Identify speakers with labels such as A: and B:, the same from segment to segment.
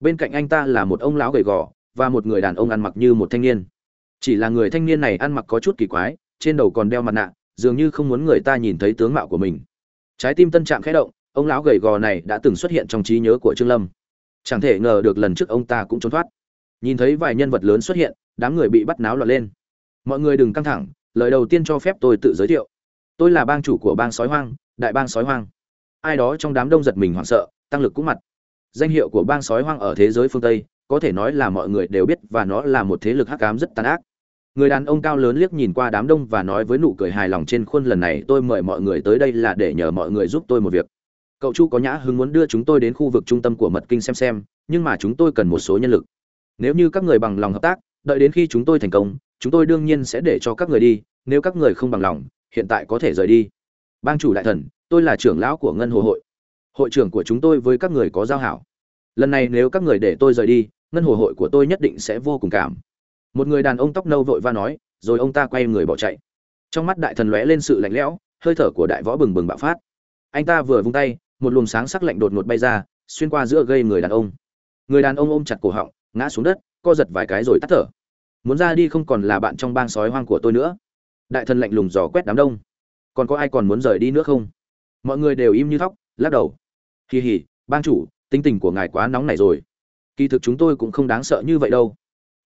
A: bên cạnh anh ta là một ông lão gầy gò và một người đàn ông ăn mặc như một thanh niên. Chỉ là người thanh niên này ăn mặc có chút kỳ quái, trên đầu còn đeo mặt nạ, dường như không muốn người ta nhìn thấy tướng mạo của mình. Trái tim tân trạm khẽ động, ông lão gầy gò này đã từng xuất hiện trong trí nhớ của trương lâm. Chẳng thể ngờ được lần trước ông ta cũng trốn thoát. Nhìn thấy vài nhân vật lớn xuất hiện, đám người bị bắt náo loạn lên. Mọi người đừng căng thẳng, lời đầu tiên cho phép tôi tự giới thiệu. Tôi là bang chủ của bang sói hoang, đại bang sói hoang. Ai đó trong đám đông giật mình hoảng sợ, tăng lực cũng mặt danh hiệu của bang sói hoang ở thế giới phương tây, có thể nói là mọi người đều biết và nó là một thế lực hắc ám rất tàn ác. Người đàn ông cao lớn liếc nhìn qua đám đông và nói với nụ cười hài lòng trên khuôn lần này, tôi mời mọi người tới đây là để nhờ mọi người giúp tôi một việc. Cậu chu có nhã hứng muốn đưa chúng tôi đến khu vực trung tâm của mật kinh xem xem, nhưng mà chúng tôi cần một số nhân lực. Nếu như các người bằng lòng hợp tác, đợi đến khi chúng tôi thành công, chúng tôi đương nhiên sẽ để cho các người đi, nếu các người không bằng lòng, hiện tại có thể rời đi. Bang chủ đại thần, tôi là trưởng lão của ngân hồ hội. Hội trưởng của chúng tôi với các người có giao hảo lần này nếu các người để tôi rời đi, ngân hồ hội của tôi nhất định sẽ vô cùng cảm. Một người đàn ông tóc nâu vội va nói, rồi ông ta quay người bỏ chạy. Trong mắt đại thần lóe lên sự lạnh lẽo, hơi thở của đại võ bừng bừng bạo phát. Anh ta vừa vung tay, một luồng sáng sắc lạnh đột ngột bay ra, xuyên qua giữa gây người đàn ông. Người đàn ông ôm chặt cổ họng, ngã xuống đất, co giật vài cái rồi tắt thở. Muốn ra đi không còn là bạn trong bang sói hoang của tôi nữa. Đại thần lạnh lùng dò quét đám đông. Còn có ai còn muốn rời đi nữa không? Mọi người đều im như thóc, lắc đầu. Kỳ hỉ bang chủ tính tình của ngài quá nóng này rồi. Kỳ thực chúng tôi cũng không đáng sợ như vậy đâu.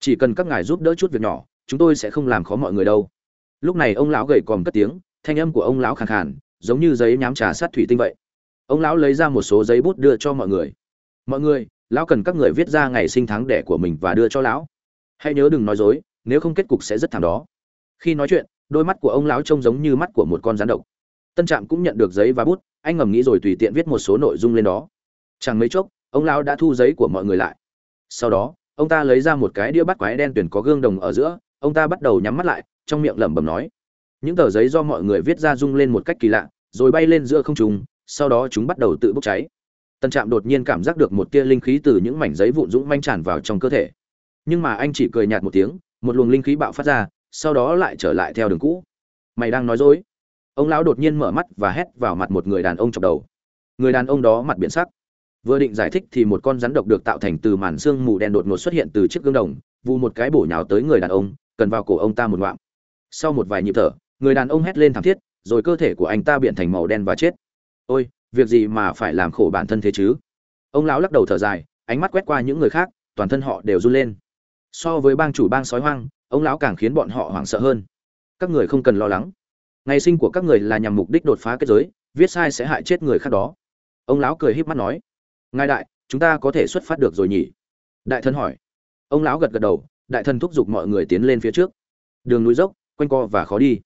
A: Chỉ cần các ngài giúp đỡ chút việc nhỏ, chúng tôi sẽ không làm khó mọi người đâu. Lúc này ông lão gầy còm cất tiếng, thanh âm của ông lão khàn khàn, giống như giấy nhám trà sát thủy tinh vậy. Ông lão lấy ra một số giấy bút đưa cho mọi người. Mọi người, lão cần các người viết ra ngày sinh tháng đẻ của mình và đưa cho lão. Hãy nhớ đừng nói dối, nếu không kết cục sẽ rất thảm đó. Khi nói chuyện, đôi mắt của ông lão trông giống như mắt của một con rắn độc. Tân trạm cũng nhận được giấy và bút, anh ngầm nghĩ rồi tùy tiện viết một số nội dung lên đó chẳng mấy chốc, ông lão đã thu giấy của mọi người lại. Sau đó, ông ta lấy ra một cái đĩa bắt quái đen tuyển có gương đồng ở giữa, ông ta bắt đầu nhắm mắt lại, trong miệng lẩm bẩm nói. Những tờ giấy do mọi người viết ra rung lên một cách kỳ lạ, rồi bay lên giữa không trung, sau đó chúng bắt đầu tự bốc cháy. Tân trạm đột nhiên cảm giác được một tia linh khí từ những mảnh giấy vụn dũng manh tràn vào trong cơ thể. Nhưng mà anh chỉ cười nhạt một tiếng, một luồng linh khí bạo phát ra, sau đó lại trở lại theo đường cũ. Mày đang nói dối. Ông lão đột nhiên mở mắt và hét vào mặt một người đàn ông chọc đầu. Người đàn ông đó mặt biển sắc vừa định giải thích thì một con rắn độc được tạo thành từ màn xương mù đen đột ngột xuất hiện từ chiếc gương đồng vụ một cái bổ nhào tới người đàn ông, cần vào cổ ông ta một ngoạm. Sau một vài nhịp thở, người đàn ông hét lên thảm thiết, rồi cơ thể của anh ta biến thành màu đen và chết. Ôi, việc gì mà phải làm khổ bản thân thế chứ? Ông lão lắc đầu thở dài, ánh mắt quét qua những người khác, toàn thân họ đều run lên. So với bang chủ bang sói hoang, ông lão càng khiến bọn họ hoảng sợ hơn. Các người không cần lo lắng. Ngày sinh của các người là nhằm mục đích đột phá kết giới, viết sai sẽ hại chết người khác đó. Ông lão cười híp mắt nói ngài đại, chúng ta có thể xuất phát được rồi nhỉ? Đại thân hỏi. Ông lão gật gật đầu, đại thân thúc giục mọi người tiến lên phía trước. Đường núi dốc, quanh co và khó đi.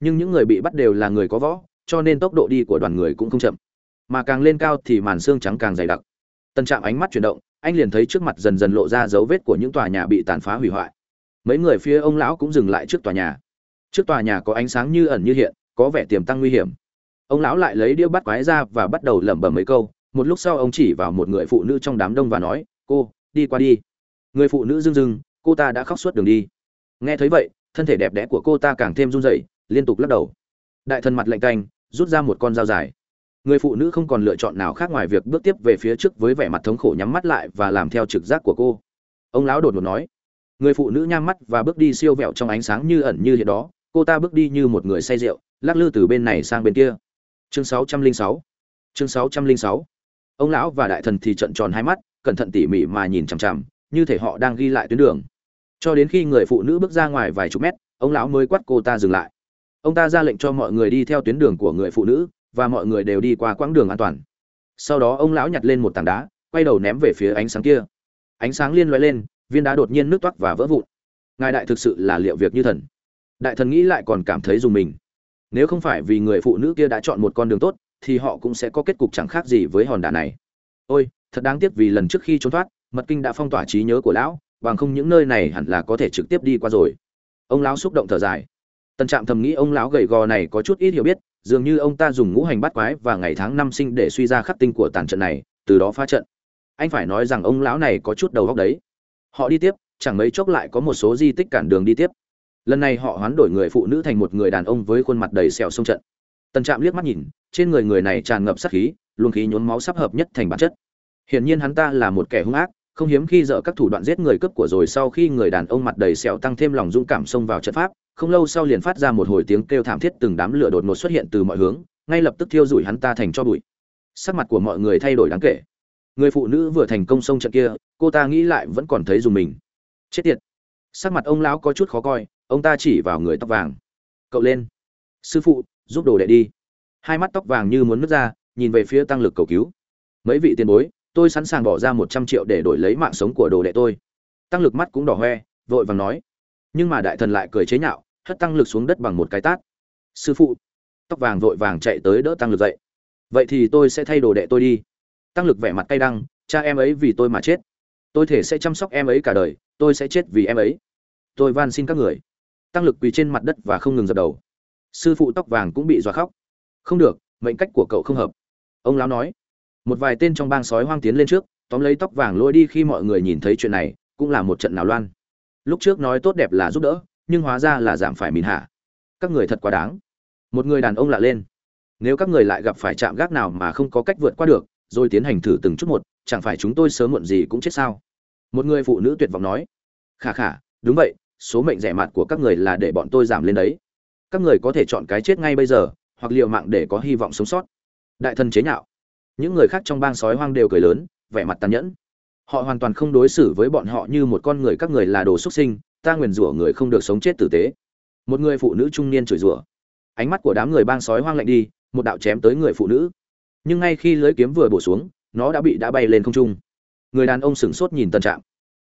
A: Nhưng những người bị bắt đều là người có võ, cho nên tốc độ đi của đoàn người cũng không chậm. Mà càng lên cao thì màn xương trắng càng dày đặc. Tân trạm ánh mắt chuyển động, anh liền thấy trước mặt dần dần lộ ra dấu vết của những tòa nhà bị tàn phá hủy hoại. Mấy người phía ông lão cũng dừng lại trước tòa nhà. Trước tòa nhà có ánh sáng như ẩn như hiện, có vẻ tiềm tăng nguy hiểm. Ông lão lại lấy đĩa bắt quái ra và bắt đầu lẩm bẩm mấy câu một lúc sau ông chỉ vào một người phụ nữ trong đám đông và nói, cô, đi qua đi. Người phụ nữ rưng rưng, cô ta đã khóc suốt đường đi. Nghe thấy vậy, thân thể đẹp đẽ của cô ta càng thêm run rẩy, liên tục lắc đầu. Đại thần mặt lạnh canh rút ra một con dao dài. Người phụ nữ không còn lựa chọn nào khác ngoài việc bước tiếp về phía trước với vẻ mặt thống khổ nhắm mắt lại và làm theo trực giác của cô. Ông lão đột ngột nói, người phụ nữ nhắm mắt và bước đi siêu vẹo trong ánh sáng như ẩn như hiện đó, cô ta bước đi như một người say rượu, lắc lư từ bên này sang bên kia. Chương 606 chương 606 ông lão và đại thần thì trận tròn hai mắt, cẩn thận tỉ mỉ mà nhìn chằm chằm, như thể họ đang ghi lại tuyến đường. Cho đến khi người phụ nữ bước ra ngoài vài chục mét, ông lão mới quát cô ta dừng lại. Ông ta ra lệnh cho mọi người đi theo tuyến đường của người phụ nữ, và mọi người đều đi qua quãng đường an toàn. Sau đó ông lão nhặt lên một tảng đá, quay đầu ném về phía ánh sáng kia. Ánh sáng liên loại lên, viên đá đột nhiên nước toát và vỡ vụn. Ngài đại thực sự là liệu việc như thần. Đại thần nghĩ lại còn cảm thấy dùng mình. Nếu không phải vì người phụ nữ kia đã chọn một con đường tốt thì họ cũng sẽ có kết cục chẳng khác gì với hòn đá này. Ôi, thật đáng tiếc vì lần trước khi trốn thoát, mật kinh đã phong tỏa trí nhớ của lão, bằng không những nơi này hẳn là có thể trực tiếp đi qua rồi. Ông lão xúc động thở dài. Tần trạm thầm nghĩ ông lão gầy gò này có chút ít hiểu biết, dường như ông ta dùng ngũ hành bắt quái và ngày tháng năm sinh để suy ra khắc tinh của tàn trận này, từ đó phá trận. Anh phải nói rằng ông lão này có chút đầu góc đấy. Họ đi tiếp, chẳng mấy chốc lại có một số di tích cản đường đi tiếp. Lần này họ hoán đổi người phụ nữ thành một người đàn ông với khuôn mặt đầy sẹo sông trận tần trạm liếc mắt nhìn, trên người người này tràn ngập sát khí, luồng khí nhuốm máu sắp hợp nhất thành bản chất. Hiển nhiên hắn ta là một kẻ hung ác, không hiếm khi dở các thủ đoạn giết người cướp của rồi sau khi người đàn ông mặt đầy sẹo tăng thêm lòng dũng cảm xông vào trận pháp, không lâu sau liền phát ra một hồi tiếng kêu thảm thiết từng đám lửa đột ngột xuất hiện từ mọi hướng, ngay lập tức thiêu rụi hắn ta thành cho bụi. Sắc mặt của mọi người thay đổi đáng kể. Người phụ nữ vừa thành công xông trận kia, cô ta nghĩ lại vẫn còn thấy dùng mình. Chết tiệt. Sắc mặt ông lão có chút khó coi, ông ta chỉ vào người tóc vàng. Cậu lên. Sư phụ giúp đồ đệ đi. Hai mắt tóc vàng như muốn nứt ra, nhìn về phía tăng lực cầu cứu. Mấy vị tiền bối, tôi sẵn sàng bỏ ra một trăm triệu để đổi lấy mạng sống của đồ đệ tôi. Tăng lực mắt cũng đỏ hoe, vội vàng nói. Nhưng mà đại thần lại cười chế nhạo, hất tăng lực xuống đất bằng một cái tát. Sư phụ! Tóc vàng vội vàng chạy tới đỡ tăng lực dậy. Vậy thì tôi sẽ thay đồ đệ tôi đi. Tăng lực vẻ mặt cay đắng, cha em ấy vì tôi mà chết. Tôi thể sẽ chăm sóc em ấy cả đời, tôi sẽ chết vì em ấy. Tôi van xin các người. Tăng lực quỳ trên mặt đất và không ngừng dập đầu sư phụ tóc vàng cũng bị dọa khóc. Không được, mệnh cách của cậu không hợp. Ông lão nói. Một vài tên trong bang sói hoang tiến lên trước, tóm lấy tóc vàng lôi đi khi mọi người nhìn thấy chuyện này, cũng là một trận nào loan. Lúc trước nói tốt đẹp là giúp đỡ, nhưng hóa ra là giảm phải mìn hạ. Các người thật quá đáng. Một người đàn ông lạ lên. Nếu các người lại gặp phải trạm gác nào mà không có cách vượt qua được, rồi tiến hành thử từng chút một, chẳng phải chúng tôi sớm muộn gì cũng chết sao? Một người phụ nữ tuyệt vọng nói. Khả khả đúng vậy, số mệnh rẻ mạt của các người là để bọn tôi giảm lên đấy các người có thể chọn cái chết ngay bây giờ, hoặc liều mạng để có hy vọng sống sót. Đại thần chế nhạo. Những người khác trong bang sói hoang đều cười lớn, vẻ mặt tàn nhẫn. Họ hoàn toàn không đối xử với bọn họ như một con người các người là đồ xuất sinh, ta nguyền rủa người không được sống chết tử tế. Một người phụ nữ trung niên chửi rủa. Ánh mắt của đám người bang sói hoang lạnh đi, một đạo chém tới người phụ nữ. Nhưng ngay khi lưới kiếm vừa bổ xuống, nó đã bị đã bay lên không trung. Người đàn ông sửng sốt nhìn tân trạm.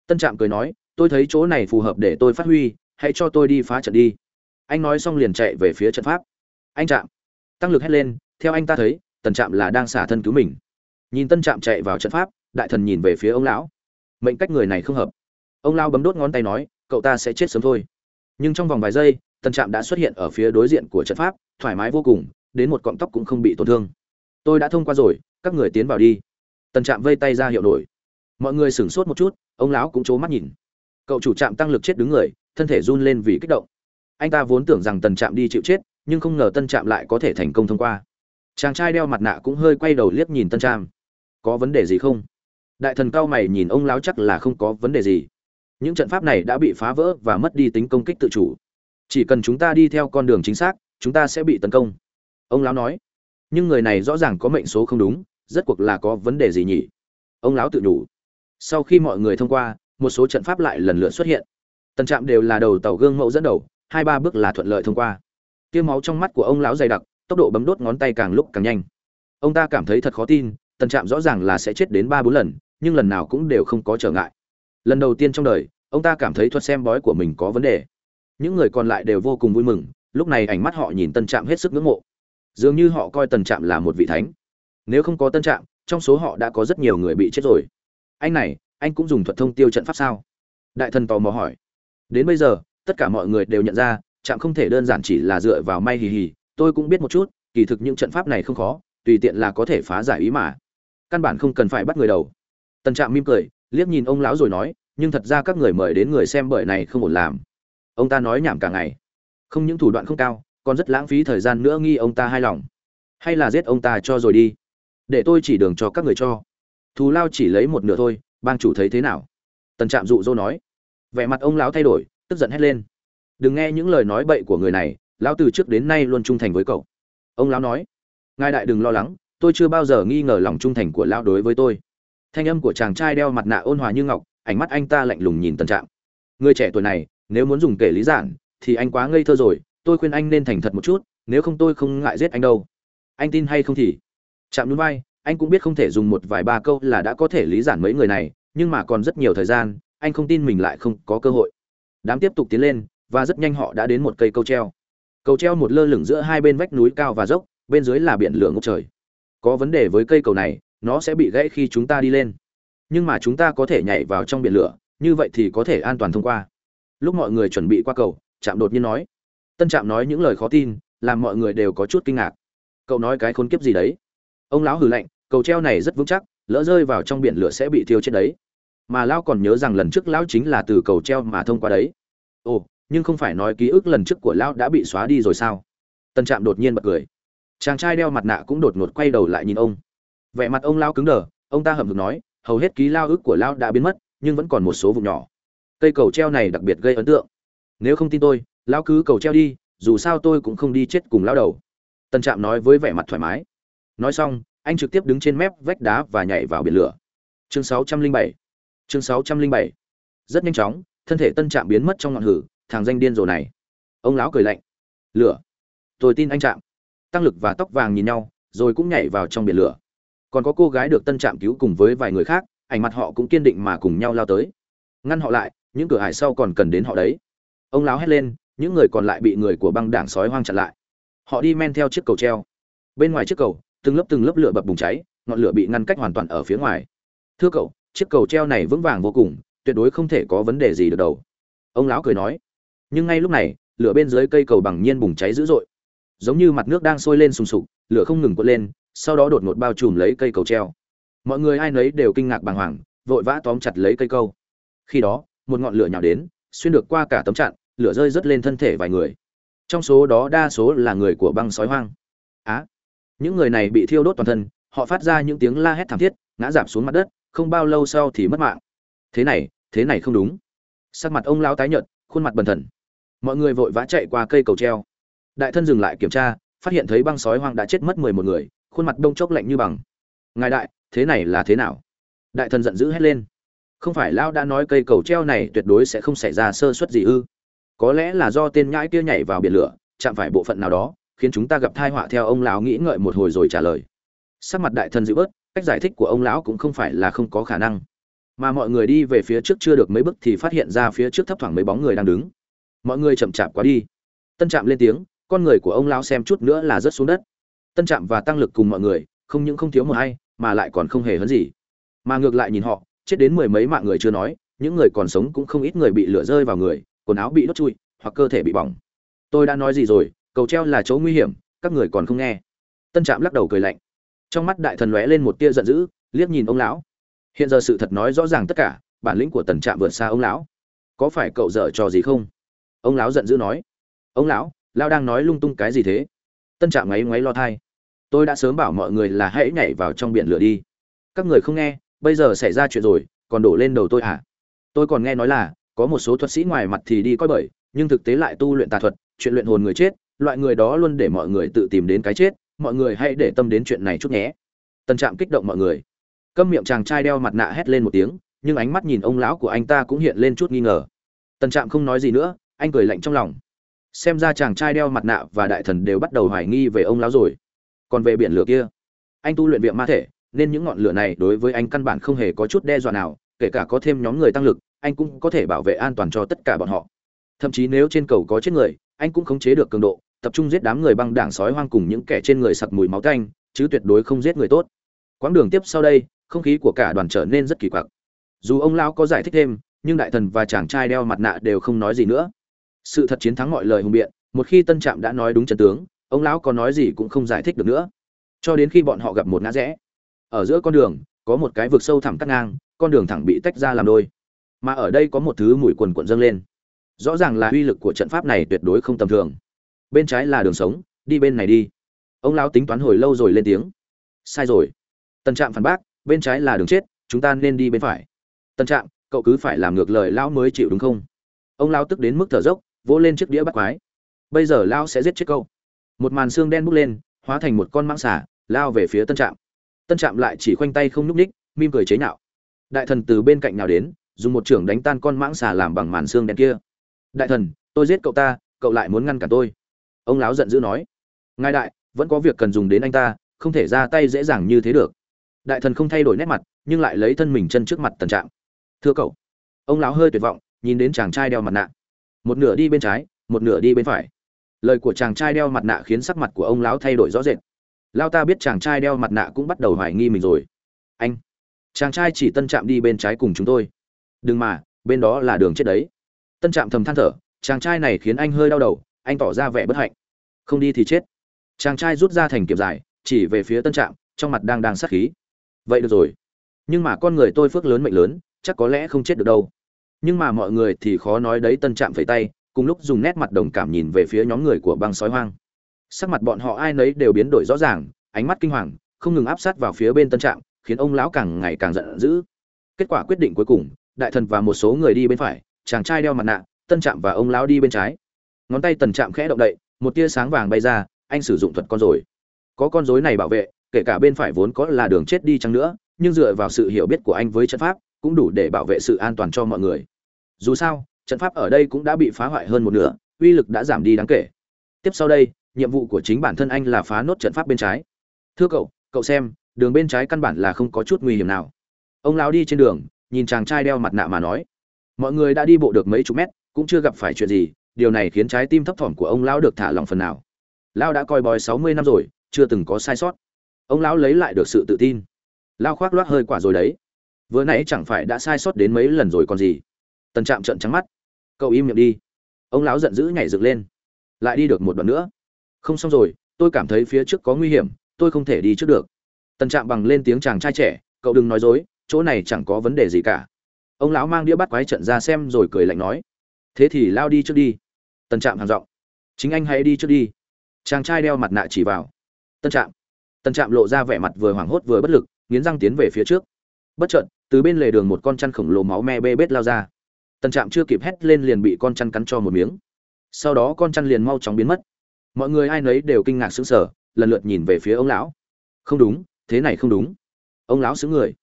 A: Tân trạm cười nói, tôi thấy chỗ này phù hợp để tôi phát huy, hãy cho tôi đi phá trận đi anh nói xong liền chạy về phía trận pháp. Anh chạm. Tăng lực hét lên, theo anh ta thấy, tần trạm là đang xả thân cứu mình. Nhìn tân trạm chạy vào trận pháp, đại thần nhìn về phía ông lão. Mệnh cách người này không hợp. Ông lão bấm đốt ngón tay nói, cậu ta sẽ chết sớm thôi. Nhưng trong vòng vài giây, tần trạm đã xuất hiện ở phía đối diện của trận pháp, thoải mái vô cùng, đến một cọng tóc cũng không bị tổn thương. Tôi đã thông qua rồi, các người tiến vào đi. Tần trạm vây tay ra hiệu nổi. Mọi người sửng sốt một chút, ông lão cũng c mắt nhìn. Cậu chủ trạm tăng lực chết đứng người, thân thể run lên vì kích động anh ta vốn tưởng rằng tần trạm đi chịu chết, nhưng không ngờ tân trạm lại có thể thành công thông qua. Chàng trai đeo mặt nạ cũng hơi quay đầu liếc nhìn tân trạm. Có vấn đề gì không? Đại thần cao mày nhìn ông lão chắc là không có vấn đề gì. Những trận pháp này đã bị phá vỡ và mất đi tính công kích tự chủ. Chỉ cần chúng ta đi theo con đường chính xác, chúng ta sẽ bị tấn công. Ông lão nói. Nhưng người này rõ ràng có mệnh số không đúng rất cuộc là có vấn đề gì nhỉ? Ông lão tự nhủ. Sau khi mọi người thông qua, một số trận pháp lại lần lượt xuất hiện. Tần trạm đều là đầu tàu gương mẫu dẫn đầu hai ba bước là thuận lợi thông qua. Tiêu máu trong mắt của ông lão dày đặc, tốc độ bấm đốt ngón tay càng lúc càng nhanh. Ông ta cảm thấy thật khó tin, tần trạm rõ ràng là sẽ chết đến ba bốn lần, nhưng lần nào cũng đều không có trở ngại. Lần đầu tiên trong đời, ông ta cảm thấy thuật xem bói của mình có vấn đề. Những người còn lại đều vô cùng vui mừng, lúc này ánh mắt họ nhìn tân trạm hết sức ngưỡng mộ. Dường như họ coi tân trạm là một vị thánh. Nếu không có tân trạm, trong số họ đã có rất nhiều người bị chết rồi. Anh này, anh cũng dùng thuật thông tiêu trận pháp sao? Đại thần tò mò hỏi. Đến bây giờ tất cả mọi người đều nhận ra trạm không thể đơn giản chỉ là dựa vào may hì hì, tôi cũng biết một chút, kỳ thực những trận pháp này không khó, tùy tiện là có thể phá giải ý mà. Căn bản không cần phải bắt người đầu. Tần trạm mỉm cười, liếc nhìn ông lão rồi nói, nhưng thật ra các người mời đến người xem bởi này không ổn làm. Ông ta nói nhảm cả ngày. Không những thủ đoạn không cao, còn rất lãng phí thời gian nữa nghi ông ta hài lòng. Hay là giết ông ta cho rồi đi. Để tôi chỉ đường cho các người cho. Thù lao chỉ lấy một nửa thôi, bang chủ thấy thế nào? Tần trạm dụ dỗ nói. Vẻ mặt ông lão thay đổi tức giận hét lên. Đừng nghe những lời nói bậy của người này, lão từ trước đến nay luôn trung thành với cậu. Ông lão nói, ngài đại đừng lo lắng, tôi chưa bao giờ nghi ngờ lòng trung thành của lão đối với tôi. Thanh âm của chàng trai đeo mặt nạ ôn hòa như ngọc, ánh mắt anh ta lạnh lùng nhìn tần trạm người trẻ tuổi này, nếu muốn dùng kể lý giản, thì anh quá ngây thơ rồi, tôi khuyên anh nên thành thật một chút, nếu không tôi không ngại giết anh đâu. Anh tin hay không thì? Chạm núi vai, anh cũng biết không thể dùng một vài ba câu là đã có thể lý giản mấy người này, nhưng mà còn rất nhiều thời gian, anh không tin mình lại không có cơ hội đám tiếp tục tiến lên, và rất nhanh họ đã đến một cây cầu treo. Cầu treo một lơ lửng giữa hai bên vách núi cao và dốc, bên dưới là biển lửa ngốc trời. Có vấn đề với cây cầu này, nó sẽ bị gãy khi chúng ta đi lên. Nhưng mà chúng ta có thể nhảy vào trong biển lửa, như vậy thì có thể an toàn thông qua. Lúc mọi người chuẩn bị qua cầu, trạm đột nhiên nói. Tân trạm nói những lời khó tin, làm mọi người đều có chút kinh ngạc. Cậu nói cái khốn kiếp gì đấy? Ông lão hừ lạnh, cầu treo này rất vững chắc, lỡ rơi vào trong biển lửa sẽ bị thiêu chết đấy mà lão còn nhớ rằng lần trước lão chính là từ cầu treo mà thông qua đấy. Ồ, nhưng không phải nói ký ức lần trước của lão đã bị xóa đi rồi sao? Tân trạm đột nhiên bật cười. Chàng trai đeo mặt nạ cũng đột ngột quay đầu lại nhìn ông. Vẻ mặt ông lão cứng đờ, ông ta hậm hực nói, hầu hết ký lao ức của lão đã biến mất, nhưng vẫn còn một số vùng nhỏ. Cây cầu treo này đặc biệt gây ấn tượng. Nếu không tin tôi, lão cứ cầu treo đi, dù sao tôi cũng không đi chết cùng lão đầu. Tân trạm nói với vẻ mặt thoải mái. Nói xong, anh trực tiếp đứng trên mép vách đá và nhảy vào biển lửa. Chương 607 chương 607 rất nhanh chóng, thân thể tân trạm biến mất trong ngọn hử, thằng danh điên rồ này. Ông lão cười lạnh. Lửa. Tôi tin anh trạm. Tăng lực và tóc vàng nhìn nhau, rồi cũng nhảy vào trong biển lửa. Còn có cô gái được tân trạm cứu cùng với vài người khác, ảnh mặt họ cũng kiên định mà cùng nhau lao tới. Ngăn họ lại, những cửa hải sau còn cần đến họ đấy. Ông lão hét lên, những người còn lại bị người của băng đảng sói hoang chặn lại. Họ đi men theo chiếc cầu treo. Bên ngoài chiếc cầu, từng lớp từng lớp lửa bập bùng cháy, ngọn lửa bị ngăn cách hoàn toàn ở phía ngoài. Thưa cậu chiếc cầu treo này vững vàng vô cùng, tuyệt đối không thể có vấn đề gì được đâu ông lão cười nói, nhưng ngay lúc này, lửa bên dưới cây cầu bằng nhiên bùng cháy dữ dội. Giống như mặt nước đang sôi lên sùng sục, lửa không ngừng quất lên, sau đó đột ngột bao trùm lấy cây cầu treo. Mọi người ai nấy đều kinh ngạc bàng hoàng, vội vã tóm chặt lấy cây câu. Khi đó, một ngọn lửa nhào đến, xuyên được qua cả tấm chặn lửa rơi rất lên thân thể vài người. Trong số đó đa số là người của băng sói hoang. Á, những người này bị thiêu đốt toàn thân, họ phát ra những tiếng la hét thảm thiết, ngã giảm xuống mặt đất không bao lâu sau thì mất mạng. Thế này thế này không đúng. Sắc mặt ông lao tái nhợt, khuôn mặt bần thần. Mọi người vội vã chạy qua cây cầu treo. Đại thân dừng lại kiểm tra, phát hiện thấy băng sói hoang đã chết mất mười một người, khuôn mặt đông chốc lạnh như bằng. Ngài đại, thế này là thế nào? Đại thần giận dữ hét lên. Không phải lão đã nói cây cầu treo này tuyệt đối sẽ không xảy ra sơ suất gì ư? Có lẽ là do tên nhãi kia nhảy vào biển lửa, chạm phải bộ phận nào đó, khiến chúng ta gặp tai họa theo ông lão nghĩ ngợi một hồi rồi trả lời. Sắc mặt đại thần dịu bớt cách giải thích của ông lão cũng không phải là không có khả năng. Mà mọi người đi về phía trước chưa được mấy bước thì phát hiện ra phía trước thấp thoảng mấy bóng người đang đứng. Mọi người chậm chạp quá đi. Tân trạm lên tiếng, con người của ông lão xem chút nữa là rớt xuống đất. Tân trạm và tăng lực cùng mọi người, không những không thiếu một hay mà lại còn không hề hấn gì. Mà ngược lại nhìn họ, chết đến mười mấy mạng người chưa nói, những người còn sống cũng không ít người bị lửa rơi vào người, quần áo bị đốt trụi, hoặc cơ thể bị bỏng. Tôi đã nói gì rồi, cầu treo là chỗ nguy hiểm, các người còn không nghe. Tân trạm lắc đầu cười lạnh trong mắt đại thần lóe lên một tia giận dữ, liếc nhìn ông lão. Hiện giờ sự thật nói rõ ràng tất cả, bản lĩnh của tần trạm vượt xa ông lão. Có phải cậu dở trò gì không? Ông lão giận dữ nói. Ông lão lão đang nói lung tung cái gì thế? Tân trạm ngáy ngoáy lo thai. Tôi đã sớm bảo mọi người là hãy nhảy vào trong biển lửa đi. Các người không nghe, bây giờ xảy ra chuyện rồi, còn đổ lên đầu tôi à tôi còn nghe nói là, có một số thuật sĩ ngoài mặt thì đi coi bởi nhưng thực tế lại tu luyện tà thuật, chuyện luyện hồn người chết, loại người đó luôn để mọi người tự tìm đến cái chết mọi người hãy để tâm đến chuyện này chút nhé. Tân trạm kích động mọi người. Câm miệng chàng trai đeo mặt nạ hét lên một tiếng, nhưng ánh mắt nhìn ông lão của anh ta cũng hiện lên chút nghi ngờ. Tân trạm không nói gì nữa, anh cười lạnh trong lòng. Xem ra chàng trai đeo mặt nạ và đại thần đều bắt đầu hoài nghi về ông lão rồi. Còn về biển lửa kia, anh tu luyện viện ma thể, nên những ngọn lửa này đối với anh căn bản không hề có chút đe dọa nào, kể cả có thêm nhóm người tăng lực, anh cũng có thể bảo vệ an toàn cho tất cả bọn họ. Thậm chí nếu trên cầu có chết người, anh cũng khống chế được cường độ tập trung giết đám người băng đảng sói hoang cùng những kẻ trên người sặc mùi máu tanh, chứ tuyệt đối không giết người tốt. Quãng đường tiếp sau đây, không khí của cả đoàn trở nên rất kỳ quặc. Dù ông lão có giải thích thêm, nhưng đại thần và chàng trai đeo mặt nạ đều không nói gì nữa. Sự thật chiến thắng mọi lời hùng biện, một khi tân trạm đã nói đúng trận tướng, ông lão có nói gì cũng không giải thích được nữa. Cho đến khi bọn họ gặp một ngã rẽ, ở giữa con đường, có một cái vực sâu thẳm cắt ngang, con đường thẳng bị tách ra làm đôi. Mà ở đây có một thứ mùi quần quần dâng lên. Rõ ràng là uy lực của trận pháp này tuyệt đối không tầm thường bên trái là đường sống, đi bên này đi. Ông lão tính toán hồi lâu rồi lên tiếng. Sai rồi. Tân trạm phản bác, bên trái là đường chết, chúng ta nên đi bên phải. Tân trạm, cậu cứ phải làm ngược lời, lão mới chịu đúng không? Ông lão tức đến mức thở dốc, vỗ lên chiếc đĩa bắt quái. Bây giờ lão sẽ giết chết cậu. một màn xương đen bốc lên, hóa thành một con mãng xả lao về phía tân trạm. Tân trạm lại chỉ khoanh tay không nhúc ních mim cười chế nhạo. Đại thần từ bên cạnh nào đến, dùng một trưởng đánh tan con mãng xà làm bằng màn xương đen kia. Đại thần, tôi giết cậu ta, cậu lại muốn ngăn cản tôi ông lão giận dữ nói, ngài đại, vẫn có việc cần dùng đến anh ta, không thể ra tay dễ dàng như thế được. Đại thần không thay đổi nét mặt, nhưng lại lấy thân mình chân trước mặt tần trạng. thưa cậu. Ông lão hơi tuyệt vọng, nhìn đến chàng trai đeo mặt nạ. Một nửa đi bên trái, một nửa đi bên phải. Lời của chàng trai đeo mặt nạ khiến sắc mặt của ông lão thay đổi rõ rệt. Lao ta biết chàng trai đeo mặt nạ cũng bắt đầu hoài nghi mình rồi. Anh, chàng trai chỉ tân trạm đi bên trái cùng chúng tôi. Đừng mà, bên đó là đường chết đấy. Tân trạm thầm than thở, chàng trai này khiến anh hơi đau đầu anh tỏ ra vẻ bất hạnh. Không đi thì chết. Chàng trai rút ra thành kiểm dài, chỉ về phía tân trạm, trong mặt đang đang sát khí. Vậy được rồi. Nhưng mà con người tôi phước lớn mệnh lớn, chắc có lẽ không chết được đâu. Nhưng mà mọi người thì khó nói đấy, tân trạm phẩy tay, cùng lúc dùng nét mặt đồng cảm nhìn về phía nhóm người của băng sói hoang. Sắc mặt bọn họ ai nấy đều biến đổi rõ ràng, ánh mắt kinh hoàng, không ngừng áp sát vào phía bên tân trạm, khiến ông lão càng ngày càng giận dữ. Kết quả quyết định cuối cùng, đại thần và một số người đi bên phải, chàng trai đeo mặt nạ, tân trạm và ông lão đi bên trái ngón tay tần trạm khẽ động đậy, một tia sáng vàng bay ra, anh sử dụng thuật con rồi. Có con rối này bảo vệ, kể cả bên phải vốn có là đường chết đi chăng nữa, nhưng dựa vào sự hiểu biết của anh với trận pháp, cũng đủ để bảo vệ sự an toàn cho mọi người. Dù sao, trận pháp ở đây cũng đã bị phá hoại hơn một nửa, uy lực đã giảm đi đáng kể. Tiếp sau đây, nhiệm vụ của chính bản thân anh là phá nốt trận pháp bên trái. Thưa cậu cậu xem, đường bên trái căn bản là không có chút nguy hiểm nào. Ông lão đi trên đường, nhìn chàng trai đeo mặt nạ mà nói, mọi người đã đi bộ được mấy chục mét, cũng chưa gặp phải chuyện gì điều này khiến trái tim thấp thỏm của ông lão được thả lỏng phần nào. Lão đã coi bói sáu mươi năm rồi, chưa từng có sai sót. Ông lão lấy lại được sự tự tin. Lao khoác loác hơi quả rồi đấy. Vừa nãy chẳng phải đã sai sót đến mấy lần rồi còn gì. Tần trạm trợn trắng mắt. Cậu im miệng đi. Ông lão giận dữ nhảy dựng lên. Lại đi được một đoạn nữa. Không xong rồi, tôi cảm thấy phía trước có nguy hiểm, tôi không thể đi trước được. Tần trạm bằng lên tiếng chàng trai trẻ, cậu đừng nói dối, chỗ này chẳng có vấn đề gì cả. Ông lão mang đĩa bắt quái trận ra xem rồi cười lạnh nói. Thế thì lao đi trước đi. Tân trạm hàng giọng. Chính anh hãy đi trước đi. Chàng trai đeo mặt nạ chỉ vào. Tân trạm. Tân trạm lộ ra vẻ mặt vừa hoảng hốt vừa bất lực, nghiến răng tiến về phía trước. Bất chợt, từ bên lề đường một con chăn khổng lồ máu me bê bết lao ra. Tân trạm chưa kịp hét lên liền bị con chăn cắn cho một miếng. Sau đó con chăn liền mau chóng biến mất. Mọi người ai nấy đều kinh ngạc sững sờ, lần lượt nhìn về phía ông lão. Không đúng, thế này không đúng. Ông lão xứng người.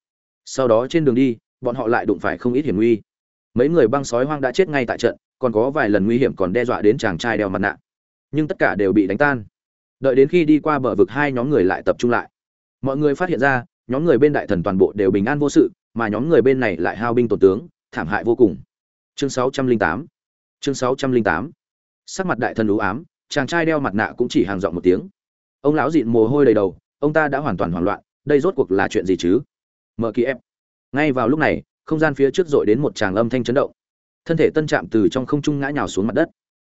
A: Sau đó trên đường đi, bọn họ lại đụng phải không ít hiểm nguy. Mấy người băng sói hoang đã chết ngay tại trận còn có vài lần nguy hiểm còn đe dọa đến chàng trai đeo mặt nạ. Nhưng tất cả đều bị đánh tan. Đợi đến khi đi qua bờ vực hai nhóm người lại tập trung lại. Mọi người phát hiện ra, nhóm người bên đại thần toàn bộ đều bình an vô sự, mà nhóm người bên này lại hao binh tổn tướng, thảm hại vô cùng. Chương 608 chương 608 sắc mặt đại thần ú ám, chàng trai đeo mặt nạ cũng chỉ hàng giọng một tiếng. Ông lão dịn mồ hôi đầy đầu, ông ta đã hoàn toàn hoảng loạn, đây rốt cuộc là chuyện gì chứ? Mở kỳ ép. Ngay vào lúc này, không gian phía trước dội đến một tràng âm thanh chấn động thân thể tân trạm từ trong không trung ngã nhào xuống mặt đất.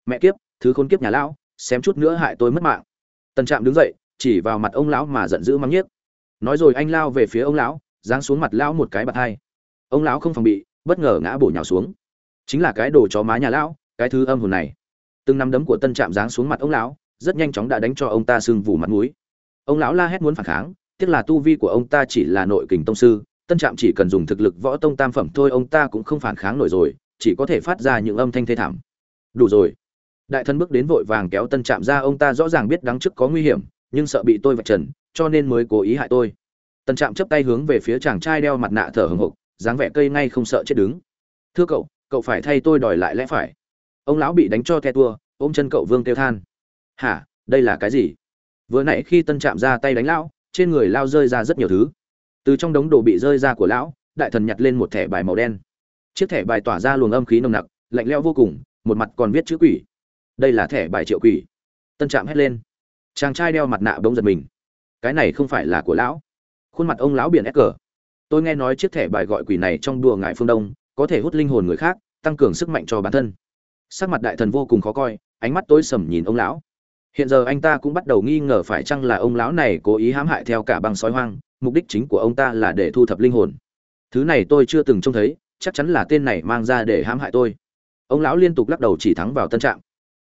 A: Mẹ kiếp, thứ khốn kiếp nhà lão, xém chút nữa hại tôi mất mạng. Tân trạm đứng dậy, chỉ vào mặt ông lão mà giận dữ mắng nhiếc. Nói rồi anh lao về phía ông lão, giáng xuống mặt lão một cái bạt hai. Ông lão không phòng bị, bất ngờ ngã bổ nhào xuống. Chính là cái đồ chó má nhà lão, cái thứ âm hồn này. Từng nắm đấm của tân trạm giáng xuống mặt ông lão, rất nhanh chóng đã đánh cho ông ta sưng vù mặt mũi. Ông lão la hét muốn phản kháng, tiếc là tu vi của ông ta chỉ là nội kình tông sư, tân trạm chỉ cần dùng thực lực võ tông tam phẩm thôi ông ta cũng không phản kháng nổi rồi chỉ có thể phát ra những âm thanh thê thảm. Đủ rồi. Đại thân bước đến vội vàng kéo tân trạm ra, ông ta rõ ràng biết đáng trước có nguy hiểm, nhưng sợ bị tôi vạch trần, cho nên mới cố ý hại tôi. Tân trạm chấp tay hướng về phía chàng trai đeo mặt nạ thở hừng hực, dáng vẻ cây ngay không sợ chết đứng. Thưa cậu cậu phải thay tôi đòi lại lẽ phải. Ông lão bị đánh cho the tua, ôm chân cậu vương kêu than. Hả? Đây là cái gì? Vừa nãy khi tân trạm ra tay đánh lão, trên người lao rơi ra rất nhiều thứ. Từ trong đống đồ bị rơi ra của lão, đại thần nhặt lên một thẻ bài màu đen chiếc thẻ bài tỏa ra luồng âm khí nồng nặc, lạnh lẽo vô cùng, một mặt còn viết chữ quỷ. Đây là thẻ bài triệu quỷ. Tân trạm hét lên. Chàng trai đeo mặt nạ bỗng giật mình. Cái này không phải là của lão. Khuôn mặt ông lão biển ép cờ. Tôi nghe nói chiếc thẻ bài gọi quỷ này trong đùa ngải phương đông, có thể hút linh hồn người khác, tăng cường sức mạnh cho bản thân. Sắc mặt đại thần vô cùng khó coi, ánh mắt tối sầm nhìn ông lão. Hiện giờ anh ta cũng bắt đầu nghi ngờ phải chăng là ông lão này cố ý hãm hại theo cả băng sói hoang, mục đích chính của ông ta là để thu thập linh hồn. Thứ này tôi chưa từng trông thấy chắc chắn là tên này mang ra để hãm hại tôi. Ông lão liên tục lắc đầu chỉ thắng vào tân trạm.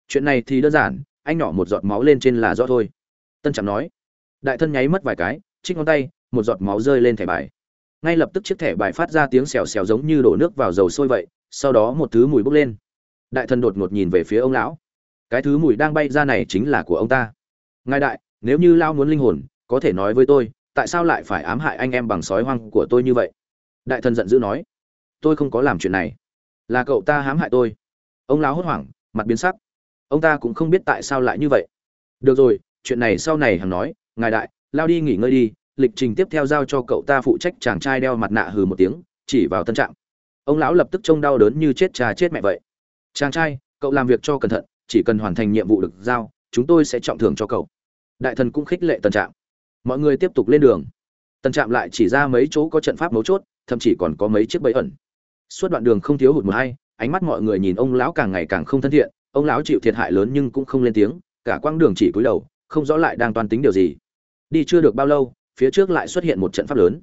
A: Chuyện này thì đơn giản, anh nhỏ một giọt máu lên trên là rõ thôi. Tân trạm nói, đại thân nháy mất vài cái, trích ngón tay, một giọt máu rơi lên thẻ bài. Ngay lập tức chiếc thẻ bài phát ra tiếng xèo xèo giống như đổ nước vào dầu sôi vậy, sau đó một thứ mùi bốc lên. Đại thân đột ngột nhìn về phía ông lão. Cái thứ mùi đang bay ra này chính là của ông ta. Ngài đại, nếu như lao muốn linh hồn, có thể nói với tôi, tại sao lại phải ám hại anh em bằng sói hoang của tôi như vậy? Đại thần giận dữ nói tôi không có làm chuyện này. Là cậu ta hãm hại tôi. Ông lão hốt hoảng, mặt biến sắc. Ông ta cũng không biết tại sao lại như vậy. Được rồi, chuyện này sau này hằng nói, ngài đại, lao đi nghỉ ngơi đi, lịch trình tiếp theo giao cho cậu ta phụ trách chàng trai đeo mặt nạ hừ một tiếng, chỉ vào tân trạng. Ông lão lập tức trông đau đớn như chết cha chết mẹ vậy. Chàng trai, cậu làm việc cho cẩn thận, chỉ cần hoàn thành nhiệm vụ được giao, chúng tôi sẽ trọng thưởng cho cậu. Đại thần cũng khích lệ tân trạng. Mọi người tiếp tục lên đường. Tân trạm lại chỉ ra mấy chỗ có trận pháp mấu chốt, thậm chí còn có mấy chiếc bẫy ẩn suốt đoạn đường không thiếu hụt một hay ánh mắt mọi người nhìn ông lão càng ngày càng không thân thiện, ông lão chịu thiệt hại lớn nhưng cũng không lên tiếng, cả quãng đường chỉ cúi đầu, không rõ lại đang toan tính điều gì. Đi chưa được bao lâu, phía trước lại xuất hiện một trận pháp lớn.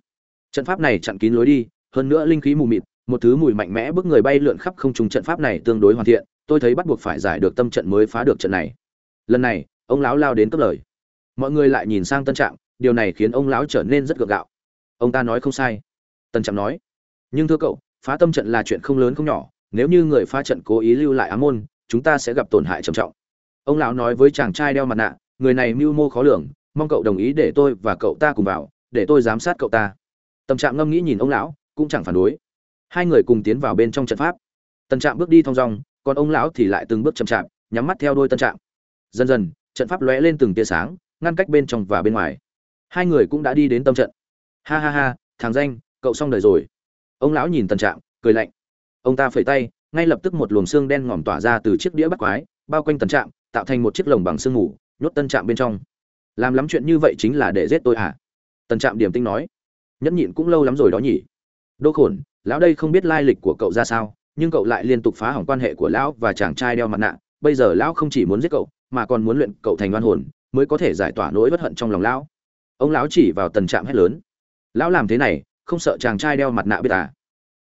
A: Trận pháp này chặn kín lối đi, hơn nữa linh khí mù mịt, một thứ mùi mạnh mẽ bức người bay lượn khắp không trùng trận pháp này tương đối hoàn thiện, tôi thấy bắt buộc phải giải được tâm trận mới phá được trận này. Lần này, ông lão lao đến cấp lời. Mọi người lại nhìn sang tân trạm, điều này khiến ông lão trở nên rất gượng gạo. Ông ta nói không sai. Tân trạm nói, nhưng thưa cậu phá tâm trận là chuyện không lớn không nhỏ, nếu như người phá trận cố ý lưu lại ám môn, chúng ta sẽ gặp tổn hại trầm trọng. Ông lão nói với chàng trai đeo mặt nạ, người này mưu mô khó lường, mong cậu đồng ý để tôi và cậu ta cùng vào, để tôi giám sát cậu ta. Tâm trạng ngâm nghĩ nhìn ông lão, cũng chẳng phản đối. Hai người cùng tiến vào bên trong trận pháp. Tân trạm bước đi thong dong, còn ông lão thì lại từng bước chậm chạp, nhắm mắt theo đôi tân trạm. Dần dần, trận pháp lóe lên từng tia sáng, ngăn cách bên trong và bên ngoài. Hai người cũng đã đi đến tâm trận. Ha ha ha, thằng danh, cậu xong đời rồi ông lão nhìn Tần trạm, cười lạnh. Ông ta phẩy tay, ngay lập tức một luồng xương đen ngòm tỏa ra từ chiếc đĩa bắt quái, bao quanh Tần trạm, tạo thành một chiếc lồng bằng sương mù nhốt tân trạm bên trong. Làm lắm chuyện như vậy chính là để giết tôi à Tần trạm điểm tinh nói. Nhẫn nhịn cũng lâu lắm rồi đó nhỉ. Đô khổn, lão đây không biết lai lịch của cậu ra sao, nhưng cậu lại liên tục phá hỏng quan hệ của lão và chàng trai đeo mặt nạ. Bây giờ lão không chỉ muốn giết cậu, mà còn muốn luyện cậu thành oan hồn, mới có thể giải tỏa nỗi bất hận trong lòng lão. Ông lão chỉ vào tần trạm hét lớn. Lão làm thế này không sợ chàng trai đeo mặt nạ biết à?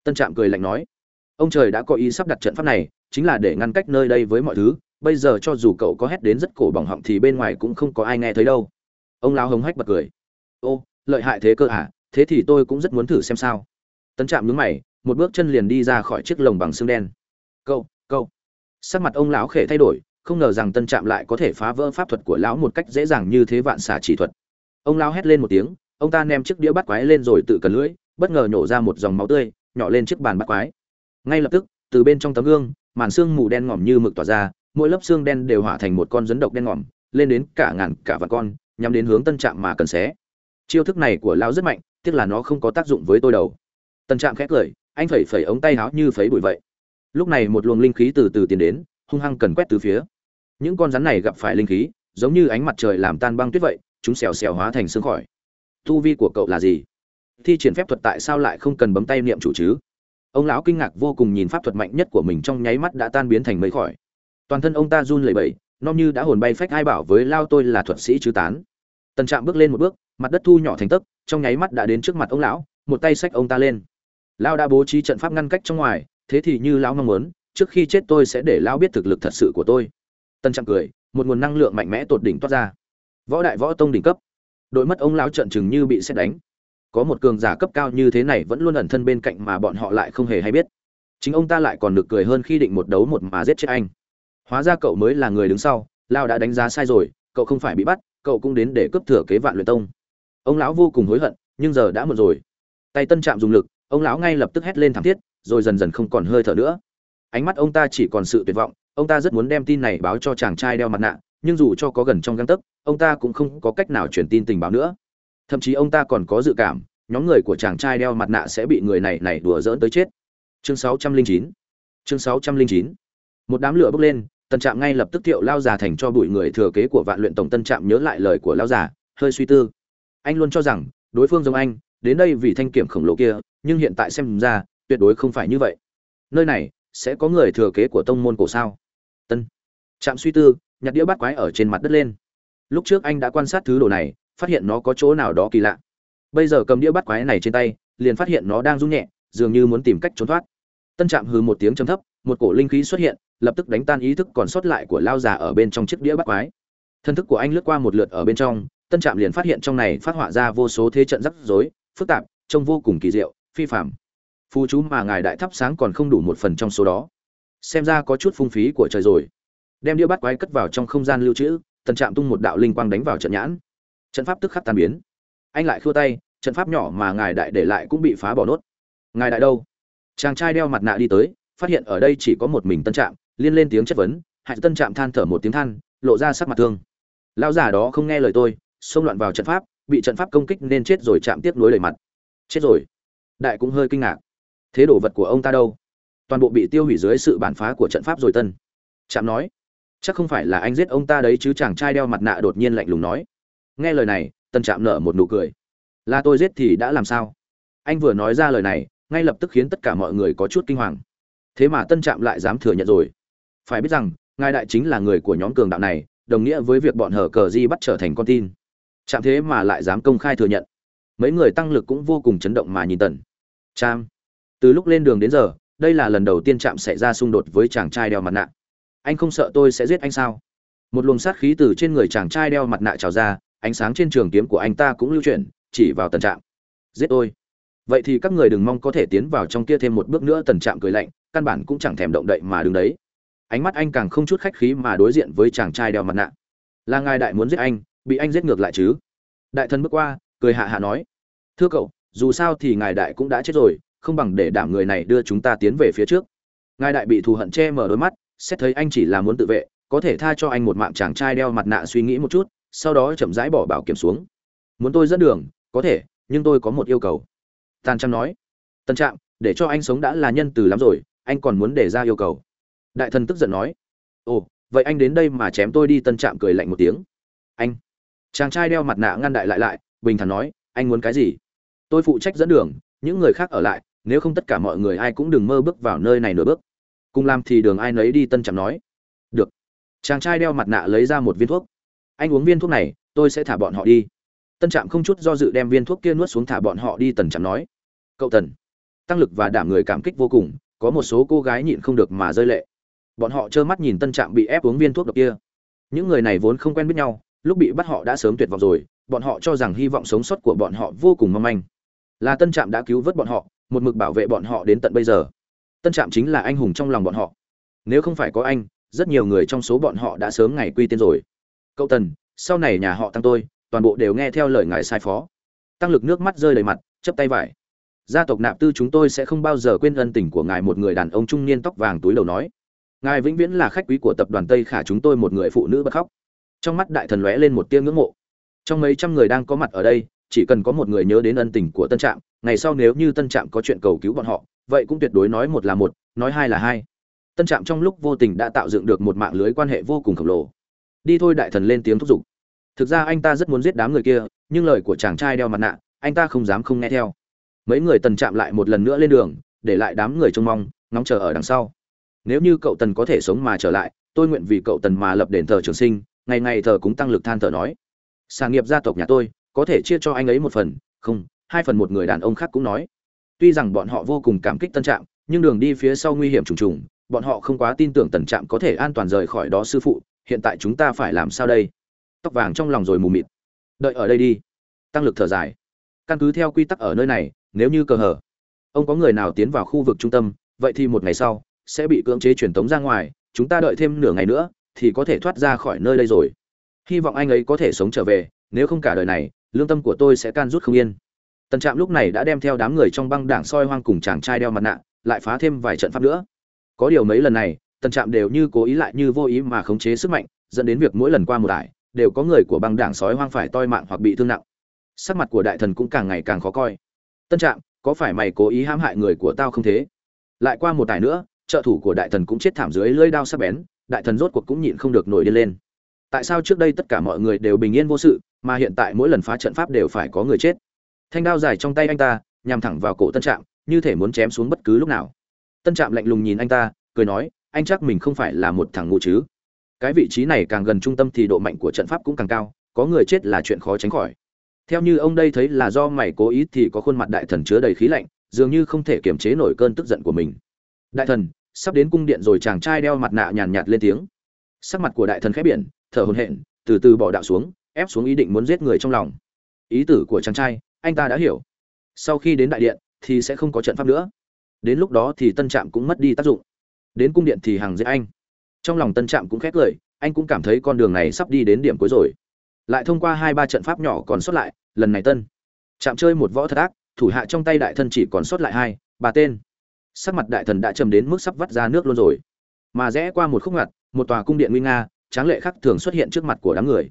A: Tân trạm cười lạnh nói, ông trời đã có ý sắp đặt trận pháp này, chính là để ngăn cách nơi đây với mọi thứ, bây giờ cho dù cậu có hét đến rất cổ bỏng họng thì bên ngoài cũng không có ai nghe thấy đâu. Ông lão hống hách bật cười, ô, lợi hại thế cơ à thế thì tôi cũng rất muốn thử xem sao. Tân trạm nhướng mày, một bước chân liền đi ra khỏi chiếc lồng bằng xương đen. Cậu cậu. Sắc mặt ông lão khể thay đổi, không ngờ rằng tân trạm lại có thể phá vỡ pháp thuật của lão một cách dễ dàng như thế vạn xả chỉ thuật. Ông lão hét lên một tiếng ông ta ném chiếc đĩa bắt quái lên rồi tự cần lưỡi, bất ngờ nhổ ra một dòng máu tươi, nhỏ lên chiếc bàn bắt quái. Ngay lập tức, từ bên trong tấm gương, màn xương mù đen ngòm như mực tỏa ra, mỗi lớp xương đen đều hỏa thành một con rắn độc đen ngòm, lên đến cả ngàn, cả vạn con, nhắm đến hướng tân trạm mà cần xé. Chiêu thức này của lão rất mạnh, tiếc là nó không có tác dụng với tôi đầu tân trạm khét cười, anh phẩy phẩy ống tay háo như phẩy bụi vậy. Lúc này một luồng linh khí từ từ tiến đến, hung hăng cần quét từ phía. Những con rắn này gặp phải linh khí, giống như ánh mặt trời làm tan băng tuyết vậy, chúng xèo xèo hóa thành xương khỏi tu vi của cậu là gì? Thi triển phép thuật tại sao lại không cần bấm tay niệm chủ chứ? Ông lão kinh ngạc vô cùng nhìn pháp thuật mạnh nhất của mình trong nháy mắt đã tan biến thành mấy khỏi toàn thân ông ta run lẩy bẩy non như đã hồn bay phách ai bảo với lao tôi là thuật sĩ chứ tán. Tần trạm bước lên một bước, mặt đất thu nhỏ thành tấc, trong nháy mắt đã đến trước mặt ông lão, một tay xách ông ta lên. Lão đã bố trí trận pháp ngăn cách trong ngoài, thế thì như lão mong muốn, trước khi chết tôi sẽ để lão biết thực lực thật sự của tôi. Tần trạm cười, một nguồn năng lượng mạnh mẽ tột đỉnh toát ra. Võ đại võ tông đỉnh cấp đội mất ông lão trận chừng như bị xét đánh. Có một cường giả cấp cao như thế này vẫn luôn ẩn thân bên cạnh mà bọn họ lại không hề hay biết. Chính ông ta lại còn được cười hơn khi định một đấu một mà giết chết anh. Hóa ra cậu mới là người đứng sau, lao đã đánh giá sai rồi, cậu không phải bị bắt, cậu cũng đến để cướp thừa kế vạn luyện tông. Ông lão vô cùng hối hận, nhưng giờ đã muộn rồi. Tay tân trạm dùng lực, ông lão ngay lập tức hét lên thảm thiết, rồi dần dần không còn hơi thở nữa. Ánh mắt ông ta chỉ còn sự tuyệt vọng, ông ta rất muốn đem tin này báo cho chàng trai đeo mặt nạ nhưng dù cho có gần trong găng tấc, ông ta cũng không có cách nào truyền tin tình báo nữa. Thậm chí ông ta còn có dự cảm, nhóm người của chàng trai đeo mặt nạ sẽ bị người này này đùa dỡn tới chết. Chương 609 chương 609 một đám lửa bốc lên tân trạm ngay lập tức thiệu lao già thành cho bụi người thừa kế của vạn luyện tổng tân trạm nhớ lại lời của lao già, hơi suy tư. Anh luôn cho rằng, đối phương giống anh, đến đây vì thanh kiểm khổng lồ kia, nhưng hiện tại xem ra, tuyệt đối không phải như vậy. Nơi này, sẽ có người thừa kế của tông môn cổ sao? Tân trạm suy tư nhặt đĩa bát quái ở trên mặt đất lên. Lúc trước anh đã quan sát thứ đồ này, phát hiện nó có chỗ nào đó kỳ lạ. Bây giờ cầm đĩa bát quái này trên tay, liền phát hiện nó đang rung nhẹ, dường như muốn tìm cách trốn thoát. Tân trạm hừ một tiếng trầm thấp, một cổ linh khí xuất hiện, lập tức đánh tan ý thức còn sót lại của lao già ở bên trong chiếc đĩa bát quái. Thân thức của anh lướt qua một lượt ở bên trong, tân trạm liền phát hiện trong này phát họa ra vô số thế trận rắc rối, phức tạp, trông vô cùng kỳ diệu, phi phạm phù chú mà ngài đại thắp sáng còn không đủ một phần trong số đó. Xem ra có chút phung phí của trời rồi đem đĩa bắt quái cất vào trong không gian lưu trữ tần trạm tung một đạo linh quang đánh vào trận nhãn. Trận pháp tức khắc tan biến. Anh lại khua tay, trận pháp nhỏ mà ngài đại để lại cũng bị phá bỏ nốt. Ngài đại đâu? Chàng trai đeo mặt nạ đi tới, phát hiện ở đây chỉ có một mình tân trạm, liên lên tiếng chất vấn, hại tân trạm than thở một tiếng than, lộ ra sắc mặt thương. Lão già đó không nghe lời tôi, xông loạn vào trận pháp, bị trận pháp công kích nên chết rồi chạm tiếp nối lời mặt. Chết rồi. Đại cũng hơi kinh ngạc. Thế đồ vật của ông ta đâu? Toàn bộ bị tiêu hủy dưới sự bản phá của trận pháp rồi tân. Trạm nói chắc không phải là anh giết ông ta đấy chứ, chàng trai đeo mặt nạ đột nhiên lạnh lùng nói. Nghe lời này tân trạm nở một nụ cười. Là tôi giết thì đã làm sao? Anh vừa nói ra lời này, ngay lập tức khiến tất cả mọi người có chút kinh hoàng. Thế mà tân trạm lại dám thừa nhận rồi. Phải biết rằng, ngài đại chính là người của nhóm cường đạo này, đồng nghĩa với việc bọn hở cờ di bắt trở thành con tin. Chạm thế mà lại dám công khai thừa nhận. Mấy người tăng lực cũng vô cùng chấn động mà nhìn tần. Cham từ lúc lên đường đến giờ, đây là lần đầu tiên chạm xảy ra xung đột với chàng trai đeo mặt nạ anh không sợ tôi sẽ giết anh sao? Một luồng sát khí từ trên người chàng trai đeo mặt nạ trào ra, ánh sáng trên trường kiếm của anh ta cũng lưu chuyển, chỉ vào tần trạm. Giết tôi. Vậy thì các người đừng mong có thể tiến vào trong kia thêm một bước nữa, tần trạm cười lạnh, căn bản cũng chẳng thèm động đậy mà đứng đấy. Ánh mắt anh càng không chút khách khí mà đối diện với chàng trai đeo mặt nạ. Là ngài đại muốn giết anh, bị anh giết ngược lại chứ? Đại thần bước qua, cười hạ hạ nói. Thưa cậu, dù sao thì ngài đại cũng đã chết rồi, không bằng để đảm người này đưa chúng ta tiến về phía trước. Ngài đại bị thù hận che mở đôi mắt xét thấy anh chỉ là muốn tự vệ, có thể tha cho anh một mạng chàng trai đeo mặt nạ suy nghĩ một chút, sau đó chậm rãi bỏ bảo kiểm xuống. Muốn tôi dẫn đường, có thể, nhưng tôi có một yêu cầu. Tàn trang nói. Tân trạm, để cho anh sống đã là nhân từ lắm rồi, anh còn muốn để ra yêu cầu. Đại thần tức giận nói. Ồ, vậy anh đến đây mà chém tôi đi tân trạm cười lạnh một tiếng. Anh. Chàng trai đeo mặt nạ ngăn đại lại lại, bình thản nói, anh muốn cái gì? Tôi phụ trách dẫn đường, những người khác ở lại, nếu không tất cả mọi người ai cũng đừng mơ bước vào nơi này nửa bước cùng làm thì đường ai nấy đi tân trạm nói. Được. Chàng trai đeo mặt nạ lấy ra một viên thuốc. Anh uống viên thuốc này, tôi sẽ thả bọn họ đi. Tân trạm không chút do dự đem viên thuốc kia nuốt xuống thả bọn họ đi tần trạm nói. Cậu tần. Tăng lực và đảm người cảm kích vô cùng, có một số cô gái nhịn không được mà rơi lệ. Bọn họ trơ mắt nhìn tân trạm bị ép uống viên thuốc độc kia. Những người này vốn không quen biết nhau, lúc bị bắt họ đã sớm tuyệt vọng rồi, bọn họ cho rằng hy vọng sống sót của bọn họ vô cùng mong manh. Là tân trạm đã cứu vớt bọn họ, một mực bảo vệ bọn họ đến tận bây giờ tân trạm chính là anh hùng trong lòng bọn họ. Nếu không phải có anh, rất nhiều người trong số bọn họ đã sớm ngày quy tiên rồi. Cậu tần, sau này nhà họ tăng tôi, toàn bộ đều nghe theo lời ngài sai phó. Tăng lực nước mắt rơi đầy mặt chấp tay vải. Gia tộc nạp tư chúng tôi sẽ không bao giờ quên ân tình của ngài, một người đàn ông trung niên tóc vàng túi đầu nói. Ngài vĩnh viễn là khách quý của tập đoàn tây khả, chúng tôi một người phụ nữ bật khóc. Trong mắt đại thần lóe lên một tia ngưỡng mộ. Trong mấy trăm người đang có mặt ở đây, chỉ cần có một người nhớ đến ân tình của tân trạm, ngày sau nếu như tân trạm có chuyện cầu cứu bọn họ vậy cũng tuyệt đối nói một là một, nói hai là hai. Tân trạm trong lúc vô tình đã tạo dựng được một mạng lưới quan hệ vô cùng khổng lồ. Đi thôi đại thần lên tiếng thúc giục. Thực ra anh ta rất muốn giết đám người kia, nhưng lời của chàng trai đeo mặt nạ, anh ta không dám không nghe theo. Mấy người tần chạm lại một lần nữa lên đường, để lại đám người trông mong, ngóng chờ ở đằng sau. Nếu như cậu tần có thể sống mà trở lại, tôi nguyện vì cậu tần mà lập đền thờ trường sinh, ngày ngày thờ cúng tăng lực than thờ nói. Sản nghiệp gia tộc nhà tôi, có thể chia cho anh ấy một phần, không, hai phần một người đàn ông khác cũng nói tuy rằng bọn họ vô cùng cảm kích tân trạm, nhưng đường đi phía sau nguy hiểm trùng trùng, bọn họ không quá tin tưởng tần trạm có thể an toàn rời khỏi đó sư phụ, hiện tại chúng ta phải làm sao đây? Tóc vàng trong lòng rồi mù mịt. Đợi ở đây đi. Tăng lực thở dài. Căn cứ theo quy tắc ở nơi này, nếu như cờ hở ông có người nào tiến vào khu vực trung tâm, vậy thì một ngày sau, sẽ bị cưỡng chế truyền tống ra ngoài, chúng ta đợi thêm nửa ngày nữa, thì có thể thoát ra khỏi nơi đây rồi. Hy vọng anh ấy có thể sống trở về, nếu không cả đời này, lương tâm của tôi sẽ can rút không yên tần trạm lúc này đã đem theo đám người trong băng đảng soi hoang cùng chàng trai đeo mặt nạ, lại phá thêm vài trận pháp nữa. Có điều mấy lần này, tần trạm đều như cố ý lại như vô ý mà khống chế sức mạnh, dẫn đến việc mỗi lần qua một đại đều có người của băng đảng sói hoang phải toi mạng hoặc bị thương nặng. Sắc mặt của đại thần cũng càng ngày càng khó coi. Tân trạm, có phải mày cố ý hãm hại người của tao không thế? Lại qua một tài nữa, trợ thủ của đại thần cũng chết thảm dưới lưỡi đao sắc bén, đại thần rốt cuộc cũng nhịn không được nổi điên lên. Tại sao trước đây tất cả mọi người đều bình yên vô sự, mà hiện tại mỗi lần phá trận pháp đều phải có người chết? Thanh đao dài trong tay anh ta, nhằm thẳng vào cổ tân trạm, như thể muốn chém xuống bất cứ lúc nào. Tân trạm lạnh lùng nhìn anh ta, cười nói, anh chắc mình không phải là một thằng ngu chứ. Cái vị trí này càng gần trung tâm thì độ mạnh của trận pháp cũng càng cao, có người chết là chuyện khó tránh khỏi. Theo như ông đây thấy là do mày cố ý thì có khuôn mặt đại thần chứa đầy khí lạnh, dường như không thể kiềm chế nổi cơn tức giận của mình. Đại thần, sắp đến cung điện rồi chàng trai đeo mặt nạ nhàn nhạt lên tiếng. Sắc mặt của đại thần khẽ biển thở hồn hện từ từ bỏ đạo xuống, ép xuống ý định muốn giết người trong lòng. Ý tử của chàng trai anh ta đã hiểu. Sau khi đến đại điện, thì sẽ không có trận pháp nữa. Đến lúc đó thì tân trạm cũng mất đi tác dụng. Đến cung điện thì hàng dễ anh. Trong lòng tân trạm cũng khét lời anh cũng cảm thấy con đường này sắp đi đến điểm cuối rồi. Lại thông qua hai ba trận pháp nhỏ còn sót lại, lần này tân chạm chơi một võ thật ác, thủ hạ trong tay đại thân chỉ còn sót lại hai, ba tên. Sắc mặt đại thần đã trầm đến mức sắp vắt ra nước luôn rồi. Mà rẽ qua một khúc ngặt, một tòa cung điện nguy nga, tráng lệ khắc thường xuất hiện trước mặt của đám người.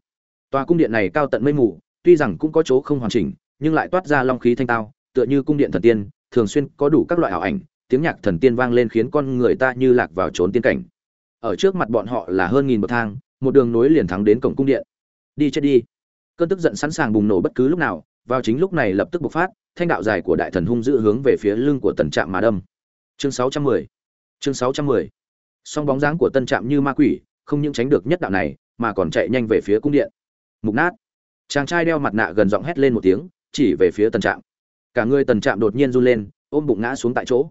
A: Tòa cung điện này cao tận mây mù, tuy rằng cũng có chỗ không hoàn chỉnh nhưng lại toát ra long khí thanh tao, tựa như cung điện thần tiên, thường xuyên có đủ các loại ảo ảnh, tiếng nhạc thần tiên vang lên khiến con người ta như lạc vào trốn tiên cảnh. Ở trước mặt bọn họ là hơn nghìn bậc thang, một đường nối liền thẳng đến cổng cung điện. Đi chết đi. Cơn tức giận sẵn sàng bùng nổ bất cứ lúc nào, vào chính lúc này lập tức bộc phát, thanh đạo dài của đại thần hung dữ hướng về phía lưng của tần trạm mà đâm. Chương 610 chương 610 song bóng dáng của tân trạm như ma quỷ, không những tránh được nhất đạo này, mà còn chạy nhanh về phía cung điện. Mục nát. Chàng trai đeo mặt nạ gần giọng hét lên một tiếng chỉ về phía tần trạm. Cả người tần trạm đột nhiên run lên, ôm bụng ngã xuống tại chỗ.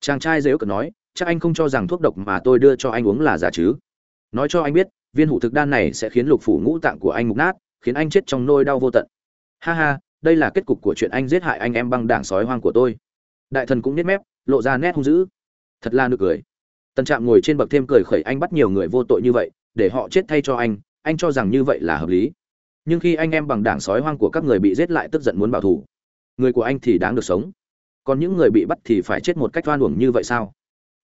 A: Chàng trai dếu cợt nói, chắc anh không cho rằng thuốc độc mà tôi đưa cho anh uống là giả chứ? Nói cho anh biết, viên hủ thực đan này sẽ khiến lục phủ ngũ tạng của anh mục nát, khiến anh chết trong nôi đau vô tận. Ha ha, đây là kết cục của chuyện anh giết hại anh em băng đảng sói hoang của tôi. Đại thần cũng nết mép, lộ ra nét hung dữ. Thật là nực cười. Tần trạm ngồi trên bậc thêm cười khẩy anh bắt nhiều người vô tội như vậy, để họ chết thay cho anh anh cho rằng như vậy là hợp lý nhưng khi anh em bằng đảng sói hoang của các người bị giết lại tức giận muốn bảo thủ, người của anh thì đáng được sống. Còn những người bị bắt thì phải chết một cách oan uổng như vậy sao?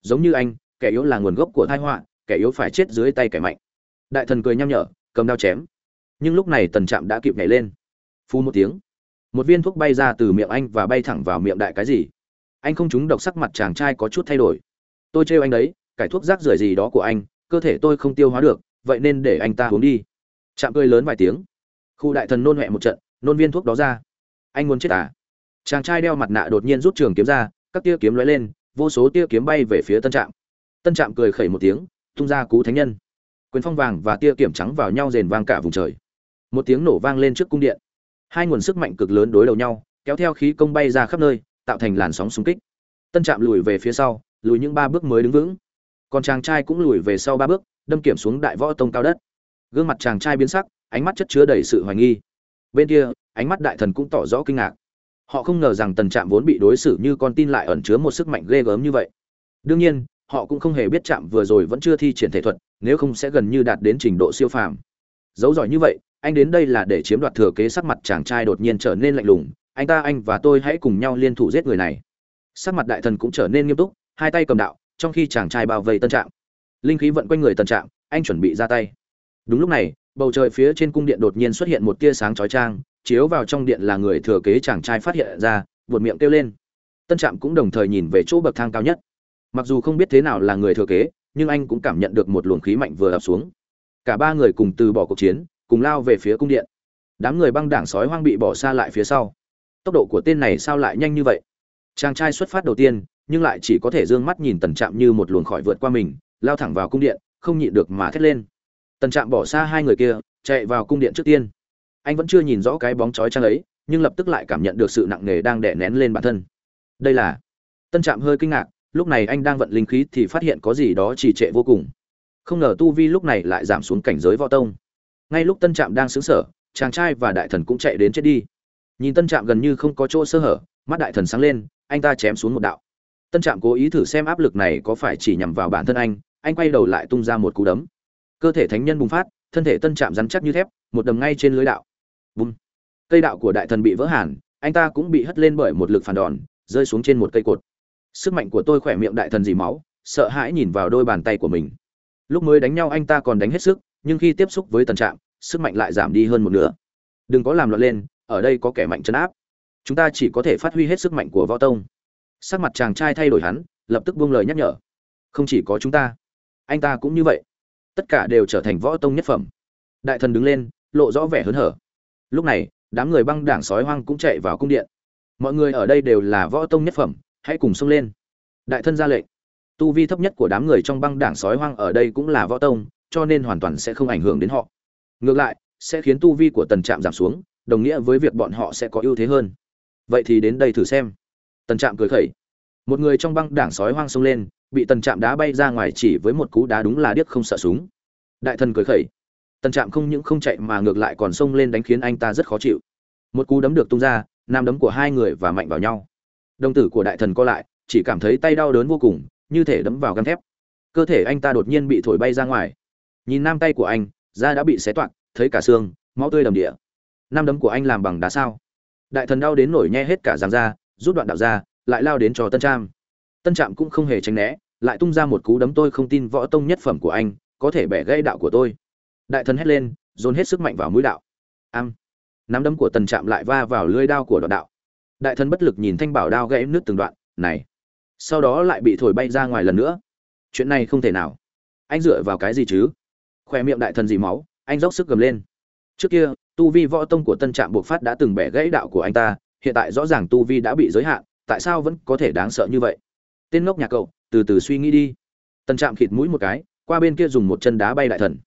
A: Giống như anh, kẻ yếu là nguồn gốc của tai họa, kẻ yếu phải chết dưới tay kẻ mạnh. Đại thần cười nham nhở, cầm đao chém. Nhưng lúc này tần trạm đã kịp nhảy lên. Phu một tiếng. Một viên thuốc bay ra từ miệng anh và bay thẳng vào miệng đại cái gì. Anh không trúng độc sắc mặt chàng trai có chút thay đổi. Tôi trêu anh đấy, cải thuốc rác rưởi gì đó của anh, cơ thể tôi không tiêu hóa được, vậy nên để anh ta uống đi. Chạm cười lớn vài tiếng khu đại thần nôn huệ một trận, nôn viên thuốc đó ra. Anh muốn chết à? Chàng trai đeo mặt nạ đột nhiên rút trường kiếm ra, các tia kiếm lóe lên, vô số tia kiếm bay về phía tân trạm. Tân trạm cười khẩy một tiếng, tung ra cú thánh nhân. Quyền phong vàng và tia kiểm trắng vào nhau rền vang cả vùng trời. Một tiếng nổ vang lên trước cung điện. Hai nguồn sức mạnh cực lớn đối đầu nhau, kéo theo khí công bay ra khắp nơi, tạo thành làn sóng xung kích. Tân trạm lùi về phía sau, lùi những ba bước mới đứng vững. Còn chàng trai cũng lùi về sau ba bước, đâm kiểm xuống đại võ tông cao đất gương mặt chàng trai biến sắc, ánh mắt chất chứa đầy sự hoài nghi. Bên kia, ánh mắt đại thần cũng tỏ rõ kinh ngạc. Họ không ngờ rằng tần trạm vốn bị đối xử như con tin lại ẩn chứa một sức mạnh ghê gớm như vậy. Đương nhiên, họ cũng không hề biết trạm vừa rồi vẫn chưa thi triển thể thuật, nếu không sẽ gần như đạt đến trình độ siêu phàm. Dấu giỏi như vậy, anh đến đây là để chiếm đoạt thừa kế sắc mặt chàng trai đột nhiên trở nên lạnh lùng. Anh ta, anh và tôi hãy cùng nhau liên thủ giết người này. Sắc mặt đại thần cũng trở nên nghiêm túc, hai tay cầm đạo, trong khi chàng trai bao vây tân trạm. Linh khí vận quanh người tân trạm, anh chuẩn bị ra tay đúng lúc này, bầu trời phía trên cung điện đột nhiên xuất hiện một tia sáng chói chang, chiếu vào trong điện là người thừa kế chàng trai phát hiện ra, buột miệng kêu lên. Tân trạm cũng đồng thời nhìn về chỗ bậc thang cao nhất. Mặc dù không biết thế nào là người thừa kế, nhưng anh cũng cảm nhận được một luồng khí mạnh vừa ập xuống. Cả ba người cùng từ bỏ cuộc chiến, cùng lao về phía cung điện. Đám người băng đảng sói hoang bị bỏ xa lại phía sau. Tốc độ của tên này sao lại nhanh như vậy? Chàng trai xuất phát đầu tiên, nhưng lại chỉ có thể d ư ơ n g mắt nhìn tần trạm như một luồng khỏi vượt qua mình, lao thẳng vào cung điện, không nhịn được mà thét lên tần trạm bỏ xa hai người kia, chạy vào cung điện trước tiên. Anh vẫn chưa nhìn rõ cái bóng chói trăng ấy, nhưng lập tức lại cảm nhận được sự nặng nề đang đè nén lên bản thân. Đây là tân trạm hơi kinh ngạc, lúc này anh đang vận linh khí thì phát hiện có gì đó trì trệ vô cùng. Không ngờ tu vi lúc này lại giảm xuống cảnh giới võ tông. Ngay lúc tân trạm đang xứng sở chàng trai và đại thần cũng chạy đến chết đi. Nhìn tân trạm gần như không có chỗ sơ hở, mắt đại thần sáng lên, anh ta chém xuống một đạo. Tân trạm cố ý thử xem áp lực này có phải chỉ nhằm vào bản thân anh anh quay đầu lại tung ra một cú đấm cơ thể thánh nhân bùng phát, thân thể tân trạm rắn chắc như thép, một đầm ngay trên lưới đạo. Bùm. Cây đạo của đại thần bị vỡ hẳn anh ta cũng bị hất lên bởi một lực phản đòn, rơi xuống trên một cây cột. Sức mạnh của tôi khỏe miệng đại thần dì máu, sợ hãi nhìn vào đôi bàn tay của mình. Lúc mới đánh nhau anh ta còn đánh hết sức, nhưng khi tiếp xúc với tần trạm, sức mạnh lại giảm đi hơn một nửa. Đừng có làm loạn lên, ở đây có kẻ mạnh chấn áp. Chúng ta chỉ có thể phát huy hết sức mạnh của võ tông. Sắc mặt chàng trai thay đổi hắn, lập tức buông lời nhắc nhở. Không chỉ có chúng ta, anh ta cũng như vậy tất cả đều trở thành võ tông nhất phẩm. Đại thần đứng lên, lộ rõ vẻ hớn hở. Lúc này, đám người băng đảng sói hoang cũng chạy vào cung điện. Mọi người ở đây đều là võ tông nhất phẩm, hãy cùng xông lên. Đại thân ra lệnh. Tu vi thấp nhất của đám người trong băng đảng sói hoang ở đây cũng là võ tông, cho nên hoàn toàn sẽ không ảnh hưởng đến họ. Ngược lại, sẽ khiến tu vi của tần trạm giảm xuống, đồng nghĩa với việc bọn họ sẽ có ưu thế hơn. Vậy thì đến đây thử xem. Tần trạm cười khẩy. Một người trong băng đảng sói hoang xông lên bị tần trạm đá bay ra ngoài chỉ với một cú đá đúng là điếc không sợ súng. Đại thần cười khẩy. Tần trạm không những không chạy mà ngược lại còn xông lên đánh khiến anh ta rất khó chịu. Một cú đấm được tung ra, nam đấm của hai người và mạnh vào nhau. Đồng tử của đại thần co lại, chỉ cảm thấy tay đau đớn vô cùng, như thể đấm vào găng thép. Cơ thể anh ta đột nhiên bị thổi bay ra ngoài. Nhìn nam tay của anh, da đã bị xé toạc, thấy cả xương, máu tươi đầm địa. Nam đấm của anh làm bằng đá sao? Đại thần đau đến nổi nhe hết cả ràng da, rút đoạn đạo ra, lại lao đến cho tân trang tân trạm cũng không hề tránh né, lại tung ra một cú đấm tôi không tin võ tông nhất phẩm của anh, có thể bẻ gãy đạo của tôi. Đại thần hét lên, dồn hết sức mạnh vào mũi đạo. Am. Nắm đấm của tần trạm lại va vào lưỡi đao của đoạn đạo. Đại thần bất lực nhìn thanh bảo đao gãy nước từng đoạn, này. Sau đó lại bị thổi bay ra ngoài lần nữa. Chuyện này không thể nào. Anh dựa vào cái gì chứ? Khoe miệng đại thần dì máu, anh dốc sức gầm lên. Trước kia, tu vi võ tông của tân trạm bộc phát đã từng bẻ gãy đạo của anh ta, hiện tại rõ ràng tu vi đã bị giới hạn, tại sao vẫn có thể đáng sợ như vậy? Tên ngốc nhà cậu, từ từ suy nghĩ đi. Tần trạm khịt mũi một cái, qua bên kia dùng một chân đá bay đại thần.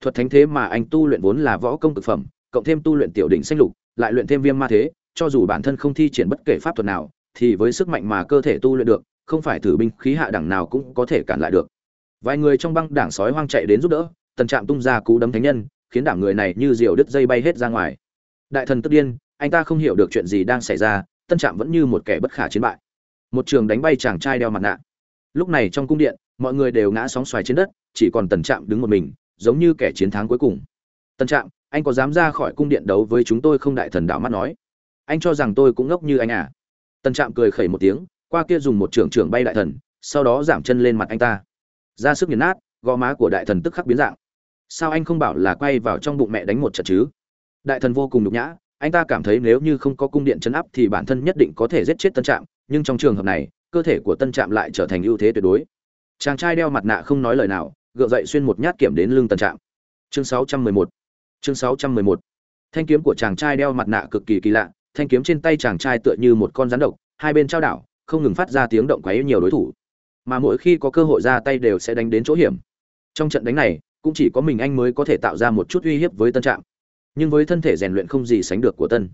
A: Thuật thánh thế mà anh tu luyện vốn là võ công thực phẩm, cộng thêm tu luyện tiểu đỉnh xanh lục, lại luyện thêm viêm ma thế, cho dù bản thân không thi triển bất kể pháp thuật nào, thì với sức mạnh mà cơ thể tu luyện được, không phải thử binh khí hạ đẳng nào cũng có thể cản lại được. Vài người trong băng đảng sói hoang chạy đến giúp đỡ, tần trạm tung ra cú đấm thánh nhân, khiến đảng người này như diều đứt dây bay hết ra ngoài. Đại thần tức điên, anh ta không hiểu được chuyện gì đang xảy ra tân trạm vẫn như một kẻ bất khả chiến bại một trường đánh bay chàng trai đeo mặt nạ. Lúc này trong cung điện, mọi người đều ngã sóng xoài trên đất, chỉ còn tần trạm đứng một mình, giống như kẻ chiến thắng cuối cùng. Tần trạm, anh có dám ra khỏi cung điện đấu với chúng tôi không? Đại thần đạo mắt nói. Anh cho rằng tôi cũng ngốc như anh à? Tần trạm cười khẩy một tiếng, qua kia dùng một trưởng trưởng bay đại thần, sau đó giảm chân lên mặt anh ta. Ra sức nghiền nát, gò má của đại thần tức khắc biến dạng. Sao anh không bảo là quay vào trong bụng mẹ đánh một trận chứ? Đại thần vô cùng nhục nhã, anh ta cảm thấy nếu như không có cung điện chấn áp thì bản thân nhất định có thể giết chết tân trạm nhưng trong trường hợp này, cơ thể của tân trạm lại trở thành ưu thế tuyệt đối. Chàng trai đeo mặt nạ không nói lời nào, gượng dậy xuyên một nhát kiểm đến lưng tân trạm. Chương 611 chương 611 thanh kiếm của chàng trai đeo mặt nạ cực kỳ kỳ lạ, thanh kiếm trên tay chàng trai tựa như một con rắn độc, hai bên trao đảo, không ngừng phát ra tiếng động quấy nhiều đối thủ. Mà mỗi khi có cơ hội ra tay đều sẽ đánh đến chỗ hiểm. Trong trận đánh này, cũng chỉ có mình anh mới có thể tạo ra một chút uy hiếp với tân trạm. Nhưng với thân thể rèn luyện không gì sánh được của tân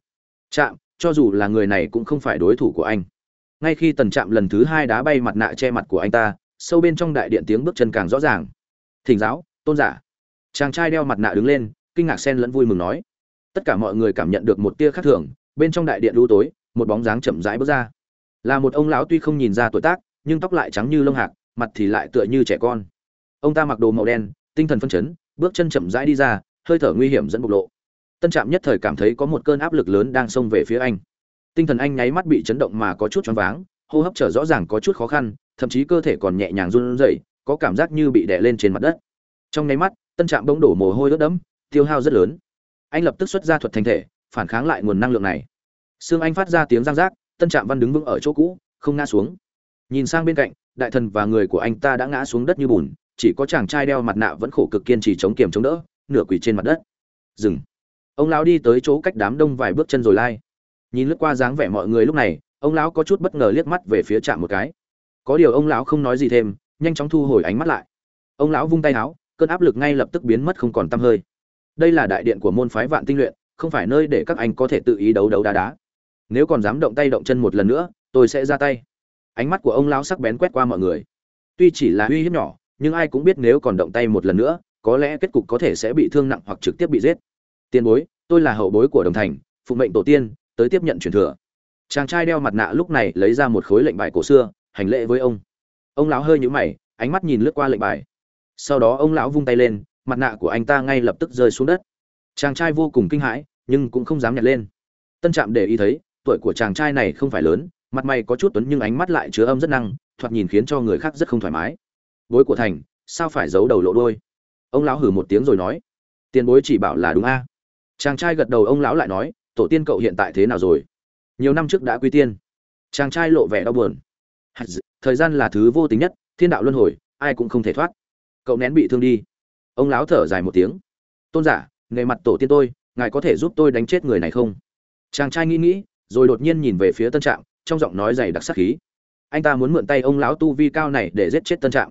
A: trạm, cho dù là người này cũng không phải đối thủ của anh ngay khi tần trạm lần thứ hai đá bay mặt nạ che mặt của anh ta, sâu bên trong đại điện tiếng bước chân càng rõ ràng. Thỉnh giáo, tôn giả. Chàng trai đeo mặt nạ đứng lên, kinh ngạc sen lẫn vui mừng nói. Tất cả mọi người cảm nhận được một tia khác thường, bên trong đại điện lũ tối, một bóng dáng chậm rãi bước ra. Là một ông lão tuy không nhìn ra tuổi tác, nhưng tóc lại trắng như lông hạc, mặt thì lại tựa như trẻ con. Ông ta mặc đồ màu đen, tinh thần phân chấn, bước chân chậm rãi đi ra, hơi thở nguy hiểm dẫn bộc lộ. Tân trạm nhất thời cảm thấy có một cơn áp lực lớn đang xông về phía anh tinh thần anh nháy mắt bị chấn động mà có chút choáng váng, hô hấp trở rõ ràng có chút khó khăn, thậm chí cơ thể còn nhẹ nhàng run rẩy, có cảm giác như bị đè lên trên mặt đất. Trong nháy mắt, tân trạm bỗng đổ mồ hôi ướt đẫm, tiêu hao rất lớn. Anh lập tức xuất ra thuật thành thể, phản kháng lại nguồn năng lượng này. Xương anh phát ra tiếng răng rác, tân trạm văn đứng vững ở chỗ cũ, không ngã xuống. Nhìn sang bên cạnh, đại thần và người của anh ta đã ngã xuống đất như bùn, chỉ có chàng trai đeo mặt nạ vẫn khổ cực kiên trì chống kiềm chống đỡ, nửa quỳ trên mặt đất. Dừng. Ông lão đi tới chỗ cách đám đông vài bước chân rồi lai nhìn lướt qua dáng vẻ mọi người lúc này, ông lão có chút bất ngờ liếc mắt về phía trạm một cái. Có điều ông lão không nói gì thêm, nhanh chóng thu hồi ánh mắt lại. Ông lão vung tay áo, cơn áp lực ngay lập tức biến mất không còn tăm hơi. Đây là đại điện của môn phái vạn tinh luyện, không phải nơi để các anh có thể tự ý đấu đấu đá đá. Nếu còn dám động tay động chân một lần nữa, tôi sẽ ra tay. Ánh mắt của ông lão sắc bén quét qua mọi người. Tuy chỉ là uy hiếp nhỏ, nhưng ai cũng biết nếu còn động tay một lần nữa, có lẽ kết cục có thể sẽ bị thương nặng hoặc trực tiếp bị giết. Tiền bối, tôi là hậu bối của đồng thành, phụ mệnh tổ tiên tới tiếp nhận truyền thừa. Chàng trai đeo mặt nạ lúc này lấy ra một khối lệnh bài cổ xưa, hành lễ với ông. Ông lão hơi nhũ mày, ánh mắt nhìn lướt qua lệnh bài. Sau đó ông lão vung tay lên, mặt nạ của anh ta ngay lập tức rơi xuống đất. Chàng trai vô cùng kinh hãi, nhưng cũng không dám nhặt lên. Tân trạm để ý thấy, tuổi của chàng trai này không phải lớn, mặt mày có chút tuấn nhưng ánh mắt lại chứa âm rất năng, thoạt nhìn khiến cho người khác rất không thoải mái. Bối của thành, sao phải giấu đầu lộ đôi ông lão hử một tiếng rồi nói. Tiền bối chỉ bảo là đúng a. Chàng trai gật đầu, ông lão lại nói tổ tiên cậu hiện tại thế nào rồi? Nhiều năm trước đã quy tiên. Chàng trai lộ vẻ đau buồn. Thời gian là thứ vô tính nhất, thiên đạo luân hồi, ai cũng không thể thoát. Cậu nén bị thương đi. Ông lão thở dài một tiếng. Tôn giả, nghề mặt tổ tiên tôi, ngài có thể giúp tôi đánh chết người này không? Chàng trai nghĩ nghĩ, rồi đột nhiên nhìn về phía tân trạm, trong giọng nói dày đặc sắc khí. Anh ta muốn mượn tay ông lão tu vi cao này để giết chết tân trạm.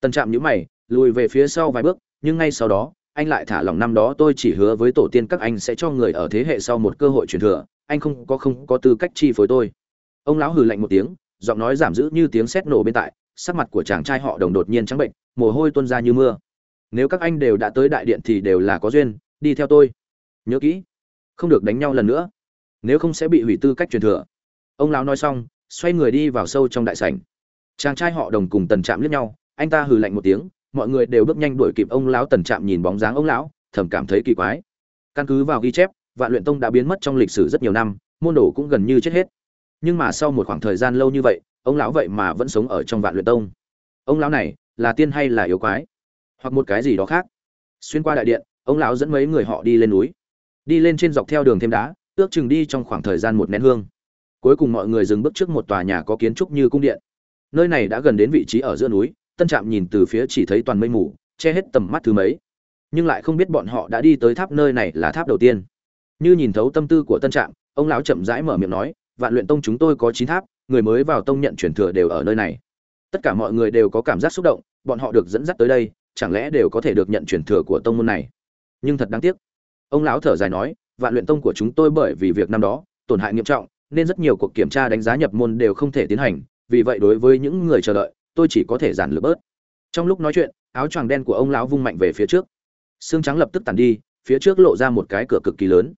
A: Tân trạm nhữ mày, lùi về phía sau vài bước, nhưng ngay sau đó anh lại thả lòng năm đó tôi chỉ hứa với tổ tiên các anh sẽ cho người ở thế hệ sau một cơ hội truyền thừa, anh không có không có tư cách chi phối tôi. Ông lão hừ lạnh một tiếng, giọng nói giảm dữ như tiếng sét nổ bên tại, sắc mặt của chàng trai họ đồng đột nhiên trắng bệnh, mồ hôi tuôn ra như mưa. Nếu các anh đều đã tới đại điện thì đều là có duyên, đi theo tôi. Nhớ kỹ, không được đánh nhau lần nữa, nếu không sẽ bị hủy tư cách truyền thừa. Ông lão nói xong, xoay người đi vào sâu trong đại sảnh. Chàng trai họ đồng cùng tần trạm liếc nhau, anh ta hừ lạnh một tiếng mọi người đều bước nhanh đuổi kịp ông lão tần trạm nhìn bóng dáng ông lão, thầm cảm thấy kỳ quái. Căn cứ vào ghi chép, vạn luyện tông đã biến mất trong lịch sử rất nhiều năm, môn đồ cũng gần như chết hết. Nhưng mà sau một khoảng thời gian lâu như vậy, ông lão vậy mà vẫn sống ở trong vạn luyện tông. Ông lão này, là tiên hay là yêu quái? Hoặc một cái gì đó khác? Xuyên qua đại điện, ông lão dẫn mấy người họ đi lên núi. Đi lên trên dọc theo đường thêm đá, ước chừng đi trong khoảng thời gian một nén hương. Cuối cùng mọi người dừng bước trước một tòa nhà có kiến trúc như cung điện. Nơi này đã gần đến vị trí ở giữa núi tân trạm nhìn từ phía chỉ thấy toàn mây mù, che hết tầm mắt thứ mấy. Nhưng lại không biết bọn họ đã đi tới tháp nơi này là tháp đầu tiên. Như nhìn thấu tâm tư của tân trạm, ông lão chậm rãi mở miệng nói, vạn luyện tông chúng tôi có chín tháp, người mới vào tông nhận truyền thừa đều ở nơi này. Tất cả mọi người đều có cảm giác xúc động, bọn họ được dẫn dắt tới đây, chẳng lẽ đều có thể được nhận truyền thừa của tông môn này? Nhưng thật đáng tiếc. Ông lão thở dài nói, vạn luyện tông của chúng tôi bởi vì việc năm đó, tổn hại nghiêm trọng, nên rất nhiều cuộc kiểm tra đánh giá nhập môn đều không thể tiến hành, vì vậy đối với những người chờ đợi tôi chỉ có thể giản lược bớt. Trong lúc nói chuyện, áo choàng đen của ông lão vung mạnh về phía trước. Xương trắng lập tức tàn đi, phía trước lộ ra một cái cửa cực kỳ lớn.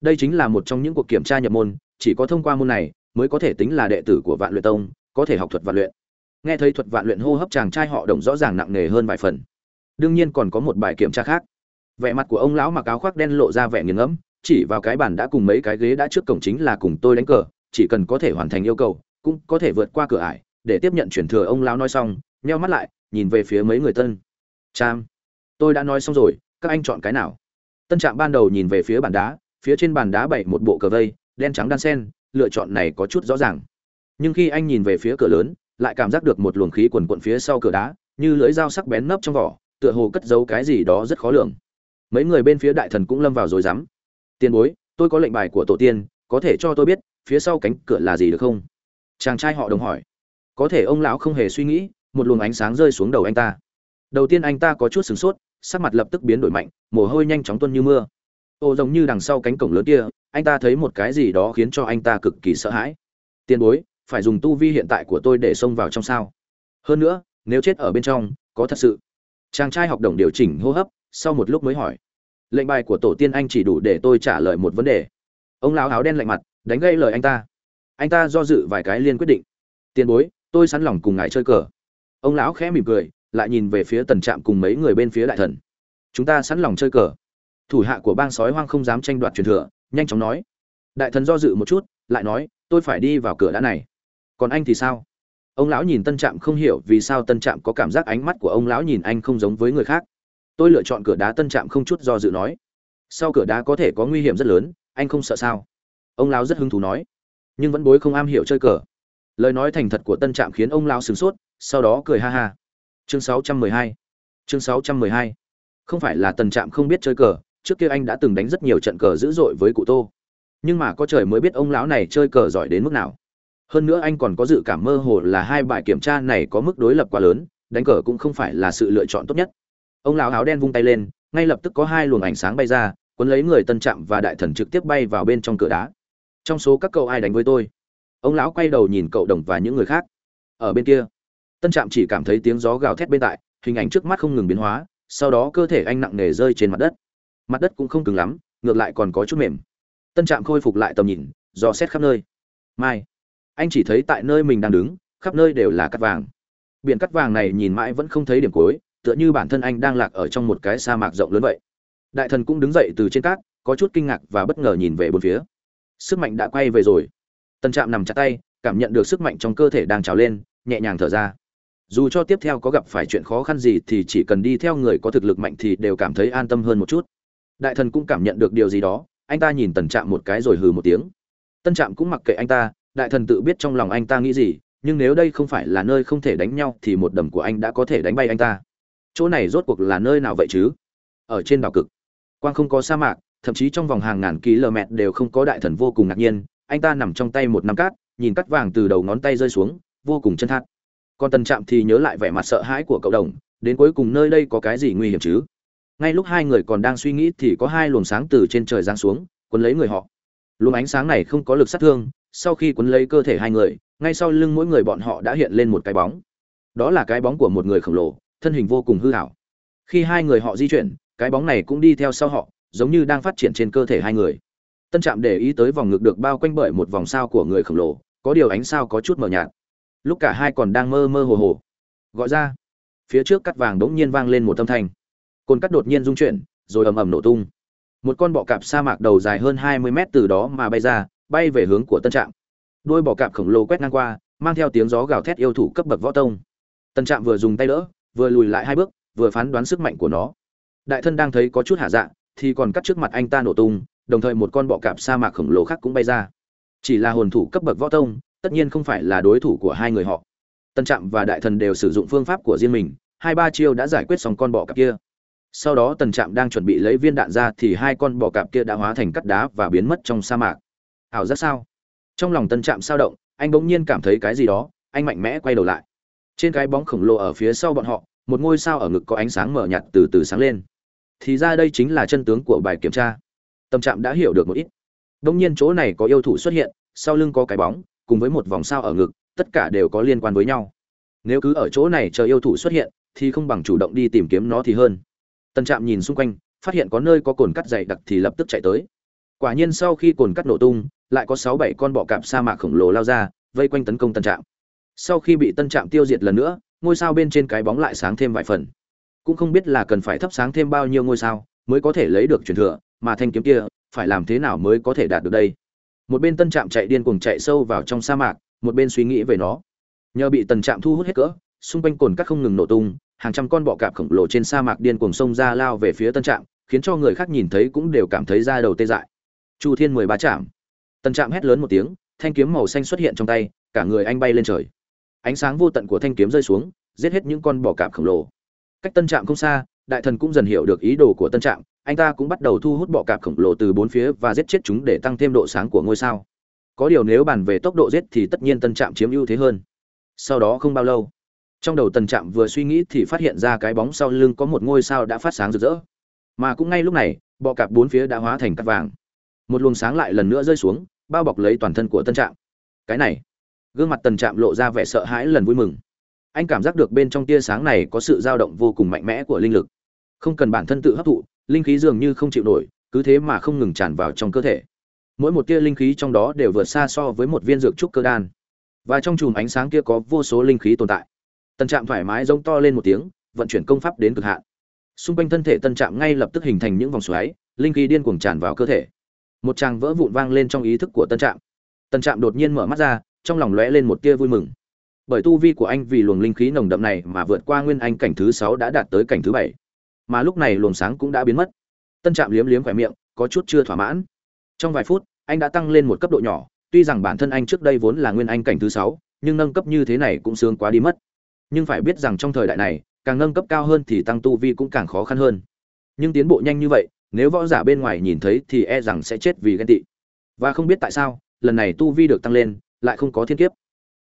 A: Đây chính là một trong những cuộc kiểm tra nhập môn, chỉ có thông qua môn này mới có thể tính là đệ tử của vạn luyện tông, có thể học thuật vạn luyện. Nghe thấy thuật vạn luyện hô hấp chàng trai họ đồng rõ ràng nặng nề hơn vài phần. Đương nhiên còn có một bài kiểm tra khác. Vẻ mặt của ông lão mặc áo khoác đen lộ ra vẻ nghiền ngẫm, chỉ vào cái bàn đã cùng mấy cái ghế đã trước cổng chính là cùng tôi đánh cờ, chỉ cần có thể hoàn thành yêu cầu, cũng có thể vượt qua cửa ải để tiếp nhận chuyển thừa ông lão nói xong nheo mắt lại nhìn về phía mấy người tân. Trang, tôi đã nói xong rồi các anh chọn cái nào? Tân trạm ban đầu nhìn về phía bàn đá phía trên bàn đá bày một bộ cờ vây đen trắng đan sen lựa chọn này có chút rõ ràng. Nhưng khi anh nhìn về phía cửa lớn lại cảm giác được một luồng khí quần quận phía sau cửa đá như lưỡi dao sắc bén nấp trong vỏ tựa hồ cất giấu cái gì đó rất khó lường. Mấy người bên phía đại thần cũng lâm vào rồi rắm. Tiền bối tôi có lệnh bài của tổ tiên có thể cho tôi biết phía sau cánh cửa là gì được không? Chàng trai họ đồng hỏi có thể ông lão không hề suy nghĩ, một luồng ánh sáng rơi xuống đầu anh ta. Đầu tiên anh ta có chút sửng sốt, sắc mặt lập tức biến đổi mạnh, mồ hôi nhanh chóng tuôn như mưa. Ô, giống như đằng sau cánh cổng lớn kia, anh ta thấy một cái gì đó khiến cho anh ta cực kỳ sợ hãi. Tiền bối, phải dùng tu vi hiện tại của tôi để xông vào trong sao? Hơn nữa, nếu chết ở bên trong, có thật sự? Chàng trai học đồng điều chỉnh hô hấp, sau một lúc mới hỏi. Lệnh bài của tổ tiên anh chỉ đủ để tôi trả lời một vấn đề. Ông lão áo đen lạnh mặt, đánh gây lời anh ta. Anh ta do dự vài cái liên quyết định. Tiền bối tôi sẵn lòng cùng ngài chơi cờ. Ông lão khẽ mỉm cười, lại nhìn về phía tần trạm cùng mấy người bên phía đại thần. Chúng ta sẵn lòng chơi cờ. Thủ hạ của bang sói hoang không dám tranh đoạt truyền thừa, nhanh chóng nói. Đại thần do dự một chút, lại nói, tôi phải đi vào cửa đã này. Còn anh thì sao? Ông lão nhìn tân trạm không hiểu vì sao tân trạm có cảm giác ánh mắt của ông lão nhìn anh không giống với người khác. Tôi lựa chọn cửa đá, tân trạm không chút do dự nói. Sau cửa đá có thể có nguy hiểm rất lớn, anh không sợ sao? Ông lão rất hứng thú nói. Nhưng vẫn bối không am hiểu chơi cờ lời nói thành thật của tân trạm khiến ông lão sửng sốt, sau đó cười ha ha. Chương 612 chương 612 không phải là tần trạm không biết chơi cờ, trước kia anh đã từng đánh rất nhiều trận cờ dữ dội với cụ tô. Nhưng mà có trời mới biết ông lão này chơi cờ giỏi đến mức nào. Hơn nữa anh còn có dự cảm mơ hồ là hai bài kiểm tra này có mức đối lập quá lớn, đánh cờ cũng không phải là sự lựa chọn tốt nhất. Ông lão áo đen vung tay lên, ngay lập tức có hai luồng ánh sáng bay ra, cuốn lấy người tân trạm và đại thần trực tiếp bay vào bên trong cửa đá. Trong số các cậu ai đánh với tôi? Ông lão quay đầu nhìn cậu đồng và những người khác. Ở bên kia, tân trạm chỉ cảm thấy tiếng gió gào thét bên tại, hình ảnh trước mắt không ngừng biến hóa, sau đó cơ thể anh nặng nề rơi trên mặt đất. Mặt đất cũng không cứng lắm, ngược lại còn có chút mềm. Tân trạm khôi phục lại tầm nhìn, dò xét khắp nơi. Mai, anh chỉ thấy tại nơi mình đang đứng, khắp nơi đều là cắt vàng. Biển cắt vàng này nhìn mãi vẫn không thấy điểm cuối, tựa như bản thân anh đang lạc ở trong một cái sa mạc rộng lớn vậy. Đại thần cũng đứng dậy từ trên cát, có chút kinh ngạc và bất ngờ nhìn về bốn phía. Sức mạnh đã quay về rồi tân trạm nằm chặt tay, cảm nhận được sức mạnh trong cơ thể đang trào lên, nhẹ nhàng thở ra. Dù cho tiếp theo có gặp phải chuyện khó khăn gì thì chỉ cần đi theo người có thực lực mạnh thì đều cảm thấy an tâm hơn một chút. Đại thần cũng cảm nhận được điều gì đó, anh ta nhìn tần trạm một cái rồi hừ một tiếng. Tân trạm cũng mặc kệ anh ta, đại thần tự biết trong lòng anh ta nghĩ gì, nhưng nếu đây không phải là nơi không thể đánh nhau thì một đầm của anh đã có thể đánh bay anh ta. Chỗ này rốt cuộc là nơi nào vậy chứ? Ở trên đảo cực. Quang không có sa mạc, thậm chí trong vòng hàng ngàn km đều không có đại thần vô cùng ngạc nhiên anh ta nằm trong tay một nắm cát, nhìn cắt vàng từ đầu ngón tay rơi xuống, vô cùng chân thắt còn tần trạm thì nhớ lại vẻ mặt sợ hãi của cậu đồng, đến cuối cùng nơi đây có cái gì nguy hiểm chứ? Ngay lúc hai người còn đang suy nghĩ thì có hai luồng sáng từ trên trời giáng xuống quấn lấy người họ. Luồng ánh sáng này không có lực sát thương, sau khi quấn lấy cơ thể hai người, ngay sau lưng mỗi người bọn họ đã hiện lên một cái bóng. Đó là cái bóng của một người khổng lồ, thân hình vô cùng hư hảo. Khi hai người họ di chuyển, cái bóng này cũng đi theo sau họ, giống như đang phát triển trên cơ thể hai người tân trạm để ý tới vòng ngực được bao quanh bởi một vòng sao của người khổng lồ, có điều ánh sao có chút mờ nhạt. Lúc cả hai còn đang mơ mơ hồ hồ, gọi ra, phía trước cắt vàng đống nhiên vang lên một âm thanh. Cồn cắt đột nhiên rung chuyển, rồi ầm ầm nổ tung. Một con bọ cạp sa mạc đầu dài hơn hai mươi mét từ đó mà bay ra, bay về hướng của tân trạm. Đôi bọ cạp khổng lồ quét ngang qua, mang theo tiếng gió gào thét yêu thủ cấp bậc võ tông. Tân trạm vừa dùng tay đỡ, vừa lùi lại hai bước, vừa phán đoán sức mạnh của nó. Đại thân đang thấy có chút hạ dạ thì còn cắt trước mặt anh ta nổ tung đồng thời một con bọ cạp sa mạc khổng lồ khác cũng bay ra. Chỉ là hồn thủ cấp bậc võ tông, tất nhiên không phải là đối thủ của hai người họ. Tân trạm và đại thần đều sử dụng phương pháp của riêng mình, hai ba chiêu đã giải quyết xong con bọ cạp kia. Sau đó tần trạm đang chuẩn bị lấy viên đạn ra thì hai con bọ cạp kia đã hóa thành cắt đá và biến mất trong sa mạc. Ảo giác sao? Trong lòng tân trạm sao động, anh bỗng nhiên cảm thấy cái gì đó, anh mạnh mẽ quay đầu lại. Trên cái bóng khổng lồ ở phía sau bọn họ, một ngôi sao ở ngực có ánh sáng mở nhạt từ từ sáng lên. Thì ra đây chính là chân tướng của bài kiểm tra tâm trạm đã hiểu được một ít. Đông nhiên chỗ này có yêu thủ xuất hiện, sau lưng có cái bóng, cùng với một vòng sao ở ngực, tất cả đều có liên quan với nhau. Nếu cứ ở chỗ này chờ yêu thủ xuất hiện, thì không bằng chủ động đi tìm kiếm nó thì hơn. Tân trạm nhìn xung quanh, phát hiện có nơi có cồn cắt dày đặc thì lập tức chạy tới. Quả nhiên sau khi cồn cắt nổ tung, lại có sáu bảy con bọ cạp sa mạc khổng lồ lao ra, vây quanh tấn công tân trạm. Sau khi bị tân trạm tiêu diệt lần nữa, ngôi sao bên trên cái bóng lại sáng thêm vài phần. Cũng không biết là cần phải thắp sáng thêm bao nhiêu ngôi sao mới có thể lấy được truyền thừa mà thanh kiếm kia, phải làm thế nào mới có thể đạt được đây? Một bên tân trạm chạy điên cuồng chạy sâu vào trong sa mạc, một bên suy nghĩ về nó. Nhờ bị tần trạm thu hút hết cỡ, xung quanh cồn các không ngừng nổ tung, hàng trăm con bọ cạp khổng lồ trên sa mạc điên cuồng sông ra lao về phía tân trạm, khiến cho người khác nhìn thấy cũng đều cảm thấy da đầu tê dại. Chu thiên mười ba chạm. Tân trạm hét lớn một tiếng, thanh kiếm màu xanh xuất hiện trong tay, cả người anh bay lên trời. Ánh sáng vô tận của thanh kiếm rơi xuống, giết hết những con bọ cạp khổng lồ. Cách tân trạm không xa, đại thần cũng dần hiểu được ý đồ của tân trạm anh ta cũng bắt đầu thu hút bọ cạp khổng lồ từ bốn phía và giết chết chúng để tăng thêm độ sáng của ngôi sao. Có điều nếu bàn về tốc độ giết thì tất nhiên tân trạm chiếm ưu thế hơn. Sau đó không bao lâu, trong đầu tân trạm vừa suy nghĩ thì phát hiện ra cái bóng sau lưng có một ngôi sao đã phát sáng rực rỡ. Mà cũng ngay lúc này, bọ cạp bốn phía đã hóa thành cắt vàng. Một luồng sáng lại lần nữa rơi xuống, bao bọc lấy toàn thân của tân trạm. Cái này, gương mặt tần trạm lộ ra vẻ sợ hãi lần vui mừng. Anh cảm giác được bên trong tia sáng này có sự dao động vô cùng mạnh mẽ của linh lực. Không cần bản thân tự hấp thụ linh khí dường như không chịu nổi, cứ thế mà không ngừng tràn vào trong cơ thể. Mỗi một tia linh khí trong đó đều vượt xa so với một viên dược trúc cơ đan. Và trong chùm ánh sáng kia có vô số linh khí tồn tại. Tân trạm thoải mái giống to lên một tiếng, vận chuyển công pháp đến cực hạn. Xung quanh thân thể tân trạm ngay lập tức hình thành những vòng xoáy, linh khí điên cuồng tràn vào cơ thể. Một tràng vỡ vụn vang lên trong ý thức của tân trạm. Tân trạm đột nhiên mở mắt ra, trong lòng lóe lên một tia vui mừng. Bởi tu vi của anh vì luồng linh khí nồng đậm này mà vượt qua nguyên anh cảnh thứ sáu đã đạt tới cảnh thứ bảy mà lúc này luồng sáng cũng đã biến mất. Tân trạm liếm liếm khỏe miệng, có chút chưa thỏa mãn. Trong vài phút, anh đã tăng lên một cấp độ nhỏ, tuy rằng bản thân anh trước đây vốn là nguyên anh cảnh thứ sáu, nhưng nâng cấp như thế này cũng sướng quá đi mất. Nhưng phải biết rằng trong thời đại này, càng nâng cấp cao hơn thì tăng tu vi cũng càng khó khăn hơn. Nhưng tiến bộ nhanh như vậy, nếu võ giả bên ngoài nhìn thấy thì e rằng sẽ chết vì ghen tị. Và không biết tại sao, lần này tu vi được tăng lên, lại không có thiên kiếp.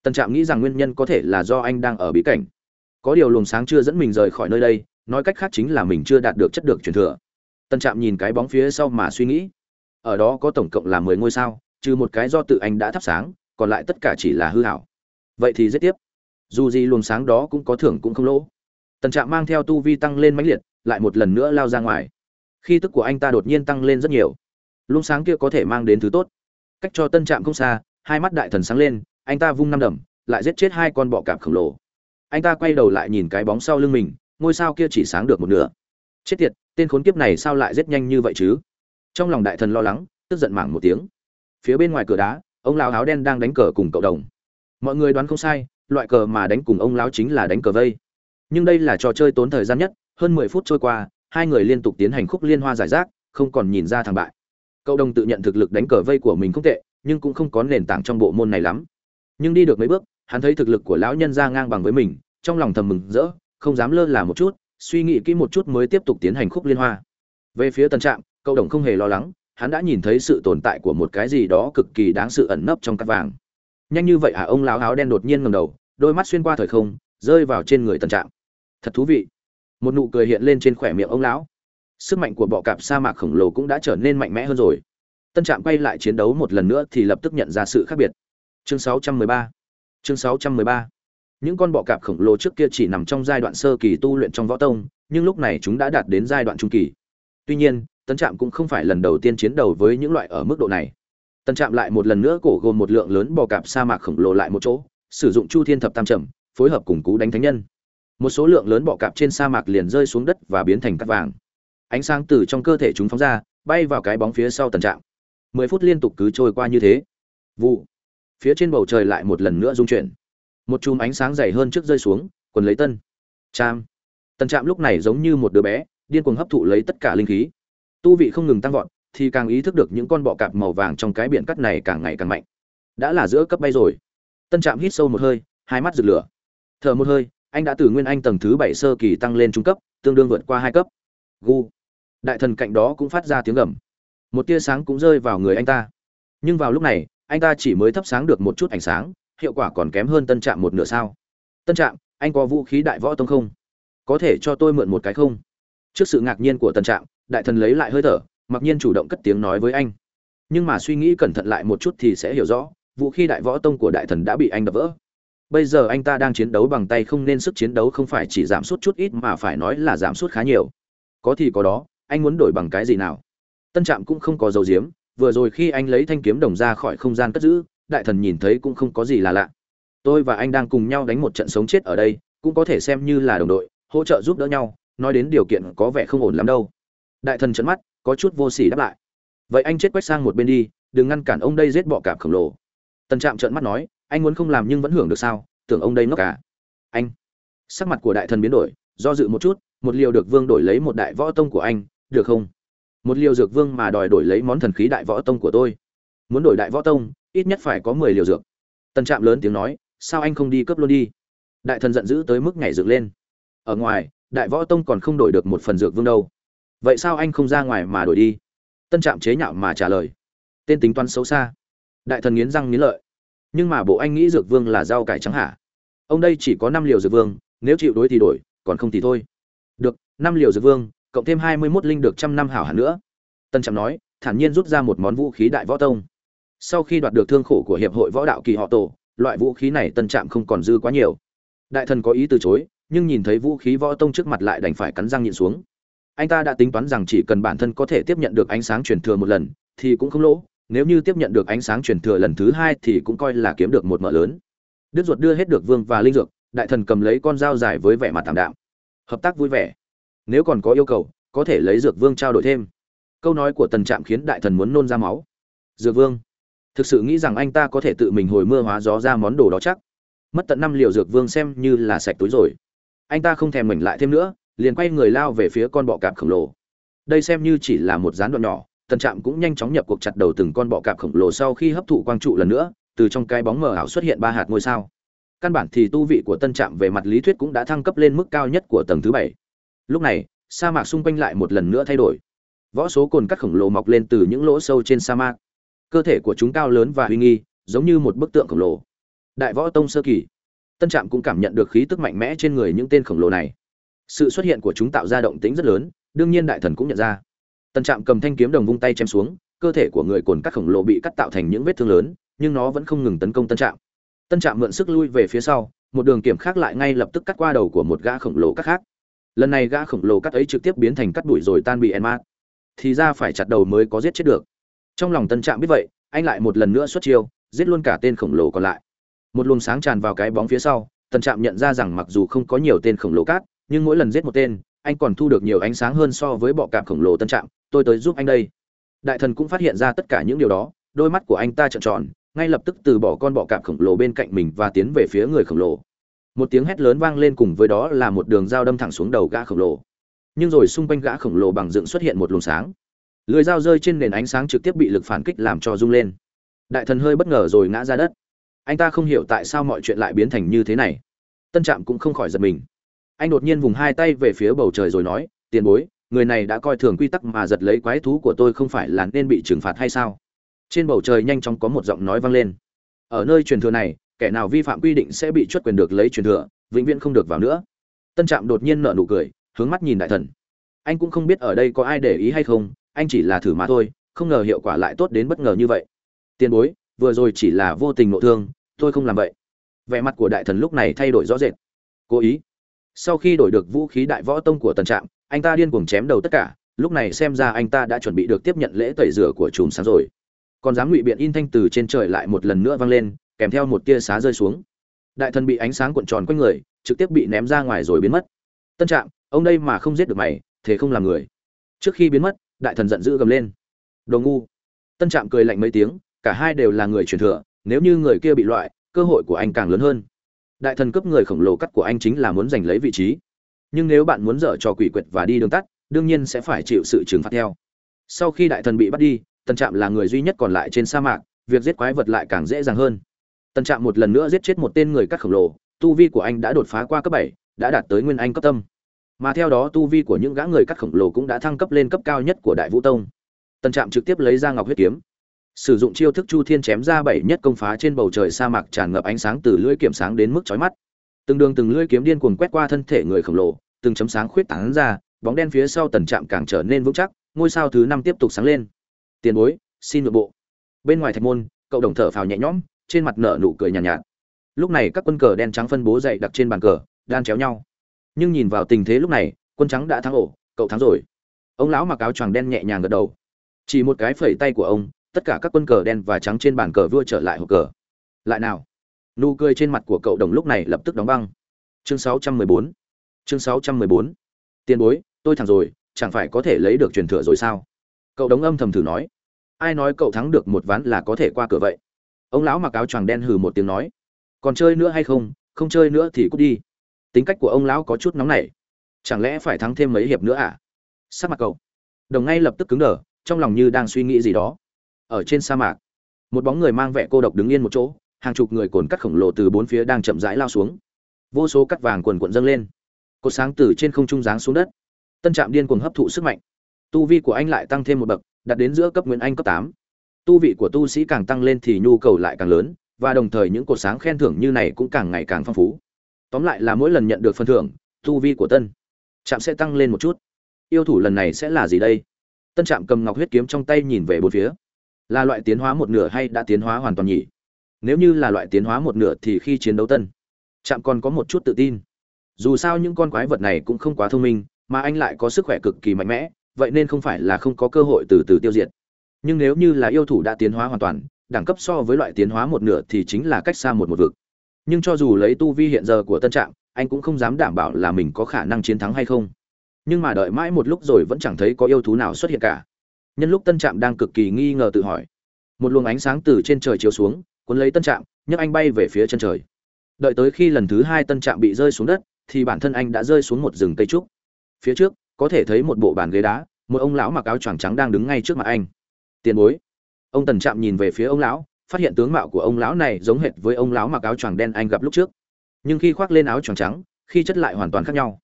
A: Tân trạm nghĩ rằng nguyên nhân có thể là do anh đang ở bí cảnh. Có điều luồng sáng chưa dẫn mình rời khỏi nơi đây nói cách khác chính là mình chưa đạt được chất được truyền thừa. Tần trạm nhìn cái bóng phía sau mà suy nghĩ. Ở đó có tổng cộng là mười ngôi sao, trừ một cái do tự anh đã thắp sáng, còn lại tất cả chỉ là hư hảo. Vậy thì giết tiếp. Dù gì luồng sáng đó cũng có thưởng cũng không lỗ. Tần trạm mang theo tu vi tăng lên mãnh liệt, lại một lần nữa lao ra ngoài. Khi tức của anh ta đột nhiên tăng lên rất nhiều, luồng sáng kia có thể mang đến thứ tốt. Cách cho tân trạm không xa, hai mắt đại thần sáng lên, anh ta vung năm đầm, lại giết chết hai con bọ cạp khổng lồ. Anh ta quay đầu lại nhìn cái bóng sau lưng mình ngôi sao kia chỉ sáng được một nửa. Chết tiệt, tên khốn kiếp này sao lại giết nhanh như vậy chứ? Trong lòng đại thần lo lắng, tức giận mảng một tiếng. Phía bên ngoài cửa đá, ông lão áo đen đang đánh cờ cùng cậu đồng. Mọi người đoán không sai, loại cờ mà đánh cùng ông lão chính là đánh cờ vây. Nhưng đây là trò chơi tốn thời gian nhất, hơn mười phút trôi qua, hai người liên tục tiến hành khúc liên hoa giải rác, không còn nhìn ra thằng bại. Cậu đồng tự nhận thực lực đánh cờ vây của mình không tệ, nhưng cũng không có nền tảng trong bộ môn này lắm. Nhưng đi được mấy bước, hắn thấy thực lực của lão nhân ra ngang bằng với mình, trong lòng thầm mừng rỡ không dám lơ là một chút, suy nghĩ kỹ một chút mới tiếp tục tiến hành khúc liên hoa. Về phía tân trạm, cậu đồng không hề lo lắng, hắn đã nhìn thấy sự tồn tại của một cái gì đó cực kỳ đáng sự ẩn nấp trong cát vàng. Nhanh như vậy à ông lão áo đen đột nhiên ngầm đầu, đôi mắt xuyên qua thời không, rơi vào trên người tân trạm. Thật thú vị. Một nụ cười hiện lên trên khỏe miệng ông lão. Sức mạnh của bọ cạp sa mạc khổng lồ cũng đã trở nên mạnh mẽ hơn rồi. Tân trạm quay lại chiến đấu một lần nữa thì lập tức nhận ra sự khác biệt. Chương 613 chương 613 những con bọ cạp khổng lồ trước kia chỉ nằm trong giai đoạn sơ kỳ tu luyện trong võ tông, nhưng lúc này chúng đã đạt đến giai đoạn trung kỳ. Tuy nhiên tân trạm cũng không phải lần đầu tiên chiến đấu với những loại ở mức độ này. Tân trạm lại một lần nữa cổ gồm một lượng lớn bò cạp sa mạc khổng lồ lại một chỗ, sử dụng chu thiên thập tam trầm, phối hợp cùng cú đánh thánh nhân. Một số lượng lớn bọ cạp trên sa mạc liền rơi xuống đất và biến thành cát vàng. Ánh sáng từ trong cơ thể chúng phóng ra, bay vào cái bóng phía sau tần trạm. Mười phút liên tục cứ trôi qua như thế. Vụ. Phía trên bầu trời lại một lần nữa rung chuyển một chùm ánh sáng dày hơn trước rơi xuống, quần lấy tân. Trạm tân trạm lúc này giống như một đứa bé, điên cuồng hấp thụ lấy tất cả linh khí. Tu vị không ngừng tăng vọt, thì càng ý thức được những con bọ cạp màu vàng trong cái biển cắt này càng ngày càng mạnh. Đã là giữa cấp bay rồi. Tân trạm hít sâu một hơi, hai mắt rực lửa. Thở một hơi, anh đã từ nguyên anh tầng thứ bảy sơ kỳ tăng lên trung cấp, tương đương vượt qua hai cấp. Gu. Đại thần cạnh đó cũng phát ra tiếng gầm. Một tia sáng cũng rơi vào người anh ta. Nhưng vào lúc này, anh ta chỉ mới thắp sáng được một chút ánh sáng hiệu quả còn kém hơn tân trạm một nửa sao? Tân trạm, anh có vũ khí đại võ tông không? Có thể cho tôi mượn một cái không? Trước sự ngạc nhiên của tân trạm, đại thần lấy lại hơi thở, mặc nhiên chủ động cất tiếng nói với anh. Nhưng mà suy nghĩ cẩn thận lại một chút thì sẽ hiểu rõ, vũ khí đại võ tông của đại thần đã bị anh đập vỡ. Bây giờ anh ta đang chiến đấu bằng tay không nên sức chiến đấu không phải chỉ giảm sút chút ít mà phải nói là giảm sút khá nhiều. Có thì có đó, anh muốn đổi bằng cái gì nào? Tân trạm cũng không có dầu diếm, vừa rồi khi anh lấy thanh kiếm đồng ra khỏi không gian cất giữ đại thần nhìn thấy cũng không có gì là lạ. Tôi và anh đang cùng nhau đánh một trận sống chết ở đây, cũng có thể xem như là đồng đội, hỗ trợ giúp đỡ nhau, nói đến điều kiện có vẻ không ổn lắm đâu. Đại thần trấn mắt, có chút vô s ỉ đáp lại. Vậy anh chết quách sang một bên đi, đừng ngăn cản ông đây giết bọ cạp khổng lồ. Tần trạm trợn mắt nói, anh muốn không làm nhưng vẫn hưởng được sao? Tưởng ông đây ngốc cả anh. Sắc mặt của đại thần biến đổi, do dự một chút, một liều được vương đổi lấy một đại võ tông của anh, được không? Một liều dược vương mà đòi đổi lấy món thần khí đại võ tông của tôi. Muốn đổi đại võ tông ít nhất phải có mười liều dược. Tần trạm lớn tiếng nói, sao anh không đi cướp luôn đi? Đại thần giận dữ tới mức nhảy dựng lên. Ở ngoài, đại võ tông còn không đổi được một phần dược vương đâu. Vậy sao anh không ra ngoài mà đổi đi? Tân trạm chế nhạo mà trả lời. Tên tính toán xấu xa. Đại thần nghiến răng nghiến lợi. Nhưng mà bộ anh nghĩ dược vương là rau cải trắng hả? Ông đây chỉ có năm liều dược vương, nếu chịu đối thì đổi, còn không thì thôi. Được, năm liều dược vương, cộng thêm hai mươi mốt linh được trăm năm hảo hẳn nữa. Tân trạm nói, thản nhiên rút ra một món vũ khí đại võ tông sau khi đoạt được thương khổ của hiệp hội võ đạo kỳ họ tổ, loại vũ khí này tân trạm không còn dư quá nhiều. Đại thần có ý từ chối, nhưng nhìn thấy vũ khí võ tông trước mặt lại đành phải cắn răng nhịn xuống. Anh ta đã tính toán rằng chỉ cần bản thân có thể tiếp nhận được ánh sáng truyền thừa một lần, thì cũng không lỗ. Nếu như tiếp nhận được ánh sáng truyền thừa lần thứ hai thì cũng coi là kiếm được một mỡ lớn. Đứt ruột đưa hết được vương và linh dược, đại thần cầm lấy con dao dài với vẻ mặt tạm đạm. Hợp tác vui vẻ. Nếu còn có yêu cầu, có thể lấy dược vương trao đổi thêm. Câu nói của tần trạm khiến đại thần muốn nôn ra máu. Dược vương thực sự nghĩ rằng anh ta có thể tự mình hồi mưa hóa gió ra món đồ đó chắc. Mất tận năm liều dược vương xem như là sạch túi rồi. Anh ta không thèm mình lại thêm nữa, liền quay người lao về phía con bọ cạp khổng lồ. Đây xem như chỉ là một gián đoạn nhỏ, tần trạm cũng nhanh chóng nhập cuộc chặt đầu từng con bọ cạp khổng lồ sau khi hấp thụ quang trụ lần nữa, từ trong cái bóng mờ ảo xuất hiện ba hạt ngôi sao. Căn bản thì tu vị của tân trạm về mặt lý thuyết cũng đã thăng cấp lên mức cao nhất của tầng thứ bảy. Lúc này, sa mạc xung quanh lại một lần nữa thay đổi. Võ số cồn cắt khổng lồ mọc lên từ những lỗ sâu trên sa mạc cơ thể của chúng cao lớn và uy nghi, giống như một bức tượng khổng lồ. Đại võ tông sơ kỳ. Tân trạm cũng cảm nhận được khí tức mạnh mẽ trên người những tên khổng lồ này. Sự xuất hiện của chúng tạo ra động tĩnh rất lớn, đương nhiên đại thần cũng nhận ra. Tân trạm cầm thanh kiếm đồng vung tay chém xuống, cơ thể của người cồn cắt khổng lồ bị cắt tạo thành những vết thương lớn, nhưng nó vẫn không ngừng tấn công tân trạm. Tân trạm mượn sức lui về phía sau, một đường kiểm khác lại ngay lập tức cắt qua đầu của một gã khổng lồ cắt khác. Lần này gã khổng lồ cắt ấy trực tiếp biến thành cắt đuổi rồi tan bị en mát. Thì ra phải chặt đầu mới có giết chết được trong lòng tân trạm biết vậy, anh lại một lần nữa xuất chiêu, giết luôn cả tên khổng lồ còn lại. Một luồng sáng tràn vào cái bóng phía sau, tân trạm nhận ra rằng mặc dù không có nhiều tên khổng lồ cát, nhưng mỗi lần giết một tên, anh còn thu được nhiều ánh sáng hơn so với bọ cạp khổng lồ tân trạm, tôi tới giúp anh đây. Đại thần cũng phát hiện ra tất cả những điều đó, đôi mắt của anh ta trợn tròn, ngay lập tức từ bỏ con bọ cạp khổng lồ bên cạnh mình và tiến về phía người khổng lồ. Một tiếng hét lớn vang lên cùng với đó là một đường dao đâm thẳng xuống đầu gã khổng lồ. Nhưng rồi xung quanh gã khổng lồ bằng dựng xuất hiện một luồng sáng lưỡi dao rơi trên nền ánh sáng trực tiếp bị lực phản kích làm cho rung lên. Đại thần hơi bất ngờ rồi ngã ra đất. Anh ta không hiểu tại sao mọi chuyện lại biến thành như thế này. Tân trạm cũng không khỏi giật mình. Anh đột nhiên vùng hai tay về phía bầu trời rồi nói, tiền bối, người này đã coi thường quy tắc mà giật lấy quái thú của tôi không phải là nên bị trừng phạt hay sao? Trên bầu trời nhanh chóng có một giọng nói vang lên. Ở nơi truyền thừa này, kẻ nào vi phạm quy định sẽ bị chuất quyền được lấy truyền thừa, vĩnh viễn không được vào nữa. Tân trạm đột nhiên nở nụ cười, hướng mắt nhìn đại thần. Anh cũng không biết ở đây có ai để ý hay không anh chỉ là thử mà thôi, không ngờ hiệu quả lại tốt đến bất ngờ như vậy. Tiền bối, vừa rồi chỉ là vô tình nội thương, tôi không làm vậy. Vẻ mặt của đại thần lúc này thay đổi rõ rệt. Cố ý. Sau khi đổi được vũ khí đại võ tông của tần trạm, anh ta điên cuồng chém đầu tất cả, lúc này xem ra anh ta đã chuẩn bị được tiếp nhận lễ tẩy rửa của chùm sáng rồi. Còn dám ngụy biện in thanh từ trên trời lại một lần nữa vang lên, kèm theo một tia xá rơi xuống. Đại thần bị ánh sáng cuộn tròn quanh người, trực tiếp bị ném ra ngoài rồi biến mất. Tân trạm, ông đây mà không giết được mày, thế không làm người. Trước khi biến mất đại thần giận dữ gầm lên. Đồ ngu. Tân trạm cười lạnh mấy tiếng, cả hai đều là người truyền thừa, nếu như người kia bị loại, cơ hội của anh càng lớn hơn. Đại thần cấp người khổng lồ cắt của anh chính là muốn giành lấy vị trí. Nhưng nếu bạn muốn dở trò quỷ quyệt và đi đường tắt, đương nhiên sẽ phải chịu sự trừng phạt theo. Sau khi đại thần bị bắt đi, tân trạm là người duy nhất còn lại trên sa mạc, việc giết quái vật lại càng dễ dàng hơn. Tân trạm một lần nữa giết chết một tên người cắt khổng lồ, tu vi của anh đã đột phá qua cấp bảy, đã đạt tới nguyên anh cấp tâm mà theo đó tu vi của những gã người cắt khổng lồ cũng đã thăng cấp lên cấp cao nhất của đại vũ tông. Tần trạm trực tiếp lấy ra ngọc huyết kiếm sử dụng chiêu thức chu thiên chém ra bảy nhất công phá trên bầu trời sa mạc tràn ngập ánh sáng từ lưỡi kiếm sáng đến mức chói mắt. Từng đường từng lưỡi kiếm điên cuồng quét qua thân thể người khổng lồ từng chấm sáng khuyết tán ra bóng đen phía sau tần trạm càng trở nên vững chắc ngôi sao thứ năm tiếp tục sáng lên. Tiền bối xin nội bộ. Bên ngoài thạch môn cậu đồng thở phào nhẹ nhõm trên mặt nở nụ cười nhàn nhạt, nhạt. Lúc này các quân cờ đen trắng phân bố dậy đặt trên bàn cờ đan chéo nhau nhưng nhìn vào tình thế lúc này, quân trắng đã thắng ổ, cậu thắng rồi. Ông lão mặc áo choàng đen nhẹ nhàng gật đầu. Chỉ một cái phẩy tay của ông, tất cả các quân cờ đen và trắng trên bàn cờ vua trở lại hộp cờ. Lại nào? Nụ cười trên mặt của cậu đồng lúc này lập tức đóng băng. Chương 614 chương 614 tiền bối, tôi thẳng rồi, chẳng phải có thể lấy được truyền thừa rồi sao? Cậu đống âm thầm thử nói. Ai nói cậu thắng được một ván là có thể qua cửa vậy? Ông lão mặc áo choàng đen hừ một tiếng nói. Còn chơi nữa hay không? Không chơi nữa thì cút đi tính cách của ông lão có chút nóng nảy. Chẳng lẽ phải thắng thêm mấy hiệp nữa à? Sắc mặt cậu. Đồng ngay lập tức cứng đờ, trong lòng như đang suy nghĩ gì đó. Ở trên sa mạc, một bóng người mang vẻ cô độc đứng yên một chỗ, hàng chục người cồn cắt khổng lồ từ bốn phía đang chậm rãi lao xuống. Vô số cắt vàng quần quận dâng lên. Cột sáng từ trên không trung giáng xuống đất. Tân trạm điên cuồng hấp thụ sức mạnh. Tu vi của anh lại tăng thêm một bậc đặt đến giữa cấp nguyễn anh cấp tám. Tu vị của tu sĩ càng tăng lên thì nhu cầu lại càng lớn, và đồng thời những cột sáng khen thưởng như này cũng càng ngày càng phong phú tóm lại là mỗi lần nhận được phần thưởng, tu vi của tân trạm sẽ tăng lên một chút. Yêu thủ lần này sẽ là gì đây? Tân trạm cầm ngọc huyết kiếm trong tay nhìn về bốn phía. Là loại tiến hóa một nửa hay đã tiến hóa hoàn toàn nhỉ? Nếu như là loại tiến hóa một nửa thì khi chiến đấu tân trạm còn có một chút tự tin. Dù sao những con quái vật này cũng không quá thông minh, mà anh lại có sức khỏe cực kỳ mạnh mẽ, vậy nên không phải là không có cơ hội từ từ tiêu diệt. Nhưng nếu như là yêu thủ đã tiến hóa hoàn toàn, đẳng cấp so với loại tiến hóa một nửa thì chính là cách xa một một vực nhưng cho dù lấy tu vi hiện giờ của tân trạm anh cũng không dám đảm bảo là mình có khả năng chiến thắng hay không. Nhưng mà đợi mãi một lúc rồi vẫn chẳng thấy có yêu thú nào xuất hiện cả. Nhân lúc tân trạm đang cực kỳ nghi ngờ tự hỏi. Một luồng ánh sáng từ trên trời chiếu xuống, cuốn lấy tân trạm nhấc anh bay về phía chân trời. Đợi tới khi lần thứ hai tân trạm bị rơi xuống đất, thì bản thân anh đã rơi xuống một rừng cây trúc. Phía trước, có thể thấy một bộ bàn ghế đá, một ông lão mặc áo choàng trắng đang đứng ngay trước mặt anh. Tiền bối. Ông tần trạm nhìn về phía ông lão phát hiện tướng mạo của ông lão này giống hệt với ông lão mặc áo choàng đen anh gặp lúc trước. Nhưng khi khoác lên áo choàng trắng, khi chất lại hoàn toàn khác nhau.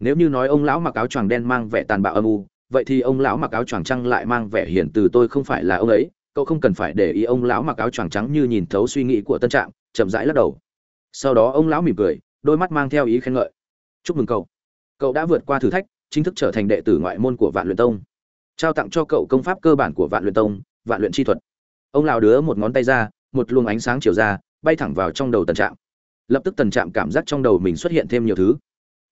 A: Nếu như nói ông lão mặc áo choàng đen mang vẻ tàn bạo âm u, vậy thì ông lão mặc áo choàng trắng lại mang vẻ hiền từ tôi không phải là ông ấy, cậu không cần phải để ý ông lão mặc áo choàng trắng như nhìn thấu suy nghĩ của tân trạm, chậm rãi lắc đầu. Sau đó ông lão mỉm cười, đôi mắt mang theo ý khen ngợi. Chúc mừng cậu. Cậu đã vượt qua thử thách, chính thức trở thành đệ tử ngoại môn của vạn luyện tông. Trao tặng cho cậu công pháp cơ bản của vạn luyện tông, vạn luyện chi thuật ông lão đứa một ngón tay ra, một luồng ánh sáng chiều ra, bay thẳng vào trong đầu tần trạm. Lập tức tần trạm cảm giác trong đầu mình xuất hiện thêm nhiều thứ.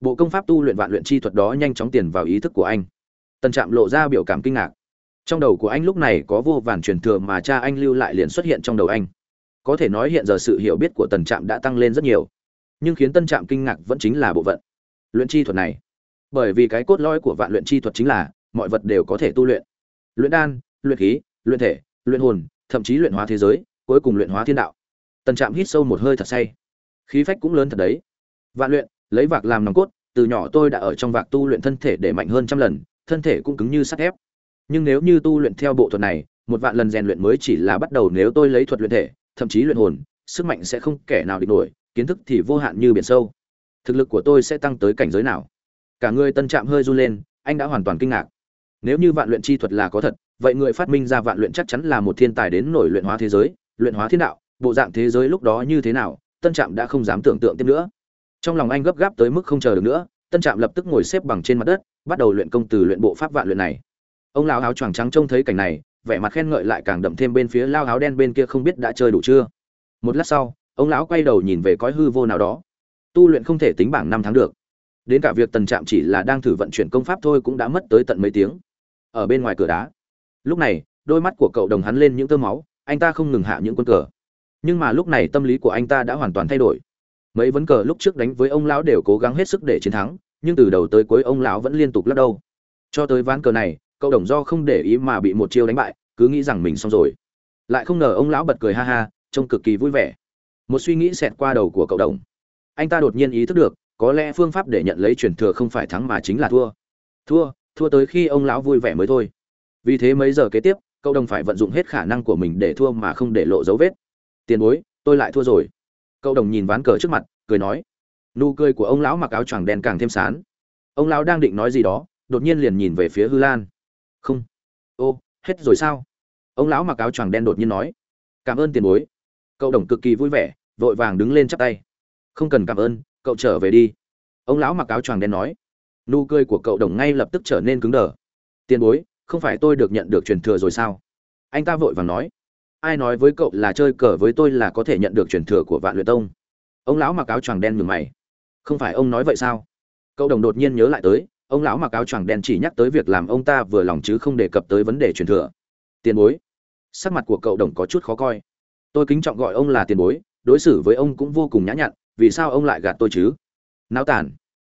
A: Bộ công pháp tu luyện vạn luyện chi thuật đó nhanh chóng tiền vào ý thức của anh. Tần trạm lộ ra biểu cảm kinh ngạc. Trong đầu của anh lúc này có vô vàn truyền thừa mà cha anh lưu lại liền xuất hiện trong đầu anh. Có thể nói hiện giờ sự hiểu biết của tần trạm đã tăng lên rất nhiều. Nhưng khiến tân trạm kinh ngạc vẫn chính là bộ vận. Luyện chi thuật này. Bởi vì cái cốt lõi của vạn luyện chi thuật chính là mọi vật đều có thể tu luyện. Luyện đan, luyện khí, luyện thể, luyện hồn thậm chí luyện hóa thế giới, cuối cùng luyện hóa thiên đạo. Tần trạm hít sâu một hơi thật say. Khí phách cũng lớn thật đấy. Vạn luyện, lấy vạc làm nòng cốt, từ nhỏ tôi đã ở trong vạc tu luyện thân thể để mạnh hơn trăm lần, thân thể cũng cứng như sắt thép. Nhưng nếu như tu luyện theo bộ thuật này, một vạn lần rèn luyện mới chỉ là bắt đầu nếu tôi lấy thuật luyện thể, thậm chí luyện hồn, sức mạnh sẽ không kẻ nào địch nổi, kiến thức thì vô hạn như biển sâu. Thực lực của tôi sẽ tăng tới cảnh giới nào? Cả người tân trạm hơi run lên, anh đã hoàn toàn kinh ngạc. Nếu như vạn luyện chi thuật là có thật vậy người phát minh ra vạn luyện chắc chắn là một thiên tài đến nổi luyện hóa thế giới, luyện hóa thiên đạo, bộ dạng thế giới lúc đó như thế nào, tân trạm đã không dám tưởng tượng tiếp nữa. Trong lòng anh gấp gáp tới mức không chờ được nữa, tân trạm lập tức ngồi xếp bằng trên mặt đất, bắt đầu luyện công từ luyện bộ pháp vạn luyện này. Ông lão áo choàng trắng trông thấy cảnh này, vẻ mặt khen ngợi lại càng đậm thêm bên phía lao áo đen bên kia không biết đã chơi đủ chưa. Một lát sau, ông lão quay đầu nhìn về cõi hư vô nào đó. Tu luyện không thể tính bảng năm tháng được. Đến cả việc tần trạm chỉ là đang thử vận chuyển công pháp thôi cũng đã mất tới tận mấy tiếng. Ở bên ngoài cửa đá lúc này, đôi mắt của cậu đồng hắn lên những tơ máu, anh ta không ngừng hạ những quân cờ. Nhưng mà lúc này tâm lý của anh ta đã hoàn toàn thay đổi. Mấy vấn cờ lúc trước đánh với ông lão đều cố gắng hết sức để chiến thắng, nhưng từ đầu tới cuối ông lão vẫn liên tục lắc đầu. Cho tới ván cờ này, cậu đồng do không để ý mà bị một chiêu đánh bại, cứ nghĩ rằng mình xong rồi. Lại không ngờ ông lão bật cười ha ha, trông cực kỳ vui vẻ. Một suy nghĩ xẹt qua đầu của cậu đồng. Anh ta đột nhiên ý thức được, có lẽ phương pháp để nhận lấy truyền thừa không phải thắng mà chính là thua. Thua thua tới khi ông lão vui vẻ mới thôi vì thế mấy giờ kế tiếp, cậu đồng phải vận dụng hết khả năng của mình để thua mà không để lộ dấu vết. Tiền bối, tôi lại thua rồi. Cậu đồng nhìn ván cờ trước mặt, cười nói. Nụ cười của ông lão mặc áo choàng đen càng thêm sán. Ông lão đang định nói gì đó, đột nhiên liền nhìn về phía hư lan. Không. Ô, hết rồi sao? Ông lão mặc áo choàng đen đột nhiên nói. Cảm ơn tiền bối. Cậu đồng cực kỳ vui vẻ, vội vàng đứng lên chắp tay. Không cần cảm ơn, cậu trở về đi. Ông lão mặc áo choàng đen nói. Nụ cười của cậu đồng ngay lập tức trở nên cứng đờ. Tiền bối không phải tôi được nhận được truyền thừa rồi sao? Anh ta vội vàng nói, ai nói với cậu là chơi cờ với tôi là có thể nhận được truyền thừa của vạn luyện tông? Ông lão mặc áo choàng đen nhường mày, không phải ông nói vậy sao? Cậu đồng đột nhiên nhớ lại tới, ông lão mặc áo choàng đen chỉ nhắc tới việc làm ông ta vừa lòng chứ không đề cập tới vấn đề truyền thừa. Tiền bối. Sắc mặt của cậu đồng có chút khó coi. Tôi kính trọng gọi ông là tiền bối, đối xử với ông cũng vô cùng nhã nhặn, vì sao ông lại gạt tôi chứ? Náo tản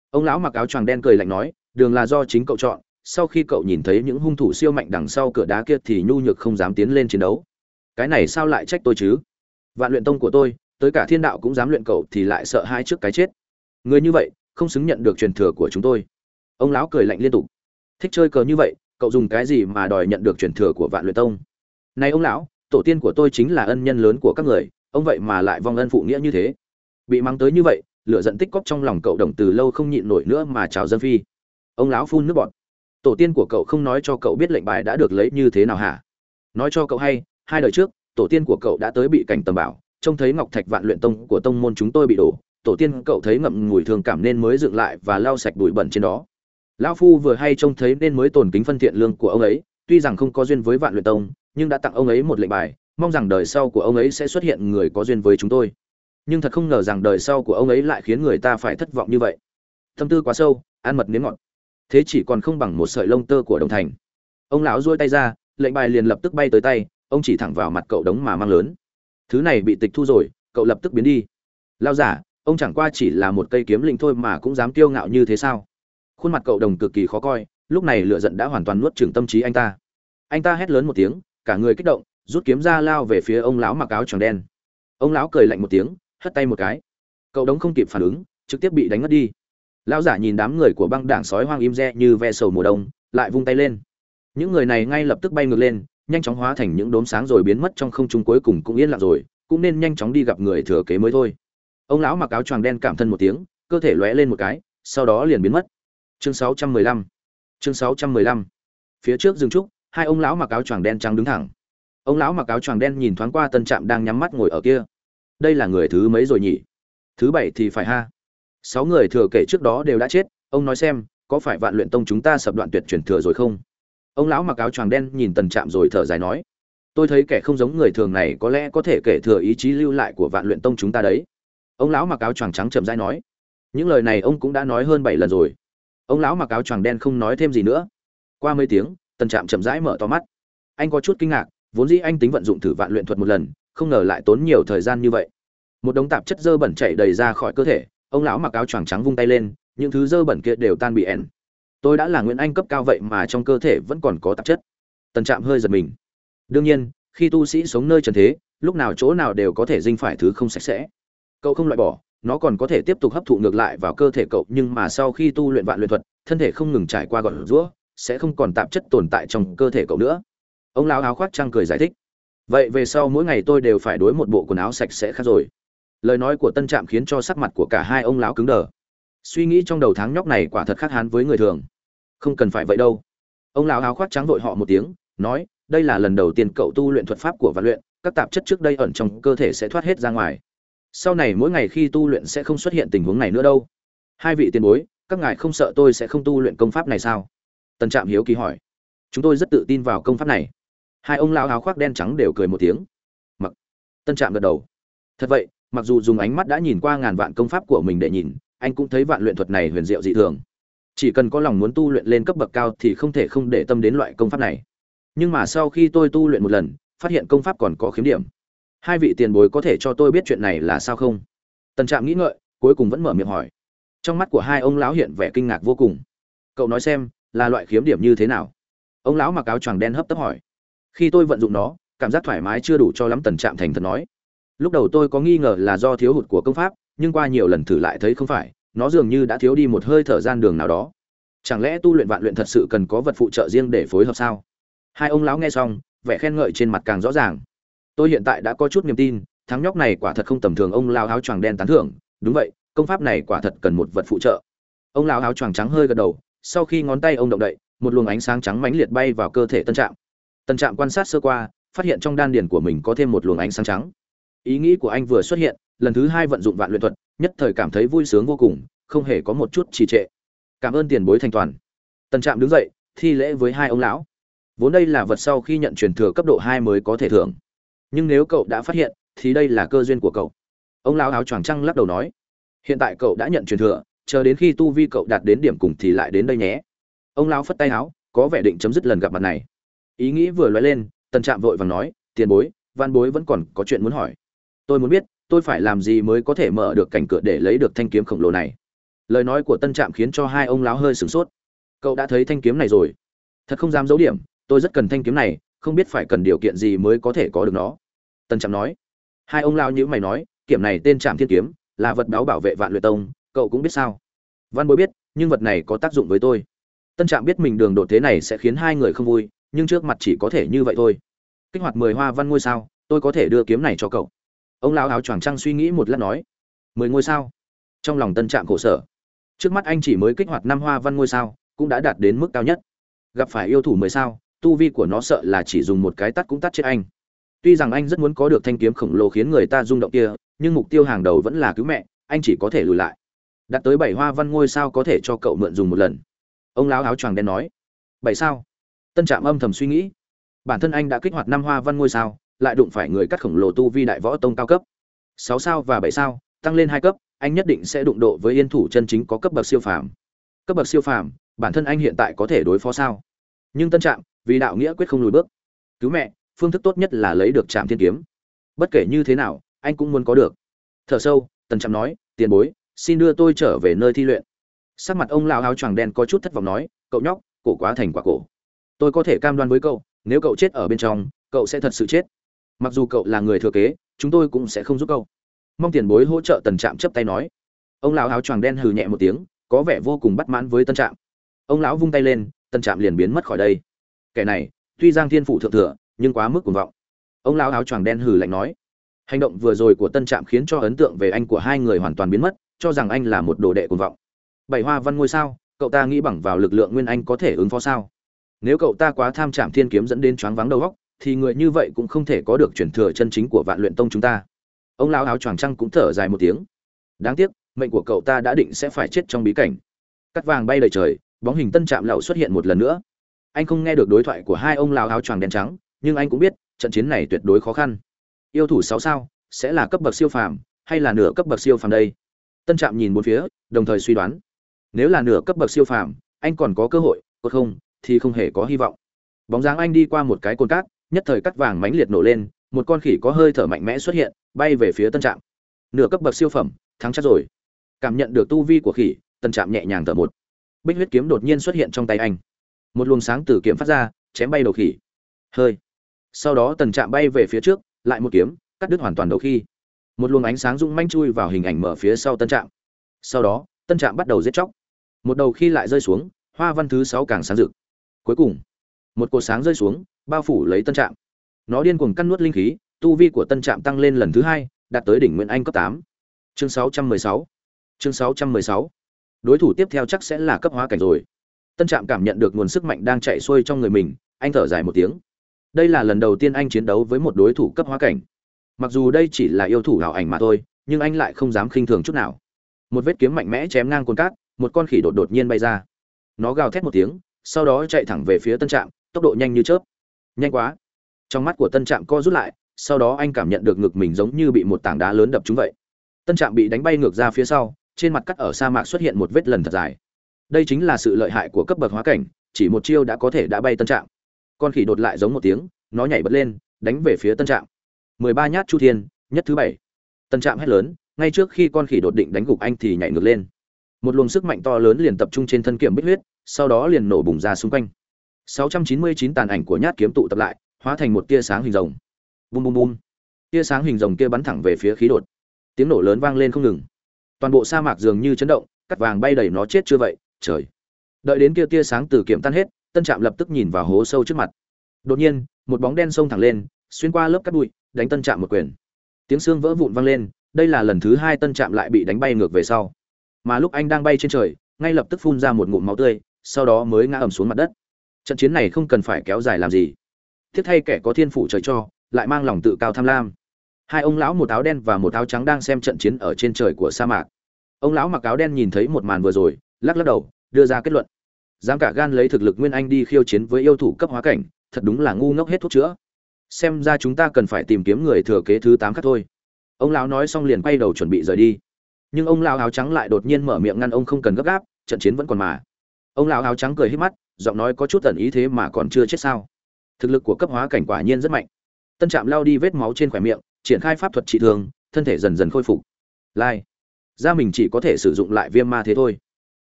A: ông lão mặc áo choàng đen cười lạnh nói, đường là do chính cậu chọn sau khi cậu nhìn thấy những hung thủ siêu mạnh đằng sau cửa đá kia thì nhu nhược không dám tiến lên chiến đấu. Cái này sao lại trách tôi chứ? Vạn luyện tông của tôi, tới cả thiên đạo cũng dám luyện cậu thì lại sợ hai trước cái chết. Người như vậy, không xứng nhận được truyền thừa của chúng tôi. Ông lão cười lạnh liên tục. Thích chơi cờ như vậy, cậu dùng cái gì mà đòi nhận được truyền thừa của vạn luyện tông? Này ông lão, tổ tiên của tôi chính là ân nhân lớn của các người, ông vậy mà lại vong ân phụ nghĩa như thế. Bị mắng tới như vậy, lửa giận tích cóp trong lòng cậu đồng từ lâu không nhịn nổi nữa mà chào dân phi. Ông lão phun nước bọt tổ tiên của cậu không nói cho cậu biết lệnh bài đã được lấy như thế nào hả? Nói cho cậu hay, hai đời trước, tổ tiên của cậu đã tới bị cảnh tầm bảo, trông thấy ngọc thạch vạn luyện tông của tông môn chúng tôi bị đổ, tổ tiên cậu thấy ngậm ngùi thường cảm nên mới dựng lại và lau sạch bụi bẩn trên đó. Lão phu vừa hay trông thấy nên mới tồn kính phân thiện lương của ông ấy, tuy rằng không có duyên với vạn luyện tông, nhưng đã tặng ông ấy một lệnh bài, mong rằng đời sau của ông ấy sẽ xuất hiện người có duyên với chúng tôi. Nhưng thật không ngờ rằng đời sau của ông ấy lại khiến người ta phải thất vọng như vậy. Tâm tư quá sâu, ăn mật nếm ngọt thế chỉ còn không bằng một sợi lông tơ của đồng thành. Ông lão duỗi tay ra, lệnh bài liền lập tức bay tới tay, ông chỉ thẳng vào mặt cậu đống mà mang lớn. Thứ này bị tịch thu rồi, cậu lập tức biến đi. Lao giả ông chẳng qua chỉ là một cây kiếm linh thôi mà cũng dám kiêu ngạo như thế sao? Khuôn mặt cậu đồng cực kỳ khó coi, lúc này lựa giận đã hoàn toàn nuốt chửng tâm trí anh ta. Anh ta hét lớn một tiếng, cả người kích động, rút kiếm ra lao về phía ông lão mặc áo tròn đen. Ông lão cười lạnh một tiếng, hất tay một cái. Cậu đống không kịp phản ứng, trực tiếp bị đánh ngất đi lão giả nhìn đám người của băng đảng sói hoang im re như ve sầu mùa đông, lại vung tay lên. Những người này ngay lập tức bay ngược lên, nhanh chóng hóa thành những đốm sáng rồi biến mất trong không trung cuối cùng cũng yên lặng rồi, cũng nên nhanh chóng đi gặp người thừa kế mới thôi. Ông lão mặc áo choàng đen cảm thân một tiếng, cơ thể lóe lên một cái, sau đó liền biến mất. Chương 615 chương 615 phía trước rừng trúc, hai ông lão mặc áo choàng đen trắng đứng thẳng. Ông lão mặc áo choàng đen nhìn thoáng qua tân trạm đang nhắm mắt ngồi ở kia. Đây là người thứ mấy rồi nhỉ? Thứ bảy thì phải ha sáu người thừa kể trước đó đều đã chết, ông nói xem, có phải vạn luyện tông chúng ta sập đoạn tuyệt truyền thừa rồi không? Ông lão mặc áo choàng đen nhìn tần trạm rồi thở dài nói, tôi thấy kẻ không giống người thường này có lẽ có thể kể thừa ý chí lưu lại của vạn luyện tông chúng ta đấy. Ông lão mặc áo choàng trắng chậm rãi nói, những lời này ông cũng đã nói hơn bảy lần rồi. Ông lão mặc áo choàng đen không nói thêm gì nữa. Qua mấy tiếng, tần trạm chậm rãi mở to mắt. Anh có chút kinh ngạc, vốn dĩ anh tính vận dụng thử vạn luyện thuật một lần, không ngờ lại tốn nhiều thời gian như vậy. Một đống tạp chất dơ bẩn chảy đầy ra khỏi cơ thể ông lão mặc áo choàng trắng vung tay lên, những thứ dơ bẩn kia đều tan bị ẻn tôi đã là nguyễn anh cấp cao vậy mà trong cơ thể vẫn còn có tạp chất. Tần trạm hơi giật mình. Đương nhiên, khi tu sĩ sống nơi trần thế, lúc nào chỗ nào đều có thể dinh phải thứ không sạch sẽ. Cậu không loại bỏ, nó còn có thể tiếp tục hấp thụ ngược lại vào cơ thể cậu, nhưng mà sau khi tu luyện vạn luyện thuật, thân thể không ngừng trải qua gọn rũa, sẽ không còn tạp chất tồn tại trong cơ thể cậu nữa. Ông lão áo khoác trăng cười giải thích. Vậy về sau mỗi ngày tôi đều phải đối một bộ quần áo sạch sẽ khác rồi lời nói của tân trạm khiến cho sắc mặt của cả hai ông lão cứng đờ. Suy nghĩ trong đầu tháng nhóc này quả thật khác hán với người thường. Không cần phải vậy đâu. Ông lão áo khoác trắng vội họ một tiếng, nói, đây là lần đầu tiên cậu tu luyện thuật pháp của vạn luyện, các tạp chất trước đây ẩn trong cơ thể sẽ thoát hết ra ngoài. Sau này mỗi ngày khi tu luyện sẽ không xuất hiện tình huống này nữa đâu. Hai vị tiền bối, các ngài không sợ tôi sẽ không tu luyện công pháp này sao? Tân trạm hiếu kỳ hỏi. Chúng tôi rất tự tin vào công pháp này. Hai ông lão áo khoác đen trắng đều cười một tiếng. Mặc. Tân trạm gật đầu. Thật vậy mặc dù dùng ánh mắt đã nhìn qua ngàn vạn công pháp của mình để nhìn, anh cũng thấy vạn luyện thuật này huyền diệu dị thường. Chỉ cần có lòng muốn tu luyện lên cấp bậc cao thì không thể không để tâm đến loại công pháp này. Nhưng mà sau khi tôi tu luyện một lần, phát hiện công pháp còn có khiếm điểm. Hai vị tiền bối có thể cho tôi biết chuyện này là sao không? Tần trạm nghĩ ngợi, cuối cùng vẫn mở miệng hỏi. Trong mắt của hai ông lão hiện vẻ kinh ngạc vô cùng. Cậu nói xem, là loại khiếm điểm như thế nào? Ông lão mặc áo choàng đen hấp tấp hỏi. Khi tôi vận dụng nó, cảm giác thoải mái chưa đủ cho lắm, tần trạm thành thật nói lúc đầu tôi có nghi ngờ là do thiếu hụt của công pháp, nhưng qua nhiều lần thử lại thấy không phải, nó dường như đã thiếu đi một hơi thở gian đường nào đó. Chẳng lẽ tu luyện vạn luyện thật sự cần có vật phụ trợ riêng để phối hợp sao? Hai ông lão nghe xong, vẻ khen ngợi trên mặt càng rõ ràng. Tôi hiện tại đã có chút niềm tin, thắng nhóc này quả thật không tầm thường, ông lao áo choàng đen tán thưởng. Đúng vậy, công pháp này quả thật cần một vật phụ trợ. Ông lao áo choàng trắng hơi gật đầu, sau khi ngón tay ông động đậy, một luồng ánh sáng trắng mãnh liệt bay vào cơ thể tân trạm. Tân trạm quan sát sơ qua, phát hiện trong đan điền của mình có thêm một luồng ánh sáng trắng ý nghĩ của anh vừa xuất hiện, lần thứ hai vận dụng vạn luyện thuật, nhất thời cảm thấy vui sướng vô cùng, không hề có một chút trì trệ. Cảm ơn tiền bối thành toàn. Tần trạm đứng dậy, thi lễ với hai ông lão. Vốn đây là vật sau khi nhận truyền thừa cấp độ hai mới có thể thưởng. Nhưng nếu cậu đã phát hiện, thì đây là cơ duyên của cậu. Ông lão áo choàng trăng lắc đầu nói. Hiện tại cậu đã nhận truyền thừa, chờ đến khi tu vi cậu đạt đến điểm cùng thì lại đến đây nhé. Ông lão phất tay áo, có vẻ định chấm dứt lần gặp mặt này. Ý nghĩ vừa loay lên, tần trạm vội vàng nói, tiền bối, văn bối vẫn còn có chuyện muốn hỏi tôi muốn biết, tôi phải làm gì mới có thể mở được cảnh cửa để lấy được thanh kiếm khổng lồ này? Lời nói của tân trạm khiến cho hai ông lão hơi sửng sốt. Cậu đã thấy thanh kiếm này rồi. Thật không dám giấu điểm, tôi rất cần thanh kiếm này, không biết phải cần điều kiện gì mới có thể có được nó. Tân trạm nói. Hai ông lão nhữ mày nói, kiểm này tên trạm thiên kiếm, là vật báo bảo vệ vạn luyện tông, cậu cũng biết sao? Văn bối biết, nhưng vật này có tác dụng với tôi. Tân trạm biết mình đường đột thế này sẽ khiến hai người không vui, nhưng trước mặt chỉ có thể như vậy thôi. Kích hoạt mười hoa văn ngôi sao, tôi có thể đưa kiếm này cho cậu ông lão áo choàng trăng suy nghĩ một lát nói, mười ngôi sao? Trong lòng tân trạm khổ sở. Trước mắt anh chỉ mới kích hoạt năm hoa văn ngôi sao, cũng đã đạt đến mức cao nhất. Gặp phải yêu thủ mười sao, tu vi của nó sợ là chỉ dùng một cái tắt cũng tắt chết anh. Tuy rằng anh rất muốn có được thanh kiếm khổng lồ khiến người ta rung động kia, nhưng mục tiêu hàng đầu vẫn là cứu mẹ, anh chỉ có thể lùi lại. Đặt tới bảy hoa văn ngôi sao có thể cho cậu mượn dùng một lần. Ông lão áo choàng đen nói, bảy sao? Tân trạm âm thầm suy nghĩ. Bản thân anh đã kích hoạt năm hoa văn ngôi sao lại đụng phải người cắt khổng lồ tu vi đại võ tông cao cấp. Sáu sao và bảy sao, tăng lên hai cấp, anh nhất định sẽ đụng độ với yên thủ chân chính có cấp bậc siêu phàm. Cấp bậc siêu phàm, bản thân anh hiện tại có thể đối phó sao? Nhưng tân trạm, vì đạo nghĩa quyết không lùi bước. Cứu mẹ, phương thức tốt nhất là lấy được trạm thiên kiếm. Bất kể như thế nào, anh cũng muốn có được. Thở sâu, tần trạm nói, tiền bối, xin đưa tôi trở về nơi thi luyện. Sắc mặt ông lão áo choàng đen có chút thất vọng nói, cậu nhóc, cổ quá thành quả cổ. Tôi có thể cam đoan với cậu, nếu cậu chết ở bên trong, cậu sẽ thật sự chết mặc dù cậu là người thừa kế, chúng tôi cũng sẽ không giúp cậu. Mong tiền bối hỗ trợ tần trạm chấp tay nói. Ông lão áo choàng đen hừ nhẹ một tiếng, có vẻ vô cùng bắt mãn với tân trạm. Ông lão vung tay lên tân trạm liền biến mất khỏi đây. Kẻ này, tuy giang thiên phủ thượng thừa, nhưng quá mức cuồng vọng. Ông lão áo choàng đen hừ lạnh nói. Hành động vừa rồi của tân trạm khiến cho ấn tượng về anh của hai người hoàn toàn biến mất, cho rằng anh là một đồ đệ cuồng vọng. Bảy hoa văn ngôi sao, cậu ta nghĩ bằng vào lực lượng nguyên anh có thể ứng phó sao? Nếu cậu ta quá tham trạm thiên kiếm dẫn đến choáng vắng đầu óc thì người như vậy cũng không thể có được truyền thừa chân chính của vạn luyện tông chúng ta. Ông lão áo choàng trăng cũng thở dài một tiếng. Đáng tiếc, mệnh của cậu ta đã định sẽ phải chết trong bí cảnh. Cắt vàng bay lời trời, bóng hình tân trạm lậu xuất hiện một lần nữa. Anh không nghe được đối thoại của hai ông lão áo choàng đen trắng, nhưng anh cũng biết, trận chiến này tuyệt đối khó khăn. Yêu thủ sáu sao, sẽ là cấp bậc siêu phàm, hay là nửa cấp bậc siêu phàm đây? Tân trạm nhìn bốn phía, đồng thời suy đoán. Nếu là nửa cấp bậc siêu phàm, anh còn có cơ hội còn không, thì không hề có hy vọng. Bóng dáng anh đi qua một cái cồn cát nhất thời cắt vàng mãnh liệt nổ lên, một con khỉ có hơi thở mạnh mẽ xuất hiện, bay về phía tân trạm. Nửa cấp bậc siêu phẩm, thắng chắc rồi. Cảm nhận được tu vi của khỉ, tân trạm nhẹ nhàng thở một. Bích huyết kiếm đột nhiên xuất hiện trong tay anh. Một luồng sáng từ kiếm phát ra, chém bay đầu khỉ. Hơi. Sau đó tần trạm bay về phía trước, lại một kiếm, cắt đứt hoàn toàn đầu khi một luồng ánh sáng rung manh chui vào hình ảnh mở phía sau tân trạm. Sau đó, tân trạm bắt đầu giết chóc. Một đầu khi lại rơi xuống, hoa văn thứ sáu càng sáng rực. Cuối cùng, một cột sáng rơi xuống bao phủ lấy tân trạm. Nó điên cuồng cắt nuốt linh khí, tu vi của tân trạm tăng lên lần thứ hai, đạt tới đỉnh nguyễn anh cấp tám. Chương sáu trăm mười sáu. Chương sáu trăm mười sáu. Đối thủ tiếp theo chắc sẽ là cấp hóa cảnh rồi. Tân trạm cảm nhận được nguồn sức mạnh đang chạy xuôi trong người mình, anh thở dài một tiếng. Đây là lần đầu tiên anh chiến đấu với một đối thủ cấp hóa cảnh. Mặc dù đây chỉ là yêu thủ hảo ảnh mà thôi, nhưng anh lại không dám khinh thường chút nào. Một vết kiếm mạnh mẽ chém ngang cồn cát, một con khỉ đột đột nhiên bay ra. Nó gào thét một tiếng, sau đó chạy thẳng về phía tân trạm, tốc độ nhanh như chớp nhanh quá. Trong mắt của tân trạm co rút lại, sau đó anh cảm nhận được ngực mình giống như bị một tảng đá lớn đập trúng vậy. Tân trạm bị đánh bay ngược ra phía sau, trên mặt cắt ở sa mạc xuất hiện một vết lần thật dài. Đây chính là sự lợi hại của cấp bậc hóa cảnh, chỉ một chiêu đã có thể đã bay tân trạm. Con khỉ đột lại giống một tiếng, nó nhảy bật lên, đánh về phía tân trạm. Mười ba nhát chu thiên, nhất thứ bảy. Tân trạm hét lớn, ngay trước khi con khỉ đột định đánh gục anh thì nhảy ngược lên. Một luồng sức mạnh to lớn liền tập trung trên thân kiểm bích huyết, sau đó liền nổ bùng ra xung quanh. 699 tàn ảnh của nhát kiếm tụ tập lại, hóa thành một tia sáng hình rồng. Bùm bùm bùm. tia sáng hình rồng kia bắn thẳng về phía khí đột. Tiếng nổ lớn vang lên không ngừng. Toàn bộ sa mạc dường như chấn động, cắt vàng bay đầy nó chết chưa vậy, trời. Đợi đến kia tia sáng từ kiểm tan hết, tân trạm lập tức nhìn vào hố sâu trước mặt. Đột nhiên, một bóng đen xông thẳng lên, xuyên qua lớp cát bụi, đánh tân trạm một quyền. Tiếng xương vỡ vụn vang lên, đây là lần thứ hai tân trạm lại bị đánh bay ngược về sau. Mà lúc anh đang bay trên trời, ngay lập tức phun ra một ngụm máu tươi, sau đó mới ngã ầm xuống mặt đất trận chiến này không cần phải kéo dài làm gì. Thiết thay kẻ có thiên phủ trời cho, lại mang lòng tự cao tham lam. Hai ông lão một áo đen và một áo trắng đang xem trận chiến ở trên trời của sa mạc. Ông lão mặc áo đen nhìn thấy một màn vừa rồi, lắc lắc đầu, đưa ra kết luận. Dám cả gan lấy thực lực nguyên anh đi khiêu chiến với yêu thủ cấp hóa cảnh, thật đúng là ngu ngốc hết thuốc chữa. Xem ra chúng ta cần phải tìm kiếm người thừa kế thứ tám khác thôi. Ông lão nói xong liền quay đầu chuẩn bị rời đi. Nhưng ông lão áo trắng lại đột nhiên mở miệng ngăn ông không cần gấp gáp, trận chiến vẫn còn mà. Ông lão áo trắng cười hít mắt giọng nói có chút tần ý thế mà còn chưa chết sao? Thực lực của cấp hóa cảnh quả nhiên rất mạnh. Tân trạm lao đi vết máu trên khỏe miệng, triển khai pháp thuật trị thương, thân thể dần dần khôi phục. Lai, ra mình chỉ có thể sử dụng lại viêm ma thế thôi.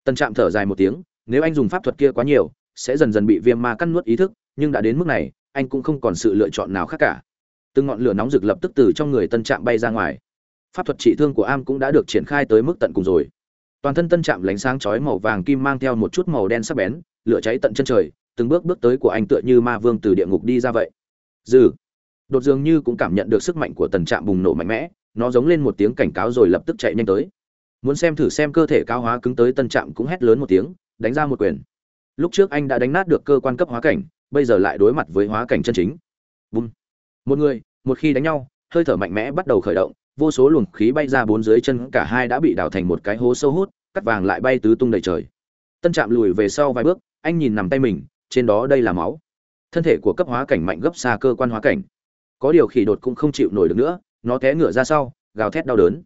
A: Tân trạm thở dài một tiếng, nếu anh dùng pháp thuật kia quá nhiều, sẽ dần dần bị viêm ma cắt nuốt ý thức, nhưng đã đến mức này, anh cũng không còn sự lựa chọn nào khác cả. Từng ngọn lửa nóng rực lập tức từ trong người tân trạm bay ra ngoài. Pháp thuật trị thương của am cũng đã được triển khai tới mức tận cùng rồi. Toàn thân tân trạm lánh sáng chói màu vàng kim mang theo một chút màu đen sắc bén lửa cháy tận chân trời, từng bước bước tới của anh tựa như ma vương từ địa ngục đi ra vậy. Dừ. Đột dường như cũng cảm nhận được sức mạnh của tần trạm bùng nổ mạnh mẽ, nó giống lên một tiếng cảnh cáo rồi lập tức chạy nhanh tới. Muốn xem thử xem cơ thể cao hóa cứng tới tân trạm cũng hét lớn một tiếng, đánh ra một quyền. Lúc trước anh đã đánh nát được cơ quan cấp hóa cảnh, bây giờ lại đối mặt với hóa cảnh chân chính. Bùm. Một người, một khi đánh nhau, hơi thở mạnh mẽ bắt đầu khởi động, vô số luồng khí bay ra bốn dưới chân cả hai đã bị đào thành một cái hố sâu hút, cắt vàng lại bay tứ tung đầy trời. Tân trạm lùi về sau vài bước anh nhìn nằm tay mình, trên đó đây là máu. Thân thể của cấp hóa cảnh mạnh gấp xa cơ quan hóa cảnh. Có điều khỉ đột cũng không chịu nổi được nữa, nó té ngửa ra sau, gào thét đau đớn.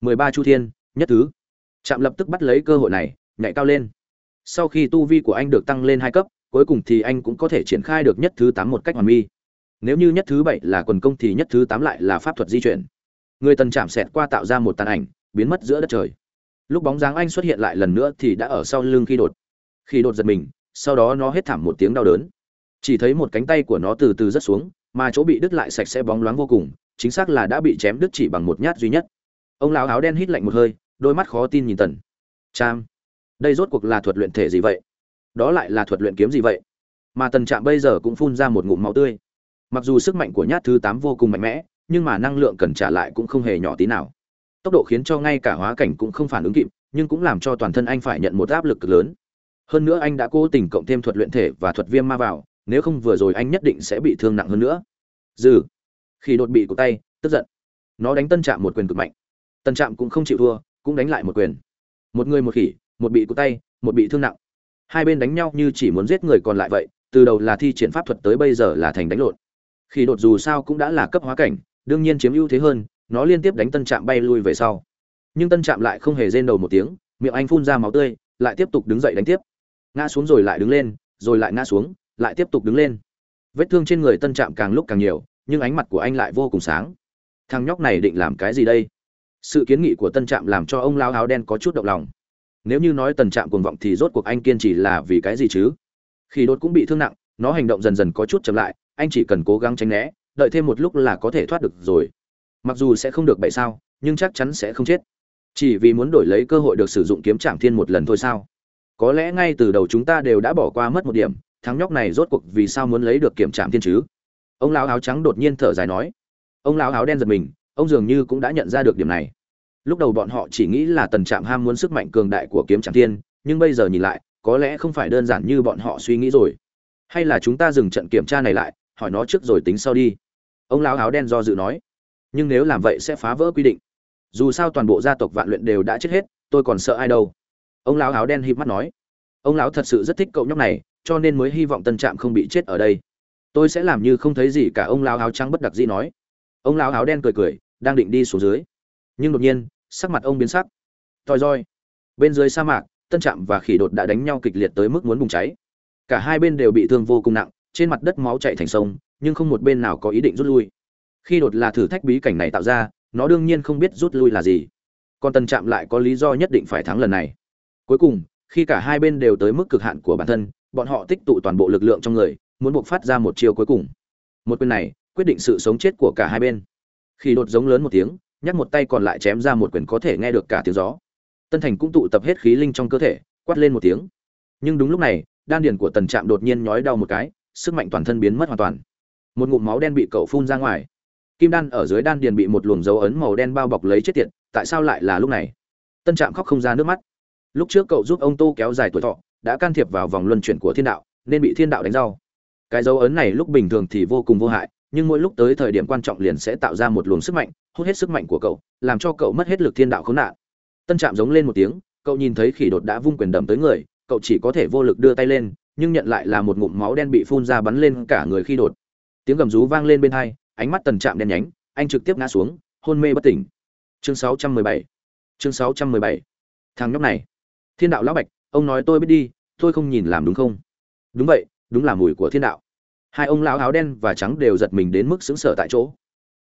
A: Mười ba chu thiên, nhất thứ. Trạm lập tức bắt lấy cơ hội này, nhảy cao lên. Sau khi tu vi của anh được tăng lên hai cấp, cuối cùng thì anh cũng có thể triển khai được nhất thứ tám một cách hoàn mi nếu như nhất thứ bảy là quần công thì nhất thứ tám lại là pháp thuật di chuyển. Người tần chạm xẹt qua tạo ra một tàn ảnh, biến mất giữa đất trời. Lúc bóng dáng anh xuất hiện lại lần nữa thì đã ở sau lưng khi đột. Khi đột giật mình sau đó nó hết thảm một tiếng đau đớn. Chỉ thấy một cánh tay của nó từ từ rớt xuống mà chỗ bị đứt lại sạch sẽ bóng loáng vô cùng chính xác là đã bị chém đứt chỉ bằng một nhát duy nhất. Ông lão áo đen hít lạnh một hơi đôi mắt khó tin nhìn tần. Trang, đây rốt cuộc là thuật luyện thể gì vậy? Đó lại là thuật luyện kiếm gì vậy? Mà tần trạm bây giờ cũng phun ra một ngụm máu tươi. Mặc dù sức mạnh của nhát thứ tám vô cùng mạnh mẽ nhưng mà năng lượng cần trả lại cũng không hề nhỏ tí nào. Tốc độ khiến cho ngay cả hóa cảnh cũng không phản ứng kịp nhưng cũng làm cho toàn thân anh phải nhận một áp lực cực lớn hơn nữa anh đã cố tình cộng thêm thuật luyện thể và thuật viêm ma vào, nếu không vừa rồi anh nhất định sẽ bị thương nặng hơn nữa. Dừ. Khi đột bị của tay, tức giận. Nó đánh tân trạm một quyền cực mạnh. Tân trạm cũng không chịu thua, cũng đánh lại một quyền. Một người một khỉ, một bị của tay, một bị thương nặng. Hai bên đánh nhau như chỉ muốn giết người còn lại vậy, từ đầu là thi triển pháp thuật tới bây giờ là thành đánh lộn. Khi đột dù sao cũng đã là cấp hóa cảnh, đương nhiên chiếm ưu thế hơn, nó liên tiếp đánh tân trạm bay lui về sau. Nhưng tân trạm lại không hề rên đầu một tiếng, miệng anh phun ra máu tươi, lại tiếp tục đứng dậy đánh tiếp ngã xuống rồi lại đứng lên, rồi lại ngã xuống, lại tiếp tục đứng lên. Vết thương trên người tân trạm càng lúc càng nhiều, nhưng ánh mặt của anh lại vô cùng sáng. Thằng nhóc này định làm cái gì đây? Sự kiến nghị của tân trạm làm cho ông lao áo đen có chút động lòng. Nếu như nói tần trạm cuồng vọng thì rốt cuộc anh kiên trì là vì cái gì chứ? Khi đốt cũng bị thương nặng, nó hành động dần dần có chút chậm lại, anh chỉ cần cố gắng tránh né, đợi thêm một lúc là có thể thoát được rồi. Mặc dù sẽ không được bậy sao, nhưng chắc chắn sẽ không chết. Chỉ vì muốn đổi lấy cơ hội được sử dụng kiếm trạm thiên một lần thôi sao? Có lẽ ngay từ đầu chúng ta đều đã bỏ qua mất một điểm, thằng nhóc này rốt cuộc vì sao muốn lấy được kiểm trạm thiên chứ? Ông lão áo trắng đột nhiên thở dài nói. Ông lão áo đen giật mình, ông dường như cũng đã nhận ra được điểm này. Lúc đầu bọn họ chỉ nghĩ là tần trạm ham muốn sức mạnh cường đại của kiếm trạm thiên, nhưng bây giờ nhìn lại, có lẽ không phải đơn giản như bọn họ suy nghĩ rồi. Hay là chúng ta dừng trận kiểm tra này lại, hỏi nó trước rồi tính sau đi. Ông lão áo đen do dự nói. Nhưng nếu làm vậy sẽ phá vỡ quy định. Dù sao toàn bộ gia tộc vạn luyện đều đã chết hết, tôi còn sợ ai đâu ông lão áo đen híp mắt nói, ông lão thật sự rất thích cậu nhóc này, cho nên mới hy vọng tân trạm không bị chết ở đây. Tôi sẽ làm như không thấy gì cả. Ông lão áo trắng bất đặc dĩ nói. Ông lão áo đen cười cười, đang định đi xuống dưới. Nhưng đột nhiên, sắc mặt ông biến sắc. Toi roi. Bên dưới sa mạc, tân trạm và khỉ đột đã đánh nhau kịch liệt tới mức muốn bùng cháy. Cả hai bên đều bị thương vô cùng nặng, trên mặt đất máu chạy thành sông, nhưng không một bên nào có ý định rút lui. Khi đột là thử thách bí cảnh này tạo ra, nó đương nhiên không biết rút lui là gì. Còn tân trạm lại có lý do nhất định phải thắng lần này cuối cùng, khi cả hai bên đều tới mức cực hạn của bản thân, bọn họ tích tụ toàn bộ lực lượng trong người, muốn buộc phát ra một chiêu cuối cùng. Một quyền này, quyết định sự sống chết của cả hai bên. Khi đột giống lớn một tiếng, nhắc một tay còn lại chém ra một quyền có thể nghe được cả tiếng gió. Tân thành cũng tụ tập hết khí linh trong cơ thể, quát lên một tiếng. Nhưng đúng lúc này, đan điền của tần trạm đột nhiên nhói đau một cái, sức mạnh toàn thân biến mất hoàn toàn. Một ngụm máu đen bị cậu phun ra ngoài. Kim đan ở dưới đan điền bị một luồng dấu ấn màu đen bao bọc lấy chết tiệt, tại sao lại là lúc này? Tân trạm khóc không ra nước mắt lúc trước cậu giúp ông tô kéo dài tuổi thọ, đã can thiệp vào vòng luân chuyển của thiên đạo, nên bị thiên đạo đánh rau. Cái dấu ấn này lúc bình thường thì vô cùng vô hại, nhưng mỗi lúc tới thời điểm quan trọng liền sẽ tạo ra một luồng sức mạnh, hút hết sức mạnh của cậu, làm cho cậu mất hết lực thiên đạo khốn nạn. Tân trạm giống lên một tiếng, cậu nhìn thấy khỉ đột đã vung quyền đầm tới người, cậu chỉ có thể vô lực đưa tay lên, nhưng nhận lại là một ngụm máu đen bị phun ra bắn lên cả người khi đột. Tiếng gầm rú vang lên bên hai, ánh mắt tần trạm đen nhánh, anh trực tiếp ngã xuống, hôn mê bất tỉnh. Chương 617 chương 617 thằng nhóc này thiên đạo lão bạch, ông nói tôi biết đi, tôi không nhìn làm đúng không? Đúng vậy, đúng là mùi của thiên đạo. Hai ông lão áo đen và trắng đều giật mình đến mức xứng sở tại chỗ.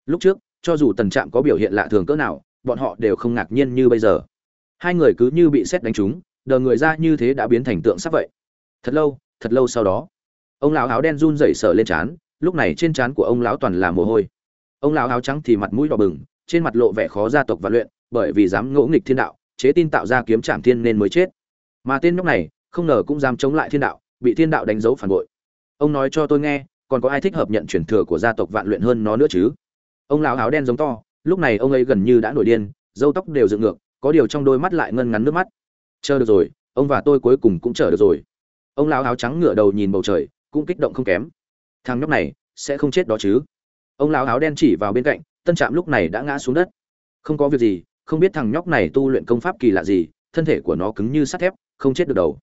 A: Lúc trước, cho dù tần trạm có biểu hiện lạ thường cỡ nào, bọn họ đều không ngạc nhiên như bây giờ. Hai người cứ như bị xét đánh trúng, đờ người ra như thế đã biến thành tượng sắp vậy. Thật lâu thật lâu sau đó, ông lão áo đen run rẩy sờ lên trán, lúc này trên trán của ông lão toàn là mồ hôi. Ông lão áo trắng thì mặt mũi đỏ bừng, trên mặt lộ vẻ khó gia tộc và luyện, bởi vì dám ngỗ nghịch thiên đạo chế tin tạo ra kiếm trảm thiên nên mới chết. Mà tên nhóc này, không ngờ cũng dám chống lại thiên đạo, bị thiên đạo đánh dấu phản bội. Ông nói cho tôi nghe, còn có ai thích hợp nhận truyền thừa của gia tộc vạn luyện hơn nó nữa chứ? Ông lão áo đen giống to, lúc này ông ấy gần như đã nổi điên, râu tóc đều dựng ngược, có điều trong đôi mắt lại ngân ngắn nước mắt. Chờ được rồi, ông và tôi cuối cùng cũng chờ được rồi. Ông lão áo trắng ngửa đầu nhìn bầu trời, cũng kích động không kém. Thằng nhóc này, sẽ không chết đó chứ? Ông lão áo đen chỉ vào bên cạnh, tân trạm lúc này đã ngã xuống đất. Không có việc gì không biết thằng nhóc này tu luyện công pháp kỳ lạ gì, thân thể của nó cứng như sắt thép, không chết được đầu.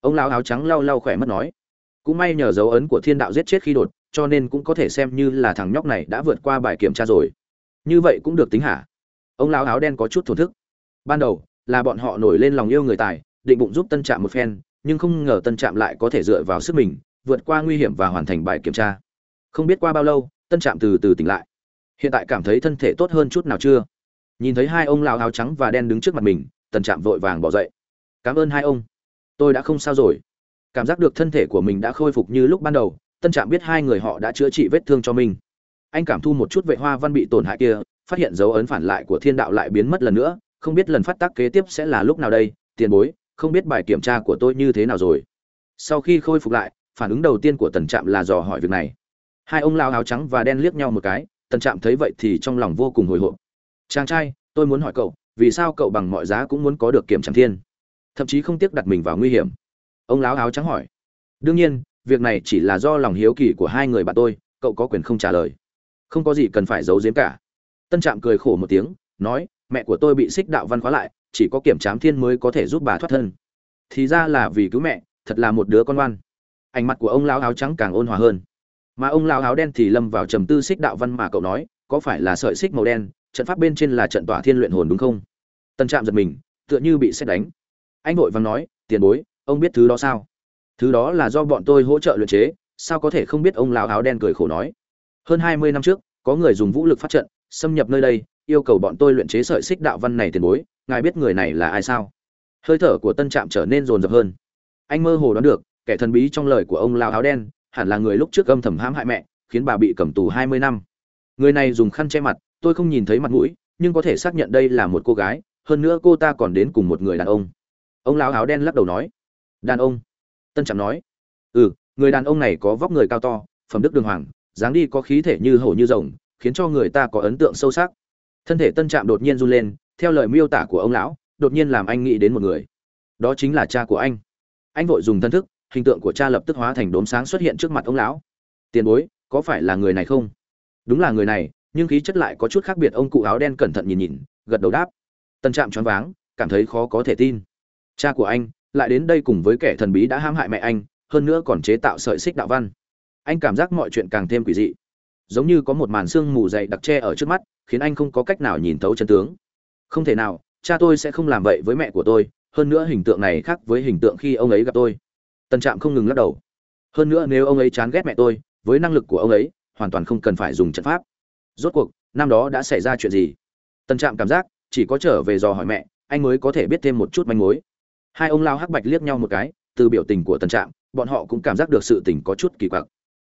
A: Ông lão áo trắng lau lau khỏe mất nói, cũng may nhờ dấu ấn của thiên đạo giết chết khi đột, cho nên cũng có thể xem như là thằng nhóc này đã vượt qua bài kiểm tra rồi. Như vậy cũng được tính hả? Ông lão áo đen có chút thổn thức. Ban đầu, là bọn họ nổi lên lòng yêu người tài, định bụng giúp tân trạm một phen, nhưng không ngờ tân trạm lại có thể dựa vào sức mình, vượt qua nguy hiểm và hoàn thành bài kiểm tra. Không biết qua bao lâu, tân trạm từ từ tỉnh lại. Hiện tại cảm thấy thân thể tốt hơn chút nào chưa? Nhìn thấy hai ông lão áo trắng và đen đứng trước mặt mình, tần trạm vội vàng bỏ dậy. Cảm ơn hai ông. Tôi đã không sao rồi. Cảm giác được thân thể của mình đã khôi phục như lúc ban đầu tân trạm biết hai người họ đã chữa trị vết thương cho mình. Anh cảm thu một chút vệ hoa văn bị tổn hại kia, phát hiện dấu ấn phản lại của thiên đạo lại biến mất lần nữa, không biết lần phát tác kế tiếp sẽ là lúc nào đây. Tiền bối, không biết bài kiểm tra của tôi như thế nào rồi. Sau khi khôi phục lại, phản ứng đầu tiên của tần trạm là dò hỏi việc này. Hai ông lao áo trắng và đen liếc nhau một cái, tần trạm thấy vậy thì trong lòng vô cùng hồi hộp chàng trai, tôi muốn hỏi cậu, vì sao cậu bằng mọi giá cũng muốn có được kiểm trạm thiên? Thậm chí không tiếc đặt mình vào nguy hiểm. Ông lão áo trắng hỏi. Đương nhiên, việc này chỉ là do lòng hiếu kỳ của hai người bạn tôi, cậu có quyền không trả lời. Không có gì cần phải giấu giếm cả. Tân trạm cười khổ một tiếng, nói, mẹ của tôi bị xích đạo văn khóa lại, chỉ có kiểm trám thiên mới có thể giúp bà thoát thân. Thì ra là vì cứu mẹ, thật là một đứa con ngoan. Ánh mặt của ông lão áo trắng càng ôn hòa hơn. Mà ông lão áo đen thì lâm vào trầm tư xích đạo văn mà cậu nói, có phải là sợi xích màu đen trận pháp bên trên là trận tỏa thiên luyện hồn đúng không? Tân trạm giật mình, tựa như bị xét đánh. Anh vội vàng nói, tiền bối, ông biết thứ đó sao? Thứ đó là do bọn tôi hỗ trợ luyện chế, sao có thể không biết? Ông lão áo đen cười khổ nói. Hơn hai mươi năm trước, có người dùng vũ lực phát trận, xâm nhập nơi đây, yêu cầu bọn tôi luyện chế sợi xích đạo văn này tiền bối, ngài biết người này là ai sao? Hơi thở của tân trạm trở nên rồn rập hơn. Anh mơ hồ đoán được, kẻ thần bí trong lời của ông lão áo đen, hẳn là người lúc trước âm thầm hãm hại mẹ, khiến bà bị cầm tù hai mươi năm. Người này dùng khăn che mặt tôi không nhìn thấy mặt mũi, nhưng có thể xác nhận đây là một cô gái, hơn nữa cô ta còn đến cùng một người đàn ông. Ông lão áo đen lắc đầu nói. Đàn ông? Tân trạm nói. Ừ người đàn ông này có vóc người cao to, phẩm đức đường hoàng, dáng đi có khí thể như hổ như rồng, khiến cho người ta có ấn tượng sâu sắc. Thân thể tân trạm đột nhiên run lên, theo lời miêu tả của ông lão, đột nhiên làm anh nghĩ đến một người. Đó chính là cha của anh. Anh vội dùng thân thức, hình tượng của cha lập tức hóa thành đốm sáng xuất hiện trước mặt ông lão. Tiền bối, có phải là người này không? Đúng là người này nhưng khí chất lại có chút khác biệt, ông cụ áo đen cẩn thận nhìn nhìn, gật đầu đáp. Tân trạm choáng váng, cảm thấy khó có thể tin. Cha của anh, lại đến đây cùng với kẻ thần bí đã hãm hại mẹ anh, hơn nữa còn chế tạo sợi xích đạo văn. Anh cảm giác mọi chuyện càng thêm quỷ dị. Giống như có một màn sương mù dày đặc tre ở trước mắt, khiến anh không có cách nào nhìn thấu chân tướng. Không thể nào, cha tôi sẽ không làm vậy với mẹ của tôi, hơn nữa hình tượng này khác với hình tượng khi ông ấy gặp tôi. Tân trạm không ngừng lắc đầu. Hơn nữa nếu ông ấy chán ghét mẹ tôi, với năng lực của ông ấy, hoàn toàn không cần phải dùng trận pháp rốt cuộc, năm đó đã xảy ra chuyện gì? Tân trạm cảm giác, chỉ có trở về dò hỏi mẹ, anh mới có thể biết thêm một chút manh mối. Hai ông lao hắc bạch liếc nhau một cái, từ biểu tình của tân trạm, bọn họ cũng cảm giác được sự tình có chút kỳ quặc.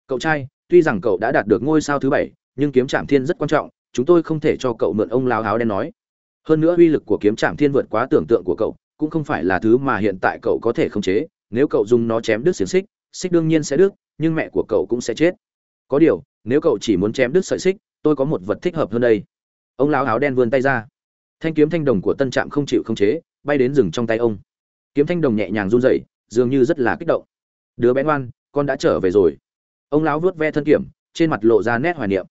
A: Cậu trai, tuy rằng cậu đã đạt được ngôi sao thứ bảy, nhưng kiếm trạm thiên rất quan trọng, chúng tôi không thể cho cậu mượn ông lao áo đen nói. Hơn nữa uy lực của kiếm trạm thiên vượt quá tưởng tượng của cậu, cũng không phải là thứ mà hiện tại cậu có thể khống chế, nếu cậu dùng nó chém đứt xiềng xích xích đương nhiên sẽ đứt, nhưng mẹ của cậu cũng sẽ chết. Có điều, nếu cậu chỉ muốn chém đứt sợi xích tôi có một vật thích hợp hơn đây. Ông lão áo đen vươn tay ra. Thanh kiếm thanh đồng của tân trạm không chịu không chế, bay đến rừng trong tay ông. Kiếm thanh đồng nhẹ nhàng run rẩy, dường như rất là kích động. Đứa bé ngoan, con đã trở về rồi. Ông lão vuốt ve thân kiểm, trên mặt lộ ra nét hoài niệm.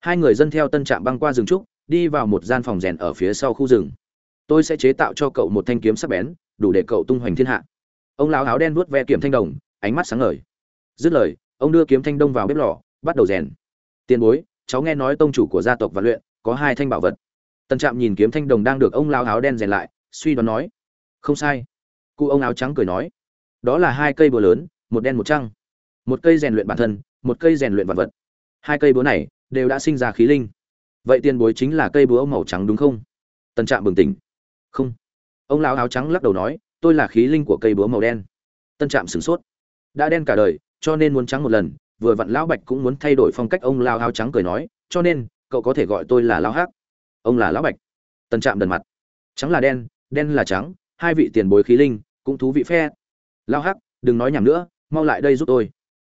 A: Hai người dân theo tân trạm băng qua rừng trúc, đi vào một gian phòng rèn ở phía sau khu rừng. Tôi sẽ chế tạo cho cậu một thanh kiếm sắc bén, đủ để cậu tung hoành thiên hạ. Ông lão áo đen vuốt ve kiểm thanh đồng, ánh mắt sáng ngời. Dứt lời, ông đưa kiếm thanh đông vào bếp lò, bắt đầu rèn. Tiền bối cháu nghe nói tông chủ của gia tộc và luyện có hai thanh bảo vật. Tần trạm nhìn kiếm thanh đồng đang được ông lão áo đen rèn lại, suy đoán nói, không sai. Cụ ông áo trắng cười nói, đó là hai cây búa lớn, một đen một trăng. Một cây rèn luyện bản thân, một cây rèn luyện vật vật. Hai cây búa này đều đã sinh ra khí linh. Vậy tiền bối chính là cây búa màu trắng đúng không? Tần trạm bừng tỉnh. Không. Ông lão áo trắng lắc đầu nói, tôi là khí linh của cây búa màu đen. Tân trạm sửng sốt. Đã đen cả đời, cho nên muốn trắng một lần vừa vặn lão bạch cũng muốn thay đổi phong cách, ông lao hao trắng cười nói, cho nên, cậu có thể gọi tôi là lão hắc. Ông là lão bạch. Tân trạm đần mặt. Trắng là đen đen là trắng, hai vị tiền bối khí linh, cũng thú vị phe lão hắc, đừng nói nhảm nữa, mau lại đây giúp tôi.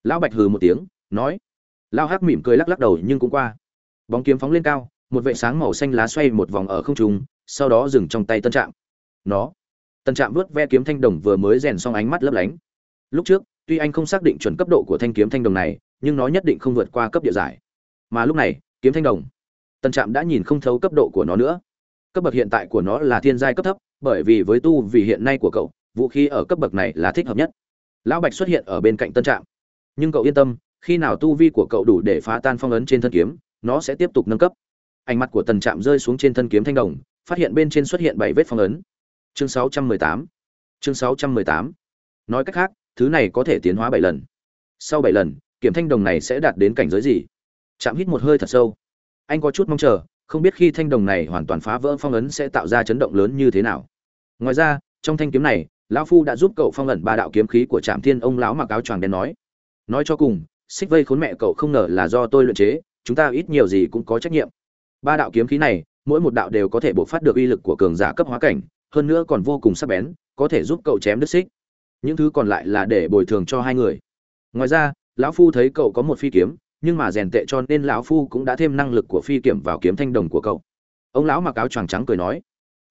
A: Lão bạch hừ một tiếng, nói. Lão hắc mỉm cười lắc lắc đầu nhưng cũng qua. Bóng kiếm phóng lên cao, một vệ sáng màu xanh lá xoay một vòng ở không trung, sau đó dừng trong tay tân trạm. Nó. Tân trạm vớt ve kiếm thanh đồng vừa mới rèn xong ánh mắt lấp lánh. Lúc trước tuy anh không xác định chuẩn cấp độ của thanh kiếm thanh đồng này, nhưng nó nhất định không vượt qua cấp địa giải. Mà lúc này, kiếm thanh đồng. Tân trạm đã nhìn không thấu cấp độ của nó nữa. Cấp bậc hiện tại của nó là thiên giai cấp thấp, bởi vì với tu vì hiện nay của cậu, vũ khí ở cấp bậc này là thích hợp nhất. Lão bạch xuất hiện ở bên cạnh tân trạm. Nhưng cậu yên tâm, khi nào tu vi của cậu đủ để phá tan phong ấn trên thân kiếm, nó sẽ tiếp tục nâng cấp. Ánh mắt của tần trạm rơi xuống trên thân kiếm thanh đồng, phát hiện bên trên xuất hiện bảy vết phong ấn. Chương 618 chương 618 nói cách khác thứ này có thể tiến hóa bảy lần. Sau bảy lần, kiểm thanh đồng này sẽ đạt đến cảnh giới gì? Chạm hít một hơi thật sâu. Anh có chút mong chờ, không biết khi thanh đồng này hoàn toàn phá vỡ phong ấn sẽ tạo ra chấn động lớn như thế nào. Ngoài ra, trong thanh kiếm này, lão phu đã giúp cậu phong ẩn ba đạo kiếm khí của trạm thiên ông lão mặc áo choàng đen nói. Nói cho cùng, xích vây khốn mẹ cậu không ngờ là do tôi luyện chế, chúng ta ít nhiều gì cũng có trách nhiệm. Ba đạo kiếm khí này, mỗi một đạo đều có thể bộc phát được uy lực của cường giả cấp hóa cảnh, hơn nữa còn vô cùng sắc bén, có thể giúp cậu chém đứt xích những thứ còn lại là để bồi thường cho hai người. Ngoài ra, lão phu thấy cậu có một phi kiếm, nhưng mà rèn tệ cho nên lão phu cũng đã thêm năng lực của phi kiểm vào kiếm thanh đồng của cậu. Ông lão mặc áo choàng trắng cười nói,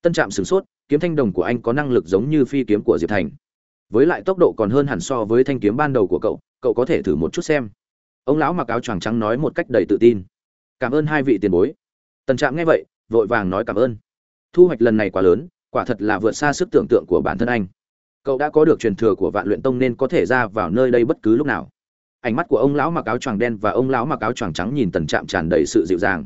A: tân trạm sửng sốt, kiếm thanh đồng của anh có năng lực giống như phi kiếm của diệp thành. Với lại tốc độ còn hơn hẳn so với thanh kiếm ban đầu của cậu cậu có thể thử một chút xem. Ông lão mặc áo choàng trắng nói một cách đầy tự tin. Cảm ơn hai vị tiền bối. Tân trạm nghe vậy, vội vàng nói cảm ơn. Thu hoạch lần này quá lớn, quả thật là vượt xa sức tưởng tượng của bản thân anh cậu đã có được truyền thừa của vạn luyện tông nên có thể ra vào nơi đây bất cứ lúc nào. Ánh mắt của ông lão mặc áo choàng đen và ông lão mặc áo choàng trắng nhìn tần trạm tràn đầy sự dịu dàng.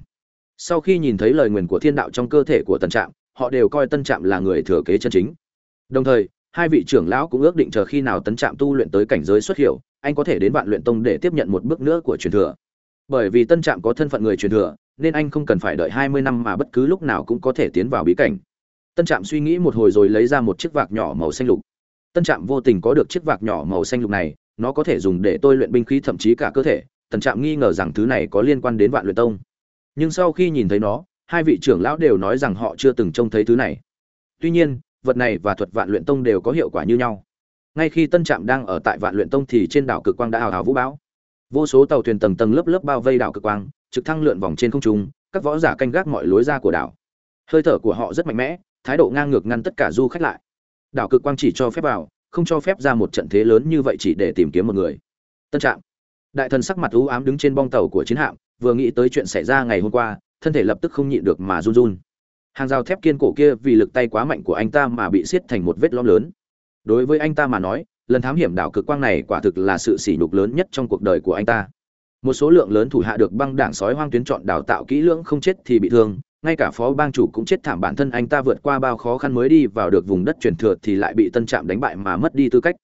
A: Sau khi nhìn thấy lời nguyền của thiên đạo trong cơ thể của tần trạm, họ đều coi tân trạm là người thừa kế chân chính. Đồng thời, hai vị trưởng lão cũng ước định chờ khi nào tấn trạm tu luyện tới cảnh giới xuất hiểu, anh có thể đến vạn luyện tông để tiếp nhận một bước nữa của truyền thừa. Bởi vì tân trạm có thân phận người truyền thừa, nên anh không cần phải đợi hai mươi năm mà bất cứ lúc nào cũng có thể tiến vào bí cảnh. Tân trạm suy nghĩ một hồi rồi lấy ra một chiếc vạc nhỏ màu xanh lục tân trạm vô tình có được chiếc vạc nhỏ màu xanh lục này, nó có thể dùng để tôi luyện binh khí thậm chí cả cơ thể. Tân trạm nghi ngờ rằng thứ này có liên quan đến vạn luyện tông. Nhưng sau khi nhìn thấy nó, hai vị trưởng lão đều nói rằng họ chưa từng trông thấy thứ này. Tuy nhiên, vật này và thuật vạn luyện tông đều có hiệu quả như nhau. Ngay khi tân trạm đang ở tại vạn luyện tông thì trên đảo cực quang đã hào hào vũ bão. Vô số tàu thuyền tầng tầng lớp lớp bao vây đảo cực quang, trực thăng lượn vòng trên không trung, các võ giả canh gác mọi lối ra của đảo. Hơi thở của họ rất mạnh mẽ, thái độ ngang ngược ngăn tất cả du khách lại đảo cực quang chỉ cho phép vào, không cho phép ra một trận thế lớn như vậy chỉ để tìm kiếm một người. Tân trạm. Đại thần sắc mặt u ám đứng trên bong tàu của chiến hạm, vừa nghĩ tới chuyện xảy ra ngày hôm qua, thân thể lập tức không nhịn được mà run run. Hàng rào thép kiên cổ kia vì lực tay quá mạnh của anh ta mà bị xiết thành một vết lõm lớn. Đối với anh ta mà nói, lần thám hiểm đảo cực quang này quả thực là sự sỉ nhục lớn nhất trong cuộc đời của anh ta. Một số lượng lớn thủ hạ được băng đảng sói hoang tuyến chọn đào tạo kỹ lưỡng không chết thì bị thương ngay cả phó bang chủ cũng chết thảm bản thân anh ta vượt qua bao khó khăn mới đi vào được vùng đất truyền thừa thì lại bị tân trạm đánh bại mà mất đi tư cách.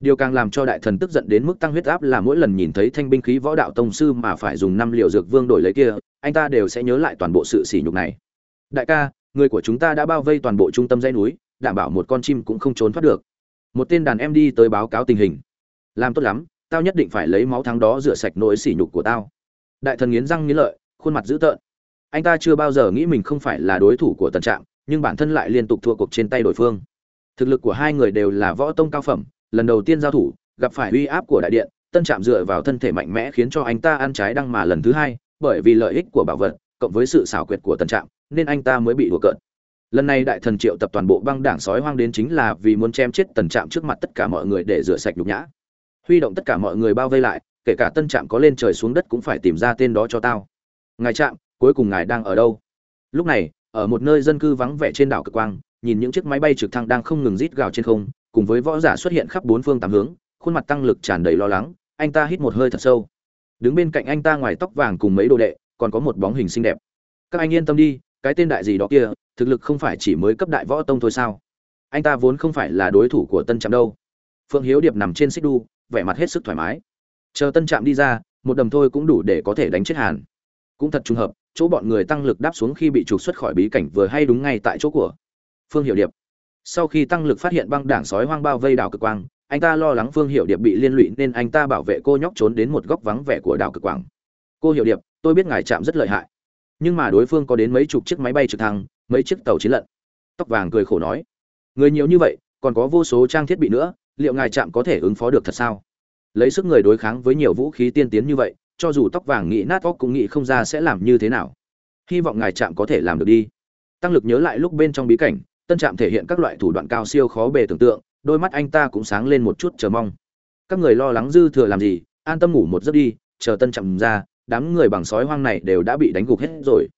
A: Điều càng làm cho đại thần tức giận đến mức tăng huyết áp là mỗi lần nhìn thấy thanh binh khí võ đạo tông sư mà phải dùng năm liều dược vương đổi lấy kia, anh ta đều sẽ nhớ lại toàn bộ sự sỉ nhục này. Đại ca, người của chúng ta đã bao vây toàn bộ trung tâm dãy núi, đảm bảo một con chim cũng không trốn thoát được. Một tên đàn em đi tới báo cáo tình hình. Làm tốt lắm, tao nhất định phải lấy máu thắng đó rửa sạch nỗi sỉ nhục của tao. Đại thần nghiến răng nghiến lợi, khuôn mặt dữ tợn anh ta chưa bao giờ nghĩ mình không phải là đối thủ của tần trạm, nhưng bản thân lại liên tục thua cuộc trên tay đối phương. Thực lực của hai người đều là võ tông cao phẩm, lần đầu tiên giao thủ, gặp phải uy áp của đại điện, tân trạm dựa vào thân thể mạnh mẽ khiến cho anh ta ăn trái đăng mà lần thứ hai, bởi vì lợi ích của bảo vật, cộng với sự xảo quyệt của tần trạm, nên anh ta mới bị đùa cợt. Lần này đại thần triệu tập toàn bộ băng đảng sói hoang đến chính là vì muốn chém chết tần trạm trước mặt tất cả mọi người để rửa sạch nhục nhã. Huy động tất cả mọi người bao vây lại, kể cả tân trạm có lên trời xuống đất cũng phải tìm ra tên đó cho tao. Ngài trạm cuối cùng ngài đang ở đâu? Lúc này, ở một nơi dân cư vắng vẻ trên đảo cực quang, nhìn những chiếc máy bay trực thăng đang không ngừng rít gào trên không, cùng với võ giả xuất hiện khắp bốn phương tám hướng, khuôn mặt tăng lực tràn đầy lo lắng, anh ta hít một hơi thật sâu. Đứng bên cạnh anh ta ngoài tóc vàng cùng mấy đồ đệ, còn có một bóng hình xinh đẹp. Các anh yên tâm đi, cái tên đại gì đó kia, thực lực không phải chỉ mới cấp đại võ tông thôi sao? Anh ta vốn không phải là đối thủ của tân trạm đâu. Phương hiếu điệp nằm trên xích đu, vẻ mặt hết sức thoải mái. Chờ tân trạm đi ra, một đầm thôi cũng đủ để có thể đánh chết hàn cũng thật trùng hợp, chỗ bọn người tăng lực đáp xuống khi bị trục xuất khỏi bí cảnh vừa hay đúng ngay tại chỗ của phương hiệu điệp. Sau khi tăng lực phát hiện băng đảng sói hoang bao vây đảo cực quang, anh ta lo lắng phương hiệu điệp bị liên lụy nên anh ta bảo vệ cô nhóc trốn đến một góc vắng vẻ của đảo cực quang. Cô hiệu điệp, tôi biết ngài chạm rất lợi hại. Nhưng mà đối phương có đến mấy chục chiếc máy bay trực thăng, mấy chiếc tàu chiến lận. Tóc vàng cười khổ nói. Người nhiều như vậy, còn có vô số trang thiết bị nữa, liệu ngài chạm có thể ứng phó được thật sao? Lấy sức người đối kháng với nhiều vũ khí tiên tiến như vậy cho dù tóc vàng nghĩ nát óc cũng nghĩ không ra sẽ làm như thế nào. Hy vọng ngài chạm có thể làm được đi. Tăng lực nhớ lại lúc bên trong bí cảnh, tân trạm thể hiện các loại thủ đoạn cao siêu khó bề tưởng tượng, đôi mắt anh ta cũng sáng lên một chút chờ mong. Các người lo lắng dư thừa làm gì, an tâm ngủ một giấc đi, chờ tân trạm ra, đám người bằng sói hoang này đều đã bị đánh gục hết rồi.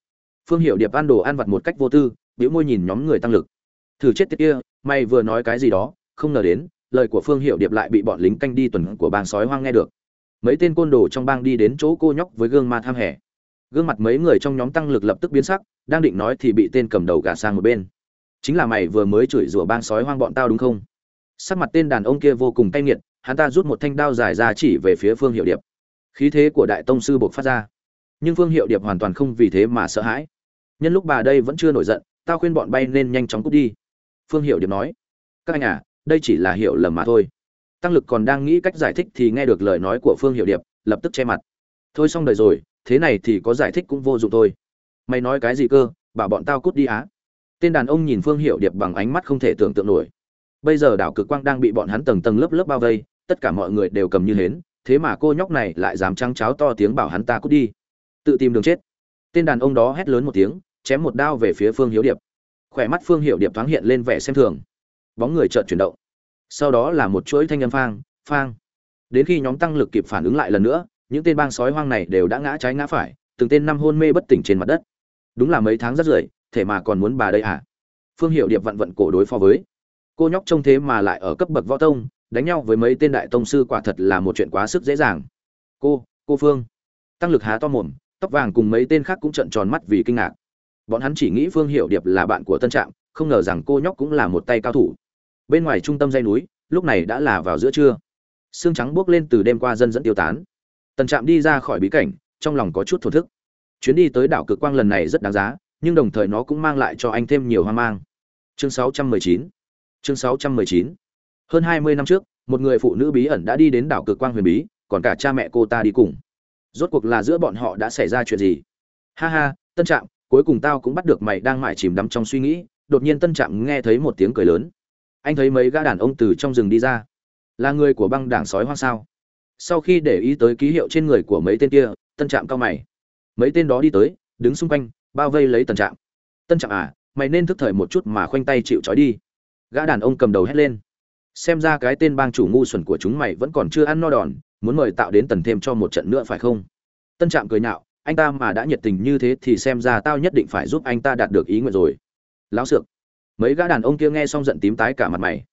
A: Phương hiệu điệp ăn đồ ăn vặt một cách vô tư biểu môi nhìn nhóm người tăng lực. Thử chết tiết kia, mày vừa nói cái gì đó, không ngờ đến, lời của phương hiệu điệp lại bị bọn lính canh đi tuần của bang sói hoang nghe được mấy tên côn đồ trong bang đi đến chỗ cô nhóc với gương mặt tham hẻ. Gương mặt mấy người trong nhóm tăng lực lập tức biến sắc, đang định nói thì bị tên cầm đầu gạt sang một bên. Chính là mày vừa mới chửi rủa bang sói hoang bọn tao đúng không? Sắc mặt tên đàn ông kia vô cùng cay nghiệt, hắn ta rút một thanh đao dài ra chỉ về phía phương hiệu điệp. Khí thế của đại tông sư buộc phát ra. Nhưng phương hiệu điệp hoàn toàn không vì thế mà sợ hãi. Nhân lúc bà đây vẫn chưa nổi giận, tao khuyên bọn bay nên nhanh chóng cút đi. Phương hiệu điệp nói, các anh à đây chỉ là hiểu lầm mà thôi tăng lực còn đang nghĩ cách giải thích thì nghe được lời nói của phương hiệu điệp, lập tức che mặt. Thôi xong đời rồi, thế này thì có giải thích cũng vô dụng thôi. Mày nói cái gì cơ, bảo bọn tao cút đi á. Tên đàn ông nhìn phương hiệu điệp bằng ánh mắt không thể tưởng tượng nổi. Bây giờ đảo cực quang đang bị bọn hắn tầng tầng lớp lớp bao vây, tất cả mọi người đều cầm như hến, thế mà cô nhóc này lại dám trắng cháo to tiếng bảo hắn ta cút đi. Tự tìm đường chết. Tên đàn ông đó hét lớn một tiếng, chém một đao về phía phương hiếu điệp. Khỏe mắt phương hiệu điệp thoáng hiện lên vẻ xem thường. Bóng người chợt chuyển động sau đó là một chuỗi thanh âm phang phang. Đến khi nhóm tăng lực kịp phản ứng lại lần nữa, những tên bang sói hoang này đều đã ngã trái ngã phải, từng tên năm hôn mê bất tỉnh trên mặt đất. Đúng là mấy tháng rất rưởi thể mà còn muốn bà đây à? Phương hiệu điệp vận vận cổ đối phó với. Cô nhóc trông thế mà lại ở cấp bậc võ tông, đánh nhau với mấy tên đại tông sư quả thật là một chuyện quá sức dễ dàng. Cô cô phương. Tăng lực há to mồm, tóc vàng cùng mấy tên khác cũng trợn tròn mắt vì kinh ngạc. Bọn hắn chỉ nghĩ phương hiệu điệp là bạn của tân trạm, không ngờ rằng cô nhóc cũng là một tay cao thủ bên ngoài trung tâm dây núi, lúc này đã là vào giữa trưa. Xương trắng buốc lên từ đêm qua dân dẫn tiêu tán. Tần trạm đi ra khỏi bí cảnh, trong lòng có chút thổ thức. Chuyến đi tới đảo cực quang lần này rất đáng giá, nhưng đồng thời nó cũng mang lại cho anh thêm nhiều hoang mang. Chương 619 chương 619 hơn 20 năm trước, một người phụ nữ bí ẩn đã đi đến đảo cực quang huyền bí, còn cả cha mẹ cô ta đi cùng. Rốt cuộc là giữa bọn họ đã xảy ra chuyện gì? Ha ha tân trạm, cuối cùng tao cũng bắt được mày đang mải chìm đắm trong suy nghĩ, đột nhiên tân trạm nghe thấy một tiếng cười lớn anh thấy mấy gã đàn ông từ trong rừng đi ra. Là người của băng đảng sói hoang sao? Sau khi để ý tới ký hiệu trên người của mấy tên kia, tân trạm cao mày. Mấy tên đó đi tới, đứng xung quanh, bao vây lấy tân trạm. Tân trạm à mày nên thức thời một chút mà khoanh tay chịu trói đi. Gã đàn ông cầm đầu hét lên. Xem ra cái tên bang chủ ngu xuẩn của chúng mày vẫn còn chưa ăn no đòn, muốn mời tạo đến tần thêm cho một trận nữa phải không? Tân trạm cười nhạo, anh ta mà đã nhiệt tình như thế thì xem ra tao nhất định phải giúp anh ta đạt được ý nguyện rồi. Lão sượng mấy gã đàn ông kia nghe xong giận tím tái cả mặt mày.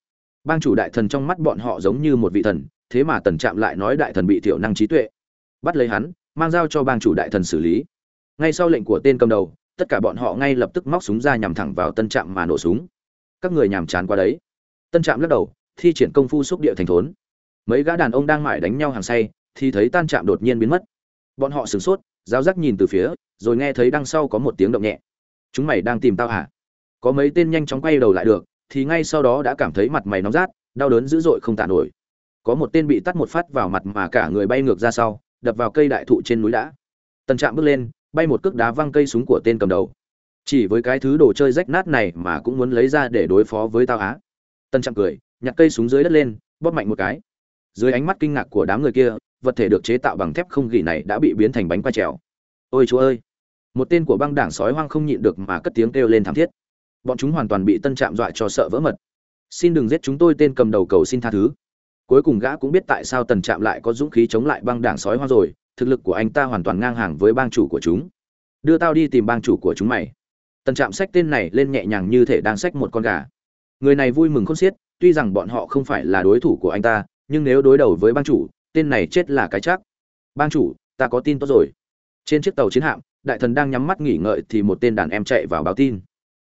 A: Bang chủ đại thần trong mắt bọn họ giống như một vị thần, thế mà tần trạm lại nói đại thần bị thiểu năng trí tuệ. Bắt lấy hắn, mang giao cho bang chủ đại thần xử lý. Ngay sau lệnh của tên cầm đầu, tất cả bọn họ ngay lập tức móc súng ra nhằm thẳng vào tân trạm mà nổ súng. Các người nhàm chán qua đấy. Tân trạm lắc đầu, thi triển công phu xúc địa thành thốn. Mấy gã đàn ông đang mải đánh nhau hàng say, thì thấy tan trạm đột nhiên biến mất. Bọn họ sửng sốt giáo giác nhìn từ phía, rồi nghe thấy đằng sau có một tiếng động nhẹ. Chúng mày đang tìm tao hả? Có mấy tên nhanh chóng quay đầu lại được, thì ngay sau đó đã cảm thấy mặt mày nóng rát, đau đớn dữ dội không tả nổi. Có một tên bị tắt một phát vào mặt mà cả người bay ngược ra sau, đập vào cây đại thụ trên núi đã. Tần trạm bước lên, bay một cước đá văng cây súng của tên cầm đầu. Chỉ với cái thứ đồ chơi rách nát này mà cũng muốn lấy ra để đối phó với tao á. Tần trạm cười, nhặt cây súng dưới đất lên, bóp mạnh một cái. Dưới ánh mắt kinh ngạc của đám người kia, vật thể được chế tạo bằng thép không gỉ này đã bị biến thành bánh quay trèo. Ôi chúa ơi! Một tên của băng đảng sói hoang không nhịn được mà cất tiếng kêu lên thảm thiết bọn chúng hoàn toàn bị tân trạm dọa cho sợ vỡ mật. Xin đừng giết chúng tôi tên cầm đầu cầu xin tha thứ. Cuối cùng gã cũng biết tại sao tần trạm lại có dũng khí chống lại băng đảng sói hoa rồi, thực lực của anh ta hoàn toàn ngang hàng với bang chủ của chúng. Đưa tao đi tìm bang chủ của chúng mày. Tần trạm xách tên này lên nhẹ nhàng như thể đang xách một con gà. Người này vui mừng khôn xiết, tuy rằng bọn họ không phải là đối thủ của anh ta, nhưng nếu đối đầu với bang chủ, tên này chết là cái chắc. Bang chủ, ta có tin tốt rồi. Trên chiếc tàu chiến hạm, đại thần đang nhắm mắt nghỉ ngợi thì một tên đàn em chạy vào báo tin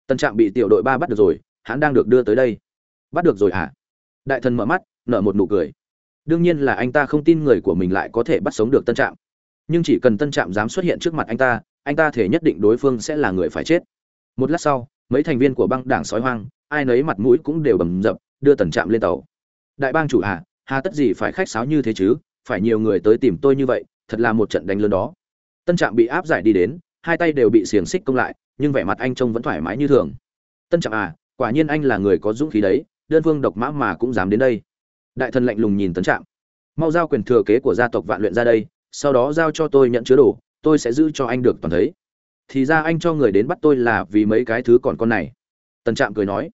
A: tân trạm bị tiểu đội ba bắt được rồi, hắn đang được đưa tới đây. Bắt được rồi à đại thần mở mắt, nở một nụ cười. Đương nhiên là anh ta không tin người của mình lại có thể bắt sống được tân trạm. Nhưng chỉ cần tân trạm dám xuất hiện trước mặt anh ta anh ta thể nhất định đối phương sẽ là người phải chết. Một lát sau, mấy thành viên của băng đảng sói hoang, ai nấy mặt mũi cũng đều bầm dập, đưa tần trạm lên tàu. Đại bang chủ à hà tất gì phải khách sáo như thế chứ? Phải nhiều người tới tìm tôi như vậy, thật là một trận đánh lớn đó. Tân trạm bị áp giải đi đến, hai tay đều bị xiềng xích công lại nhưng vẻ mặt anh trông vẫn thoải mái như thường. Tân trạm à quả nhiên anh là người có dũng khí đấy, đơn phương độc mã mà cũng dám đến đây. Đại thần lạnh lùng nhìn tấn trạm. Mau giao quyền thừa kế của gia tộc vạn luyện ra đây, sau đó giao cho tôi nhận chứa đồ, tôi sẽ giữ cho anh được toàn thấy. Thì ra anh cho người đến bắt tôi là vì mấy cái thứ còn con này. Tần trạm cười nói.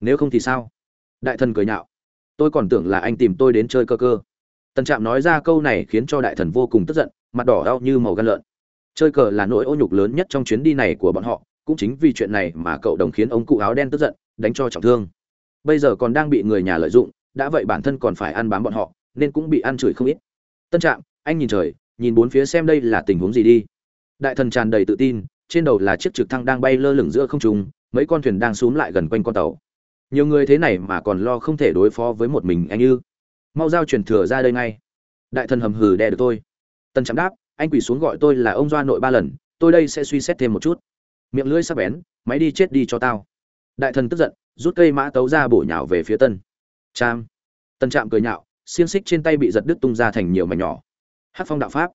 A: Nếu không thì sao? Đại thần cười nhạo. Tôi còn tưởng là anh tìm tôi đến chơi cơ cơ. Tần trạm nói ra câu này khiến cho đại thần vô cùng tức giận, mặt đỏ đau như màu gan lợn chơi cờ là nỗi ô nhục lớn nhất trong chuyến đi này của bọn họ, cũng chính vì chuyện này mà cậu đồng khiến ông cụ áo đen tức giận, đánh cho trọng thương. Bây giờ còn đang bị người nhà lợi dụng, đã vậy bản thân còn phải ăn bám bọn họ, nên cũng bị ăn chửi không ít. Tân trạm, anh nhìn trời, nhìn bốn phía xem đây là tình huống gì đi. Đại thần tràn đầy tự tin, trên đầu là chiếc trực thăng đang bay lơ lửng giữa không trung, mấy con thuyền đang xúm lại gần quanh con tàu. Nhiều người thế này mà còn lo không thể đối phó với một mình anh ư. Mau giao truyền thừa ra đây ngay. Đại thần hầm hừ đè được tôi tân trạm đáp anh quỳ xuống gọi tôi là ông doa nội ba lần, tôi đây sẽ suy xét thêm một chút. Miệng lưỡi sắc bén, máy đi chết đi cho tao. Đại thần tức giận, rút cây mã tấu ra bổ nhào về phía tân. Trạm tân trạm cười nhạo, xiên xích trên tay bị giật đứt tung ra thành nhiều mảnh nhỏ. Hát phong đạo pháp.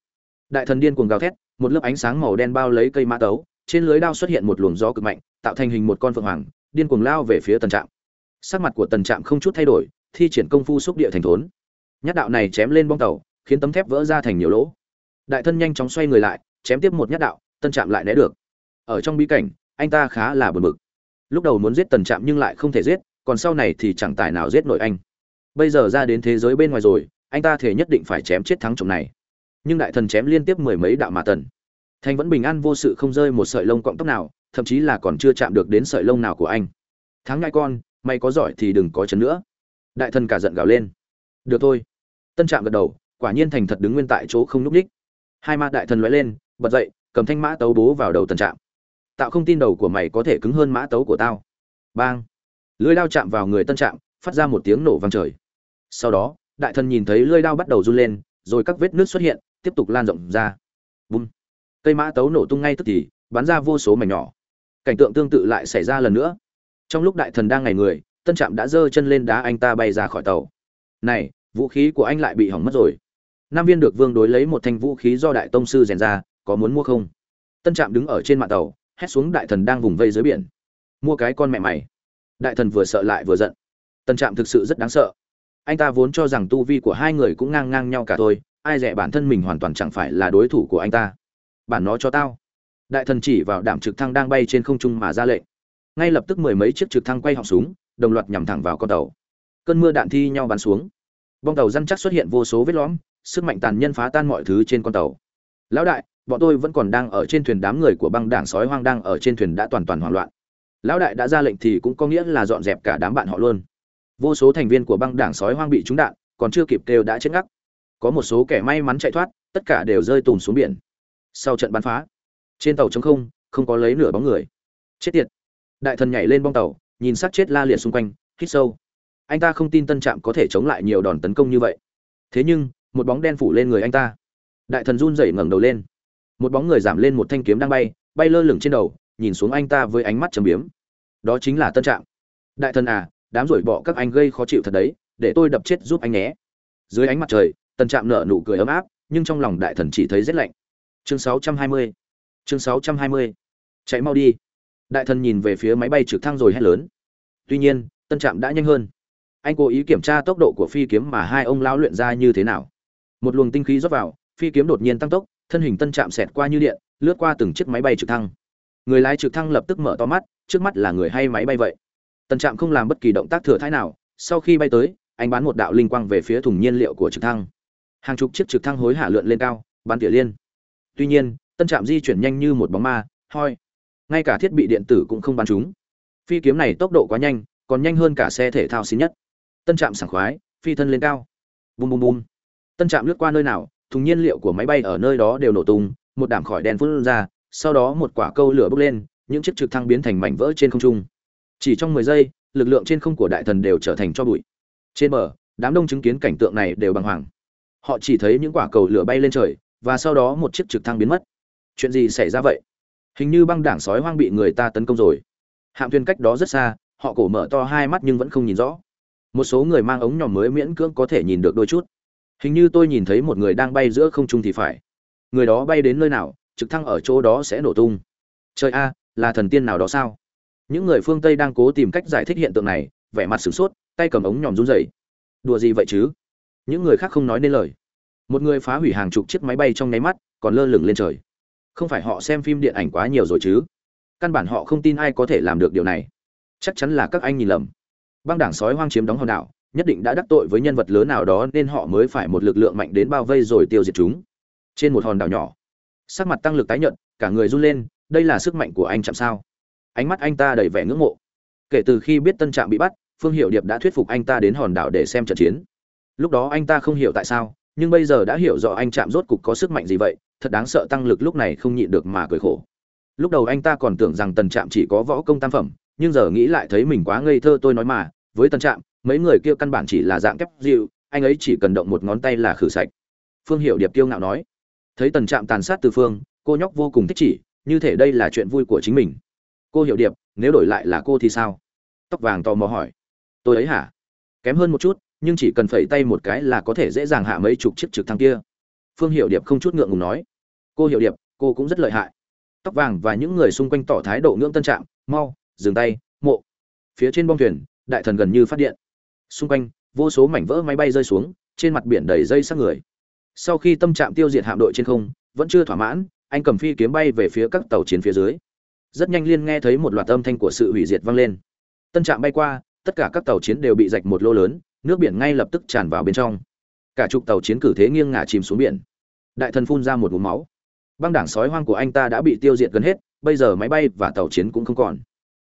A: Đại thần điên cuồng gào thét, một lớp ánh sáng màu đen bao lấy cây mã tấu, trên lưới đao xuất hiện một luồng gió cực mạnh, tạo thành hình một con phượng hoàng, điên cuồng lao về phía tần trạm sắc mặt của tần trạm không chút thay đổi, thi triển công phu xúc địa thành thốn. Nhát đạo này chém lên bong tàu, khiến tấm thép vỡ ra thành nhiều lỗ đại thân nhanh chóng xoay người lại, chém tiếp một nhát đạo, tân trạm lại né được. Ở trong bí cảnh, anh ta khá là bực bực. Lúc đầu muốn giết tần trạm nhưng lại không thể giết, còn sau này thì chẳng tài nào giết nổi anh. Bây giờ ra đến thế giới bên ngoài rồi, anh ta thể nhất định phải chém chết thắng chồng này. Nhưng đại thần chém liên tiếp mười mấy đạo mà tần. Thành vẫn bình an vô sự không rơi một sợi lông cọng tóc nào, thậm chí là còn chưa chạm được đến sợi lông nào của anh. Thắng ngại con, mày có giỏi thì đừng có chấn nữa. Đại thần cả giận gào lên. Được thôi. Tân trạm gật đầu, quả nhiên thành thật đứng nguyên tại chỗ không nhúc ních hai ma đại thần lóe lên, bật dậy, cầm thanh mã tấu bố vào đầu tân trạm. Tạo không tin đầu của mày có thể cứng hơn mã tấu của tao. Bang! Lưỡi đao chạm vào người tân trạm, phát ra một tiếng nổ vang trời. Sau đó, đại thần nhìn thấy lưỡi đao bắt đầu run lên, rồi các vết nước xuất hiện, tiếp tục lan rộng ra. Bùm! Cây mã tấu nổ tung ngay tức thì, bắn ra vô số mảnh nhỏ. Cảnh tượng tương tự lại xảy ra lần nữa. Trong lúc đại thần đang ngày người, tân trạm đã giơ chân lên đá anh ta bay ra khỏi tàu. Này, vũ khí của anh lại bị hỏng mất rồi nam viên được vương đối lấy một thanh vũ khí do đại tông sư rèn ra, có muốn mua không? Tân trạm đứng ở trên mạng tàu, hét xuống đại thần đang vùng vây dưới biển. Mua cái con mẹ mày. Đại thần vừa sợ lại vừa giận. Tân trạm thực sự rất đáng sợ. Anh ta vốn cho rằng tu vi của hai người cũng ngang ngang nhau cả thôi, ai rẻ bản thân mình hoàn toàn chẳng phải là đối thủ của anh ta. Bản nó cho tao. Đại thần chỉ vào đảm trực thăng đang bay trên không trung mà ra lệnh. Ngay lập tức mười mấy chiếc trực thăng quay họng súng, đồng loạt nhằm thẳng vào con tàu. Cơn mưa đạn thi nhau bắn xuống. Bong tàu răn chắc xuất hiện vô số vết lõm sức mạnh tàn nhân phá tan mọi thứ trên con tàu. Lão đại, bọn tôi vẫn còn đang ở trên thuyền đám người của băng đảng sói hoang đang ở trên thuyền đã toàn toàn hoảng loạn. Lão đại đã ra lệnh thì cũng có nghĩa là dọn dẹp cả đám bạn họ luôn. Vô số thành viên của băng đảng sói hoang bị trúng đạn, còn chưa kịp kêu đã chết ngắc. Có một số kẻ may mắn chạy thoát, tất cả đều rơi tùm xuống biển. Sau trận bắn phá, trên tàu chống không không có lấy nửa bóng người. Chết tiệt. Đại thần nhảy lên bong tàu, nhìn xác chết la liệt xung quanh, hít sâu. Anh ta không tin tân trạm có thể chống lại nhiều đòn tấn công như vậy. Thế nhưng một bóng đen phủ lên người anh ta. Đại thần run rẩy ngẩng đầu lên. Một bóng người giảm lên một thanh kiếm đang bay bay lơ lửng trên đầu, nhìn xuống anh ta với ánh mắt trầm biếm. Đó chính là tân trạm. Đại thần à đám rủi bọ các anh gây khó chịu thật đấy, để tôi đập chết giúp anh nhé. Dưới ánh mặt trời, tân trạm nở nụ cười ấm áp, nhưng trong lòng đại thần chỉ thấy rét lạnh. Chương 620 chương 620 chạy mau đi. Đại thần nhìn về phía máy bay trực thăng rồi hét lớn. Tuy nhiên, tân trạm đã nhanh hơn. Anh cố ý kiểm tra tốc độ của phi kiếm mà hai ông lão luyện ra như thế nào một luồng tinh khí rót vào, phi kiếm đột nhiên tăng tốc, thân hình tân trạm xẹt qua như điện, lướt qua từng chiếc máy bay trực thăng. Người lái trực thăng lập tức mở to mắt, trước mắt là người hay máy bay vậy? Tân trạm không làm bất kỳ động tác thừa thái nào, sau khi bay tới anh bắn một đạo linh quang về phía thùng nhiên liệu của trực thăng. Hàng chục chiếc trực thăng hối hả lượn lên cao, bắn tỉa liên. Tuy nhiên, tân trạm di chuyển nhanh như một bóng ma, hoi. Ngay cả thiết bị điện tử cũng không bắn chúng. Phi kiếm này tốc độ quá nhanh, còn nhanh hơn cả xe thể thao xí nhất. Tân trạm sảng khoái, phi thân lên cao. Bùm bùm bùm tân trạm lướt qua nơi nào, thùng nhiên liệu của máy bay ở nơi đó đều nổ tung, một đảm khỏi đèn phun ra, sau đó một quả câu lửa bốc lên, những chiếc trực thăng biến thành mảnh vỡ trên không trung. Chỉ trong mười giây, lực lượng trên không của đại thần đều trở thành cho bụi. Trên bờ, đám đông chứng kiến cảnh tượng này đều bàng hoàng. Họ chỉ thấy những quả cầu lửa bay lên trời, và sau đó một chiếc trực thăng biến mất. Chuyện gì xảy ra vậy? Hình như băng đảng sói hoang bị người ta tấn công rồi. Hạm thuyền cách đó rất xa, họ cổ mở to hai mắt nhưng vẫn không nhìn rõ. Một số người mang ống nhòm mới miễn cưỡng có thể nhìn được đôi chút hình như tôi nhìn thấy một người đang bay giữa không trung thì phải. Người đó bay đến nơi nào, trực thăng ở chỗ đó sẽ nổ tung. Trời a, là thần tiên nào đó sao? Những người phương tây đang cố tìm cách giải thích hiện tượng này, vẻ mặt sửng sốt, tay cầm ống nhòm run rẩy. Đùa gì vậy chứ? Những người khác không nói nên lời. Một người phá hủy hàng chục chiếc máy bay trong nháy mắt, còn lơ lửng lên trời. Không phải họ xem phim điện ảnh quá nhiều rồi chứ? Căn bản họ không tin ai có thể làm được điều này. Chắc chắn là các anh nhìn lầm. Băng đảng sói hoang chiếm đóng hòn đảo nhất định đã đắc tội với nhân vật lớn nào đó nên họ mới phải một lực lượng mạnh đến bao vây rồi tiêu diệt chúng. Trên một hòn đảo nhỏ, sắc mặt tăng lực tái nhợt, cả người run lên, đây là sức mạnh của anh chạm sao? Ánh mắt anh ta đầy vẻ ngưỡng mộ. Kể từ khi biết tân trạm bị bắt, phương hiệu điệp đã thuyết phục anh ta đến hòn đảo để xem trận chiến. Lúc đó anh ta không hiểu tại sao, nhưng bây giờ đã hiểu rõ anh chạm rốt cục có sức mạnh gì vậy, thật đáng sợ tăng lực lúc này không nhịn được mà cười khổ. Lúc đầu anh ta còn tưởng rằng tần trạm chỉ có võ công tam phẩm, nhưng giờ nghĩ lại thấy mình quá ngây thơ tôi nói mà, với tần trạm mấy người kia căn bản chỉ là dạng kép dịu, anh ấy chỉ cần động một ngón tay là khử sạch. Phương hiệu điệp kiêu ngạo nói. Thấy tần trạm tàn sát từ phương, cô nhóc vô cùng thích chỉ, như thể đây là chuyện vui của chính mình. Cô hiệu điệp, nếu đổi lại là cô thì sao? Tóc vàng tò mò hỏi. Tôi ấy hả? Kém hơn một chút, nhưng chỉ cần phẩy tay một cái là có thể dễ dàng hạ mấy chục chiếc trực thăng kia. Phương hiệu điệp không chút ngượng ngùng nói. Cô hiệu điệp, cô cũng rất lợi hại. Tóc vàng và những người xung quanh tỏ thái độ ngưỡng tân trạm, mau, dừng tay, mộ. Phía trên bong thuyền, đại thần gần như phát điện xung quanh, vô số mảnh vỡ máy bay rơi xuống, trên mặt biển đầy dây xác người. Sau khi tâm trạng tiêu diệt hạm đội trên không, vẫn chưa thỏa mãn, anh cầm phi kiếm bay về phía các tàu chiến phía dưới. Rất nhanh liên nghe thấy một loạt âm thanh của sự hủy diệt vang lên. Tân trạm bay qua, tất cả các tàu chiến đều bị rạch một lô lớn, nước biển ngay lập tức tràn vào bên trong. Cả chục tàu chiến cử thế nghiêng ngả chìm xuống biển. Đại thần phun ra một vùng máu. Băng đảng sói hoang của anh ta đã bị tiêu diệt gần hết, bây giờ máy bay và tàu chiến cũng không còn.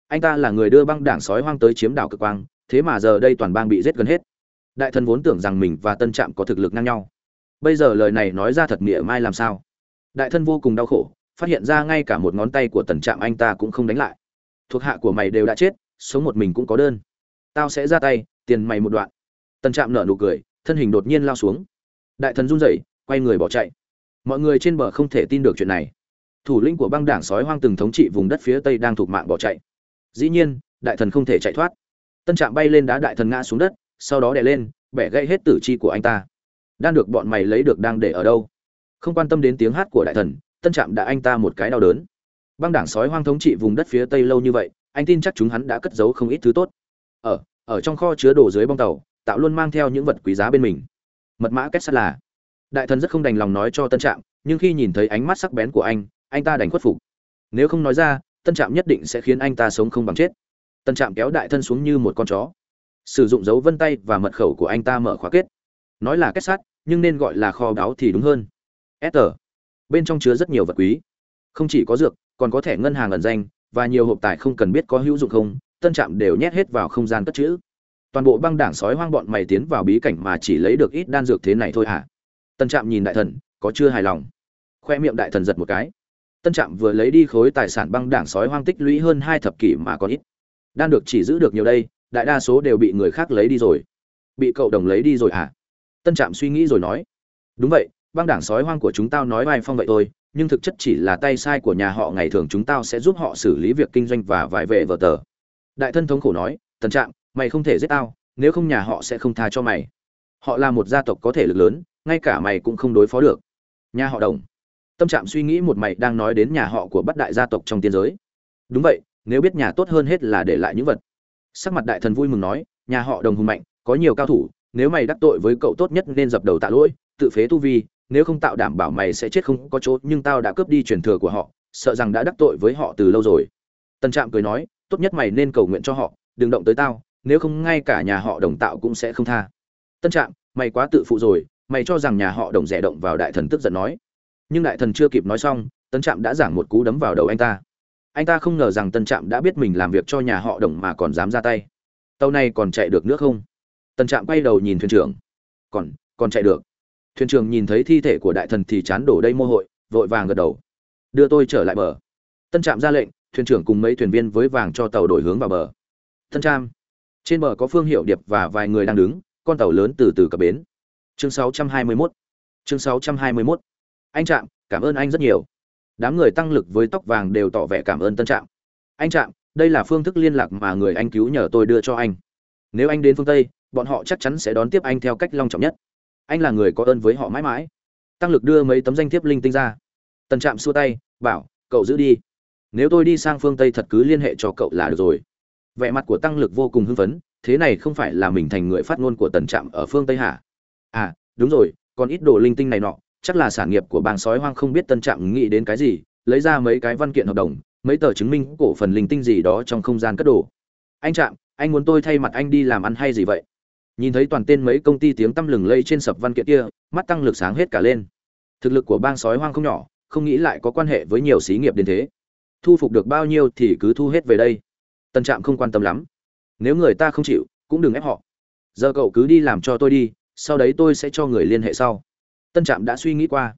A: Anh ta là người đưa băng đảng sói hoang tới chiếm đảo cực quang thế mà giờ đây toàn bang bị giết gần hết. Đại thần vốn tưởng rằng mình và tân trạm có thực lực ngang nhau. Bây giờ lời này nói ra thật nghĩa mai làm sao? Đại thân vô cùng đau khổ, phát hiện ra ngay cả một ngón tay của tần trạm anh ta cũng không đánh lại. Thuộc hạ của mày đều đã chết, sống một mình cũng có đơn. Tao sẽ ra tay, tiền mày một đoạn. Tần trạm nở nụ cười, thân hình đột nhiên lao xuống. Đại thần run rẩy, quay người bỏ chạy. Mọi người trên bờ không thể tin được chuyện này. Thủ lĩnh của băng đảng sói hoang từng thống trị vùng đất phía tây đang thuộc mạng bỏ chạy. Dĩ nhiên, đại thần không thể chạy thoát tân trạm bay lên đá đại thần ngã xuống đất, sau đó đè lên, bẻ gãy hết tử chi của anh ta. Đang được bọn mày lấy được đang để ở đâu? Không quan tâm đến tiếng hát của đại thần, tân trạm đã anh ta một cái đau đớn. Băng đảng sói hoang thống trị vùng đất phía tây lâu như vậy, anh tin chắc chúng hắn đã cất giấu không ít thứ tốt. Ở ở trong kho chứa đồ dưới bong tàu, tạo luôn mang theo những vật quý giá bên mình. Mật mã kết sắt là. Đại thần rất không đành lòng nói cho tân trạm, nhưng khi nhìn thấy ánh mắt sắc bén của anh anh ta đành khuất phục. Nếu không nói ra, tân trạm nhất định sẽ khiến anh ta sống không bằng chết tân trạm kéo đại thân xuống như một con chó. Sử dụng dấu vân tay và mật khẩu của anh ta mở khóa kết. Nói là kết sắt nhưng nên gọi là kho báu thì đúng hơn. S bên trong chứa rất nhiều vật quý. Không chỉ có dược, còn có thẻ ngân hàng ẩn danh, và nhiều hộp tài không cần biết có hữu dụng không tân trạm đều nhét hết vào không gian cất chữ. Toàn bộ băng đảng sói hoang bọn mày tiến vào bí cảnh mà chỉ lấy được ít đan dược thế này thôi hả? Tân trạm nhìn đại thần, có chưa hài lòng? Khoe miệng đại thần giật một cái. Tân trạm vừa lấy đi khối tài sản băng đảng sói hoang tích lũy hơn hai thập kỷ mà còn ít đan được chỉ giữ được nhiều đây, đại đa số đều bị người khác lấy đi rồi. Bị cậu đồng lấy đi rồi à? tân trạm suy nghĩ rồi nói. Đúng vậy, băng đảng sói hoang của chúng tao nói vai phong vậy thôi, nhưng thực chất chỉ là tay sai của nhà họ ngày thường chúng tao sẽ giúp họ xử lý việc kinh doanh và vải vệ vở tờ. Đại thân thống khổ nói tân trạm, mày không thể giết tao, nếu không nhà họ sẽ không tha cho mày. Họ là một gia tộc có thể lực lớn, ngay cả mày cũng không đối phó được. Nhà họ đồng. Tâm Trạm suy nghĩ một mày đang nói đến nhà họ của bắt đại gia tộc trong tiên giới. Đúng vậy nếu biết nhà tốt hơn hết là để lại những vật. Sắc mặt đại thần vui mừng nói, nhà họ đồng hùng mạnh, có nhiều cao thủ, nếu mày đắc tội với cậu tốt nhất nên dập đầu tạ lỗi, tự phế tu vi, nếu không tạo đảm bảo mày sẽ chết không có chỗ, nhưng tao đã cướp đi truyền thừa của họ, sợ rằng đã đắc tội với họ từ lâu rồi. Tân trạm cười nói, tốt nhất mày nên cầu nguyện cho họ, đừng động tới tao, nếu không ngay cả nhà họ đồng tạo cũng sẽ không tha. Tân trạm, mày quá tự phụ rồi, mày cho rằng nhà họ đồng rẻ động vào đại thần tức giận nói. Nhưng đại thần chưa kịp nói xong tân trạm đã giảng một cú đấm vào đầu anh ta anh ta không ngờ rằng tân trạm đã biết mình làm việc cho nhà họ đồng mà còn dám ra tay. Tàu này còn chạy được nữa không? Tân trạm quay đầu nhìn thuyền trưởng. Còn còn chạy được. Thuyền trưởng nhìn thấy thi thể của đại thần thì chán đổ đây mô hội vội vàng gật đầu. Đưa tôi trở lại bờ. Tân trạm ra lệnh, thuyền trưởng cùng mấy thuyền viên với vàng cho tàu đổi hướng vào bờ. Tân trạm, trên bờ có phương hiệu điệp và vài người đang đứng, con tàu lớn từ từ cập bến. Chương 621 chương 621 anh trạm, cảm ơn anh rất nhiều đám người tăng lực với tóc vàng đều tỏ vẻ cảm ơn tân trạm. Anh trạm, đây là phương thức liên lạc mà người anh cứu nhờ tôi đưa cho anh. Nếu anh đến phương tây, bọn họ chắc chắn sẽ đón tiếp anh theo cách long trọng nhất. Anh là người có ơn với họ mãi mãi. Tăng lực đưa mấy tấm danh thiếp linh tinh ra. Tần trạm xua tay, bảo, cậu giữ đi. Nếu tôi đi sang phương tây thật cứ liên hệ cho cậu là được rồi. Vẻ mặt của tăng lực vô cùng hưng phấn, thế này không phải là mình thành người phát ngôn của tần trạm ở phương tây hả? À đúng rồi, còn ít đồ linh tinh này nọ chắc là sản nghiệp của bang sói hoang không biết tân trạm nghĩ đến cái gì, lấy ra mấy cái văn kiện hợp đồng, mấy tờ chứng minh cổ phần linh tinh gì đó trong không gian cất đồ. Anh trạm, anh muốn tôi thay mặt anh đi làm ăn hay gì vậy? Nhìn thấy toàn tên mấy công ty tiếng tăm lừng lây trên sập văn kiện kia, mắt tăng lực sáng hết cả lên. Thực lực của bang sói hoang không nhỏ, không nghĩ lại có quan hệ với nhiều xí nghiệp đến thế. Thu phục được bao nhiêu thì cứ thu hết về đây. Tân trạm không quan tâm lắm. Nếu người ta không chịu, cũng đừng ép họ. Giờ cậu cứ đi làm cho tôi đi, sau đấy tôi sẽ cho người liên hệ sau tân trạm đã suy nghĩ qua.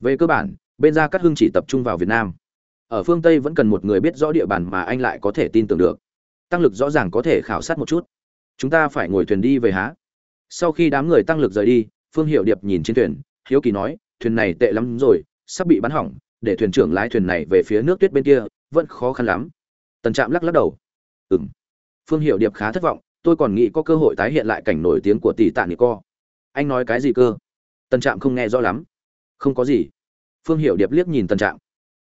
A: Về cơ bản, bên gia cát hưng chỉ tập trung vào việt nam. Ở phương tây vẫn cần một người biết rõ địa bàn mà anh lại có thể tin tưởng được. Tăng lực rõ ràng có thể khảo sát một chút. Chúng ta phải ngồi thuyền đi về há? Sau khi đám người tăng lực rời đi, phương hiệu điệp nhìn trên thuyền, hiếu kỳ nói, thuyền này tệ lắm rồi, sắp bị bắn hỏng, để thuyền trưởng lái thuyền này về phía nước tuyết bên kia, vẫn khó khăn lắm. Tần trạm lắc lắc đầu. Ừ m phương hiệu điệp khá thất vọng, tôi còn nghĩ có cơ hội tái hiện lại cảnh nổi tiếng của tỷ tạ nico anh nói cái gì cơ? Tần trạm không nghe rõ lắm. Không có gì. Phương hiểu điệp liếc nhìn tần trạm.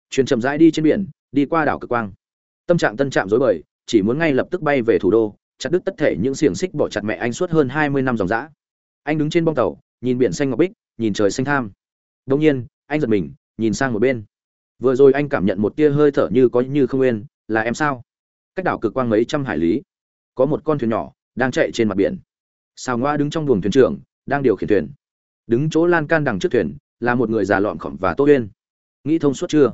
A: Truyền chậm rãi đi trên biển, đi qua đảo cực quang. Tâm trạng tân trạm dối bời, chỉ muốn ngay lập tức bay về thủ đô, chặt đứt tất thể những xiềng xích bỏ chặt mẹ anh suốt hơn hai mươi năm dòng dã. Anh đứng trên bong tàu, nhìn biển xanh ngọc bích, nhìn trời xanh tham. Đông nhiên, anh giật mình, nhìn sang một bên. Vừa rồi anh cảm nhận một tia hơi thở như có như không nguyên, là em sao? Cách đảo cực quang mấy trăm hải lý. Có một con thuyền nhỏ đang chạy trên mặt biển. Xào ngoa đứng trong buồng thuyền trưởng, đang điều khiển thuyền đứng chỗ lan can đằng trước thuyền, là một người già lọn khổng và tô Huyên. nghĩ thông suốt chưa?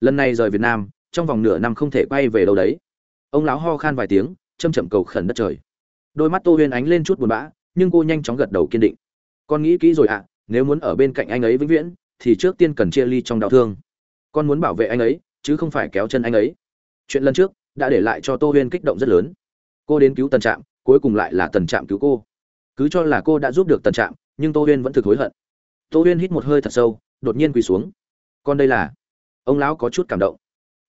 A: Lần này rời việt nam, trong vòng nửa năm không thể quay về đâu đấy. Ông lão ho khan vài tiếng, châm chậm cầu khẩn đất trời. Đôi mắt tô huyên ánh lên chút buồn bã, nhưng cô nhanh chóng gật đầu kiên định. Con nghĩ kỹ rồi ạ, nếu muốn ở bên cạnh anh ấy vĩnh viễn, thì trước tiên cần chia ly trong đau thương. Con muốn bảo vệ anh ấy, chứ không phải kéo chân anh ấy. Chuyện lần trước, đã để lại cho tô huyên kích động rất lớn. Cô đến cứu tần trạm, cuối cùng lại là tần trạm cứu cô. Cứ cho là cô đã giúp được tần trạm nhưng tô huyên vẫn thực hối hận. Tô huyên hít một hơi thật sâu, đột nhiên quỳ xuống. Con đây là? Ông lão có chút cảm động.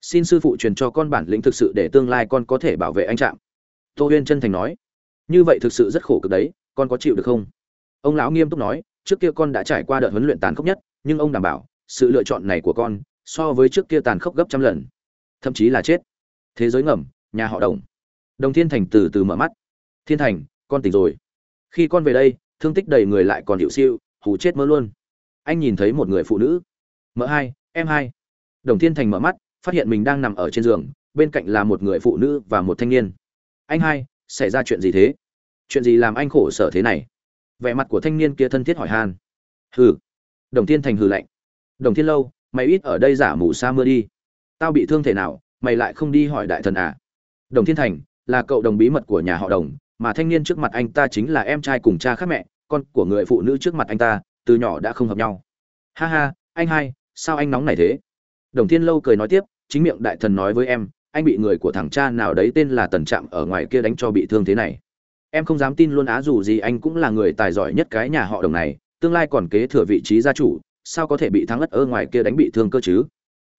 A: Xin sư phụ truyền cho con bản lĩnh thực sự để tương lai con có thể bảo vệ anh trạm. Tô huyên chân thành nói. Như vậy thực sự rất khổ cực đấy, con có chịu được không? Ông lão nghiêm túc nói, trước kia con đã trải qua đợt huấn luyện tàn khốc nhất, nhưng ông đảm bảo, sự lựa chọn này của con, so với trước kia tàn khốc gấp trăm lần. Thậm chí là chết. Thế giới ngầm, nhà họ đồng. Đồng thiên thành từ từ mở mắt. Thiên thành, con tỉnh rồi. Khi con về đây thương tích đầy người lại còn hiệu siêu, hù chết mơ luôn. Anh nhìn thấy một người phụ nữ. Mỡ hai, em hai. Đồng thiên thành mở mắt, phát hiện mình đang nằm ở trên giường, bên cạnh là một người phụ nữ và một thanh niên. Anh hai, xảy ra chuyện gì thế? Chuyện gì làm anh khổ sở thế này? Vẻ mặt của thanh niên kia thân thiết hỏi han. Hừ. Đồng thiên thành hừ lạnh. Đồng thiên lâu, mày ít ở đây giả mù sa mưa đi. Tao bị thương thể nào, mày lại không đi hỏi đại thần à? Đồng thiên thành, là cậu đồng bí mật của nhà họ đồng mà thanh niên trước mặt anh ta chính là em trai cùng cha khác mẹ, con của người phụ nữ trước mặt anh ta, từ nhỏ đã không hợp nhau. Ha ha, anh hai, sao anh nóng này thế? Đồng thiên lâu cười nói tiếp, chính miệng đại thần nói với em, anh bị người của thằng cha nào đấy tên là tần trạm ở ngoài kia đánh cho bị thương thế này. Em không dám tin luôn á, dù gì anh cũng là người tài giỏi nhất cái nhà họ đồng này, tương lai còn kế thừa vị trí gia chủ, sao có thể bị thắng ất ơ ngoài kia đánh bị thương cơ chứ?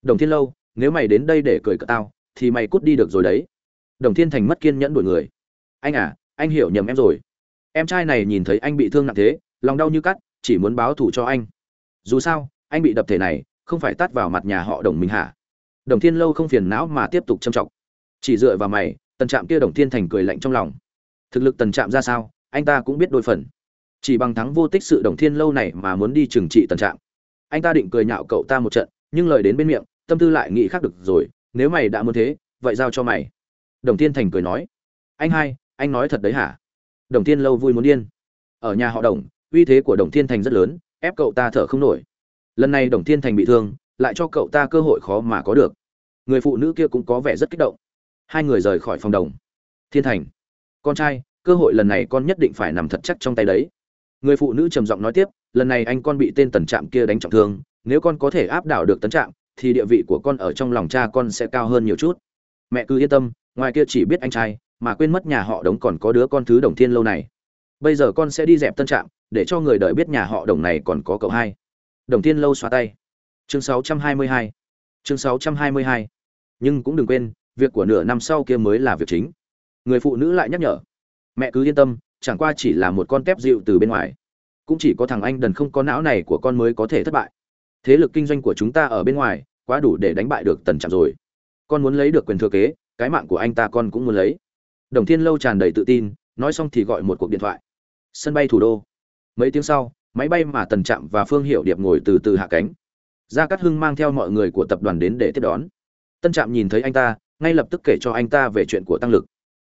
A: Đồng thiên lâu, nếu mày đến đây để cười cợt tao, thì mày cút đi được rồi đấy. Đồng thiên thành mất kiên nhẫn đuổi người. Anh à anh hiểu nhầm em rồi. Em trai này nhìn thấy anh bị thương nặng thế, lòng đau như cắt, chỉ muốn báo thù cho anh. Dù sao, anh bị đập thể này, không phải tát vào mặt nhà họ đồng mình hả? Đồng thiên lâu không phiền não mà tiếp tục châm trọng chỉ dựa vào mày, tần trạm kia đồng thiên thành cười lạnh trong lòng. Thực lực tần trạm ra sao, anh ta cũng biết đôi phần. Chỉ bằng thắng vô tích sự đồng thiên lâu này mà muốn đi trừng trị tần trạm. Anh ta định cười nhạo cậu ta một trận, nhưng lời đến bên miệng, tâm tư lại nghĩ khác được rồi, nếu mày đã muốn thế, vậy giao cho mày. Đồng thiên thành cười nói. Anh hai anh nói thật đấy hả? Đồng thiên lâu vui muốn điên. Ở nhà họ đồng, uy thế của đồng thiên thành rất lớn, ép cậu ta thở không nổi. Lần này đồng thiên thành bị thương, lại cho cậu ta cơ hội khó mà có được. Người phụ nữ kia cũng có vẻ rất kích động. Hai người rời khỏi phòng đồng. Thiên thành, con trai, cơ hội lần này con nhất định phải nằm thật chắc trong tay đấy. Người phụ nữ trầm giọng nói tiếp, lần này anh con bị tên tần trạm kia đánh trọng thương, nếu con có thể áp đảo được tấn trạm, thì địa vị của con ở trong lòng cha con sẽ cao hơn nhiều chút. Mẹ cứ yên tâm, ngoài kia chỉ biết anh trai mà quên mất nhà họ đống còn có đứa con thứ đồng thiên lâu này. Bây giờ con sẽ đi dẹp tân trạm, để cho người đời biết nhà họ đồng này còn có cậu hai. Đồng thiên lâu xóa tay. Chương 622 chương 622 nhưng cũng đừng quên, việc của nửa năm sau kia mới là việc chính. Người phụ nữ lại nhắc nhở. Mẹ cứ yên tâm, chẳng qua chỉ là một con tép dịu từ bên ngoài. Cũng chỉ có thằng anh đần không có não này của con mới có thể thất bại. Thế lực kinh doanh của chúng ta ở bên ngoài, quá đủ để đánh bại được tần trạm rồi. Con muốn lấy được quyền thừa kế, cái mạng của anh ta con cũng muốn lấy đồng thiên lâu tràn đầy tự tin, nói xong thì gọi một cuộc điện thoại. Sân bay thủ đô. Mấy tiếng sau, máy bay mà tần trạm và phương hiệu điệp ngồi từ từ hạ cánh. Gia cát hưng mang theo mọi người của tập đoàn đến để tiếp đón. Tân trạm nhìn thấy anh ta, ngay lập tức kể cho anh ta về chuyện của tăng lực.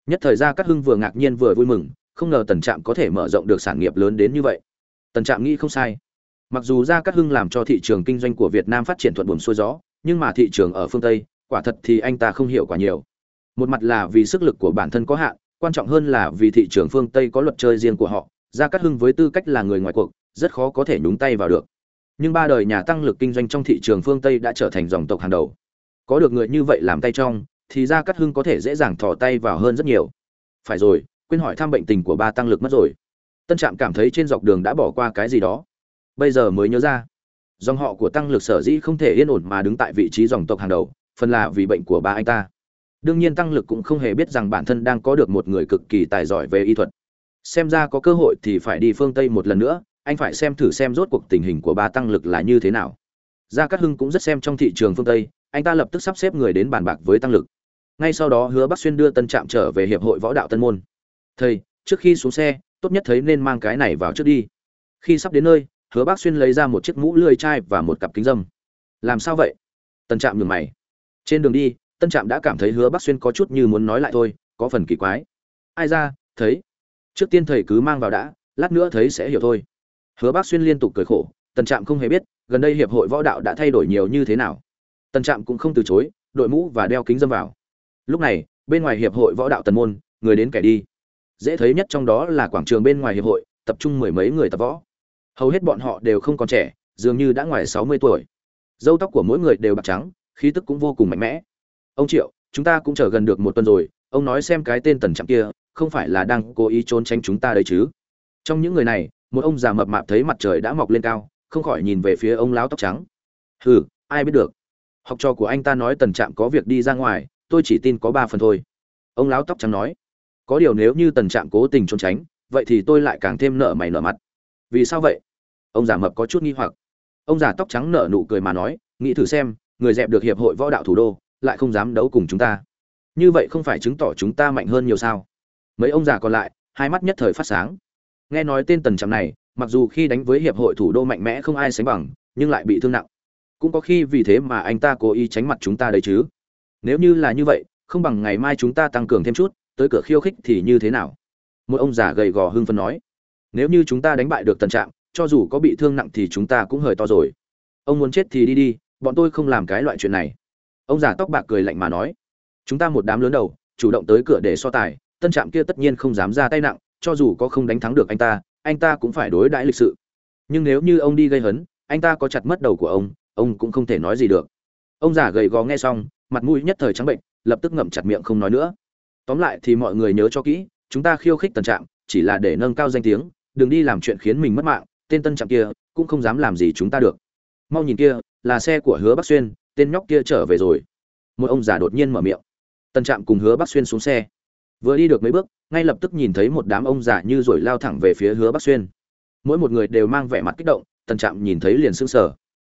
A: Nhất thời gia cát hưng vừa ngạc nhiên vừa vui mừng, không ngờ tần trạm có thể mở rộng được sản nghiệp lớn đến như vậy. Tần trạm nghĩ không sai. Mặc dù gia cát hưng làm cho thị trường kinh doanh của việt nam phát triển thuận buồm xuôi gió, nhưng mà thị trường ở phương tây, quả thật thì anh ta không hiểu quá nhiều một mặt là vì sức lực của bản thân có hạn, quan trọng hơn là vì thị trường phương tây có luật chơi riêng của họ, gia cát hưng với tư cách là người ngoài cuộc, rất khó có thể nhúng tay vào được. Nhưng ba đời nhà tăng lực kinh doanh trong thị trường phương tây đã trở thành dòng tộc hàng đầu. Có được người như vậy làm tay trong, thì gia cát hưng có thể dễ dàng thò tay vào hơn rất nhiều. Phải rồi, quên hỏi thăm bệnh tình của ba tăng lực mất rồi. Tân trạm cảm thấy trên dọc đường đã bỏ qua cái gì đó. Bây giờ mới nhớ ra. Dòng họ của tăng lực sở dĩ không thể yên ổn mà đứng tại vị trí dòng tộc hàng đầu, phần là vì bệnh của ba anh ta đương nhiên tăng lực cũng không hề biết rằng bản thân đang có được một người cực kỳ tài giỏi về y thuật. Xem ra có cơ hội thì phải đi phương tây một lần nữa, anh phải xem thử xem rốt cuộc tình hình của ba tăng lực là như thế nào. Gia cát hưng cũng rất xem trong thị trường phương tây, anh ta lập tức sắp xếp người đến bàn bạc với tăng lực. Ngay sau đó hứa bắc xuyên đưa tân trạm trở về hiệp hội võ đạo tân môn. Thầy, trước khi xuống xe, tốt nhất thấy nên mang cái này vào trước đi. Khi sắp đến nơi, hứa bác xuyên lấy ra một chiếc mũ lưỡi chai và một cặp kính dâm. Làm sao vậy? Tân trạm nhường mày. Trên đường đi tân trạm đã cảm thấy hứa Bắc xuyên có chút như muốn nói lại thôi, có phần kỳ quái. Ai ra, thấy. Trước tiên thầy cứ mang vào đã, lát nữa thấy sẽ hiểu thôi. Hứa Bắc xuyên liên tục cười khổ, tân trạm không hề biết, gần đây hiệp hội võ đạo đã thay đổi nhiều như thế nào. Tân trạm cũng không từ chối, đội mũ và đeo kính dâm vào. Lúc này, bên ngoài hiệp hội võ đạo tần môn, người đến kẻ đi. Dễ thấy nhất trong đó là quảng trường bên ngoài hiệp hội, tập trung mười mấy người tập võ. Hầu hết bọn họ đều không còn trẻ, dường như đã ngoài sáu mươi tuổi. Dâu tóc của mỗi người đều bạc trắng, khí tức cũng vô cùng mạnh mẽ ông triệu, chúng ta cũng chờ gần được một tuần rồi, ông nói xem cái tên tần trạm kia, không phải là đang cố ý trốn tránh chúng ta đấy chứ? Trong những người này, một ông già mập mạp thấy mặt trời đã mọc lên cao, không khỏi nhìn về phía ông lão tóc trắng. Hừ, ai biết được. Học trò của anh ta nói tần trạm có việc đi ra ngoài, tôi chỉ tin có ba phần thôi. Ông lão tóc trắng nói. Có điều nếu như tần trạm cố tình trốn tránh, vậy thì tôi lại càng thêm nợ mày nợ mặt. Vì sao vậy? Ông già mập có chút nghi hoặc. Ông già tóc trắng nở nụ cười mà nói, nghĩ thử xem, người dẹp được hiệp hội võ đạo thủ đô lại không dám đấu cùng chúng ta. Như vậy không phải chứng tỏ chúng ta mạnh hơn nhiều sao? Mấy ông già còn lại, hai mắt nhất thời phát sáng. Nghe nói tên tần trạm này, mặc dù khi đánh với hiệp hội thủ đô mạnh mẽ không ai sánh bằng, nhưng lại bị thương nặng. Cũng có khi vì thế mà anh ta cố ý tránh mặt chúng ta đấy chứ. Nếu như là như vậy, không bằng ngày mai chúng ta tăng cường thêm chút, tới cửa khiêu khích thì như thế nào? Một ông già gầy gò hưng phấn nói. Nếu như chúng ta đánh bại được tần trạm, cho dù có bị thương nặng thì chúng ta cũng hời to rồi. Ông muốn chết thì đi đi, bọn tôi không làm cái loại chuyện này ông già tóc bạc cười lạnh mà nói, chúng ta một đám lớn đầu, chủ động tới cửa để so tài, tân trạm kia tất nhiên không dám ra tay nặng, cho dù có không đánh thắng được anh ta anh ta cũng phải đối đãi lịch sự. Nhưng nếu như ông đi gây hấn, anh ta có chặt mất đầu của ông ông cũng không thể nói gì được. Ông già gầy gò nghe xong, mặt mũi nhất thời trắng bệnh, lập tức ngậm chặt miệng không nói nữa. Tóm lại thì mọi người nhớ cho kỹ, chúng ta khiêu khích tân trạm, chỉ là để nâng cao danh tiếng, đừng đi làm chuyện khiến mình mất mạng, tên tân trạm kia cũng không dám làm gì chúng ta được. Mau nhìn kia, là xe của hứa bắc xuyên tên nhóc kia trở về rồi. Một ông già đột nhiên mở miệng. Tân trạm cùng hứa bắc xuyên xuống xe. Vừa đi được mấy bước, ngay lập tức nhìn thấy một đám ông già như rồi lao thẳng về phía hứa bắc xuyên. Mỗi một người đều mang vẻ mặt kích động, tân trạm nhìn thấy liền sững sờ.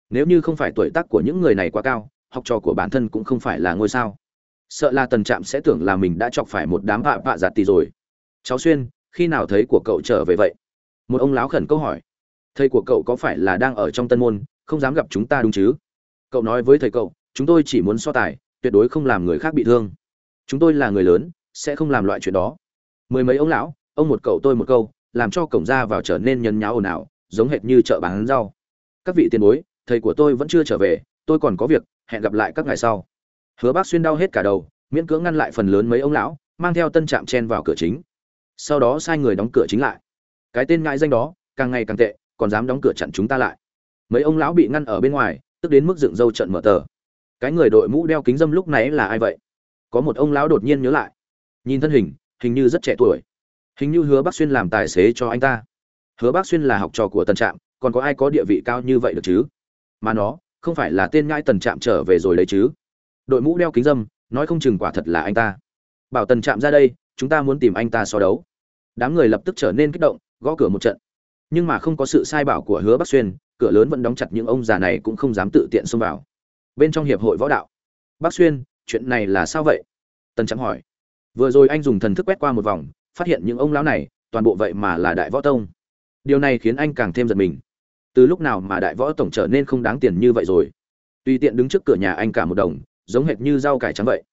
A: Nếu như không phải tuổi tác của những người này quá cao, học trò của bản thân cũng không phải là ngôi sao. Sợ là tần trạm sẽ tưởng là mình đã chọc phải một đám vạ vạ giạt tì rồi. Cháu xuyên, khi nào thấy của cậu trở về vậy? Một ông láo khẩn câu hỏi. Thầy của cậu có phải là đang ở trong tân môn, không dám gặp chúng ta đúng chứ? Cậu nói với thầy cậu, chúng tôi chỉ muốn so tài, tuyệt đối không làm người khác bị thương. Chúng tôi là người lớn, sẽ không làm loại chuyện đó. Mười mấy ông lão, ông một cậu tôi một câu, làm cho cổng ra vào trở nên nhấn nháo ồn ào, giống hệt như chợ bán rau. Các vị tiền bối, thầy của tôi vẫn chưa trở về, tôi còn có việc, hẹn gặp lại các ngày sau. Hứa bác xuyên đau hết cả đầu, miễn cưỡng ngăn lại phần lớn mấy ông lão, mang theo tân trạm chen vào cửa chính. Sau đó sai người đóng cửa chính lại. Cái tên ngại danh đó, càng ngày càng tệ, còn dám đóng cửa chặn chúng ta lại. Mấy ông lão bị ngăn ở bên ngoài tức đến mức dựng râu trận mở tờ. Cái người đội mũ đeo kính dâm lúc nãy là ai vậy? Có một ông lão đột nhiên nhớ lại. Nhìn thân hình hình như rất trẻ tuổi. Hình như hứa bác xuyên làm tài xế cho anh ta. Hứa bác xuyên là học trò của Tần trạm, còn có ai có địa vị cao như vậy được chứ? Mà nó, không phải là tên nhãi tần trạm trở về rồi đấy chứ? Đội mũ đeo kính dâm, nói không chừng quả thật là anh ta. Bảo tần trạm ra đây, chúng ta muốn tìm anh ta so đấu. Đám người lập tức trở nên kích động, gõ cửa một trận nhưng mà không có sự sai bảo của hứa bắc xuyên, cửa lớn vẫn đóng chặt những ông già này cũng không dám tự tiện xông vào. Bên trong hiệp hội võ đạo. Bắc xuyên, chuyện này là sao vậy? Tần Trắng hỏi. Vừa rồi anh dùng thần thức quét qua một vòng, phát hiện những ông lão này, toàn bộ vậy mà là đại võ tông. Điều này khiến anh càng thêm giật mình. Từ lúc nào mà đại võ tổng trở nên không đáng tiền như vậy rồi? Tùy tiện đứng trước cửa nhà anh cả một đồng, giống hệt như rau cải trắng vậy.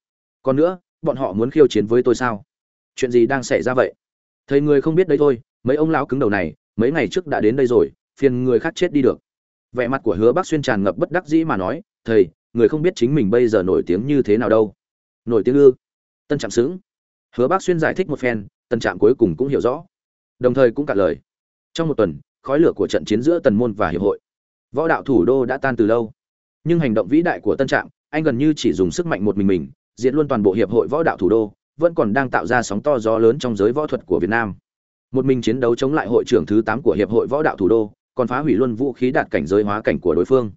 A: Còn nữa, bọn họ muốn khiêu chiến với tôi sao? Chuyện gì đang xảy ra vậy? Thầy người không biết đấy thôi, mấy ông lão cứng đầu này mấy ngày trước đã đến đây rồi, phiền người khác chết đi được. Vẻ mặt của hứa bác xuyên tràn ngập bất đắc dĩ mà nói, thầy, người không biết chính mình bây giờ nổi tiếng như thế nào đâu. Nổi tiếng ư? Tân trạm sướng. hứa bác xuyên giải thích một phen, tân trạm cuối cùng cũng hiểu rõ. Đồng thời cũng cả lời. Trong một tuần, khói lửa của trận chiến giữa tần môn và hiệp hội. Võ đạo thủ đô đã tan từ lâu. Nhưng hành động vĩ đại của tân trạm, anh gần như chỉ dùng sức mạnh một mình mình diện luôn toàn bộ hiệp hội võ đạo thủ đô, vẫn còn đang tạo ra sóng to gió lớn trong giới võ thuật của việt nam một mình chiến đấu chống lại hội trưởng thứ tám của hiệp hội võ đạo thủ đô, còn phá hủy luôn vũ khí đạt cảnh giới hóa cảnh của đối phương.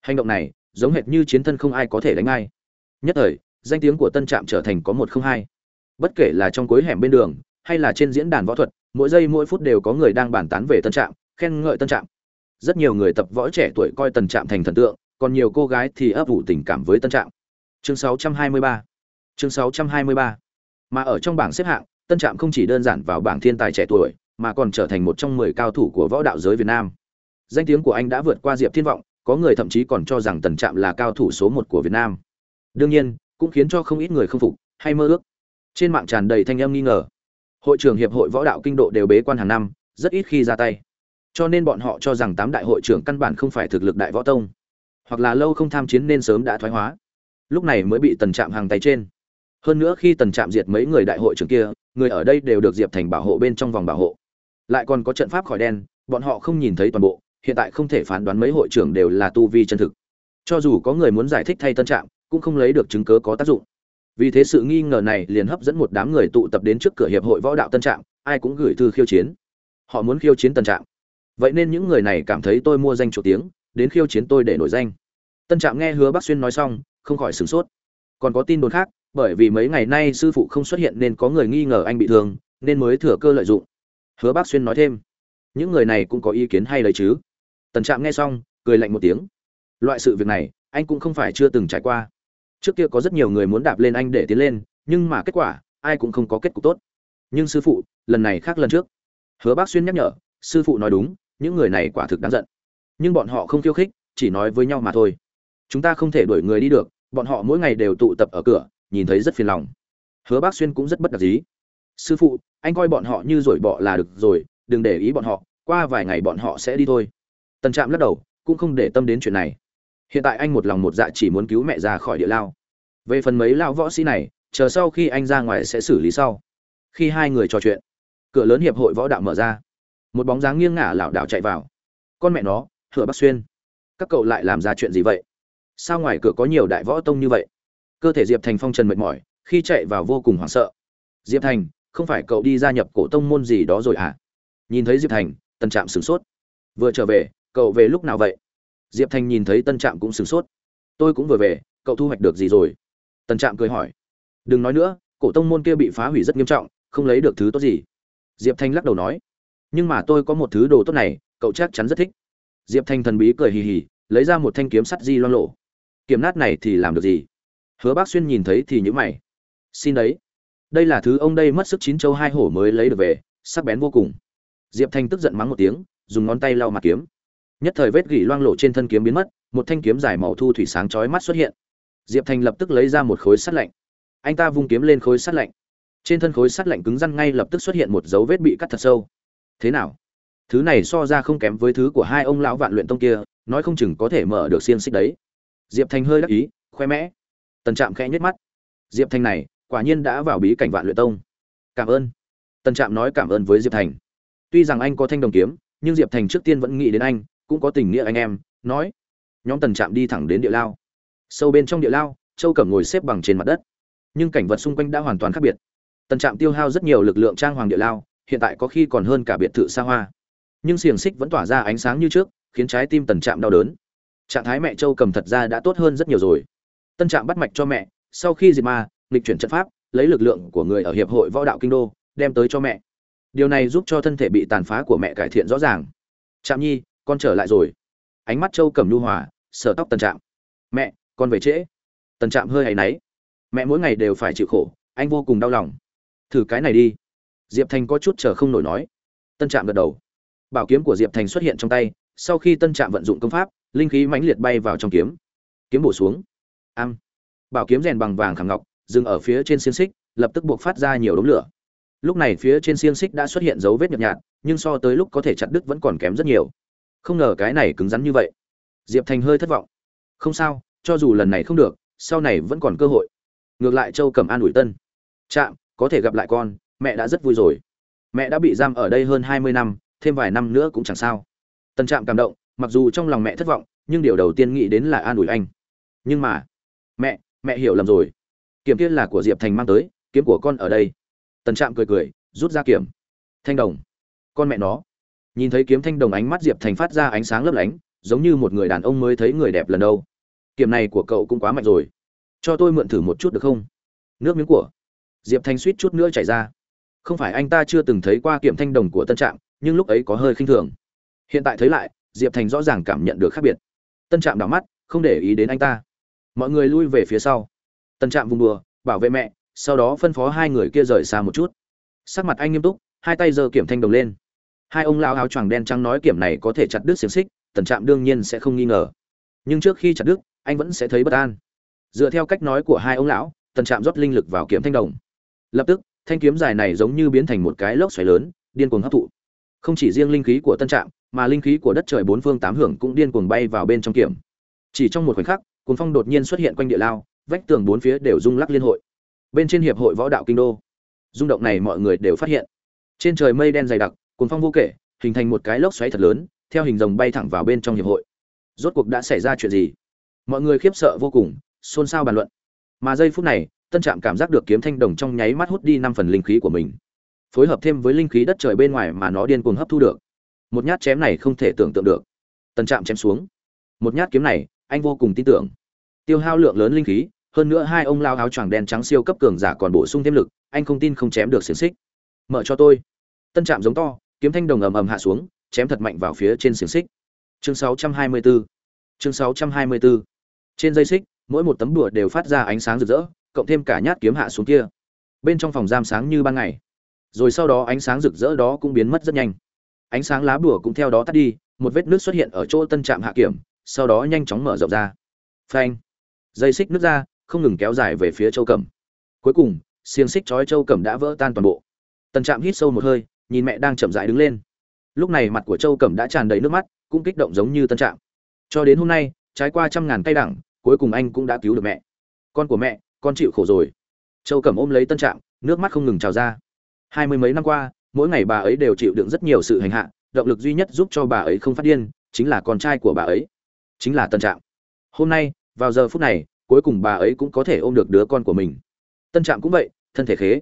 A: Hành động này, giống hệt như chiến thân không ai có thể đánh ai. Nhất thời, danh tiếng của tân trạm trở thành có một không hai. Bất kể là trong cuối hẻm bên đường, hay là trên diễn đàn võ thuật, mỗi giây mỗi phút đều có người đang bàn tán về tân trạm, khen ngợi tân trạm. Rất nhiều người tập võ trẻ tuổi coi tân trạm thành thần tượng, còn nhiều cô gái thì ấp ủ tình cảm với tân trạm. Chương 623 chương 623 mà ở trong bảng xếp hạng tân trạm không chỉ đơn giản vào bảng thiên tài trẻ tuổi, mà còn trở thành một trong 10 cao thủ của võ đạo giới việt nam. Danh tiếng của anh đã vượt qua diệp thiên vọng, có người thậm chí còn cho rằng tần trạm là cao thủ số một của việt nam. Đương nhiên, cũng khiến cho không ít người không phục, hay mơ ước. Trên mạng tràn đầy thanh âm nghi ngờ. Hội trưởng hiệp hội võ đạo kinh độ đều bế quan hàng năm, rất ít khi ra tay. Cho nên bọn họ cho rằng tám đại hội trưởng căn bản không phải thực lực đại võ tông, hoặc là lâu không tham chiến nên sớm đã thoái hóa. Lúc này mới bị tần trạm hàng tay trên hơn nữa khi tần trạm diệt mấy người đại hội trưởng kia, người ở đây đều được diệp thành bảo hộ bên trong vòng bảo hộ. Lại còn có trận pháp khỏi đen, bọn họ không nhìn thấy toàn bộ, hiện tại không thể phán đoán mấy hội trưởng đều là tu vi chân thực. Cho dù có người muốn giải thích thay tân trạm, cũng không lấy được chứng cớ có tác dụng. Vì thế sự nghi ngờ này liền hấp dẫn một đám người tụ tập đến trước cửa hiệp hội võ đạo tân trạm, ai cũng gửi thư khiêu chiến. Họ muốn khiêu chiến tân trạm. Vậy nên những người này cảm thấy tôi mua danh chủ tiếng, đến khiêu chiến tôi để nổi danh. Tân trạm nghe hứa bắc xuyên nói xong, không khỏi sửng sốt. Còn có tin đồn khác bởi vì mấy ngày nay sư phụ không xuất hiện nên có người nghi ngờ anh bị thương, nên mới thừa cơ lợi dụng. Hứa bác xuyên nói thêm, những người này cũng có ý kiến hay đấy chứ? Tần trạm nghe xong, cười lạnh một tiếng, loại sự việc này, anh cũng không phải chưa từng trải qua. Trước kia có rất nhiều người muốn đạp lên anh để tiến lên, nhưng mà kết quả, ai cũng không có kết cục tốt. Nhưng sư phụ, lần này khác lần trước. Hứa bác xuyên nhắc nhở, sư phụ nói đúng, những người này quả thực đáng giận. Nhưng bọn họ không khiêu khích, chỉ nói với nhau mà thôi. Chúng ta không thể đuổi người đi được, bọn họ mỗi ngày đều tụ tập ở cửa nhìn thấy rất phiền lòng. Hứa bác xuyên cũng rất bất đắc dĩ. Sư phụ, anh coi bọn họ như rồi bọ là được rồi, đừng để ý bọn họ, qua vài ngày bọn họ sẽ đi thôi. Tần trạm lắc đầu, cũng không để tâm đến chuyện này. Hiện tại anh một lòng một dạ chỉ muốn cứu mẹ ra khỏi địa lao. Về phần mấy lao võ sĩ này, chờ sau khi anh ra ngoài sẽ xử lý sau. Khi hai người trò chuyện, cửa lớn hiệp hội võ đạo mở ra. Một bóng dáng nghiêng ngả lảo đảo chạy vào. Con mẹ nó hựa bắc xuyên, các cậu lại làm ra chuyện gì vậy? Sao ngoài cửa có nhiều đại võ tông như vậy? Cơ thể diệp thành phong trần mệt mỏi, khi chạy vào vô cùng hoảng sợ. Diệp thành, không phải cậu đi gia nhập cổ tông môn gì đó rồi à nhìn thấy diệp thành, tân trạm sửng sốt. Vừa trở về, cậu về lúc nào vậy? Diệp thành nhìn thấy tân trạm cũng sửng sốt. Tôi cũng vừa về, cậu thu hoạch được gì rồi? Tân trạm cười hỏi. Đừng nói nữa, cổ tông môn kia bị phá hủy rất nghiêm trọng, không lấy được thứ tốt gì. Diệp thanh lắc đầu nói. Nhưng mà tôi có một thứ đồ tốt này, cậu chắc chắn rất thích. Diệp thanh thần bí cười hì hì, lấy ra một thanh kiếm sắt di loan lộ. Kiếm nát này thì làm được gì? Hứa bác xuyên nhìn thấy thì nhữ mày. Xin đấy. Đây là thứ ông đây mất sức chín châu hai hổ mới lấy được về, sắc bén vô cùng. Diệp thanh tức giận mắng một tiếng, dùng ngón tay lau mặt kiếm. Nhất thời vết gỉ loang lộ trên thân kiếm biến mất, một thanh kiếm dài màu thu thủy sáng chói mắt xuất hiện. Diệp thành lập tức lấy ra một khối sắt lạnh. Anh ta vung kiếm lên khối sắt lạnh. Trên thân khối sắt lạnh cứng rắn ngay lập tức xuất hiện một dấu vết bị cắt thật sâu. Thế nào? Thứ này so ra không kém với thứ của hai ông lão vạn luyện tông kia, nói không chừng có thể mở được xiên xích đấy. Diệp thành hơi đắc ý, khoe mẽ tần trạm khẽ nhếch mắt. Diệp thành này, quả nhiên đã vào bí cảnh vạn luyện tông. Cảm ơn. Tần trạm nói cảm ơn với diệp thành. Tuy rằng anh có thanh đồng kiếm, nhưng diệp thành trước tiên vẫn nghĩ đến anh, cũng có tình nghĩa anh em, nói. Nhóm tần trạm đi thẳng đến địa lao. Sâu bên trong địa lao, châu cẩm ngồi xếp bằng trên mặt đất. Nhưng cảnh vật xung quanh đã hoàn toàn khác biệt. Tần trạm tiêu hao rất nhiều lực lượng trang hoàng địa lao, hiện tại có khi còn hơn cả biệt thự xa hoa. Nhưng xiềng xích vẫn tỏa ra ánh sáng như trước, khiến trái tim tần trạm đau đớn. Trạng thái mẹ châu cầm thật ra đã tốt hơn rất nhiều rồi tân trạm bắt mạch cho mẹ, sau khi diệt ma, nghịch chuyển trận pháp, lấy lực lượng của người ở hiệp hội võ đạo kinh đô, đem tới cho mẹ. Điều này giúp cho thân thể bị tàn phá của mẹ cải thiện rõ ràng. Trạm nhi, con trở lại rồi. Ánh mắt châu cầm nhu hòa, sờ tóc tân trạm. Mẹ, con về trễ. Tân trạm hơi hay náy. Mẹ mỗi ngày đều phải chịu khổ, anh vô cùng đau lòng. Thử cái này đi. Diệp thành có chút chờ không nổi nói. Tân trạm gật đầu. Bảo kiếm của diệp thành xuất hiện trong tay, sau khi tân trạm vận dụng công pháp, linh khí mãnh liệt bay vào trong kiếm. Kiếm bổ xuống am. Bảo kiếm rèn bằng vàng khảm ngọc, dừng ở phía trên xiên xích, lập tức buộc phát ra nhiều đống lửa. Lúc này phía trên xiên xích đã xuất hiện dấu vết nhợt nhạt, nhưng so tới lúc có thể chặt đứt vẫn còn kém rất nhiều. Không ngờ cái này cứng rắn như vậy. Diệp thành hơi thất vọng. Không sao, cho dù lần này không được, sau này vẫn còn cơ hội. Ngược lại châu Cẩm an ủi tân. Chạm có thể gặp lại con, mẹ đã rất vui rồi. Mẹ đã bị giam ở đây hơn hai mươi năm, thêm vài năm nữa cũng chẳng sao. Tân trạm cảm động, mặc dù trong lòng mẹ thất vọng, nhưng điều đầu tiên nghĩ đến là an ủi anh. Nhưng mà mẹ mẹ hiểu lầm rồi. Kiếm kia là của diệp thành mang tới, kiếm của con ở đây. Tần trạm cười cười, rút ra kiếm thanh đồng. Con mẹ nó. Nhìn thấy kiếm thanh đồng ánh mắt diệp thành phát ra ánh sáng lấp lánh, giống như một người đàn ông mới thấy người đẹp lần đầu. Kiếm này của cậu cũng quá mạnh rồi. Cho tôi mượn thử một chút được không? Nước miếng của. Diệp thành suýt chút nữa chảy ra. Không phải anh ta chưa từng thấy qua kiểm thanh đồng của tân trạm, nhưng lúc ấy có hơi khinh thường. Hiện tại thấy lại, diệp thành rõ ràng cảm nhận được khác biệt. Tân trạm đảo mắt, không để ý đến anh ta mọi người lui về phía sau. Tân trạm vùng đùa, bảo vệ mẹ, sau đó phân phó hai người kia rời xa một chút. Sắc mặt anh nghiêm túc, hai tay giơ kiểm thanh đồng lên. Hai ông lao áo choàng đen trắng nói kiểm này có thể chặt đứt xiềng xích, tần trạm đương nhiên sẽ không nghi ngờ. Nhưng trước khi chặt đứt, anh vẫn sẽ thấy bất an. Dựa theo cách nói của hai ông lão, tần trạm rót linh lực vào kiếm thanh đồng. Lập tức, thanh kiếm dài này giống như biến thành một cái lốc xoáy lớn, điên cuồng hấp thụ. Không chỉ riêng linh khí của tân trạm, mà linh khí của đất trời bốn phương tám hưởng cũng điên cuồng bay vào bên trong kiểm. Chỉ trong một khoảnh khắc cuốn phong đột nhiên xuất hiện quanh địa lao, vách tường bốn phía đều rung lắc liên hội. Bên trên hiệp hội võ đạo kinh đô, rung động này mọi người đều phát hiện. Trên trời mây đen dày đặc cuốn phong vô kể, hình thành một cái lốc xoáy thật lớn, theo hình rồng bay thẳng vào bên trong hiệp hội. Rốt cuộc đã xảy ra chuyện gì? Mọi người khiếp sợ vô cùng, xôn xao bàn luận. Mà giây phút này, tân trạm cảm giác được kiếm thanh đồng trong nháy mắt hút đi năm phần linh khí của mình. Phối hợp thêm với linh khí đất trời bên ngoài mà nó điên cuồng hấp thu được. Một nhát chém này không thể tưởng tượng được. Tân trạm chém xuống. Một nhát kiếm này anh vô cùng tin tưởng. Tiêu hao lượng lớn linh khí, hơn nữa hai ông lao áo choàng đen trắng siêu cấp cường giả còn bổ sung thêm lực, anh không tin không chém được xiềng xích. Mở cho tôi. Tân trạm giống to, kiếm thanh đồng ầm ầm hạ xuống, chém thật mạnh vào phía trên xiềng xích. Chương 624 chương 624 trên dây xích, mỗi một tấm đùa đều phát ra ánh sáng rực rỡ, cộng thêm cả nhát kiếm hạ xuống kia. Bên trong phòng giam sáng như ban ngày. Rồi sau đó ánh sáng rực rỡ đó cũng biến mất rất nhanh. Ánh sáng lá bùa cũng theo đó tắt đi, một vết nước xuất hiện ở chỗ tân trạm hạ kiểm sau đó nhanh chóng mở rộng ra. Phanh. Dây xích nước ra, không ngừng kéo dài về phía châu cẩm. Cuối cùng, xiềng xích chói châu cẩm đã vỡ tan toàn bộ. Tân trạm hít sâu một hơi, nhìn mẹ đang chậm rãi đứng lên. Lúc này mặt của châu cẩm đã tràn đầy nước mắt, cũng kích động giống như tân trạm. Cho đến hôm nay trái qua trăm ngàn cây đẳng, cuối cùng anh cũng đã cứu được mẹ. Con của mẹ, con chịu khổ rồi. Châu cẩm ôm lấy tân trạm, nước mắt không ngừng trào ra. Hai mươi mấy năm qua, mỗi ngày bà ấy đều chịu đựng rất nhiều sự hành hạ, động lực duy nhất giúp cho bà ấy không phát điên, chính là con trai của bà ấy chính là tân trạm. Hôm nay, vào giờ phút này, cuối cùng bà ấy cũng có thể ôm được đứa con của mình. Tân trạm cũng vậy, thân thể khế.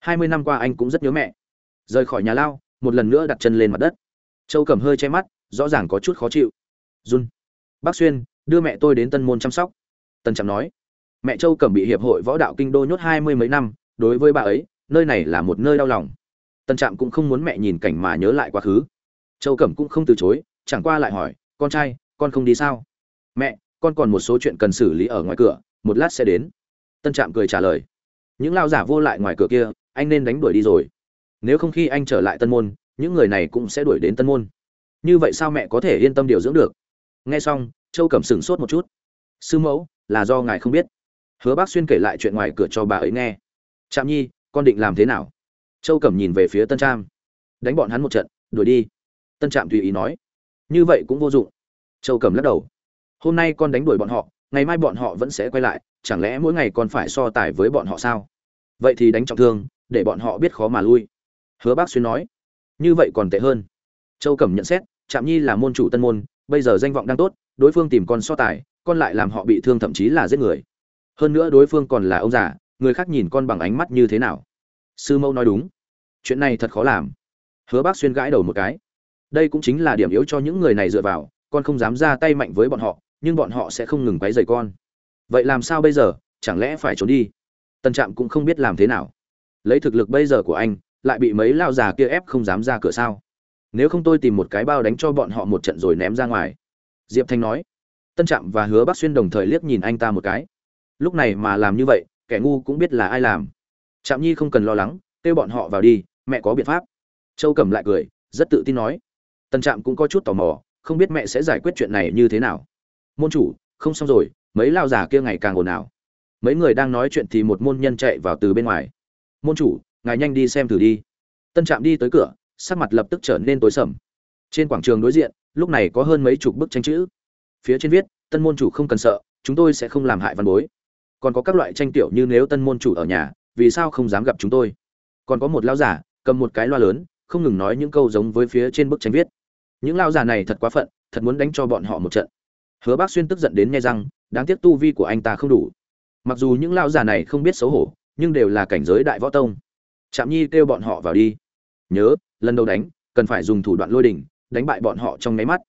A: Hai mươi năm qua anh cũng rất nhớ mẹ. Rời khỏi nhà lao, một lần nữa đặt chân lên mặt đất. Châu cầm hơi che mắt, rõ ràng có chút khó chịu. Run. Bác xuyên, đưa mẹ tôi đến tân môn chăm sóc. Tân trạm nói. Mẹ châu cầm bị hiệp hội võ đạo kinh đô nhốt hai mươi mấy năm, đối với bà ấy, nơi này là một nơi đau lòng. Tân trạm cũng không muốn mẹ nhìn cảnh mà nhớ lại quá khứ. Châu cẩm cũng không từ chối, chẳng qua lại hỏi, con trai con không đi sao? Mẹ, con còn một số chuyện cần xử lý ở ngoài cửa, một lát sẽ đến. Tân trạm cười trả lời. Những lao giả vô lại ngoài cửa kia, anh nên đánh đuổi đi rồi. Nếu không khi anh trở lại tân môn, những người này cũng sẽ đuổi đến tân môn. Như vậy sao mẹ có thể yên tâm điều dưỡng được? Nghe xong, châu cẩm sửng sốt một chút. Sư mẫu, là do ngài không biết. Hứa bác xuyên kể lại chuyện ngoài cửa cho bà ấy nghe. Trạm nhi, con định làm thế nào? Châu cẩm nhìn về phía tân trạm. Đánh bọn hắn một trận, đuổi đi. Tân trạm tùy ý nói. Như vậy cũng vô dụng châu cẩm lắc đầu. Hôm nay con đánh đuổi bọn họ, ngày mai bọn họ vẫn sẽ quay lại, chẳng lẽ mỗi ngày con phải so tài với bọn họ sao? Vậy thì đánh trọng thương, để bọn họ biết khó mà lui. Hứa bác xuyên nói. Như vậy còn tệ hơn. Châu cẩm nhận xét, trạm nhi là môn chủ tân môn, bây giờ danh vọng đang tốt, đối phương tìm con so tài, con lại làm họ bị thương thậm chí là giết người. Hơn nữa đối phương còn là ông già, người khác nhìn con bằng ánh mắt như thế nào? Sư mẫu nói đúng. Chuyện này thật khó làm. Hứa bác xuyên gãi đầu một cái. Đây cũng chính là điểm yếu cho những người này dựa vào con không dám ra tay mạnh với bọn họ, nhưng bọn họ sẽ không ngừng quấy rầy con. Vậy làm sao bây giờ? Chẳng lẽ phải trốn đi? Tân trạm cũng không biết làm thế nào. Lấy thực lực bây giờ của anh, lại bị mấy lao già kia ép không dám ra cửa sao? Nếu không tôi tìm một cái bao đánh cho bọn họ một trận rồi ném ra ngoài. Diệp thanh nói. Tân trạm và hứa bắc xuyên đồng thời liếc nhìn anh ta một cái. Lúc này mà làm như vậy, kẻ ngu cũng biết là ai làm. Trạm nhi không cần lo lắng, kêu bọn họ vào đi, mẹ có biện pháp. Châu cẩm lại cười, rất tự tin nói. Tân trạm cũng có chút tò mò không biết mẹ sẽ giải quyết chuyện này như thế nào. Môn chủ, không xong rồi, mấy lao già kia ngày càng ồn ào. Mấy người đang nói chuyện thì một môn nhân chạy vào từ bên ngoài. Môn chủ, ngài nhanh đi xem thử đi. Tân trạm đi tới cửa, sắc mặt lập tức trở nên tối sầm. Trên quảng trường đối diện, lúc này có hơn mấy chục bức tranh chữ. Phía trên viết, tân môn chủ không cần sợ, chúng tôi sẽ không làm hại văn bối. Còn có các loại tranh tiểu như nếu tân môn chủ ở nhà, vì sao không dám gặp chúng tôi? Còn có một lao giả cầm một cái loa lớn, không ngừng nói những câu giống với phía trên bức tranh viết những lao già này thật quá phận, thật muốn đánh cho bọn họ một trận. Hứa bác xuyên tức giận đến nghe răng, đáng tiếc tu vi của anh ta không đủ. Mặc dù những lao già này không biết xấu hổ, nhưng đều là cảnh giới đại võ tông. Trạm nhi kêu bọn họ vào đi. Nhớ, lần đầu đánh, cần phải dùng thủ đoạn lôi đỉnh đánh bại bọn họ trong nháy mắt,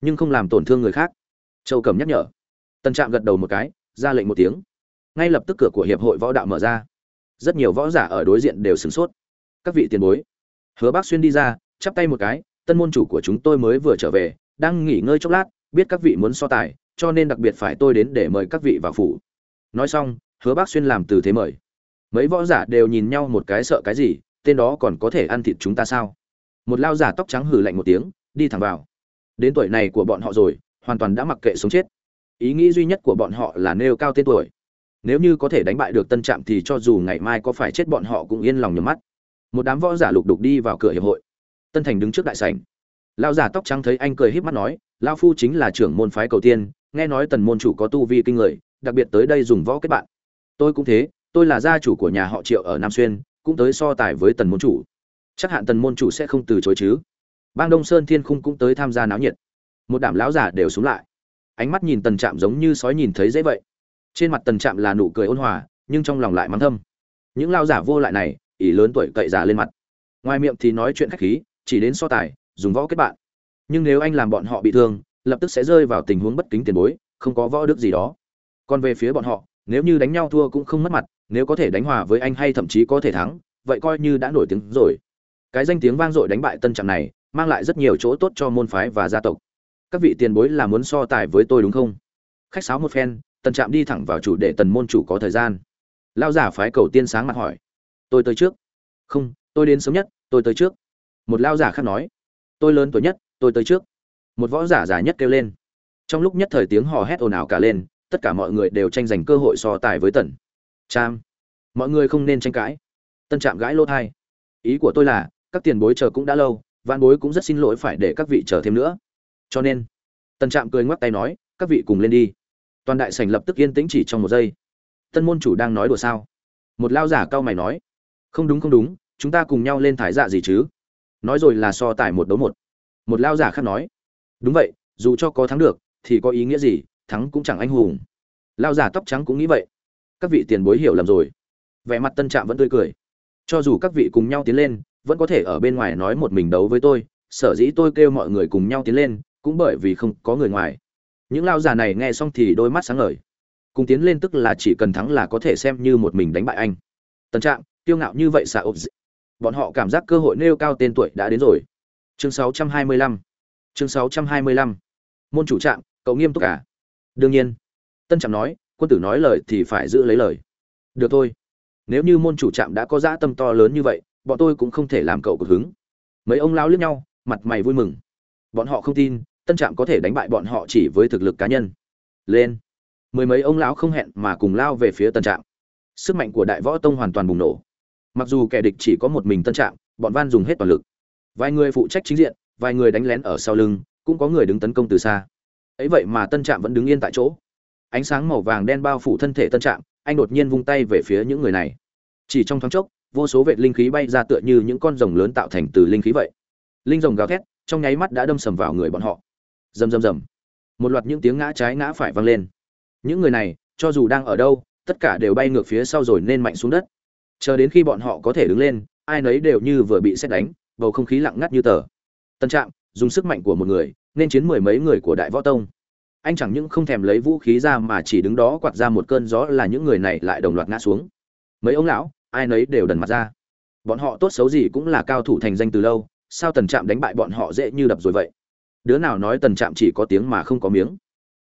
A: nhưng không làm tổn thương người khác. Châu cầm nhắc nhở. Tân trạm gật đầu một cái, ra lệnh một tiếng. Ngay lập tức cửa của hiệp hội võ đạo mở ra. Rất nhiều võ giả ở đối diện đều sửng sốt. Các vị tiền bối. Hứa bác xuyên đi ra, chắp tay một cái tân môn chủ của chúng tôi mới vừa trở về, đang nghỉ ngơi chốc lát, biết các vị muốn so tài, cho nên đặc biệt phải tôi đến để mời các vị vào phủ. Nói xong, hứa bác xuyên làm từ thế mời. Mấy võ giả đều nhìn nhau một cái sợ cái gì, tên đó còn có thể ăn thịt chúng ta sao? Một lao giả tóc trắng hử lạnh một tiếng, đi thẳng vào. Đến tuổi này của bọn họ rồi, hoàn toàn đã mặc kệ sống chết. Ý nghĩ duy nhất của bọn họ là nêu cao tên tuổi. Nếu như có thể đánh bại được tân trạm thì cho dù ngày mai có phải chết bọn họ cũng yên lòng nhầm mắt. Một đám võ giả lục đục đi vào cửa hiệp hội tân thành đứng trước đại sảnh. Lao giả tóc trắng thấy anh cười híp mắt nói lao phu chính là trưởng môn phái cầu tiên, nghe nói tần môn chủ có tu vi kinh người, đặc biệt tới đây dùng võ kết bạn. Tôi cũng thế, tôi là gia chủ của nhà họ triệu ở nam xuyên, cũng tới so tài với tần môn chủ. Chắc hạn tần môn chủ sẽ không từ chối chứ. Bang đông sơn thiên khung cũng tới tham gia náo nhiệt. Một đảm lão giả đều xuống lại. Ánh mắt nhìn tần trạm giống như sói nhìn thấy dễ vậy. Trên mặt tần trạm là nụ cười ôn hòa, nhưng trong lòng lại mắng thâm những lao giả vô lại này, ỷ lớn tuổi cậy giả lên mặt. Ngoài miệng thì nói chuyện khách khí chỉ đến so tài, dùng võ kết bạn. Nhưng nếu anh làm bọn họ bị thương, lập tức sẽ rơi vào tình huống bất kính tiền bối, không có võ đức gì đó. Còn về phía bọn họ, nếu như đánh nhau thua cũng không mất mặt, nếu có thể đánh hòa với anh hay thậm chí có thể thắng, vậy coi như đã nổi tiếng rồi. Cái danh tiếng vang dội đánh bại tân trạm này, mang lại rất nhiều chỗ tốt cho môn phái và gia tộc. Các vị tiền bối là muốn so tài với tôi đúng không? Khách sáo một phen tần trạm đi thẳng vào chủ đề tần môn chủ có thời gian. Lao giả phái cầu tiên sáng mặt hỏi. Tôi tới trước. Không, tôi đến sớm nhất, tôi tới trước một lao giả khác nói, tôi lớn tuổi nhất, tôi tới trước. Một võ giả già nhất kêu lên. Trong lúc nhất thời tiếng hò hét ồn ào cả lên, tất cả mọi người đều tranh giành cơ hội so tài với tần. Trạm mọi người không nên tranh cãi. Tân trạm gãi lỗ thai. Ý của tôi là, các tiền bối chờ cũng đã lâu văn bối cũng rất xin lỗi phải để các vị chờ thêm nữa. Cho nên, tân trạm cười ngoắc tay nói, các vị cùng lên đi. Toàn đại sảnh lập tức yên tĩnh chỉ trong một giây. Tân môn chủ đang nói đùa sao? Một lao giả cao mày nói, không đúng không đúng, chúng ta cùng nhau lên thải dạ gì chứ? Nói rồi là so tài một đấu một. Một lao giả khác nói, đúng vậy, dù cho có thắng được, thì có ý nghĩa gì, thắng cũng chẳng anh hùng. Lao giả tóc trắng cũng nghĩ vậy. Các vị tiền bối hiểu lầm rồi. Vẻ mặt tân trạm vẫn tươi cười. Cho dù các vị cùng nhau tiến lên, vẫn có thể ở bên ngoài nói một mình đấu với tôi, sở dĩ tôi kêu mọi người cùng nhau tiến lên, cũng bởi vì không có người ngoài. Những lao già này nghe xong thì đôi mắt sáng ngời. Cùng tiến lên tức là chỉ cần thắng là có thể xem như một mình đánh bại anh. Tân trạng kiêu ngạo như vậy xạ ộp bọn họ cảm giác cơ hội nêu cao tên tuổi đã đến rồi. Chương 625 chương 625 môn chủ trạng cậu nghiêm túc cả đương nhiên. Tân trạm nói, quân tử nói lời thì phải giữ lấy lời. Được thôi. Nếu như môn chủ trạm đã có dã tâm to lớn như vậy, bọn tôi cũng không thể làm cậu cực hứng. Mấy ông lao liếc nhau, mặt mày vui mừng. Bọn họ không tin, tân trạm có thể đánh bại bọn họ chỉ với thực lực cá nhân. Lên. Mười mấy ông lão không hẹn mà cùng lao về phía tân trạm. Sức mạnh của đại võ tông hoàn toàn bùng nổ mặc dù kẻ địch chỉ có một mình tân trạm, bọn van dùng hết toàn lực. Vài người phụ trách chính diện, vài người đánh lén ở sau lưng, cũng có người đứng tấn công từ xa. Ấy vậy mà tân trạm vẫn đứng yên tại chỗ. Ánh sáng màu vàng đen bao phủ thân thể tân trạm, anh đột nhiên vung tay về phía những người này. Chỉ trong thoáng chốc, vô số vệ linh khí bay ra tựa như những con rồng lớn tạo thành từ linh khí vậy. Linh rồng gào thét, trong nháy mắt đã đâm sầm vào người bọn họ. Rầm rầm rầm. Một loạt những tiếng ngã trái ngã phải vang lên. Những người này, cho dù đang ở đâu, tất cả đều bay ngược phía sau rồi nên mạnh xuống đất chờ đến khi bọn họ có thể đứng lên, ai nấy đều như vừa bị xét đánh, bầu không khí lặng ngắt như tờ. Tân trạm, dùng sức mạnh của một người, nên chiến mười mấy người của đại võ tông. Anh chẳng những không thèm lấy vũ khí ra mà chỉ đứng đó quạt ra một cơn gió là những người này lại đồng loạt ngã xuống. Mấy ông lão, ai nấy đều đần mặt ra. Bọn họ tốt xấu gì cũng là cao thủ thành danh từ lâu, sao tần trạm đánh bại bọn họ dễ như đập rồi vậy? Đứa nào nói tần trạm chỉ có tiếng mà không có miếng?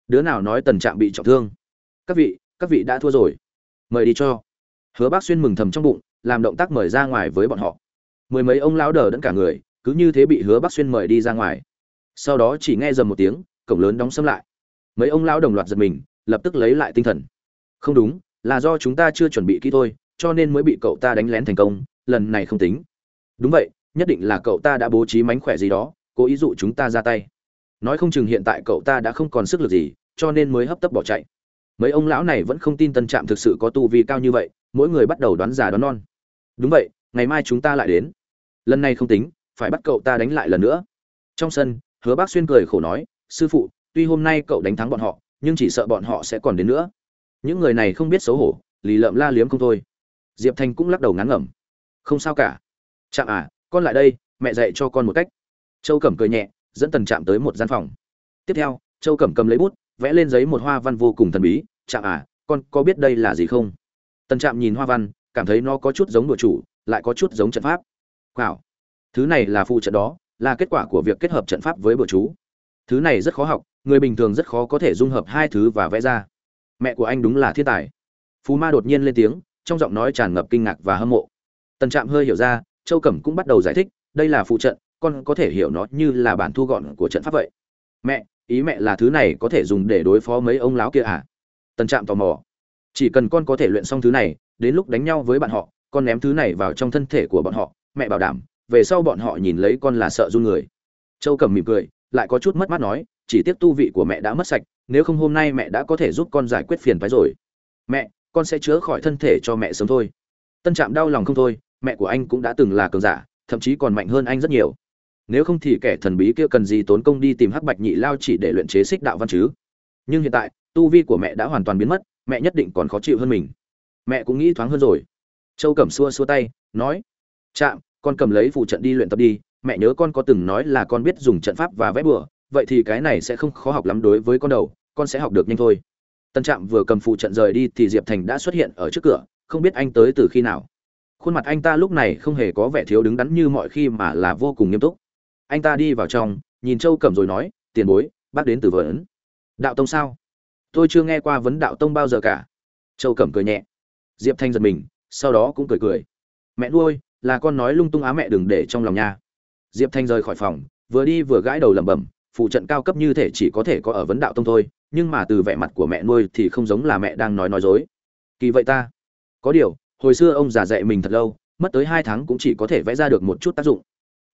A: Đứa nào nói tần trạm bị trọng thương? Các vị các vị đã thua rồi. Mời đi cho hứa bác xuyên mừng thầm trong bụng, làm động tác mời ra ngoài với bọn họ. Mười mấy ông lão đờ đẫn cả người, cứ như thế bị hứa bác xuyên mời đi ra ngoài. Sau đó chỉ nghe dầm một tiếng, cổng lớn đóng sầm lại. Mấy ông lão đồng loạt giật mình, lập tức lấy lại tinh thần. Không đúng, là do chúng ta chưa chuẩn bị kỹ thôi, cho nên mới bị cậu ta đánh lén thành công, lần này không tính. Đúng vậy, nhất định là cậu ta đã bố trí mánh khỏe gì đó, cố ý dụ chúng ta ra tay. Nói không chừng hiện tại cậu ta đã không còn sức lực gì, cho nên mới hấp tấp bỏ chạy. Mấy ông lão này vẫn không tin tân trạm thực sự có tu vi cao như vậy mỗi người bắt đầu đoán già đoán non. Đúng vậy, ngày mai chúng ta lại đến. Lần này không tính, phải bắt cậu ta đánh lại lần nữa. Trong sân, hứa bác xuyên cười khổ nói, sư phụ, tuy hôm nay cậu đánh thắng bọn họ, nhưng chỉ sợ bọn họ sẽ còn đến nữa. Những người này không biết xấu hổ, lì lợm la liếm không thôi. Diệp thành cũng lắc đầu ngán ngẩm. Không sao cả. Chạm à con lại đây, mẹ dạy cho con một cách. Châu cẩm cười nhẹ, dẫn tần trạm tới một gian phòng. Tiếp theo, châu cẩm cầm lấy bút, vẽ lên giấy một hoa văn vô cùng thần bí. Chạm à con có biết đây là gì không? Tần trạm nhìn hoa văn, cảm thấy nó có chút giống đùa chủ, lại có chút giống trận pháp. Wow thứ này là phụ trận đó, là kết quả của việc kết hợp trận pháp với bừa chú. Thứ này rất khó học, người bình thường rất khó có thể dung hợp hai thứ và vẽ ra. Mẹ của anh đúng là thiên tài. Phú ma đột nhiên lên tiếng, trong giọng nói tràn ngập kinh ngạc và hâm mộ. Tần trạm hơi hiểu ra, châu cẩm cũng bắt đầu giải thích, đây là phụ trận, con có thể hiểu nó như là bản thu gọn của trận pháp vậy. Mẹ, ý mẹ là thứ này có thể dùng để đối phó mấy ông láo kia à? Tần trạm tò mò chỉ cần con có thể luyện xong thứ này, đến lúc đánh nhau với bạn họ, con ném thứ này vào trong thân thể của bọn họ, mẹ bảo đảm, về sau bọn họ nhìn lấy con là sợ run người. Châu cẩm mỉm cười, lại có chút mất mát nói, chỉ tiếc tu vị của mẹ đã mất sạch, nếu không hôm nay mẹ đã có thể giúp con giải quyết phiền phái rồi. Mẹ, con sẽ chữa khỏi thân thể cho mẹ sớm thôi. Tân trạm đau lòng không thôi, mẹ của anh cũng đã từng là cường giả, thậm chí còn mạnh hơn anh rất nhiều. Nếu không thì kẻ thần bí kia cần gì tốn công đi tìm hắc bạch nhị lao chỉ để luyện chế xích đạo văn chứ? Nhưng hiện tại, tu vi của mẹ đã hoàn toàn biến mất mẹ nhất định còn khó chịu hơn mình. Mẹ cũng nghĩ thoáng hơn rồi. Châu cẩm xua xua tay, nói, chạm, con cầm lấy phụ trận đi luyện tập đi. Mẹ nhớ con có từng nói là con biết dùng trận pháp và vẽ bừa, vậy thì cái này sẽ không khó học lắm đối với con đầu, con sẽ học được nhanh thôi. Tân trạm vừa cầm phụ trận rời đi thì diệp thành đã xuất hiện ở trước cửa, không biết anh tới từ khi nào. Khuôn mặt anh ta lúc này không hề có vẻ thiếu đứng đắn như mọi khi mà là vô cùng nghiêm túc. Anh ta đi vào trong, nhìn châu cẩm rồi nói, tiền bối, bác đến từ vấn đạo tông sao? Tôi chưa nghe qua vấn đạo tông bao giờ cả. Châu cẩm cười nhẹ. Diệp thanh giật mình, sau đó cũng cười cười. Mẹ nuôi, là con nói lung tung á mẹ đừng để trong lòng nha. Diệp thanh rời khỏi phòng, vừa đi vừa gãi đầu lẩm bẩm, phụ trận cao cấp như thể chỉ có thể có ở vấn đạo tông thôi, nhưng mà từ vẻ mặt của mẹ nuôi thì không giống là mẹ đang nói nói dối. Kỳ vậy ta? Có điều, hồi xưa ông già dạy mình thật lâu, mất tới hai tháng cũng chỉ có thể vẽ ra được một chút tác dụng.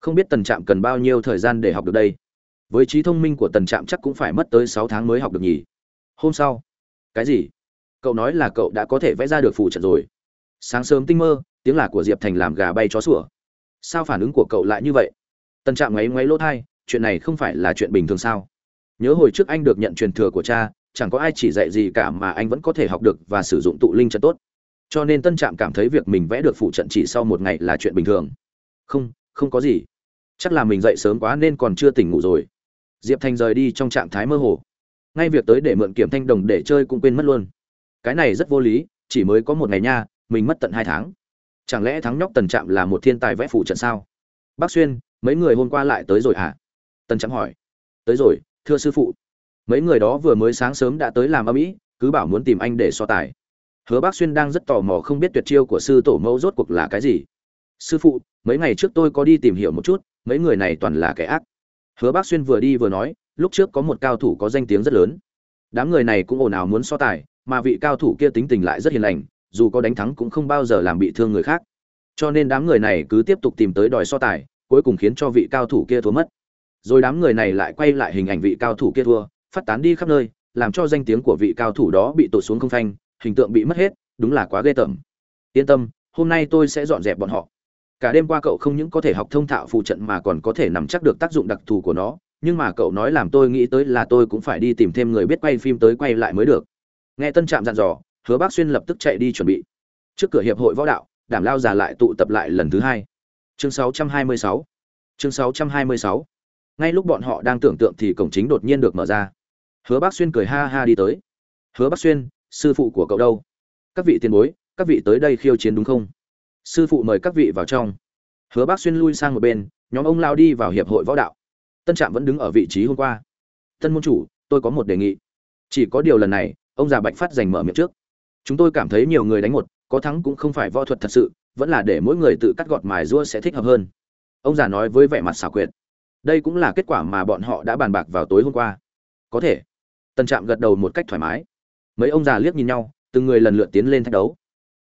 A: Không biết tần trạm cần bao nhiêu thời gian để học được đây. Với trí thông minh của tần trạm chắc cũng phải mất tới sáu tháng mới học được nhỉ hôm sau. Cái gì? Cậu nói là cậu đã có thể vẽ ra được phù trận rồi. Sáng sớm tinh mơ, tiếng là của diệp thành làm gà bay chó sủa. Sao phản ứng của cậu lại như vậy? Tân trạm ngáy ngoáy lỗ thai chuyện này không phải là chuyện bình thường sao? Nhớ hồi trước anh được nhận truyền thừa của cha, chẳng có ai chỉ dạy gì cả mà anh vẫn có thể học được và sử dụng tụ linh trận tốt. Cho nên tân trạm cảm thấy việc mình vẽ được phụ trận chỉ sau một ngày là chuyện bình thường. Không không có gì. Chắc là mình dậy sớm quá nên còn chưa tỉnh ngủ rồi. Diệp thành rời đi trong trạng thái mơ hồ ngay việc tới để mượn kiểm thanh đồng để chơi cũng quên mất luôn. Cái này rất vô lý, chỉ mới có một ngày nha, mình mất tận hai tháng. Chẳng lẽ thắng nhóc tần trạm là một thiên tài vẽ phụ trận sao? Bác xuyên, mấy người hôm qua lại tới rồi hả? Tần trạm hỏi. Tới rồi, thưa sư phụ. Mấy người đó vừa mới sáng sớm đã tới làm âm ỉ cứ bảo muốn tìm anh để so tài. Hứa bác xuyên đang rất tò mò không biết tuyệt chiêu của sư tổ mẫu rốt cuộc là cái gì. Sư phụ, mấy ngày trước tôi có đi tìm hiểu một chút, mấy người này toàn là kẻ ác. Hứa bác xuyên vừa đi vừa nói lúc trước có một cao thủ có danh tiếng rất lớn. Đám người này cũng ồn ào muốn so tài, mà vị cao thủ kia tính tình lại rất hiền lành, dù có đánh thắng cũng không bao giờ làm bị thương người khác. Cho nên đám người này cứ tiếp tục tìm tới đòi so tài, cuối cùng khiến cho vị cao thủ kia thua mất. Rồi đám người này lại quay lại hình ảnh vị cao thủ kia thua, phát tán đi khắp nơi, làm cho danh tiếng của vị cao thủ đó bị tụt xuống không phanh, hình tượng bị mất hết, đúng là quá ghê tởm. Yên tâm, hôm nay tôi sẽ dọn dẹp bọn họ. Cả đêm qua cậu không những có thể học thông thạo phụ trận mà còn có thể nắm chắc được tác dụng đặc thù của nó nhưng mà cậu nói làm tôi nghĩ tới là tôi cũng phải đi tìm thêm người biết quay phim tới quay lại mới được. Nghe tân trạm dặn dò, hứa bác xuyên lập tức chạy đi chuẩn bị. Trước cửa hiệp hội võ đạo, đảm lao già lại tụ tập lại lần thứ hai. Chương 626 chương 626 ngay lúc bọn họ đang tưởng tượng thì cổng chính đột nhiên được mở ra. Hứa bác xuyên cười ha ha đi tới. Hứa bác xuyên, sư phụ của cậu đâu? Các vị tiền bối, các vị tới đây khiêu chiến đúng không? Sư phụ mời các vị vào trong. Hứa bác xuyên lui sang một bên, nhóm ông lao đi vào hiệp hội võ đạo tân trạm vẫn đứng ở vị trí hôm qua. Tân môn chủ, tôi có một đề nghị. Chỉ có điều lần này, ông già bạch phát giành mở miệng trước. Chúng tôi cảm thấy nhiều người đánh một, có thắng cũng không phải võ thuật thật sự, vẫn là để mỗi người tự cắt gọt mài rua sẽ thích hợp hơn. Ông già nói với vẻ mặt xảo quyệt. Đây cũng là kết quả mà bọn họ đã bàn bạc vào tối hôm qua. Có thể. Tân trạm gật đầu một cách thoải mái. Mấy ông già liếc nhìn nhau, từng người lần lượt tiến lên thách đấu.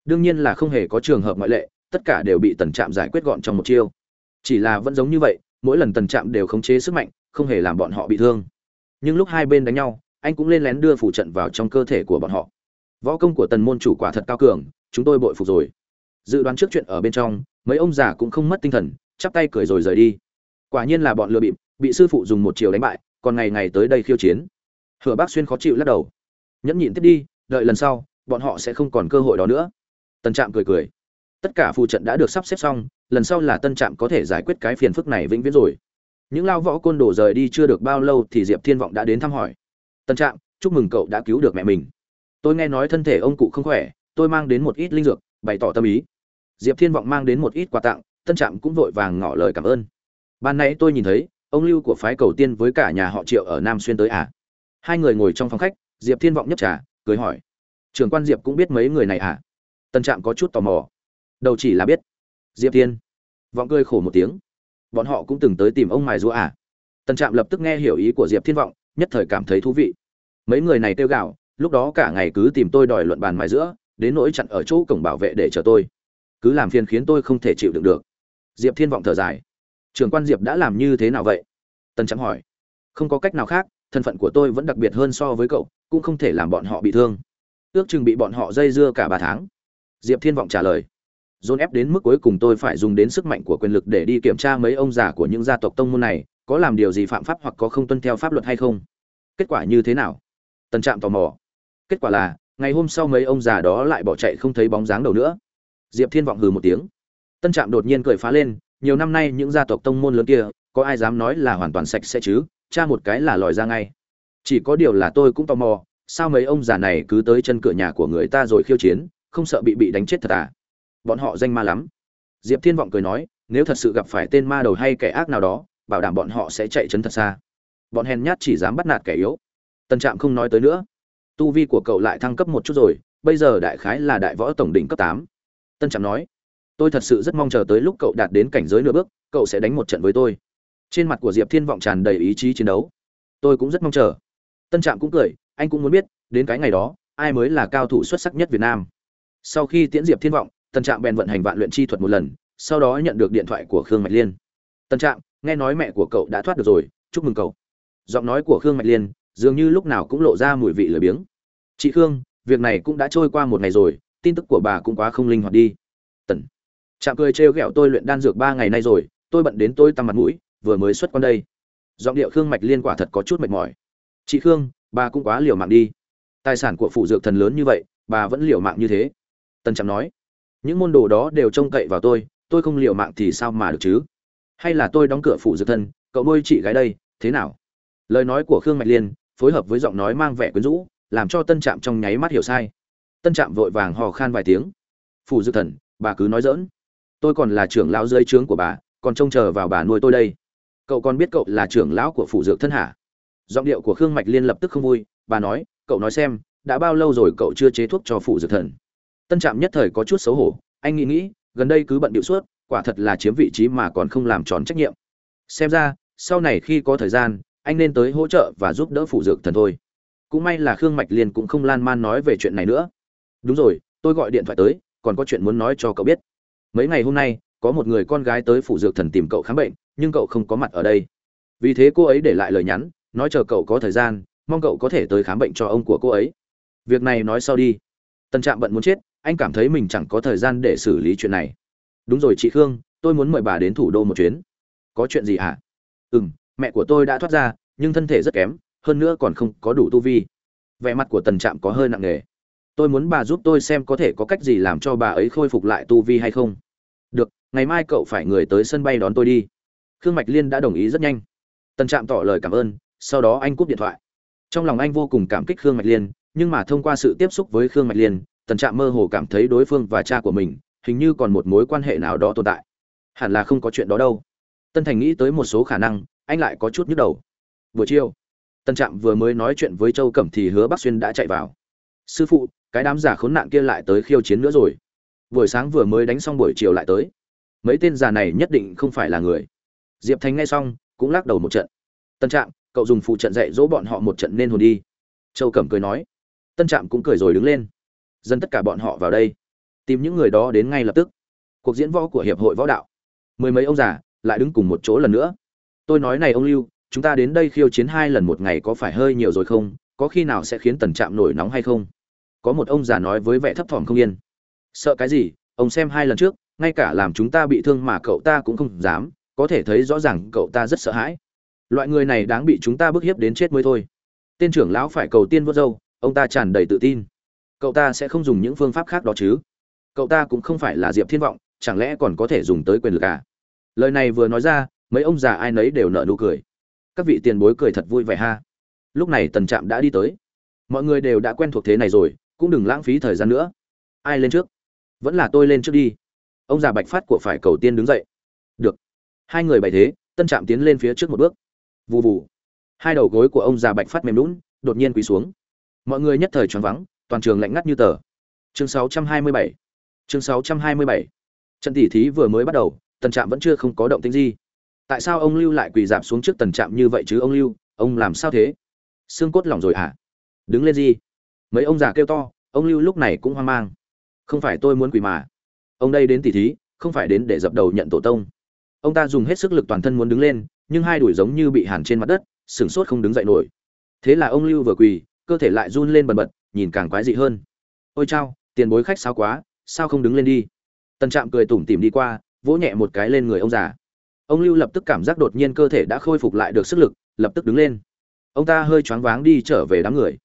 A: Đương nhiên là không hề có trường hợp ngoại lệ, tất cả đều bị tần trạm giải quyết gọn trong một chiêu. Chỉ là vẫn giống như vậy mỗi lần tần trạm đều khống chế sức mạnh, không hề làm bọn họ bị thương. Nhưng lúc hai bên đánh nhau, anh cũng lên lén đưa phủ trận vào trong cơ thể của bọn họ. Võ công của tần môn chủ quả thật cao cường, chúng tôi bội phục rồi. Dự đoán trước chuyện ở bên trong, mấy ông già cũng không mất tinh thần, chắp tay cười rồi rời đi. Quả nhiên là bọn lừa bịp, bị sư phụ dùng một chiều đánh bại, còn ngày ngày tới đây khiêu chiến. Hứa bác xuyên khó chịu lắc đầu. Nhẫn nhịn tiếp đi, đợi lần sau, bọn họ sẽ không còn cơ hội đó nữa. Tần trạm cười cười tất cả phù trận đã được sắp xếp xong, lần sau là tân trạm có thể giải quyết cái phiền phức này vĩnh viễn rồi. Những lao võ côn đồ rời đi chưa được bao lâu thì diệp thiên vọng đã đến thăm hỏi. Tân trạm, chúc mừng cậu đã cứu được mẹ mình. Tôi nghe nói thân thể ông cụ không khỏe, tôi mang đến một ít linh dược, bày tỏ tâm ý. Diệp thiên vọng mang đến một ít quà tặng, tân trạm cũng vội vàng ngỏ lời cảm ơn. Ban nãy tôi nhìn thấy, ông lưu của phái cầu tiên với cả nhà họ triệu ở nam xuyên tới à? Hai người ngồi trong phòng khách, diệp thiên vọng nhấp trà, cười hỏi. Trưởng quan diệp cũng biết mấy người này à? Tân trạm có chút tò mò đầu chỉ là biết. Diệp thiên. Vọng cười khổ một tiếng. Bọn họ cũng từng tới tìm ông mài rũa à? Tần trạm lập tức nghe hiểu ý của diệp thiên vọng, nhất thời cảm thấy thú vị. Mấy người này kêu gạo lúc đó cả ngày cứ tìm tôi đòi luận bàn mài giữa đến nỗi chặn ở chỗ cổng bảo vệ để chờ tôi. Cứ làm phiền khiến tôi không thể chịu đựng được. Diệp thiên vọng thở dài. Trường quan diệp đã làm như thế nào vậy? Tần Trạm hỏi. Không có cách nào khác, thân phận của tôi vẫn đặc biệt hơn so với cậu, cũng không thể làm bọn họ bị thương. Ước chừng bị bọn họ dây dưa cả ba tháng. Diệp thiên vọng trả lời dồn ép đến mức cuối cùng tôi phải dùng đến sức mạnh của quyền lực để đi kiểm tra mấy ông già của những gia tộc tông môn này, có làm điều gì phạm pháp hoặc có không tuân theo pháp luật hay không? Kết quả như thế nào? Tần trạm tò mò. Kết quả là, ngày hôm sau mấy ông già đó lại bỏ chạy không thấy bóng dáng đầu nữa. Diệp thiên vọng hừ một tiếng. Tân trạm đột nhiên cười phá lên, nhiều năm nay những gia tộc tông môn lớn kia, có ai dám nói là hoàn toàn sạch sẽ chứ? Cha một cái là lòi ra ngay. Chỉ có điều là tôi cũng tò mò, sao mấy ông già này cứ tới chân cửa nhà của người ta rồi khiêu chiến, không sợ bị bị đánh chết thật à? Bọn họ danh ma lắm. Diệp thiên vọng cười nói, nếu thật sự gặp phải tên ma đầu hay kẻ ác nào đó, bảo đảm bọn họ sẽ chạy trấn thật xa. Bọn hèn nhát chỉ dám bắt nạt kẻ yếu. Tân trạm không nói tới nữa. Tu vi của cậu lại thăng cấp một chút rồi, bây giờ đại khái là đại võ tổng đỉnh cấp tám. Tân trạm nói, tôi thật sự rất mong chờ tới lúc cậu đạt đến cảnh giới nửa bước, cậu sẽ đánh một trận với tôi. Trên mặt của diệp thiên vọng tràn đầy ý chí chiến đấu. Tôi cũng rất mong chờ. Tân trạm cũng cười, anh cũng muốn biết, đến cái ngày đó, ai mới là cao thủ xuất sắc nhất việt nam? Sau khi tiễn diệp thiên vọng Tần trạm bèn vận hành vạn luyện chi thuật một lần, sau đó nhận được điện thoại của khương mạch liên. Tần trạm, nghe nói mẹ của cậu đã thoát được rồi, chúc mừng cậu. Giọng nói của khương mạch liên dường như lúc nào cũng lộ ra mùi vị lười biếng. Chị khương, việc này cũng đã trôi qua một ngày rồi, tin tức của bà cũng quá không linh hoạt đi. Tần trạm cười trêu ghẹo tôi luyện đan dược ba ngày nay rồi, tôi bận đến tôi tăm mặt mũi, vừa mới xuất quan đây. Giọng điệu khương mạch liên quả thật có chút mệt mỏi. Chị khương, bà cũng quá liều mạng đi. Tài sản của phụ dược thần lớn như vậy, bà vẫn liều mạng như thế. Tần trạm nói những môn đồ đó đều trông cậy vào tôi tôi không liều mạng thì sao mà được chứ? Hay là tôi đóng cửa phủ dược thân, cậu nuôi chị gái đây, thế nào? Lời nói của khương mạch liên, phối hợp với giọng nói mang vẻ quyến rũ, làm cho tân trạm trong nháy mắt hiểu sai. Tân trạm vội vàng hò khan vài tiếng. Phủ dược thần, bà cứ nói dỡn tôi còn là trưởng lão dưới trướng của bà, còn trông chờ vào bà nuôi tôi đây. Cậu còn biết cậu là trưởng lão của phủ dược thân hả? Giọng điệu của khương mạch liên lập tức không vui, bà nói, cậu nói xem, đã bao lâu rồi cậu chưa chế thuốc cho phủ dược thần? Tân trạm nhất thời có chút xấu hổ, anh nghĩ nghĩ, gần đây cứ bận điệu suốt, quả thật là chiếm vị trí mà còn không làm tròn trách nhiệm. Xem ra, sau này khi có thời gian, anh nên tới hỗ trợ và giúp đỡ phụ dược thần thôi. Cũng may là khương mạch liên cũng không lan man nói về chuyện này nữa. Đúng rồi, tôi gọi điện thoại tới, còn có chuyện muốn nói cho cậu biết. Mấy ngày hôm nay, có một người con gái tới phụ dược thần tìm cậu khám bệnh, nhưng cậu không có mặt ở đây. Vì thế cô ấy để lại lời nhắn, nói chờ cậu có thời gian, mong cậu có thể tới khám bệnh cho ông của cô ấy. Việc này nói sau đi. Tân trạm bận muốn chết anh cảm thấy mình chẳng có thời gian để xử lý chuyện này. Đúng rồi chị khương, tôi muốn mời bà đến thủ đô một chuyến. Có chuyện gì hả? À? ừ m mẹ của tôi đã thoát ra, nhưng thân thể rất kém, hơn nữa còn không có đủ tu vi. Vẻ mặt của tần trạm có hơi nặng nề. Tôi muốn bà giúp tôi xem có thể có cách gì làm cho bà ấy khôi phục lại tu vi hay không. Được, ngày mai cậu phải người tới sân bay đón tôi đi. Khương mạch liên đã đồng ý rất nhanh. Tần trạm tỏ lời cảm ơn, sau đó anh cúp điện thoại. Trong lòng anh vô cùng cảm kích khương mạch liên, nhưng mà thông qua sự tiếp xúc với khương mạch liên tần trạm mơ hồ cảm thấy đối phương và cha của mình hình như còn một mối quan hệ nào đó tồn tại. Hẳn là không có chuyện đó đâu. Tân thành nghĩ tới một số khả năng, anh lại có chút nhức đầu. Buổi chiều tân trạm vừa mới nói chuyện với châu cẩm thì hứa bắc xuyên đã chạy vào. Sư phụ, cái đám giả khốn nạn kia lại tới khiêu chiến nữa rồi. Buổi sáng vừa mới đánh xong buổi chiều lại tới. Mấy tên già này nhất định không phải là người. Diệp thành nghe xong, cũng lắc đầu một trận. Tân trạm, cậu dùng phụ trận dạy dỗ bọn họ một trận nên hồn đi. Châu cẩm cười nói. Tân trạm cũng cười rồi đứng lên dân tất cả bọn họ vào đây. Tìm những người đó đến ngay lập tức. Cuộc diễn võ của hiệp hội võ đạo. Mười mấy ông già lại đứng cùng một chỗ lần nữa. Tôi nói này ông lưu, chúng ta đến đây khiêu chiến hai lần một ngày có phải hơi nhiều rồi không? Có khi nào sẽ khiến tần trạm nổi nóng hay không? Có một ông già nói với vẻ thấp thỏm không yên. Sợ cái gì? Ông xem hai lần trước, ngay cả làm chúng ta bị thương mà cậu ta cũng không dám. Có thể thấy rõ ràng cậu ta rất sợ hãi. Loại người này đáng bị chúng ta bức hiếp đến chết mới thôi. Tên trưởng lão phải cầu tiên vớt dâu, ông ta tràn đầy tự tin cậu ta sẽ không dùng những phương pháp khác đó chứ? Cậu ta cũng không phải là diệp thiên vọng, chẳng lẽ còn có thể dùng tới quyền lực à? Lời này vừa nói ra, mấy ông già ai nấy đều nở nụ cười. Các vị tiền bối cười thật vui vẻ ha. Lúc này tần trạm đã đi tới. Mọi người đều đã quen thuộc thế này rồi, cũng đừng lãng phí thời gian nữa. Ai lên trước? Vẫn là tôi lên trước đi. Ông già bạch phát của phải cầu tiên đứng dậy. Được. Hai người bày thế tân trạm tiến lên phía trước một bước. Vù vù. Hai đầu gối của ông già bạch phát mềm lún đột nhiên quỳ xuống. Mọi người nhất thời choáng vắng toàn trường lạnh ngắt như tờ. Chương 627 chương 627 trận tỷ thí vừa mới bắt đầu, tần trạm vẫn chưa không có động tĩnh gì. Tại sao ông lưu lại quỳ dạp xuống trước tần trạm như vậy chứ ông lưu? Ông làm sao thế? Xương cốt lỏng rồi hả? Đứng lên gì? Mấy ông già kêu to, ông lưu lúc này cũng hoang mang. Không phải tôi muốn quỳ mà. Ông đây đến tỷ thí, không phải đến để dập đầu nhận tổ tông. Ông ta dùng hết sức lực toàn thân muốn đứng lên, nhưng hai đùi giống như bị hàn trên mặt đất, sửng sốt không đứng dậy nổi. Thế là ông lưu vừa quỳ cơ thể lại run lên bần bật, nhìn càng quái dị hơn. Ôi chao, tiền bối khách sao quá, sao không đứng lên đi? Tần trạm cười tủm tỉm đi qua, vỗ nhẹ một cái lên người ông già. Ông lưu lập tức cảm giác đột nhiên cơ thể đã khôi phục lại được sức lực, lập tức đứng lên. Ông ta hơi choáng váng đi trở về đám người.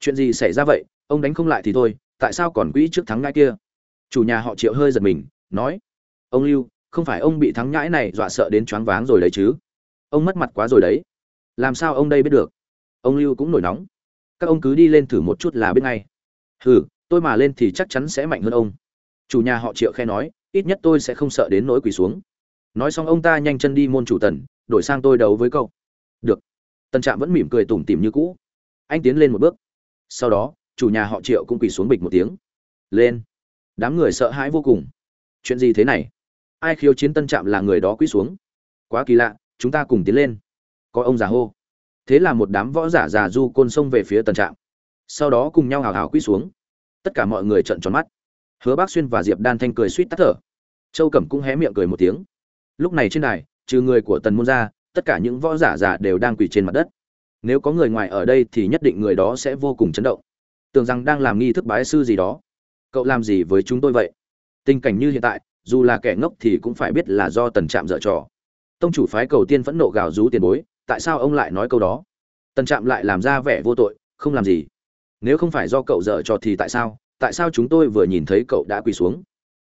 A: Chuyện gì xảy ra vậy? Ông đánh không lại thì thôi, tại sao còn quỹ trước thắng ngãi kia? Chủ nhà họ triệu hơi giật mình, nói, ông lưu, không phải ông bị thắng nhãi này dọa sợ đến choáng váng rồi đấy chứ? Ông mất mặt quá rồi đấy. Làm sao ông đây biết được? Ông lưu cũng nổi nóng các ông cứ đi lên thử một chút là biết ngay. Hừ, tôi mà lên thì chắc chắn sẽ mạnh hơn ông. Chủ nhà họ triệu khe nói, ít nhất tôi sẽ không sợ đến nỗi quỳ xuống. Nói xong ông ta nhanh chân đi môn chủ tần, đổi sang tôi đấu với cậu. Được. Tần trạm vẫn mỉm cười tủm tỉm như cũ. Anh tiến lên một bước. Sau đó, chủ nhà họ triệu cũng quỳ xuống bịch một tiếng. Lên. Đám người sợ hãi vô cùng. Chuyện gì thế này? Ai khiêu chiến tân trạm là người đó quỳ xuống? Quá kỳ lạ, chúng ta cùng tiến lên. Có ông già hô thế là một đám võ giả già du côn sông về phía tần trạm. Sau đó cùng nhau hào hào quýt xuống. Tất cả mọi người trợn tròn mắt. Hứa bác xuyên và diệp đan thanh cười suýt tắt thở. Châu cẩm cũng hé miệng cười một tiếng. Lúc này trên đài, trừ người của tần môn ra, tất cả những võ giả già đều đang quỳ trên mặt đất. Nếu có người ngoài ở đây thì nhất định người đó sẽ vô cùng chấn động. Tưởng rằng đang làm nghi thức bái sư gì đó. Cậu làm gì với chúng tôi vậy? Tình cảnh như hiện tại, dù là kẻ ngốc thì cũng phải biết là do tần trạm dở trò. Tông chủ phái cầu tiên phẫn nộ gào rú tiền bối tại sao ông lại nói câu đó? Tần trạm lại làm ra vẻ vô tội, không làm gì. Nếu không phải do cậu dở trò thì tại sao? Tại sao chúng tôi vừa nhìn thấy cậu đã quỳ xuống?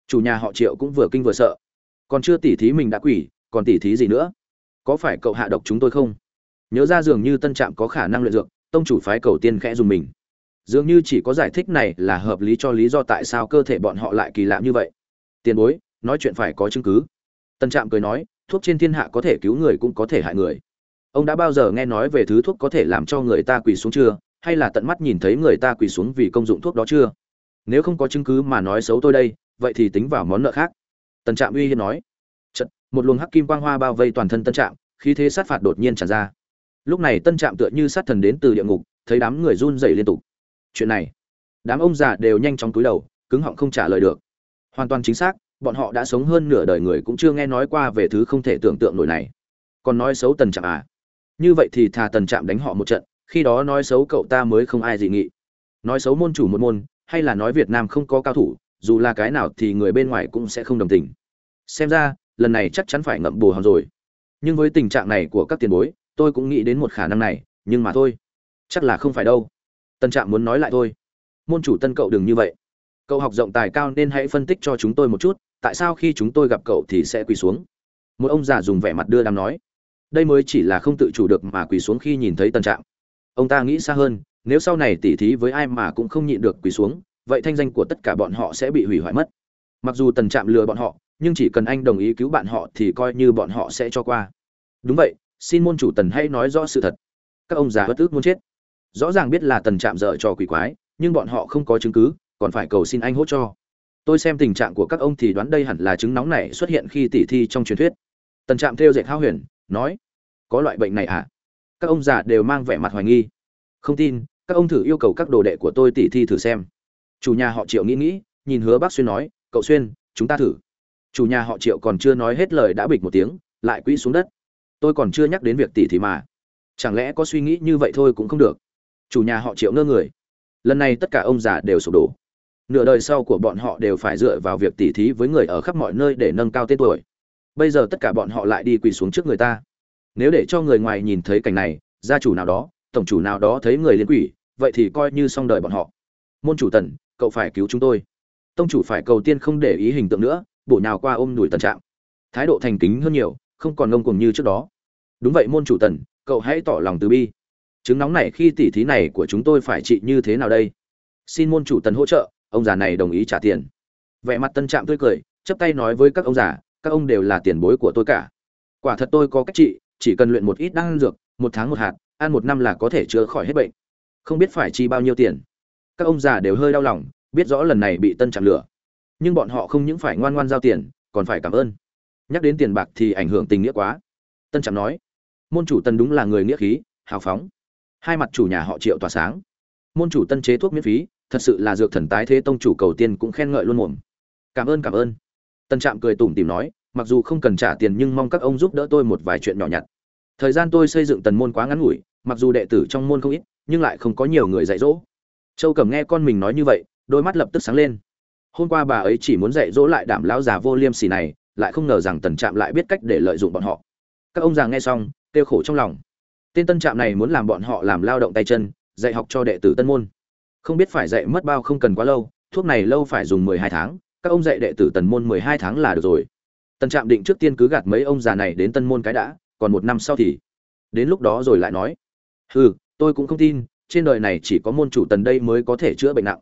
A: Chủ nhà họ triệu cũng vừa kinh vừa sợ. Còn chưa tỉ thí mình đã quỳ, còn tỉ thí gì nữa? Có phải cậu hạ độc chúng tôi không? Nhớ ra dường như tân trạm có khả năng luyện dược, tông chủ phái cầu tiên khẽ dùng mình. Dường như chỉ có giải thích này là hợp lý cho lý do tại sao cơ thể bọn họ lại kỳ lạ như vậy. Tiền bối, nói chuyện phải có chứng cứ. Tân trạm cười nói, thuốc trên thiên hạ có thể cứu người cũng có thể hại người ông đã bao giờ nghe nói về thứ thuốc có thể làm cho người ta quỳ xuống chưa? Hay là tận mắt nhìn thấy người ta quỳ xuống vì công dụng thuốc đó chưa? Nếu không có chứng cứ mà nói xấu tôi đây vậy thì tính vào món nợ khác. Tần trạm uy hiên nói. Chật, một luồng hắc kim quang hoa bao vây toàn thân tân trạm khí thế sát phạt đột nhiên tràn ra. Lúc này tân trạm tựa như sát thần đến từ địa ngục thấy đám người run rẩy liên tục. Chuyện này? Đám ông già đều nhanh chóng túi đầu cứng họng không trả lời được. Hoàn toàn chính xác bọn họ đã sống hơn nửa đời người cũng chưa nghe nói qua về thứ không thể tưởng tượng nổi này. Còn nói xấu tần trạm à? Như vậy thì thà tần trạm đánh họ một trận, khi đó nói xấu cậu ta mới không ai dị nghị. Nói xấu môn chủ một môn, hay là nói việt nam không có cao thủ, dù là cái nào thì người bên ngoài cũng sẽ không đồng tình. Xem ra, lần này chắc chắn phải ngậm bù hòn rồi. Nhưng với tình trạng này của các tiền bối, tôi cũng nghĩ đến một khả năng này, nhưng mà thôi. Chắc là không phải đâu. Tân trạm muốn nói lại thôi. Môn chủ tân cậu đừng như vậy. Cậu học rộng tài cao nên hãy phân tích cho chúng tôi một chút, tại sao khi chúng tôi gặp cậu thì sẽ quỳ xuống? Một ông già dùng vẻ mặt đưa đám nói đây mới chỉ là không tự chủ được mà quỳ xuống khi nhìn thấy Tần trạm ông ta nghĩ xa hơn, nếu sau này tỉ thí với ai mà cũng không nhịn được quỳ xuống, vậy thanh danh của tất cả bọn họ sẽ bị hủy hoại mất. Mặc dù tần trạm lừa bọn họ, nhưng chỉ cần anh đồng ý cứu bạn họ thì coi như bọn họ sẽ cho qua. Đúng vậy, xin môn chủ tần hãy nói rõ sự thật. Các ông già bất ước muốn chết. Rõ ràng biết là tần trạm dở trò quỷ quái, nhưng bọn họ không có chứng cứ, còn phải cầu xin anh hỗ cho. Tôi xem tình trạng của các ông thì đoán đây hẳn là chứng nóng này xuất hiện khi tỉ thi trong truyền thuyết. Tần trạm theo dệt hao huyền nói, có loại bệnh này à? Các ông già đều mang vẻ mặt hoài nghi. Không tin, các ông thử yêu cầu các đồ đệ của tôi tỉ thi thử xem. Chủ nhà họ triệu nghĩ nghĩ, nhìn hứa bác xuyên nói, cậu xuyên, chúng ta thử. Chủ nhà họ triệu còn chưa nói hết lời đã bịch một tiếng, lại quỹ xuống đất. Tôi còn chưa nhắc đến việc tỉ thì mà. Chẳng lẽ có suy nghĩ như vậy thôi cũng không được? Chủ nhà họ triệu ngơ người. Lần này tất cả ông già đều sụp đổ. Nửa đời sau của bọn họ đều phải dựa vào việc tỉ thí với người ở khắp mọi nơi để nâng cao tên tuổi bây giờ tất cả bọn họ lại đi quỳ xuống trước người ta. Nếu để cho người ngoài nhìn thấy cảnh này, gia chủ nào đó, tổng chủ nào đó thấy người liên quỷ, vậy thì coi như xong đời bọn họ. Môn chủ tần, cậu phải cứu chúng tôi. Tông chủ phải cầu tiên không để ý hình tượng nữa, bổ nhào qua ôm đùi tần trạng. Thái độ thành kính hơn nhiều, không còn ngông cuồng như trước đó. Đúng vậy môn chủ tần, cậu hãy tỏ lòng từ bi. Chứng nóng này khi tỉ thí này của chúng tôi phải trị như thế nào đây? Xin môn chủ tần hỗ trợ, ông già này đồng ý trả tiền. Vẻ mặt tân trạm tươi cười chấp tay nói với các ông già các ông đều là tiền bối của tôi cả. Quả thật tôi có cách trị, chỉ cần luyện một ít đan dược, một tháng một hạt, ăn một năm là có thể chữa khỏi hết bệnh. Không biết phải chi bao nhiêu tiền. Các ông già đều hơi đau lòng, biết rõ lần này bị tân chạm lửa. Nhưng bọn họ không những phải ngoan ngoan giao tiền, còn phải cảm ơn. Nhắc đến tiền bạc thì ảnh hưởng tình nghĩa quá. Tân chẳng nói, môn chủ tân đúng là người nghĩa khí, hào phóng. Hai mặt chủ nhà họ triệu tỏa sáng. Môn chủ tân chế thuốc miễn phí, thật sự là dược thần tái thế tông chủ cầu tiên cũng khen ngợi luôn mồm. Cảm ơn cảm ơn tân trạm cười tủm tìm nói, mặc dù không cần trả tiền nhưng mong các ông giúp đỡ tôi một vài chuyện nhỏ nhặt. Thời gian tôi xây dựng tần môn quá ngắn ngủi, mặc dù đệ tử trong môn không ít, nhưng lại không có nhiều người dạy dỗ. Châu cẩm nghe con mình nói như vậy, đôi mắt lập tức sáng lên. Hôm qua bà ấy chỉ muốn dạy dỗ lại đảm lão già vô liêm sỉ này, lại không ngờ rằng tần trạm lại biết cách để lợi dụng bọn họ. Các ông già nghe xong, kêu khổ trong lòng. Tên tân trạm này muốn làm bọn họ làm lao động tay chân, dạy học cho đệ tử tân môn. Không biết phải dạy mất bao không cần quá lâu, thuốc này lâu phải dùng mười hai tháng các ông dạy đệ tử tần môn mười hai tháng là được rồi. Tần trạm định trước tiên cứ gạt mấy ông già này đến tân môn cái đã, còn một năm sau thì. Đến lúc đó rồi lại nói, hừ, tôi cũng không tin, trên đời này chỉ có môn chủ tần đây mới có thể chữa bệnh nặng.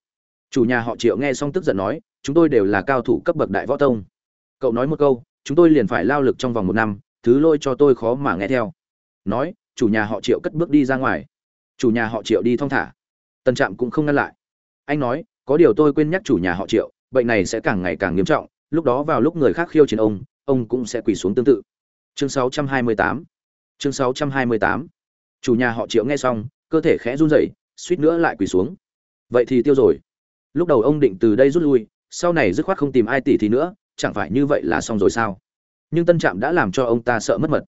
A: Chủ nhà họ triệu nghe xong tức giận nói, chúng tôi đều là cao thủ cấp bậc đại võ tông. Cậu nói một câu, chúng tôi liền phải lao lực trong vòng một năm, thứ lôi cho tôi khó mà nghe theo. Nói, chủ nhà họ triệu cất bước đi ra ngoài. Chủ nhà họ triệu đi thong thả. Tân trạm cũng không ngăn lại. Anh nói, có điều tôi quên nhắc chủ nhà họ triệu bệnh này sẽ càng ngày càng nghiêm trọng, lúc đó vào lúc người khác khiêu chiến ông ông cũng sẽ quỳ xuống tương tự. Chương 628 chương 628 chủ nhà họ triệu nghe xong, cơ thể khẽ run rẩy, suýt nữa lại quỳ xuống. Vậy thì tiêu rồi. Lúc đầu ông định từ đây rút lui, sau này dứt khoát không tìm ai tỷ thì nữa, chẳng phải như vậy là xong rồi sao? Nhưng tân trạm đã làm cho ông ta sợ mất mật.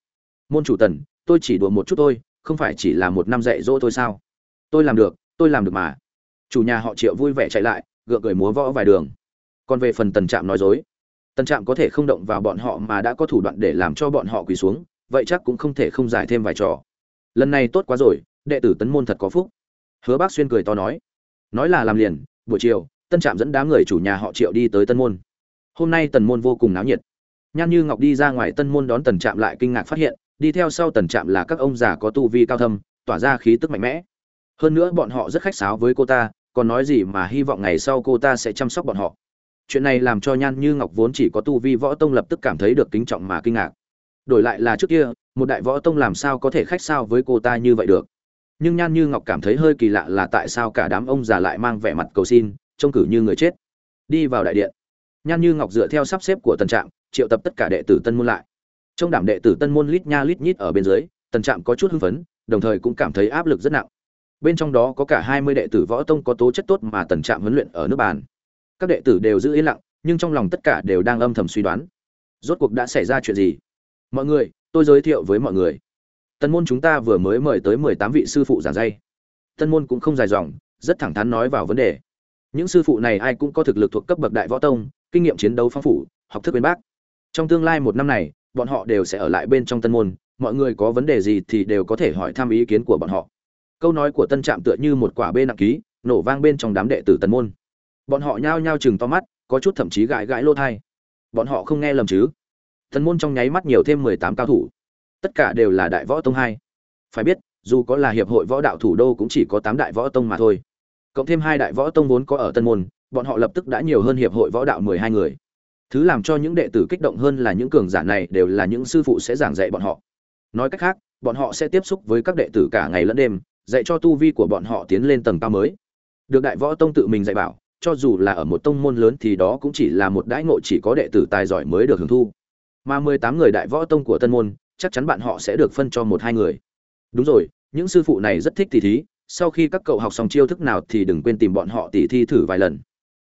A: Môn chủ tần, tôi chỉ đùa một chút thôi, không phải chỉ là một năm dạy dỗ thôi sao? Tôi làm được, tôi làm được mà. Chủ nhà họ triệu vui vẻ chạy lại, gượng cười múa võ vài đường còn về phần tần trạm nói dối. Tần trạm có thể không động vào bọn họ mà đã có thủ đoạn để làm cho bọn họ quỳ xuống, vậy chắc cũng không thể không giải thêm vài trò. Lần này tốt quá rồi, đệ tử tấn môn thật có phúc. Hứa bác xuyên cười to nói. Nói là làm liền, buổi chiều tân trạm dẫn đám người chủ nhà họ triệu đi tới tân môn. Hôm nay tần môn vô cùng náo nhiệt. Nhan như ngọc đi ra ngoài tân môn đón tần trạm lại kinh ngạc phát hiện, đi theo sau tần trạm là các ông già có tu vi cao thâm, tỏa ra khí tức mạnh mẽ. Hơn nữa bọn họ rất khách sáo với cô ta, còn nói gì mà hy vọng ngày sau cô ta sẽ chăm sóc bọn họ chuyện này làm cho nhan như ngọc vốn chỉ có tu vi võ tông lập tức cảm thấy được kính trọng mà kinh ngạc. Đổi lại là trước kia, một đại võ tông làm sao có thể khách sao với cô ta như vậy được? Nhưng nhan như ngọc cảm thấy hơi kỳ lạ là tại sao cả đám ông già lại mang vẻ mặt cầu xin, trông cử như người chết. Đi vào đại điện. Nhan như ngọc dựa theo sắp xếp của tần trạm, triệu tập tất cả đệ tử tân môn lại. Trong đảm đệ tử tân môn lít nha lít nhít ở bên dưới, tần trạm có chút hưng phấn, đồng thời cũng cảm thấy áp lực rất nặng. Bên trong đó có cả hai mươi đệ tử võ tông có tố chất tốt mà tần trạm huấn luyện ở nước bàn các đệ tử đều giữ yên lặng, nhưng trong lòng tất cả đều đang âm thầm suy đoán. Rốt cuộc đã xảy ra chuyện gì? Mọi người, tôi giới thiệu với mọi người. Tân môn chúng ta vừa mới mời tới mười tám vị sư phụ giảng dạy. Tân môn cũng không dài dòng, rất thẳng thắn nói vào vấn đề. Những sư phụ này ai cũng có thực lực thuộc cấp bậc đại võ tông, kinh nghiệm chiến đấu phong phủ học thức bên bác. Trong tương lai một năm này, bọn họ đều sẽ ở lại bên trong tân môn, mọi người có vấn đề gì thì đều có thể hỏi thăm ý kiến của bọn họ. Câu nói của tân trạm tựa như một quả bê nặng ký, nổ vang bên trong đám đệ tử tân môn bọn họ nhao nhao chừng to mắt, có chút thậm chí gãi gãi lô thai. Bọn họ không nghe lầm chứ? Thần môn trong nháy mắt nhiều thêm mười tám cao thủ. Tất cả đều là đại võ tông hai. Phải biết, dù có là hiệp hội võ đạo thủ đô cũng chỉ có tám đại võ tông mà thôi. Cộng thêm hai đại võ tông vốn có ở tân môn, bọn họ lập tức đã nhiều hơn hiệp hội võ đạo mười hai người. Thứ làm cho những đệ tử kích động hơn là những cường giả này đều là những sư phụ sẽ giảng dạy bọn họ. Nói cách khác, bọn họ sẽ tiếp xúc với các đệ tử cả ngày lẫn đêm, dạy cho tu vi của bọn họ tiến lên tầng cao mới. Được đại võ tông tự mình dạy bảo cho dù là ở một tông môn lớn thì đó cũng chỉ là một đãi ngộ chỉ có đệ tử tài giỏi mới được hưởng thu. Mà mười tám người đại võ tông của tân môn, chắc chắn bạn họ sẽ được phân cho một hai người. Đúng rồi, những sư phụ này rất thích tỉ thí, sau khi các cậu học xong chiêu thức nào thì đừng quên tìm bọn họ tỉ thi thử vài lần.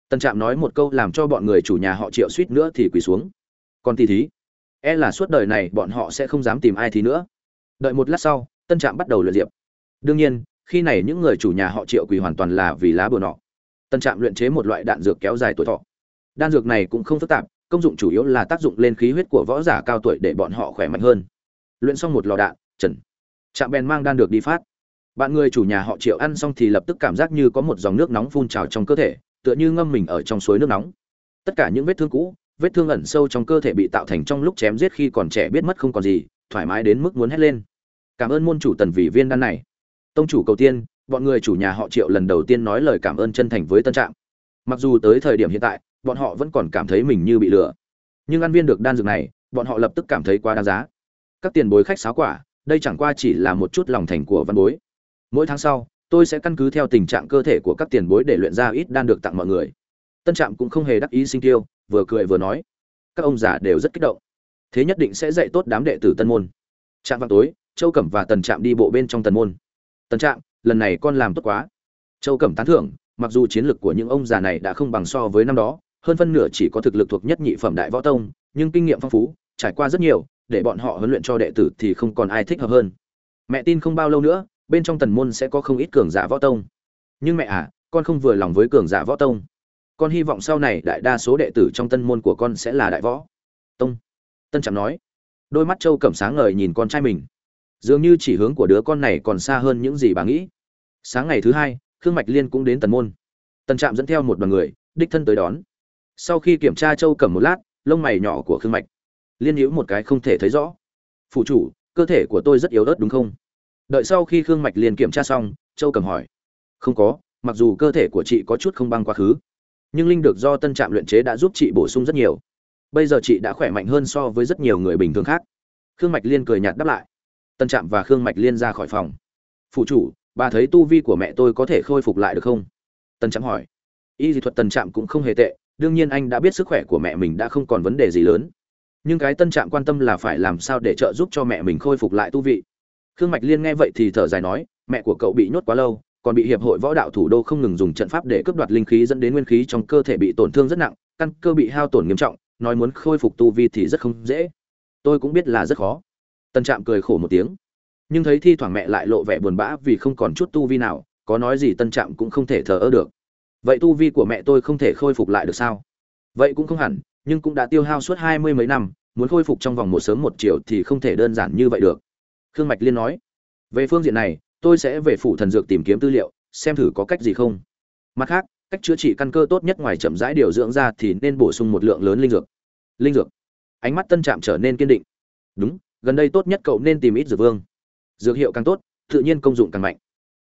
A: Tân trạm nói một câu làm cho bọn người chủ nhà họ triệu suýt nữa thì quỳ xuống. Còn tỉ thí? E là suốt đời này bọn họ sẽ không dám tìm ai thí nữa. Đợi một lát sau, tân trạm bắt đầu luyện diệp. Đương nhiên, khi này những người chủ nhà họ triệu quỳ hoàn toàn là vì lá bùa nọ tân trạm luyện chế một loại đạn dược kéo dài tuổi thọ. Đan dược này cũng không phức tạp, công dụng chủ yếu là tác dụng lên khí huyết của võ giả cao tuổi để bọn họ khỏe mạnh hơn. Luyện xong một lò đạn, trần trạm bèn mang đan được đi phát. Bạn người chủ nhà họ triệu ăn xong thì lập tức cảm giác như có một dòng nước nóng phun trào trong cơ thể, tựa như ngâm mình ở trong suối nước nóng. Tất cả những vết thương cũ, vết thương ẩn sâu trong cơ thể bị tạo thành trong lúc chém giết khi còn trẻ biết mất không còn gì, thoải mái đến mức muốn hét lên. Cảm ơn môn chủ tần vị viên đan này. Tông chủ cầu tiên bọn người chủ nhà họ triệu lần đầu tiên nói lời cảm ơn chân thành với tân trạm. Mặc dù tới thời điểm hiện tại, bọn họ vẫn còn cảm thấy mình như bị lừa. Nhưng ăn viên được đan dược này, bọn họ lập tức cảm thấy quá đáng giá. Các tiền bối khách sáo quả, đây chẳng qua chỉ là một chút lòng thành của văn bối. Mỗi tháng sau, tôi sẽ căn cứ theo tình trạng cơ thể của các tiền bối để luyện ra ít đan được tặng mọi người. Tân trạm cũng không hề đắc ý sinh tiêu, vừa cười vừa nói. Các ông già đều rất kích động. Thế nhất định sẽ dạy tốt đám đệ tử tân môn. Trạm vào tối, châu cẩm và tần trạm đi bộ bên trong tần môn. Tần trạm lần này con làm tốt quá. Châu cẩm tán thưởng, mặc dù chiến lược của những ông già này đã không bằng so với năm đó, hơn phân nửa chỉ có thực lực thuộc nhất nhị phẩm đại võ tông, nhưng kinh nghiệm phong phú, trải qua rất nhiều, để bọn họ huấn luyện cho đệ tử thì không còn ai thích hợp hơn. Mẹ tin không bao lâu nữa, bên trong tần môn sẽ có không ít cường giả võ tông. Nhưng mẹ à con không vừa lòng với cường giả võ tông. Con hy vọng sau này đại đa số đệ tử trong tân môn của con sẽ là đại võ tông. Tân trạm nói. Đôi mắt châu cẩm sáng ngời nhìn con trai mình. Dường như chỉ hướng của đứa con này còn xa hơn những gì bà nghĩ sáng ngày thứ hai, khương mạch liên cũng đến tần môn. Tần trạm dẫn theo một đoàn người, đích thân tới đón. Sau khi kiểm tra châu Cầm một lát, lông mày nhỏ của khương mạch liên hữu một cái không thể thấy rõ. Phụ chủ, cơ thể của tôi rất yếu ớt đúng không? Đợi sau khi khương mạch liên kiểm tra xong, châu cầm hỏi. Không có, mặc dù cơ thể của chị có chút không băng quá khứ, nhưng linh được do tân trạm luyện chế đã giúp chị bổ sung rất nhiều. Bây giờ chị đã khỏe mạnh hơn so với rất nhiều người bình thường khác. Khương mạch liên cười nhạt đáp lại. Tân trạm và khương mạch liên ra khỏi phòng. Phụ chủ bà thấy tu vi của mẹ tôi có thể khôi phục lại được không? Tân trạm hỏi. Y dị thuật tân trạm cũng không hề tệ, đương nhiên anh đã biết sức khỏe của mẹ mình đã không còn vấn đề gì lớn. Nhưng cái tân trạm quan tâm là phải làm sao để trợ giúp cho mẹ mình khôi phục lại tu vị? Khương mạch liên nghe vậy thì thở dài nói, mẹ của cậu bị nhốt quá lâu, còn bị hiệp hội võ đạo thủ đô không ngừng dùng trận pháp để cướp đoạt linh khí dẫn đến nguyên khí trong cơ thể bị tổn thương rất nặng, căn cơ bị hao tổn nghiêm trọng, nói muốn khôi phục tu vi thì rất không dễ. Tôi cũng biết là rất khó. Tân trạm cười khổ một tiếng nhưng thấy thi thoảng mẹ lại lộ vẻ buồn bã vì không còn chút tu vi nào, có nói gì tân trạm cũng không thể thờ ơ được. Vậy tu vi của mẹ tôi không thể khôi phục lại được sao? Vậy cũng không hẳn, nhưng cũng đã tiêu hao suốt hai mươi mấy năm, muốn khôi phục trong vòng một sớm một chiều thì không thể đơn giản như vậy được. Khương mạch liên nói, về phương diện này, tôi sẽ về phủ thần dược tìm kiếm tư liệu, xem thử có cách gì không. Mặt khác, cách chữa trị căn cơ tốt nhất ngoài chậm rãi điều dưỡng ra thì nên bổ sung một lượng lớn linh dược. Linh dược. Ánh mắt tân trạm trở nên kiên định. Đúng, gần đây tốt nhất cậu nên tìm ít dược vương dược hiệu càng tốt, tự nhiên công dụng càng mạnh.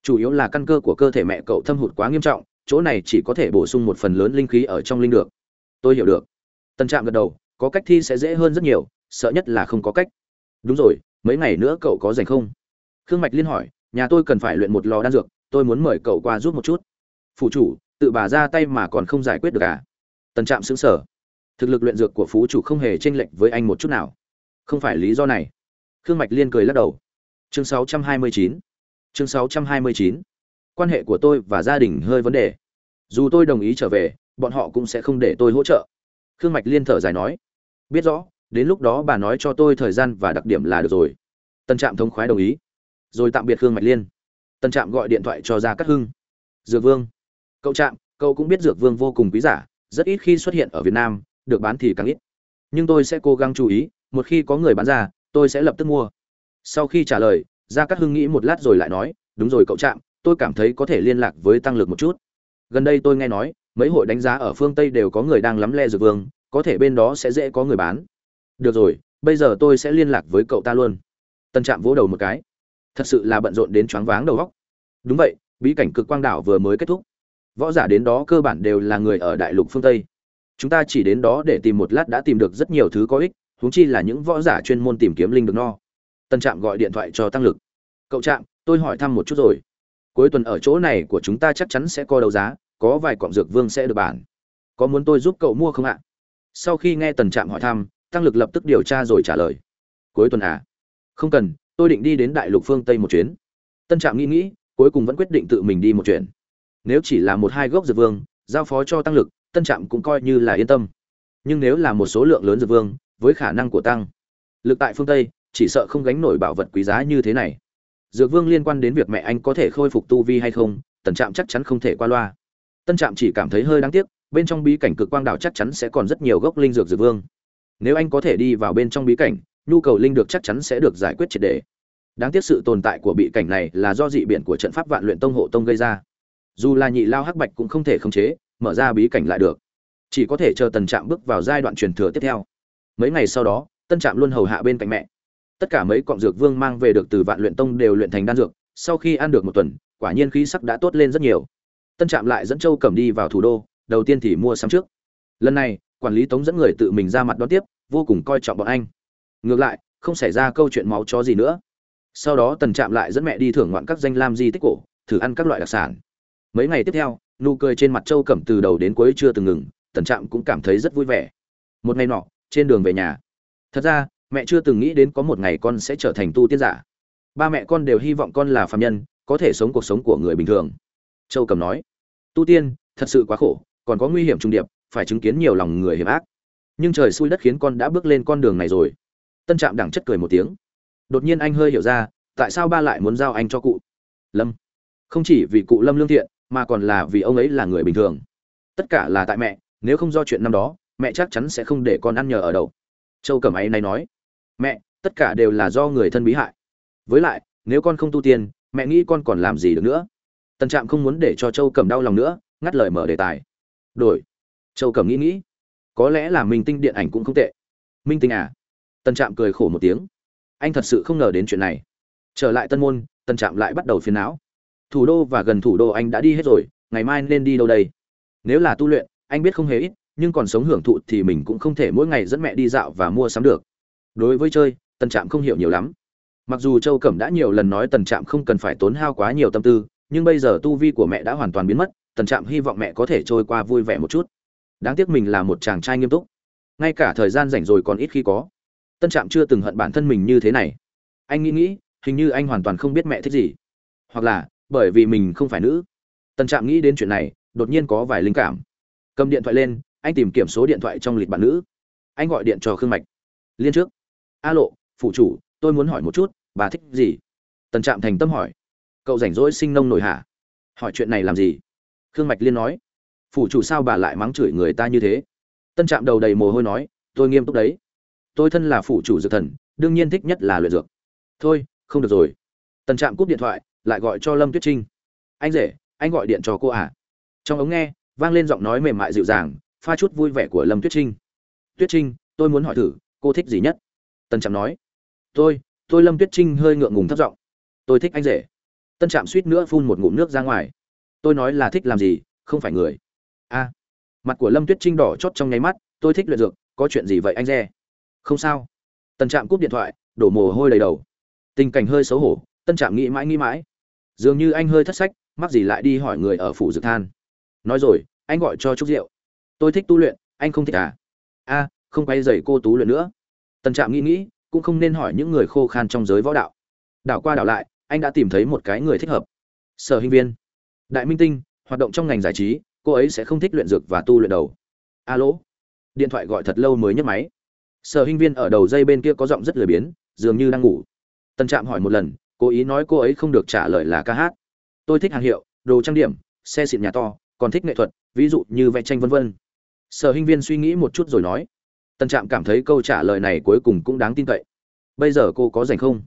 A: Chủ yếu là căn cơ của cơ thể mẹ cậu thâm hụt quá nghiêm trọng, chỗ này chỉ có thể bổ sung một phần lớn linh khí ở trong linh được. Tôi hiểu được. Tân trạm gật đầu, có cách thi sẽ dễ hơn rất nhiều, sợ nhất là không có cách. Đúng rồi, mấy ngày nữa cậu có dành không? Khương mạch liên hỏi, nhà tôi cần phải luyện một lò đan dược, tôi muốn mời cậu qua giúp một chút. Phủ chủ, tự bà ra tay mà còn không giải quyết được à? Tần trạm xứng sở thực lực luyện dược của phú chủ không hề tranh lệch với anh một chút nào. Không phải lý do này. Khương mạch liên cười lắc đầu chương 629 chương 629 quan hệ của tôi và gia đình hơi vấn đề. Dù tôi đồng ý trở về, bọn họ cũng sẽ không để tôi hỗ trợ. Khương mạch liên thở dài nói. Biết rõ, đến lúc đó bà nói cho tôi thời gian và đặc điểm là được rồi. Tân trạm thống khoái đồng ý. Rồi tạm biệt khương mạch liên. Tân trạm gọi điện thoại cho gia cát hưng. Dược vương. Cậu trạm, cậu cũng biết dược vương vô cùng quý giả, rất ít khi xuất hiện ở việt nam, được bán thì càng ít. Nhưng tôi sẽ cố gắng chú ý, một khi có người bán ra, tôi sẽ lập tức mua sau khi trả lời, gia cát hưng nghĩ một lát rồi lại nói, đúng rồi cậu trạm, tôi cảm thấy có thể liên lạc với tăng lực một chút. Gần đây tôi nghe nói, mấy hội đánh giá ở phương tây đều có người đang lắm le dược vương, có thể bên đó sẽ dễ có người bán. Được rồi, bây giờ tôi sẽ liên lạc với cậu ta luôn. Tân trạm vỗ đầu một cái. Thật sự là bận rộn đến choáng váng đầu góc đúng vậy, bí cảnh cực quang đảo vừa mới kết thúc. Võ giả đến đó cơ bản đều là người ở đại lục phương tây. Chúng ta chỉ đến đó để tìm một lát đã tìm được rất nhiều thứ có ích, huống chi là những võ giả chuyên môn tìm kiếm linh được no tân trạm gọi điện thoại cho tăng lực. Cậu trạm, tôi hỏi thăm một chút rồi. Cuối tuần ở chỗ này của chúng ta chắc chắn sẽ coi đấu giá, có vài cọng dược vương sẽ được bản có muốn tôi giúp cậu mua không ạ? Sau khi nghe tần trạm hỏi thăm, tăng lực lập tức điều tra rồi trả lời. Cuối tuần à? Không cần, tôi định đi đến đại lục phương tây một chuyến. Tân trạm nghĩ nghĩ, cuối cùng vẫn quyết định tự mình đi một chuyện. Nếu chỉ là một hai gốc dược vương, giao phó cho tăng lực tân trạm cũng coi như là yên tâm. Nhưng nếu là một số lượng lớn dược vương, với khả năng của tăng lực tại phương tây chỉ sợ không gánh nổi bảo vật quý giá như thế này. Dược vương liên quan đến việc mẹ anh có thể khôi phục tu vi hay không, tần trạm chắc chắn không thể qua loa. Tân trạm chỉ cảm thấy hơi đáng tiếc, bên trong bí cảnh cực quang đảo chắc chắn sẽ còn rất nhiều gốc linh dược dược vương. Nếu anh có thể đi vào bên trong bí cảnh, nhu cầu linh được chắc chắn sẽ được giải quyết triệt đề đáng tiếc sự tồn tại của bị cảnh này là do dị biển của trận pháp vạn luyện tông hộ tông gây ra. Dù là nhị lao hắc bạch cũng không thể khống chế, mở ra bí cảnh lại được. Chỉ có thể chờ tần trạm bước vào giai đoạn truyền thừa tiếp theo. Mấy ngày sau đó, tân trạm luôn hầu hạ bên cạnh mẹ tất cả mấy cọng dược vương mang về được từ vạn luyện tông đều luyện thành đan dược, sau khi ăn được một tuần, quả nhiên khí sắc đã tốt lên rất nhiều. Tân trạm lại dẫn châu cầm đi vào thủ đô, đầu tiên thì mua sắm trước. Lần này, quản lý tống dẫn người tự mình ra mặt đón tiếp, vô cùng coi trọng bọn anh. Ngược lại, không xảy ra câu chuyện máu chó gì nữa. Sau đó tần trạm lại dẫn mẹ đi thưởng ngoạn các danh lam di tích cổ, thử ăn các loại đặc sản. Mấy ngày tiếp theo, nụ cười trên mặt châu cẩm từ đầu đến cuối chưa từng ngừng, tần trạm cũng cảm thấy rất vui vẻ. Một ngày nọ, trên đường về nhà. Thật ra mẹ chưa từng nghĩ đến có một ngày con sẽ trở thành tu tiên giả. Ba mẹ con đều hy vọng con là phạm nhân, có thể sống cuộc sống của người bình thường. Châu cầm nói. Tu tiên, thật sự quá khổ, còn có nguy hiểm trung điệp, phải chứng kiến nhiều lòng người hiểm ác. Nhưng trời xui đất khiến con đã bước lên con đường này rồi. Tân trạm đẳng chất cười một tiếng. Đột nhiên anh hơi hiểu ra, tại sao ba lại muốn giao anh cho cụ? Lâm. Không chỉ vì cụ lâm lương thiện, mà còn là vì ông ấy là người bình thường. Tất cả là tại mẹ, nếu không do chuyện năm đó, mẹ chắc chắn sẽ không để con ăn nhờ ở đâu. Châu cẩm ấy này nói mẹ, tất cả đều là do người thân bí hại. Với lại, nếu con không tu tiên, mẹ nghĩ con còn làm gì được nữa? Tần trạm không muốn để cho châu cẩm đau lòng nữa, ngắt lời mở đề tài. Đổi. Châu cẩm nghĩ nghĩ. Có lẽ là minh tinh điện ảnh cũng không tệ. Minh tinh à? Tần trạm cười khổ một tiếng. Anh thật sự không ngờ đến chuyện này. Trở lại tân môn, tần trạm lại bắt đầu phiền não. Thủ đô và gần thủ đô anh đã đi hết rồi, ngày mai nên đi đâu đây? Nếu là tu luyện, anh biết không hề ít, nhưng còn sống hưởng thụ thì mình cũng không thể mỗi ngày dẫn mẹ đi dạo và mua sắm được đối với chơi, tần trạm không hiểu nhiều lắm. Mặc dù châu cẩm đã nhiều lần nói tần trạm không cần phải tốn hao quá nhiều tâm tư, nhưng bây giờ tu vi của mẹ đã hoàn toàn biến mất, tần trạm hy vọng mẹ có thể trôi qua vui vẻ một chút. Đáng tiếc mình là một chàng trai nghiêm túc. Ngay cả thời gian rảnh rồi còn ít khi có. Tân trạm chưa từng hận bản thân mình như thế này. Anh nghĩ nghĩ, hình như anh hoàn toàn không biết mẹ thích gì. Hoặc là, bởi vì mình không phải nữ. Tân trạm nghĩ đến chuyện này, đột nhiên có vài linh cảm. Cầm điện thoại lên, anh tìm kiểm số điện thoại trong lịch bạn nữ. Anh gọi điện cho khương mạch. Liên trước a lộ phụ chủ, tôi muốn hỏi một chút, bà thích gì? Tần trạm thành tâm hỏi. Cậu rảnh rỗi sinh nông nổi hả? Hỏi chuyện này làm gì? Khương mạch liên nói. Phủ chủ sao bà lại mắng chửi người ta như thế? Tân trạm đầu đầy mồ hôi nói, tôi nghiêm túc đấy. Tôi thân là phủ chủ dược thần, đương nhiên thích nhất là luyện dược. Thôi, không được rồi. Tân trạm cúp điện thoại, lại gọi cho lâm tuyết trinh. Anh rể, anh gọi điện cho cô à? Trong ống nghe, vang lên giọng nói mềm mại dịu dàng, pha chút vui vẻ của lâm tuyết trinh. Tuyết trinh, tôi muốn hỏi thử, cô thích gì nhất? Tân trạm nói, tôi tôi lâm tuyết trinh hơi ngượng ngùng thất giọng. Tôi thích anh rể. Tân trạm suýt nữa phun một ngụm nước ra ngoài. Tôi nói là thích làm gì, không phải người. A, mặt của lâm tuyết trinh đỏ chót trong nháy mắt, tôi thích luyện dược, có chuyện gì vậy anh rẻ không sao. Tân trạm cúp điện thoại, đổ mồ hôi đầy đầu. Tình cảnh hơi xấu hổ, tân trạm nghĩ mãi nghĩ mãi. Dường như anh hơi thất sách, mắc gì lại đi hỏi người ở phủ dược than. Nói rồi, anh gọi cho trúc rượu. Tôi thích tu luyện, anh không thích à? A, không quay dày cô tú luyện nữa tân trạm nghĩ nghĩ, cũng không nên hỏi những người khô khan trong giới võ đạo. Đảo qua đảo lại, anh đã tìm thấy một cái người thích hợp. Sở hình viên. Đại minh tinh, hoạt động trong ngành giải trí, cô ấy sẽ không thích luyện dược và tu luyện đầu. Alo. Điện thoại gọi thật lâu mới nhấc máy. Sở hình viên ở đầu dây bên kia có giọng rất lười biếng, dường như đang ngủ. Tân trạm hỏi một lần cố ý nói cô ấy không được trả lời là ca hát. Tôi thích hàng hiệu, đồ trang điểm, xe xịn nhà to, còn thích nghệ thuật, ví dụ như vẽ tranh vân vân. Sở hình viên suy nghĩ một chút rồi nói tân trạm cảm thấy câu trả lời này cuối cùng cũng đáng tin cậy. Bây giờ cô có rảnh không?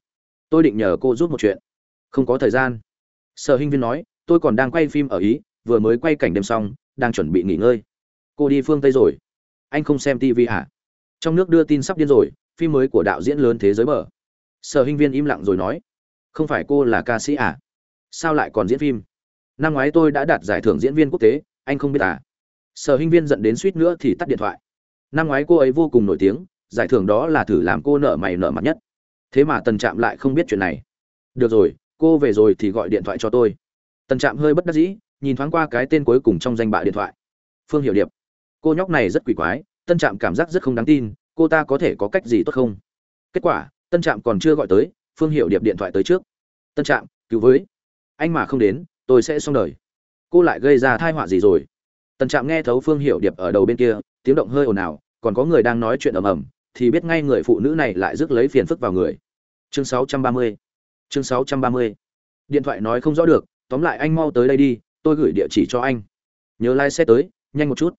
A: Tôi định nhờ cô giúp một chuyện. Không có thời gian. Sở Hinh viên nói, tôi còn đang quay phim ở ý, vừa mới quay cảnh đêm xong, đang chuẩn bị nghỉ ngơi. Cô đi phương tây rồi. Anh không xem tv hả à? trong nước đưa tin sắp điên rồi, phim mới của đạo diễn lớn thế giới mở. sở Hinh viên im lặng rồi nói, không phải cô là ca sĩ à? Sao lại còn diễn phim? Năm ngoái tôi đã đạt giải thưởng diễn viên quốc tế, anh không biết à? Sở hinh viên dẫn đến suýt nữa thì tắt điện thoại năm ngoái cô ấy vô cùng nổi tiếng, giải thưởng đó là thử làm cô nợ mày nợ mặt nhất. Thế mà tần trạm lại không biết chuyện này. Được rồi, cô về rồi thì gọi điện thoại cho tôi. Tần trạm hơi bất đắc dĩ, nhìn thoáng qua cái tên cuối cùng trong danh bạ điện thoại. Phương hiệu điệp. Cô nhóc này rất quỷ quái tân trạm cảm giác rất không đáng tin, cô ta có thể có cách gì tốt không? Kết quả tân trạm còn chưa gọi tới, phương hiệu điệp điện thoại tới trước. Tân trạm, cứu với. Anh mà không đến, tôi sẽ xong đời. Cô lại gây ra thai họa gì rồi? Tần trạm nghe thấu phương hiệu điệp ở đầu bên kia, tiếng động hơi ồn ào, còn có người đang nói chuyện ầm ầm, thì biết ngay người phụ nữ này lại rước lấy phiền phức vào người. Chương 630 chương 630 điện thoại nói không rõ được, tóm lại anh mau tới đây đi, tôi gửi địa chỉ cho anh. Nhớ lái xe tới, nhanh một chút.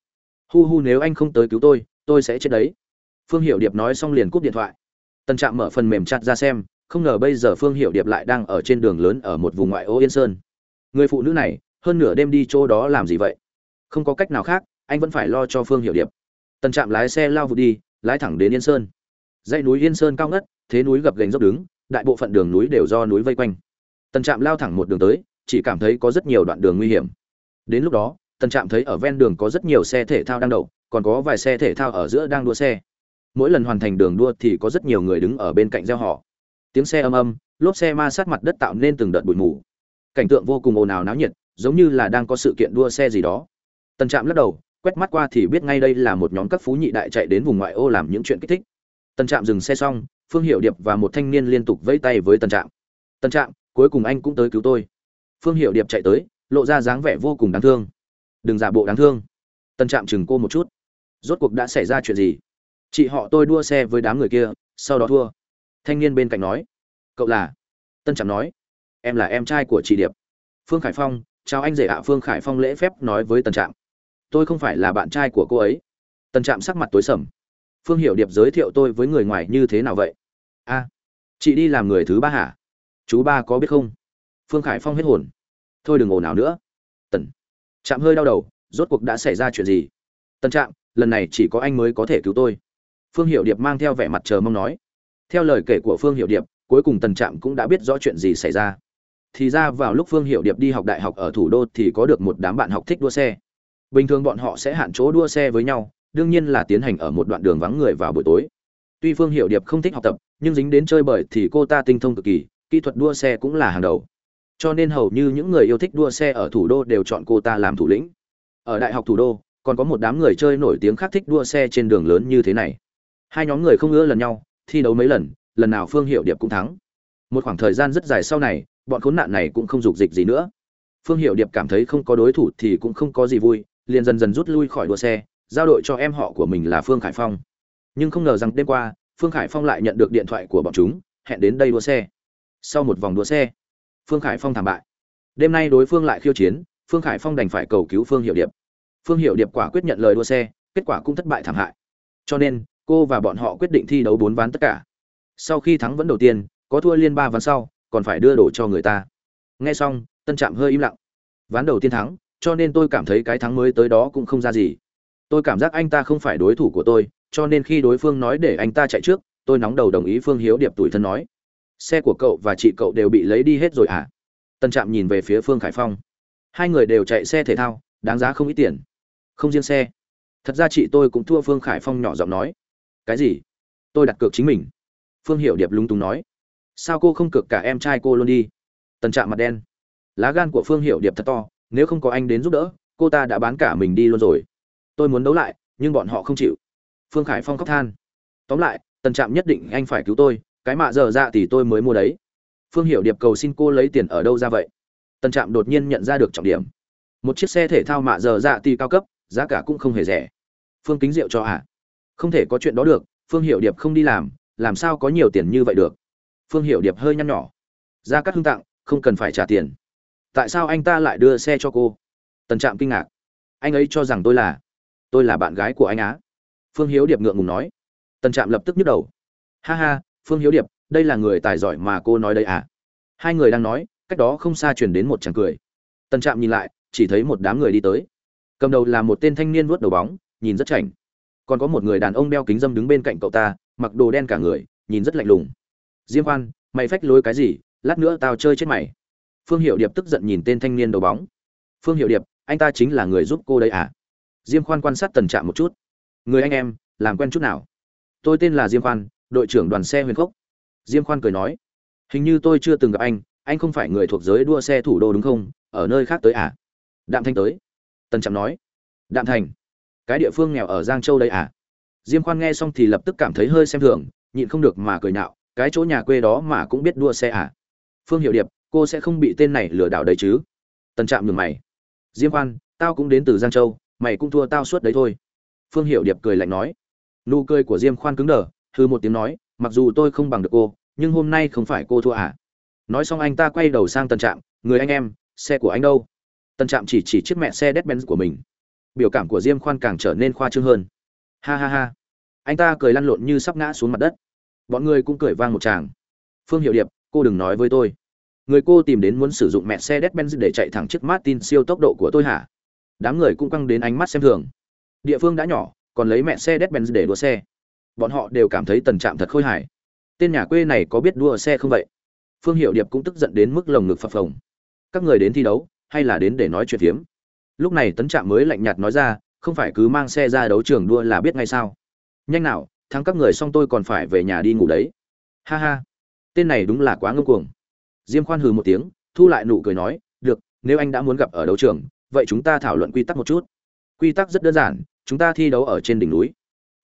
A: Hu hu, nếu anh không tới cứu tôi tôi sẽ chết đấy. Phương hiệu điệp nói xong liền cúp điện thoại. Tân trạm mở phần mềm chặt ra xem, không ngờ bây giờ phương hiệu điệp lại đang ở trên đường lớn ở một vùng ngoại ô yên sơn. Người phụ nữ này, hơn nửa đêm đi chỗ đó làm gì vậy? Không có cách nào khác, anh vẫn phải lo cho phương hiệu điệp. Tần trạm lái xe lao vụt đi, lái thẳng đến yên sơn. Dãy núi yên sơn cao ngất, thế núi gập gành dốc đứng, đại bộ phận đường núi đều do núi vây quanh. Tần trạm lao thẳng một đường tới, chỉ cảm thấy có rất nhiều đoạn đường nguy hiểm. Đến lúc đó, Tần trạm thấy ở ven đường có rất nhiều xe thể thao đang đậu, còn có vài xe thể thao ở giữa đang đua xe. Mỗi lần hoàn thành đường đua thì có rất nhiều người đứng ở bên cạnh gieo họ. Tiếng xe âm âm, lốp xe ma sát mặt đất tạo nên từng đợt bụi mù. Cảnh tượng vô cùng ồn ào náo nhiệt, giống như là đang có sự kiện đua xe gì đó. Tần trạm lắc đầu, quét mắt qua thì biết ngay đây là một nhóm các phú nhị đại chạy đến vùng ngoại ô làm những chuyện kích thích. Tần trạm dừng xe xong, phương Hiểu điệp và một thanh niên liên tục vẫy tay với Tần trạm. Tần trạm, cuối cùng anh cũng tới cứu tôi. Phương Hiểu điệp chạy tới, lộ ra dáng vẻ vô cùng đáng thương. Đừng giả bộ đáng thương. Tần trạm chừng cô một chút. Rốt cuộc đã xảy ra chuyện gì? Chị họ tôi đua xe với đám người kia, sau đó thua. Thanh niên bên cạnh nói. Cậu là? Tần trạm nói. Em là em trai của chị điệp. Phương khải phong, chào anh rể ạ. Phương khải phong lễ phép nói với Tần trạm tôi không phải là bạn trai của cô ấy. Tần trạm sắc mặt tối sầm. Phương Hiểu điệp giới thiệu tôi với người ngoài như thế nào vậy? A, chị đi làm người thứ ba hả? Chú ba có biết không? Phương khải phong hết hồn. Thôi đừng ồn nào nữa. Tần trạm hơi đau đầu, rốt cuộc đã xảy ra chuyện gì? Tần trạm, lần này chỉ có anh mới có thể cứu tôi. Phương Hiểu điệp mang theo vẻ mặt chờ mong nói. Theo lời kể của phương Hiểu điệp, cuối cùng tần trạm cũng đã biết rõ chuyện gì xảy ra. Thì ra vào lúc phương Hiểu điệp đi học đại học ở thủ đô thì có được một đám bạn học thích đua xe bình thường bọn họ sẽ hạn chỗ đua xe với nhau, đương nhiên là tiến hành ở một đoạn đường vắng người vào buổi tối. Tuy phương hiệu điệp không thích học tập, nhưng dính đến chơi bời thì cô ta tinh thông cực kỳ, kỹ thuật đua xe cũng là hàng đầu. Cho nên hầu như những người yêu thích đua xe ở thủ đô đều chọn cô ta làm thủ lĩnh. Ở đại học thủ đô, còn có một đám người chơi nổi tiếng khác thích đua xe trên đường lớn như thế này. Hai nhóm người không ưa lần nhau, thi đấu mấy lần lần nào phương hiệu điệp cũng thắng. Một khoảng thời gian rất dài sau này, bọn khốn nạn này cũng không dục dịch gì nữa. Phương hiệu điệp cảm thấy không có đối thủ thì cũng không có gì vui liền dần dần rút lui khỏi đua xe, giao đội cho em họ của mình là phương khải phong. Nhưng không ngờ rằng đêm qua, phương khải phong lại nhận được điện thoại của bọn chúng, hẹn đến đây đua xe. Sau một vòng đua xe, phương khải phong thảm bại. Đêm nay đối phương lại khiêu chiến, phương khải phong đành phải cầu cứu phương hiệu điệp. Phương hiệu điệp quả quyết nhận lời đua xe, kết quả cũng thất bại thảm hại. Cho nên, cô và bọn họ quyết định thi đấu bốn ván tất cả. Sau khi thắng vẫn đầu tiên, có thua liên ba ván sau, còn phải đưa đồ cho người ta. Nghe xong tân trạm hơi im lặng. Ván đầu tiên thắng cho nên tôi cảm thấy cái thắng mới tới đó cũng không ra gì. Tôi cảm giác anh ta không phải đối thủ của tôi, cho nên khi đối phương nói để anh ta chạy trước, tôi nóng đầu đồng ý phương hiếu điệp tuổi thân nói. Xe của cậu và chị cậu đều bị lấy đi hết rồi à tân trạm nhìn về phía phương khải phong. Hai người đều chạy xe thể thao, đáng giá không ít tiền. Không riêng xe. Thật ra chị tôi cũng thua phương khải phong nhỏ giọng nói. Cái gì? Tôi đặt cược chính mình. Phương Hiểu điệp lung túng nói. Sao cô không cược cả em trai cô luôn đi? Tân trạm mặt đen. Lá gan của phương Hiểu điệp thật to nếu không có anh đến giúp đỡ, cô ta đã bán cả mình đi luôn rồi. Tôi muốn đấu lại, nhưng bọn họ không chịu. Phương khải phong khóc than. Tóm lại, tần trạm nhất định anh phải cứu tôi, cái mạ dở dạ thì tôi mới mua đấy. Phương Hiểu điệp cầu xin cô lấy tiền ở đâu ra vậy? Tần trạm đột nhiên nhận ra được trọng điểm. Một chiếc xe thể thao mạ dở dạ thì cao cấp, giá cả cũng không hề rẻ. Phương kính rượu cho ạ. À? không thể có chuyện đó được, phương Hiểu điệp không đi làm làm sao có nhiều tiền như vậy được? Phương Hiểu điệp hơi nhăn nhỏ. Ra cắt hương tặng, không cần phải trả tiền tại sao anh ta lại đưa xe cho cô? Tần trạm kinh ngạc. Anh ấy cho rằng tôi là tôi là bạn gái của anh á. Phương hiếu điệp ngượng ngùng nói. Tần trạm lập tức nhức đầu. Ha ha, phương hiếu điệp, đây là người tài giỏi mà cô nói đây à? Hai người đang nói, cách đó không xa truyền đến một chàng cười. Tần trạm nhìn lại, chỉ thấy một đám người đi tới. Cầm đầu là một tên thanh niên vuốt đầu bóng, nhìn rất chảnh. Còn có một người đàn ông đeo kính dâm đứng bên cạnh cậu ta, mặc đồ đen cả người, nhìn rất lạnh lùng. Diêm khoan mày phách lối cái gì? Lát nữa tao chơi chết mày phương hiệu điệp tức giận nhìn tên thanh niên đầu bóng. Phương hiệu điệp, anh ta chính là người giúp cô đấy à? Diêm khoan quan sát tần trạm một chút. Người anh em, làm quen chút nào. Tôi tên là diêm khoan, đội trưởng đoàn xe huyền khốc. Diêm khoan cười nói. Hình như tôi chưa từng gặp anh anh không phải người thuộc giới đua xe thủ đô đúng không? Ở nơi khác tới à? Đạm thanh tới. Tần trạm nói. Đạm thành, cái địa phương nghèo ở giang châu đây à? Diêm khoan nghe xong thì lập tức cảm thấy hơi xem thường, nhịn không được mà cười nạo. cái chỗ nhà quê đó mà cũng biết đua xe à? Phương hiệu điệp cô sẽ không bị tên này lừa đảo đấy chứ? Tần trạm nhường mày. Diêm khoan tao cũng đến từ giang châu, mày cũng thua tao suốt đấy thôi. Phương hiệu điệp cười lạnh nói. Nụ cười của diêm khoan cứng đờ hư một tiếng nói, mặc dù tôi không bằng được cô, nhưng hôm nay không phải cô thua à? Nói xong anh ta quay đầu sang tần trạm, người anh em, xe của anh đâu? Tần trạm chỉ chỉ chiếc mẹ xe đét benz của mình. Biểu cảm của diêm khoan càng trở nên khoa trương hơn. Ha ha ha. Anh ta cười lăn lộn như sắp ngã xuống mặt đất. Bọn người cũng cười vang một tràng. Phương hiệu điệp, cô đừng nói với tôi người cô tìm đến muốn sử dụng mẹ xe Mercedes-Benz để chạy thẳng chiếc martin siêu tốc độ của tôi hả? Đám người cũng căng đến ánh mắt xem thường. Địa phương đã nhỏ, còn lấy mẹ xe Mercedes-Benz để đua xe. Bọn họ đều cảm thấy tần trạm thật khôi hài. Tên nhà quê này có biết đua xe không vậy? Phương Hiểu điệp cũng tức giận đến mức lồng ngực phập phồng. Các người đến thi đấu, hay là đến để nói chuyện phiếm? Lúc này tấn trạm mới lạnh nhạt nói ra, không phải cứ mang xe ra đấu trường đua là biết ngay sao? Nhanh nào, thắng các người xong tôi còn phải về nhà đi ngủ đấy. Ha ha. Tên này đúng là quá ngông cuồng diêm khoan hừ một tiếng, thu lại nụ cười nói, được, nếu anh đã muốn gặp ở đấu trường, vậy chúng ta thảo luận quy tắc một chút. Quy tắc rất đơn giản, chúng ta thi đấu ở trên đỉnh núi.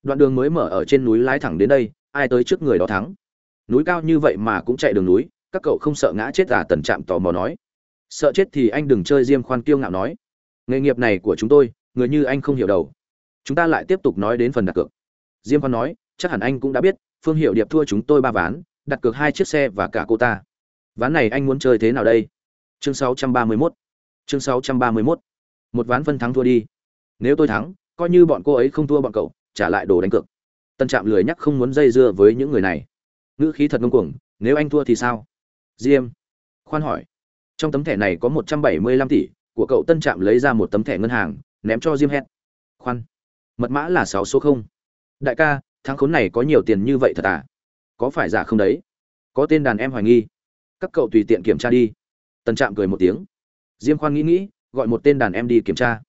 A: Đoạn đường mới mở ở trên núi lái thẳng đến đây, ai tới trước người đó thắng. Núi cao như vậy mà cũng chạy đường núi, các cậu không sợ ngã chết à tần trạm tò mò nói. Sợ chết thì anh đừng chơi, diêm khoan kiêu ngạo nói. Nghề nghiệp này của chúng tôi, người như anh không hiểu đầu. Chúng ta lại tiếp tục nói đến phần đặt cược. Diêm khoan nói, chắc hẳn anh cũng đã biết, phương hiệu điệp thua chúng tôi ba ván, đặt cược hai chiếc xe và cả cô ta ván này anh muốn chơi thế nào đây? Chương 631 chương 631 một ván phân thắng thua đi. Nếu tôi thắng, coi như bọn cô ấy không thua bọn cậu, trả lại đồ đánh cược. Tân trạm lười nhắc không muốn dây dưa với những người này. Ngữ khí thật ngông cuồng, nếu anh thua thì sao? Diêm. Khoan hỏi. Trong tấm thẻ này có một trăm bảy mươi lăm tỷ, của cậu tân trạm lấy ra một tấm thẻ ngân hàng, ném cho diêm hét. Khoan. Mật mã là sáu số không. Đại ca, thắng khốn này có nhiều tiền như vậy thật à? Có phải giả không đấy? Có tên đàn em hoài nghi các cậu tùy tiện kiểm tra đi. Tần trạm cười một tiếng. Diêm khoan nghĩ nghĩ, gọi một tên đàn em đi kiểm tra.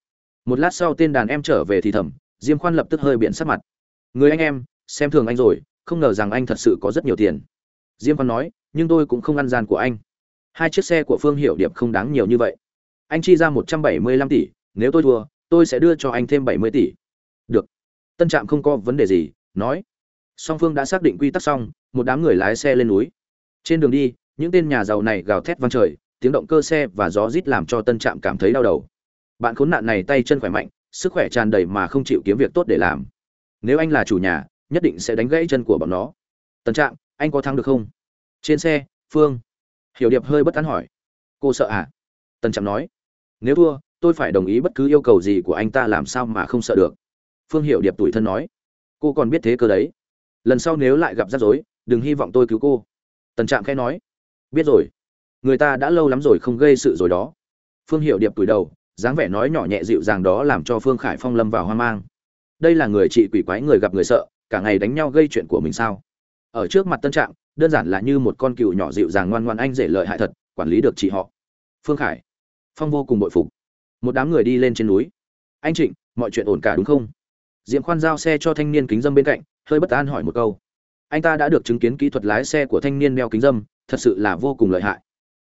A: Một lát sau tên đàn em trở về thì thầm, diêm khoan lập tức hơi biện sắc mặt. Người anh em, xem thường anh rồi, không ngờ rằng anh thật sự có rất nhiều tiền. Diêm khoan nói, nhưng tôi cũng không ăn gian của anh. Hai chiếc xe của phương hiệu điệp không đáng nhiều như vậy. Anh chi ra một trăm bảy mươi lăm tỷ, nếu tôi thua, tôi sẽ đưa cho anh thêm bảy mươi tỷ. Được. Tân trạm không có vấn đề gì, nói. Song phương đã xác định quy tắc xong, một đám người lái xe lên núi. Trên đường đi những tên nhà giàu này gào thét vang trời, tiếng động cơ xe và gió rít làm cho tân trạm cảm thấy đau đầu. Bạn khốn nạn này tay chân khỏe mạnh, sức khỏe tràn đầy mà không chịu kiếm việc tốt để làm. Nếu anh là chủ nhà, nhất định sẽ đánh gãy chân của bọn nó. Tân trạm, anh có thắng được không? Trên xe, phương. Hiểu điệp hơi bất tán hỏi. Cô sợ à? Tân trạm nói. Nếu thua, tôi phải đồng ý bất cứ yêu cầu gì của anh ta làm sao mà không sợ được. Phương hiểu điệp tủi thân nói. Cô còn biết thế cơ đấy. Lần sau nếu lại gặp rắc rối, đừng hy vọng tôi cứu cô. Tần trạm khẽ nói biết rồi. Người ta đã lâu lắm rồi không gây sự rồi đó. Phương hiệu điệp cúi đầu, dáng vẻ nói nhỏ nhẹ dịu dàng đó làm cho phương khải phong lâm vào hoang mang. Đây là người chị quỷ quái người gặp người sợ, cả ngày đánh nhau gây chuyện của mình sao? Ở trước mặt tân trạng đơn giản là như một con cừu nhỏ dịu dàng ngoan ngoan anh rể lợi hại thật, quản lý được chị họ. Phương khải, phong vô cùng bội phục. Một đám người đi lên trên núi. Anh trịnh, mọi chuyện ổn cả đúng không? Diệm khoan giao xe cho thanh niên kính dâm bên cạnh, hơi bất an hỏi một câu anh ta đã được chứng kiến kỹ thuật lái xe của thanh niên đeo kính dâm, thật sự là vô cùng lợi hại.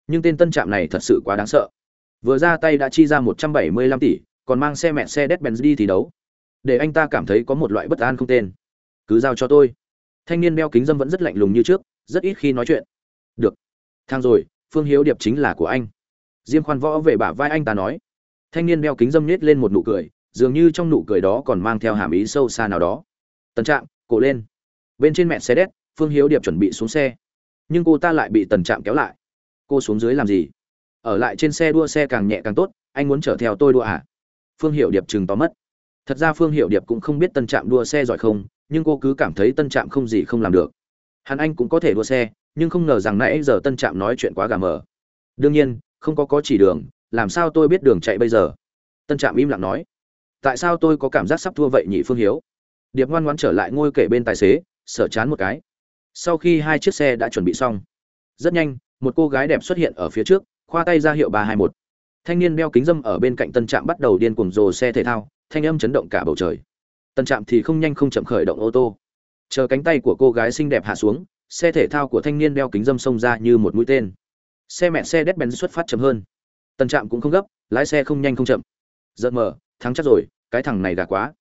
A: Nhưng tên tân trạm này thật sự quá đáng sợ. Vừa ra tay đã chi ra một trăm bảy mươi lăm tỷ, còn mang xe mẹ xe đét benz đi thi đấu. Để anh ta cảm thấy có một loại bất an không tên. Cứ giao cho tôi. Thanh niên đeo kính dâm vẫn rất lạnh lùng như trước, rất ít khi nói chuyện. Được. Thang rồi, phương hiếu điệp chính là của anh. Diêm khoan võ về bả vai anh ta nói. Thanh niên đeo kính dâm nhét lên một nụ cười, dường như trong nụ cười đó còn mang theo hàm ý sâu xa nào đó. Tân trạm, cổ lên bên trên mẹ xe đét phương hiếu điệp chuẩn bị xuống xe. Nhưng cô ta lại bị tần trạm kéo lại. Cô xuống dưới làm gì? Ở lại trên xe đua xe càng nhẹ càng tốt, anh muốn chở theo tôi đua à? Phương hiệu điệp chừng tóm mất thật ra phương hiệu điệp cũng không biết tân trạm đua xe giỏi không, nhưng cô cứ cảm thấy tân trạm không gì không làm được. Hắn anh cũng có thể đua xe, nhưng không ngờ rằng nãy giờ tân trạm nói chuyện quá gà mờ. Đương nhiên, không có có chỉ đường, làm sao tôi biết đường chạy bây giờ? Tân trạm im lặng nói. Tại sao tôi có cảm giác sắp thua vậy nhỉ phương hiếu? Điệp ngoan ngoãn trở lại ngôi kể bên tài xế sở chán một cái. Sau khi hai chiếc xe đã chuẩn bị xong, rất nhanh, một cô gái đẹp xuất hiện ở phía trước, khoa tay ra hiệu ba hai một. Thanh niên đeo kính dâm ở bên cạnh tân trạm bắt đầu điên cuồng rồ xe thể thao, thanh âm chấn động cả bầu trời. Tân trạm thì không nhanh không chậm khởi động ô tô. Chờ cánh tay của cô gái xinh đẹp hạ xuống, xe thể thao của thanh niên đeo kính dâm xông ra như một mũi tên. Xe mẹ xe đét bèn xuất phát chậm hơn. Tân trạm cũng không gấp, lái xe không nhanh không chậm. Giật mờ, thắng chắc rồi, cái thằng này gà quá.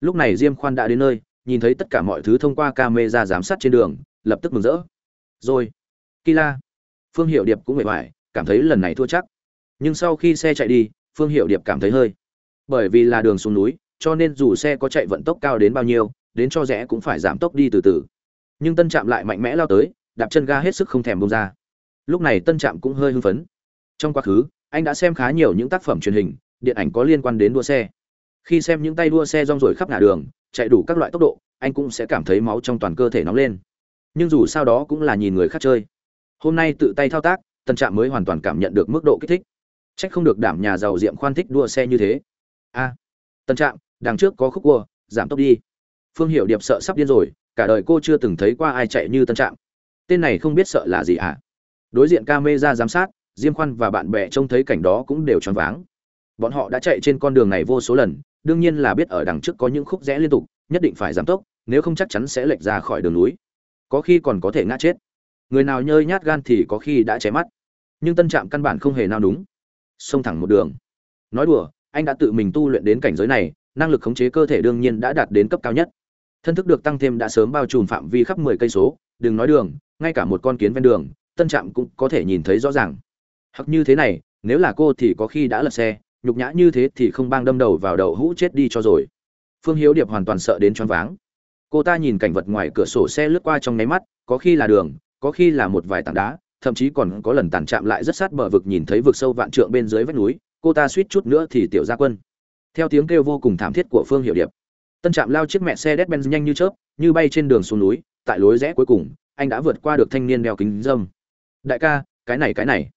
A: Lúc này diêm khoan đã đến nơi nhìn thấy tất cả mọi thứ thông qua camera giám sát trên đường, lập tức mừng rỡ. Rồi, kila. Phương Hiểu điệp cũng mệt mỏi, cảm thấy lần này thua chắc. Nhưng sau khi xe chạy đi, phương Hiểu điệp cảm thấy hơi. Bởi vì là đường xuống núi, cho nên dù xe có chạy vận tốc cao đến bao nhiêu, đến cho rẽ cũng phải giảm tốc đi từ từ. Nhưng tân trạm lại mạnh mẽ lao tới, đạp chân ga hết sức không thèm buông ra. Lúc này tân trạm cũng hơi hưng phấn. Trong quá khứ, anh đã xem khá nhiều những tác phẩm truyền hình, điện ảnh có liên quan đến đua xe. Khi xem những tay đua xe rong ruổi khắp ngả đường chạy đủ các loại tốc độ anh cũng sẽ cảm thấy máu trong toàn cơ thể nóng lên. Nhưng dù sao đó cũng là nhìn người khác chơi. Hôm nay tự tay thao tác tân trạm mới hoàn toàn cảm nhận được mức độ kích thích. C h ắ c không được đảm nhà giàu diệm khoan thích đua xe như thế. A à, tân trạm đằng trước có khúc cua giảm tốc đi. Phương hiệu điệp sợ sắp điên rồi cả đời cô chưa từng thấy qua ai chạy như tân trạm. Tên này không biết sợ là gì à? đối diện ca mê ra giám sát diêm khoan và bạn bè trông thấy cảnh đó cũng đều choáng váng. Bọn họ đã chạy trên con đường này vô số lần đương nhiên là biết ở đằng trước có những khúc rẽ liên tục, nhất định phải giảm tốc, nếu không chắc chắn sẽ lệch ra khỏi đường núi. Có khi còn có thể ngã chết. Người nào nhơi nhát gan thì có khi đã cháy mắt. Nhưng tân trạm căn bản không hề nào đúng xông thẳng một đường. Nói đùa, anh đã tự mình tu luyện đến cảnh giới này, năng lực khống chế cơ thể đương nhiên đã đạt đến cấp cao nhất. Thân thức được tăng thêm đã sớm bao trùm phạm vi khắp 10 cây số, đừng nói đường, ngay cả một con kiến ven đường, tân trạm cũng có thể nhìn thấy rõ ràng. Hoặc như thế này, nếu là cô thì có khi đã lật xe nhục nhã như thế thì không bang đâm đầu vào đầu hũ chết đi cho rồi. Phương hiếu điệp hoàn toàn sợ đến choáng váng. Cô ta nhìn cảnh vật ngoài cửa sổ xe lướt qua trong nháy mắt, có khi là đường, có khi là một vài tảng đá, thậm chí còn có lần tàn chạm lại rất sát bờ vực nhìn thấy vực sâu vạn trượng bên dưới vách núi, cô ta suýt chút nữa thì tiểu ra quân. Theo tiếng kêu vô cùng thảm thiết của phương hiệu điệp, tân trạm lao chiếc mẹ xe đét benz nhanh như chớp, như bay trên đường xuống núi, tại lối rẽ cuối cùng, anh đã vượt qua được thanh niên đeo kính dâm đại ca, cái này cái này.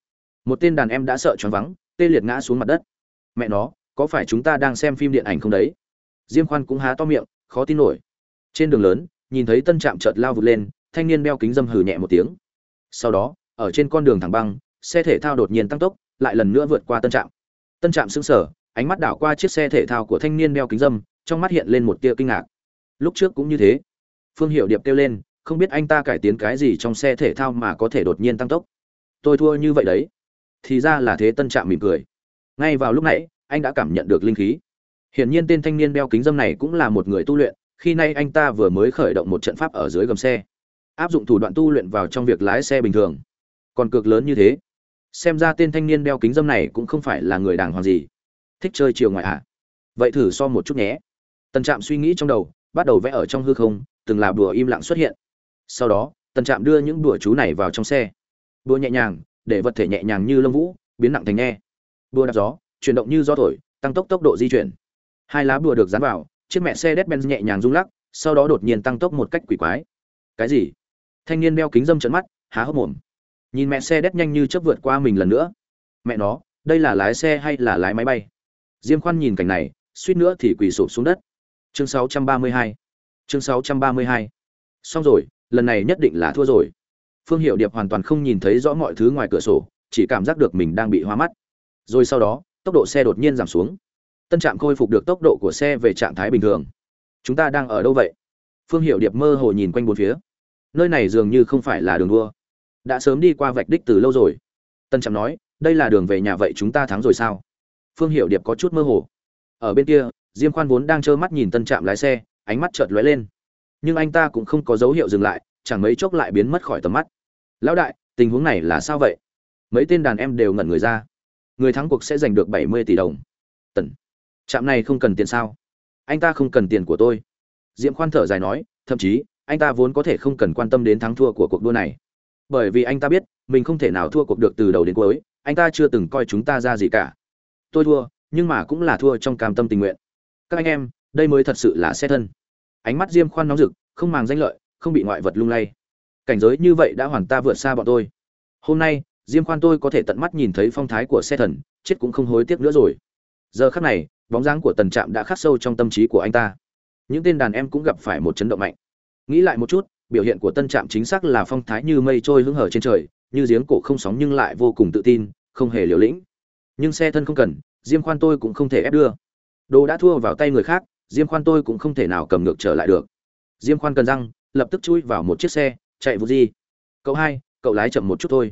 A: Một tên đàn em đã sợ choáng vắng tê liệt ngã xuống mặt đất mẹ nó, có phải chúng ta đang xem phim điện ảnh không đấy? Diêm khoan cũng há to miệng, khó tin nổi. Trên đường lớn, nhìn thấy tân trạm chợt lao vụt lên, thanh niên đeo kính dâm hừ nhẹ một tiếng. Sau đó, ở trên con đường thẳng băng, xe thể thao đột nhiên tăng tốc, lại lần nữa vượt qua tân trạm. Tân trạm sững sờ, ánh mắt đảo qua chiếc xe thể thao của thanh niên đeo kính dâm, trong mắt hiện lên một tia kinh ngạc. Lúc trước cũng như thế. Phương hiệu điệp kêu lên, không biết anh ta cải tiến cái gì trong xe thể thao mà có thể đột nhiên tăng tốc? Tôi thua như vậy đấy. Thì ra là thế, tân trạm mỉm cười ngay vào lúc nãy anh đã cảm nhận được linh khí. Hiển nhiên tên thanh niên đeo kính dâm này cũng là một người tu luyện, khi nay anh ta vừa mới khởi động một trận pháp ở dưới gầm xe. Áp dụng thủ đoạn tu luyện vào trong việc lái xe bình thường. Còn cực lớn như thế, xem ra tên thanh niên đeo kính dâm này cũng không phải là người đàng hoàng gì. Thích chơi chiều ngoại ạ. À? vậy thử so một chút nhé. Tần trạm suy nghĩ trong đầu, bắt đầu vẽ ở trong hư không, từng là bùa im lặng xuất hiện. Sau đó, tần trạm đưa những bùa chú này vào trong xe. Bùa nhẹ nhàng, để vật thể nhẹ nhàng như lông vũ, biến nặng thành nghe bùa đạp gió, chuyển động như gió thổi, tăng tốc tốc độ di chuyển. Hai lá bùa được dán vào, chiếc mẹ xe đét ben nhẹ nhàng rung lắc, sau đó đột nhiên tăng tốc một cách quỷ quái. Cái gì? Thanh niên đeo kính dâm trợn mắt, há hốc mồm. Nhìn mẹ xe đét nhanh như chớp vượt qua mình lần nữa. Mẹ nó, đây là lái xe hay là lái máy bay? Diêm khoan nhìn cảnh này, suýt nữa thì quỳ sụp xuống đất. Chương 632 chương 632 xong rồi, lần này nhất định là thua rồi. Phương hiệu điệp hoàn toàn không nhìn thấy rõ mọi thứ ngoài cửa sổ, chỉ cảm giác được mình đang bị hoa mắt rồi sau đó, tốc độ xe đột nhiên giảm xuống. Tân trạm khôi phục được tốc độ của xe về trạng thái bình thường. Chúng ta đang ở đâu vậy? Phương hiệu điệp mơ hồ nhìn quanh bốn phía. Nơi này dường như không phải là đường đua. Đã sớm đi qua vạch đích từ lâu rồi. Tân trạm nói, đây là đường về nhà vậy chúng ta thắng rồi sao? Phương hiệu điệp có chút mơ hồ. Ở bên kia, diêm khoan vốn đang trơ mắt nhìn tân trạm lái xe, ánh mắt chợt lóe lên. Nhưng anh ta cũng không có dấu hiệu dừng lại, chẳng mấy chốc lại biến mất khỏi tầm mắt. Lão đại, tình huống này là sao vậy? Mấy tên đàn em đều ngẩn người ra người thắng cuộc sẽ giành được bảy mươi tỷ đồng. Tần. Trạm này không cần tiền sao? Anh ta không cần tiền của tôi. Diệm khoan thở dài nói, thậm chí, anh ta vốn có thể không cần quan tâm đến thắng thua của cuộc đua này. Bởi vì anh ta biết, mình không thể nào thua cuộc được từ đầu đến cuối, anh ta chưa từng coi chúng ta ra gì cả. Tôi thua, nhưng mà cũng là thua trong cam tâm tình nguyện. Các anh em, đây mới thật sự là xe thân. Ánh mắt diêm khoan nóng rực, không màng danh lợi, không bị ngoại vật lung lay. Cảnh giới như vậy đã hoàn ta vượt xa bọn tôi. Hôm nay diêm khoan tôi có thể tận mắt nhìn thấy phong thái của xe thần, chết cũng không hối tiếc nữa rồi. Giờ khắc này, bóng dáng của tần trạm đã khắc sâu trong tâm trí của anh ta. Những tên đàn em cũng gặp phải một chấn động mạnh. Nghĩ lại một chút, biểu hiện của tân trạm chính xác là phong thái như mây trôi hứng hở trên trời, như giếng cổ không sóng nhưng lại vô cùng tự tin, không hề liều lĩnh. Nhưng xe thân không cần, diêm khoan tôi cũng không thể ép đưa. Đồ đã thua vào tay người khác, diêm khoan tôi cũng không thể nào cầm ngược trở lại được. Diêm khoan cần răng, lập tức chui vào một chiếc xe, chạy vụ gì cậu hai, cậu lái chậm một chút thôi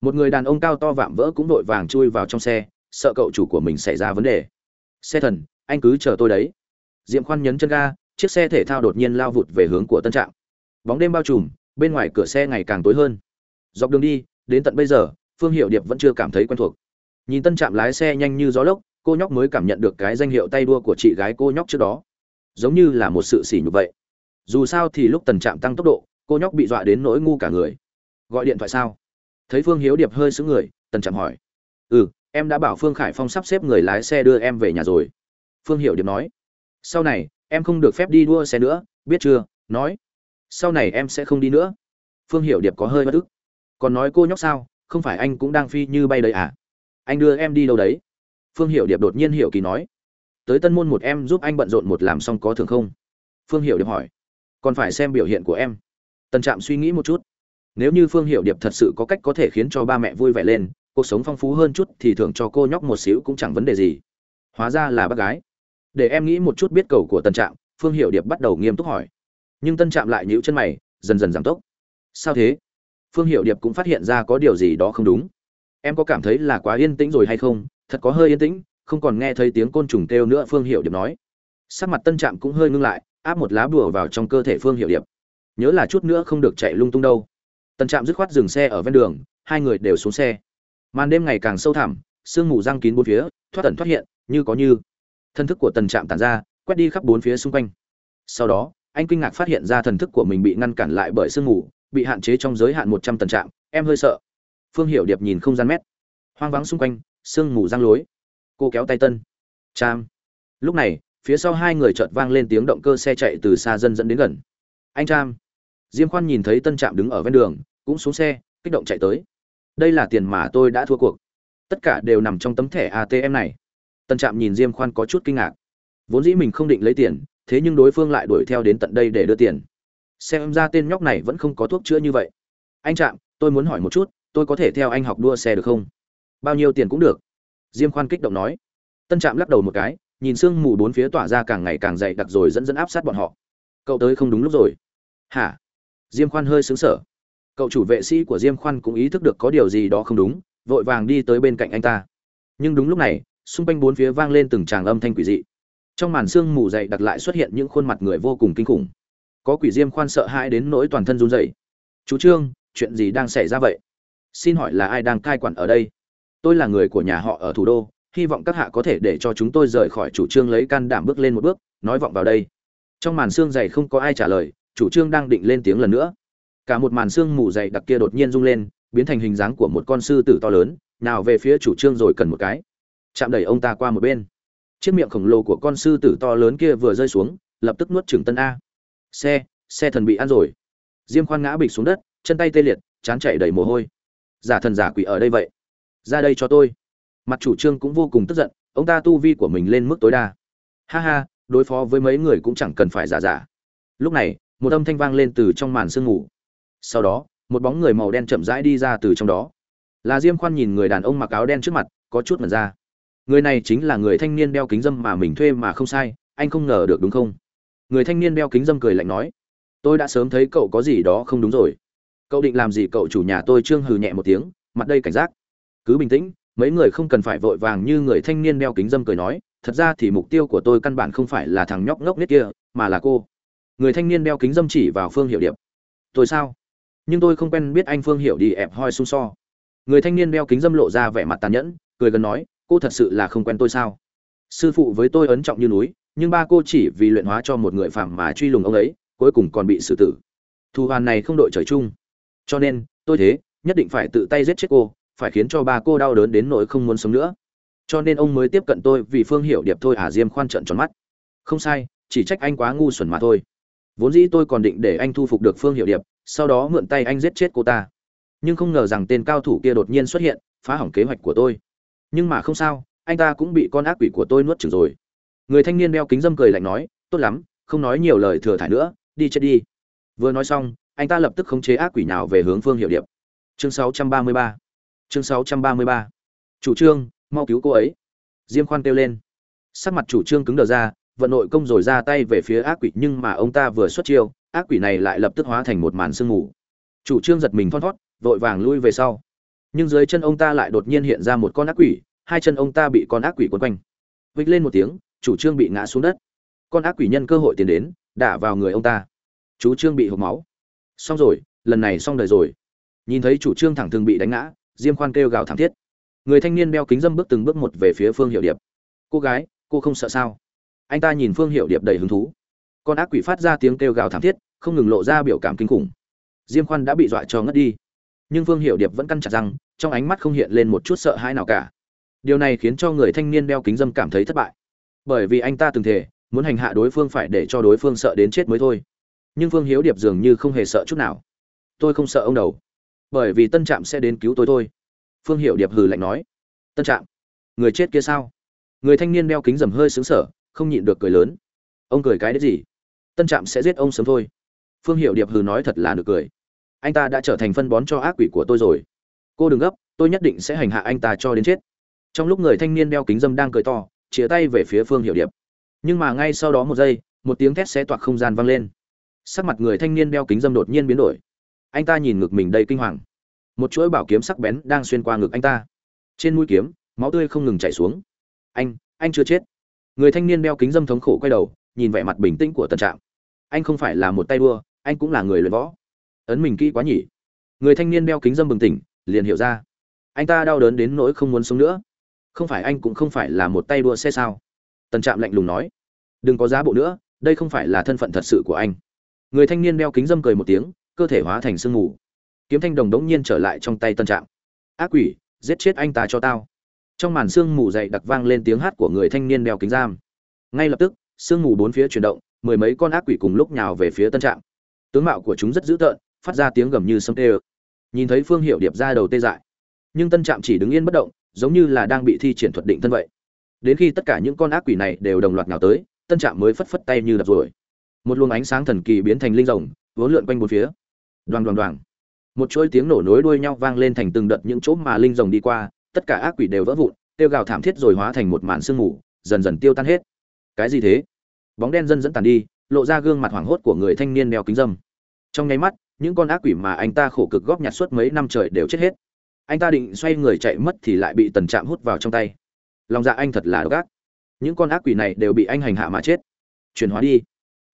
A: một người đàn ông cao to vạm vỡ cũng vội vàng chui vào trong xe, sợ cậu chủ của mình xảy ra vấn đề. Xe thần, anh cứ chờ tôi đấy. Diệm khoan nhấn chân ga, chiếc xe thể thao đột nhiên lao vụt về hướng của tân trạm. Bóng đêm bao trùm, bên ngoài cửa xe ngày càng tối hơn. Dọc đường đi, đến tận bây giờ, phương hiệu điệp vẫn chưa cảm thấy quen thuộc. Nhìn tân trạm lái xe nhanh như gió lốc, cô nhóc mới cảm nhận được cái danh hiệu tay đua của chị gái cô nhóc trước đó. Giống như là một sự sỉ nhục vậy. Dù sao thì lúc tần trạm tăng tốc độ, cô nhóc bị dọa đến nỗi ngu cả người. Gọi điện thoại sao? Thấy phương hiếu điệp hơi xứng người, tần trạm hỏi. Ừ em đã bảo phương khải phong sắp xếp người lái xe đưa em về nhà rồi. Phương hiệu điệp nói. Sau này, em không được phép đi đua xe nữa, biết chưa? Nói. Sau này em sẽ không đi nữa. Phương hiệu điệp có hơi bất ức. Còn nói cô nhóc sao? Không phải anh cũng đang phi như bay đấy à? Anh đưa em đi đâu đấy? Phương hiệu điệp đột nhiên hiểu kỳ nói. Tới tân môn một em giúp anh bận rộn một làm xong có thường không? Phương hiệu điệp hỏi. Còn phải xem biểu hiện của em. Tần trạm suy nghĩ một chút nếu như phương hiệu điệp thật sự có cách có thể khiến cho ba mẹ vui vẻ lên, cuộc sống phong phú hơn chút thì thưởng cho cô nhóc một xíu cũng chẳng vấn đề gì. Hóa ra là bác gái. Để em nghĩ một chút biết cầu của tân trạm, phương hiệu điệp bắt đầu nghiêm túc hỏi. Nhưng tân trạm lại nhíu chân mày, dần dần giảm tốc. Sao thế? Phương hiệu điệp cũng phát hiện ra có điều gì đó không đúng. Em có cảm thấy là quá yên tĩnh rồi hay không? Thật có hơi yên tĩnh, không còn nghe thấy tiếng côn trùng kêu nữa, phương hiệu điệp nói. Sắc mặt tân trạm cũng hơi ngưng lại, áp một lá bùa vào trong cơ thể phương hiệu điệp. Nhớ là chút nữa không được chạy lung tung đâu. Tần trạm dứt khoát dừng xe ở ven đường, hai người đều xuống xe. Màn đêm ngày càng sâu thẳm, sương mù răng kín bốn phía, thoát tẩn thoát hiện, như có như. Thân thức của tần trạm tản ra, quét đi khắp bốn phía xung quanh. Sau đó, anh kinh ngạc phát hiện ra thần thức của mình bị ngăn cản lại bởi sương mù, bị hạn chế trong giới hạn một trăm tần trạm, em hơi sợ. Phương Hiểu điệp nhìn không gian mét. Hoang vắng xung quanh, sương mù răng lối. Cô kéo tay tân. Trạm. lúc này, phía sau hai người chợt vang lên tiếng động cơ xe chạy từ xa dân dẫn đến gần. Anh Trạm diêm khoan nhìn thấy tân trạm đứng ở ven đường, cũng xuống xe, kích động chạy tới. Đây là tiền mà tôi đã thua cuộc. Tất cả đều nằm trong tấm thẻ atm này. Tân trạm nhìn diêm khoan có chút kinh ngạc. Vốn dĩ mình không định lấy tiền, thế nhưng đối phương lại đuổi theo đến tận đây để đưa tiền. Xem ra tên nhóc này vẫn không có thuốc chữa như vậy. Anh trạm, tôi muốn hỏi một chút, tôi có thể theo anh học đua xe được không? Bao nhiêu tiền cũng được. Diêm khoan kích động nói. Tân trạm lắc đầu một cái, nhìn sương mù bốn phía tỏa ra càng ngày càng dày đặc rồi dẫn dẫn áp sát bọn họ. Cậu tới không đúng lúc rồi. Hả? Diêm khoan hơi xứng sở cậu chủ vệ sĩ của diêm khoan cũng ý thức được có điều gì đó không đúng, vội vàng đi tới bên cạnh anh ta. Nhưng đúng lúc này, xung quanh bốn phía vang lên từng tràng âm thanh quỷ dị. Trong màn sương mù dày đặc lại xuất hiện những khuôn mặt người vô cùng kinh khủng. Có quỷ diêm khoan sợ hãi đến nỗi toàn thân run rẩy. Chú trương, chuyện gì đang xảy ra vậy? Xin hỏi là ai đang cai quản ở đây? Tôi là người của nhà họ ở thủ đô, hy vọng các hạ có thể để cho chúng tôi rời khỏi chủ trương lấy can đảm bước lên một bước, nói vọng vào đây. Trong màn sương dày không có ai trả lời chủ trương đang định lên tiếng lần nữa. Cả một màn xương mù dày đặc kia đột nhiên rung lên, biến thành hình dáng của một con sư tử to lớn, nào về phía chủ trương rồi cần một cái. Chạm đẩy ông ta qua một bên. Chiếc miệng khổng lồ của con sư tử to lớn kia vừa rơi xuống, lập tức nuốt trừng tân a. Xe xe thần bị ăn rồi. Diêm khoan ngã bịch xuống đất, chân tay tê liệt, chán chảy đầy mồ hôi. Giả thần giả quỷ ở đây vậy? Ra đây cho tôi. Mặt chủ trương cũng vô cùng tức giận, ông ta tu vi của mình lên mức tối đa. Ha ha, đối phó với mấy người cũng chẳng cần phải giả giả. Lúc này một âm thanh vang lên từ trong màn sương ngủ. Sau đó, một bóng người màu đen chậm rãi đi ra từ trong đó. Là diêm khoan nhìn người đàn ông mặc áo đen trước mặt, có chút mật ra. Người này chính là người thanh niên đeo kính dâm mà mình thuê mà không sai, anh không ngờ được đúng không? Người thanh niên đeo kính dâm cười lạnh nói, tôi đã sớm thấy cậu có gì đó không đúng rồi. Cậu định làm gì cậu chủ nhà tôi trương hừ nhẹ một tiếng, mặt đây cảnh giác. Cứ bình tĩnh, mấy người không cần phải vội vàng như người thanh niên đeo kính dâm cười nói, thật ra thì mục tiêu của tôi căn bản không phải là thằng nhóc ngốc nết kia, mà là cô người thanh niên đeo kính dâm chỉ vào phương hiệu điệp. Tôi sao? Nhưng tôi không quen biết anh phương hiểu đi ẹp hoi xung so. Người thanh niên đeo kính dâm lộ ra vẻ mặt tàn nhẫn, cười gần nói, cô thật sự là không quen tôi sao? Sư phụ với tôi ấn trọng như núi, nhưng ba cô chỉ vì luyện hóa cho một người phạm mà truy lùng ông ấy, cuối cùng còn bị xử tử. Thù hoàn này không đội trời chung. Cho nên, tôi thế, nhất định phải tự tay giết chết cô, phải khiến cho ba cô đau đớn đến nỗi không muốn sống nữa. Cho nên ông mới tiếp cận tôi vì phương hiểu điệp thôi à diêm khoan trận tròn mắt. Không sai, chỉ trách anh quá ngu xuẩn mà thôi vốn dĩ tôi còn định để anh thu phục được phương hiệu điệp, sau đó mượn tay anh giết chết cô ta. Nhưng không ngờ rằng tên cao thủ kia đột nhiên xuất hiện, phá hỏng kế hoạch của tôi. Nhưng mà không sao, anh ta cũng bị con ác quỷ của tôi nuốt chửng rồi. Người thanh niên đeo kính dâm cười lạnh nói, tốt lắm, không nói nhiều lời thừa thải nữa, đi chết đi. Vừa nói xong, anh ta lập tức khống chế ác quỷ nào về hướng phương hiệu điệp. Chương 633 chương 633 chủ trương, mau cứu cô ấy. Diêm khoan kêu lên. Sắc mặt chủ trương cứng đờ ra vận nội công rồi ra tay về phía ác quỷ, nhưng mà ông ta vừa xuất chiêu, ác quỷ này lại lập tức hóa thành một màn sương mù. Chủ trương giật mình thon thót, vội vàng lui về sau. Nhưng dưới chân ông ta lại đột nhiên hiện ra một con ác quỷ, hai chân ông ta bị con ác quỷ quấn quanh. Vịch lên một tiếng, chủ trương bị ngã xuống đất. Con ác quỷ nhân cơ hội tiến đến, đả vào người ông ta. Chú trương bị hộp máu. Xong rồi, lần này xong đời rồi. Nhìn thấy chủ trương thẳng thường bị đánh ngã, diêm khoan kêu gào thảm thiết. Người thanh niên đeo kính dâm bước từng bước một về phía phương hiệu điệp. Cô gái, cô không sợ sao? Anh ta nhìn phương hiệu điệp đầy hứng thú. Con ác quỷ phát ra tiếng kêu gào thảm thiết, không ngừng lộ ra biểu cảm kinh khủng. Diêm khoan đã bị dọa cho ngất đi. Nhưng phương hiệu điệp vẫn căn chặt rằng trong ánh mắt không hiện lên một chút sợ hãi nào cả. Điều này khiến cho người thanh niên đeo kính dâm cảm thấy thất bại. Bởi vì anh ta từng thể muốn hành hạ đối phương phải để cho đối phương sợ đến chết mới thôi. Nhưng phương hiếu điệp dường như không hề sợ chút nào. Tôi không sợ ông đầu, bởi vì tân trạm sẽ đến cứu tôi thôi, phương hiệu điệp hừ lạnh nói. Tân trạm, người chết kia sao? Người thanh niên đeo kính dầm hơi xứng sở không nhịn được cười lớn. Ông cười cái đấy gì? Tân trạm sẽ giết ông sớm thôi. Phương hiệu điệp hừ nói thật là được cười. Anh ta đã trở thành phân bón cho ác quỷ của tôi rồi. Cô đừng gấp, tôi nhất định sẽ hành hạ anh ta cho đến chết. Trong lúc người thanh niên đeo kính dâm đang cười to chia tay về phía phương hiệu điệp. Nhưng mà ngay sau đó một giây, một tiếng thét xé toạc không gian vang lên. Sắc mặt người thanh niên đeo kính dâm đột nhiên biến đổi. Anh ta nhìn ngực mình đầy kinh hoàng. Một chuỗi bảo kiếm sắc bén đang xuyên qua ngực anh ta. Trên mũi kiếm, máu tươi không ngừng chảy xuống. Anh anh chưa chết người thanh niên đeo kính dâm thống khổ quay đầu, nhìn vẻ mặt bình tĩnh của tân trạm. Anh không phải là một tay đua, anh cũng là người luyện võ. Ấn mình kỹ quá nhỉ. Người thanh niên đeo kính dâm bừng tỉnh, liền hiểu ra. Anh ta đau đớn đến nỗi không muốn sống nữa. Không phải anh cũng không phải là một tay đua xe sao? Tân trạm lạnh lùng nói. Đừng có giá bộ nữa, đây không phải là thân phận thật sự của anh. Người thanh niên đeo kính dâm cười một tiếng, cơ thể hóa thành sương mù. Kiếm thanh đồng đống nhiên trở lại trong tay tân trạm. Ác quỷ, giết chết anh ta cho tao trong màn sương mù dậy đặc vang lên tiếng hát của người thanh niên đeo kính giam. Ngay lập tức, sương mù bốn phía chuyển động, mười mấy con ác quỷ cùng lúc nhào về phía tân trạm. Tướng mạo của chúng rất dữ tợn, phát ra tiếng gầm như sấm tê ơ. Nhìn thấy phương hiệu điệp ra đầu tê dại. Nhưng tân trạm chỉ đứng yên bất động, giống như là đang bị thi triển thuật định thân vậy. Đến khi tất cả những con ác quỷ này đều đồng loạt nào tới, tân trạm mới phất phất tay như đập rồi một luồng ánh sáng thần kỳ biến thành linh rồng, vốn lượn quanh bốn phía. Đoàn đoàn đoàn một chuỗi tiếng nổ nối đuôi nhau vang lên thành từng đợt những chỗ mà linh rồng đi qua tất cả ác quỷ đều vỡ vụn, tiêu gào thảm thiết rồi hóa thành một màn sương mù, dần dần tiêu tan hết. Cái gì thế? Bóng đen dần dẫn tàn đi, lộ ra gương mặt hoảng hốt của người thanh niên đeo kính dâm. Trong nháy mắt, những con ác quỷ mà anh ta khổ cực góp nhặt suốt mấy năm trời đều chết hết. Anh ta định xoay người chạy mất thì lại bị tần trạm hút vào trong tay. Lòng dạ anh thật là độc ác. Những con ác quỷ này đều bị anh hành hạ mà chết. Chuyển hóa đi.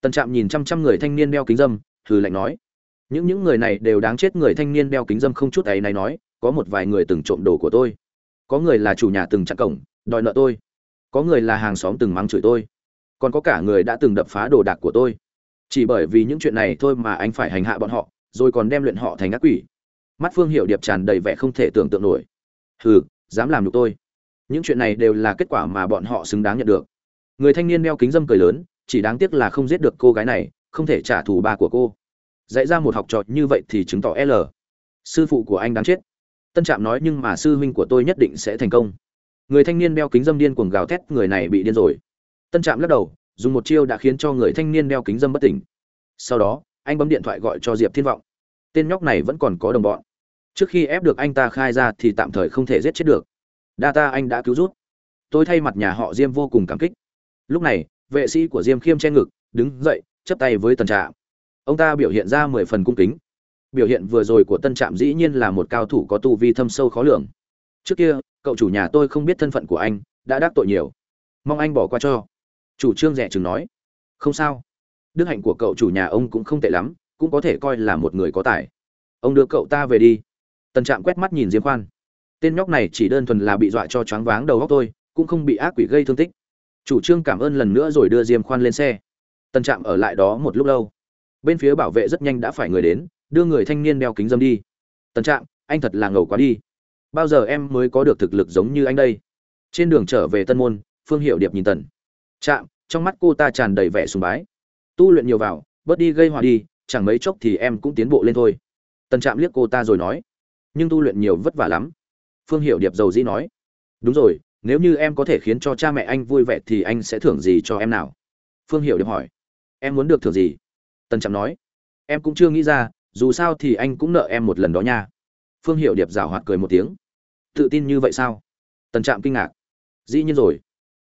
A: Tần trạm nhìn trăm trăm người thanh niên đeo kính dâm, hừ lạnh nói. Những những người này đều đáng chết, người thanh niên đeo kính dâm không chút ấy này nói, có một vài người từng trộm đồ của tôi có người là chủ nhà từng chặn cổng, đòi nợ tôi. Có người là hàng xóm từng mắng chửi tôi. Còn có cả người đã từng đập phá đồ đạc của tôi. Chỉ bởi vì những chuyện này thôi mà anh phải hành hạ bọn họ, rồi còn đem luyện họ thành ác quỷ. Mắt phương hiệu điệp tràn đầy vẻ không thể tưởng tượng nổi. Hừ, dám làm được tôi. Những chuyện này đều là kết quả mà bọn họ xứng đáng nhận được. Người thanh niên đeo kính dâm cười lớn, chỉ đáng tiếc là không giết được cô gái này, không thể trả thù ba của cô. Dạy ra một học trò như vậy thì chứng tỏ l. Sư phụ của anh đáng chết tân trạm nói nhưng mà sư huynh của tôi nhất định sẽ thành công. Người thanh niên đeo kính dâm điên cuồng gào thét, người này bị điên rồi. Tân trạm lắc đầu, dùng một chiêu đã khiến cho người thanh niên đeo kính dâm bất tỉnh. Sau đó, anh bấm điện thoại gọi cho diệp thiên vọng. Tên nhóc này vẫn còn có đồng bọn. Trước khi ép được anh ta khai ra thì tạm thời không thể giết chết được. Đa ta anh đã cứu rút. Tôi thay mặt nhà họ diêm vô cùng cảm kích. Lúc này, vệ sĩ của diêm khiêm che ngực, đứng dậy chấp tay với tân trạm. Ông ta biểu hiện ra mười phần cung kính biểu hiện vừa rồi của tân trạm dĩ nhiên là một cao thủ có tu vi thâm sâu khó lường. Trước kia, cậu chủ nhà tôi không biết thân phận của anh, đã đắc tội nhiều. Mong anh bỏ qua cho. Chủ trương rẻ chừng nói. Không sao. Đức hạnh của cậu chủ nhà ông cũng không tệ lắm, cũng có thể coi là một người có tài. Ông đưa cậu ta về đi. Tân trạm quét mắt nhìn diêm khoan. Tên nhóc này chỉ đơn thuần là bị dọa cho choáng váng đầu góc tôi cũng không bị ác quỷ gây thương tích. Chủ trương cảm ơn lần nữa rồi đưa diêm khoan lên xe. Tân trạm ở lại đó một lúc lâu. Bên phía bảo vệ rất nhanh đã phải người đến đưa người thanh niên đeo kính dâm đi. Tần trạm, anh thật là ngầu quá đi. Bao giờ em mới có được thực lực giống như anh đây? Trên đường trở về tân môn, phương hiệu điệp nhìn tần. Trạm, trong mắt cô ta tràn đầy vẻ sùng bái. Tu luyện nhiều vào, bớt đi gây hòa đi, chẳng mấy chốc thì em cũng tiến bộ lên thôi. Tần trạm liếc cô ta rồi nói. Nhưng tu luyện nhiều vất vả lắm. Phương hiệu điệp dầu dĩ nói. Đúng rồi, nếu như em có thể khiến cho cha mẹ anh vui vẻ thì anh sẽ thưởng gì cho em nào? Phương hiệu điệp hỏi. Em muốn được thưởng gì? Tần trạm nói. Em cũng chưa nghĩ ra dù sao thì anh cũng nợ em một lần đó nha. Phương hiệu điệp rào hoạt cười một tiếng. Tự tin như vậy sao? Tần trạm kinh ngạc. Dĩ nhiên rồi.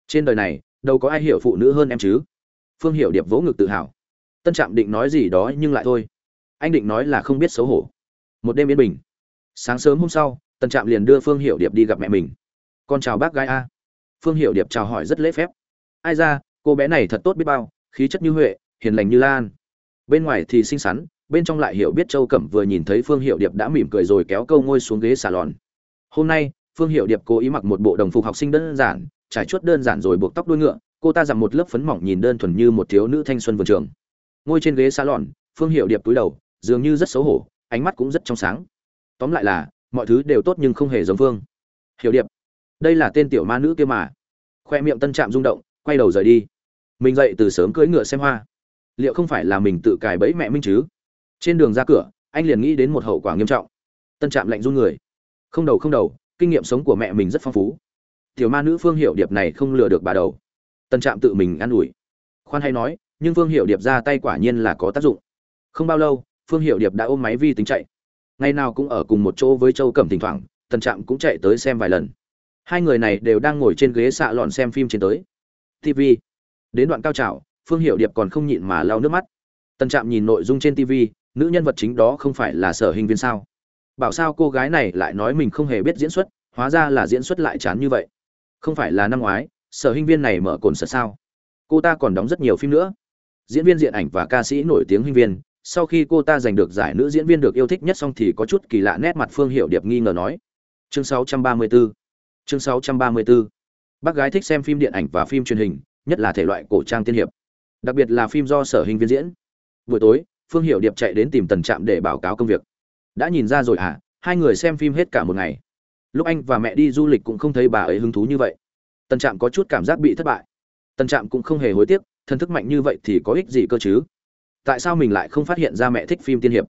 A: Trên đời này, đâu có ai hiểu phụ nữ hơn em chứ. Phương hiệu điệp vỗ ngực tự hào. Tân trạm định nói gì đó nhưng lại thôi. Anh định nói là không biết xấu hổ. Một đêm yên bình. Sáng sớm hôm sau tân trạm liền đưa phương hiệu điệp đi gặp mẹ mình. Con chào bác gái a. Phương hiệu điệp chào hỏi rất lễ phép. Ai ra, cô bé này thật tốt biết bao, khí chất như huệ, hiền lành như lan. Bên ngoài thì xinh xắn bên trong lại hiểu biết châu cẩm vừa nhìn thấy phương hiệu điệp đã mỉm cười rồi kéo câu ngôi xuống ghế salon. Hôm nay, phương hiệu điệp cố ý mặc một bộ đồng phục học sinh đơn giản, trải chuốt đơn giản rồi buộc tóc đuôi ngựa, cô ta dặm một lớp phấn mỏng nhìn đơn thuần như một thiếu nữ thanh xuân vườn trường. Ngồi trên ghế salon, phương hiệu điệp túi đầu, dường như rất xấu hổ, ánh mắt cũng rất trong sáng. Tóm lại là, mọi thứ đều tốt nhưng không hề giống phương hiệu điệp. Đây là tên tiểu ma nữ kia mà. Khoe miệng tân trạm rung động, quay đầu rời đi. Mình dậy từ sớm cưỡi ngựa xem hoa. Liệu không phải là mình tự cài bẫy mẹ minh chứ? Trên đường ra cửa, anh liền nghĩ đến một hậu quả nghiêm trọng. Tân trạm lạnh run người. Không đầu không đầu, kinh nghiệm sống của mẹ mình rất phong phú. Tiểu ma nữ phương hiệu điệp này không lừa được bà đầu. Tân trạm tự mình an ủi. Khoan hay nói, nhưng phương hiệu điệp ra tay quả nhiên là có tác dụng. Không bao lâu, phương hiệu điệp đã ôm máy vi tính chạy. Ngày nào cũng ở cùng một chỗ với châu cẩm thỉnh thoảng, tân trạm cũng chạy tới xem vài lần. Hai người này đều đang ngồi trên ghế xạ lọn xem phim trên tới. Tv đến đoạn cao trào, phương hiệu điệp còn không nhịn mà lau nước mắt. Tân trạm nhìn nội dung trên tv nữ nhân vật chính đó không phải là sở hình viên sao? Bảo sao cô gái này lại nói mình không hề biết diễn xuất, hóa ra là diễn xuất lại chán như vậy. Không phải là năm ngoái, sở hình viên này mở cồn sở sao? Cô ta còn đóng rất nhiều phim nữa. Diễn viên diện ảnh và ca sĩ nổi tiếng hình viên, sau khi cô ta giành được giải nữ diễn viên được yêu thích nhất xong thì có chút kỳ lạ nét mặt phương hiệu điệp nghi ngờ nói. Chương 634 chương 634 bác gái thích xem phim điện ảnh và phim truyền hình, nhất là thể loại cổ trang tiên hiệp. Đặc biệt là phim do sở hình viên diễn. Buổi tối phương hiệu điệp chạy đến tìm tần trạm để báo cáo công việc. Đã nhìn ra rồi à hai người xem phim hết cả một ngày. Lúc anh và mẹ đi du lịch cũng không thấy bà ấy hứng thú như vậy. Tần trạm có chút cảm giác bị thất bại. Tần trạm cũng không hề hối tiếc, thân thức mạnh như vậy thì có ích gì cơ chứ? Tại sao mình lại không phát hiện ra mẹ thích phim tiên hiệp?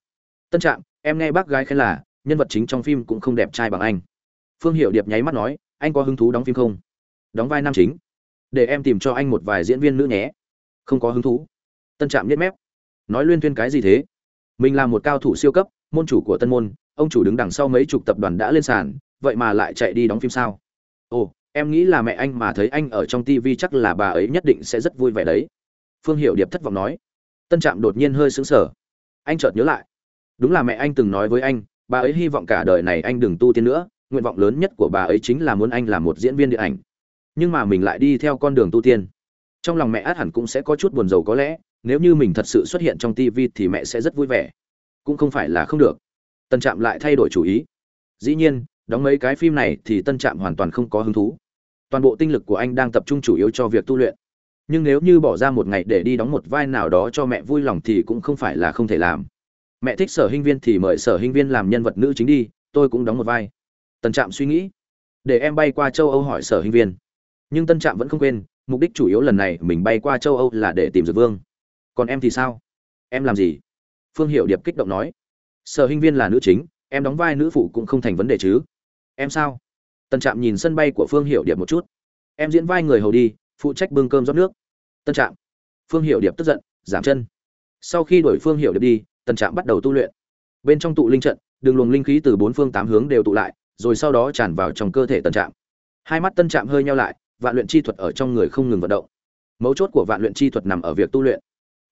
A: Tân trạm, em nghe bác gái khen là, nhân vật chính trong phim cũng không đẹp trai bằng anh. Phương hiệu điệp nháy mắt nói, anh có hứng thú đóng phim không? Đóng vai nam chính. Để em tìm cho anh một vài diễn viên nữ nhé. Không có hứng thú. Tân trạm nhếch mép nói luyên thuyên cái gì thế? Mình là một cao thủ siêu cấp, môn chủ của tân môn, ông chủ đứng đằng sau mấy chục tập đoàn đã lên sàn, vậy mà lại chạy đi đóng phim sao? Ồ, em nghĩ là mẹ anh mà thấy anh ở trong tv chắc là bà ấy nhất định sẽ rất vui vẻ đấy. Phương hiệu điệp thất vọng nói. Tân trạm đột nhiên hơi sững sờ. Anh chợt nhớ lại. Đúng là mẹ anh từng nói với anh, bà ấy hy vọng cả đời này anh đừng tu tiên nữa, nguyện vọng lớn nhất của bà ấy chính là muốn anh là một diễn viên điện ảnh. Nhưng mà mình lại đi theo con đường tu tiên. Trong lòng mẹ át hẳn cũng sẽ có chút buồn rầu có lẽ nếu như mình thật sự xuất hiện trong tv thì mẹ sẽ rất vui vẻ. Cũng không phải là không được. Tân trạm lại thay đổi chủ ý. Dĩ nhiên, đóng mấy cái phim này thì tân trạm hoàn toàn không có hứng thú. Toàn bộ tinh lực của anh đang tập trung chủ yếu cho việc tu luyện. Nhưng nếu như bỏ ra một ngày để đi đóng một vai nào đó cho mẹ vui lòng thì cũng không phải là không thể làm. Mẹ thích sở hinh viên thì mời sở hinh viên làm nhân vật nữ chính đi, tôi cũng đóng một vai. Tân trạm suy nghĩ. Để em bay qua châu âu hỏi sở hinh viên. Nhưng tân trạm vẫn không quên, mục đích chủ yếu lần này mình bay qua châu âu là để tìm dược vương còn em thì sao? Em làm gì? Phương hiệu điệp kích động nói. Sở Hinh viên là nữ chính, em đóng vai nữ phụ cũng không thành vấn đề chứ. Em sao? Tân trạm nhìn sân bay của phương hiệu điệp một chút. Em diễn vai người hầu đi, phụ trách bưng cơm rót nước. Tân trạm. Phương hiệu điệp tức giận, giảm chân. Sau khi đổi phương hiệu điệp đi tân trạm bắt đầu tu luyện. Bên trong tụ linh trận, đường luồng linh khí từ bốn phương tám hướng đều tụ lại, rồi sau đó tràn vào trong cơ thể tân trạm. Hai mắt tân trạm hơi nhau lại, vạn luyện chi thuật ở trong người không ngừng vận động. Mấu chốt của vạn luyện chi thuật nằm ở việc tu luyện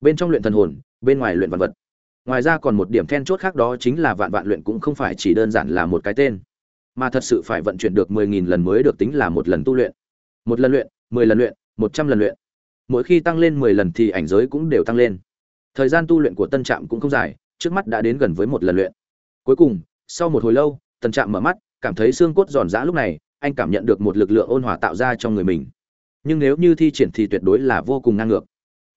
A: bên trong luyện thần hồn, bên ngoài luyện vật vật. Ngoài ra còn một điểm then chốt khác đó chính là vạn vạn luyện cũng không phải chỉ đơn giản là một cái tên, mà thật sự phải vận chuyển được mười nghìn lần mới được tính là một lần tu luyện. Một lần luyện, mười lần luyện, một trăm lần luyện. Mỗi khi tăng lên mười lần thì ảnh giới cũng đều tăng lên. Thời gian tu luyện của tân trạm cũng không dài, trước mắt đã đến gần với một lần luyện. Cuối cùng, sau một hồi lâu, tân trạm mở mắt, cảm thấy xương cốt giòn giã lúc này, anh cảm nhận được một lực lượng ôn hòa tạo ra trong người mình. Nhưng nếu như thi triển thì tuyệt đối là vô cùng ngang ngược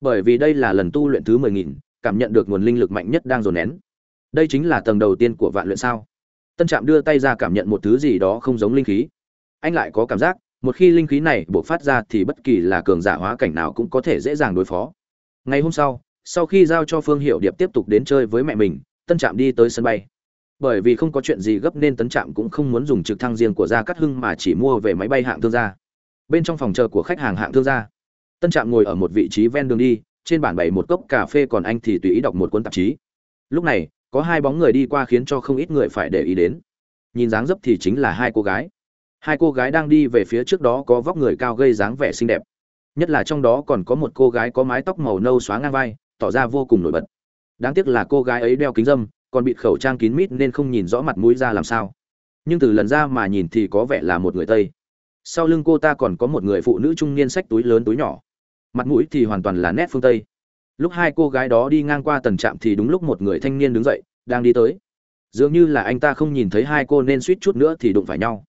A: bởi vì đây là lần tu luyện thứ mười nghìn, cảm nhận được nguồn linh lực mạnh nhất đang dồn nén. Đây chính là tầng đầu tiên của vạn luyện sao. Tân trạm đưa tay ra cảm nhận một thứ gì đó không giống linh khí. Anh lại có cảm giác, một khi linh khí này buộc phát ra thì bất kỳ là cường giả hóa cảnh nào cũng có thể dễ dàng đối phó. Ngày hôm sau sau khi giao cho phương hiệu điệp tiếp tục đến chơi với mẹ mình, tân trạm đi tới sân bay. Bởi vì không có chuyện gì gấp nên tân trạm cũng không muốn dùng trực thăng riêng của gia cát hưng mà chỉ mua về máy bay hạng thương gia. Bên trong phòng chờ của khách hàng hạng thương gia tân trạm ngồi ở một vị trí ven đường đi, trên bàn bày một cốc cà phê còn anh thì tùy ý đọc một cuốn tạp chí. Lúc này, có hai bóng người đi qua khiến cho không ít người phải để ý đến. Nhìn dáng dấp thì chính là hai cô gái. Hai cô gái đang đi về phía trước đó có vóc người cao gây dáng vẻ xinh đẹp. Nhất là trong đó còn có một cô gái có mái tóc màu nâu xóa ngang vai, tỏ ra vô cùng nổi bật. Đáng tiếc là cô gái ấy đeo kính dâm còn bịt khẩu trang kín mít nên không nhìn rõ mặt mũi ra làm sao. Nhưng từ lần ra mà nhìn thì có vẻ là một người tây. Sau lưng cô ta còn có một người phụ nữ trung niên xách túi lớn túi nhỏ mặt mũi thì hoàn toàn là nét phương tây. Lúc hai cô gái đó đi ngang qua tầng trạm thì đúng lúc một người thanh niên đứng dậy, đang đi tới. Dường như là anh ta không nhìn thấy hai cô nên suýt chút nữa thì đụng phải nhau.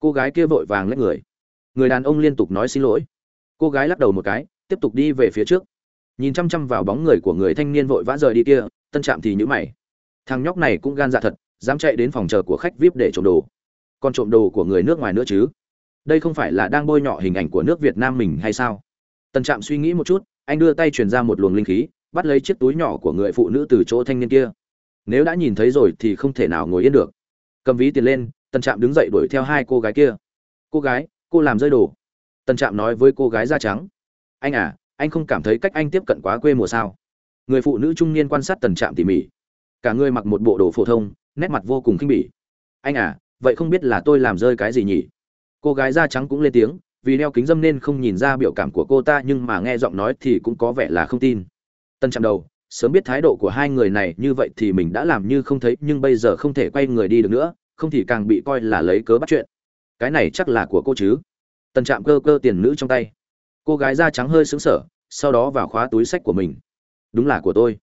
A: Cô gái kia vội vàng lấy người. Người đàn ông liên tục nói xin lỗi. Cô gái lắc đầu một cái, tiếp tục đi về phía trước. Nhìn chăm chăm vào bóng người của người thanh niên vội vã rời đi kia, tân trạm thì nhữ mày. Thằng nhóc này cũng gan dạ thật, dám chạy đến phòng chờ của khách vip để trộm đồ. Còn trộm đồ của người nước ngoài nữa chứ? Đây không phải là đang bôi nhọ hình ảnh của nước việt nam mình hay sao? Tần trạm suy nghĩ một chút, anh đưa tay truyền ra một luồng linh khí, bắt lấy chiếc túi nhỏ của người phụ nữ từ chỗ thanh niên kia. Nếu đã nhìn thấy rồi thì không thể nào ngồi yên được. Cầm ví tiền lên, Tần trạm đứng dậy đuổi theo hai cô gái kia. Cô gái, cô làm rơi đồ. Tần trạm nói với cô gái da trắng. Anh à anh không cảm thấy cách anh tiếp cận quá quê mùa sao? Người phụ nữ trung niên quan sát tần trạm tỉ mỉ. Cả người mặc một bộ đồ phổ thông, nét mặt vô cùng khinh bỉ. Anh à vậy không biết là tôi làm rơi cái gì nhỉ? Cô gái da trắng cũng lên tiếng vì đeo kính dâm nên không nhìn ra biểu cảm của cô ta, nhưng mà nghe giọng nói thì cũng có vẻ là không tin. Tân chạm đầu, sớm biết thái độ của hai người này như vậy thì mình đã làm như không thấy, nhưng bây giờ không thể quay người đi được nữa, không thì càng bị coi là lấy cớ bắt chuyện. Cái này chắc là của cô chứ? Tân chạm cơ cơ tiền nữ trong tay. Cô gái da trắng hơi sững sở sau đó vào khóa túi sách của mình. Đúng là của tôi.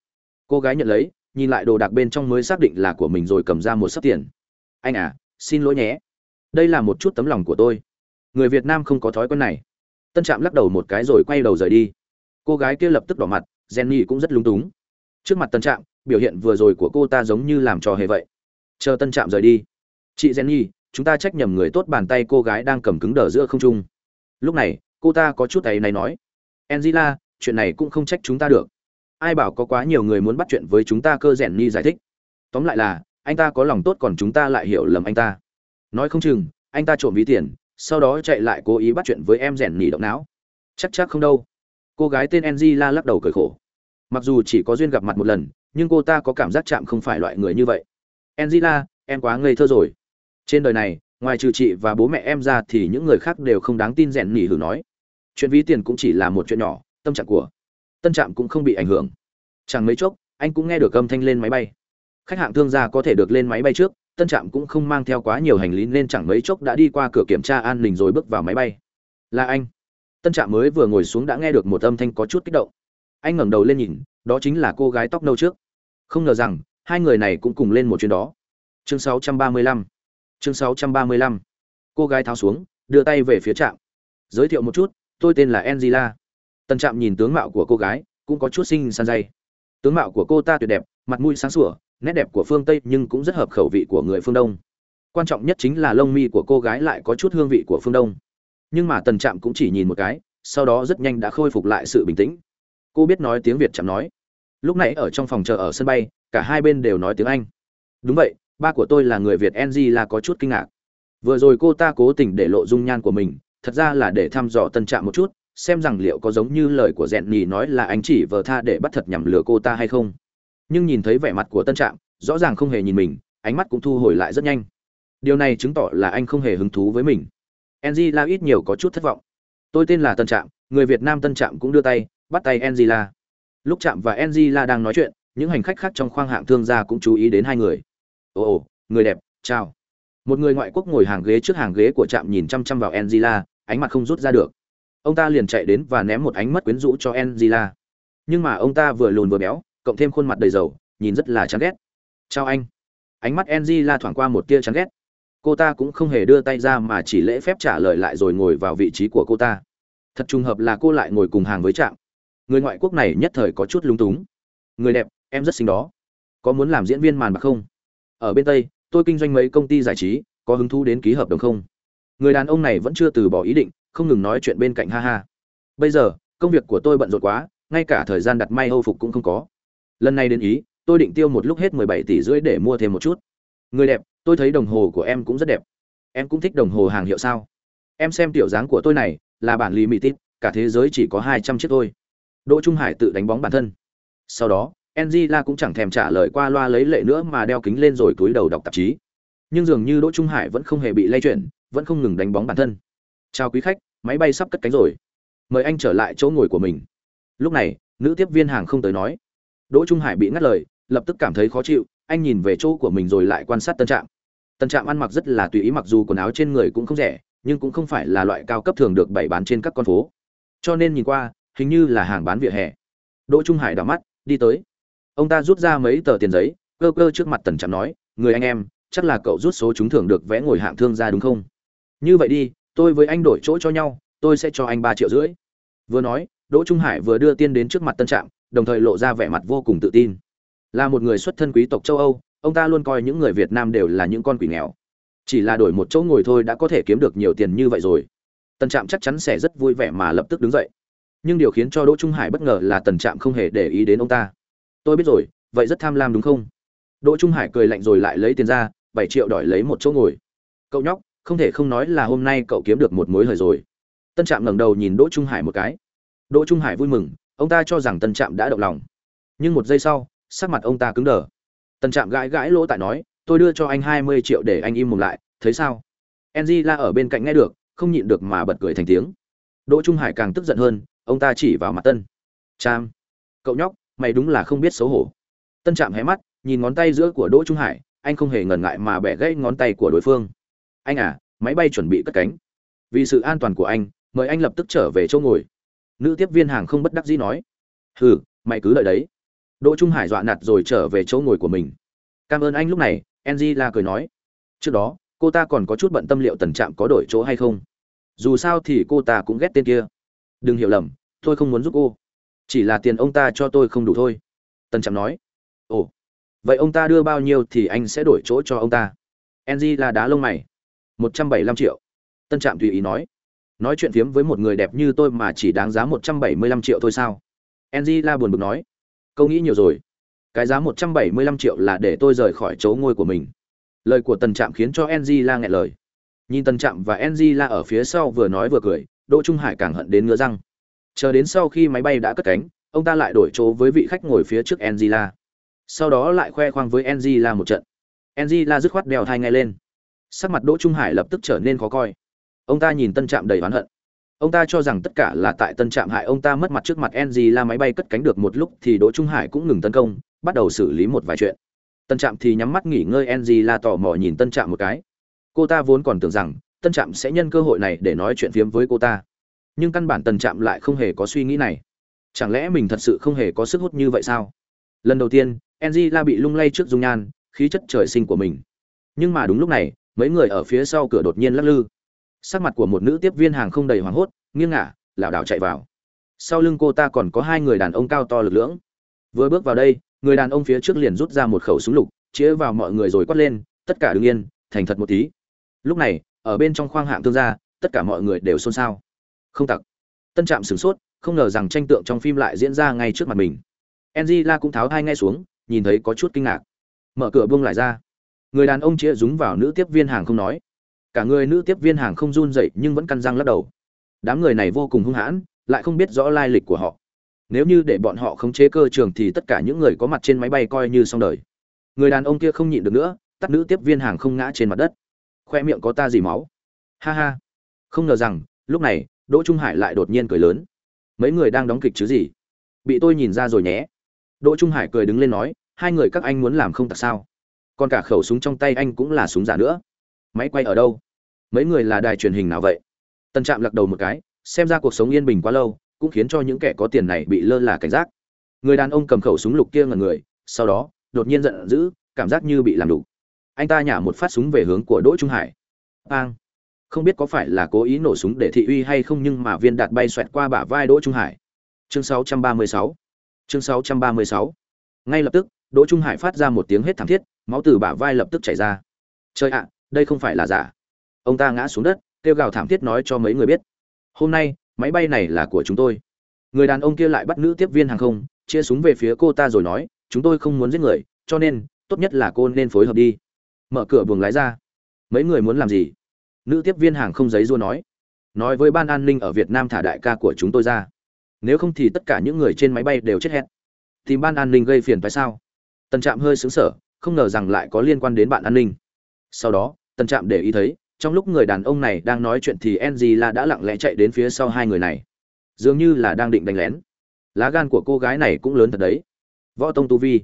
A: Cô gái nhận lấy, nhìn lại đồ đạc bên trong mới xác định là của mình rồi cầm ra một sấp tiền. Anh à xin lỗi nhé. Đây là một chút tấm lòng của tôi người việt nam không có thói quen này. Tân trạm lắc đầu một cái rồi quay đầu rời đi. Cô gái kia lập tức đỏ mặt, jenny cũng rất lúng túng. Trước mặt tân trạm, biểu hiện vừa rồi của cô ta giống như làm trò hề vậy. Chờ tân trạm rời đi. Chị jenny, chúng ta trách nhầm người tốt bàn tay cô gái đang cầm cứng đờ giữa không trung. Lúc này, cô ta có chút ấy này nói. Angela, chuyện này cũng không trách chúng ta được. Ai bảo có quá nhiều người muốn bắt chuyện với chúng ta cơ rèn ni giải thích. Tóm lại là, anh ta có lòng tốt còn chúng ta lại hiểu lầm anh ta. Nói không chừng, anh ta trộm ví tiền sau đó chạy lại cố ý bắt chuyện với em rèn nỉ động não. Chắc chắc không đâu. Cô gái tên angela lắc đầu cười khổ. Mặc dù chỉ có duyên gặp mặt một lần, nhưng cô ta có cảm giác chạm không phải loại người như vậy. Angela, em quá ngây thơ rồi. Trên đời này, ngoài trừ chị và bố mẹ em ra thì những người khác đều không đáng tin rèn nỉ hử nói. Chuyện ví tiền cũng chỉ là một chuyện nhỏ, tâm trạng của tân trạm cũng không bị ảnh hưởng. Chẳng mấy chốc, anh cũng nghe được âm thanh lên máy bay. Khách hạng thương gia có thể được lên máy bay trước tân trạm cũng không mang theo quá nhiều hành lý nên chẳng mấy chốc đã đi qua cửa kiểm tra an ninh rồi bước vào máy bay. Là anh. Tân trạm mới vừa ngồi xuống đã nghe được một âm thanh có chút kích động. Anh ngẩng đầu lên nhìn, đó chính là cô gái tóc nâu trước. Không ngờ rằng, hai người này cũng cùng lên một chuyến đó. Chương 635 chương 635 cô gái tháo xuống, đưa tay về phía trạm. Giới thiệu một chút, tôi tên là angela. Tân trạm nhìn tướng mạo của cô gái, cũng có chút sinh san dây tướng mạo của cô ta tuyệt đẹp, mặt mũi sáng sủa nét đẹp của phương tây nhưng cũng rất hợp khẩu vị của người phương đông. Quan trọng nhất chính là lông mi của cô gái lại có chút hương vị của phương đông. Nhưng mà tần trạm cũng chỉ nhìn một cái, sau đó rất nhanh đã khôi phục lại sự bình tĩnh. Cô biết nói tiếng việt chạm nói. Lúc nãy ở trong phòng chờ ở sân bay, cả hai bên đều nói tiếng anh. Đúng vậy, ba của tôi là người việt ng là có chút kinh ngạc. Vừa rồi cô ta cố tình để lộ dung nhan của mình, thật ra là để thăm dò tân trạm một chút, xem rằng liệu có giống như lời của rèn nhì nói là anh chỉ vờ tha để bắt thật nhằm lừa cô ta hay không nhưng nhìn thấy vẻ mặt của tân trạm, rõ ràng không hề nhìn mình, ánh mắt cũng thu hồi lại rất nhanh. Điều này chứng tỏ là anh không hề hứng thú với mình. Angela ít nhiều có chút thất vọng. Tôi tên là tân trạm, người việt nam tân trạm cũng đưa tay, bắt tay angela. Lúc trạm và angela đang nói chuyện, những hành khách khác trong khoang hạng thương gia cũng chú ý đến hai người. Ồ ồ, người đẹp, chào. Một người ngoại quốc ngồi hàng ghế trước hàng ghế của trạm nhìn chăm chăm vào angela, ánh mặt không rút ra được. Ông ta liền chạy đến và ném một ánh mắt quyến rũ cho angela. Nhưng mà ông ta vừa lùn vừa béo cộng thêm khuôn mặt đầy dầu, nhìn rất là chán ghét. Chào anh. Ánh mắt angela thoảng qua một tia chán ghét. Cô ta cũng không hề đưa tay ra mà chỉ lễ phép trả lời lại rồi ngồi vào vị trí của cô ta. Thật trùng hợp là cô lại ngồi cùng hàng với trạm. Người ngoại quốc này nhất thời có chút lung túng. Người đẹp, em rất xinh đó. Có muốn làm diễn viên màn bạc không? Ở bên tây, tôi kinh doanh mấy công ty giải trí, có hứng thú đến ký hợp đồng không? Người đàn ông này vẫn chưa từ bỏ ý định, không ngừng nói chuyện bên cạnh ha ha. Bây giờ, công việc của tôi bận rộn quá, ngay cả thời gian đặt may hâu phục cũng không có lần này đến ý, tôi định tiêu một lúc hết mười bảy tỷ rưỡi để mua thêm một chút. Người đẹp, tôi thấy đồng hồ của em cũng rất đẹp. Em cũng thích đồng hồ hàng hiệu sao? Em xem tiểu dáng của tôi này, là bản lý mỹ tít cả thế giới chỉ có hai trăm chiếc thôi. Đỗ trung hải tự đánh bóng bản thân. Sau đó angela cũng chẳng thèm trả lời qua loa lấy lệ nữa mà đeo kính lên rồi túi đầu đọc tạp chí. Nhưng dường như đỗ trung hải vẫn không hề bị lay chuyển, vẫn không ngừng đánh bóng bản thân. Chào quý khách, máy bay sắp cất cánh rồi. Mời anh trở lại chỗ ngồi của mình. Lúc này, nữ tiếp viên hàng không tới nói đỗ trung hải bị ngắt lời, lập tức cảm thấy khó chịu, anh nhìn về chỗ của mình rồi lại quan sát tân trạm. Tân trạm ăn mặc rất là tùy ý mặc dù quần áo trên người cũng không rẻ, nhưng cũng không phải là loại cao cấp thường được bày bán trên các con phố. Cho nên nhìn qua, hình như là hàng bán vỉa hè. Đỗ trung hải đảo mắt, đi tới. Ông ta rút ra mấy tờ tiền giấy, cơ cơ trước mặt tần trạm nói, người anh em, chắc là cậu rút số trúng thưởng được vẽ ngồi hạng thương ra đúng không? Như vậy đi, tôi với anh đổi chỗ cho nhau, tôi sẽ cho anh ba triệu rưỡi. Vừa nói, đỗ trung hải vừa đưa tiền đến trước mặt tân trạm đồng thời lộ ra vẻ mặt vô cùng tự tin. Là một người xuất thân quý tộc châu âu, ông ta luôn coi những người việt nam đều là những con quỷ nghèo. Chỉ là đổi một chỗ ngồi thôi đã có thể kiếm được nhiều tiền như vậy rồi. Tần trạm chắc chắn sẽ rất vui vẻ mà lập tức đứng dậy. Nhưng điều khiến cho đỗ trung hải bất ngờ là tần trạm không hề để ý đến ông ta. Tôi biết rồi, vậy rất tham lam đúng không? Đỗ trung hải cười lạnh rồi lại lấy tiền ra, bảy triệu đòi lấy một chỗ ngồi. Cậu nhóc, không thể không nói là hôm nay cậu kiếm được một mối hời rồi. Tân trạm ngẩng đầu nhìn đỗ trung hải một cái. Đỗ trung hải vui mừng ông ta cho rằng tân trạm đã động lòng. Nhưng một giây sau sắc mặt ông ta cứng đờ. Tân trạm gãi gãi lỗ tại nói tôi đưa cho anh hai mươi triệu để anh im mồm lại thấy sao? Enzy la ở bên cạnh nghe được không nhịn được mà bật cười thành tiếng. Đỗ trung hải càng tức giận hơn ông ta chỉ vào mặt tân. Trạm, cậu nhóc mày đúng là không biết xấu hổ. Tân trạm hé mắt nhìn ngón tay giữa của đỗ trung hải anh không hề ngần ngại mà bẻ gãy ngón tay của đối phương. Anh à máy bay chuẩn bị cất cánh. Vì sự an toàn của anh mời anh lập tức trở về chỗ ngồi nữ tiếp viên hàng không bất đắc dĩ nói. Hừ, mày cứ đợi đấy. Đỗ trung hải dọa nạt rồi trở về chỗ ngồi của mình. Cảm ơn anh lúc này, angela cười nói. Trước đó, cô ta còn có chút bận tâm liệu tần trạm có đổi chỗ hay không. Dù sao thì cô ta cũng ghét tên kia. Đừng hiểu lầm, tôi không muốn giúp cô. Chỉ là tiền ông ta cho tôi không đủ thôi. Tần trạm nói. Ồ, vậy ông ta đưa bao nhiêu thì anh sẽ đổi chỗ cho ông ta. Enzy là đá lông mày. Một trăm bảy mươi lăm triệu. Tân trạm tùy ý nói nói chuyện phiếm với một người đẹp như tôi mà chỉ đáng giá một trăm bảy mươi lăm triệu thôi sao? Angela buồn bực nói. Câu nghĩ nhiều rồi. Cái giá một trăm bảy mươi lăm triệu là để tôi rời khỏi chỗ ngôi của mình. Lời của tần trạm khiến cho Angela nghẹn lời. Nhìn tần trạm và Angela ở phía sau vừa nói vừa cười, đỗ trung hải càng hận đến ngứa răng. Chờ đến sau khi máy bay đã cất cánh, ông ta lại đổi chỗ với vị khách ngồi phía trước Angela. sau đó lại khoe khoang với Angela một trận. Angela dứt khoát đèo thai ngay lên. Sắc mặt đỗ trung hải lập tức trở nên khó coi ông ta nhìn tân trạm đầy oán hận. Ông ta cho rằng tất cả là tại tân trạm hại ông ta mất mặt trước mặt ng la máy bay cất cánh được một lúc thì đỗ trung hải cũng ngừng tấn công, bắt đầu xử lý một vài chuyện. Tân trạm thì nhắm mắt nghỉ ngơi ng la tò mò nhìn tân trạm một cái. Cô ta vốn còn tưởng rằng tân trạm sẽ nhân cơ hội này để nói chuyện phiếm với cô ta. Nhưng căn bản tân trạm lại không hề có suy nghĩ này. Chẳng lẽ mình thật sự không hề có sức hút như vậy sao? Lần đầu tiên ng la bị lung lay trước dung nhan, khí chất trời sinh của mình. Nhưng mà đúng lúc này, mấy người ở phía sau cửa đột nhiên lắc lư sắc mặt của một nữ tiếp viên hàng không đầy hoảng hốt, nghiêng ngả, lảo đảo chạy vào. Sau lưng cô ta còn có hai người đàn ông cao to lực lưỡng. Vừa bước vào đây, người đàn ông phía trước liền rút ra một khẩu súng lục, chĩa vào mọi người rồi quát lên, tất cả đứng yên, thành thật một tí. Lúc này, ở bên trong khoang hạng thương gia, tất cả mọi người đều xôn xao. Không tặc. Tân trạm sửng sốt, không ngờ rằng tranh tượng trong phim lại diễn ra ngay trước mặt mình. Angela cũng tháo hai ngay xuống, nhìn thấy có chút kinh ngạc. Mở cửa buông lại ra. Người đàn ông chĩa rúng vào nữ tiếp viên hàng không nói cả người nữ tiếp viên hàng không run dậy nhưng vẫn căn răng lắc đầu. Đám người này vô cùng hung hãn, lại không biết rõ lai lịch của họ. Nếu như để bọn họ khống chế cơ trường thì tất cả những người có mặt trên máy bay coi như xong đời. Người đàn ông kia không nhịn được nữa, tắt nữ tiếp viên hàng không ngã trên mặt đất. Khoe miệng có ta gì máu? Ha ha. Không ngờ rằng, lúc này, đỗ trung hải lại đột nhiên cười lớn. Mấy người đang đóng kịch chứ gì? Bị tôi nhìn ra rồi nhé. Đỗ trung hải cười đứng lên nói, hai người các anh muốn làm không tặc sao? Còn cả khẩu súng trong tay anh cũng là súng giả nữa máy quay ở đâu? Mấy người là đài truyền hình nào vậy? Tân trạm lắc đầu một cái, xem ra cuộc sống yên bình quá lâu, cũng khiến cho những kẻ có tiền này bị lơ là cảnh giác. Người đàn ông cầm khẩu súng lục kia ngần người, sau đó, đột nhiên giận dữ, cảm giác như bị làm đủ anh ta nhả một phát súng về hướng của đỗ trung hải. Bang! Không biết có phải là cố ý nổ súng để thị uy hay không nhưng mà viên đạn bay xoẹt qua bả vai đỗ trung hải. Chương 636 chương 636 ngay lập tức, đỗ trung hải phát ra một tiếng hết thảm thiết, máu từ bả vai lập tức chảy ra. Trời ạ đây không phải là giả. Ông ta ngã xuống đất, kêu gào thảm thiết nói cho mấy người biết. Hôm nay, máy bay này là của chúng tôi. Người đàn ông kia lại bắt nữ tiếp viên hàng không, chia súng về phía cô ta rồi nói, chúng tôi không muốn giết người, cho nên, tốt nhất là cô nên phối hợp đi. Mở cửa buồng lái ra. Mấy người muốn làm gì? Nữ tiếp viên hàng không giấy rua nói nói với ban an ninh ở việt nam thả đại ca của chúng tôi ra. Nếu không thì tất cả những người trên máy bay đều chết hết tìm ban an ninh gây phiền phải sao? Tần trạm hơi xứng sở không ngờ rằng lại có liên quan đến bạn an ninh. Sau đó Tần trạm để ý thấy, trong lúc người đàn ông này đang nói chuyện thì angela đã lặng lẽ chạy đến phía sau hai người này. Dường như là đang định đánh lén. Lá gan của cô gái này cũng lớn thật đấy. Võ tông tu vi.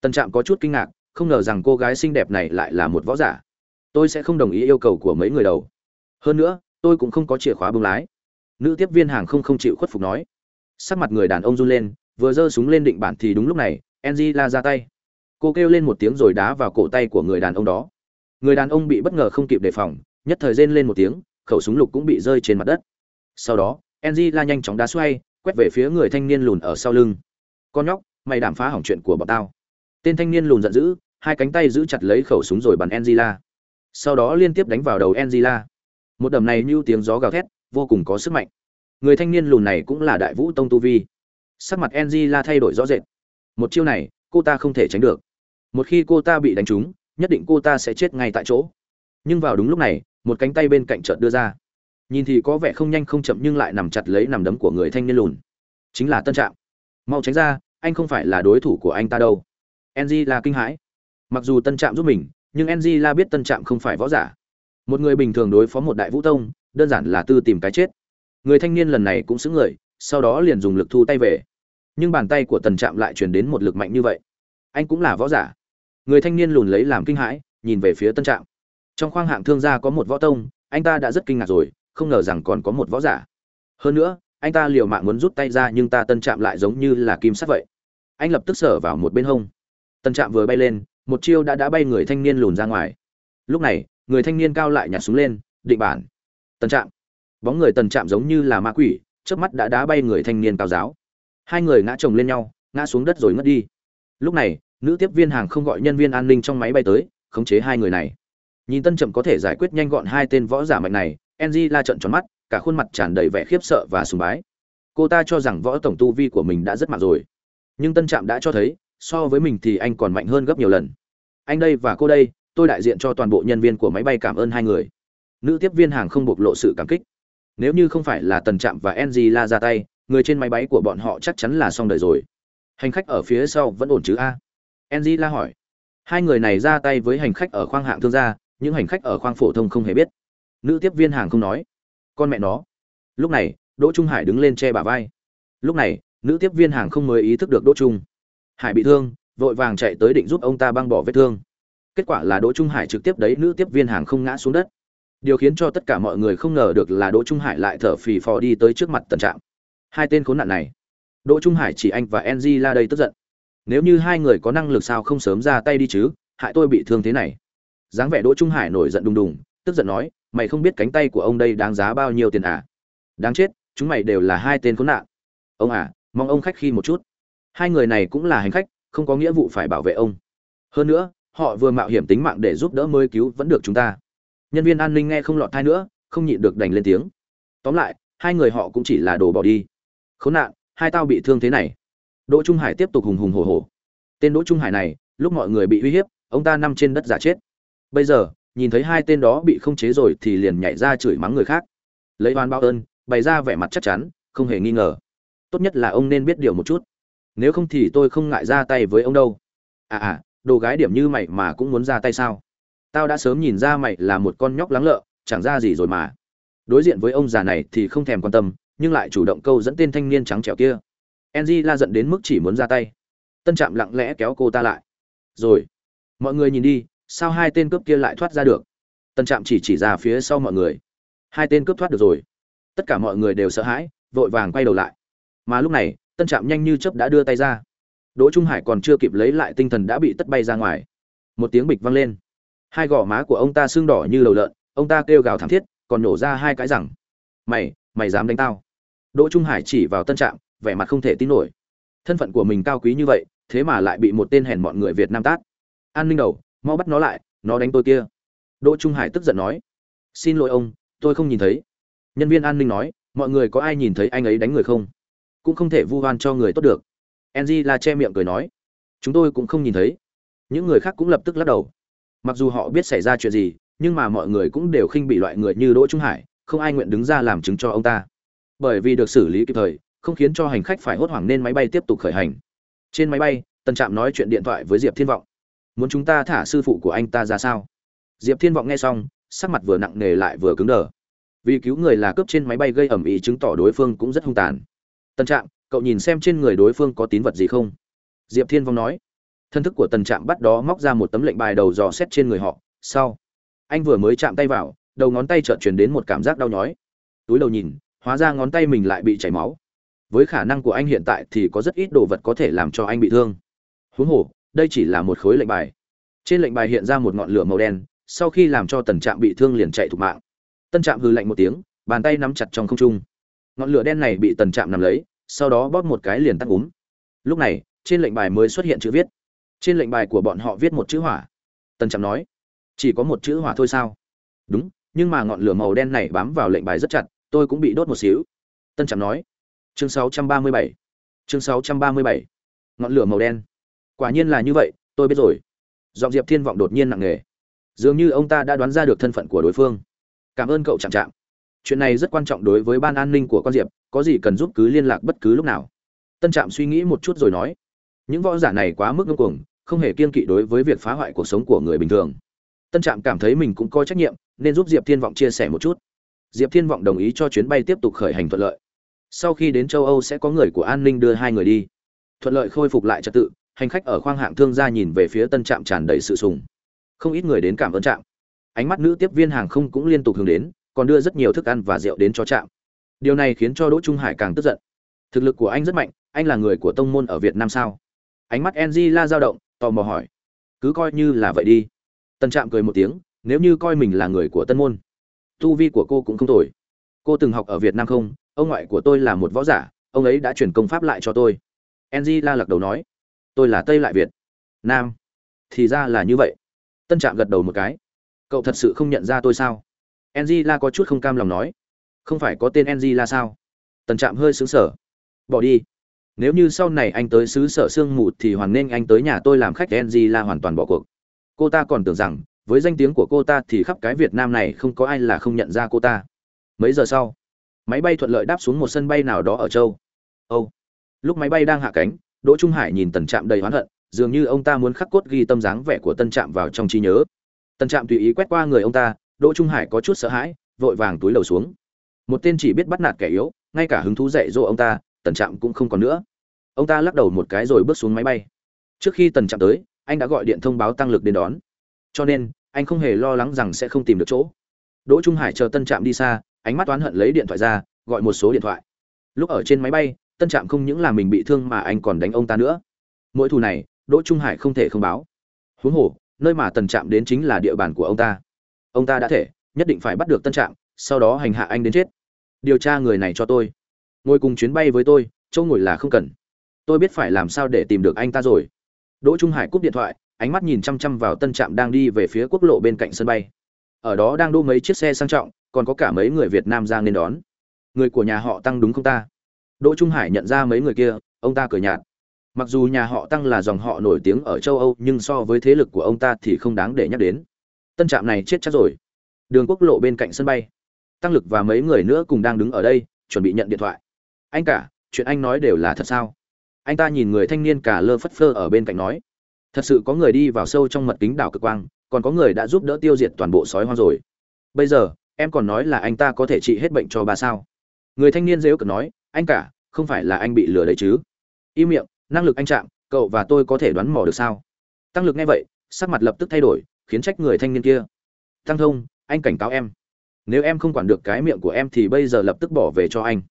A: Tần trạm có chút kinh ngạc, không ngờ rằng cô gái xinh đẹp này lại là một võ giả. Tôi sẽ không đồng ý yêu cầu của mấy người đầu. Hơn nữa, tôi cũng không có chìa khóa bưng lái. Nữ tiếp viên hàng không không chịu khuất phục nói. Sắc mặt người đàn ông run lên, vừa giơ súng lên định bản thì đúng lúc này, angela ra tay. Cô kêu lên một tiếng rồi đá vào cổ tay của người đàn ông đó người đàn ông bị bất ngờ không kịp đề phòng, nhất thời rên lên một tiếng, khẩu súng lục cũng bị rơi trên mặt đất. Sau đó angela nhanh chóng đá xoay, quét về phía người thanh niên lùn ở sau lưng. Con nhóc, mày đảm phá hỏng chuyện của bọn tao. Tên thanh niên lùn giận dữ, hai cánh tay giữ chặt lấy khẩu súng rồi bắn angela sau đó liên tiếp đánh vào đầu angela một đầm này như tiếng gió gào thét, vô cùng có sức mạnh. Người thanh niên lùn này cũng là đại vũ tông tu vi. Sắc mặt angela thay đổi rõ rệt. Một chiêu này, cô ta không thể tránh được. Một khi cô ta bị đánh trúng nhất định cô ta sẽ chết ngay tại chỗ. Nhưng vào đúng lúc này, một cánh tay bên cạnh chợt đưa ra. Nhìn thì có vẻ không nhanh không chậm nhưng lại nằm chặt lấy nằm đấm của người thanh niên lùn. Chính là tân trạm. Mau tránh ra, anh không phải là đối thủ của anh ta đâu. Angela kinh hãi. Mặc dù tân trạm giúp mình, nhưng angela biết tân trạm không phải võ giả. Một người bình thường đối phó một đại vũ tông, đơn giản là tư tìm cái chết. Người thanh niên lần này cũng xứng người, sau đó liền dùng lực thu tay về. Nhưng bàn tay của tần trạm lại truyền đến một lực mạnh như vậy. Anh cũng là võ giả người thanh niên lùn lấy làm kinh hãi, nhìn về phía tân trạm. Trong khoang hạng thương gia có một võ tông, anh ta đã rất kinh ngạc rồi, không ngờ rằng còn có một võ giả. Hơn nữa, anh ta liều mạng muốn rút tay ra nhưng ta tân trạm lại giống như là kim sắt vậy. Anh lập tức sở vào một bên hông. Tân trạm vừa bay lên, một chiêu đã đã bay người thanh niên lùn ra ngoài. Lúc này, người thanh niên cao lại nhặt súng lên, định bản. Tân trạm. Bóng người tần trạm giống như là ma quỷ trước mắt đã đá bay người thanh niên cao giáo. Hai người ngã chồng lên nhau, ngã xuống đất rồi ngất đi. Lúc này nữ tiếp viên hàng không gọi nhân viên an ninh trong máy bay tới, khống chế hai người này. Nhìn tân trầm có thể giải quyết nhanh gọn hai tên võ giả mạnh này enzy la trận tròn mắt, cả khuôn mặt tràn đầy vẻ khiếp sợ và sùng bái. Cô ta cho rằng võ tổng tu vi của mình đã rất mạnh rồi. Nhưng tân trạm đã cho thấy, so với mình thì anh còn mạnh hơn gấp nhiều lần. Anh đây và cô đây, tôi đại diện cho toàn bộ nhân viên của máy bay cảm ơn hai người. Nữ tiếp viên hàng không bộc lộ sự cảm kích. Nếu như không phải là tần trạm và enzy la ra tay, người trên máy bay của bọn họ chắc chắn là xong đời rồi. Hành khách ở phía sau vẫn ổn chứ a? Enzy la hỏi. Hai người này ra tay với hành khách ở khoang hạng thương gia, những hành khách ở khoang phổ thông không hề biết. Nữ tiếp viên hàng không nói. Con mẹ nó. Lúc này, đỗ trung hải đứng lên che bả vai. Lúc này, nữ tiếp viên hàng không mới ý thức được đỗ trung. Hải bị thương, vội vàng chạy tới định giúp ông ta băng bỏ vết thương. Kết quả là đỗ trung hải trực tiếp đấy nữ tiếp viên hàng không ngã xuống đất. Điều khiến cho tất cả mọi người không ngờ được là đỗ trung hải lại thở phì phò đi tới trước mặt tần trạm. Hai tên khốn nạn này. Đỗ trung hải chỉ anh và ng la đây tức giận nếu như hai người có năng lực sao không sớm ra tay đi chứ, hại tôi bị thương thế này. Dáng vẻ đỗ trung hải nổi giận đùng đùng, tức giận nói, mày không biết cánh tay của ông đây đáng giá bao nhiêu tiền à? Đáng chết, chúng mày đều là hai tên khốn nạn. Ông à mong ông khách khi một chút. Hai người này cũng là hành khách, không có nghĩa vụ phải bảo vệ ông. Hơn nữa, họ vừa mạo hiểm tính mạng để giúp đỡ mới cứu vẫn được chúng ta. Nhân viên an ninh nghe không lọt thai nữa, không nhịn được đành lên tiếng. Tóm lại, hai người họ cũng chỉ là đồ bỏ đi. Khốn nạn, hai tao bị thương thế này đỗ trung hải tiếp tục hùng hùng hổ hổ. Tên đỗ trung hải này, lúc mọi người bị uy hiếp, ông ta nằm trên đất giả chết. Bây giờ, nhìn thấy hai tên đó bị không chế rồi thì liền nhảy ra chửi mắng người khác. Lấy oan báo ơn, bày ra vẻ mặt chắc chắn, không hề nghi ngờ. Tốt nhất là ông nên biết điều một chút. Nếu không thì tôi không ngại ra tay với ông đâu. À à đồ gái điểm như mày mà cũng muốn ra tay sao? Tao đã sớm nhìn ra mày là một con nhóc lắng lợ, chẳng ra gì rồi mà. Đối diện với ông già này thì không thèm quan tâm, nhưng lại chủ động câu dẫn tên thanh niên trắng trẻo kia enzy la giận đến mức chỉ muốn ra tay. Tân trạm lặng lẽ kéo cô ta lại. Rồi, mọi người nhìn đi, sao hai tên cướp kia lại thoát ra được? Tân trạm chỉ chỉ ra phía sau mọi người. Hai tên cướp thoát được rồi. Tất cả mọi người đều sợ hãi, vội vàng quay đầu lại. Mà lúc này, tân trạm nhanh như chớp đã đưa tay ra. Đỗ trung hải còn chưa kịp lấy lại tinh thần đã bị tất bay ra ngoài. Một tiếng bịch vang lên. Hai gò má của ông ta sưng đỏ như lầu lợn, ông ta kêu gào thảm thiết, còn nổ ra hai cái rằng. Mày mày dám đánh tao? Đỗ trung hải chỉ vào tân trạm vẻ mặt không thể tin nổi. Thân phận của mình cao quý như vậy, thế mà lại bị một tên hèn bọn người việt nam tát. An ninh đầu, mau bắt nó lại, nó đánh tôi kia. Đỗ trung hải tức giận nói, xin lỗi ông, tôi không nhìn thấy. Nhân viên an ninh nói, mọi người có ai nhìn thấy anh ấy đánh người không? Cũng không thể vu oan cho người tốt được. Enzy la che miệng cười nói, chúng tôi cũng không nhìn thấy. Những người khác cũng lập tức lắc đầu. Mặc dù họ biết xảy ra chuyện gì, nhưng mà mọi người cũng đều khinh bị loại người như đỗ trung hải, không ai nguyện đứng ra làm chứng cho ông ta. Bởi vì được xử lý kịp thời không khiến cho hành khách phải hốt hoảng nên máy bay tiếp tục khởi hành. Trên máy bay, tần trạm nói chuyện điện thoại với diệp thiên vọng. Muốn chúng ta thả sư phụ của anh ta ra sao? Diệp thiên vọng nghe xong, sắc mặt vừa nặng nề lại vừa cứng đờ. Vì cứu người là cướp trên máy bay gây ẩm ý chứng tỏ đối phương cũng rất hung tàn. Tần trạm, cậu nhìn xem trên người đối phương có tín vật gì không? Diệp thiên vong nói. Thân thức của tần trạm bắt đó móc ra một tấm lệnh bài đầu dò xét trên người họ. Sau, anh vừa mới chạm tay vào, đầu ngón tay chợt truyền đến một cảm giác đau nhói. Túi đầu nhìn, hóa ra ngón tay mình lại bị chảy máu với khả năng của anh hiện tại thì có rất ít đồ vật có thể làm cho anh bị thương. Huống hồ, đây chỉ là một khối lệnh bài. Trên lệnh bài hiện ra một ngọn lửa màu đen, sau khi làm cho tần trạm bị thương liền chạy thục mạng. Tân trạm hư lạnh một tiếng, bàn tay nắm chặt trong không trung. Ngọn lửa đen này bị tần trạm nằm lấy, sau đó bóp một cái liền tắt úm. Lúc này, trên lệnh bài mới xuất hiện chữ viết. Trên lệnh bài của bọn họ viết một chữ hỏa. Tần trạm nói, chỉ có một chữ hỏa thôi sao? Đúng, nhưng mà ngọn lửa màu đen này bám vào lệnh bài rất chặt, tôi cũng bị đốt một xíu. Tân trạm nói chương 637 chương 637 ngọn lửa màu đen. Quả nhiên là như vậy, tôi biết rồi. Giọng diệp thiên vọng đột nhiên nặng nề. Dường như ông ta đã đoán ra được thân phận của đối phương. Cảm ơn cậu chạm chạm. Chuyện này rất quan trọng đối với ban an ninh của con diệp, có gì cần giúp cứ liên lạc bất cứ lúc nào. Tân trạm suy nghĩ một chút rồi nói. Những võ giả này quá mức ngưng cuồng, không hề kiên kỵ đối với việc phá hoại cuộc sống của người bình thường. Tân trạm cảm thấy mình cũng có trách nhiệm, nên giúp diệp thiên vọng chia sẻ một chút. Diệp thiên vọng đồng ý cho chuyến bay tiếp tục khởi hành thuận lợi sau khi đến châu âu sẽ có người của an ninh đưa hai người đi. Thuận lợi khôi phục lại trật tự, hành khách ở khoang hạng thương gia nhìn về phía tân trạm tràn đầy sự sùng. Không ít người đến cảm ơn trạm. Ánh mắt nữ tiếp viên hàng không cũng liên tục hướng đến, còn đưa rất nhiều thức ăn và rượu đến cho trạm. Điều này khiến cho đỗ trung hải càng tức giận. Thực lực của anh rất mạnh, anh là người của tông môn ở việt nam sao? Ánh mắt ng la dao động, tò mò hỏi. Cứ coi như là vậy đi. Tân trạm cười một tiếng, nếu như coi mình là người của tân môn, tu vi của cô cũng không tồi. Cô từng học ở việt nam không? Ông ngoại của tôi là một võ giả, ông ấy đã chuyển công pháp lại cho tôi. Enzy la lặc đầu nói, tôi là tây lại việt. Nam. Thì ra là như vậy. Tân trạm gật đầu một cái. Cậu thật sự không nhận ra tôi sao? Angela có chút không cam lòng nói, không phải có tên angela sao? Tân trạm hơi xứng sở bỏ đi. Nếu như sau này anh tới xứ sở sương mù thì hoàn nên anh tới nhà tôi làm khách, angela hoàn toàn bỏ cuộc. Cô ta còn tưởng rằng, với danh tiếng của cô ta thì khắp cái việt nam này không có ai là không nhận ra cô ta. Mấy giờ sau? Máy bay thuận lợi đáp xuống một sân bay nào đó ở châu. Âu. Lúc máy bay đang hạ cánh, đỗ trung hải nhìn tần trạm đầy oán hận, dường như ông ta muốn khắc cốt ghi tâm dáng vẻ của tân trạm vào trong trí nhớ. Tân trạm tùy ý quét qua người ông ta, đỗ trung hải có chút sợ hãi, vội vàng túi lầu xuống. Một tên chỉ biết bắt nạt kẻ yếu, ngay cả hứng thú dạy dỗ ông ta, tần trạm cũng không còn nữa. Ông ta lắc đầu một cái rồi bước xuống máy bay. Trước khi tần trạm tới, anh đã gọi điện thông báo tăng lực đến đón. Cho nên, anh không hề lo lắng rằng sẽ không tìm được chỗ. Đỗ trung hải chờ tân trạm đi xa ánh mắt oán hận lấy điện thoại ra, gọi một số điện thoại. Lúc ở trên máy bay, tân trạm không những là mình bị thương mà anh còn đánh ông ta nữa. Mỗi thù này, đỗ trung hải không thể không báo. Huống hồ, nơi mà tần trạm đến chính là địa bàn của ông ta. Ông ta đã thể, nhất định phải bắt được tân trạm, sau đó hành hạ anh đến chết. Điều tra người này cho tôi. Ngồi cùng chuyến bay với tôi châu ngồi là không cần. Tôi biết phải làm sao để tìm được anh ta rồi. Đỗ trung hải cúp điện thoại, ánh mắt nhìn chăm chăm vào tân trạm đang đi về phía quốc lộ bên cạnh sân bay ở đó đang đỗ mấy chiếc xe sang trọng, còn có cả mấy người việt nam ra nên đón. Người của nhà họ tăng đúng không ta? Đỗ trung hải nhận ra mấy người kia, ông ta cười nhạt. Mặc dù nhà họ tăng là dòng họ nổi tiếng ở châu âu, nhưng so với thế lực của ông ta thì không đáng để nhắc đến. Tân trạm này chết chắc rồi. Đường quốc lộ bên cạnh sân bay. Tăng lực và mấy người nữa cùng đang đứng ở đây, chuẩn bị nhận điện thoại. Anh cả, chuyện anh nói đều là thật sao? Anh ta nhìn người thanh niên cả lơ phất phơ ở bên cạnh nói. Thật sự có người đi vào sâu trong mật kính đảo cực quang còn có người đã giúp đỡ tiêu diệt toàn bộ sói hoang rồi. Bây giờ, em còn nói là anh ta có thể trị hết bệnh cho bà sao? Người thanh niên dễu cực nói, anh cả, không phải là anh bị lừa đấy chứ? Im miệng, năng lực anh chạm, cậu và tôi có thể đoán mò được sao? Tăng lực nghe vậy, sắc mặt lập tức thay đổi, khiến trách người thanh niên kia. Tăng thông, anh cảnh cáo em. Nếu em không quản được cái miệng của em thì bây giờ lập tức bỏ về cho anh.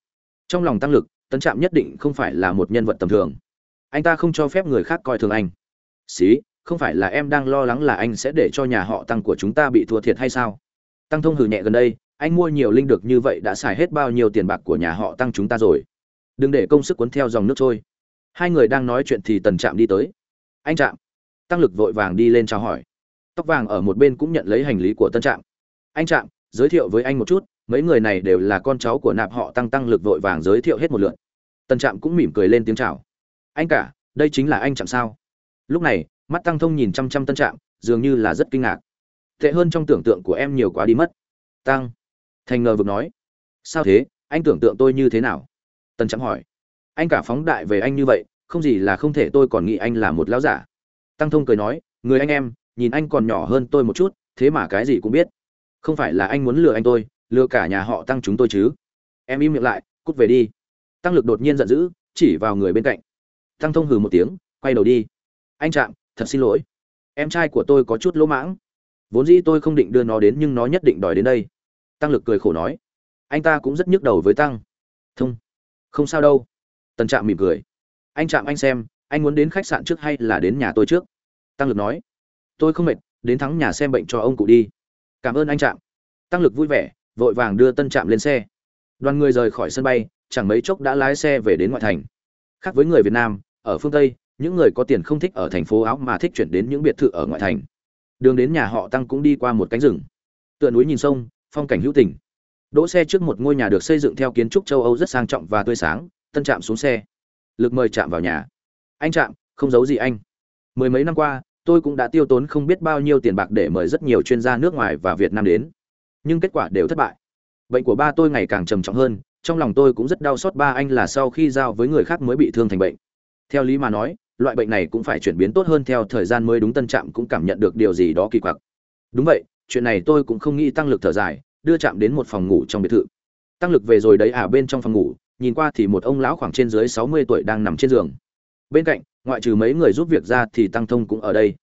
A: Trong lòng tăng lực, tấn trạm nhất định không phải là một nhân vật tầm thường. Anh ta không cho phép người khác coi thường anh. Xí không phải là em đang lo lắng là anh sẽ để cho nhà họ tăng của chúng ta bị thua thiệt hay sao? Tăng thông hử nhẹ gần đây, anh mua nhiều linh được như vậy đã xài hết bao nhiêu tiền bạc của nhà họ tăng chúng ta rồi? Đừng để công sức cuốn theo dòng nước trôi. Hai người đang nói chuyện thì tần trạm đi tới. Anh trạm. Tăng lực vội vàng đi lên chào hỏi. Tóc vàng ở một bên cũng nhận lấy hành lý của tân trạm. Anh trạm, giới thiệu với anh một chút, mấy người này đều là con cháu của nạp họ tăng. Tăng lực vội vàng giới thiệu hết một lượn tân trạm cũng mỉm cười lên tiếng chào. Anh cả, đây chính là anh trạm sao? Lúc này mắt tăng thông nhìn chăm chăm tân trạm dường như là rất kinh ngạc. Tệ hơn trong tưởng tượng của em nhiều quá đi mất. Tăng. Thành ngờ vực nói. Sao thế? Anh tưởng tượng tôi như thế nào? Tân trạm hỏi. Anh cả phóng đại về anh như vậy, không gì là không thể tôi còn nghĩ anh là một lão giả. Tăng thông cười nói, người anh em, nhìn anh còn nhỏ hơn tôi một chút, thế mà cái gì cũng biết. Không phải là anh muốn lừa anh tôi, lừa cả nhà họ tăng chúng tôi chứ. Em im miệng lại, cút về đi. Tăng lực đột nhiên giận dữ, chỉ vào người bên cạnh. Tăng thông hừ một tiếng, quay đầu đi. Anh trạm thật xin lỗi. Em trai của tôi có chút lỗ mãng. Vốn dĩ tôi không định đưa nó đến nhưng nó nhất định đòi đến đây. Tăng lực cười khổ nói. Anh ta cũng rất nhức đầu với tăng. Thông. Không sao đâu. Tần trạm mỉm cười. Anh trạm, anh xem, anh muốn đến khách sạn trước hay là đến nhà tôi trước? Tăng lực nói. Tôi không mệt, đến thắng nhà xem bệnh cho ông cụ đi. Cảm ơn anh trạm. Tăng lực vui vẻ, vội vàng đưa tân trạm lên xe. Đoàn người rời khỏi sân bay, chẳng mấy chốc đã lái xe về đến ngoại thành. Khác với người việt nam, ở phương tây những người có tiền không thích ở thành phố áo mà thích chuyển đến những biệt thự ở ngoại thành. Đường đến nhà họ tăng cũng đi qua một cánh rừng. Tựa núi nhìn sông, phong cảnh hữu tình. Đỗ xe trước một ngôi nhà được xây dựng theo kiến trúc châu âu rất sang trọng và tươi sáng, tân trạm xuống xe. Lực mời chạm vào nhà. Anh trạm không giấu gì anh. Mười mấy năm qua, tôi cũng đã tiêu tốn không biết bao nhiêu tiền bạc để mời rất nhiều chuyên gia nước ngoài và việt nam đến. Nhưng kết quả đều thất bại. Bệnh của ba tôi ngày càng trầm trọng hơn, trong lòng tôi cũng rất đau xót ba anh là sau khi giao với người khác mới bị thương thành bệnh. Theo lý mà nói loại bệnh này cũng phải chuyển biến tốt hơn theo thời gian mới đúng tân trạm cũng cảm nhận được điều gì đó kỳ quặc. Đúng vậy, chuyện này tôi cũng không nghĩ tăng lực thở dài, đưa chạm đến một phòng ngủ trong biệt thự. Tăng lực về rồi đấy à bên trong phòng ngủ, nhìn qua thì một ông lão khoảng trên dưới sáu mươi tuổi đang nằm trên giường. Bên cạnh, ngoại trừ mấy người giúp việc ra thì tăng thông cũng ở đây.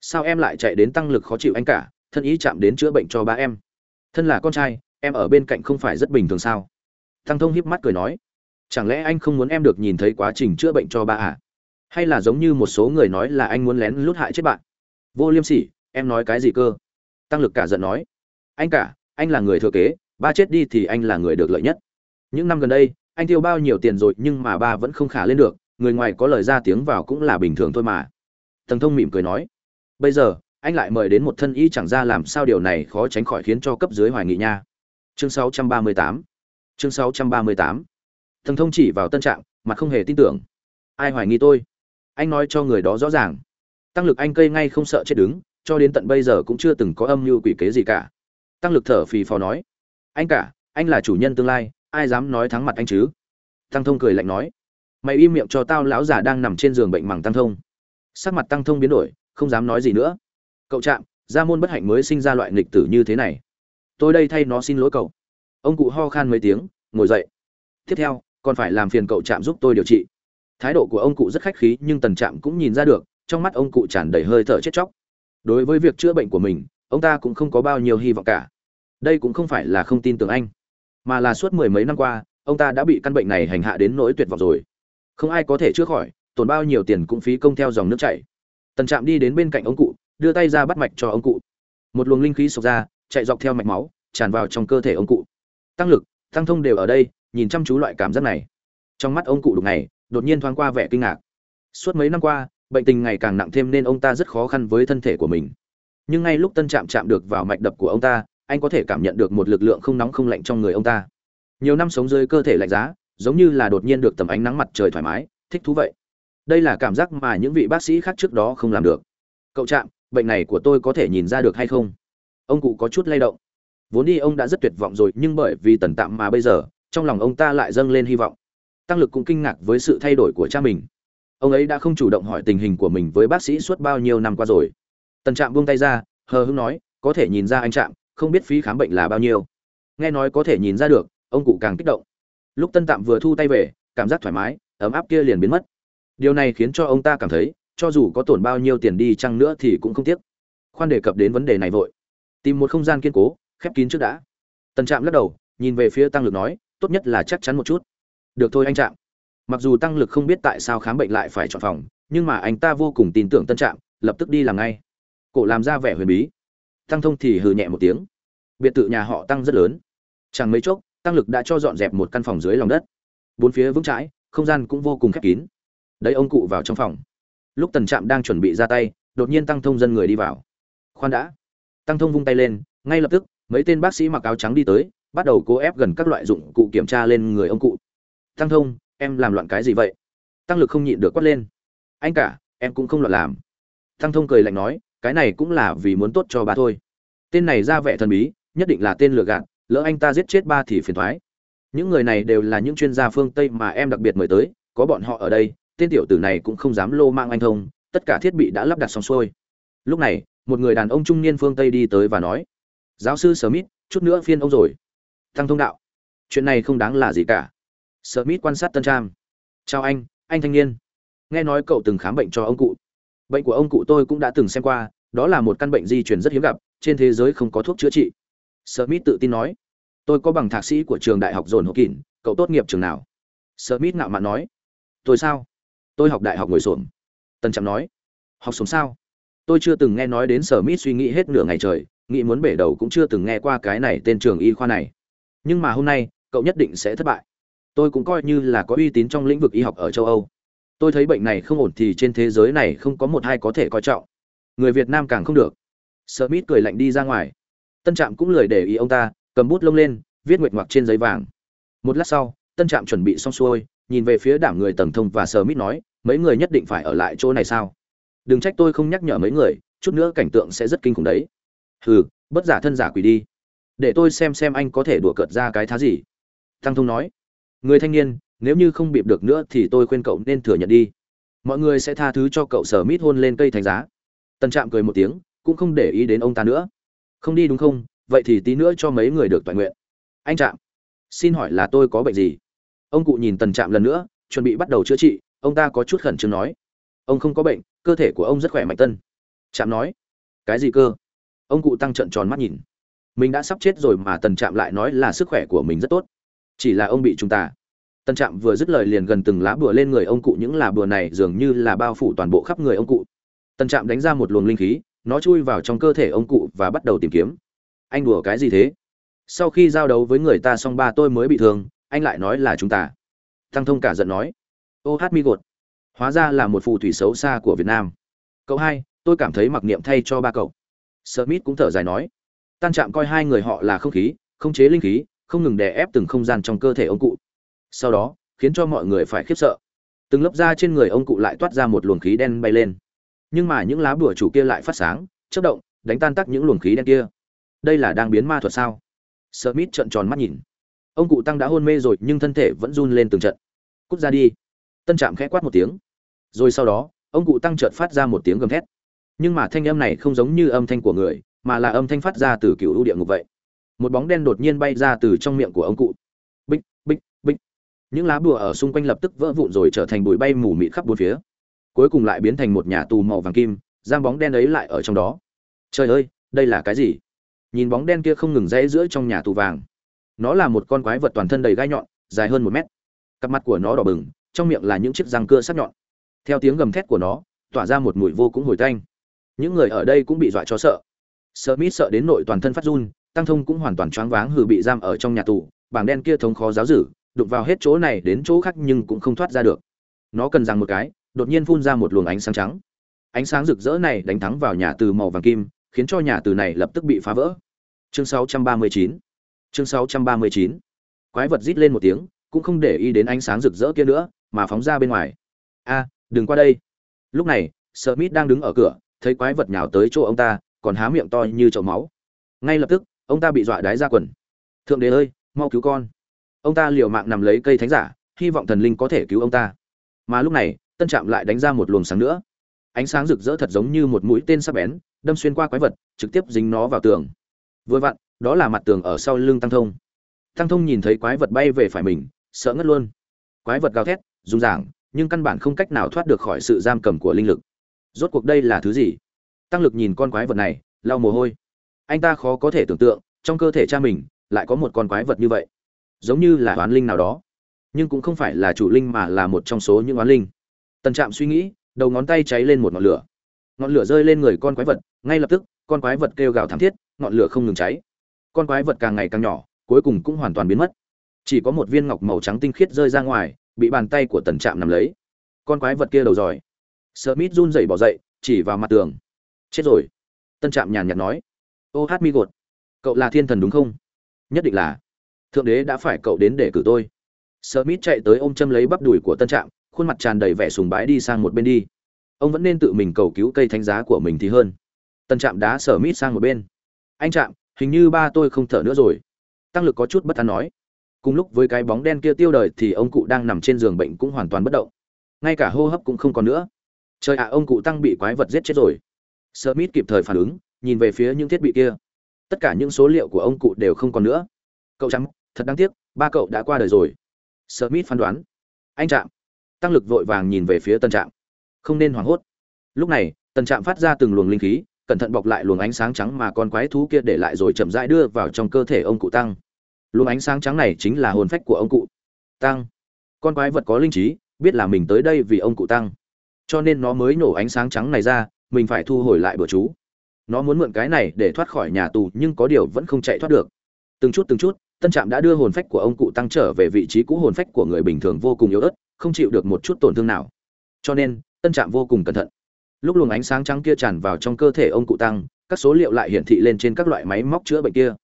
A: Sao em lại chạy đến tăng lực khó chịu anh cả, thân ý chạm đến chữa bệnh cho ba em? Thân là con trai, em ở bên cạnh không phải rất bình thường sao? Tăng thông híp mắt cười nói, chẳng lẽ anh không muốn em được nhìn thấy quá trình chữa bệnh cho ba à? Hay là giống như một số người nói là anh muốn lén lút hại chết bạn? Vô liêm sỉ, em nói cái gì cơ? Tăng lực cả giận nói. Anh cả, anh là người thừa kế, ba chết đi thì anh là người được lợi nhất. Những năm gần đây, anh tiêu bao nhiêu tiền rồi nhưng mà ba vẫn không khả lên được, người ngoài có lời ra tiếng vào cũng là bình thường thôi mà. Thần thông mỉm cười nói. Bây giờ, anh lại mời đến một thân y chẳng ra làm sao điều này khó tránh khỏi khiến cho cấp dưới hoài nghị nha. Chương 638 chương 638 thần thông chỉ vào tân trạng mà không hề tin tưởng. Ai hoài nghi tôi? Anh nói cho người đó rõ ràng. Tăng lực anh cây ngay không sợ chết đứng cho đến tận bây giờ cũng chưa từng có âm mưu quỷ kế gì cả. Tăng lực thở phì phò nói anh cả anh là chủ nhân tương lai ai dám nói thắng mặt anh chứ? Tăng thông cười lạnh nói mày im miệng cho tao lão già đang nằm trên giường bệnh mằng tăng thông. Sắc mặt tăng thông biến đổi không dám nói gì nữa. Cậu chạm, gia môn bất hạnh mới sinh ra loại nghịch tử như thế này. Tôi đây thay nó xin lỗi cậu. Ông cụ ho khan mấy tiếng ngồi dậy. Tiếp theo còn phải làm phiền cậu chạm giúp tôi điều trị thái độ của ông cụ rất khách khí nhưng tần trạm cũng nhìn ra được, trong mắt ông cụ tràn đầy hơi thở chết chóc. Đối với việc chữa bệnh của mình, ông ta cũng không có bao nhiêu hy vọng cả. Đây cũng không phải là không tin tưởng anh, mà là suốt mười mấy năm qua, ông ta đã bị căn bệnh này hành hạ đến nỗi tuyệt vọng rồi. Không ai có thể chữa khỏi, tổn bao nhiêu tiền cũng phí công theo dòng nước chảy. Tần trạm đi đến bên cạnh ông cụ, đưa tay ra bắt mạch cho ông cụ. Một luồng linh khí sộc ra, chạy dọc theo mạch máu, tràn vào trong cơ thể ông cụ. Tăng lực, tăng thông đều ở đây, nhìn chăm chú loại cảm giác này. Trong mắt ông cụ đục này đột nhiên thoáng qua vẻ kinh ngạc. Suốt mấy năm qua, bệnh tình ngày càng nặng thêm nên ông ta rất khó khăn với thân thể của mình. Nhưng ngay lúc tân chạm chạm được vào mạch đập của ông ta, anh có thể cảm nhận được một lực lượng không nóng không lạnh trong người ông ta. Nhiều năm sống dưới cơ thể lạnh giá, giống như là đột nhiên được tầm ánh nắng mặt trời thoải mái, thích thú vậy. Đây là cảm giác mà những vị bác sĩ khác trước đó không làm được. Cậu chạm bệnh này của tôi có thể nhìn ra được hay không? Ông cụ có chút lay động. Vốn đi ông đã rất tuyệt vọng rồi, nhưng bởi vì tần tạm mà bây giờ, trong lòng ông ta lại dâng lên hy vọng tăng lực cũng kinh ngạc với sự thay đổi của cha mình. Ông ấy đã không chủ động hỏi tình hình của mình với bác sĩ suốt bao nhiêu năm qua rồi. Tần trạm buông tay ra, hờ hưng nói, có thể nhìn ra anh trạm, không biết phí khám bệnh là bao nhiêu. Nghe nói có thể nhìn ra được, ông cụ càng kích động. Lúc tân tạm vừa thu tay về, cảm giác thoải mái, ấm áp kia liền biến mất. Điều này khiến cho ông ta cảm thấy, cho dù có tổn bao nhiêu tiền đi chăng nữa thì cũng không tiếc. Khoan đề cập đến vấn đề này vội. Tìm một không gian kiên cố, khép kín trước đã. Tần trạm lắc đầu, nhìn về phía tăng lực nói, tốt nhất là chắc chắn một chút được thôi anh trạm. Mặc dù tăng lực không biết tại sao khám bệnh lại phải chọn phòng, nhưng mà anh ta vô cùng tin tưởng tân trạm, lập tức đi làm ngay. Cổ làm ra vẻ huyền bí. Tăng thông thì hừ nhẹ một tiếng. Biệt thự nhà họ tăng rất lớn. Chẳng mấy chốc, tăng lực đã cho dọn dẹp một căn phòng dưới lòng đất. Bốn phía vững chãi, không gian cũng vô cùng khép kín. Đấy ông cụ vào trong phòng. Lúc tần trạm đang chuẩn bị ra tay, đột nhiên tăng thông dân người đi vào. Khoan đã. Tăng thông vung tay lên, ngay lập tức, mấy tên bác sĩ mặc áo trắng đi tới, bắt đầu cố ép gần các loại dụng cụ kiểm tra lên người ông cụ tăng thông, em làm loạn cái gì vậy? Tăng lực không nhịn được quát lên. Anh cả, em cũng không loạn làm. Tăng thông cười lạnh nói, cái này cũng là vì muốn tốt cho bà thôi. Tên này ra vẻ thần bí, nhất định là tên lừa gạt, lỡ anh ta giết chết ba thì phiền thoái. Những người này đều là những chuyên gia phương tây mà em đặc biệt mời tới, có bọn họ ở đây, tên tiểu tử này cũng không dám lô mang anh thông, tất cả thiết bị đã lắp đặt xong xuôi. Lúc này, một người đàn ông trung niên phương tây đi tới và nói, giáo sư smith, chút nữa phiên ông rồi. Tăng thông đạo, chuyện này không đáng là gì cả smith quan sát tân trang chào anh anh thanh niên. Nghe nói cậu từng khám bệnh cho ông cụ. Bệnh của ông cụ tôi cũng đã từng xem qua, đó là một căn bệnh di truyền rất hiếm gặp, trên thế giới không có thuốc chữa trị. Smith tự tin nói. Tôi có bằng thạc sĩ của trường đại học dồn hộ kỳn cậu tốt nghiệp trường nào? Smith ngạo mạn nói. Tôi sao? Tôi học đại học ngồi xổm. Tân trạm nói. Học xổm sao? Tôi chưa từng nghe nói đến Smith suy nghĩ hết nửa ngày trời, nghĩ muốn bể đầu cũng chưa từng nghe qua cái này tên trường y khoa này. Nhưng mà hôm nay, cậu nhất định sẽ thất bại tôi cũng coi như là có uy tín trong lĩnh vực y học ở châu âu. Tôi thấy bệnh này không ổn thì trên thế giới này không có một hai có thể coi trọng. Người việt nam càng không được. Sợ mít cười lạnh đi ra ngoài. Tân trạm cũng lười để ý ông ta, cầm bút lông lên, viết nguyệt ngoạc trên giấy vàng. Một lát sau, tân trạm chuẩn bị xong xuôi, nhìn về phía đảng người tầng thông và sờ mít nói, mấy người nhất định phải ở lại chỗ này sao? Đừng trách tôi không nhắc nhở mấy người, chút nữa cảnh tượng sẽ rất kinh khủng đấy. Hừ, bất giả thân giả quỷ đi. Để tôi xem xem anh có thể đùa cợt ra cái thá gì. Tăng thông nói người thanh niên, nếu như không bịp được nữa thì tôi khuyên cậu nên thừa nhận đi. Mọi người sẽ tha thứ cho cậu sở mít hôn lên cây thành giá. Tân trạm cười một tiếng, cũng không để ý đến ông ta nữa. Không đi đúng không? Vậy thì tí nữa cho mấy người được toàn nguyện. Anh trạm, xin hỏi là tôi có bệnh gì? Ông cụ nhìn tần trạm lần nữa, chuẩn bị bắt đầu chữa trị. Ông ta có chút khẩn trương nói. Ông không có bệnh, cơ thể của ông rất khỏe mạnh tân. Trạm nói. Cái gì cơ? Ông cụ tăng trận tròn mắt nhìn. Mình đã sắp chết rồi mà tần trạm lại nói là sức khỏe của mình rất tốt chỉ là ông bị chúng ta tần trạm vừa dứt lời liền gần từng lá bùa lên người ông cụ, những lá bùa này dường như là bao phủ toàn bộ khắp người ông cụ. Tần trạm đánh ra một luồng linh khí, nó chui vào trong cơ thể ông cụ và bắt đầu tìm kiếm. Anh đùa cái gì thế? Sau khi giao đấu với người ta xong ba tôi mới bị thương, anh lại nói là chúng ta. Tăng thông cả giận nói. Ô hát mi gột. Hóa ra là một phù thủy xấu xa của việt nam. Cậu hai, tôi cảm thấy mặc niệm thay cho ba cậu. Smith cũng thở dài nói. Tan Trạm coi hai người họ là không khí, không chế linh khí không ngừng đè ép từng không gian trong cơ thể ông cụ. Sau đó, khiến cho mọi người phải khiếp sợ. Từng lớp da trên người ông cụ lại toát ra một luồng khí đen bay lên. Nhưng mà những lá bùa chủ kia lại phát sáng chất động, đánh tan tắc những luồng khí đen kia. Đây là đang biến ma thuật sao? Smith trợn tròn mắt nhìn. Ông cụ tăng đã hôn mê rồi, nhưng thân thể vẫn run lên từng trận. Cút ra đi. Tân trạm khẽ quát một tiếng. Rồi sau đó, ông cụ tăng chợt phát ra một tiếng gầm thét. Nhưng mà thanh âm này không giống như âm thanh của người, mà là âm thanh phát ra từ cựu ưu địa ngục vậy một bóng đen đột nhiên bay ra từ trong miệng của ông cụ. Bích bích bích. Những lá bùa ở xung quanh lập tức vỡ vụn rồi trở thành bụi bay mù mịt khắp bốn phía. Cuối cùng lại biến thành một nhà tù màu vàng kim, giam bóng đen ấy lại ở trong đó. Trời ơi, đây là cái gì? Nhìn bóng đen kia không ngừng rẽ giữa trong nhà tù vàng. Nó là một con quái vật toàn thân đầy gai nhọn, dài hơn một mét. Cặp mặt của nó đỏ bừng, trong miệng là những chiếc răng cưa sắc nhọn. Theo tiếng gầm thét của nó, tỏa ra một mùi vô cùng hồi tanh. Những người ở đây cũng bị dọa cho sợ. Sợ mít sợ đến nội toàn thân phát run tăng thông cũng hoàn toàn choáng váng hừ bị giam ở trong nhà tù, bảng đen kia thống khó giáo dử, đụng vào hết chỗ này đến chỗ khác nhưng cũng không thoát ra được. Nó cần rằng một cái, đột nhiên phun ra một luồng ánh sáng trắng. Ánh sáng rực rỡ này đánh thắng vào nhà từ màu vàng kim, khiến cho nhà từ này lập tức bị phá vỡ. Chương 639 chương 639 quái vật rít lên một tiếng, cũng không để ý đến ánh sáng rực rỡ kia nữa, mà phóng ra bên ngoài. A, đừng qua đây. Lúc này, Smith đang đứng ở cửa, thấy quái vật nhào tới chỗ ông ta, còn há miệng to như chậu máu. Ngay lập tức ông ta bị dọa đái ra quần. Thượng đế ơi, mau cứu con. Ông ta liều mạng nằm lấy cây thánh giả, hy vọng thần linh có thể cứu ông ta. Mà lúc này, tân trạm lại đánh ra một luồng sáng nữa. Ánh sáng rực rỡ thật giống như một mũi tên sắc bén, đâm xuyên qua quái vật, trực tiếp dính nó vào tường. Vừa vặn, đó là mặt tường ở sau lưng tăng thông. Tăng thông nhìn thấy quái vật bay về phải mình, sợ ngất luôn. Quái vật gào thét, rung rảng, nhưng căn bản không cách nào thoát được khỏi sự giam cầm của linh lực. Rốt cuộc đây là thứ gì? Tăng lực nhìn con quái vật này, lau mồ hôi anh ta khó có thể tưởng tượng, trong cơ thể cha mình lại có một con quái vật như vậy. Giống như là oán linh nào đó. Nhưng cũng không phải là chủ linh mà là một trong số những oán linh. Tần trạm suy nghĩ, đầu ngón tay cháy lên một ngọn lửa. Ngọn lửa rơi lên người con quái vật, ngay lập tức, con quái vật kêu gào thảm thiết, ngọn lửa không ngừng cháy. Con quái vật càng ngày càng nhỏ, cuối cùng cũng hoàn toàn biến mất. Chỉ có một viên ngọc màu trắng tinh khiết rơi ra ngoài, bị bàn tay của tần trạm nắm lấy. Con quái vật kia đầu giỏi sợ mít run rẩy bỏ dậy, chỉ vào mặt tường. Chết rồi. Tân trạm nhàn nhạt nói ô hát mi gột. Cậu là thiên thần đúng không? Nhất định là. Thượng đế đã phải cậu đến để cử tôi. Sợ mít chạy tới ôm châm lấy bắp đùi của tân trạm, khuôn mặt tràn đầy vẻ sùng bái đi sang một bên đi. Ông vẫn nên tự mình cầu cứu cây thánh giá của mình thì hơn. Tân trạm đá sở mít sang một bên. Anh trạm, hình như ba tôi không thở nữa rồi. Tăng lực có chút bất an nói. Cùng lúc với cái bóng đen kia tiêu đời thì ông cụ đang nằm trên giường bệnh cũng hoàn toàn bất động. Ngay cả hô hấp cũng không còn nữa. Trời ạ, ông cụ tăng bị quái vật giết chết rồi. Smith kịp thời phản ứng nhìn về phía những thiết bị kia. Tất cả những số liệu của ông cụ đều không còn nữa. Cậu trắng thật đáng tiếc, ba cậu đã qua đời rồi. Smith phán đoán. Anh trạm. Tăng lực vội vàng nhìn về phía tân trạm. Không nên hoảng hốt. Lúc này, tân trạm phát ra từng luồng linh khí, cẩn thận bọc lại luồng ánh sáng trắng mà con quái thú kia để lại rồi chậm rãi đưa vào trong cơ thể ông cụ tăng. Luồng ánh sáng trắng này chính là hồn phách của ông cụ. Tăng. Con quái vật có linh trí, biết là mình tới đây vì ông cụ tăng. Cho nên nó mới nổ ánh sáng trắng này ra, mình phải thu hồi lại bữa chú nó muốn mượn cái này để thoát khỏi nhà tù, nhưng có điều vẫn không chạy thoát được. Từng chút từng chút, tân trạm đã đưa hồn phách của ông cụ tăng trở về vị trí cũ, hồn phách của người bình thường vô cùng yếu ớt, không chịu được một chút tổn thương nào. Cho nên, tân trạm vô cùng cẩn thận. Lúc luồng ánh sáng trắng kia tràn vào trong cơ thể ông cụ tăng, các số liệu lại hiển thị lên trên các loại máy móc chữa bệnh kia.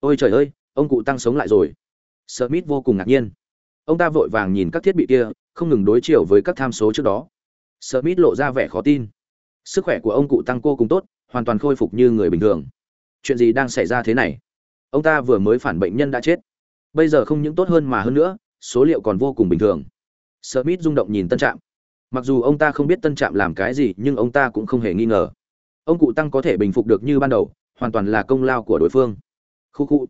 A: Ôi trời ơi, ông cụ tăng sống lại rồi. Smith vô cùng ngạc nhiên. Ông ta vội vàng nhìn các thiết bị kia, không ngừng đối chiều với các tham số trước đó. Smith lộ ra vẻ khó tin. Sức khỏe của ông cụ tăng cô cùng tốt hoàn toàn khôi phục như người bình thường. Chuyện gì đang xảy ra thế này? Ông ta vừa mới phản bệnh nhân đã chết. Bây giờ không những tốt hơn mà hơn nữa, số liệu còn vô cùng bình thường. Smith rung động nhìn tân trạm. Mặc dù ông ta không biết tân trạm làm cái gì, nhưng ông ta cũng không hề nghi ngờ. Ông cụ tăng có thể bình phục được như ban đầu, hoàn toàn là công lao của đối phương. Khu khu.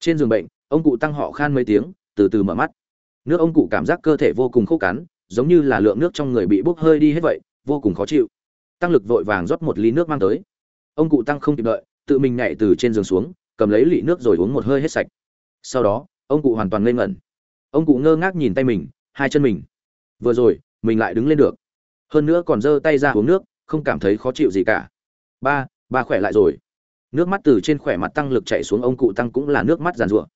A: Trên giường bệnh, ông cụ tăng họ khan mấy tiếng, từ từ mở mắt. Nước ông cụ cảm giác cơ thể vô cùng khô cắn, giống như là lượng nước trong người bị bốc hơi đi hết vậy, vô cùng khó chịu. Tăng lực vội vàng rót một ly nước mang tới ông cụ tăng không kịp đợi, tự mình nhảy từ trên giường xuống, cầm lấy lị nước rồi uống một hơi hết sạch. Sau đó, ông cụ hoàn toàn ngây ngẩn. Ông cụ ngơ ngác nhìn tay mình, hai chân mình. Vừa rồi, mình lại đứng lên được. Hơn nữa còn giơ tay ra uống nước, không cảm thấy khó chịu gì cả. Ba ba khỏe lại rồi. Nước mắt từ trên khỏe mặt tăng lực chạy xuống, ông cụ tăng cũng là nước mắt giàn rủa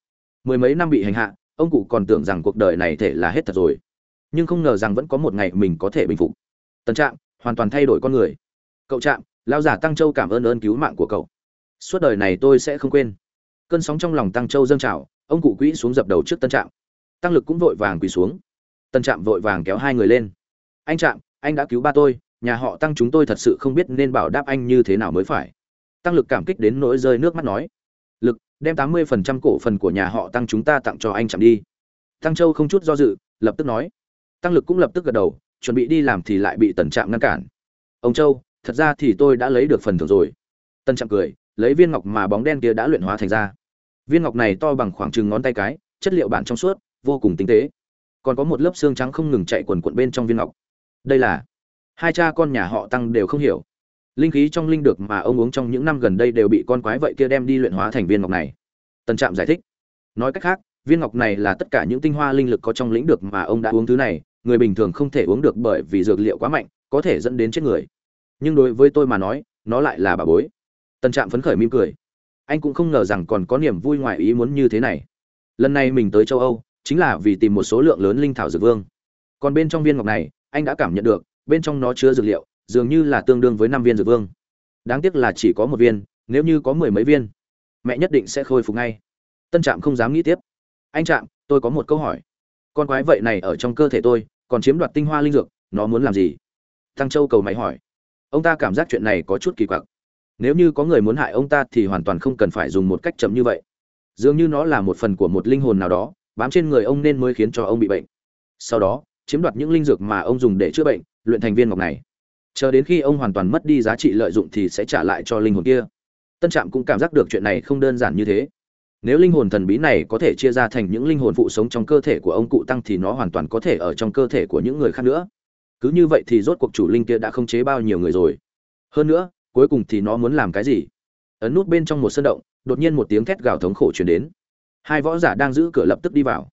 A: mười mấy năm bị hành hạ, ông cụ còn tưởng rằng cuộc đời này thể là hết thật rồi. Nhưng không ngờ rằng vẫn có một ngày mình có thể bình phục. Tân trạng hoàn toàn thay đổi con người. Cậu trạm lao giả tăng châu cảm ơn ơn cứu mạng của cậu. Suốt đời này tôi sẽ không quên. Cơn sóng trong lòng tăng châu dâng trào, ông cụ quỹ xuống dập đầu trước tân trạm. Tăng lực cũng vội vàng quỳ xuống. Tân trạm vội vàng kéo hai người lên. Anh trạm, anh đã cứu ba tôi, nhà họ tăng chúng tôi thật sự không biết nên bảo đáp anh như thế nào mới phải. Tăng lực cảm kích đến nỗi rơi nước mắt nói, lực, đem tám mươi phần trăm cổ phần của nhà họ tăng chúng ta tặng cho anh trạm đi. Tăng châu không chút do dự, lập tức nói. Tăng lực cũng lập tức gật đầu, chuẩn bị đi làm thì lại bị tần trạm ngăn cản. Ông châu thật ra thì tôi đã lấy được phần thưởng rồi. Tân trạm cười, lấy viên ngọc mà bóng đen kia đã luyện hóa thành ra. Viên ngọc này to bằng khoảng chừng ngón tay cái, chất liệu bản trong suốt, vô cùng tinh tế. Còn có một lớp xương trắng không ngừng chạy quần quận bên trong viên ngọc. Đây là, hai cha con nhà họ tăng đều không hiểu. Linh khí trong linh được mà ông uống trong những năm gần đây đều bị con quái vậy kia đem đi luyện hóa thành viên ngọc này. Tân trạm giải thích. Nói cách khác, viên ngọc này là tất cả những tinh hoa linh lực có trong lĩnh được mà ông đã uống thứ này, người bình thường không thể uống được bởi vì dược liệu quá mạnh, có thể dẫn đến chết người nhưng đối với tôi mà nói, nó lại là bà bối. Tân trạm phấn khởi mỉm cười. Anh cũng không ngờ rằng còn có niềm vui ngoài ý muốn như thế này. Lần này mình tới châu âu, chính là vì tìm một số lượng lớn linh thảo dược vương. Còn bên trong viên ngọc này, anh đã cảm nhận được, bên trong nó chứa dược liệu, dường như là tương đương với năm viên dược vương. Đáng tiếc là chỉ có một viên, nếu như có mười mấy viên, mẹ nhất định sẽ khôi phục ngay. Tân trạm không dám nghĩ tiếp. Anh trạm, tôi có một câu hỏi. Con quái vậy này ở trong cơ thể tôi, còn chiếm đoạt tinh hoa linh dược, nó muốn làm gì? Tăng châu cầu máy hỏi ông ta cảm giác chuyện này có chút kỳ quặc. Nếu như có người muốn hại ông ta thì hoàn toàn không cần phải dùng một cách chậm như vậy. Dường như nó là một phần của một linh hồn nào đó, bám trên người ông nên mới khiến cho ông bị bệnh. Sau đó, chiếm đoạt những linh dược mà ông dùng để chữa bệnh, luyện thành viên ngọc này. Chờ đến khi ông hoàn toàn mất đi giá trị lợi dụng thì sẽ trả lại cho linh hồn kia. Tân trạm cũng cảm giác được chuyện này không đơn giản như thế. Nếu linh hồn thần bí này có thể chia ra thành những linh hồn phụ sống trong cơ thể của ông cụ tăng thì nó hoàn toàn có thể ở trong cơ thể của những người khác nữa cứ như vậy thì rốt cuộc chủ linh kia đã không chế bao nhiêu người rồi. Hơn nữa, cuối cùng thì nó muốn làm cái gì? Ấn nút bên trong một sân động, đột nhiên một tiếng thét gào thống khổ chuyển đến. Hai võ giả đang giữ cửa lập tức đi vào.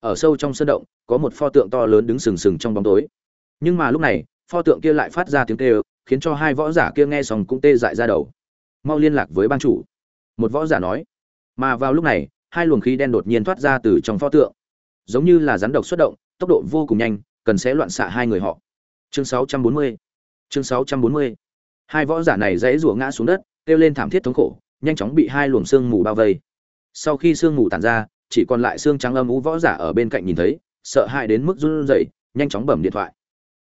A: Ở sâu trong sân động, có một pho tượng to lớn đứng sừng sừng trong bóng tối. Nhưng mà lúc này, pho tượng kia lại phát ra tiếng kêu, khiến cho hai võ giả kia nghe xong cũng tê dại ra đầu. Mau liên lạc với ban chủ. Một võ giả nói. Mà vào lúc này, hai luồng khí đen đột nhiên thoát ra từ trong pho tượng. Giống như là rắn độc xuất động, tốc độ vô cùng nhanh, cần sẽ loạn xạ hai người họ chương 640 chương 640 hai võ giả này dãy rủa ngã xuống đất, kêu lên thảm thiết thống khổ, nhanh chóng bị hai luồng xương mù bao vây. Sau khi xương mù tàn ra, chỉ còn lại xương trắng âm ú võ giả ở bên cạnh nhìn thấy, sợ hãi đến mức run rẩy, nhanh chóng bẩm điện thoại.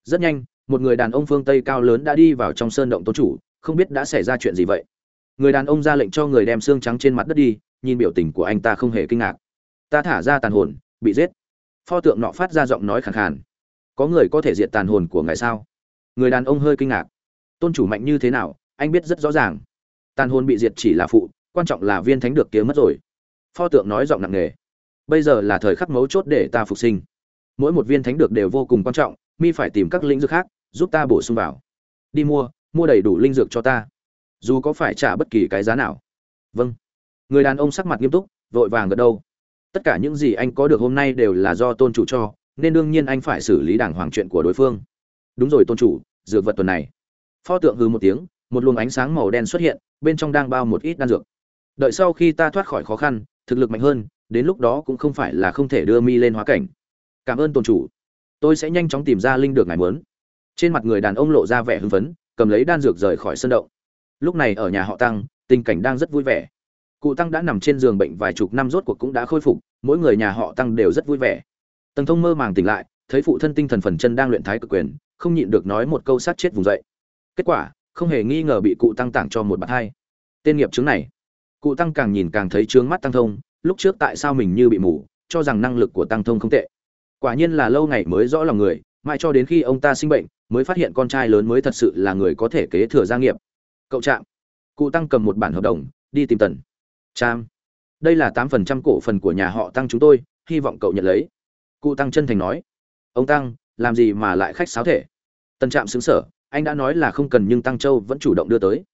A: Rất nhanh, một người đàn ông phương tây cao lớn đã đi vào trong sơn động tôn chủ, không biết đã xảy ra chuyện gì vậy. Người đàn ông ra lệnh cho người đem xương trắng trên mặt đất đi, nhìn biểu tình của anh ta không hề kinh ngạc. Ta thả ra tàn hồn, bị giết. Pho tượng nọ phát ra giọng nói khàn khàn có người có thể diệt tàn hồn của ngài sao? Người đàn ông hơi kinh ngạc. Tôn chủ mạnh như thế nào, anh biết rất rõ ràng. Tàn hồn bị diệt chỉ là phụ, quan trọng là viên thánh được kiếm mất rồi. Pho tượng nói giọng nặng nề. Bây giờ là thời khắc mấu chốt để ta phục sinh. Mỗi một viên thánh được đều vô cùng quan trọng, mi phải tìm các lĩnh dược khác, giúp ta bổ sung vào. Đi mua mua đầy đủ linh dược cho ta. Dù có phải trả bất kỳ cái giá nào. Vâng. Người đàn ông sắc mặt nghiêm túc, vội vàng gật đầu. Tất cả những gì anh có được hôm nay đều là do tôn chủ cho nên đương nhiên anh phải xử lý đàng hoàng chuyện của đối phương. Đúng rồi, tôn chủ, dược vật tuần này. Pho tượng hư một tiếng, một luồng ánh sáng màu đen xuất hiện, bên trong đang bao một ít đan dược. Đợi sau khi ta thoát khỏi khó khăn, thực lực mạnh hơn, đến lúc đó cũng không phải là không thể đưa mi lên hóa cảnh. Cảm ơn tôn chủ. Tôi sẽ nhanh chóng tìm ra linh được ngài muốn. Trên mặt người đàn ông lộ ra vẻ hưng phấn, cầm lấy đan dược rời khỏi sân động. Lúc này ở nhà họ tăng, tình cảnh đang rất vui vẻ. Cụ tăng đã nằm trên giường bệnh vài chục năm rốt cuộc cũng đã khôi phục, mỗi người nhà họ tăng đều rất vui vẻ tần thông mơ màng tỉnh lại thấy phụ thân tinh thần phần chân đang luyện thái cực quyền không nhịn được nói một câu sát chết vùng dậy. Kết quả không hề nghi ngờ bị cụ tăng tặng cho một bạt hai. Tên nghiệp chứng này. Cụ tăng càng nhìn càng thấy trướng mắt tăng thông lúc trước tại sao mình như bị mù cho rằng năng lực của tăng thông không tệ. Quả nhiên là lâu ngày mới rõ lòng người mãi cho đến khi ông ta sinh bệnh mới phát hiện con trai lớn mới thật sự là người có thể kế thừa gia nghiệp. Cậu trạm. Cụ tăng cầm một bản hợp đồng đi tìm tần. Trang, đây là tám phần trăm cổ phần của nhà họ tăng chúng tôi hy vọng cậu nhận lấy cụ tăng chân thành nói, ông tăng, làm gì mà lại khách sáo thể tần trạm xứng sở anh đã nói là không cần nhưng tăng châu vẫn chủ động đưa tới.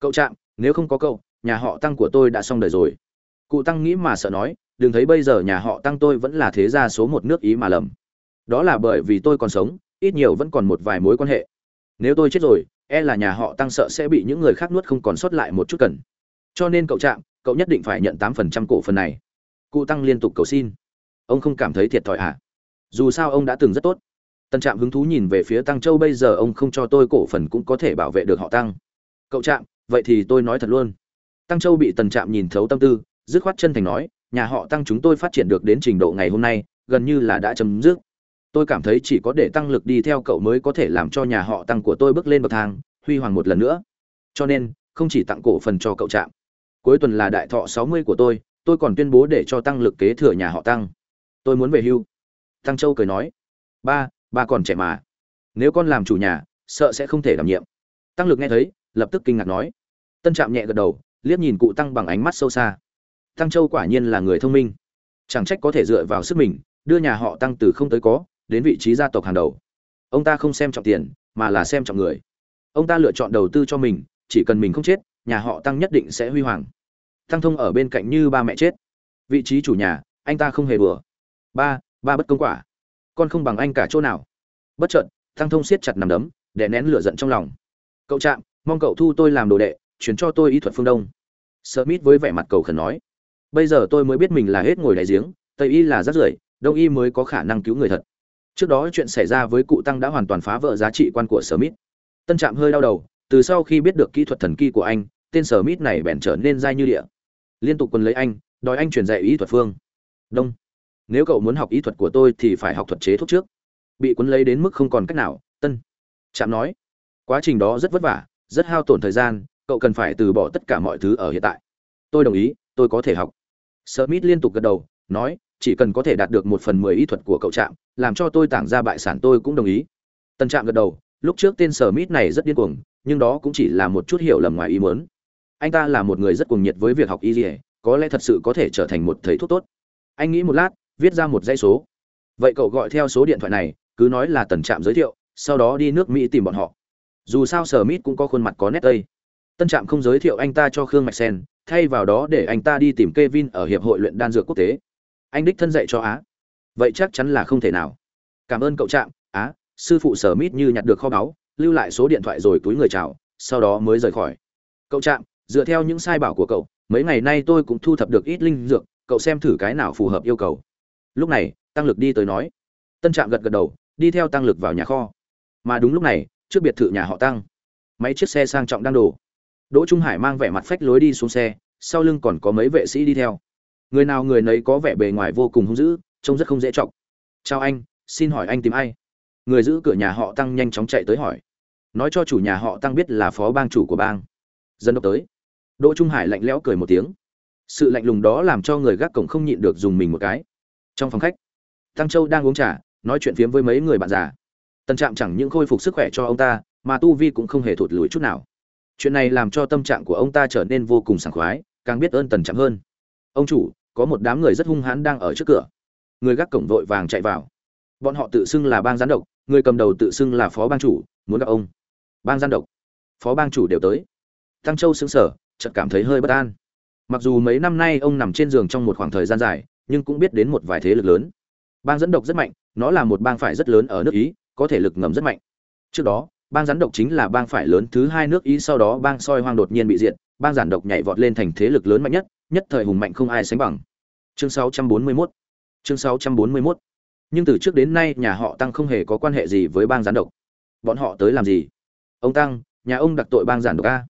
A: Cậu trạm, nếu không có cậu, nhà họ tăng của tôi đã xong đời rồi. Cụ tăng nghĩ mà sợ nói, đừng thấy bây giờ nhà họ tăng tôi vẫn là thế gia số một nước ý mà lầm. Đó là bởi vì tôi còn sống, ít nhiều vẫn còn một vài mối quan hệ. Nếu tôi chết rồi e là nhà họ tăng sợ sẽ bị những người khác nuốt không còn sót lại một chút cần. Cho nên cậu trạm, cậu nhất định phải nhận tám phần trăm cổ phần này. Cụ tăng liên tục cầu xin ông không cảm thấy thiệt thòi à? Dù sao ông đã từng rất tốt. Tân trạm hứng thú nhìn về phía tăng châu, bây giờ ông không cho tôi cổ phần cũng có thể bảo vệ được họ tăng. Cậu trạm, vậy thì tôi nói thật luôn. Tăng châu bị tần trạm nhìn thấu tâm tư, dứt khoát chân thành nói, nhà họ tăng chúng tôi phát triển được đến trình độ ngày hôm nay, gần như là đã chấm dứt. Tôi cảm thấy chỉ có để tăng lực đi theo cậu mới có thể làm cho nhà họ tăng của tôi bước lên bậc thang, huy hoàng một lần nữa. Cho nên, không chỉ tặng cổ phần cho cậu trạm, cuối tuần là đại thọ sáu mươi của tôi tôi còn tuyên bố để cho tăng lực kế thừa nhà họ tăng tôi muốn về hưu. Tăng châu cười nói, ba ba còn trẻ mà. Nếu con làm chủ nhà, sợ sẽ không thể đảm nhiệm. Tăng lực nghe thấy, lập tức kinh ngạc nói. Tân trạm nhẹ gật đầu, liếc nhìn cụ tăng bằng ánh mắt sâu xa. Tăng châu quả nhiên là người thông minh. Chẳng trách có thể dựa vào sức mình, đưa nhà họ tăng từ không tới có, đến vị trí gia tộc hàng đầu. Ông ta không xem trọng tiền, mà là xem trọng người. Ông ta lựa chọn đầu tư cho mình, chỉ cần mình không chết, nhà họ tăng nhất định sẽ huy hoàng. Tăng thông ở bên cạnh như ba mẹ chết. Vị trí chủ nhà, anh ta không hề bừa ba ba bất công quả. Con không bằng anh cả chỗ nào. Bất trợn thăng thông siết chặt nằm đấm để nén lửa giận trong lòng. Cậu trạm, mong cậu thu tôi làm đồ đệ, chuyển cho tôi y thuật phương đông. Smith với vẻ mặt cầu khẩn nói. Bây giờ tôi mới biết mình là hết ngồi đáy giếng, tây y là rác rưởi, đông y mới có khả năng cứu người thật. Trước đó chuyện xảy ra với cụ tăng đã hoàn toàn phá vỡ giá trị quan của Sở Mít. tân trạm hơi đau đầu, từ sau khi biết được kỹ thuật thần kỳ của anh, tên Sở Mít này bèn trở nên dai như địa. Liên tục quân lấy anh, đòi anh truyền dạy ý thuật phương. Đông nếu cậu muốn học ý thuật của tôi thì phải học thuật chế thuốc trước. Bị cuốn lấy đến mức không còn cách nào, tân. Trạm nói. Quá trình đó rất vất vả, rất hao tổn thời gian, cậu cần phải từ bỏ tất cả mọi thứ ở hiện tại. Tôi đồng ý, tôi có thể học. Smith liên tục gật đầu, nói, chỉ cần có thể đạt được một phần mười ý thuật của cậu trạm, làm cho tôi tảng ra bại sản tôi cũng đồng ý. Tân trạm gật đầu, lúc trước tên smith này rất điên cuồng, nhưng đó cũng chỉ là một chút hiểu lầm ngoài ý muốn. Anh ta là một người rất cuồng nhiệt với việc học y dỉa có lẽ thật sự có thể trở thành một thầy thuốc tốt. Anh nghĩ một lát viết ra một dãy số. Vậy cậu gọi theo số điện thoại này, cứ nói là tần trạm giới thiệu, sau đó đi nước mỹ tìm bọn họ. Dù sao sở mít cũng có khuôn mặt có nét tây. Tân trạm không giới thiệu anh ta cho khương mạch sen, thay vào đó để anh ta đi tìm k e vin ở hiệp hội luyện đan dược quốc tế. Anh đích thân dạy cho á. Vậy chắc chắn là không thể nào. Cảm ơn cậu trạm. Á, sư phụ sở mít như nhặt được kho báu, lưu lại số điện thoại rồi túi người chào, sau đó mới rời khỏi. Cậu trạm, dựa theo những sai bảo của cậu, mấy ngày nay tôi cũng thu thập được ít linh dược, cậu xem thử cái nào phù hợp yêu cầu lúc này, tăng lực đi tới nói. Tân trạm gật gật đầu, đi theo tăng lực vào nhà kho. Mà đúng lúc này, trước biệt thự nhà họ tăng. Mấy chiếc xe sang trọng đang đổ. Đỗ trung hải mang vẻ mặt phách lối đi xuống xe, sau lưng còn có mấy vệ sĩ đi theo. Người nào người nấy có vẻ bề ngoài vô cùng hung dữ, trông rất không dễ trọng chào anh, xin hỏi anh tìm ai? Người giữ cửa nhà họ tăng nhanh chóng chạy tới hỏi. Nói cho chủ nhà họ tăng biết là phó bang chủ của bang. Dân đốc tới. Đỗ trung hải lạnh lẽo cười một tiếng. Sự lạnh lùng đó làm cho người gác cổng không nhịn được dùng mình một cái trong phòng khách tăng châu đang uống trà, nói chuyện phiếm với mấy người bạn già. Tân trạm chẳng những khôi phục sức khỏe cho ông ta, mà tu vi cũng không hề thụt lùi chút nào. Chuyện này làm cho tâm trạng của ông ta trở nên vô cùng sảng khoái, càng biết ơn tần trạm hơn. Ông chủ, có một đám người rất hung hãn đang ở trước cửa. Người gác cổng vội vàng chạy vào. Bọn họ tự xưng là bang gián độc người cầm đầu tự xưng là phó bang chủ, muốn gặp ông. Bang gián độc phó bang chủ đều tới. Tăng châu xứng sở chợt cảm thấy hơi bất an. Mặc dù mấy năm nay ông nằm trên giường trong một khoảng thời gian dài nhưng cũng biết đến một vài thế lực lớn. Bang dẫn độc rất mạnh, nó là một bang phải rất lớn ở nước ý, có thể lực ngầm rất mạnh. Trước đó, bang dẫn độc chính là bang phải lớn thứ hai nước ý, sau đó bang soi hoang đột nhiên bị diệt, bang giản độc nhảy vọt lên thành thế lực lớn mạnh nhất nhất thời hùng mạnh không ai sánh bằng. Chương 641 chương 641 nhưng từ trước đến nay, nhà họ tăng không hề có quan hệ gì với bang gián độc. Bọn họ tới làm gì? Ông tăng, nhà ông đặc tội bang giản độc a.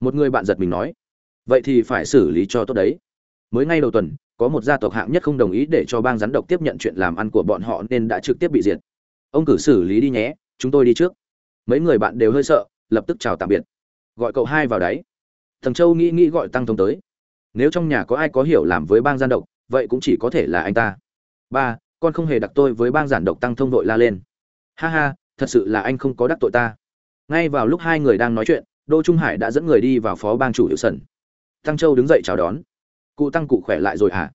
A: Một người bạn giật mình nói. Vậy thì phải xử lý cho tốt đấy. Mới ngay đầu tuần có một gia tộc hạng nhất không đồng ý để cho bang gián độc tiếp nhận chuyện làm ăn của bọn họ nên đã trực tiếp bị diệt. Ông cử xử lý đi nhé, chúng tôi đi trước. Mấy người bạn đều hơi sợ, lập tức chào tạm biệt. Gọi cậu hai vào đấy. Thằng châu nghĩ nghĩ gọi tăng thông tới. Nếu trong nhà có ai có hiểu làm với bang gian độc vậy cũng chỉ có thể là anh ta. Ba, con không hề đặc tôi với bang giản độc tăng thông vội la lên. Ha ha, thật sự là anh không có đắc tội ta. Ngay vào lúc hai người đang nói chuyện, đô trung hải đã dẫn người đi vào phó bang chủ hiệu sần tăng châu đứng dậy chào đón cụ tăng cụ khỏe lại rồi hả?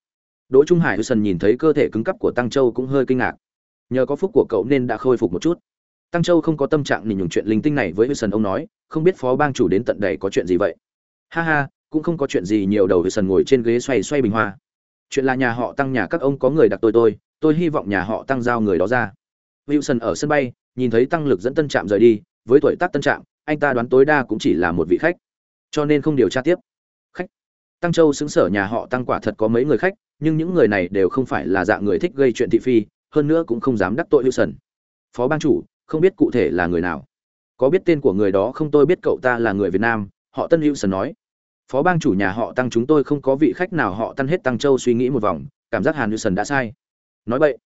A: Đỗ trung hải hiệu sần nhìn thấy cơ thể cứng cắp của tăng châu cũng hơi kinh ngạc. Nhờ có phúc của cậu nên đã khôi phục một chút. Tăng châu không có tâm trạng nhìn nhường chuyện linh tinh này với hiệu sần, ông nói, không biết phó bang chủ đến tận đây có chuyện gì vậy? Ha ha, cũng không có chuyện gì, nhiều đầu hiệu sần ngồi trên ghế xoay xoay bình hoa. Chuyện là nhà họ tăng nhà các ông có người đặc tôi tôi tôi hy vọng nhà họ tăng giao người đó ra. Wilson ở sân bay, nhìn thấy tăng lực dẫn tân trạm rời đi, với tuổi tác tân trạm, anh ta đoán tối đa cũng chỉ là một vị khách. Cho nên không điều tra tiếp tăng châu xứng sở nhà họ tăng quả thật có mấy người khách, nhưng những người này đều không phải là dạng người thích gây chuyện thị phi, hơn nữa cũng không dám đắc tội wilson phó ban chủ, không biết cụ thể là người nào. Có biết tên của người đó không tôi biết cậu ta là người việt nam, họ tân wilson nói. Phó bang chủ nhà họ tăng chúng tôi không có vị khách nào họ tăng hết tăng châu suy nghĩ một vòng, cảm giác hàn wilson đã sai. Nói vậy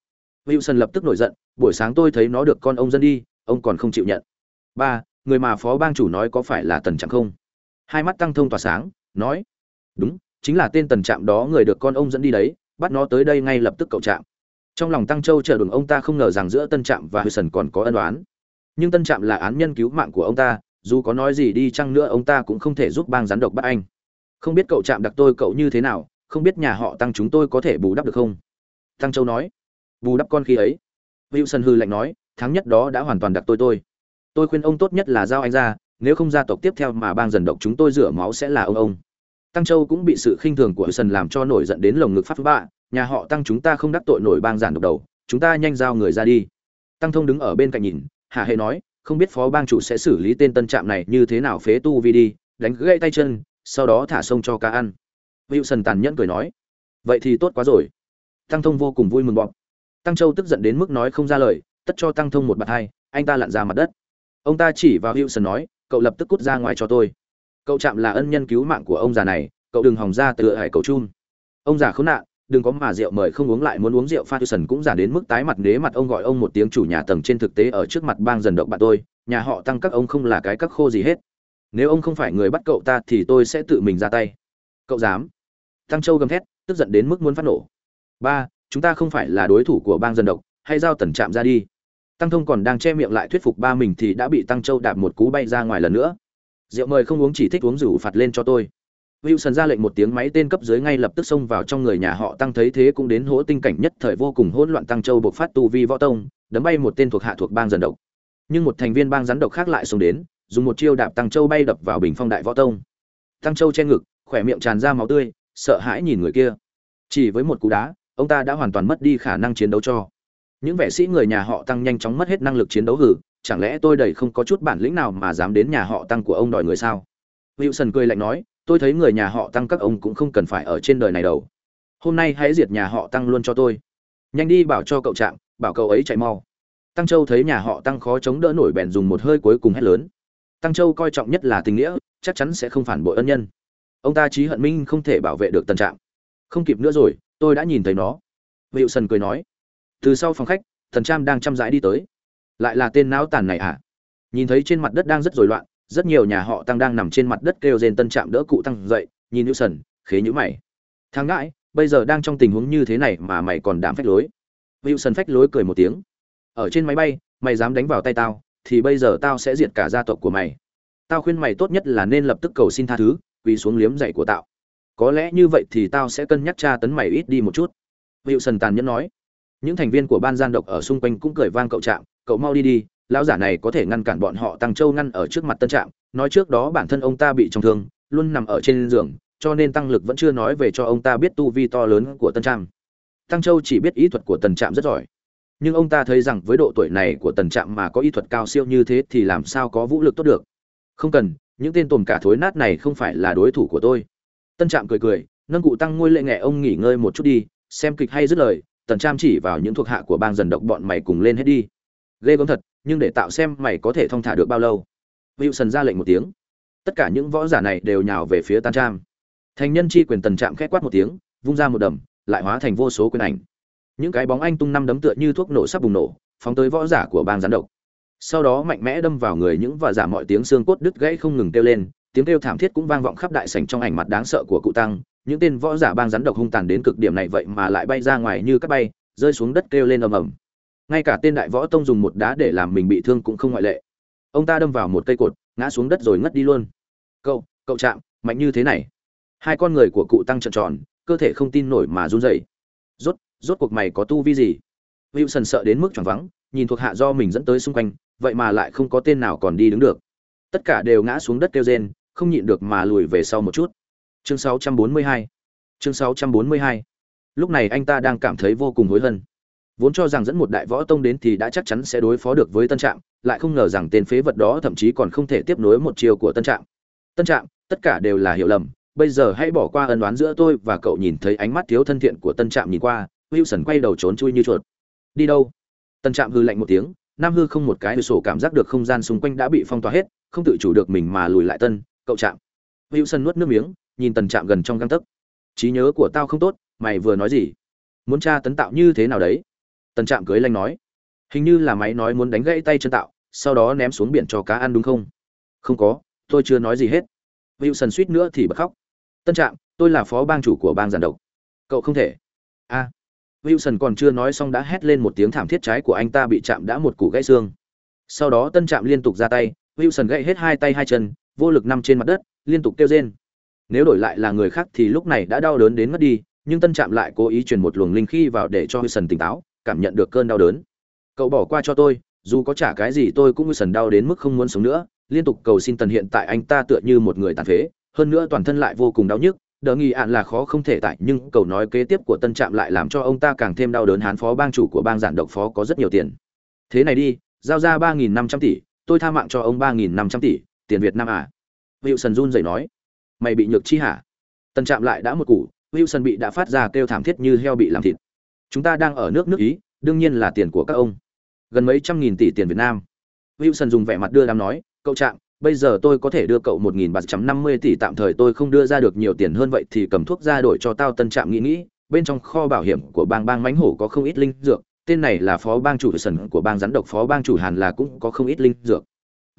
A: wilson lập tức nổi giận, buổi sáng tôi thấy nó được con ông dân đi, ông còn không chịu nhận. Ba, người mà phó bang chủ nói có phải là tần chẳng không? Hai mắt tăng thông tỏa sáng, nói đúng, chính là tên tần trạm đó người được con ông dẫn đi đấy, bắt nó tới đây ngay lập tức cậu trạm. Trong lòng tăng châu chờ đường ông ta không ngờ rằng giữa tân trạm và wilson còn có ân đoán nhưng tân trạm là án nhân cứu mạng của ông ta, dù có nói gì đi chăng nữa ông ta cũng không thể giúp bang gián độc bắt anh. Không biết cậu chạm đặc tôi cậu như thế nào, không biết nhà họ tăng chúng tôi có thể bù đắp được không? Tăng châu nói. Bù đắp con khi ấy. Wilson hư lạnh nói, tháng nhất đó đã hoàn toàn đặc tôi tôi. Tôi khuyên ông tốt nhất là giao anh ra, nếu không gia tộc tiếp theo mà bang dần độc chúng tôi rửa máu sẽ là ông ông tăng châu cũng bị sự khinh thường của Sần làm cho nổi giận đến lồng ngực phát bạ. Nhà họ tăng chúng ta không đắc tội nổi bang giản độc đầu, chúng ta nhanh giao người ra đi. Tăng thông đứng ở bên cạnh nhìn, hạ hệ nói, không biết phó bang chủ sẽ xử lý tên tân trạm này như thế nào phế tu vi đi, đánh gãy tay chân, sau đó thả sông cho cá ăn. Wilson tàn nhẫn cười nói, vậy thì tốt quá rồi. Tăng thông vô cùng vui mừng bọc tăng châu tức giận đến mức nói không ra lời, tất cho tăng thông một bạt hai, anh ta lặn ra mặt đất. Ông ta chỉ vào wilson nói, cậu lập tức cút ra ngoài cho tôi cậu chạm là ân nhân cứu mạng của ông già này, cậu đừng hòng ra tựa hải cầu chun. Ông già khốn nạn, đừng có mà rượu mời không uống lại muốn uống rượu pha cũng giả đến mức tái mặt nế mặt ông gọi ông một tiếng chủ nhà tầng trên thực tế ở trước mặt bang dần động bạn tôi, nhà họ tăng các ông không là cái các khô gì hết. Nếu ông không phải người bắt cậu ta thì tôi sẽ tự mình ra tay. Cậu dám. Tăng châu gầm thét, tức giận đến mức muốn phát nổ. Ba, chúng ta không phải là đối thủ của bang dân độc hay giao tần chạm ra đi. Tăng thông còn đang che miệng lại thuyết phục ba mình thì đã bị tăng châu đạp một cú bay ra ngoài lần nữa rượu mời không uống chỉ thích uống rủ phạt lên cho tôi. Wilson ra lệnh một tiếng máy tên cấp dưới ngay lập tức xông vào trong người nhà họ tăng thấy thế cũng đến hỗ tinh cảnh nhất thời vô cùng hỗn loạn tăng châu buộc phát tu vi võ tông, đấm bay một tên thuộc hạ thuộc bang dần độc. Nhưng một thành viên bang rắn độc khác lại xông đến, dùng một chiêu đạp tăng châu bay đập vào bình phong đại võ tông. Tăng châu che ngực, khỏe miệng tràn ra máu tươi, sợ hãi nhìn người kia. Chỉ với một cú đá, ông ta đã hoàn toàn mất đi khả năng chiến đấu cho. Những vệ sĩ người nhà họ tăng nhanh chóng mất hết năng lực chiến đấu hử chẳng lẽ tôi đầy không có chút bản lĩnh nào mà dám đến nhà họ tăng của ông đòi người sao? Wilson cười lạnh nói, tôi thấy người nhà họ tăng các ông cũng không cần phải ở trên đời này đâu. Hôm nay hãy diệt nhà họ tăng luôn cho tôi. Nhanh đi bảo cho cậu trạng, bảo cậu ấy chạy mau. Tăng châu thấy nhà họ tăng khó chống đỡ nổi bèn dùng một hơi cuối cùng hét lớn. Tăng châu coi trọng nhất là tình nghĩa, chắc chắn sẽ không phản bội ân nhân. Ông ta trí hận minh không thể bảo vệ được tân trạng. Không kịp nữa rồi, tôi đã nhìn thấy nó. Hiệu sần cười nói, từ sau phòng khách thần trang đang chăm rãi đi tới lại là tên não tàn này à? Nhìn thấy trên mặt đất đang rất rối loạn, rất nhiều nhà họ tăng đang nằm trên mặt đất kêu rên tân trạm đỡ cụ tăng dậy, nhìn hữu sần khế nhữ mày. Thang ngãi, bây giờ đang trong tình huống như thế này mà mày còn đảm phách lối. Hữu sần phách lối cười một tiếng. Ở trên máy bay, mày dám đánh vào tay tao, thì bây giờ tao sẽ diệt cả gia tộc của mày. Tao khuyên mày tốt nhất là nên lập tức cầu xin tha thứ, quỳ xuống liếm dậy của tao. có lẽ như vậy thì tao sẽ cân nhắc tra tấn mày ít đi một chút. Hữu sần tàn nhẫn nói. Những thành viên của ban gian độc ở xung quanh cũng cười vang cậu trạm cậu mau đi đi, lão giả này có thể ngăn cản bọn họ tăng châu ngăn ở trước mặt tân trạm, nói trước đó bản thân ông ta bị trọng thương, luôn nằm ở trên giường, cho nên tăng lực vẫn chưa nói về cho ông ta biết tu vi to lớn của tân trạm. Tăng châu chỉ biết ý thuật của tần trạm rất giỏi. Nhưng ông ta thấy rằng với độ tuổi này của tần trạm mà có ý thuật cao siêu như thế thì làm sao có vũ lực tốt được? Không cần, những tên tồn cả thối nát này không phải là đối thủ của tôi. Tân trạm cười cười, nâng cụ tăng ngôi lệ nghệ ông nghỉ ngơi một chút đi, xem kịch hay dứt lời, tần trạm chỉ vào những thuộc hạ của bang dần độc bọn mày cùng lên hết đi ghê gớm thật, nhưng để tạo xem mày có thể thong thả được bao lâu. Wilson ra lệnh một tiếng. Tất cả những võ giả này đều nhào về phía tan trạm thành nhân chi quyền tần trạm khét quát một tiếng, vung ra một đầm, lại hóa thành vô số quyền ảnh. Những cái bóng anh tung năm đấm tựa như thuốc nổ sắp bùng nổ, phóng tới võ giả của bang gián độc. Sau đó mạnh mẽ đâm vào người những và giả mọi tiếng xương cốt đứt gãy không ngừng kêu lên, tiếng kêu thảm thiết cũng vang vọng khắp đại sảnh trong ảnh mặt đáng sợ của cụ tăng. Những tên võ giả bang rắn độc hung tàn đến cực điểm này vậy mà lại bay ra ngoài như cắt bay, rơi xuống đất kêu lên ầm ầm ngay cả tên đại võ tông dùng một đá để làm mình bị thương cũng không ngoại lệ. Ông ta đâm vào một cây cột, ngã xuống đất rồi ngất đi luôn. Cậu cậu chạm, mạnh như thế này. Hai con người của cụ tăng trợn tròn, cơ thể không tin nổi mà run rẩy. Rốt rốt cuộc mày có tu vi gì? Wilson sợ đến mức choáng vắng nhìn thuộc hạ do mình dẫn tới xung quanh, vậy mà lại không có tên nào còn đi đứng được. Tất cả đều ngã xuống đất kêu rên, không nhịn được mà lùi về sau một chút. Chương 642 chương 642 lúc này anh ta đang cảm thấy vô cùng hối hận vốn cho rằng dẫn một đại võ tông đến thì đã chắc chắn sẽ đối phó được với tân trạm, lại không ngờ rằng tên phế vật đó thậm chí còn không thể tiếp nối một chiều của tân trạm. Tân trạm, tất cả đều là hiểu lầm, bây giờ hãy bỏ qua ân đoán giữa tôi và cậu nhìn thấy ánh mắt thiếu thân thiện của tân trạm nhìn qua, wilson quay đầu trốn chui như chuột. Đi đâu? Tân trạm hư lạnh một tiếng, nam hư không một cái sổ cảm giác được không gian xung quanh đã bị phong tỏa hết, không tự chủ được mình mà lùi lại tân, cậu chạm wilson nuốt nước miếng, nhìn tần trạm gần trong găng tấc. Trí nhớ của tao không tốt, mày vừa nói gì? Muốn tra tấn tạo như thế nào đấy? Tần trạm cưới lanh nói, hình như là máy nói muốn đánh gãy tay chân tạo, sau đó ném xuống biển cho cá ăn đúng không? Không có, tôi chưa nói gì hết. Wilson suýt nữa thì bật khóc. Tân trạm, tôi là phó bang chủ của bang giàn độc. Cậu không thể. A. Wilson còn chưa nói xong đã hét lên một tiếng thảm thiết trái của anh ta bị chạm đã một củ gãy xương. Sau đó tân trạm liên tục ra tay, wilson gãy hết hai tay hai chân, vô lực nằm trên mặt đất, liên tục kêu rên. Nếu đổi lại là người khác thì lúc này đã đau đớn đến mất đi, nhưng tân trạm lại cố ý truyền một luồng linh khí vào để cho wilson tỉnh táo cảm nhận được cơn đau đớn. Cậu bỏ qua cho tôi, dù có trả cái gì tôi cũng sần đau đến mức không muốn sống nữa. Liên tục cầu xin tần hiện tại anh ta tựa như một người tàn phế, hơn nữa toàn thân lại vô cùng đau nhức. Đỡ nghi ạn là khó không thể tại nhưng cầu nói kế tiếp của tân trạm lại làm cho ông ta càng thêm đau đớn. Hán phó bang chủ của bang giản độc phó có rất nhiều tiền. Thế này đi, giao ra ba nghìn năm trăm tỷ, tôi tha mạng cho ông ba nghìn năm trăm tỷ, tiền việt nam à? Wilson run rẩy nói. Mày bị nhược chi hả? Tân trạm lại đã một củ, wilson bị đã phát ra kêu thảm thiết như heo bị làm thịt chúng ta đang ở nước nước ý đương nhiên là tiền của các ông. Gần mấy trăm nghìn tỷ tiền việt nam. Wilson dùng vẻ mặt đưa đám nói cậu trạng, bây giờ tôi có thể đưa cậu một nghìn ba trăm năm mươi tỷ tạm thời tôi không đưa ra được nhiều tiền hơn vậy thì cầm thuốc ra đổi cho tao. Tân trạm nghĩ nghĩ bên trong kho bảo hiểm của bang bang mánh hổ có không ít linh dược tên này là phó bang chủ sần của bang rắn độc phó bang chủ hàn là cũng có không ít linh dược.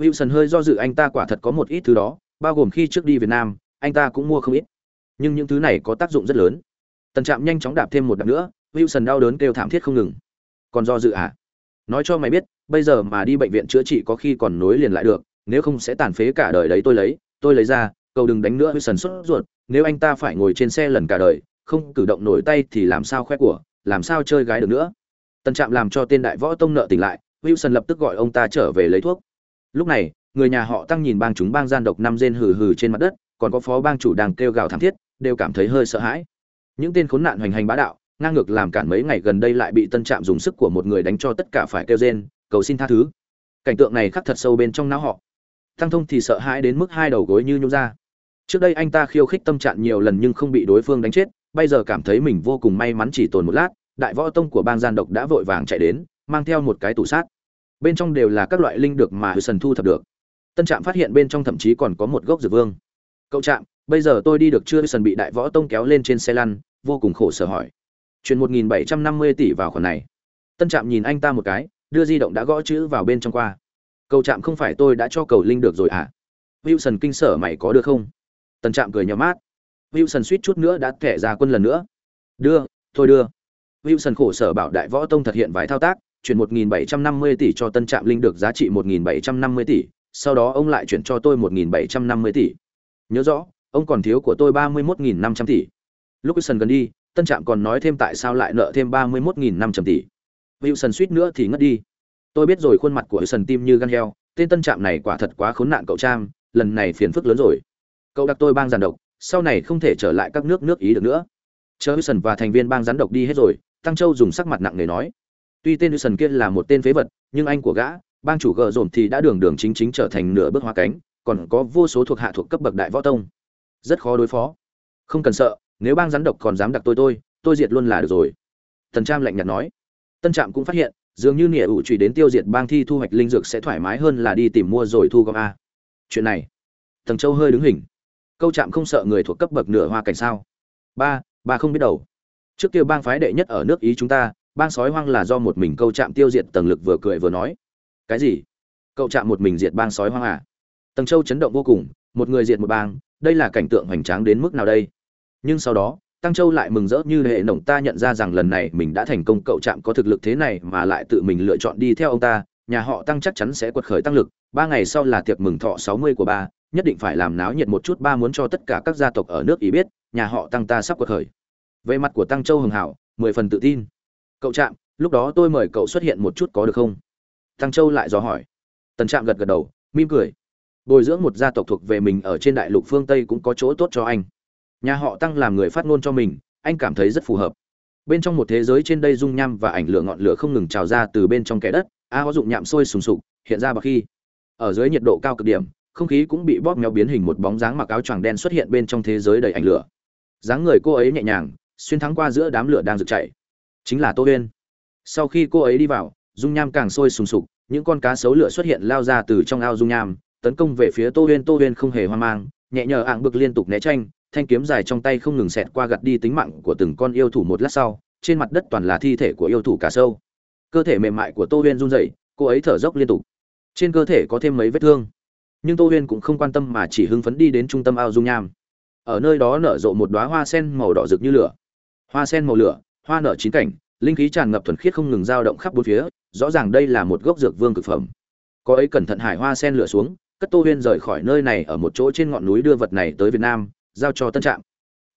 A: Wilson hơi do dự anh ta quả thật có một ít thứ đó bao gồm khi trước đi việt nam anh ta cũng mua không ít. Nhưng những thứ này có tác dụng rất lớn. Tân trạm nhanh chóng đạp thêm một đạp nữa wilson đau đớn kêu thảm thiết không ngừng. Còn do dự à? Nói cho mày biết, bây giờ mà đi bệnh viện chữa trị có khi còn nối liền lại được, nếu không sẽ tàn phế cả đời đấy, tôi lấy tôi lấy ra, cầu đừng đánh nữa Wilson sần sốt ruột, nếu anh ta phải ngồi trên xe lần cả đời, không cử động nổi tay thì làm sao khoe của, làm sao chơi gái được nữa? Tân trạm làm cho tên đại võ tông nợ tỉnh lại, wilson lập tức gọi ông ta trở về lấy thuốc. Lúc này, người nhà họ tăng nhìn bang chúng bang gian độc năm rên hừ hừ trên mặt đất, còn có phó bang chủ đang kêu gào thảm thiết, đều cảm thấy hơi sợ hãi. Những tên khốn nạn hoành hành bá đạo ngang ngược làm cản mấy ngày gần đây lại bị tân trạm dùng sức của một người đánh cho tất cả phải kêu rên cầu xin tha thứ cảnh tượng này khắc thật sâu bên trong não họ Tăng Thông thì sợ hãi đến mức hai đầu gối như nhung ra. Trước đây anh ta khiêu khích tâm trạng nhiều lần nhưng không bị đối phương đánh chết, bây giờ cảm thấy mình vô cùng may mắn chỉ tồn một lát, đại võ tông của bang gian độc đã vội vàng chạy đến, mang theo một cái tủ sát. Bên trong đều là các loại linh được mà Huyền thu thập được. Tân Trạm phát hiện bên trong thậm chí còn có một gốc dược vương. "Cậu Trạm, bây giờ tôi đi được chưa?" Huyền bị đại võ tông kéo lên trên xe lăn, vô cùng khổ sở hỏi. "Chuyển 1750 tỷ vào khoản này." Tân Trạm nhìn anh ta một cái, đưa di động đã gõ chữ vào bên trong qua cầu trạm không phải tôi đã cho cầu linh được rồi à wilson kinh sở mày có được không Tân trạm cười nhắm mát wilson suýt chút nữa đã kẻ ra quân lần nữa đưa thôi đưa wilson khổ sở bảo đại võ tông thực hiện vài thao tác chuyển 1.750 tỷ cho tân trạm linh được giá trị 1.750 tỷ sau đó ông lại chuyển cho tôi 1.750 tỷ. Nhớ rõ, ông còn thiếu của tôi 31.500 tỷ. Lúc Wilson gần đi, Tân Trạm còn nói thêm tại sao lại nợ thêm 31.500 tỷ. Wilson suýt nữa thì ngất đi. Tôi biết rồi khuôn mặt của Wilson tim như gan heo, tên Tân Trạm này quả thật quá khốn nạn cậu Trang, lần này phiền phức lớn rồi. Cậu đặt tôi bang giàn độc, sau này không thể trở lại các nước nước Ý được nữa. Chờ Wilson và thành viên bang gián độc đi hết rồi, Tăng Châu dùng sắc mặt nặng nề nói: Tuy tên Wilson kia là một tên phế vật, nhưng anh của gã, bang chủ gờ dồn thì đã đường đường chính chính trở thành nửa bước hoa cánh, còn có vô số thuộc hạ thuộc cấp bậc đại võ tông. Rất khó đối phó. Không cần sợ, nếu bang rắn độc còn dám đặc tôi tôi, tôi diệt luôn là được rồi. Tần Trạm lạnh nhạt nói. Tân Trạm cũng phát hiện, dường như nỉa ủ trụy đến tiêu diệt bang thi thu hoạch linh dược sẽ thoải mái hơn là đi tìm mua rồi thu gom a. Chuyện này, Tần Châu hơi đứng hình. Câu Trạm không sợ người thuộc cấp bậc nửa hoa cảnh sao? Ba, ba không biết đầu. Trước kia bang phái đệ nhất ở nước Ý chúng ta, bang sói hoang là do một mình câu Trạm tiêu diệt tầng lực vừa cười vừa nói cái gì cậu chạm một mình diệt bang sói hoang à tầng châu chấn động vô cùng một người diệt một bang đây là cảnh tượng hoành tráng đến mức nào đây nhưng sau đó tăng châu lại mừng rỡ như hệ nồng ta nhận ra rằng lần này mình đã thành công cậu chạm có thực lực thế này mà lại tự mình lựa chọn đi theo ông ta nhà họ tăng chắc chắn sẽ quật khởi tăng lực ba ngày sau là tiệc mừng thọ sáu mươi của ba nhất định phải làm náo nhiệt một chút ba muốn cho tất cả các gia tộc ở nước ý biết nhà họ tăng ta sắp quật khởi về mặt của tăng châu hưng hảo mười phần tự tin cậu chạm lúc đó tôi mời cậu xuất hiện một chút có được không Tăng Châu lại dò hỏi. Tần Trạm gật gật đầu, mỉm cười. Bồi dưỡng một gia tộc thuộc về mình ở trên đại lục phương Tây cũng có chỗ tốt cho anh. Nhà họ Tăng làm người phát ngôn cho mình, anh cảm thấy rất phù hợp. Bên trong một thế giới trên đây dung nham và ảnh lửa ngọn lửa không ngừng trào ra từ bên trong kẽ đất, a có dụng nhạm sôi sùng sục, hiện ra bạc khi. Ở dưới nhiệt độ cao cực điểm, không khí cũng bị bóp méo biến hình một bóng dáng mặc áo choàng đen xuất hiện bên trong thế giới đầy ảnh lửa. Dáng người cô ấy nhẹ nhàng, xuyên thắng qua giữa đám lửa đang rực chạy. Chính là Tô Huyên. Sau khi cô ấy đi vào, dung nham càng sôi sùng sục những con cá sấu lửa xuất hiện lao ra từ trong ao dung nham tấn công về phía tô huyên tô huyên không hề hoang mang nhẹ nhờ ạng bực liên tục né tranh thanh kiếm dài trong tay không ngừng xẹt qua gặt đi tính mạng của từng con yêu thủ một lát sau, trên mặt đất toàn là thi thể của yêu thủ cả sâu. Cơ thể mềm mại của tô huyên run rẩy, cô ấy thở dốc liên tục. Trên cơ thể có thêm mấy vết thương. Nhưng tô huyên cũng không quan tâm mà chỉ hưng phấn đi đến trung tâm ao dung nham. Ở nơi đó nở rộ một đóa hoa sen màu đỏ rực như lửa. Hoa sen màu lửa, hoa nở chín cảnh, linh khí tràn ngập thuần khiết không ngừng dao động khắp bốn phía, rõ ràng đây là một gốc dược vương cực phẩm. Có ấy cẩn thận hải hoa sen lửa xuống, cất tô huyên rời khỏi nơi này ở một chỗ trên ngọn núi đưa vật này tới việt nam giao cho tân trạm.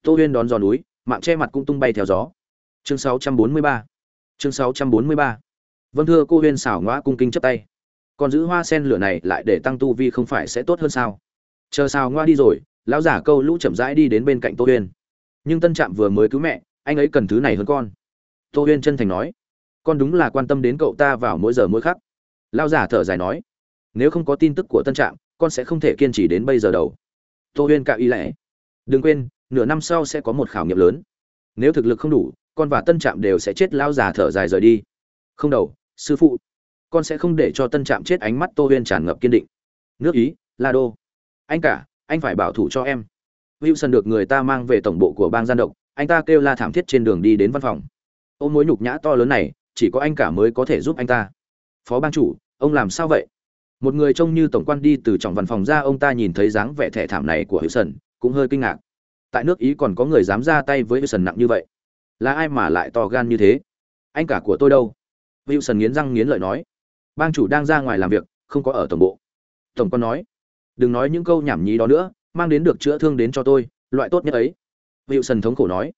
A: Tô huyên đón gió núi, mạng che mặt cũng tung bay theo gió. Chương 643 chương 643 vâng thưa cô huyên xảo ngõa cung kinh chấp tay. Còn giữ hoa sen lửa này lại để tăng tu vi không phải sẽ tốt hơn sao? Chờ xào ngoa đi rồi, lão giả câu lũ chậm rãi đi đến bên cạnh tô huyên. Nhưng tân trạm vừa mới cứu mẹ, anh ấy cần thứ này hơn con. Tô huyên chân thành nói. Con đúng là quan tâm đến cậu ta vào mỗi giờ mỗi khắc. Lão giả thở dài nói. Nếu không có tin tức của tân trạm, con sẽ không thể kiên trì đến bây giờ đầu tô huyên cạo y lẽ đừng quên nửa năm sau sẽ có một khảo nghiệm lớn. Nếu thực lực không đủ con và tân trạm đều sẽ chết lao già thở dài rời đi. Không đầu sư phụ. Con sẽ không để cho tân trạm chết ánh mắt tô huyên tràn ngập kiên định. Nước ý la đô. Anh cả anh phải bảo thủ cho em. Wilson được người ta mang về tổng bộ của bang gian độc. Anh ta kêu la thảm thiết trên đường đi đến văn phòng. Ôm mối nhục nhã to lớn này chỉ có anh cả mới có thể giúp anh ta. Phó ban chủ ông làm sao vậy? Một người trông như tổng quan đi từ trong văn phòng ra ông ta nhìn thấy dáng vẻ thẻ thảm này của Wilson, cũng hơi kinh ngạc. Tại nước ý còn có người dám ra tay với Wilson nặng như vậy? Là ai mà lại to gan như thế? Anh cả của tôi đâu? Wilson nghiến răng nghiến lợi nói. Bang chủ đang ra ngoài làm việc không có ở tổng bộ. Tổng quan nói. Đừng nói những câu nhảm nhí đó nữa mang đến được chữa thương đến cho tôi loại tốt nhất ấy. Wilson thống khổ nói.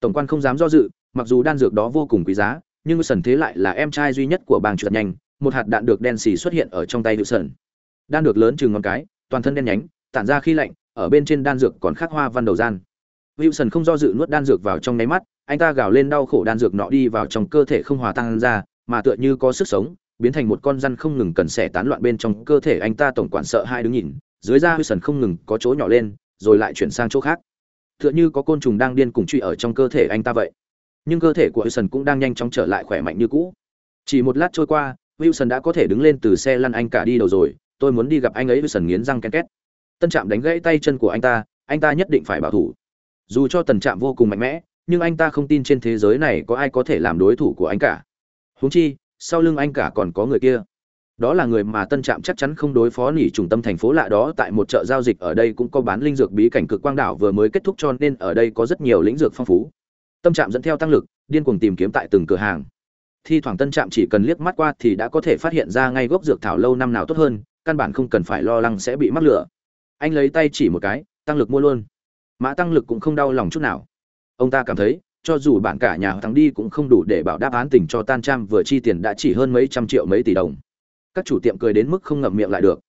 A: Tổng quan không dám do dự mặc dù đan dược đó vô cùng quý giá nhưng Wilson thế lại là em trai duy nhất của bang trượt nhanh một hạt đạn được đen xì xuất hiện ở trong tay Wilson, đan được lớn chừng ngón cái toàn thân đen nhánh tản ra khi lạnh ở bên trên đan dược còn khắc hoa văn đầu gian Wilson không do dự nuốt đan dược vào trong nháy mắt, anh ta gào lên đau khổ đan dược nọ đi vào trong cơ thể không hòa tan ra, mà tựa như có sức sống, biến thành một con răn không ngừng cần xẻ tán loạn bên trong cơ thể anh ta tổng quản sợ hai đứng nhìn, dưới da Wilson không ngừng có chỗ nhỏ lên, rồi lại chuyển sang chỗ khác. Tựa như có côn trùng đang điên cùng truy ở trong cơ thể anh ta vậy nhưng cơ thể của Wilson cũng đang nhanh chóng trở lại khỏe mạnh như cũ. Chỉ một lát trôi qua, Wilson đã có thể đứng lên từ xe lăn anh cả đi đầu rồi, tôi muốn đi gặp anh ấy Wilson nghiến răng ken két. Tân Trạm đánh gãy tay chân của anh ta, anh ta nhất định phải bảo thủ. Dù cho Tần Trạm vô cùng mạnh mẽ, nhưng anh ta không tin trên thế giới này có ai có thể làm đối thủ của anh cả. Huống chi, sau lưng anh cả còn có người kia. Đó là người mà Tân Trạm chắc chắn không đối phó nỉ Trung tâm thành phố lạ đó tại một chợ giao dịch ở đây cũng có bán linh dược bí cảnh cực quang đảo vừa mới kết thúc cho nên ở đây có rất nhiều lĩnh dược phong phú tâm trạm dẫn theo tăng lực điên cuồng tìm kiếm tại từng cửa hàng thi thoảng tân trạm chỉ cần liếc mắt qua thì đã có thể phát hiện ra ngay gốc dược thảo lâu năm nào tốt hơn căn bản không cần phải lo lắng sẽ bị mắc lửa anh lấy tay chỉ một cái, tăng lực mua luôn. Mã tăng lực cũng không đau lòng chút nào. Ông ta cảm thấy, cho dù bạn cả nhà thắng đi cũng không đủ để bảo đáp án tình cho tan tram vừa chi tiền đã chỉ hơn mấy trăm triệu mấy tỷ đồng. Các chủ tiệm cười đến mức không ngậm miệng lại được.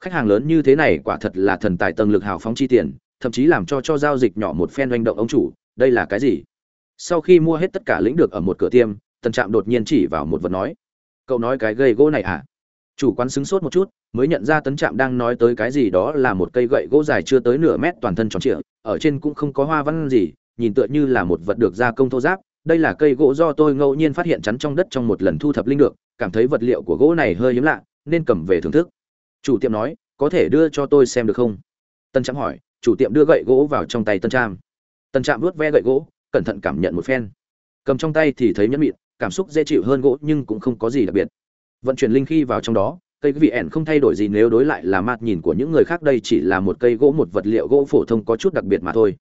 A: Khách hàng lớn như thế này quả thật là thần tài tầng lực hào phóng chi tiền, thậm chí làm cho cho giao dịch nhỏ một phen doanh động ông chủ, đây là cái gì? Sau khi mua hết tất cả lĩnh được ở một cửa tiêm, tần trạm đột nhiên chỉ vào một vật nói, cậu nói cái gây gỗ này à? Chủ quán sững sốt một chút mới nhận ra tấn trạm đang nói tới cái gì đó là một cây gậy gỗ dài chưa tới nửa mét toàn thân tròn trịa, ở trên cũng không có hoa văn gì, nhìn tựa như là một vật được gia công thô giáp. Đây là cây gỗ do tôi ngẫu nhiên phát hiện chắn trong đất trong một lần thu thập linh được, cảm thấy vật liệu của gỗ này hơi hiếm lạ, nên cầm về thưởng thức. Chủ tiệm nói, có thể đưa cho tôi xem được không? Tân trạm hỏi, chủ tiệm đưa gậy gỗ vào trong tay tân trạm. Tân trạm vuốt ve gậy gỗ, cẩn thận cảm nhận một phen. Cầm trong tay thì thấy nhẫn mịn, cảm xúc dễ chịu hơn gỗ nhưng cũng không có gì đặc biệt. Vận chuyển linh khi vào trong đó cây vị ẻn không thay đổi gì nếu đối lại là mặt nhìn của những người khác, đây chỉ là một cây gỗ, một vật liệu gỗ phổ thông có chút đặc biệt mà thôi.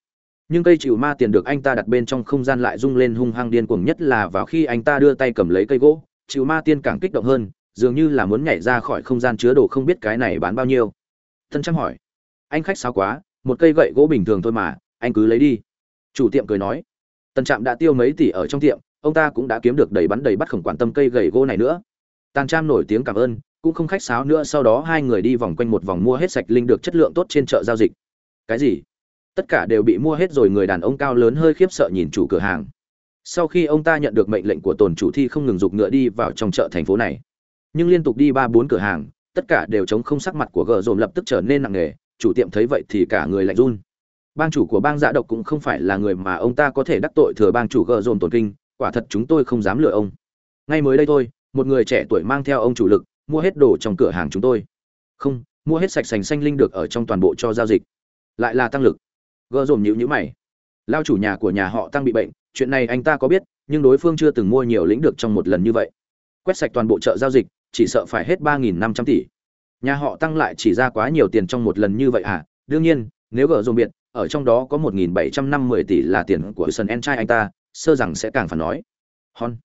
A: Nhưng cây chịu ma tiền được anh ta đặt bên trong không gian lại rung lên hung hăng điên cuồng, nhất là vào khi anh ta đưa tay cầm lấy cây gỗ, chịu ma tiên càng kích động hơn, dường như là muốn nhảy ra khỏi không gian chứa đồ không biết cái này bán bao nhiêu. Thân trăng hỏi, anh khách sao quá, một cây gậy gỗ bình thường thôi mà, anh cứ lấy đi. Chủ tiệm cười nói tân trạm đã tiêu mấy tỷ ở trong tiệm, ông ta cũng đã kiếm được đầy bắn đầy bắt khổng quan tâm cây gậy gỗ này nữa. Tàn trạm nổi tiếng cảm ơn cũng không khách sáo nữa, sau đó hai người đi vòng quanh một vòng mua hết sạch linh được chất lượng tốt trên chợ giao dịch. Cái gì? Tất cả đều bị mua hết rồi, người đàn ông cao lớn hơi khiếp sợ nhìn chủ cửa hàng. Sau khi ông ta nhận được mệnh lệnh của tồn chủ thi không ngừng giục ngựa đi vào trong chợ thành phố này. Nhưng liên tục đi ba bốn cửa hàng, tất cả đều chống không sắc mặt của gờ dồn lập tức trở nên nặng nề, chủ tiệm thấy vậy thì cả người lạnh run. Bang chủ của bang dạ độc cũng không phải là người mà ông ta có thể đắc tội thừa bang chủ gờ dồn tổn kinh, quả thật chúng tôi không dám lừa ông. Ngay mới đây thôi, một người trẻ tuổi mang theo ông chủ lực mua hết đồ trong cửa hàng chúng tôi. Không, mua hết sạch sành xanh linh được ở trong toàn bộ cho giao dịch. Lại là tăng lực. Gờ dồn nhữ nhữ mày. Lao chủ nhà của nhà họ tăng bị bệnh, chuyện này anh ta có biết, nhưng đối phương chưa từng mua nhiều lĩnh được trong một lần như vậy. Quét sạch toàn bộ chợ giao dịch, chỉ sợ phải hết ba nghìn năm trăm tỷ. Nhà họ tăng lại chỉ ra quá nhiều tiền trong một lần như vậy à? Đương nhiên, nếu gờ dồn biệt, ở trong đó có một nghìn bảy trăm năm mươi tỷ là tiền của sân en trai anh ta, sơ rằng sẽ càng phản nói. Hon.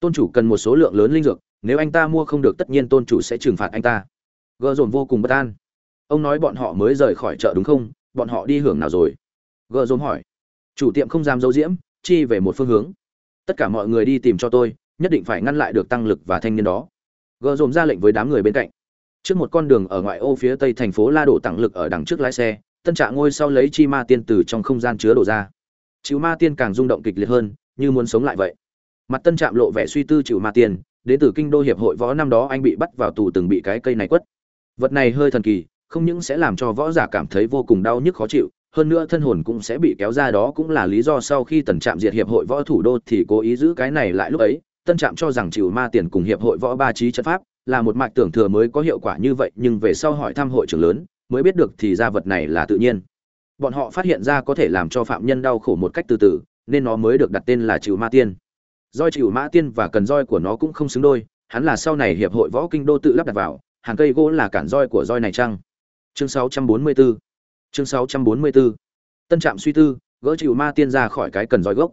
A: Tôn chủ cần một số lượng lớn linh dược nếu anh ta mua không được tất nhiên tôn chủ sẽ trừng phạt anh ta. Gợ dồn vô cùng bất an. Ông nói bọn họ mới rời khỏi chợ đúng không? Bọn họ đi hưởng nào rồi? Gợ dồn hỏi. Chủ tiệm không dám giấu diễm, chi về một phương hướng. Tất cả mọi người đi tìm cho tôi, nhất định phải ngăn lại được tăng lực và thanh niên đó. Gợ dồn ra lệnh với đám người bên cạnh. Trước một con đường ở ngoại ô phía tây thành phố la đổ tăng lực ở đằng trước lái xe, tân trạng ngôi sau lấy chi ma tiên từ trong không gian chứa đổ ra. Chịu ma tiên càng rung động kịch liệt hơn, như muốn sống lại vậy. Mặt tân trạm lộ vẻ suy tư chịu ma tiên đến từ kinh đô hiệp hội võ năm đó anh bị bắt vào tù từng bị cái cây này quất. Vật này hơi thần kỳ, không những sẽ làm cho võ giả cảm thấy vô cùng đau nhức khó chịu, hơn nữa thân hồn cũng sẽ bị kéo ra đó cũng là lý do sau khi tần trạm diệt hiệp hội võ thủ đô thì cố ý giữ cái này lại lúc ấy. Tân trạm cho rằng chịu ma tiền cùng hiệp hội võ ba trí chất pháp là một mạch tưởng thừa mới có hiệu quả như vậy, nhưng về sau hỏi thăm hội trưởng lớn mới biết được thì ra vật này là tự nhiên. Bọn họ phát hiện ra có thể làm cho phạm nhân đau khổ một cách từ từ, nên nó mới được đặt tên là chịu ma tiên roi chịu ma tiên và cần roi của nó cũng không xứng đôi, hắn là sau này hiệp hội võ kinh đô tự lắp đặt vào, hàng cây gỗ là cản roi của roi này chăng? Chương 644 chương 644 tân trạm suy tư, gỡ chịu ma tiên ra khỏi cái cần roi gốc.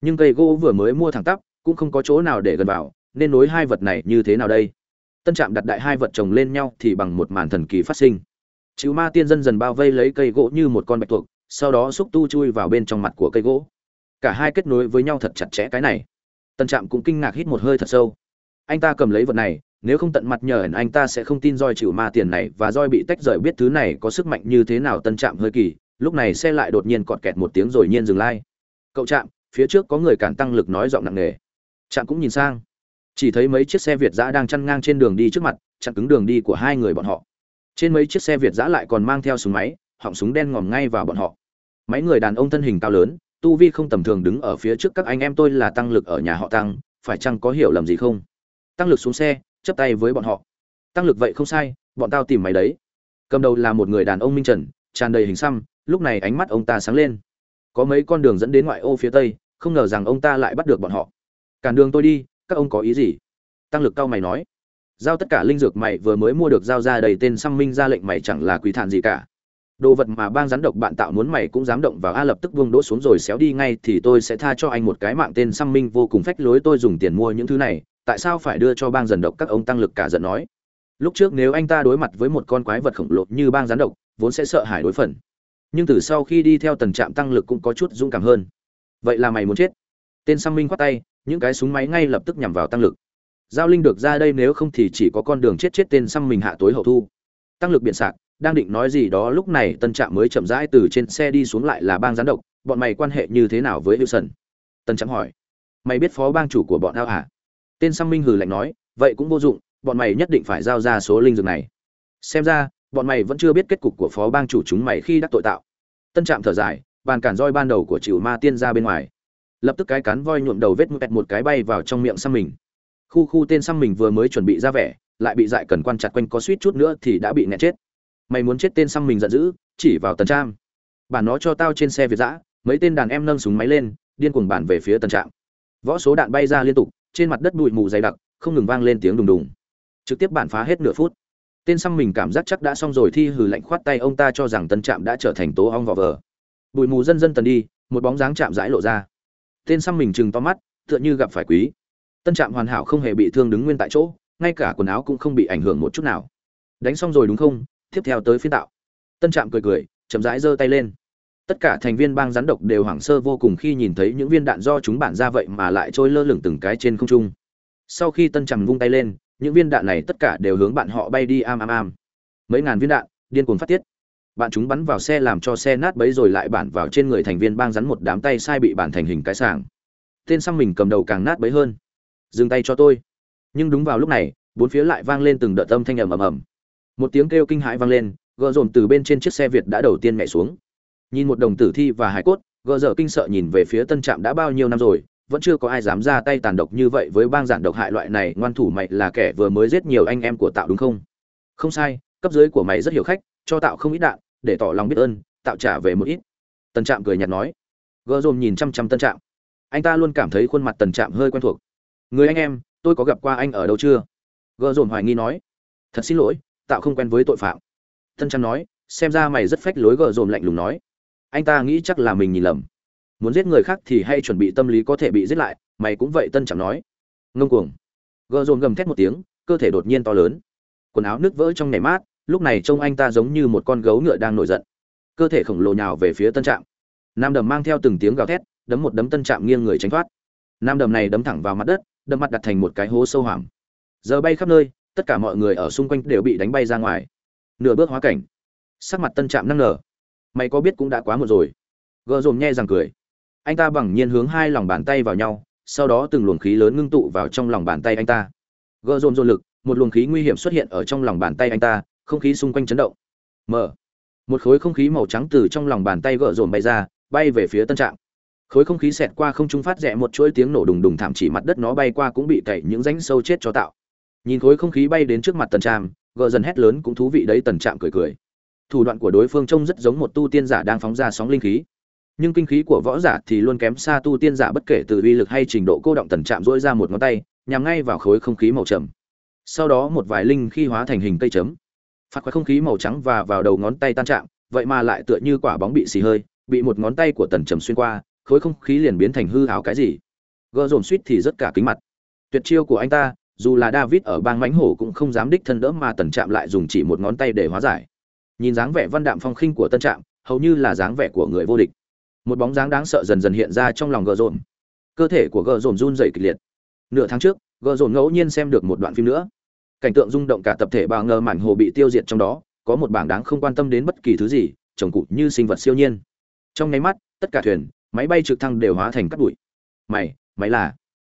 A: Nhưng cây gỗ vừa mới mua thẳng tắp, cũng không có chỗ nào để gần vào, nên nối hai vật này như thế nào đây? Tân trạm đặt đại hai vật chồng lên nhau thì bằng một màn thần kỳ phát sinh. Chịu ma tiên dân dần bao vây lấy cây gỗ như một con bạch tuộc, sau đó xúc tu chui vào bên trong mặt của cây gỗ. Cả hai kết nối với nhau thật chặt chẽ cái này tân trạm cũng kinh ngạc hít một hơi thật sâu. Anh ta cầm lấy vật này, nếu không tận mặt nhờ ẩn anh ta sẽ không tin roi chịu ma tiền này và roi bị tách rời biết thứ này có sức mạnh như thế nào tân trạm hơi kỳ, lúc này xe lại đột nhiên cọt kẹt một tiếng rồi nhiên dừng lai cậu trạm, phía trước có người cản tăng lực nói giọng nặng nề. Trạm cũng nhìn sang. Chỉ thấy mấy chiếc xe việt giã đang chăn ngang trên đường đi trước mặt, chặn cứng đường đi của hai người bọn họ. Trên mấy chiếc xe việt giã lại còn mang theo súng máy, họng súng đen ngòm ngay vào bọn họ. Mấy người đàn ông thân hình cao lớn tu vi không tầm thường đứng ở phía trước các anh em tôi là tăng lực ở nhà họ tăng, phải chăng có hiểu lầm gì không? Tăng lực xuống xe, chấp tay với bọn họ. Tăng lực vậy không sai, bọn tao tìm mày đấy. Cầm đầu là một người đàn ông minh trần, tràn đầy hình xăm, lúc này ánh mắt ông ta sáng lên. Có mấy con đường dẫn đến ngoại ô phía tây, không ngờ rằng ông ta lại bắt được bọn họ. Cản đường tôi đi, các ông có ý gì? Tăng lực cao mày nói. Giao tất cả linh dược mày vừa mới mua được giao ra đầy tên xăm minh ra lệnh mày chẳng là quý thản gì cả đồ vật mà bang rắn độc bạn tạo muốn mày cũng dám động vào a lập tức buông đỗ xuống rồi xéo đi ngay thì tôi sẽ tha cho anh một cái mạng tên xăm minh vô cùng phách lối tôi dùng tiền mua những thứ này, tại sao phải đưa cho bang gián độc các ông tăng lực cả giận nói. Lúc trước nếu anh ta đối mặt với một con quái vật khổng lồ như bang gián độc vốn sẽ sợ hãi đối phần. Nhưng từ sau khi đi theo tần trạm tăng lực cũng có chút dũng cảm hơn. Vậy là mày muốn chết. Tên xăm minh khoát tay, những cái súng máy ngay lập tức nhằm vào tăng lực. Giao linh được ra đây nếu không thì chỉ có con đường chết chết tên xăm mình hạ tối hậu thu. Tăng lực biện sạc đang định nói gì đó lúc này tân trạm mới chậm rãi từ trên xe đi xuống lại là bang gián độc bọn mày quan hệ như thế nào với wilson? Tân trạm hỏi. Mày biết phó bang chủ của bọn ao hả? Tên sang minh hừ lạnh nói, vậy cũng vô dụng, bọn mày nhất định phải giao ra số linh dược này. Xem ra, bọn mày vẫn chưa biết kết cục của phó bang chủ chúng mày khi đắc tội tạo. Tân trạm thở dài, bàn cản roi ban đầu của chịu ma tiên ra bên ngoài. Lập tức cái cán voi nhuộm đầu vết một một cái bay vào trong miệng sang mình khu khu tên sang mình vừa mới chuẩn bị ra vẻ, lại bị dại cần quan chặt quanh có suýt chút nữa thì đã bị nẹt chết mày muốn chết tên xăm mình giận dữ, chỉ vào tần trạm. Bản nó cho tao trên xe việt giã mấy tên đàn em nâng súng máy lên, điên cuồng bản về phía tần trạm. Võ số đạn bay ra liên tục, trên mặt đất bụi mù dày đặc, không ngừng vang lên tiếng đùng đùng. Trực tiếp bản phá hết nửa phút. Tên xăm mình cảm giác chắc đã xong rồi, thi hừ lạnh khoát tay ông ta cho rằng tân trạm đã trở thành tố ong vò vờ. Bụi mù dần dần tần đi, một bóng dáng chạm rãi lộ ra. Tên xăm mình chừng to mắt, tựa như gặp phải quý. Tân trạm hoàn hảo không hề bị thương đứng nguyên tại chỗ, ngay cả quần áo cũng không bị ảnh hưởng một chút nào. Đánh xong rồi đúng không? Tiếp theo tới phiên tạo. Tân trạm cười cười, chậm rãi giơ tay lên. Tất cả thành viên bang rắn độc đều hoảng sơ vô cùng khi nhìn thấy những viên đạn do chúng bản ra vậy mà lại trôi lơ lửng từng cái trên không trung. Sau khi tân trầm vung tay lên, những viên đạn này tất cả đều hướng bạn họ bay đi am am am. Mấy ngàn viên đạn, điên cuồng phát tiết. Bạn chúng bắn vào xe làm cho xe nát bấy rồi lại bản vào trên người thành viên bang rắn một đám tay sai bị bản thành hình cái sàng tên xăm mình cầm đầu càng nát bấy hơn. Dừng tay cho tôi. Nhưng đúng vào lúc này, bốn phía lại vang lên từng đợt âm thanh ầm ầm ầm một tiếng kêu kinh hãi vang lên gợ dồn từ bên trên chiếc xe việt đã đầu tiên mẹ xuống. Nhìn một đồng tử thi và hải cốt gợ dở kinh sợ nhìn về phía tân trạm đã bao nhiêu năm rồi, vẫn chưa có ai dám ra tay tàn độc như vậy với bang giản độc hại loại này, ngoan thủ mày là kẻ vừa mới giết nhiều anh em của tạo đúng không? Không sai, cấp dưới của mày rất hiểu khách, cho tạo không ít đạn, để tỏ lòng biết ơn, tạo trả về một ít. Tân trạm cười nhạt nói. Gợ dồn nhìn chăm chăm tân trạm. Anh ta luôn cảm thấy khuôn mặt tần trạm hơi quen thuộc. Người anh em, tôi có gặp qua anh ở đâu chưa? Gợ dồn hoài nghi nói. Thật xin lỗi tạo không quen với tội phạm. Tân trang nói, xem ra mày rất phách lối gợ dồn lạnh lùng nói. Anh ta nghĩ chắc là mình nhìn lầm. Muốn giết người khác thì hay chuẩn bị tâm lý có thể bị giết lại, mày cũng vậy, tân chẳng nói. Ngông cuồng. Gợ dồn gầm thét một tiếng, cơ thể đột nhiên to lớn. Quần áo nước vỡ trong nhảy mát, lúc này trông anh ta giống như một con gấu ngựa đang nổi giận. Cơ thể khổng lồ nhào về phía tân trạm. Nam đầm mang theo từng tiếng gào thét, đấm một đấm tân trạm nghiêng người tránh thoát. Nam đầm này đấm thẳng vào mặt đất đâm mặt đặt thành một cái hố sâu hoảm giờ bay khắp nơi tất cả mọi người ở xung quanh đều bị đánh bay ra ngoài. Nửa bước hóa cảnh. Sắc mặt tân trạm năng nở mày có biết cũng đã quá một rồi. Gợ dồn nhe rằng cười. Anh ta bằng nhiên hướng hai lòng bàn tay vào nhau, sau đó từng luồng khí lớn ngưng tụ vào trong lòng bàn tay anh ta. Gợ dồn dồn lực, một luồng khí nguy hiểm xuất hiện ở trong lòng bàn tay anh ta, không khí xung quanh chấn động. Mở. Một khối không khí màu trắng từ trong lòng bàn tay gợ dồn bay ra, bay về phía tân trạm. Khối không khí xẹt qua không trung phát rẽ một chuỗi tiếng nổ đùng đùng thảm chỉ mặt đất nó bay qua cũng bị cậy những rãnh sâu chết cho tạo nhìn khối không khí bay đến trước mặt tần trạm, gờ dần hét lớn cũng thú vị đấy, tần trạm cười cười. Thủ đoạn của đối phương trông rất giống một tu tiên giả đang phóng ra sóng linh khí. Nhưng kinh khí của võ giả thì luôn kém xa tu tiên giả bất kể từ uy lực hay trình độ cô động tần trạm dỗi ra một ngón tay, nhằm ngay vào khối không khí màu trầm. Sau đó một vài linh khí hóa thành hình cây chấm. Phát khói không khí màu trắng và vào đầu ngón tay tan chạm, vậy mà lại tựa như quả bóng bị xì hơi, bị một ngón tay của tần trầm xuyên qua, khối không khí liền biến thành hư hào cái gì. Gỡ dồn suýt thì rất cả kính mặt. Tuyệt chiêu của anh ta dù là david ở bang mãnh hổ cũng không dám đích thân đỡ mà tần Trạm lại dùng chỉ một ngón tay để hóa giải. Nhìn dáng vẻ văn đạm phong khinh của tân trạm, hầu như là dáng vẻ của người vô địch. Một bóng dáng đáng sợ dần dần hiện ra trong lòng gờ Dồn. cơ thể của gờ Dồn run rẩy kịch liệt. Nửa tháng trước, gờ Dồn ngẫu nhiên xem được một đoạn phim nữa. Cảnh tượng rung động cả tập thể bà ngờ mảnh hồ bị tiêu diệt trong đó, có một bảng đáng không quan tâm đến bất kỳ thứ gì trồng cụ như sinh vật siêu nhiên. Trong nháy mắt, tất cả thuyền, máy bay trực thăng đều hóa thành cát bụi. Mày mày là.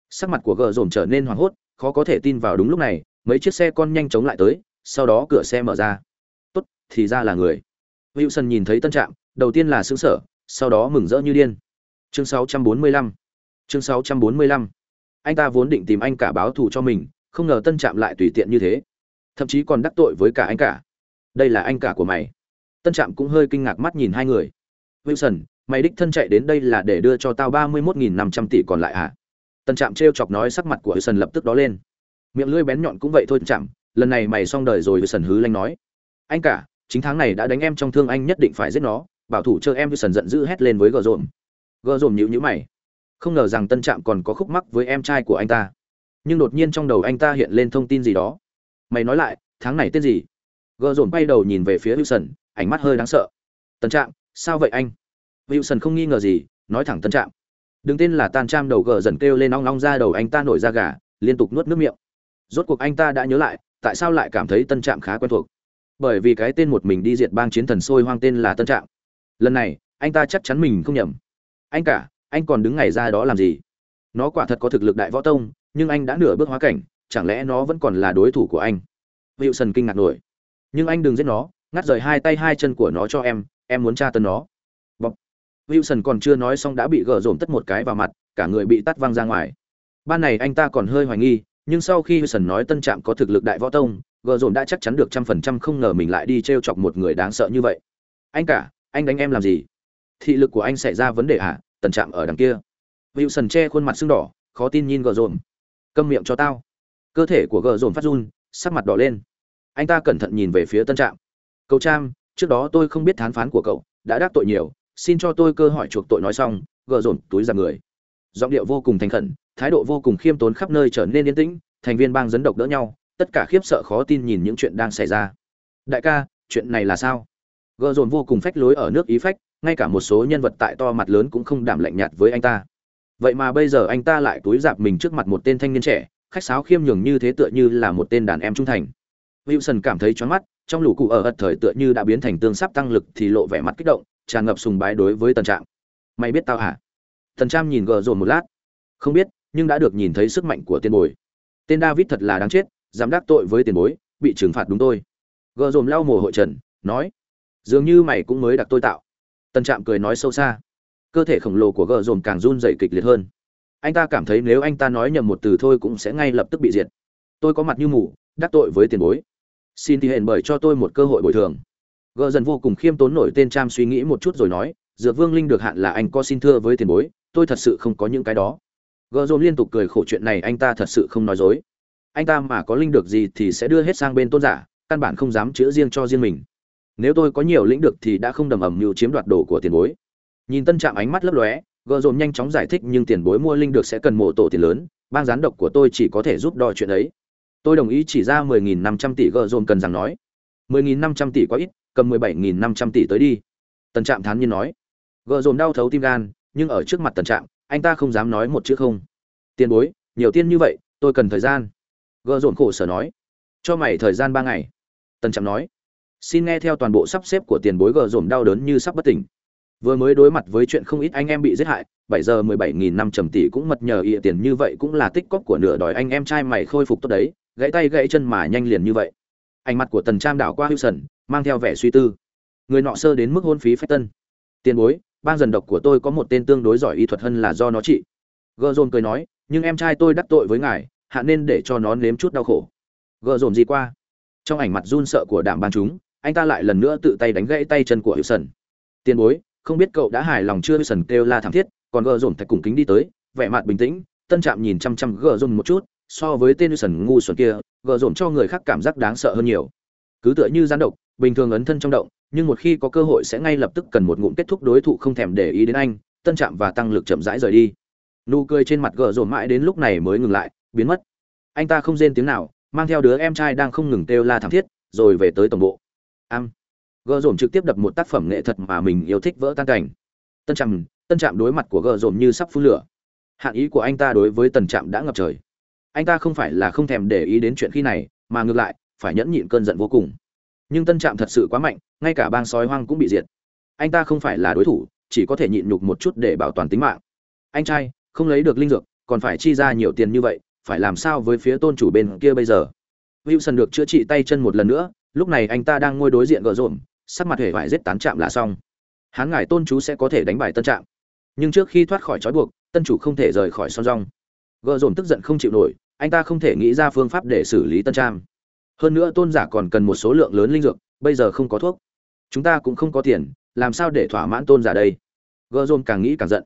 A: Sắc mặt của gờ Dồn trở nên hoảng hốt khó có thể tin vào đúng lúc này mấy chiếc xe con nhanh chóng lại tới sau đó cửa xe mở ra tốt thì ra là người wilson nhìn thấy tân trạm đầu tiên là xứng sở sau đó mừng rỡ như điên. Chương 645. Chương 645. Anh ta vốn định tìm anh cả báo thù cho mình, không ngờ Tân Trạm lại tùy tiện như thế, thậm chí còn đắc tội với cả anh cả. Đây là anh cả của mày. Tân Trạm cũng hơi kinh ngạc mắt nhìn hai người. Wilson, mày đích thân chạy đến đây là để đưa cho tao 31.500 tỷ còn lại à? Tân Trạm trêu chọc nói sắc mặt của Wilson lập tức đó lên. Miệng lưỡi bén nhọn cũng vậy thôi chạm lần này mày xong đời rồi Wilson hứ lanh nói. Anh cả, chính tháng này đã đánh em trong thương anh nhất định phải giết nó, bảo thủ chơi em sần giận dữ hét lên với gờ rộm. Gờ rộm nhịu nhữ mày. Không ngờ rằng tân trạm còn có khúc mắc với em trai của anh ta. Nhưng đột nhiên trong đầu anh ta hiện lên thông tin gì đó. Mày nói lại tháng này tên gì? Gờ dồn bay đầu nhìn về phía wilson ánh mắt hơi đáng sợ. Tân trạm sao vậy anh? Wilson không nghi ngờ gì nói thẳng tân trạm đừng tên là tan tram đầu gờ dần kêu lên ong ong ra đầu anh ta nổi ra gà, liên tục nuốt nước miệng. Rốt cuộc anh ta đã nhớ lại, tại sao lại cảm thấy tân trạm khá quen thuộc? Bởi vì cái tên một mình đi diệt bang chiến thần sôi hoang tên là tân trạm. Lần này, anh ta chắc chắn mình không nhầm. Anh cả, anh còn đứng ngày ra đó làm gì? Nó quả thật có thực lực đại võ tông, nhưng anh đã nửa bước hóa cảnh, chẳng lẽ nó vẫn còn là đối thủ của anh? Wilson kinh ngạc nổi. Nhưng anh đừng giết nó, ngắt rời hai tay hai chân của nó cho em em muốn tra tấn nó wilson còn chưa nói xong đã bị gỡ dồn tất một cái vào mặt, cả người bị tát văng ra ngoài. Ban này anh ta còn hơi hoài nghi, nhưng sau khi wilson nói tân trạm có thực lực đại võ tông, gỡ dồn đã chắc chắn được trăm phần trăm không ngờ mình lại đi treo chọc một người đáng sợ như vậy. Anh cả, anh đánh em làm gì? Thị lực của anh xảy ra vấn đề à? Tần trạm ở đằng kia. Wilson che khuôn mặt sưng đỏ, khó tin nhìn gờ dồn câm miệng cho tao. Cơ thể của gờ dồn phát run, sắc mặt đỏ lên. Anh ta cẩn thận nhìn về phía tân trạm. Cầu trang, trước đó tôi không biết thán phán của cậu, đã đắc tội nhiều xin cho tôi cơ hội chuộc tội nói xong, gờ dồn túi ra người. Giọng điệu vô cùng thành khẩn, thái độ vô cùng khiêm tốn khắp nơi trở nên yên tĩnh, thành viên bang dấn độc đỡ nhau, tất cả khiếp sợ khó tin nhìn những chuyện đang xảy ra. Đại ca, chuyện này là sao? Gờ dồn vô cùng phách lối ở nước ý phách, ngay cả một số nhân vật tại to mặt lớn cũng không đảm lạnh nhạt với anh ta. Vậy mà bây giờ anh ta lại túi dạp mình trước mặt một tên thanh niên trẻ, khách sáo khiêm nhường như thế tựa như là một tên đàn em trung thành. Wilson cảm thấy choáng mắt, trong lũ cụ ở ật thời tựa như đã biến thành tương sắp tăng lực thì lộ vẻ mặt kích động tràn ngập sùng bái đối với tần trạm. Mày biết tao hả? Tần trạm nhìn gờ dồn một lát. Không biết, nhưng đã được nhìn thấy sức mạnh của tiền bối. Tên david thật là đáng chết, dám đắc tội với tiền bối, bị trừng phạt đúng tôi. Gờ dồn lau mồ hội trần, nói, dường như mày cũng mới đặc tôi tạo. Tần trạm cười nói sâu xa. Cơ thể khổng lồ của gờ dồn càng run dày kịch liệt hơn. Anh ta cảm thấy nếu anh ta nói nhầm một từ thôi cũng sẽ ngay lập tức bị diệt. Tôi có mặt như mù, đắc tội với tiền bối. Xin thì hẹn bởi cho tôi một cơ hội bồi thường gờ dần vô cùng khiêm tốn nổi tên Tram suy nghĩ một chút rồi nói, dược vương linh được hạn là anh có xin thưa với tiền bối, tôi thật sự không có những cái đó. Gờ dồn liên tục cười khổ chuyện này anh ta thật sự không nói dối. Anh ta mà có linh được gì thì sẽ đưa hết sang bên tôn giả, căn bản không dám chữa riêng cho riêng mình. Nếu tôi có nhiều lĩnh được thì đã không đầm ầm mưu chiếm đoạt đồ của tiền bối. Nhìn tân trạm ánh mắt lấp lóe, gờ dồn nhanh chóng giải thích nhưng tiền bối mua linh được sẽ cần mộ tổ tiền lớn, bang gián độc của tôi chỉ có thể giúp đòi chuyện ấy. Tôi đồng ý chỉ ra mười nghìn năm trăm tỷ, gờ dồn cần rằng nói. Mười nghìn năm trăm tỷ quá ít cầm mười bảy nghìn năm trăm tỷ tới đi. Tần trạm thán nhiên nói. Gợ dồn đau thấu tim gan, nhưng ở trước mặt Tần trạm, anh ta không dám nói một chữ không. Tiền bối, nhiều tiền như vậy, tôi cần thời gian. Gợ dồn khổ sở nói. Cho mày thời gian ba ngày. Tần trạm nói. Xin nghe theo toàn bộ sắp xếp của tiền bối gờ dồn đau đớn như sắp bất tỉnh. Vừa mới đối mặt với chuyện không ít anh em bị giết hại, bảy giờ mười bảy nghìn năm trầm tỷ cũng mật nhờ ị tiền như vậy cũng là tích cóp của nửa đòi anh em trai mày khôi phục tốt đấy, gãy tay gãy chân mà nhanh liền như vậy. Ánh mặt của tần Trạm đảo qua hữu sần mang theo vẻ suy tư. Người nọ sơ đến mức hôn phí phách tân. Tiền bối ban dần độc của tôi có một tên tương đối giỏi y thuật hơn là do nó trị. Gợ dồn cười nói, nhưng em trai tôi đắc tội với ngài, hạ nên để cho nó nếm chút đau khổ. Gợ dồn gì qua? Trong ảnh mặt run sợ của đảm ban chúng, anh ta lại lần nữa tự tay đánh gãy tay chân của hữu sần tiền bối, không biết cậu đã hài lòng chưa? Hữu sần kêu la thảm thiết, còn gợ dồn thạch cùng kính đi tới, vẻ mặt bình tĩnh, tân trạm nhìn chăm chăm gợ dồn một chút, so với tên hữu sần ngu xuẩn kia gợ dồn cho người khác cảm giác đáng sợ hơn nhiều. Cứ tựa như gián độc bình thường ấn thân trong động, nhưng một khi có cơ hội sẽ ngay lập tức cần một ngụm kết thúc đối thủ không thèm để ý đến anh, tân trạm và tăng lực chậm rãi rời đi. Nụ cười trên mặt gờ dồn mãi đến lúc này mới ngừng lại, biến mất. Anh ta không rên tiếng nào, mang theo đứa em trai đang không ngừng kêu la thảm thiết, rồi về tới tổng bộ. Am. Gờ dồn trực tiếp đập một tác phẩm nghệ thuật mà mình yêu thích vỡ tan cảnh. Tân trạm tân trạm đối mặt của gờ dồn như sắp phun lửa. Hạn ý của anh ta đối với tần trạm đã ngập trời. Anh ta không phải là không thèm để ý đến chuyện khi này, mà ngược lại, phải nhẫn nhịn cơn giận vô cùng nhưng tân trạm thật sự quá mạnh, ngay cả bang sói hoang cũng bị diệt. Anh ta không phải là đối thủ, chỉ có thể nhịn nhục một chút để bảo toàn tính mạng. Anh trai, không lấy được linh dược, còn phải chi ra nhiều tiền như vậy, phải làm sao với phía tôn chủ bên kia bây giờ? Wilson được chữa trị tay chân một lần nữa, lúc này anh ta đang ngồi đối diện gờ rộm, sắc mặt hề vải giết tán chạm là xong. Hắn ngài tôn chú sẽ có thể đánh bại tân trạm. Nhưng trước khi thoát khỏi trói buộc, tân chủ không thể rời khỏi son rong gờ rộm tức giận không chịu nổi, anh ta không thể nghĩ ra phương pháp để xử lý tân trạm hơn nữa tôn giả còn cần một số lượng lớn linh dược, bây giờ không có thuốc. Chúng ta cũng không có tiền, làm sao để thỏa mãn tôn giả đây? Gợ dồn càng nghĩ càng giận.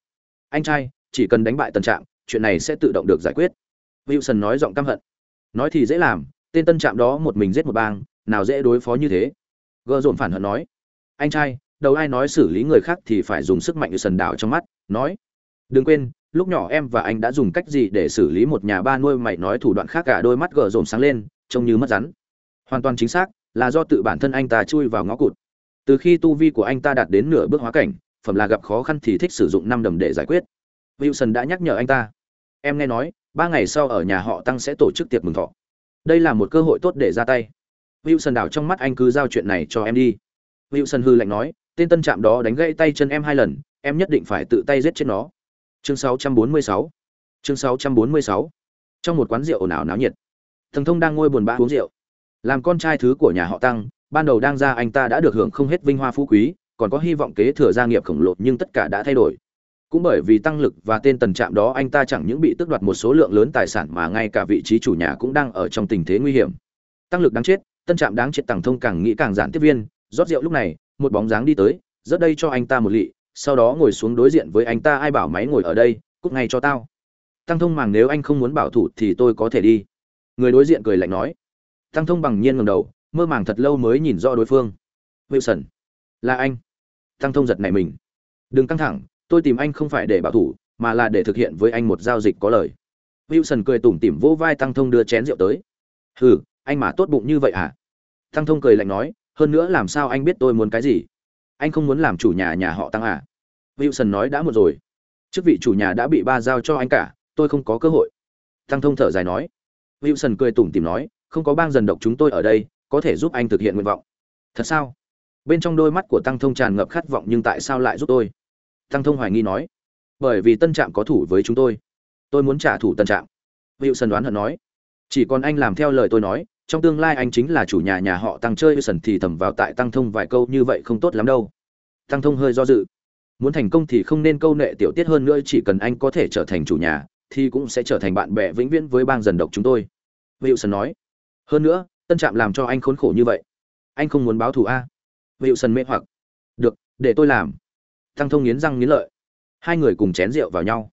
A: Anh trai, chỉ cần đánh bại tân trạm, chuyện này sẽ tự động được giải quyết. Wilson nói giọng căm hận. Nói thì dễ làm, tên tân trạm đó một mình giết một bang, nào dễ đối phó như thế? Gợ dồn phản hận nói. Anh trai, đầu ai nói xử lý người khác thì phải dùng sức mạnh sần đảo trong mắt, nói. Đừng quên, lúc nhỏ em và anh đã dùng cách gì để xử lý một nhà ba nuôi mày nói thủ đoạn khác cả đôi mắt gờ rồm sáng lên, trông như mất rắn hoàn toàn chính xác là do tự bản thân anh ta chui vào ngõ cụt. Từ khi tu vi của anh ta đạt đến nửa bước hóa cảnh, phẩm là gặp khó khăn thì thích sử dụng năm đầm để giải quyết. Wilson đã nhắc nhở anh ta. Em nghe nói, ba ngày sau ở nhà họ tăng sẽ tổ chức tiệc mừng thọ. Đây là một cơ hội tốt để ra tay. Wilson đảo trong mắt anh cứ giao chuyện này cho em đi. Wilson hư lạnh nói, tên tân trạm đó đánh gãy tay chân em hai lần, em nhất định phải tự tay giết chết nó. Chương 646 chương 646 trong một quán rượu ồn ào náo nhiệt. Thần thông đang ngồi buồn bã uống rượu làm con trai thứ của nhà họ tăng, ban đầu đang ra anh ta đã được hưởng không hết vinh hoa phú quý, còn có hy vọng kế thừa gia nghiệp khổng lồ nhưng tất cả đã thay đổi. Cũng bởi vì tăng lực và tên tần trạm đó anh ta chẳng những bị tước đoạt một số lượng lớn tài sản mà ngay cả vị trí chủ nhà cũng đang ở trong tình thế nguy hiểm. Tăng lực đáng chết, tân trạm đáng chết tàng thông càng nghĩ càng giản tiếp viên, rót rượu lúc này, một bóng dáng đi tới, rớt đây cho anh ta một lị, sau đó ngồi xuống đối diện với anh ta, ai bảo máy ngồi ở đây, cút ngay cho tao. Tăng thông màng nếu anh không muốn bảo thủ thì tôi có thể đi. Người đối diện cười lạnh nói tăng thông bằng nhiên ngầm đầu, mơ màng thật lâu mới nhìn rõ đối phương. Wilson. Là anh. Tăng thông giật nảy mình. Đừng căng thẳng, tôi tìm anh không phải để bảo thủ, mà là để thực hiện với anh một giao dịch có lời. Wilson cười tủm tỉm vỗ vai tăng thông đưa chén rượu tới. Hừ, anh mà tốt bụng như vậy à? Tăng thông cười lạnh nói, hơn nữa làm sao anh biết tôi muốn cái gì? Anh không muốn làm chủ nhà nhà họ tăng à? Wilson nói đã một rồi. Chức vị chủ nhà đã bị ba giao cho anh cả, tôi không có cơ hội. Tăng thông thở dài nói. Wilson cười tủm tỉm nói không có bang dần độc chúng tôi ở đây, có thể giúp anh thực hiện nguyện vọng. Thật sao? Bên trong đôi mắt của tăng thông tràn ngập khát vọng nhưng tại sao lại giúp tôi? Tăng thông hoài nghi nói. Bởi vì tân trạm có thủ với chúng tôi. Tôi muốn trả thủ tân trạm. Wilson đoán hận nói. Chỉ còn anh làm theo lời tôi nói, trong tương lai anh chính là chủ nhà nhà họ tăng chơi wilson thì thầm vào tại tăng thông vài câu như vậy không tốt lắm đâu. Tăng thông hơi do dự. Muốn thành công thì không nên câu nệ tiểu tiết hơn nữa, chỉ cần anh có thể trở thành chủ nhà thì cũng sẽ trở thành bạn bè vĩnh viễn với bang dần độc chúng tôi. Wilson nói hơn nữa, tân trạm làm cho anh khốn khổ như vậy. Anh không muốn báo thù a. Wilson mê hoặc. Được, để tôi làm. Tăng thông nghiến răng nghiến lợi. Hai người cùng chén rượu vào nhau.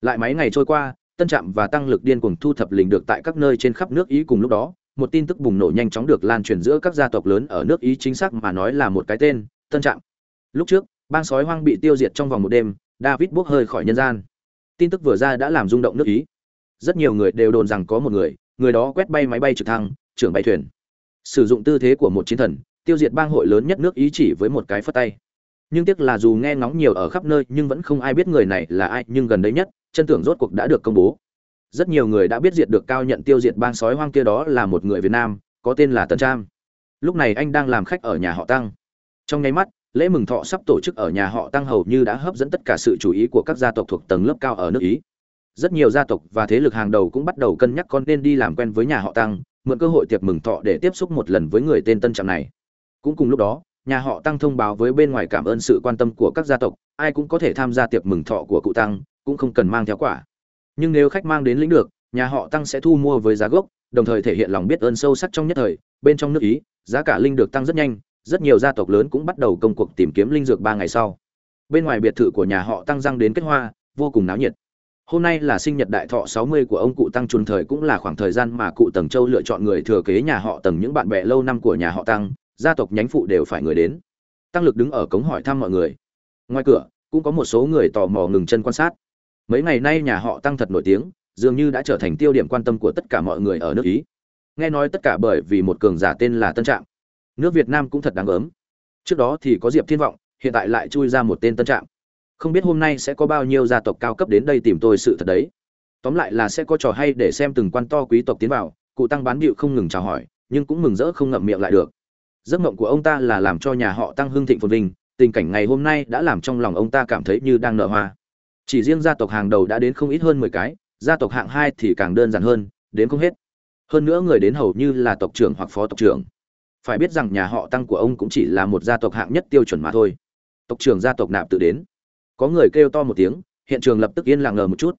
A: Lại mấy ngày trôi qua, tân trạm và tăng lực điên cuồng thu thập lình được tại các nơi trên khắp nước ý cùng lúc đó, một tin tức bùng nổ nhanh chóng được lan truyền giữa các gia tộc lớn ở nước ý chính xác mà nói là một cái tên, tân trạm. Lúc trước, bang sói hoang bị tiêu diệt trong vòng một đêm, david bốc hơi khỏi nhân gian. Tin tức vừa ra đã làm rung động nước ý. Rất nhiều người đều đồn rằng có một người người đó quét bay máy bay trực thăng, trưởng bay thuyền. Sử dụng tư thế của một chiến thần, tiêu diệt bang hội lớn nhất nước ý chỉ với một cái phất tay. Nhưng tiếc là dù nghe ngóng nhiều ở khắp nơi, nhưng vẫn không ai biết người này là ai, nhưng gần đây nhất, chân tưởng rốt cuộc đã được công bố. Rất nhiều người đã biết diệt được cao nhận tiêu diệt bang sói hoang kia đó là một người việt nam, có tên là tần trang. Lúc này anh đang làm khách ở nhà họ tăng. Trong nháy mắt, lễ mừng thọ sắp tổ chức ở nhà họ tăng hầu như đã hấp dẫn tất cả sự chú ý của các gia tộc thuộc tầng lớp cao ở nước ý rất nhiều gia tộc và thế lực hàng đầu cũng bắt đầu cân nhắc con nên đi làm quen với nhà họ tăng, mượn cơ hội tiệc mừng thọ để tiếp xúc một lần với người tên tân trạm này. Cũng cùng lúc đó, nhà họ tăng thông báo với bên ngoài cảm ơn sự quan tâm của các gia tộc, ai cũng có thể tham gia tiệc mừng thọ của cụ tăng, cũng không cần mang theo quả. Nhưng nếu khách mang đến lĩnh được, nhà họ tăng sẽ thu mua với giá gốc, đồng thời thể hiện lòng biết ơn sâu sắc trong nhất thời, bên trong nước ý, giá cả linh được tăng rất nhanh, rất nhiều gia tộc lớn cũng bắt đầu công cuộc tìm kiếm linh dược ba ngày sau. Bên ngoài biệt thự của nhà họ tăng răng đến kết hoa, vô cùng náo nhiệt hôm nay là sinh nhật đại thọ 60 của ông cụ tăng trùn thời cũng là khoảng thời gian mà cụ tầng châu lựa chọn người thừa kế nhà họ tầng. Những bạn bè lâu năm của nhà họ tăng, gia tộc nhánh phụ đều phải người đến. Tăng lực đứng ở cống hỏi thăm mọi người. Ngoài cửa, cũng có một số người tò mò ngừng chân quan sát. Mấy ngày nay nhà họ tăng thật nổi tiếng, dường như đã trở thành tiêu điểm quan tâm của tất cả mọi người ở nước ý. Nghe nói tất cả bởi vì một cường giả tên là tân trạm. Nước việt nam cũng thật đáng ớm. Trước đó thì có diệp thiên vọng, hiện tại lại chui ra một tên tân trạm không biết hôm nay sẽ có bao nhiêu gia tộc cao cấp đến đây tìm tôi sự thật đấy. Tóm lại là sẽ có trò hay để xem từng quan to quý tộc tiến vào, cụ tăng bán bịu không ngừng chào hỏi, nhưng cũng mừng rỡ không ngậm miệng lại được. Giấc mộng của ông ta là làm cho nhà họ tăng hưng thịnh phồn vinh, tình cảnh ngày hôm nay đã làm trong lòng ông ta cảm thấy như đang nở hoa. Chỉ riêng gia tộc hàng đầu đã đến không ít hơn mười cái, gia tộc hạng hai thì càng đơn giản hơn, đến không hết. Hơn nữa người đến hầu như là tộc trưởng hoặc phó tộc trưởng. Phải biết rằng nhà họ tăng của ông cũng chỉ là một gia tộc hạng nhất tiêu chuẩn mà thôi. Tộc trưởng gia tộc nạp tự đến có người kêu to một tiếng, hiện trường lập tức yên lặng ngờ một chút.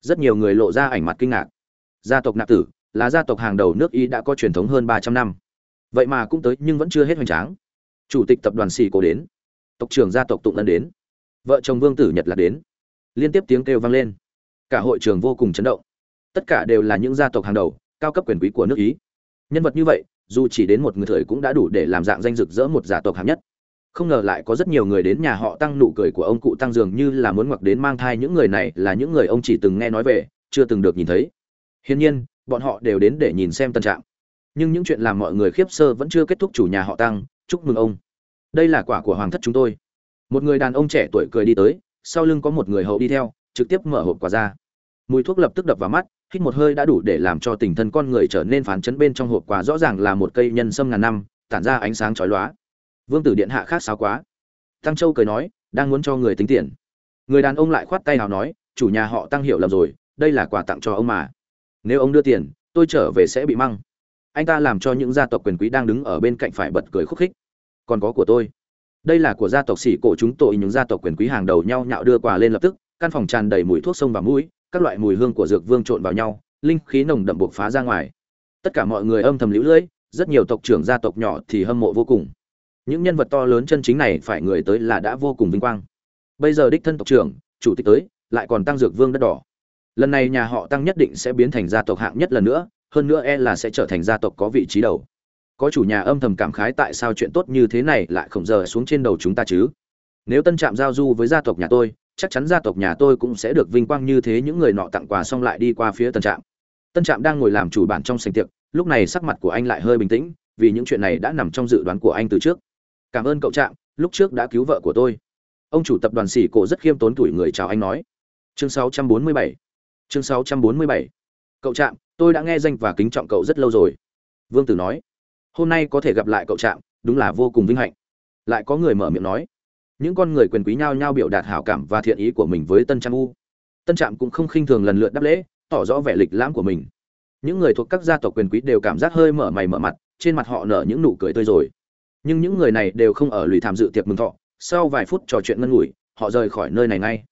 A: Rất nhiều người lộ ra ảnh mặt kinh ngạc. Gia tộc nạp tử, là gia tộc hàng đầu nước y đã có truyền thống hơn ba trăm năm. Vậy mà cũng tới nhưng vẫn chưa hết hoành tráng. Chủ tịch tập đoàn xì cổ đến. Tộc trưởng gia tộc tụng lân đến. Vợ chồng vương tử nhật lạc đến. Liên tiếp tiếng kêu vang lên. Cả hội trường vô cùng chấn động. Tất cả đều là những gia tộc hàng đầu, cao cấp quyền quý của nước ý. Nhân vật như vậy, dù chỉ đến một người thời cũng đã đủ để làm dạng danh rực rỡ một gia tộc hạng nhất không ngờ lại có rất nhiều người đến nhà họ tăng nụ cười của ông cụ tăng dường như là muốn ngoặc đến mang thai những người này là những người ông chỉ từng nghe nói về, chưa từng được nhìn thấy. Hiển nhiên, bọn họ đều đến để nhìn xem tân trạng. Nhưng những chuyện làm mọi người khiếp sơ vẫn chưa kết thúc chủ nhà họ tăng, chúc mừng ông. Đây là quả của hoàng thất chúng tôi. Một người đàn ông trẻ tuổi cười đi tới, sau lưng có một người hậu đi theo, trực tiếp mở hộp quà ra. Mùi thuốc lập tức đập vào mắt, hít một hơi đã đủ để làm cho tình thân con người trở nên phán chấn bên trong hộp quà rõ ràng là một cây nhân sâm ngàn năm, tản ra ánh sáng chói lóa vương tử điện hạ khác sao quá. Tăng châu cười nói, đang muốn cho người tính tiền. Người đàn ông lại khoát tay nào nói, chủ nhà họ tăng hiểu lầm rồi, đây là quà tặng cho ông mà. Nếu ông đưa tiền, tôi trở về sẽ bị măng. Anh ta làm cho những gia tộc quyền quý đang đứng ở bên cạnh phải bật cười khúc khích. Còn có của tôi. Đây là của gia tộc sĩ cổ chúng tôi những gia tộc quyền quý hàng đầu nhau nhạo đưa quà lên lập tức, căn phòng tràn đầy mùi thuốc sông và mũi, các loại mùi hương của dược vương trộn vào nhau, linh khí nồng đậm buộc phá ra ngoài. Tất cả mọi người âm thầm lũ lưỡi, rất nhiều tộc trưởng gia tộc nhỏ thì hâm mộ vô cùng những nhân vật to lớn chân chính này phải người tới là đã vô cùng vinh quang. Bây giờ đích thân tộc trưởng, chủ tịch tới, lại còn tăng dược vương đất đỏ. Lần này nhà họ tăng nhất định sẽ biến thành gia tộc hạng nhất lần nữa, hơn nữa e là sẽ trở thành gia tộc có vị trí đầu. Có chủ nhà âm thầm cảm khái tại sao chuyện tốt như thế này lại không giờ xuống trên đầu chúng ta chứ? Nếu tân trạm giao du với gia tộc nhà tôi, chắc chắn gia tộc nhà tôi cũng sẽ được vinh quang như thế những người nọ tặng quà xong lại đi qua phía tân trạm. Tân trạm đang ngồi làm chủ bản trong sành tiệc, lúc này sắc mặt của anh lại hơi bình tĩnh, vì những chuyện này đã nằm trong dự đoán của anh từ trước cảm ơn cậu trạm, lúc trước đã cứu vợ của tôi. Ông chủ tập đoàn xỉ cổ rất khiêm tốn tuổi người chào anh nói. Chương 647 chương 647 cậu trạm, tôi đã nghe danh và kính trọng cậu rất lâu rồi. Vương tử nói. Hôm nay có thể gặp lại cậu trạm, đúng là vô cùng vinh hạnh. Lại có người mở miệng nói. Những con người quyền quý nhau nhau biểu đạt hảo cảm và thiện ý của mình với tân trang u. Tân trạm cũng không khinh thường lần lượt đáp lễ, tỏ rõ vẻ lịch lãm của mình. Những người thuộc các gia tộc quyền quý đều cảm giác hơi mở mày mở mặt, trên mặt họ nở những nụ cười tươi rồi nhưng những người này đều không ở lùi tham dự tiệc mừng thọ, sau vài phút trò chuyện ngân ngủi, họ rời khỏi nơi này ngay.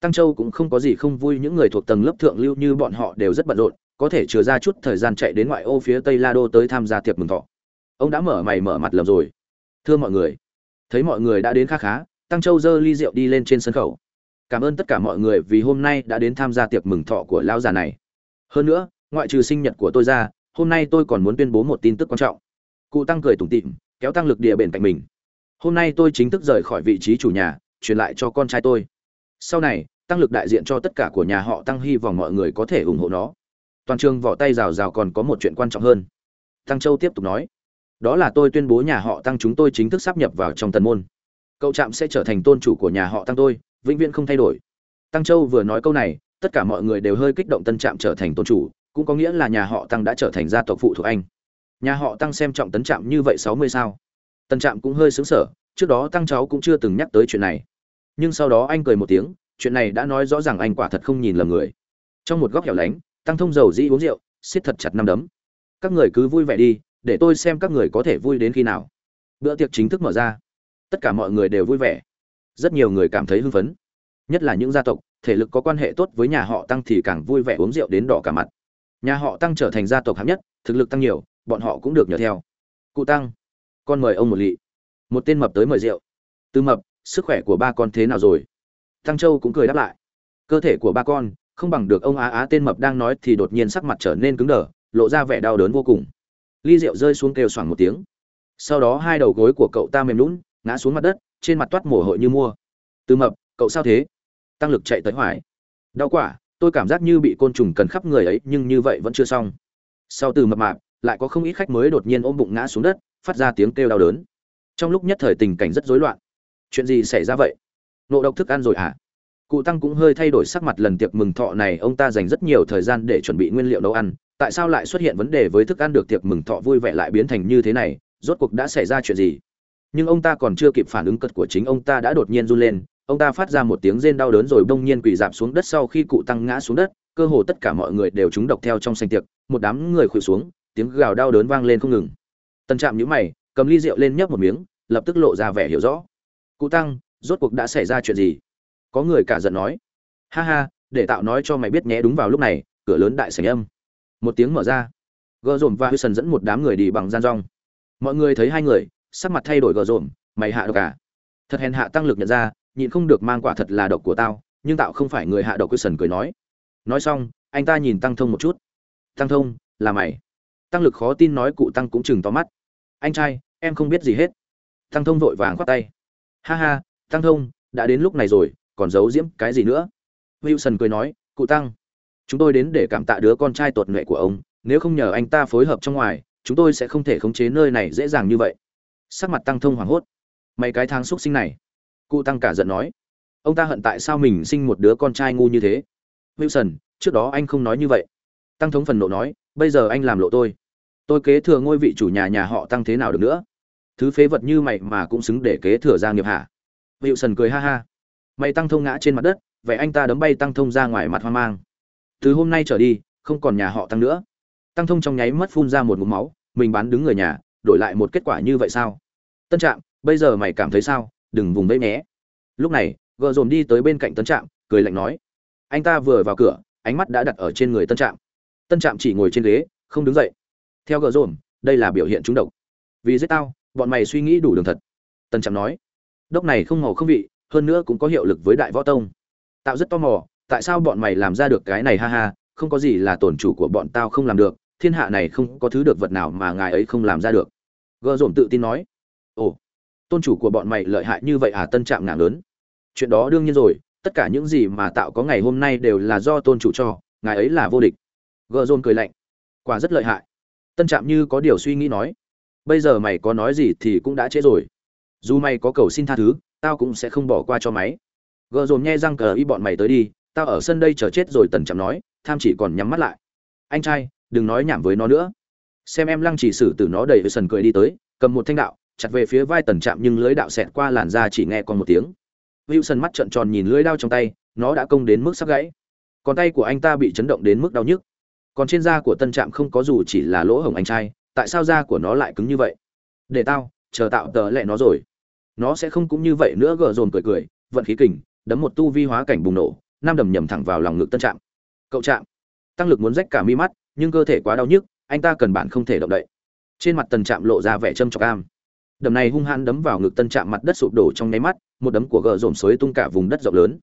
A: Tăng châu cũng không có gì không vui, những người thuộc tầng lớp thượng lưu như bọn họ đều rất bận rộn, có thể chừa ra chút thời gian chạy đến ngoại ô phía tây la đô tới tham gia tiệc mừng thọ. Ông đã mở mày mở mặt lầm rồi. Thưa mọi người, thấy mọi người đã đến khá khá, tăng châu giơ ly rượu đi lên trên sân khấu cảm ơn tất cả mọi người vì hôm nay đã đến tham gia tiệc mừng thọ của lão già này. Hơn nữa, ngoại trừ sinh nhật của tôi ra, hôm nay tôi còn muốn tuyên bố một tin tức quan trọng. Cụ tăng cười tủm tỉm kéo tăng lực địa bền cạnh mình. Hôm nay tôi chính thức rời khỏi vị trí chủ nhà, truyền lại cho con trai tôi. Sau này, tăng lực đại diện cho tất cả của nhà họ tăng hy vọng mọi người có thể ủng hộ nó. Toàn trường vỏ tay rào rào còn có một chuyện quan trọng hơn. Tăng châu tiếp tục nói, đó là tôi tuyên bố nhà họ tăng chúng tôi chính thức sắp nhập vào trong tần môn. Cậu trạm sẽ trở thành tôn chủ của nhà họ tăng tôi, vĩnh viễn không thay đổi. Tăng châu vừa nói câu này, tất cả mọi người đều hơi kích động tân trạm trở thành tôn chủ, cũng có nghĩa là nhà họ tăng đã trở thành gia tộc phụ thuộc anh nhà họ tăng xem trọng tấn trạm như vậy sáu mươi sao. Tân trạm cũng hơi xứng sở trước đó tăng cháu cũng chưa từng nhắc tới chuyện này. Nhưng sau đó anh cười một tiếng, chuyện này đã nói rõ ràng anh quả thật không nhìn lầm người. Trong một góc hẻo lánh, tăng thông dầu dĩ uống rượu, siết thật chặt năm đấm. Các người cứ vui vẻ đi, để tôi xem các người có thể vui đến khi nào. Bữa tiệc chính thức mở ra. Tất cả mọi người đều vui vẻ. Rất nhiều người cảm thấy hưng phấn. Nhất là những gia tộc, thể lực có quan hệ tốt với nhà họ tăng thì càng vui vẻ uống rượu đến đỏ cả mặt nhà họ tăng trở thành gia tộc hạng nhất, thực lực tăng nhiều, bọn họ cũng được nhờ theo. Cụ tăng, con mời ông một lị. Một tên mập tới mời rượu. Từ mập, sức khỏe của ba con thế nào rồi? Tăng châu cũng cười đáp lại. Cơ thể của ba con, không bằng được ông á á tên mập đang nói thì đột nhiên sắc mặt trở nên cứng đờ, lộ ra vẻ đau đớn vô cùng. Ly rượu rơi xuống kêu xoảng một tiếng. Sau đó hai đầu gối của cậu ta mềm lún ngã xuống mặt đất, trên mặt toát mồ hôi như mua. Từ mập, cậu sao thế? Tăng lực chạy tới hoài. Đau quả tôi cảm giác như bị côn trùng cần khắp người ấy, nhưng như vậy vẫn chưa xong. Sau từ mập mạp, lại có không ít khách mới đột nhiên ôm bụng ngã xuống đất, phát ra tiếng kêu đau đớn. Trong lúc nhất thời tình cảnh rất rối loạn. Chuyện gì xảy ra vậy? Nộ độc thức ăn rồi hả? Cụ tăng cũng hơi thay đổi sắc mặt lần tiệc mừng thọ này, ông ta dành rất nhiều thời gian để chuẩn bị nguyên liệu nấu ăn. Tại sao lại xuất hiện vấn đề với thức ăn được tiệc mừng thọ vui vẻ lại biến thành như thế này? Rốt cuộc đã xảy ra chuyện gì? Nhưng ông ta còn chưa kịp phản ứng, cật của chính ông ta đã đột nhiên run lên ông ta phát ra một tiếng rên đau đớn rồi bỗng nhiên quỳ dạp xuống đất sau khi cụ tăng ngã xuống đất, cơ hồ tất cả mọi người đều trúng độc theo trong sành tiệc, một đám người khuỵu xuống, tiếng gào đau đớn vang lên không ngừng. Tần trạm nhíu mày, cầm ly rượu lên nhấp một miếng, lập tức lộ ra vẻ hiểu rõ. Cụ tăng, rốt cuộc đã xảy ra chuyện gì? Có người cả giận nói. Ha ha, để tạo nói cho mày biết nhé, đúng vào lúc này, cửa lớn đại sảnh âm. Một tiếng mở ra. Gờ dồn và hư sần dẫn một đám người đi bằng gian rong. Mọi người thấy hai người, sắc mặt thay đổi gờ dồn mày hạ độc cả thật hèn hạ tăng lực nhận ra nhịn không được mang quả thật là độc của tao, nhưng tạo không phải người hạ độc hư sần cười nói. Nói xong, anh ta nhìn tăng thông một chút. Tăng thông, là mày. Tăng lực khó tin nói cụ tăng cũng chừng to mắt. Anh trai, em không biết gì hết. Tăng thông vội vàng khoát tay. Ha ha, tăng thông, đã đến lúc này rồi, còn giấu diễm cái gì nữa? Wilson cười nói, cụ tăng, chúng tôi đến để cảm tạ đứa con trai tuột nhuệ của ông, nếu không nhờ anh ta phối hợp trong ngoài, chúng tôi sẽ không thể khống chế nơi này dễ dàng như vậy. Sắc mặt tăng thông hoảng hốt. Mấy cái tháng xúc sinh này cụ tăng cả giận nói, ông ta hận tại sao mình sinh một đứa con trai ngu như thế? Wilson, trước đó anh không nói như vậy. Tăng thống phần nộ nói, bây giờ anh làm lộ tôi. Tôi kế thừa ngôi vị chủ nhà nhà họ tăng thế nào được nữa? Thứ phế vật như mày mà cũng xứng để kế thừa gia nghiệp hả? Wilson cười ha ha. Mày tăng thông ngã trên mặt đất vậy anh ta đấm bay tăng thông ra ngoài mặt hoang mang. Từ hôm nay trở đi, không còn nhà họ tăng nữa. Tăng thông trong nháy mắt phun ra một ngụm máu, mình bán đứng người nhà, đổi lại một kết quả như vậy sao? Tân trạm, bây giờ mày cảm thấy sao? Đừng vùng vẫy nhé lúc này gợ dồn đi tới bên cạnh tân trạm, cười lạnh nói, anh ta vừa vào cửa, ánh mắt đã đặt ở trên người tân trạm. Tân trạm chỉ ngồi trên ghế, không đứng dậy. Theo gợ dồn, đây là biểu hiện trúng độc. Vì giết tao, bọn mày suy nghĩ đủ đường thật. Tân trạm nói, đốc này không màu không vị, hơn nữa cũng có hiệu lực với đại võ tông. Tạo rất tò mò, tại sao bọn mày làm ra được cái này ha ha, không có gì là tổn chủ của bọn tao không làm được, thiên hạ này không có thứ được vật nào mà ngài ấy không làm ra được. Gợ dồn tự tin nói, ồ tôn chủ của bọn mày lợi hại như vậy à tân trạm ngạc lớn. Chuyện đó đương nhiên rồi, tất cả những gì mà tạo có ngày hôm nay đều là do tôn chủ cho, ngài ấy là vô địch. Gợ dồn cười lạnh. Quả rất lợi hại. Tân trạm như có điều suy nghĩ nói. Bây giờ mày có nói gì thì cũng đã trễ rồi. Dù mày có cầu xin tha thứ, tao cũng sẽ không bỏ qua cho máy gợ dồn nghe răng cờ y bọn mày tới đi, tao ở sân đây chờ chết rồi, tần trạm nói, tham chỉ còn nhắm mắt lại. Anh trai, đừng nói nhảm với nó nữa. Xem em lăng chỉ xử từ nó đầy sần cười đi tới, cầm một thanh đạo chặt về phía vai tần trạm nhưng lưới đạo xẹt qua làn da chỉ nghe còn một tiếng. Wilson mắt trợn tròn nhìn lưới đao trong tay, nó đã công đến mức sắp gãy. Còn tay của anh ta bị chấn động đến mức đau nhức. Còn trên da của tân trạm không có dù chỉ là lỗ hổng anh trai, tại sao da của nó lại cứng như vậy? Để tao, chờ tạo tờ lẹ nó rồi. Nó sẽ không cũng như vậy nữa, gờ dồn cười cười, vận khí kình, đấm một tu vi hóa cảnh bùng nổ nam đầm nhầm thẳng vào lòng ngực tân trạm. Cậu trạm, tăng lực muốn rách cả mi mắt, nhưng cơ thể quá đau nhức, anh ta cần bản không thể động đậy. Trên mặt tần trạm lộ ra vẻ châm trọc cam đầm này hung hãn đấm vào ngực tân trạm mặt đất sụp đổ trong nháy mắt, một đấm của gờ Dồn xối tung cả vùng đất rộng lớn.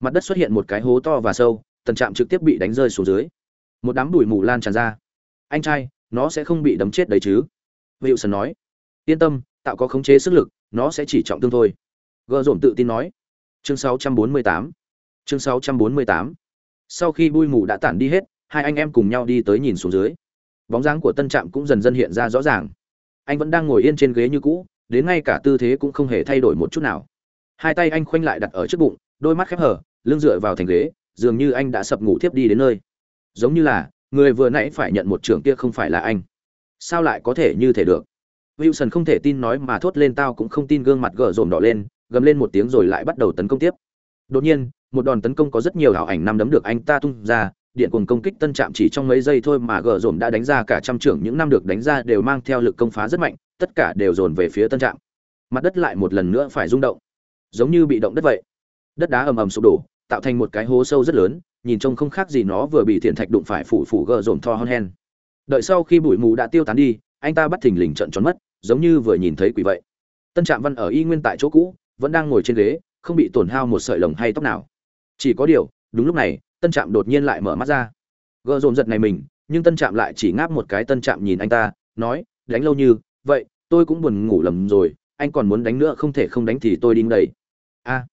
A: Mặt đất xuất hiện một cái hố to và sâu, Tân trạm trực tiếp bị đánh rơi xuống dưới. Một đám bụi mù lan tràn ra. Anh trai, nó sẽ không bị đấm chết đấy chứ? Hữu sần nói. Yên tâm, tạo có khống chế sức lực, nó sẽ chỉ trọng thương thôi. Gờ Dồn tự tin nói. Chương 648 chương 648 sau khi bụi mù đã tản đi hết, hai anh em cùng nhau đi tới nhìn xuống dưới. Bóng dáng của tân trạm cũng dần dần hiện ra rõ ràng anh vẫn đang ngồi yên trên ghế như cũ, đến ngay cả tư thế cũng không hề thay đổi một chút nào. Hai tay anh khoanh lại đặt ở trước bụng, đôi mắt khép hở lưng dựa vào thành ghế, dường như anh đã sập ngủ thiếp đi đến nơi. Giống như là, người vừa nãy phải nhận một trưởng kia không phải là anh. Sao lại có thể như thể được? Wilson không thể tin nói mà thốt lên tao cũng không tin gương mặt gở rồm đỏ lên, gầm lên một tiếng rồi lại bắt đầu tấn công tiếp. Đột nhiên, một đòn tấn công có rất nhiều ảo ảnh năm đấm được anh ta tung ra điện cuồng công kích tân trạm chỉ trong mấy giây thôi mà gờ dồn đã đánh ra cả trăm trưởng, những năm được đánh ra đều mang theo lực công phá rất mạnh, tất cả đều dồn về phía tân trạm. Mặt đất lại một lần nữa phải rung động, giống như bị động đất vậy. Đất đá ầm ầm sụp đổ, tạo thành một cái hố sâu rất lớn, nhìn trông không khác gì nó vừa bị thiện thạch đụng phải phủ phủ gờ dồn tho hon hen. Đợi sau khi bụi mù đã tiêu tán đi, anh ta bắt thình lình trận tròn mất, giống như vừa nhìn thấy quỷ vậy. Tân trạm văn ở y nguyên tại chỗ cũ, vẫn đang ngồi trên ghế, không bị tổn hao một sợi lồng hay tóc nào. Chỉ có điều, đúng lúc này tân trạm đột nhiên lại mở mắt ra. Gợ dồn giật này mình, nhưng tân trạm lại chỉ ngáp một cái tân trạm nhìn anh ta, nói, đánh lâu như, vậy, tôi cũng buồn ngủ lầm rồi, anh còn muốn đánh nữa không thể không đánh thì tôi đinh đầy a. À.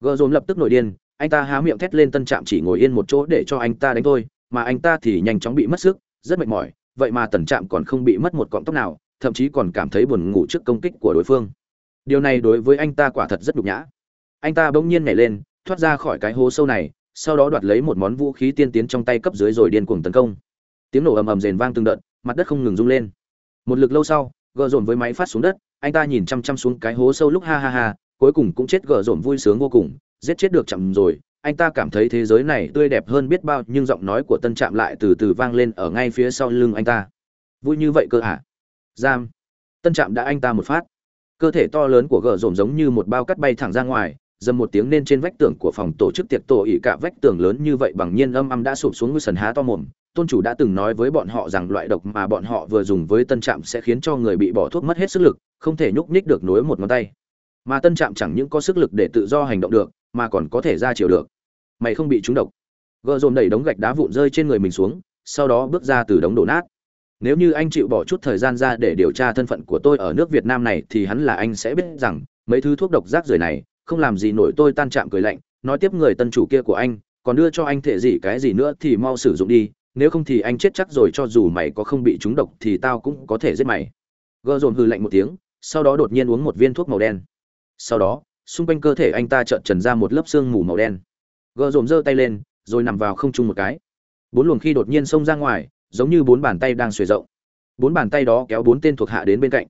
A: gợ dồn lập tức nổi điên, anh ta há miệng thét lên tân trạm chỉ ngồi yên một chỗ để cho anh ta đánh tôi mà anh ta thì nhanh chóng bị mất sức, rất mệt mỏi, vậy mà tần trạm còn không bị mất một cọng tóc nào, thậm chí còn cảm thấy buồn ngủ trước công kích của đối phương. Điều này đối với anh ta quả thật rất nhục nhã. Anh ta bỗng nhiên nhảy lên, thoát ra khỏi cái hố sâu này sau đó đoạt lấy một món vũ khí tiên tiến trong tay cấp dưới rồi điên cuồng tấn công. Tiếng nổ ầm ầm rền vang từng đợt, mặt đất không ngừng rung lên. Một lực lâu sau, gờ dồn với máy phát xuống đất, anh ta nhìn chăm chăm xuống cái hố sâu lúc ha ha ha, cuối cùng cũng chết gờ dồn vui sướng vô cùng, giết chết được chậm rồi. Anh ta cảm thấy thế giới này tươi đẹp hơn biết bao, nhưng giọng nói của tân trạm lại từ từ vang lên ở ngay phía sau lưng anh ta. Vui như vậy cơ hả? Giam. Tân trạm đã anh ta một phát. Cơ thể to lớn của gờ dồn giống như một bao cắt bay thẳng ra ngoài dầm một tiếng nên trên vách tường của phòng tổ chức tiệc tổ ỉ cả vách tường lớn như vậy bằng nhiên âm âm đã sụp xuống ngư sần há to mồm. Tôn chủ đã từng nói với bọn họ rằng loại độc mà bọn họ vừa dùng với tân trạm sẽ khiến cho người bị bỏ thuốc mất hết sức lực, không thể nhúc nhích được nối một ngón tay. Mà tân trạm chẳng những có sức lực để tự do hành động được, mà còn có thể ra chiều được. Mày không bị trúng độc. Gợ dồn đẩy đống gạch đá vụn rơi trên người mình xuống, sau đó bước ra từ đống đổ nát. Nếu như anh chịu bỏ chút thời gian ra để điều tra thân phận của tôi ở nước việt nam này thì hắn là anh sẽ biết rằng, mấy thứ thuốc độc rác rưởi này không làm gì nổi tôi tan chạm cười lạnh, nói tiếp người tân chủ kia của anh, còn đưa cho anh thể gì cái gì nữa thì mau sử dụng đi, nếu không thì anh chết chắc rồi, cho dù mày có không bị trúng độc thì tao cũng có thể giết mày. Gờ dồn hư lạnh một tiếng, sau đó đột nhiên uống một viên thuốc màu đen. Sau đó, xung quanh cơ thể anh ta trợn trần ra một lớp xương mù màu đen. Gờ dồn giơ tay lên, rồi nằm vào không trung một cái. Bốn luồng khi đột nhiên xông ra ngoài, giống như bốn bàn tay đang xuề rộng. Bốn bàn tay đó kéo bốn tên thuộc hạ đến bên cạnh.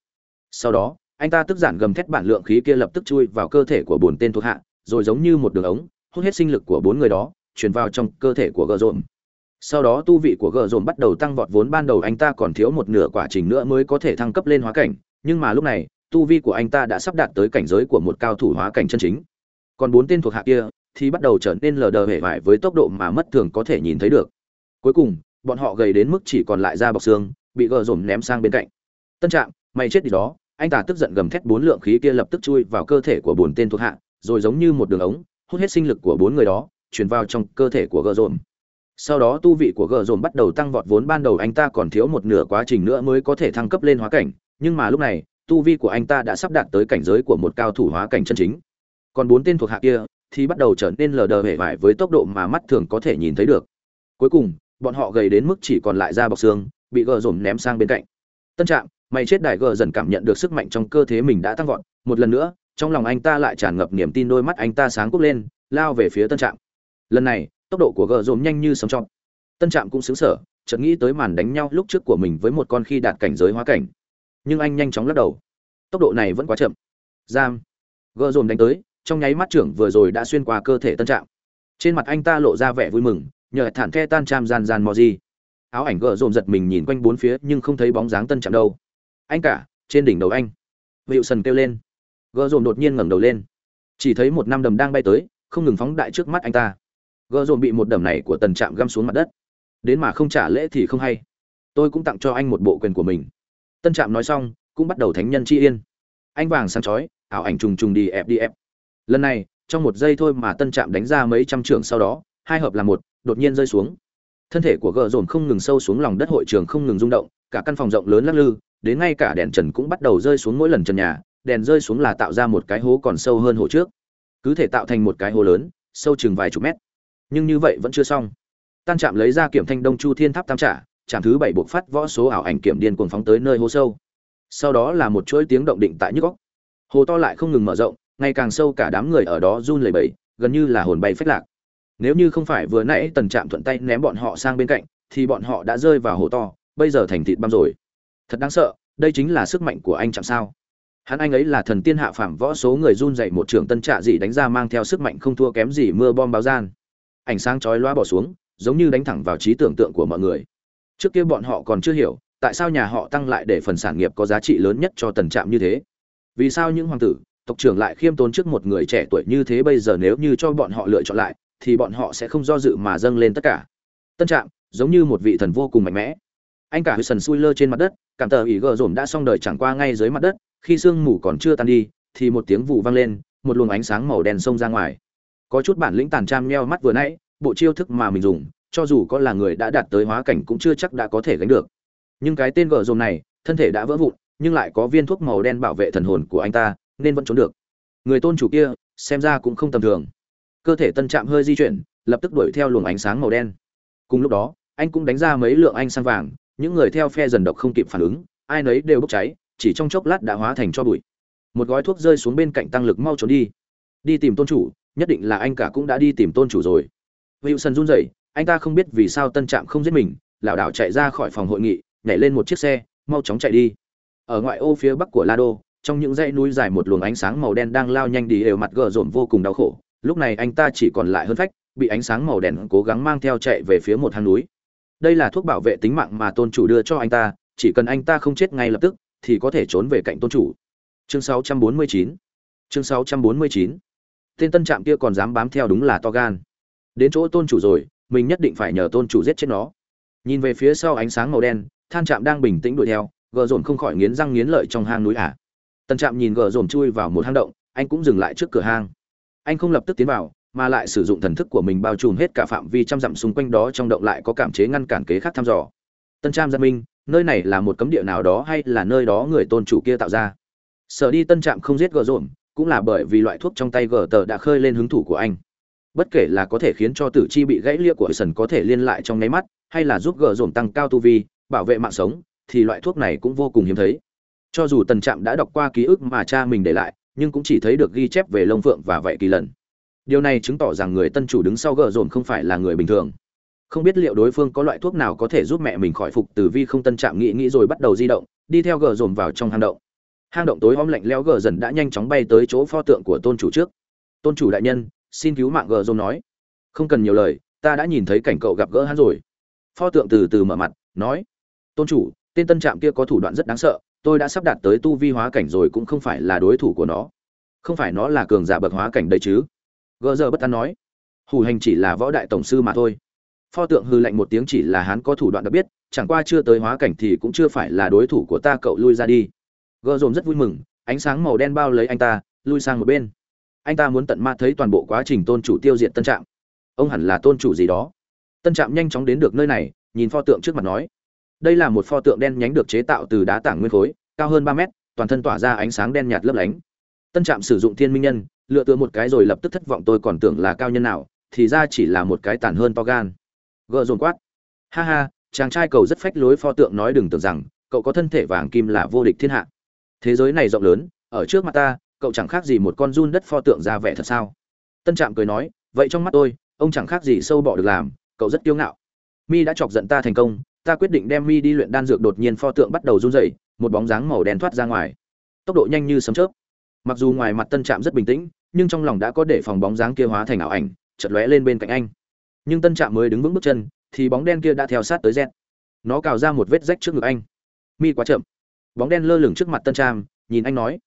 A: Sau đó anh ta tức giản gầm thét bản lượng khí kia lập tức chui vào cơ thể của bốn tên thuộc hạ, rồi giống như một đường ống, hút hết sinh lực của bốn người đó, truyền vào trong cơ thể của gờ dồn sau đó tu vị của gờ dồn bắt đầu tăng vọt vốn ban đầu anh ta còn thiếu một nửa quả trình nữa mới có thể thăng cấp lên hóa cảnh, nhưng mà lúc này, tu vi của anh ta đã sắp đạt tới cảnh giới của một cao thủ hóa cảnh chân chính. Còn bốn tên thuộc hạ kia thì bắt đầu trở nên lờ đờ hể vải với tốc độ mà mắt thường có thể nhìn thấy được. Cuối cùng, bọn họ gầy đến mức chỉ còn lại da bọc xương, bị gờ dồn ném sang bên cạnh. Tân trạng mày chết đi đó anh ta tức giận gầm thét bốn lượng khí kia lập tức chui vào cơ thể của bốn tên thuộc hạ, rồi giống như một đường ống, hút hết sinh lực của bốn người đó truyền vào trong cơ thể của gờ dồn sau đó tu vị của gờ dồn bắt đầu tăng vọt vốn ban đầu anh ta còn thiếu một nửa quá trình nữa mới có thể thăng cấp lên hóa cảnh, nhưng mà lúc này, tu vi của anh ta đã sắp đạt tới cảnh giới của một cao thủ hóa cảnh chân chính. Còn bốn tên thuộc hạ kia thì bắt đầu trở nên lờ đờ hể vải với tốc độ mà mắt thường có thể nhìn thấy được. Cuối cùng, bọn họ gầy đến mức chỉ còn lại da bọc xương, bị gờ dồn ném sang bên cạnh. Tân trạng mày chết đại gờ dần cảm nhận được sức mạnh trong cơ thể mình đã tăng vọt, một lần nữa, trong lòng anh ta lại tràn ngập niềm tin đôi mắt anh ta sáng cúc lên, lao về phía tân trạng lần này, tốc độ của gờ dồn nhanh như sóng trọn tân trạm cũng xứng sở chợt nghĩ tới màn đánh nhau lúc trước của mình với một con khi đạt cảnh giới hóa cảnh. Nhưng anh nhanh chóng lắc đầu. Tốc độ này vẫn quá chậm. Giam. Gờ dồn đánh tới, trong nháy mắt trưởng vừa rồi đã xuyên qua cơ thể tân trạm. Trên mặt anh ta lộ ra vẻ vui mừng, nhờ thản the tan cham gian gian mò gì. Áo ảnh gờ dồn giật mình nhìn quanh bốn phía nhưng không thấy bóng dáng tân trạm đâu anh cả, trên đỉnh đầu anh. Hiệu sần kêu lên. Gờ dồn đột nhiên ngẩng đầu lên. Chỉ thấy một năm đầm đang bay tới, không ngừng phóng đại trước mắt anh ta. Gờ dồn bị một đầm này của tần trạm găm xuống mặt đất. Đến mà không trả lễ thì không hay. Tôi cũng tặng cho anh một bộ quyền của mình. Tân trạm nói xong, cũng bắt đầu thánh nhân chi yên. Anh vàng sáng chói, ảo ảnh trùng trùng đi ép đi ép. Lần này, trong một giây thôi mà tân trạm đánh ra mấy trăm trường sau đó, hai hợp là một, đột nhiên rơi xuống. Thân thể của gờ dồn không ngừng sâu xuống lòng đất hội trường không ngừng rung động, cả căn phòng rộng lớn lắc lư đến ngay cả đèn trần cũng bắt đầu rơi xuống mỗi lần trần nhà, đèn rơi xuống là tạo ra một cái hố còn sâu hơn hồ trước. Cứ thể tạo thành một cái hố lớn, sâu chừng vài chục mét. Nhưng như vậy vẫn chưa xong. Tan chạm lấy ra kiểm thanh đông chu thiên tháp tam trả trạm thứ bảy buộc phát võ số ảo ảnh kiểm điên cuồng phóng tới nơi hố sâu. Sau đó là một chuỗi tiếng động định tại nhức góc hồ to lại không ngừng mở rộng, ngày càng sâu cả đám người ở đó run lẩy bẩy, gần như là hồn bay phách lạc. Nếu như không phải vừa nãy tần trạm thuận tay ném bọn họ sang bên cạnh, thì bọn họ đã rơi vào hồ to, bây giờ thành thịt băm rồi thật đáng sợ, đây chính là sức mạnh của anh chạm sao? Hắn anh ấy là thần tiên hạ phàm võ số người run dậy một trường tân trạ gì đánh ra mang theo sức mạnh không thua kém gì mưa bom báo gian. Ánh sáng chói loa bỏ xuống, giống như đánh thẳng vào trí tưởng tượng của mọi người. Trước kia bọn họ còn chưa hiểu, tại sao nhà họ tăng lại để phần sản nghiệp có giá trị lớn nhất cho tần trạm như thế? Vì sao những hoàng tử, tộc trưởng lại khiêm tốn trước một người trẻ tuổi như thế bây giờ nếu như cho bọn họ lựa chọn lại, thì bọn họ sẽ không do dự mà dâng lên tất cả? Tân trạm, giống như một vị thần vô cùng mạnh mẽ anh cả sần xui lơ trên mặt đất, cảm tờ ý gờ dồn đã xong đời chẳng qua ngay dưới mặt đất, khi sương mù còn chưa tan đi, thì một tiếng vụ vang lên, một luồng ánh sáng màu đen xông ra ngoài. Có chút bản lĩnh tàn trang meo mắt vừa nãy, bộ chiêu thức mà mình dùng, cho dù có là người đã đạt tới hóa cảnh cũng chưa chắc đã có thể gánh được. Nhưng cái tên gờ dồn này, thân thể đã vỡ vụn, nhưng lại có viên thuốc màu đen bảo vệ thần hồn của anh ta, nên vẫn trốn được. Người tôn chủ kia, xem ra cũng không tầm thường. Cơ thể tân trạm hơi di chuyển, lập tức đuổi theo luồng ánh sáng màu đen. Cùng lúc đó, anh cũng đánh ra mấy lượng anh sang vàng những người theo phe dần độc không kịp phản ứng, ai nấy đều bốc cháy, chỉ trong chốc lát đã hóa thành cho bụi. Một gói thuốc rơi xuống bên cạnh tăng lực mau trốn đi. Đi tìm tôn chủ, nhất định là anh cả cũng đã đi tìm tôn chủ rồi. Wilson run rẩy, anh ta không biết vì sao tân trạm không giết mình, lảo đảo chạy ra khỏi phòng hội nghị, nhảy lên một chiếc xe, mau chóng chạy đi. Ở ngoại ô phía bắc của la đô trong những dãy núi dài một luồng ánh sáng màu đen đang lao nhanh đi đều mặt gờ rộn vô cùng đau khổ. Lúc này anh ta chỉ còn lại hơn phách, bị ánh sáng màu đen cố gắng mang theo chạy về phía một hang núi đây là thuốc bảo vệ tính mạng mà tôn chủ đưa cho anh ta, chỉ cần anh ta không chết ngay lập tức, thì có thể trốn về cạnh tôn chủ. Chương 649 chương 649 tên tân trạm kia còn dám bám theo đúng là to gan. Đến chỗ tôn chủ rồi, mình nhất định phải nhờ tôn chủ giết chết nó. Nhìn về phía sau ánh sáng màu đen, than trạm đang bình tĩnh đuổi theo, gờ dồn không khỏi nghiến răng nghiến lợi trong hang núi ả. À. tân trạm nhìn gờ dồn chui vào một hang động, anh cũng dừng lại trước cửa hang. Anh không lập tức tiến vào mà lại sử dụng thần thức của mình bao trùm hết cả phạm vi trăm dặm xung quanh đó trong động lại có cảm chế ngăn cản kế khác thăm dò. Tân trạm gia minh nơi này là một cấm địa nào đó hay là nơi đó người tôn chủ kia tạo ra? Sở đi tân trạm không giết gờ rộn cũng là bởi vì loại thuốc trong tay gờ tờ đã khơi lên hứng thủ của anh. Bất kể là có thể khiến cho tử chi bị gãy lia của sần có thể liên lại trong nháy mắt, hay là giúp gờ rộn tăng cao tu vi, bảo vệ mạng sống, thì loại thuốc này cũng vô cùng hiếm thấy. Cho dù tần trạm đã đọc qua ký ức mà cha mình để lại, nhưng cũng chỉ thấy được ghi chép về lông phượng và vậy kỳ lần điều này chứng tỏ rằng người tân chủ đứng sau gờ dồn không phải là người bình thường. Không biết liệu đối phương có loại thuốc nào có thể giúp mẹ mình khỏi phục từ vi không tân trạm nghĩ nghĩ rồi bắt đầu di động, đi theo gờ dồn vào trong hang động. Hang động tối om lạnh leo gờ dần đã nhanh chóng bay tới chỗ pho tượng của tôn chủ trước. Tôn chủ đại nhân, xin cứu mạng gờ dồn nói. Không cần nhiều lời, ta đã nhìn thấy cảnh cậu gặp gỡ hắn rồi. Pho tượng từ từ mở mặt, nói. Tôn chủ, tên tân trạm kia có thủ đoạn rất đáng sợ, tôi đã sắp đạt tới tu vi hóa cảnh rồi cũng không phải là đối thủ của nó. Không phải nó là cường giả bậc hóa cảnh đấy chứ? Gỡ giờ bất tán nói, hủ hành chỉ là võ đại tổng sư mà thôi. Pho tượng hư lạnh một tiếng chỉ là hắn có thủ đoạn đặc biệt chẳng qua chưa tới hóa cảnh thì cũng chưa phải là đối thủ của ta, cậu lui ra đi. Gỡ dồn rất vui mừng, ánh sáng màu đen bao lấy anh ta, lui sang một bên. Anh ta muốn tận ma thấy toàn bộ quá trình tôn chủ tiêu diệt tân trạm. Ông hẳn là tôn chủ gì đó. Tân trạm nhanh chóng đến được nơi này, nhìn pho tượng trước mặt nói, đây là một pho tượng đen nhánh được chế tạo từ đá tảng nguyên khối, cao hơn ba mét, toàn thân tỏa ra ánh sáng đen nhạt lấp lánh. Tân trạm sử dụng thiên minh nhân lựa tựa một cái rồi lập tức thất vọng tôi còn tưởng là cao nhân nào, thì ra chỉ là một cái tàn hơn to gan. Gợ dồn quát. Ha ha, chàng trai cầu rất phách lối pho tượng nói đừng tưởng rằng, cậu có thân thể vàng kim là vô địch thiên hạ. Thế giới này rộng lớn, ở trước mặt ta, cậu chẳng khác gì một con run đất pho tượng ra vẻ thật sao? Tân trạm cười nói, vậy trong mắt tôi, ông chẳng khác gì sâu bỏ được làm, cậu rất kiêu ngạo. Mi đã chọc giận ta thành công, ta quyết định đem mi đi luyện đan dược đột nhiên pho tượng bắt đầu run rẩy, một bóng dáng màu đen thoát ra ngoài. Tốc độ nhanh như sấm chớp. Mặc dù ngoài mặt tân trạm rất bình tĩnh nhưng trong lòng đã có để phòng bóng dáng kia hóa thành ảo ảnh, chợt lóe lên bên cạnh anh. Nhưng tân trạm mới đứng vững bước chân, thì bóng đen kia đã theo sát tới z. Nó cào ra một vết rách trước ngực anh. Mi quá chậm. Bóng đen lơ lửng trước mặt tân trạm, nhìn anh nói,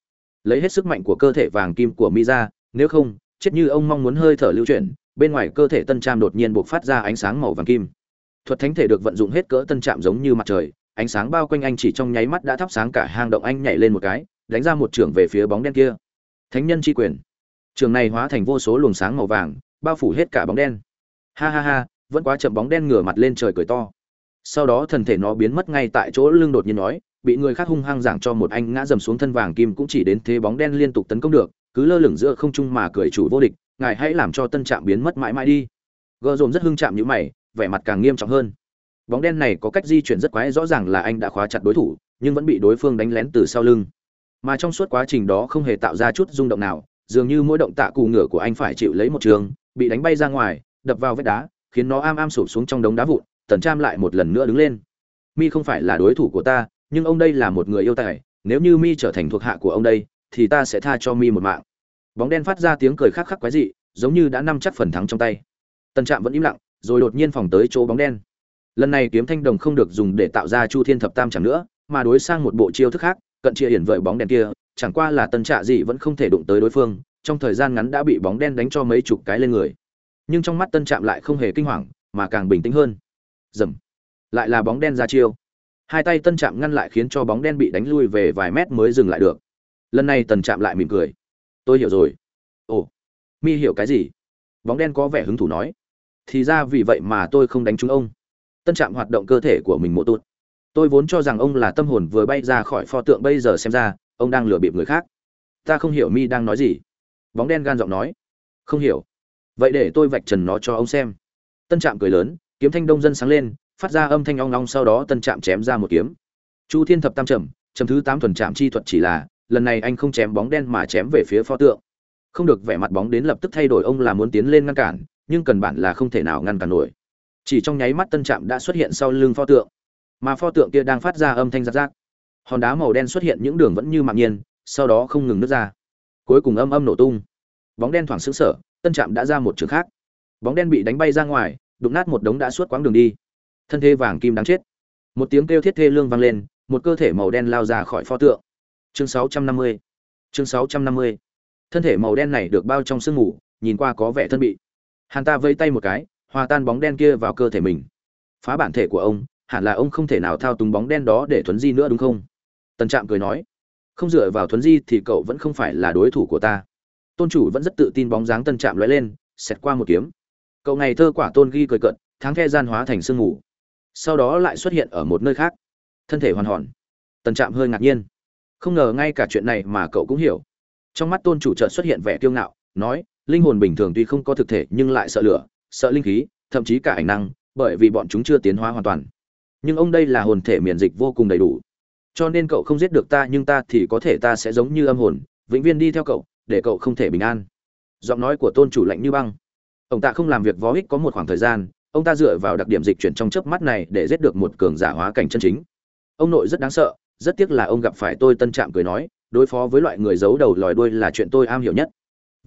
A: lấy hết sức mạnh của cơ thể vàng kim của mi ra, nếu không, chết như ông mong muốn hơi thở lưu chuyển. Bên ngoài cơ thể tân trạm đột nhiên bộc phát ra ánh sáng màu vàng kim. Thuật thánh thể được vận dụng hết cỡ tân trạm giống như mặt trời, ánh sáng bao quanh anh chỉ trong nháy mắt đã thắp sáng cả hang động anh nhảy lên một cái, đánh ra một trường về phía bóng đen kia. Thánh nhân chi quyền trường này hóa thành vô số luồng sáng màu vàng, bao phủ hết cả bóng đen. Ha ha ha, vẫn quá chậm bóng đen ngửa mặt lên trời cười to. Sau đó thần thể nó biến mất ngay tại chỗ lưng đột nhiên nói, bị người khác hung hăng giảng cho một anh ngã dầm xuống thân vàng kim cũng chỉ đến thế bóng đen liên tục tấn công được, cứ lơ lửng giữa không trung mà cười chủ vô địch, ngài hãy làm cho tân trạm biến mất mãi mãi đi. Gờ dồn rất hưng chạm như mày, vẻ mặt càng nghiêm trọng hơn. Bóng đen này có cách di chuyển rất quái, rõ ràng là anh đã khóa chặt đối thủ, nhưng vẫn bị đối phương đánh lén từ sau lưng. Mà trong suốt quá trình đó không hề tạo ra chút rung động nào dường như mỗi động tạ cù ngựa của anh phải chịu lấy một trường, bị đánh bay ra ngoài, đập vào vách đá, khiến nó am am sụp xuống trong đống đá vụn, tần tram lại một lần nữa đứng lên. Mi không phải là đối thủ của ta, nhưng ông đây là một người yêu tài, nếu như mi trở thành thuộc hạ của ông đây, thì ta sẽ tha cho mi một mạng. Bóng đen phát ra tiếng cười khắc khắc quái dị, giống như đã nắm chắc phần thắng trong tay. Tần trạm vẫn im lặng, rồi đột nhiên phòng tới chỗ bóng đen. Lần này kiếm thanh đồng không được dùng để tạo ra chu thiên thập tam chẳng nữa, mà đối sang một bộ chiêu thức khác, cận chia hiển vợi bóng đen kia chẳng qua là tân trạ gì vẫn không thể đụng tới đối phương, trong thời gian ngắn đã bị bóng đen đánh cho mấy chục cái lên người. Nhưng trong mắt tân trạm lại không hề kinh hoàng, mà càng bình tĩnh hơn. Dầm. Lại là bóng đen ra chiêu. Hai tay tân trạm ngăn lại khiến cho bóng đen bị đánh lui về vài mét mới dừng lại được. Lần này tần trạm lại mỉm cười. Tôi hiểu rồi. Ồ. Mi hiểu cái gì? Bóng đen có vẻ hứng thủ nói. Thì ra vì vậy mà tôi không đánh trúng ông. Tân trạm hoạt động cơ thể của mình mộ tốt tôi vốn cho rằng ông là tâm hồn vừa bay ra khỏi pho tượng bây giờ xem ra ông đang lừa bịp người khác. Ta không hiểu mi đang nói gì. Bóng đen gan giọng nói. Không hiểu. Vậy để tôi vạch trần nó cho ông xem. Tân trạm cười lớn, kiếm thanh đông dân sáng lên, phát ra âm thanh ong ong sau đó tân trạm chém ra một kiếm. Chu thiên thập tam trầm trầm thứ tám thuần trạm chi thuật chỉ là, lần này anh không chém bóng đen mà chém về phía pho tượng. Không được vẻ mặt bóng đến lập tức thay đổi, ông là muốn tiến lên ngăn cản, nhưng cần bản là không thể nào ngăn cản nổi. Chỉ trong nháy mắt tân trạm đã xuất hiện sau lưng pho tượng. Mà pho tượng kia đang phát ra âm thanh giặc rác hòn đá màu đen xuất hiện những đường vẫn như mạng nhiên, sau đó không ngừng nứt ra. Cuối cùng âm âm nổ tung. Bóng đen thoảng sững sờ, tân trạm đã ra một trường khác. Bóng đen bị đánh bay ra ngoài, đụng nát một đống đã suốt quãng đường đi. Thân thê vàng kim đáng chết. Một tiếng kêu thiết thê lương vang lên, một cơ thể màu đen lao ra khỏi pho tượng. Chương 650 chương 650 thân thể màu đen này được bao trong sương mù, nhìn qua có vẻ thân bị. Hàn ta vây tay một cái, hòa tan bóng đen kia vào cơ thể mình. Phá bản thể của ông, hẳn là ông không thể nào thao túng bóng đen đó để thuấn di nữa đúng không? Tần trạm cười nói, không dựa vào thuấn di thì cậu vẫn không phải là đối thủ của ta. Tôn chủ vẫn rất tự tin bóng dáng tân trạm lóe lên, xẹt qua một kiếm. Cậu ngày thơ quả tôn ghi cười cận, tháng khe gian hóa thành sương mù. Sau đó lại xuất hiện ở một nơi khác. Thân thể hoàn hòn tần trạm hơi ngạc nhiên. Không ngờ ngay cả chuyện này mà cậu cũng hiểu. Trong mắt tôn chủ chợt xuất hiện vẻ kiêu ngạo, nói, linh hồn bình thường tuy không có thực thể nhưng lại sợ lửa, sợ linh khí, thậm chí cả ảnh năng, bởi vì bọn chúng chưa tiến hóa hoàn toàn. Nhưng ông đây là hồn thể miễn dịch vô cùng đầy đủ cho nên cậu không giết được ta, nhưng ta thì có thể, ta sẽ giống như âm hồn, vĩnh viên đi theo cậu, để cậu không thể bình an. Giọng nói của tôn chủ lạnh như băng. Ông ta không làm việc vó ích có một khoảng thời gian, ông ta dựa vào đặc điểm dịch chuyển trong chớp mắt này để giết được một cường giả hóa cảnh chân chính. Ông nội rất đáng sợ, rất tiếc là ông gặp phải tôi, tân trạm cười nói, đối phó với loại người giấu đầu lòi đuôi là chuyện tôi am hiểu nhất.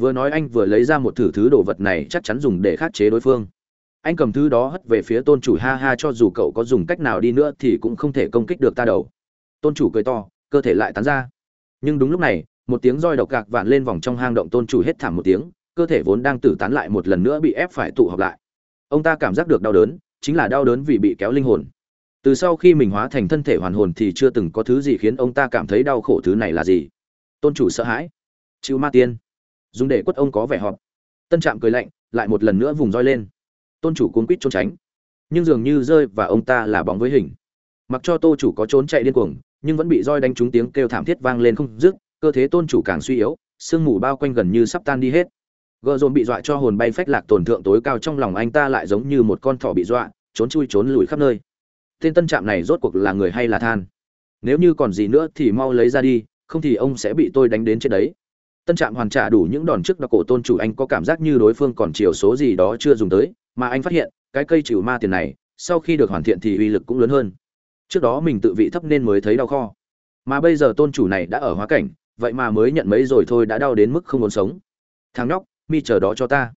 A: Vừa nói anh vừa lấy ra một thử thứ đồ vật này, chắc chắn dùng để khắc chế đối phương. Anh cầm thứ đó hất về phía tôn chủ, ha ha, cho dù cậu có dùng cách nào đi nữa thì cũng không thể công kích được ta đầu tôn chủ cười to, cơ thể lại tán ra. Nhưng đúng lúc này, một tiếng roi độc gạc vạn lên vòng trong hang động tôn chủ hết thảm một tiếng, cơ thể vốn đang tử tán lại một lần nữa bị ép phải tụ họp lại. Ông ta cảm giác được đau đớn, chính là đau đớn vì bị kéo linh hồn. Từ sau khi mình hóa thành thân thể hoàn hồn thì chưa từng có thứ gì khiến ông ta cảm thấy đau khổ thứ này là gì. Tôn chủ sợ hãi. Chịu ma tiên. Dùng để quất ông có vẻ họp. Tân trạm cười lạnh, lại một lần nữa vùng roi lên. Tôn chủ cuốn quýt trốn tránh. Nhưng dường như rơi và ông ta là bóng với hình. Mặc cho tô chủ có trốn chạy điên cuồng nhưng vẫn bị roi đánh trúng tiếng kêu thảm thiết vang lên không dứt, cơ thế tôn chủ càng suy yếu, sương mù bao quanh gần như sắp tan đi hết. Gợ dồn bị dọa cho hồn bay phách lạc tổn thượng tối cao trong lòng anh ta lại giống như một con thỏ bị dọa, trốn chui trốn lùi khắp nơi. Tên tân trạm này rốt cuộc là người hay là than? Nếu như còn gì nữa thì mau lấy ra đi, không thì ông sẽ bị tôi đánh đến chết đấy. Tân trạm hoàn trả đủ những đòn trước đó cổ tôn chủ, anh có cảm giác như đối phương còn chiều số gì đó chưa dùng tới, mà anh phát hiện, cái cây chịu ma tiền này, sau khi được hoàn thiện thì uy lực cũng lớn hơn trước đó mình tự vị thấp nên mới thấy đau kho. Mà bây giờ tôn chủ này đã ở hóa cảnh, vậy mà mới nhận mấy rồi thôi đã đau đến mức không muốn sống. Thằng nhóc, mi chờ đó cho ta.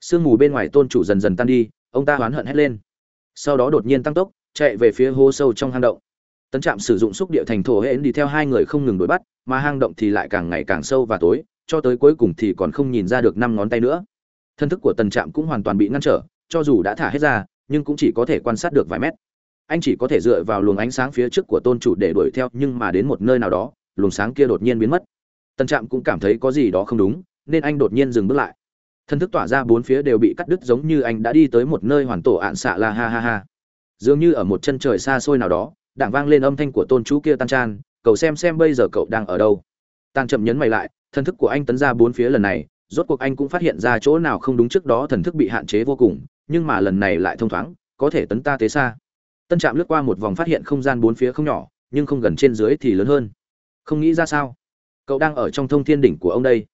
A: Sương mù bên ngoài tôn chủ dần dần tan đi, ông ta oán hận hét lên. Sau đó đột nhiên tăng tốc, chạy về phía hố sâu trong hang động. Tấn trạm sử dụng xúc địa thành thổ hễ đi theo hai người không ngừng đuổi bắt, mà hang động thì lại càng ngày càng sâu và tối, cho tới cuối cùng thì còn không nhìn ra được năm ngón tay nữa. Thân thức của tần trạm cũng hoàn toàn bị ngăn trở, cho dù đã thả hết ra, nhưng cũng chỉ có thể quan sát được vài mét anh chỉ có thể dựa vào luồng ánh sáng phía trước của tôn chủ để đuổi theo, nhưng mà đến một nơi nào đó, luồng sáng kia đột nhiên biến mất. Tần trạm cũng cảm thấy có gì đó không đúng, nên anh đột nhiên dừng bước lại. Thân thức tỏa ra bốn phía đều bị cắt đứt giống như anh đã đi tới một nơi hoàn tổ ạn xạ la ha ha ha. Dường như ở một chân trời xa xôi nào đó, đảng vang lên âm thanh của tôn chú kia tan tràn cậu xem xem bây giờ cậu đang ở đâu. Tàn chậm nhấn mày lại thân thức của anh tấn ra bốn phía lần này, rốt cuộc anh cũng phát hiện ra chỗ nào không đúng trước đó thần thức bị hạn chế vô cùng, nhưng mà lần này lại thông thoáng, có thể tấn ta tế xa tân trạm lướt qua một vòng phát hiện không gian bốn phía không nhỏ, nhưng không gần trên dưới thì lớn hơn. Không nghĩ ra sao? Cậu đang ở trong thông thiên đỉnh của ông đây.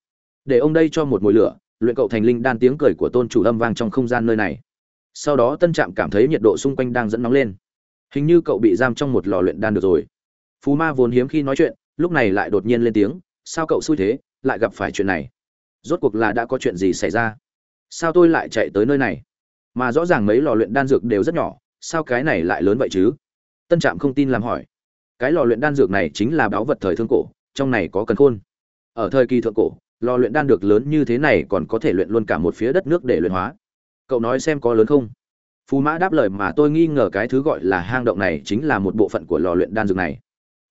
A: Để ông đây cho một mồi lửa, luyện cậu thành linh đan tiếng cười của tôn chủ âm vang trong không gian nơi này. Sau đó tân trạm cảm thấy nhiệt độ xung quanh đang dẫn nóng lên. Hình như cậu bị giam trong một lò luyện đan được rồi. Phú ma vốn hiếm khi nói chuyện, lúc này lại đột nhiên lên tiếng, sao cậu xui thế? Lại gặp phải chuyện này. Rốt cuộc là đã có chuyện gì xảy ra? Sao tôi lại chạy tới nơi này? Mà rõ ràng mấy lò luyện đan dược đều rất nhỏ sao cái này lại lớn vậy chứ? Tân trạm không tin làm hỏi. Cái lò luyện đan dược này chính là báu vật thời thương cổ, trong này có cần khôn. Ở thời kỳ thượng cổ, lò luyện đan được lớn như thế này còn có thể luyện luôn cả một phía đất nước để luyện hóa. Cậu nói xem có lớn không? Phú mã đáp lời mà tôi nghi ngờ cái thứ gọi là hang động này chính là một bộ phận của lò luyện đan dược này.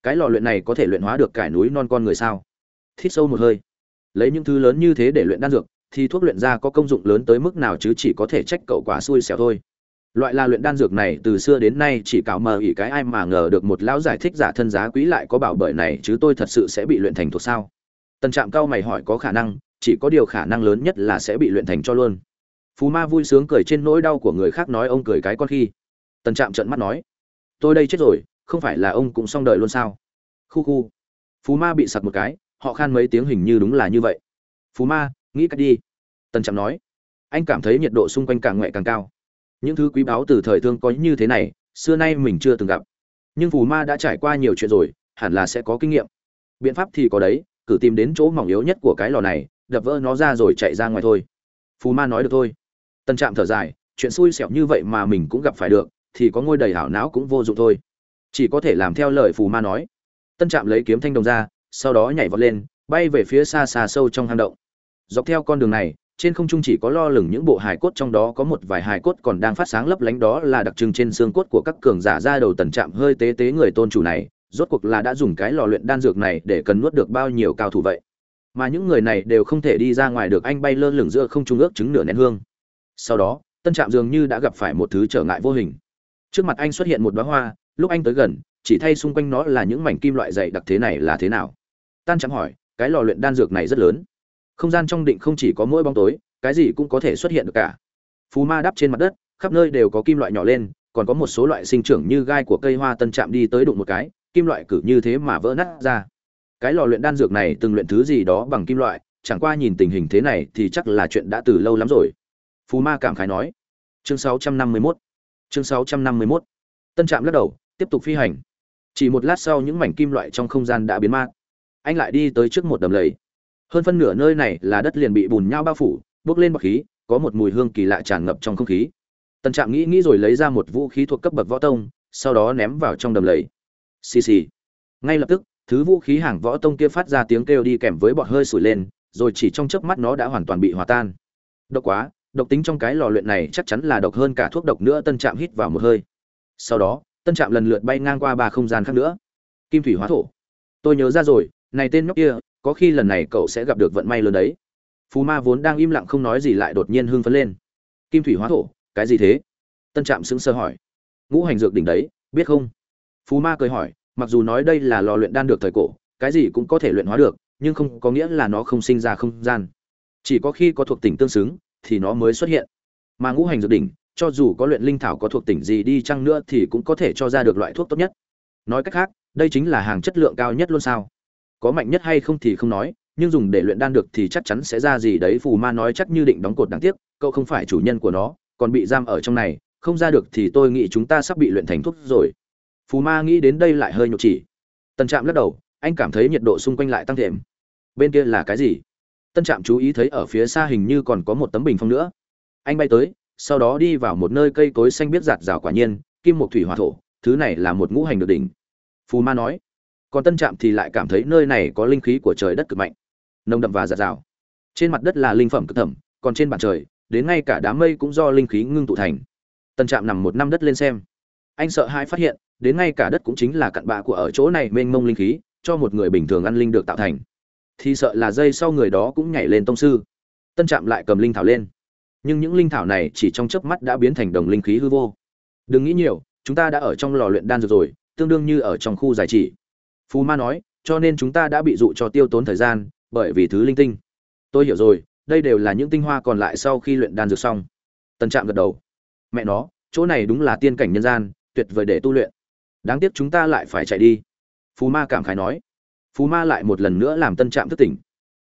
A: Cái lò luyện này có thể luyện hóa được cải núi non con người sao? Thít sâu một hơi. Lấy những thứ lớn như thế để luyện đan dược, thì thuốc luyện ra có công dụng lớn tới mức nào chứ chỉ có thể trách cậu quá xui xẻo thôi loại là luyện đan dược này từ xưa đến nay chỉ cạo mờ ỉ cái ai mà ngờ được một lão giải thích giả thân giá quý lại có bảo bởi này chứ tôi thật sự sẽ bị luyện thành thuộc sao? Tần trạm cao mày hỏi có khả năng, chỉ có điều khả năng lớn nhất là sẽ bị luyện thành cho luôn. Phú ma vui sướng cười trên nỗi đau của người khác nói ông cười cái con khi. Tần trạm trợn mắt nói, tôi đây chết rồi, không phải là ông cũng xong đời luôn sao? Khu khu. Phú ma bị sặc một cái, họ khan mấy tiếng hình như đúng là như vậy. Phú ma, nghĩ cách đi. Tần trạm nói, anh cảm thấy nhiệt độ xung quanh càng ngoẹ càng cao những thứ quý báu từ thời thương có như thế này, xưa nay mình chưa từng gặp. Nhưng phù ma đã trải qua nhiều chuyện rồi, hẳn là sẽ có kinh nghiệm. Biện pháp thì có đấy, cử tìm đến chỗ mỏng yếu nhất của cái lò này, đập vỡ nó ra rồi chạy ra ngoài thôi. Phù ma nói được thôi. Tân trạm thở dài, chuyện xui xẻo như vậy mà mình cũng gặp phải được, thì có ngôi đầy hảo não cũng vô dụng thôi. Chỉ có thể làm theo lời phù ma nói. Tân trạm lấy kiếm thanh đồng ra, sau đó nhảy vọt lên, bay về phía xa xa sâu trong hang động. Dọc theo con đường này trên không trung chỉ có lo lửng những bộ hài cốt, trong đó có một vài hài cốt còn đang phát sáng lấp lánh, đó là đặc trưng trên xương cốt của các cường giả ra đầu tần trạm hơi tế tế người tôn chủ này, rốt cuộc là đã dùng cái lò luyện đan dược này để cần nuốt được bao nhiêu cao thủ vậy? Mà những người này đều không thể đi ra ngoài được, anh bay lơ lửng giữa không trung ước chứng nửa nén hương. Sau đó, tân trạm dường như đã gặp phải một thứ trở ngại vô hình. Trước mặt anh xuất hiện một bó hoa, lúc anh tới gần, chỉ thay xung quanh nó là những mảnh kim loại dày đặc thế này là thế nào? Tan trạm hỏi, cái lò luyện đan dược này rất lớn không gian trong định không chỉ có mỗi bóng tối, cái gì cũng có thể xuất hiện được cả. Phú ma đắp trên mặt đất, khắp nơi đều có kim loại nhỏ lên, còn có một số loại sinh trưởng như gai của cây hoa tân chạm đi tới đụng một cái, kim loại cử như thế mà vỡ nát ra. Cái lò luyện đan dược này từng luyện thứ gì đó bằng kim loại, chẳng qua nhìn tình hình thế này thì chắc là chuyện đã từ lâu lắm rồi. Phù ma cảm khái nói. Chương 651 chương 651 tân trạm lắc đầu, tiếp tục phi hành. Chỉ một lát sau những mảnh kim loại trong không gian đã biến mát anh lại đi tới trước một đầm lầy hơn phân nửa nơi này là đất liền bị bùn nhau bao phủ bốc lên bọc khí, có một mùi hương kỳ lạ tràn ngập trong không khí. Tần trạm nghĩ nghĩ rồi lấy ra một vũ khí thuộc cấp bậc võ tông, sau đó ném vào trong đầm lầy. Xì xì. Ngay lập tức, thứ vũ khí hàng võ tông kia phát ra tiếng kêu đi kèm với bọt hơi sủi lên, rồi chỉ trong chớp mắt nó đã hoàn toàn bị hòa tan. Độc quá, độc tính trong cái lò luyện này chắc chắn là độc hơn cả thuốc độc nữa, tân trạm hít vào một hơi. Sau đó, tân trạm lần lượt bay ngang qua ba không gian khác nữa. Kim thủy hóa thổ. Tôi nhớ ra rồi, này tên nhóc kia có khi lần này cậu sẽ gặp được vận may lớn đấy. Phù ma vốn đang im lặng không nói gì lại đột nhiên hưng phấn lên. Kim thủy hóa thổ, cái gì thế? Tân trạm sững sờ hỏi. Ngũ hành dược đỉnh đấy, biết không? Phù ma cười hỏi, mặc dù nói đây là lò luyện đan được thời cổ, cái gì cũng có thể luyện hóa được, nhưng không có nghĩa là nó không sinh ra không gian. Chỉ có khi có thuộc tỉnh tương xứng, thì nó mới xuất hiện. Mà ngũ hành dược đỉnh, cho dù có luyện linh thảo có thuộc tỉnh gì đi chăng nữa thì cũng có thể cho ra được loại thuốc tốt nhất. Nói cách khác, đây chính là hàng chất lượng cao nhất luôn sao? Có mạnh nhất hay không thì không nói, nhưng dùng để luyện đan được thì chắc chắn sẽ ra gì đấy, phù ma nói chắc như định đóng cột đáng tiếc, cậu không phải chủ nhân của nó, còn bị giam ở trong này, không ra được thì tôi nghĩ chúng ta sắp bị luyện thành thuốc rồi. Phù ma nghĩ đến đây lại hơi nhục chỉ. Tân trạm lắc đầu, anh cảm thấy nhiệt độ xung quanh lại tăng thêm. Bên kia là cái gì? Tân trạm chú ý thấy ở phía xa hình như còn có một tấm bình phong nữa. Anh bay tới, sau đó đi vào một nơi cây cối xanh biết giạt rào quả nhiên, kim một thủy hòa thổ, thứ này là một ngũ hành được đỉnh. Phù ma nói còn tân trạm thì lại cảm thấy nơi này có linh khí của trời đất cực mạnh. Nồng đậm và giạt rào. Trên mặt đất là linh phẩm cực thẩm, còn trên bàn trời, đến ngay cả đám mây cũng do linh khí ngưng tụ thành. Tân trạm nằm một năm đất lên xem. Anh sợ hai phát hiện, đến ngay cả đất cũng chính là cặn bạ của ở chỗ này mênh mông linh khí, cho một người bình thường ăn linh được tạo thành. Thì sợ là dây sau người đó cũng nhảy lên tông sư. Tân trạm lại cầm linh thảo lên. Nhưng những linh thảo này chỉ trong chớp mắt đã biến thành đồng linh khí hư vô. Đừng nghĩ nhiều, chúng ta đã ở trong lò luyện đan dược rồi, tương đương như ở trong khu giải trị phù ma nói, cho nên chúng ta đã bị dụ cho tiêu tốn thời gian, bởi vì thứ linh tinh. Tôi hiểu rồi, đây đều là những tinh hoa còn lại sau khi luyện đan dược xong. Tần trạm gật đầu. Mẹ nó, chỗ này đúng là tiên cảnh nhân gian, tuyệt vời để tu luyện. Đáng tiếc chúng ta lại phải chạy đi. Phù ma cảm khái nói. Phù ma lại một lần nữa làm tân trạm thức tỉnh.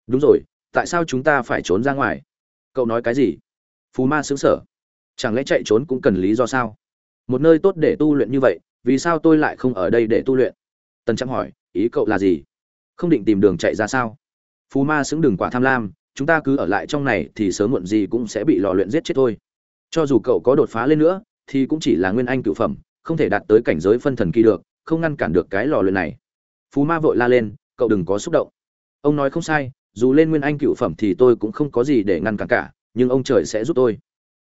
A: Đúng rồi, tại sao chúng ta phải trốn ra ngoài? Cậu nói cái gì? Phù ma xứng sở chẳng lẽ chạy trốn cũng cần lý do sao? Một nơi tốt để tu luyện như vậy, vì sao tôi lại không ở đây để tu luyện? Tân trạm hỏi, ý cậu là gì? Không định tìm đường chạy ra sao? Phù ma xứng đừng quả tham lam, chúng ta cứ ở lại trong này thì sớm muộn gì cũng sẽ bị lò luyện giết chết thôi. Cho dù cậu có đột phá lên nữa, thì cũng chỉ là nguyên anh cựu phẩm, không thể đạt tới cảnh giới phân thần kỳ được, không ngăn cản được cái lò luyện này. Phú ma vội la lên, cậu đừng có xúc động. Ông nói không sai, dù lên nguyên anh cựu phẩm thì tôi cũng không có gì để ngăn cản cả, nhưng ông trời sẽ giúp tôi.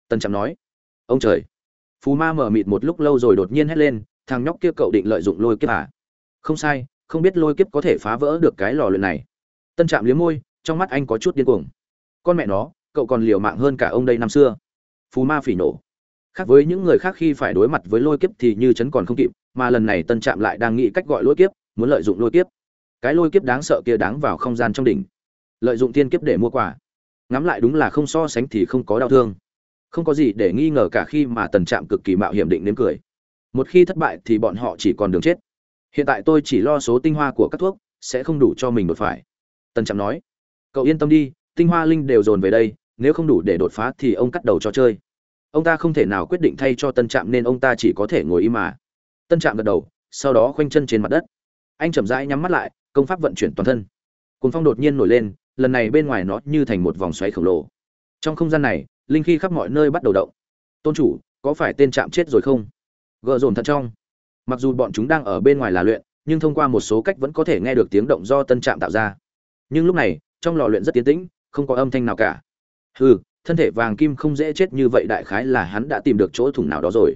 A: Tân trạm nói. Ông trời. Phú ma mở mịt một lúc lâu rồi đột nhiên hét lên, thằng nhóc kia cậu định lợi dụng lôi kiếp à? Không sai, không biết lôi kiếp có thể phá vỡ được cái lò luyện này. Tân trạm liếm môi, trong mắt anh có chút điên cuồng. Con mẹ nó, cậu còn liều mạng hơn cả ông đây năm xưa. Phú ma phỉ nổ. Khác với những người khác khi phải đối mặt với lôi kiếp thì như chấn còn không kịp, mà lần này tân trạm lại đang nghĩ cách gọi lôi kiếp, muốn lợi dụng lôi kiếp. Cái lôi kiếp đáng sợ kia đáng vào không gian trong đỉnh. Lợi dụng tiên kiếp để mua quà. Ngắm lại đúng là không so sánh thì không có đau thương. Không có gì để nghi ngờ cả khi mà tần trạm cực kỳ mạo hiểm định nếm cười. Một khi thất bại thì bọn họ chỉ còn đường chết hiện tại tôi chỉ lo số tinh hoa của các thuốc, sẽ không đủ cho mình đột phải. Tần trạm nói, cậu yên tâm đi, tinh hoa linh đều dồn về đây, nếu không đủ để đột phá thì ông cắt đầu cho chơi. Ông ta không thể nào quyết định thay cho tân trạm nên ông ta chỉ có thể ngồi im mà. Tân trạm gật đầu, sau đó khoanh chân trên mặt đất. Anh chậm rãi nhắm mắt lại, công pháp vận chuyển toàn thân. Cồn phong đột nhiên nổi lên, lần này bên ngoài nó như thành một vòng xoáy khổng lồ. Trong không gian này, linh khí khắp mọi nơi bắt đầu động. Tôn chủ, có phải tên trạm chết rồi không? Gợ dồn thật trong mặc dù bọn chúng đang ở bên ngoài là luyện, nhưng thông qua một số cách vẫn có thể nghe được tiếng động do tân trạm tạo ra. Nhưng lúc này, trong lò luyện rất tiến tĩnh, không có âm thanh nào cả. Hừ, thân thể vàng kim không dễ chết như vậy đại khái là hắn đã tìm được chỗ thủng nào đó rồi.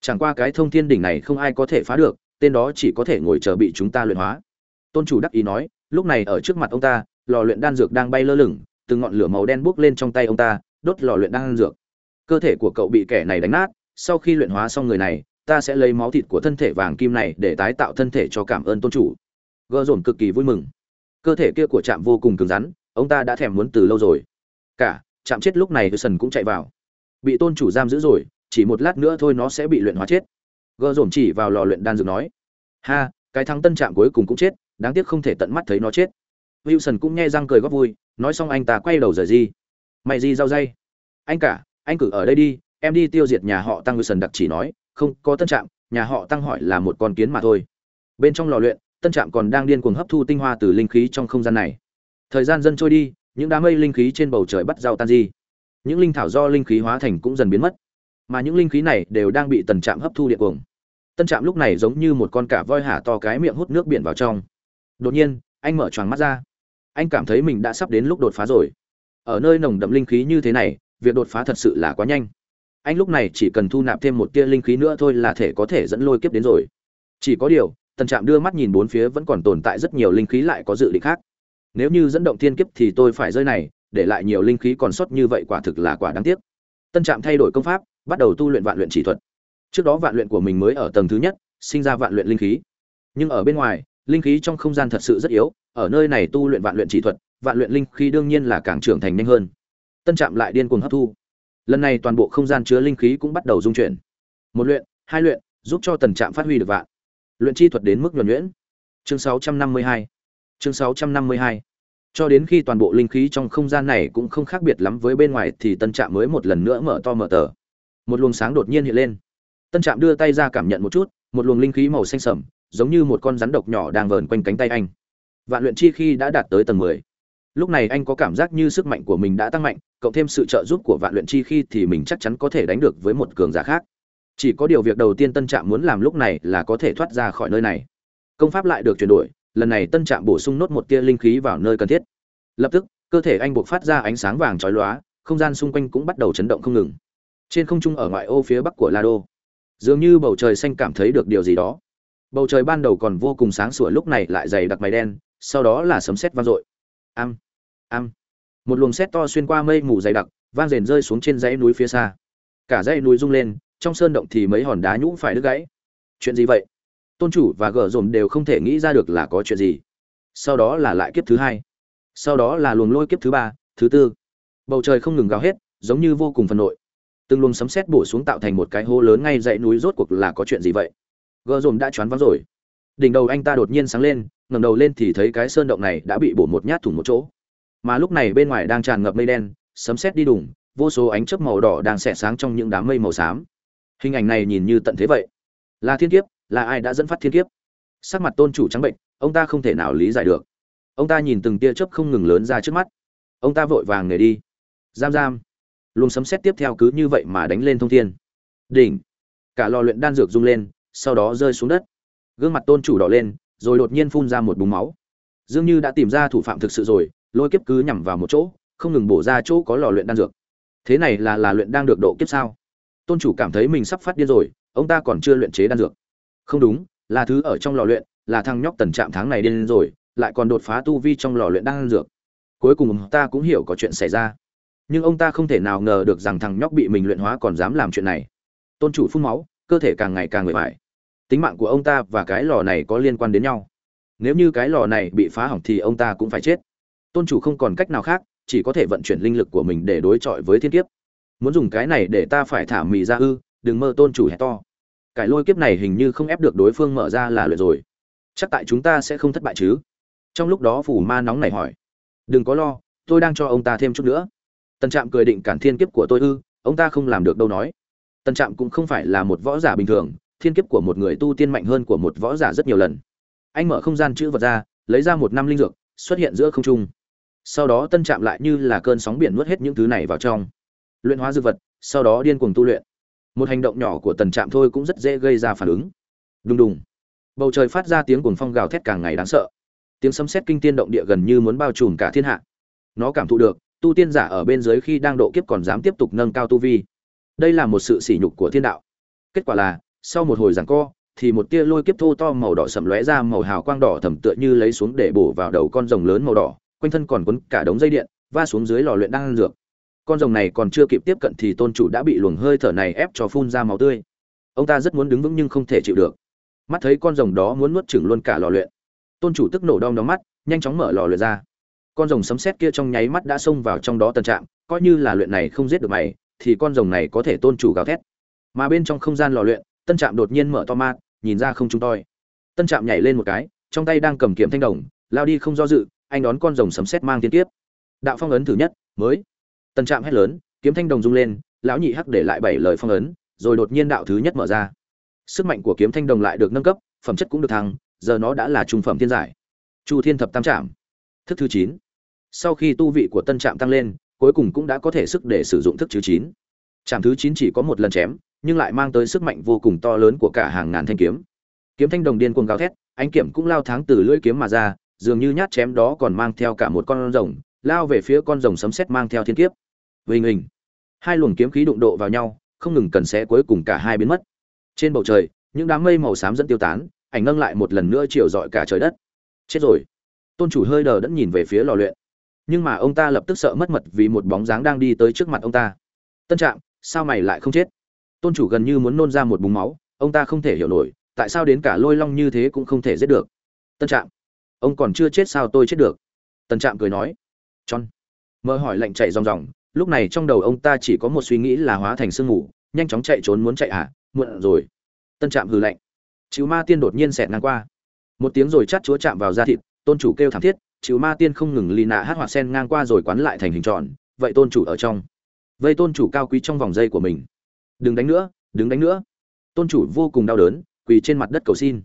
A: Chẳng qua cái thông thiên đỉnh này không ai có thể phá được, tên đó chỉ có thể ngồi chờ bị chúng ta luyện hóa. Tôn chủ đắc ý nói, lúc này ở trước mặt ông ta, lò luyện đan dược đang bay lơ lửng, từng ngọn lửa màu đen bốc lên trong tay ông ta, đốt lò luyện đan dược. Cơ thể của cậu bị kẻ này đánh nát, sau khi luyện hóa xong người này ta sẽ lấy máu thịt của thân thể vàng kim này để tái tạo thân thể cho cảm ơn tôn chủ. Gơ dồn cực kỳ vui mừng. Cơ thể kia của trạm vô cùng cứng rắn, ông ta đã thèm muốn từ lâu rồi. Cả chạm chết lúc này sần cũng chạy vào. Bị tôn chủ giam giữ rồi, chỉ một lát nữa thôi nó sẽ bị luyện hóa chết. Gợ dồn chỉ vào lò luyện đan dược nói, ha, cái thắng tân trạm cuối cùng cũng chết, đáng tiếc không thể tận mắt thấy nó chết. Wilson cũng nghe răng cười góp vui, nói xong anh ta quay đầu rời di. Mày di rau dây anh cả, anh cử ở đây đi, em đi tiêu diệt nhà họ tăng wilson, đặc chỉ nói không có tân trạm, nhà họ tăng hỏi là một con kiến mà thôi. Bên trong lò luyện, tân trạm còn đang điên cuồng hấp thu tinh hoa từ linh khí trong không gian này. Thời gian dần trôi đi, những đám mây linh khí trên bầu trời bắt rau tan di. Những linh thảo do linh khí hóa thành cũng dần biến mất. Mà những linh khí này đều đang bị tần trạm hấp thu điện cuồng. Tân trạm lúc này giống như một con cả voi hả to cái miệng hút nước biển vào trong. Đột nhiên, anh mở choàng mắt ra. Anh cảm thấy mình đã sắp đến lúc đột phá rồi. Ở nơi nồng đậm linh khí như thế này, việc đột phá thật sự là quá nhanh anh lúc này chỉ cần thu nạp thêm một tia linh khí nữa thôi là thể có thể dẫn lôi kiếp đến rồi. Chỉ có điều, tần trạm đưa mắt nhìn bốn phía vẫn còn tồn tại rất nhiều linh khí lại có dự định khác. Nếu như dẫn động thiên kiếp thì tôi phải rơi này, để lại nhiều linh khí còn sót như vậy quả thực là quả đáng tiếc. Tân trạm thay đổi công pháp, bắt đầu tu luyện vạn luyện chỉ thuật. Trước đó vạn luyện của mình mới ở tầng thứ nhất, sinh ra vạn luyện linh khí. Nhưng ở bên ngoài, linh khí trong không gian thật sự rất yếu, ở nơi này tu luyện vạn luyện chỉ thuật, vạn luyện linh khí đương nhiên là càng trưởng thành nhanh hơn. Tân trạm lại điên cuồng hấp thu lần này toàn bộ không gian chứa linh khí cũng bắt đầu dung chuyển. Một luyện, hai luyện, giúp cho tần trạm phát huy được vạn. Luyện chi thuật đến mức nhuẩn nhuyễn. Chương 652 chương 652 cho đến khi toàn bộ linh khí trong không gian này cũng không khác biệt lắm với bên ngoài thì tân trạm mới một lần nữa mở to mở tờ. Một luồng sáng đột nhiên hiện lên. Tân trạm đưa tay ra cảm nhận một chút, một luồng linh khí màu xanh sẩm giống như một con rắn độc nhỏ đang vờn quanh cánh tay anh. Vạn luyện chi khi đã đạt tới tầng mười lúc này anh có cảm giác như sức mạnh của mình đã tăng mạnh, cộng thêm sự trợ giúp của vạn luyện chi khi thì mình chắc chắn có thể đánh được với một cường giả khác. Chỉ có điều việc đầu tiên tân trạm muốn làm lúc này là có thể thoát ra khỏi nơi này. Công pháp lại được chuyển đổi, lần này tân trạm bổ sung nốt một tia linh khí vào nơi cần thiết. Lập tức, cơ thể anh buộc phát ra ánh sáng vàng chói lóa, không gian xung quanh cũng bắt đầu chấn động không ngừng. Trên không trung ở ngoại ô phía bắc của la đô, dường như bầu trời xanh cảm thấy được điều gì đó. Bầu trời ban đầu còn vô cùng sáng sủa lúc này lại dày đặc mày đen, sau đó là sấm sét vang dội. Am am. Một luồng sét to xuyên qua mây mù dày đặc, vang rền rơi xuống trên dãy núi phía xa. Cả dãy núi rung lên, trong sơn động thì mấy hòn đá nhũ phải đứt gãy. Chuyện gì vậy? Tôn chủ và gở dồn đều không thể nghĩ ra được là có chuyện gì. Sau đó là lại kiếp thứ hai. Sau đó là luồng lôi kiếp thứ ba, thứ tư. Bầu trời không ngừng gào hết, giống như vô cùng phần nội từng luồng sấm sét bổ xuống tạo thành một cái hố lớn ngay dãy núi rốt cuộc là có chuyện gì vậy? Gờ dồn đã choáng váng rồi. Đỉnh đầu anh ta đột nhiên sáng lên, ngẩng đầu lên thì thấy cái sơn động này đã bị bổ một nhát thủng một chỗ mà lúc này bên ngoài đang tràn ngập mây đen, sấm sét đi đủng vô số ánh chớp màu đỏ đang xẹt sáng trong những đám mây màu xám. Hình ảnh này nhìn như tận thế vậy. Là thiên kiếp, là ai đã dẫn phát thiên kiếp? Sắc mặt tôn chủ trắng bệnh, ông ta không thể nào lý giải được. Ông ta nhìn từng tia chớp không ngừng lớn ra trước mắt. Ông ta vội vàng nghề đi. Giam giam. Luồng sấm sét tiếp theo cứ như vậy mà đánh lên thông thiên. Đỉnh. Cả lò luyện đan dược rung lên, sau đó rơi xuống đất. Gương mặt tôn chủ đỏ lên, rồi đột nhiên phun ra một búng máu. Dường như đã tìm ra thủ phạm thực sự rồi lôi kiếp cứ nhằm vào một chỗ, không ngừng bổ ra chỗ có lò luyện đan dược. Thế này là là luyện đang được độ kiếp sao? Tôn chủ cảm thấy mình sắp phát điên rồi, ông ta còn chưa luyện chế đan dược. Không đúng, là thứ ở trong lò luyện, là thằng nhóc tần trạm tháng này điên rồi, lại còn đột phá tu vi trong lò luyện đan dược. Cuối cùng ông ta cũng hiểu có chuyện xảy ra. Nhưng ông ta không thể nào ngờ được rằng thằng nhóc bị mình luyện hóa còn dám làm chuyện này. Tôn chủ phun máu, cơ thể càng ngày càng người phải tính mạng của ông ta và cái lò này có liên quan đến nhau. Nếu như cái lò này bị phá hỏng thì ông ta cũng phải chết tôn chủ không còn cách nào khác, chỉ có thể vận chuyển linh lực của mình để đối chọi với thiên kiếp. Muốn dùng cái này để ta phải thả mì ra ư, đừng mơ tôn chủ hét to. Cái lôi kiếp này hình như không ép được đối phương mở ra là luyện rồi. Chắc tại chúng ta sẽ không thất bại chứ? Trong lúc đó phủ ma nóng này hỏi. Đừng có lo, tôi đang cho ông ta thêm chút nữa. Tần trạm cười định cản thiên kiếp của tôi ư, ông ta không làm được đâu nói. Tần trạm cũng không phải là một võ giả bình thường, thiên kiếp của một người tu tiên mạnh hơn của một võ giả rất nhiều lần. Anh mở không gian chữ vật ra, lấy ra một năm linh dược, xuất hiện giữa không trung sau đó tân chạm lại như là cơn sóng biển nuốt hết những thứ này vào trong. Luyện hóa dược vật, sau đó điên cuồng tu luyện. Một hành động nhỏ của tần trạm thôi cũng rất dễ gây ra phản ứng. Đùng đùng. Bầu trời phát ra tiếng cuồng phong gào thét càng ngày đáng sợ. Tiếng sấm sét kinh tiên động địa gần như muốn bao trùm cả thiên hạ. Nó cảm thụ được, tu tiên giả ở bên dưới khi đang độ kiếp còn dám tiếp tục nâng cao tu vi. Đây là một sự sỉ nhục của thiên đạo. Kết quả là, sau một hồi giằng co, thì một tia lôi kiếp thô to màu đỏ sậm lóe ra màu hào quang đỏ thầm tựa như lấy xuống để bổ vào đầu con rồng lớn màu đỏ quanh thân còn quấn cả đống dây điện, va xuống dưới lò luyện đang ăn dược. Con rồng này còn chưa kịp tiếp cận thì tôn chủ đã bị luồng hơi thở này ép cho phun ra máu tươi. Ông ta rất muốn đứng vững nhưng không thể chịu được. Mắt thấy con rồng đó muốn nuốt chửng luôn cả lò luyện, tôn chủ tức nổ đom đóm mắt, nhanh chóng mở lò luyện ra. Con rồng sấm sét kia trong nháy mắt đã xông vào trong đó tần trạm coi như là luyện này không giết được mày, thì con rồng này có thể tôn chủ gào thét. Mà bên trong không gian lò luyện, tân trạm đột nhiên mở to mắt, nhìn ra không trung toi. Tân trạm nhảy lên một cái, trong tay đang cầm kiếm thanh đồng, lao đi không do dự anh đón con rồng sấm sét mang tiên tiếp đạo phong ấn thứ nhất, mới. Tân trạm hét lớn, kiếm thanh đồng rung lên, lão nhị hắc để lại bảy lời phong ấn, rồi đột nhiên đạo thứ nhất mở ra. Sức mạnh của kiếm thanh đồng lại được nâng cấp, phẩm chất cũng được thăng, giờ nó đã là trung phẩm thiên giải. Chu thiên thập tam trạm. Thức thứ chín. Sau khi tu vị của tân trạm tăng lên, cuối cùng cũng đã có thể sức để sử dụng thức thứ chín. Trạm thứ chín chỉ có một lần chém, nhưng lại mang tới sức mạnh vô cùng to lớn của cả hàng ngàn thanh kiếm. Kiếm thanh đồng điên cuồng gào thét, ánh kiếm cũng lao tháng từ lưỡi kiếm mà ra dường như nhát chém đó còn mang theo cả một con rồng, lao về phía con rồng sấm sét mang theo thiên kiếp. Vinh hình hai luồng kiếm khí đụng độ vào nhau, không ngừng cần xé cuối cùng cả hai biến mất. Trên bầu trời, những đám mây màu xám dẫn tiêu tán, ảnh ngưng lại một lần nữa chiều rọi cả trời đất. Chết rồi. Tôn chủ hơi đờ đẫn nhìn về phía lò luyện. Nhưng mà ông ta lập tức sợ mất mật vì một bóng dáng đang đi tới trước mặt ông ta. Tân trạm, sao mày lại không chết? Tôn chủ gần như muốn nôn ra một búng máu, ông ta không thể hiểu nổi, tại sao đến cả lôi long như thế cũng không thể giết được. Tân trạm ông còn chưa chết sao tôi chết được? Tần trạm cười nói. Tròn mơ hỏi lạnh chạy ròng ròng. Lúc này trong đầu ông ta chỉ có một suy nghĩ là hóa thành sương mù, nhanh chóng chạy trốn muốn chạy à? Muộn rồi. Tân trạm hừ lạnh. Chịu ma tiên đột nhiên xẹt ngang qua. Một tiếng rồi chát chúa chạm vào da thịt, tôn chủ kêu thảm thiết. Chịu ma tiên không ngừng lì nạ hát hoạt sen ngang qua rồi quán lại thành hình tròn. Vậy tôn chủ ở trong. Vây tôn chủ cao quý trong vòng dây của mình. Đừng đánh nữa, đừng đánh nữa. Tôn chủ vô cùng đau đớn, quỳ trên mặt đất cầu xin.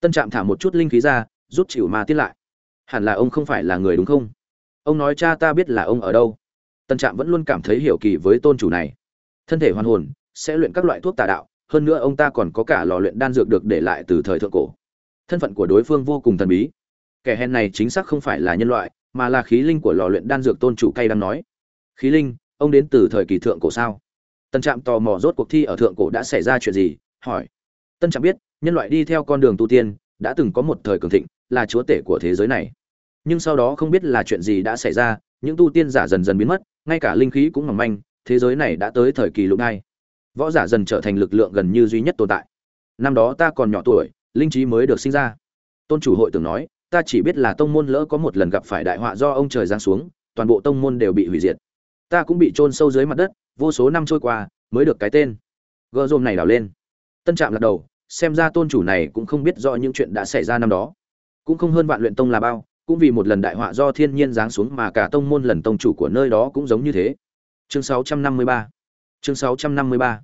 A: Tân trạm thả một chút linh khí ra rút chịu ma tiết lại. Hẳn là ông không phải là người đúng không? Ông nói cha ta biết là ông ở đâu. Tân trạm vẫn luôn cảm thấy hiểu kỳ với tôn chủ này. Thân thể hoàn hồn, sẽ luyện các loại thuốc tà đạo, hơn nữa ông ta còn có cả lò luyện đan dược được để lại từ thời thượng cổ. Thân phận của đối phương vô cùng thần bí. Kẻ hèn này chính xác không phải là nhân loại, mà là khí linh của lò luyện đan dược tôn chủ cay đang nói. Khí linh, ông đến từ thời kỳ thượng cổ sao? Tân trạm tò mò rốt cuộc thi ở thượng cổ đã xảy ra chuyện gì, hỏi. Tân trạm biết, nhân loại đi theo con đường tu tiên, đã từng có một thời cường thịnh là chúa tể của thế giới này. Nhưng sau đó không biết là chuyện gì đã xảy ra, những tu tiên giả dần dần biến mất, ngay cả linh khí cũng mỏng manh, thế giới này đã tới thời kỳ lục đai võ giả dần trở thành lực lượng gần như duy nhất tồn tại. Năm đó ta còn nhỏ tuổi, linh trí mới được sinh ra. Tôn chủ hội tưởng nói, ta chỉ biết là tông môn lỡ có một lần gặp phải đại họa do ông trời giáng xuống, toàn bộ tông môn đều bị hủy diệt. Ta cũng bị chôn sâu dưới mặt đất, vô số năm trôi qua, mới được cái tên. Gợ rôm này đào lên. Tân trạm lật đầu, xem ra tôn chủ này cũng không biết rõ những chuyện đã xảy ra năm đó cũng không hơn vạn luyện tông là bao, cũng vì một lần đại họa do thiên nhiên giáng xuống mà cả tông môn lần tông chủ của nơi đó cũng giống như thế. Chương 653 chương 653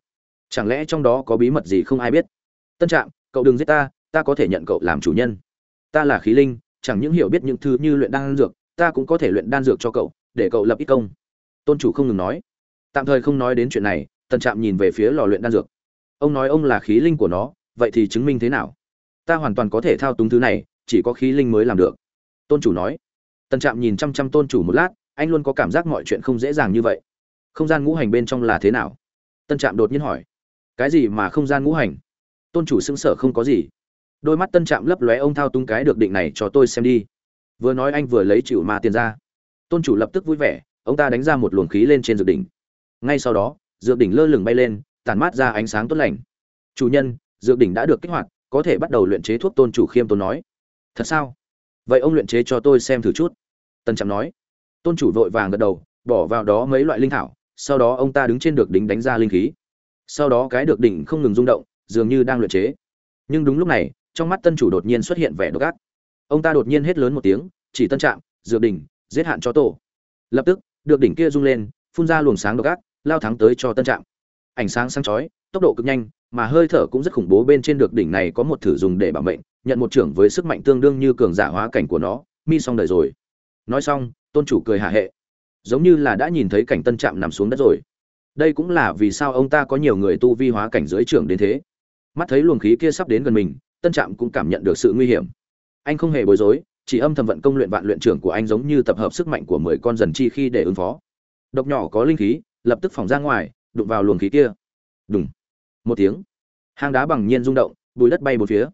A: chẳng lẽ trong đó có bí mật gì không ai biết? Tân trạm, cậu đừng giết ta ta có thể nhận cậu làm chủ nhân. Ta là khí linh, chẳng những hiểu biết những thứ như luyện đan dược, ta cũng có thể luyện đan dược cho cậu, để cậu lập ít công. Tôn chủ không ngừng nói. Tạm thời không nói đến chuyện này tân trạm nhìn về phía lò luyện đan dược. Ông nói ông là khí linh của nó, vậy thì chứng minh thế nào? Ta hoàn toàn có thể thao túng thứ này chỉ có khí linh mới làm được. Tôn chủ nói. Tân trạm nhìn chăm chăm tôn chủ một lát, anh luôn có cảm giác mọi chuyện không dễ dàng như vậy. Không gian ngũ hành bên trong là thế nào? Tân trạm đột nhiên hỏi. Cái gì mà không gian ngũ hành? Tôn chủ xưng sở không có gì. Đôi mắt tân trạm lấp lóe ông thao túng cái được định này cho tôi xem đi. Vừa nói anh vừa lấy chịu ma tiền ra. Tôn chủ lập tức vui vẻ, ông ta đánh ra một luồng khí lên trên dược đỉnh. Ngay sau đó, dược đỉnh lơ lửng bay lên tàn mát ra ánh sáng tốt lành. Chủ nhân, dược đỉnh đã được kích hoạt, có thể bắt đầu luyện chế thuốc tôn chủ khiêm tôn nói thật sao? Vậy ông luyện chế cho tôi xem thử chút. Tần trạm nói. Tôn chủ vội vàng gật đầu, bỏ vào đó mấy loại linh thảo, sau đó ông ta đứng trên được đỉnh đánh ra linh khí. Sau đó cái được đỉnh không ngừng rung động, dường như đang luyện chế. Nhưng đúng lúc này, trong mắt tân chủ đột nhiên xuất hiện vẻ độc ác. Ông ta đột nhiên hét lớn một tiếng, chỉ tân trạm, dược đỉnh, giết hạn cho tổ. Lập tức, được đỉnh kia rung lên, phun ra luồng sáng độc ác, lao thắng tới cho tân trạm. Ánh sáng sáng chói, tốc độ cực nhanh, mà hơi thở cũng rất khủng bố bên trên được đỉnh này có một thử dùng để bảo mệnh nhận một trưởng với sức mạnh tương đương như cường giả hóa cảnh của nó, mi xong đời rồi. Nói xong, tôn chủ cười hạ hệ. Giống như là đã nhìn thấy cảnh tân trạm nằm xuống đất rồi. Đây cũng là vì sao ông ta có nhiều người tu vi hóa cảnh dưới trưởng đến thế. Mắt thấy luồng khí kia sắp đến gần mình, tân trạm cũng cảm nhận được sự nguy hiểm. Anh không hề bối rối, chỉ âm thầm vận công luyện vạn luyện trưởng của anh giống như tập hợp sức mạnh của mười con dần chi khi để ứng phó. Độc nhỏ có linh khí, lập tức phóng ra ngoài, đụng vào luồng khí kia. Đùng. Một tiếng. Hang đá bằng nhiên rung động bùi đất bay một phía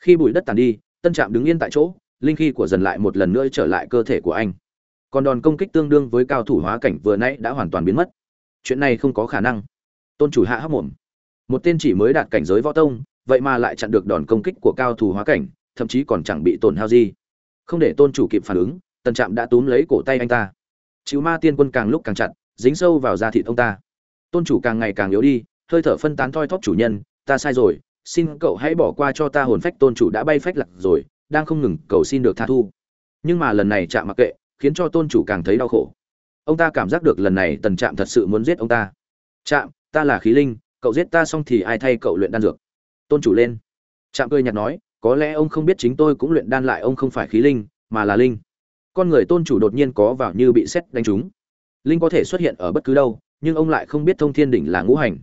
A: khi bụi đất tàn đi, tân trạm đứng yên tại chỗ, linh khí của dần lại một lần nữa trở lại cơ thể của anh. Còn đòn công kích tương đương với cao thủ hóa cảnh vừa nãy đã hoàn toàn biến mất. Chuyện này không có khả năng. Tôn chủ hạ hấp mồm. Một tên chỉ mới đạt cảnh giới võ tông, vậy mà lại chặn được đòn công kích của cao thủ hóa cảnh, thậm chí còn chẳng bị tổn hao gì. Không để tôn chủ kịp phản ứng tần trạm đã túm lấy cổ tay anh ta. Chịu ma tiên quân càng lúc càng chặt, dính sâu vào da thịt ông ta. Tôn chủ càng ngày càng yếu đi, hơi thở phân tán thoi thóp chủ nhân, ta sai rồi xin cậu hãy bỏ qua cho ta hồn phách, tôn chủ đã bay phách lạc rồi, đang không ngừng cầu xin được tha thu. Nhưng mà lần này chạm mặc kệ, khiến cho tôn chủ càng thấy đau khổ. Ông ta cảm giác được lần này tần trạm thật sự muốn giết ông ta. Trạm, ta là khí linh, cậu giết ta xong thì ai thay cậu luyện đan dược? Tôn chủ lên. Trạm cười nhạt nói, có lẽ ông không biết chính tôi cũng luyện đan lại, ông không phải khí linh, mà là linh. Con người tôn chủ đột nhiên có vào như bị xét đánh trúng. Linh có thể xuất hiện ở bất cứ đâu, nhưng ông lại không biết thông thiên đỉnh là ngũ hành.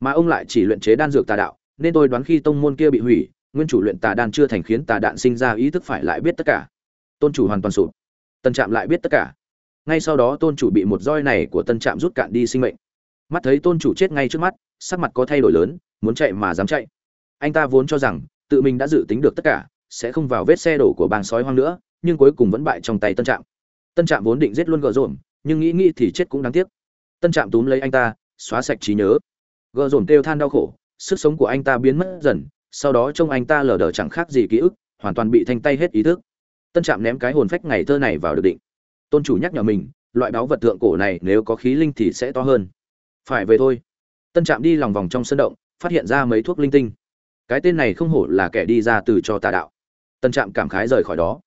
A: Mà ông lại chỉ luyện chế đan dược tà đạo nên tôi đoán khi tông môn kia bị hủy, nguyên chủ luyện tà đan chưa thành khiến tà đạn sinh ra ý thức phải lại biết tất cả. Tôn chủ hoàn toàn sụp. Tân trạm lại biết tất cả. Ngay sau đó tôn chủ bị một roi này của tân trạm rút cạn đi sinh mệnh. Mắt thấy tôn chủ chết ngay trước mắt, sắc mặt có thay đổi lớn, muốn chạy mà dám chạy. Anh ta vốn cho rằng, tự mình đã dự tính được tất cả, sẽ không vào vết xe đổ của bang sói hoang nữa, nhưng cuối cùng vẫn bại trong tay tân trạm. Tân trạm vốn định giết luôn gờ rộn nhưng nghĩ nghĩ thì chết cũng đáng tiếc. Tân trạm túm lấy anh ta, xóa sạch trí nhớ. Gờ rộn kêu than đau khổ sức sống của anh ta biến mất dần, sau đó trông anh ta lờ đờ chẳng khác gì ký ức, hoàn toàn bị thanh tay hết ý thức. Tân trạm ném cái hồn phách ngày thơ này vào được định. Tôn chủ nhắc nhở mình, loại báo vật thượng cổ này nếu có khí linh thì sẽ to hơn. Phải về thôi. Tân trạm đi lòng vòng trong sân động, phát hiện ra mấy thuốc linh tinh. Cái tên này không hổ là kẻ đi ra từ cho tà đạo. Tân trạm cảm khái rời khỏi đó.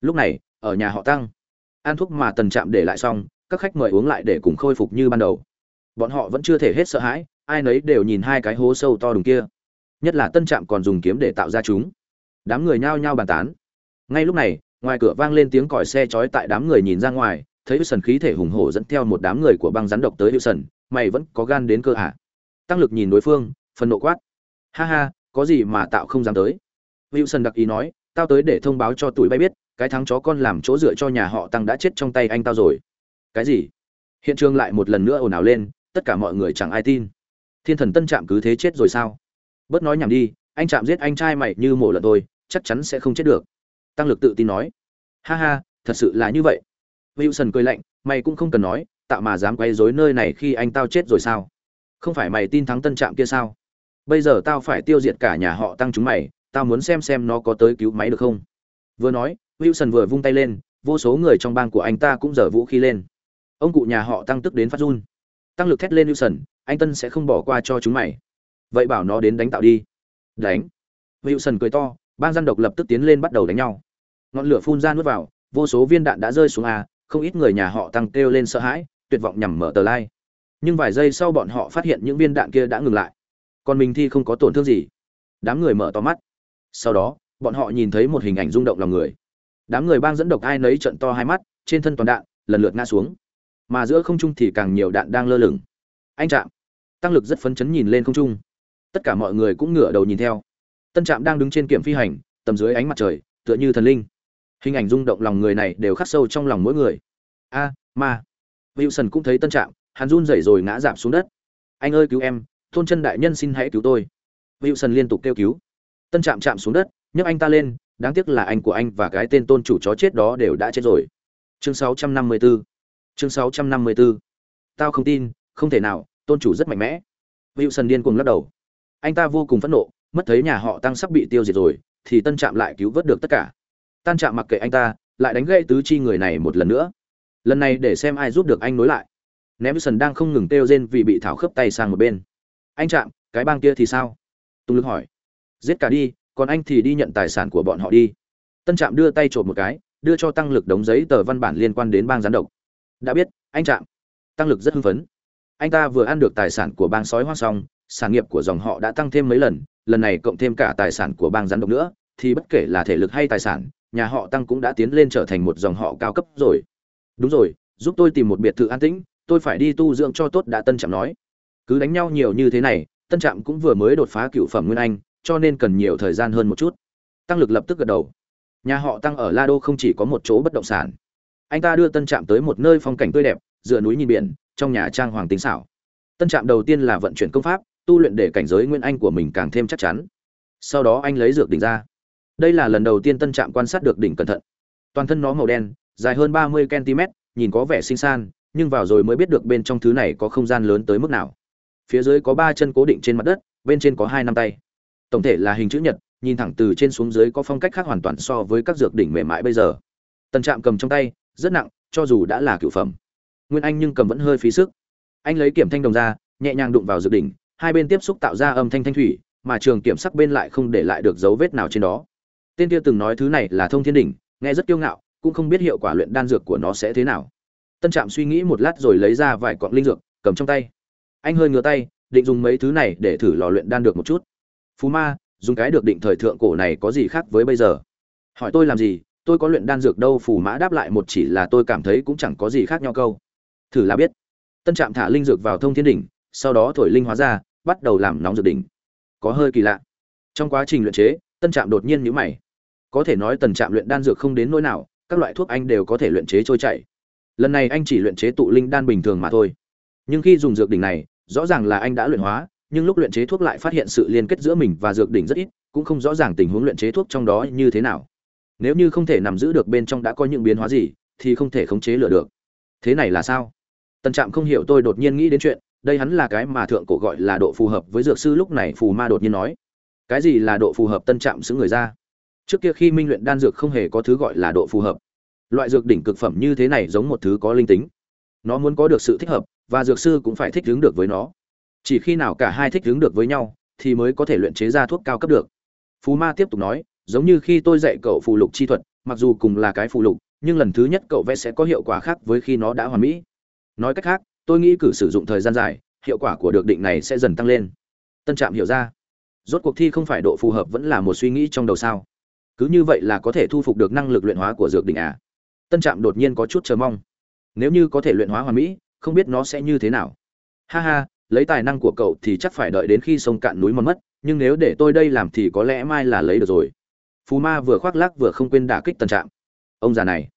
A: Lúc này, ở nhà họ tăng. Ăn thuốc mà tần trạm để lại xong, các khách mời uống lại để cùng khôi phục như ban đầu. Bọn họ vẫn chưa thể hết sợ hãi ai nấy đều nhìn hai cái hố sâu to đùng kia nhất là tân trạm còn dùng kiếm để tạo ra chúng đám người nhao nhao bàn tán ngay lúc này ngoài cửa vang lên tiếng còi xe chói tại đám người nhìn ra ngoài thấy Wilson khí thể hùng hổ dẫn theo một đám người của băng rắn độc tới Wilson, mày vẫn có gan đến cơ à? Tăng lực nhìn đối phương, phần nộ quát. Ha ha, có gì mà tạo không dám tới? Wilson đặc ý nói, tao tới để thông báo cho tuổi bay biết, cái thắng chó con làm chỗ dựa cho nhà họ Tăng đã chết trong tay anh tao rồi. Cái gì? Hiện trường lại một lần nữa ồn ào lên, tất cả mọi người chẳng ai tin. Thiên thần Tân Trạm cứ thế chết rồi sao? Bớt nói nhảm đi, anh Trạm giết anh trai mày như mổ lợn thôi, chắc chắn sẽ không chết được. Tăng lực tự tin nói. Ha ha, thật sự là như vậy. Wilson cười lạnh, mày cũng không cần nói, tạo mà dám quấy rối nơi này khi anh tao chết rồi sao? Không phải mày tin thắng Tân Trạm kia sao? Bây giờ tao phải tiêu diệt cả nhà họ Tăng chúng mày, tao muốn xem xem nó có tới cứu máy được không. Vừa nói, Wilson vừa vung tay lên, vô số người trong bang của anh ta cũng giở vũ khí lên. Ông cụ nhà họ Tăng tức đến phát run. Tăng lực thét lên Wilson, anh Tân sẽ không bỏ qua cho chúng mày. Vậy bảo nó đến đánh tạo đi. Đánh. Wilson cười to, bang gian độc lập tức tiến lên bắt đầu đánh nhau. Ngọn lửa phun ra nuốt vào, vô số viên đạn đã rơi xuống a, không ít người nhà họ Tăng kêu lên sợ hãi, tuyệt vọng nhằm mở tờ lai. Nhưng vài giây sau bọn họ phát hiện những viên đạn kia đã ngừng lại. Còn mình thì không có tổn thương gì. Đám người mở to mắt. Sau đó, bọn họ nhìn thấy một hình ảnh rung động lòng người đám người bang dẫn độc ai nấy trận to hai mắt trên thân toàn đạn lần lượt ngã xuống mà giữa không trung thì càng nhiều đạn đang lơ lửng anh chạm tăng lực rất phấn chấn nhìn lên không trung. Tất cả mọi người cũng ngửa đầu nhìn theo. Tân trạm đang đứng trên kiểm phi hành tầm dưới ánh mặt trời tựa như thần linh. Hình ảnh rung động lòng người này đều khắc sâu trong lòng mỗi người. A à, ma. Wilson cũng thấy tân trạm hắn run rẩy rồi ngã giảm xuống đất. Anh ơi cứu em thôn chân đại nhân xin hãy cứu tôi. Wilson liên tục kêu cứu. Tân trạm chạm xuống đất nhấc anh ta lên đáng tiếc là anh của anh và cái tên tôn chủ chó chết đó đều đã chết rồi. Chương 654 chương 654 tao không tin không thể nào tôn chủ rất mạnh mẽ. Wilson điên cuồng lắc đầu. Anh ta vô cùng phẫn nộ, mất thấy nhà họ tăng sắp bị tiêu diệt rồi, thì tân trạm lại cứu vớt được tất cả. Tan trạm mặc kệ anh ta, lại đánh gãy tứ chi người này một lần nữa. Lần này để xem ai giúp được anh nối lại. Ném wilson đang không ngừng kêu rên vì bị thảo khớp tay sang một bên. Anh trạm, cái bang kia thì sao? Tung lực hỏi. Giết cả đi, còn anh thì đi nhận tài sản của bọn họ đi. Tân trạm đưa tay trộm một cái, đưa cho tăng lực đống giấy tờ văn bản liên quan đến bang gián độc đã biết, anh trạm. Tăng lực rất hưng phấn anh ta vừa ăn được tài sản của bang sói hoang xong sản nghiệp của dòng họ đã tăng thêm mấy lần lần này cộng thêm cả tài sản của bang gián độc nữa, thì bất kể là thể lực hay tài sản, nhà họ tăng cũng đã tiến lên trở thành một dòng họ cao cấp rồi. Đúng rồi, giúp tôi tìm một biệt thự an tĩnh, tôi phải đi tu dưỡng cho tốt, đã tân trạm nói. Cứ đánh nhau nhiều như thế này, tân trạm cũng vừa mới đột phá cựu phẩm nguyên anh, cho nên cần nhiều thời gian hơn một chút. Tăng lực lập tức gật đầu. Nhà họ tăng ở la đô không chỉ có một chỗ bất động sản. Anh ta đưa tân trạm tới một nơi phong cảnh tươi đẹp, dựa núi nhìn biển trong nhà trang hoàng tính xảo. Tân trạm đầu tiên là vận chuyển công pháp tu luyện để cảnh giới nguyên anh của mình càng thêm chắc chắn. Sau đó anh lấy dược đỉnh ra. Đây là lần đầu tiên tân trạm quan sát được đỉnh cẩn thận. Toàn thân nó màu đen dài hơn ba mươi cm nhìn có vẻ xinh san, nhưng vào rồi mới biết được bên trong thứ này có không gian lớn tới mức nào. Phía dưới có ba chân cố định trên mặt đất bên trên có hai năm tay. Tổng thể là hình chữ nhật nhìn thẳng từ trên xuống dưới có phong cách khác hoàn toàn so với các dược đỉnh mềm mại bây giờ. Tân trạm cầm trong tay rất nặng cho dù đã là cựu phẩm nguyên anh nhưng cầm vẫn hơi phí sức. Anh lấy kiểm thanh đồng ra, nhẹ nhàng đụng vào dược đỉnh, hai bên tiếp xúc tạo ra âm thanh thanh thủy, mà trường kiểm sắc bên lại không để lại được dấu vết nào trên đó. Tên kia từng nói thứ này là thông thiên đỉnh, nghe rất kiêu ngạo, cũng không biết hiệu quả luyện đan dược của nó sẽ thế nào. Tân trạm suy nghĩ một lát rồi lấy ra vài cọng linh dược, cầm trong tay. Anh hơi ngửa tay, định dùng mấy thứ này để thử lò luyện đan được một chút. Phú ma, dùng cái được định thời thượng cổ này có gì khác với bây giờ? Hỏi tôi làm gì, tôi có luyện đan dược đâu, phù mã đáp lại một chỉ là tôi cảm thấy cũng chẳng có gì khác nhau câu thử là biết. Tân trạm thả linh dược vào thông thiên đỉnh, sau đó thổi linh hóa ra, bắt đầu làm nóng dược đỉnh. Có hơi kỳ lạ. Trong quá trình luyện chế, tân trạm đột nhiên nhũ mày. Có thể nói tần trạm luyện đan dược không đến nỗi nào, các loại thuốc anh đều có thể luyện chế trôi chảy. Lần này anh chỉ luyện chế tụ linh đan bình thường mà thôi. Nhưng khi dùng dược đỉnh này, rõ ràng là anh đã luyện hóa, nhưng lúc luyện chế thuốc lại phát hiện sự liên kết giữa mình và dược đỉnh rất ít, cũng không rõ ràng tình huống luyện chế thuốc trong đó như thế nào. Nếu như không thể nằm giữ được bên trong đã có những biến hóa gì, thì không thể khống chế lửa được. Thế này là sao? Tần trạm không hiểu tôi đột nhiên nghĩ đến chuyện, đây hắn là cái mà thượng cổ gọi là độ phù hợp với dược sư lúc này, phù ma đột nhiên nói. Cái gì là độ phù hợp? Tân trạm xứ người ra. Trước kia khi minh luyện đan dược không hề có thứ gọi là độ phù hợp. Loại dược đỉnh cực phẩm như thế này giống một thứ có linh tính. Nó muốn có được sự thích hợp, và dược sư cũng phải thích ứng được với nó. Chỉ khi nào cả hai thích ứng được với nhau, thì mới có thể luyện chế ra thuốc cao cấp được. Phù ma tiếp tục nói, giống như khi tôi dạy cậu phù lục chi thuật, mặc dù cùng là cái phù lục, nhưng lần thứ nhất cậu vẽ sẽ có hiệu quả khác với khi nó đã hoàn mỹ nói cách khác, tôi nghĩ cử sử dụng thời gian dài, hiệu quả của được định này sẽ dần tăng lên. Tân trạm hiểu ra. Rốt cuộc thi không phải độ phù hợp vẫn là một suy nghĩ trong đầu sao? Cứ như vậy là có thể thu phục được năng lực luyện hóa của dược định à? Tân trạm đột nhiên có chút chờ mong. Nếu như có thể luyện hóa hoàn mỹ, không biết nó sẽ như thế nào. Ha ha, lấy tài năng của cậu thì chắc phải đợi đến khi sông cạn núi mòn mất, nhưng nếu để tôi đây làm thì có lẽ mai là lấy được rồi. Phù ma vừa khoác lác vừa không quên đả kích tân trạm. Ông già này.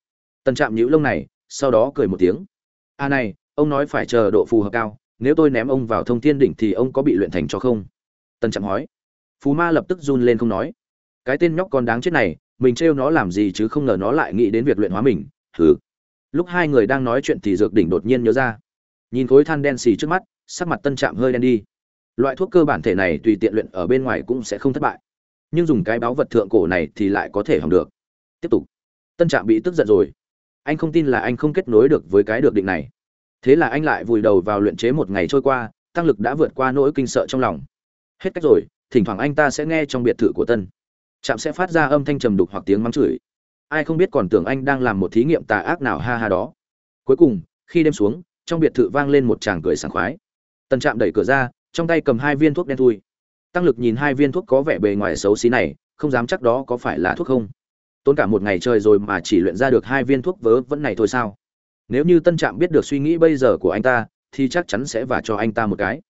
A: Tân trạm nhũ lông này, sau đó cười một tiếng à này, ông nói phải chờ độ phù hợp cao, nếu tôi ném ông vào thông thiên đỉnh thì ông có bị luyện thành cho không? Tân trạm hỏi. Phù ma lập tức run lên không nói. Cái tên nhóc con đáng chết này, mình trêu nó làm gì chứ không ngờ nó lại nghĩ đến việc luyện hóa mình, hừ. Lúc hai người đang nói chuyện thì dược đỉnh đột nhiên nhớ ra. Nhìn khối than đen xì trước mắt, sắc mặt tân trạm hơi đen đi. Loại thuốc cơ bản thể này tùy tiện luyện ở bên ngoài cũng sẽ không thất bại. Nhưng dùng cái báu vật thượng cổ này thì lại có thể hỏng được. Tiếp tục. Tân trạm bị tức giận rồi anh không tin là anh không kết nối được với cái được định này. Thế là anh lại vùi đầu vào luyện chế một ngày trôi qua, tăng lực đã vượt qua nỗi kinh sợ trong lòng. Hết cách rồi, thỉnh thoảng anh ta sẽ nghe trong biệt thự của tân. Trạm sẽ phát ra âm thanh trầm đục hoặc tiếng mắng chửi. Ai không biết còn tưởng anh đang làm một thí nghiệm tà ác nào ha ha đó. Cuối cùng, khi đêm xuống, trong biệt thự vang lên một tràng cười sảng khoái. Tân trạm đẩy cửa ra, trong tay cầm hai viên thuốc đen thui. Tăng lực nhìn hai viên thuốc có vẻ bề ngoài xấu xí này, không dám chắc đó có phải là thuốc không tốn cả một ngày trời rồi mà chỉ luyện ra được hai viên thuốc vớ vẫn này thôi sao? Nếu như tân trạm biết được suy nghĩ bây giờ của anh ta, thì chắc chắn sẽ vả cho anh ta một cái.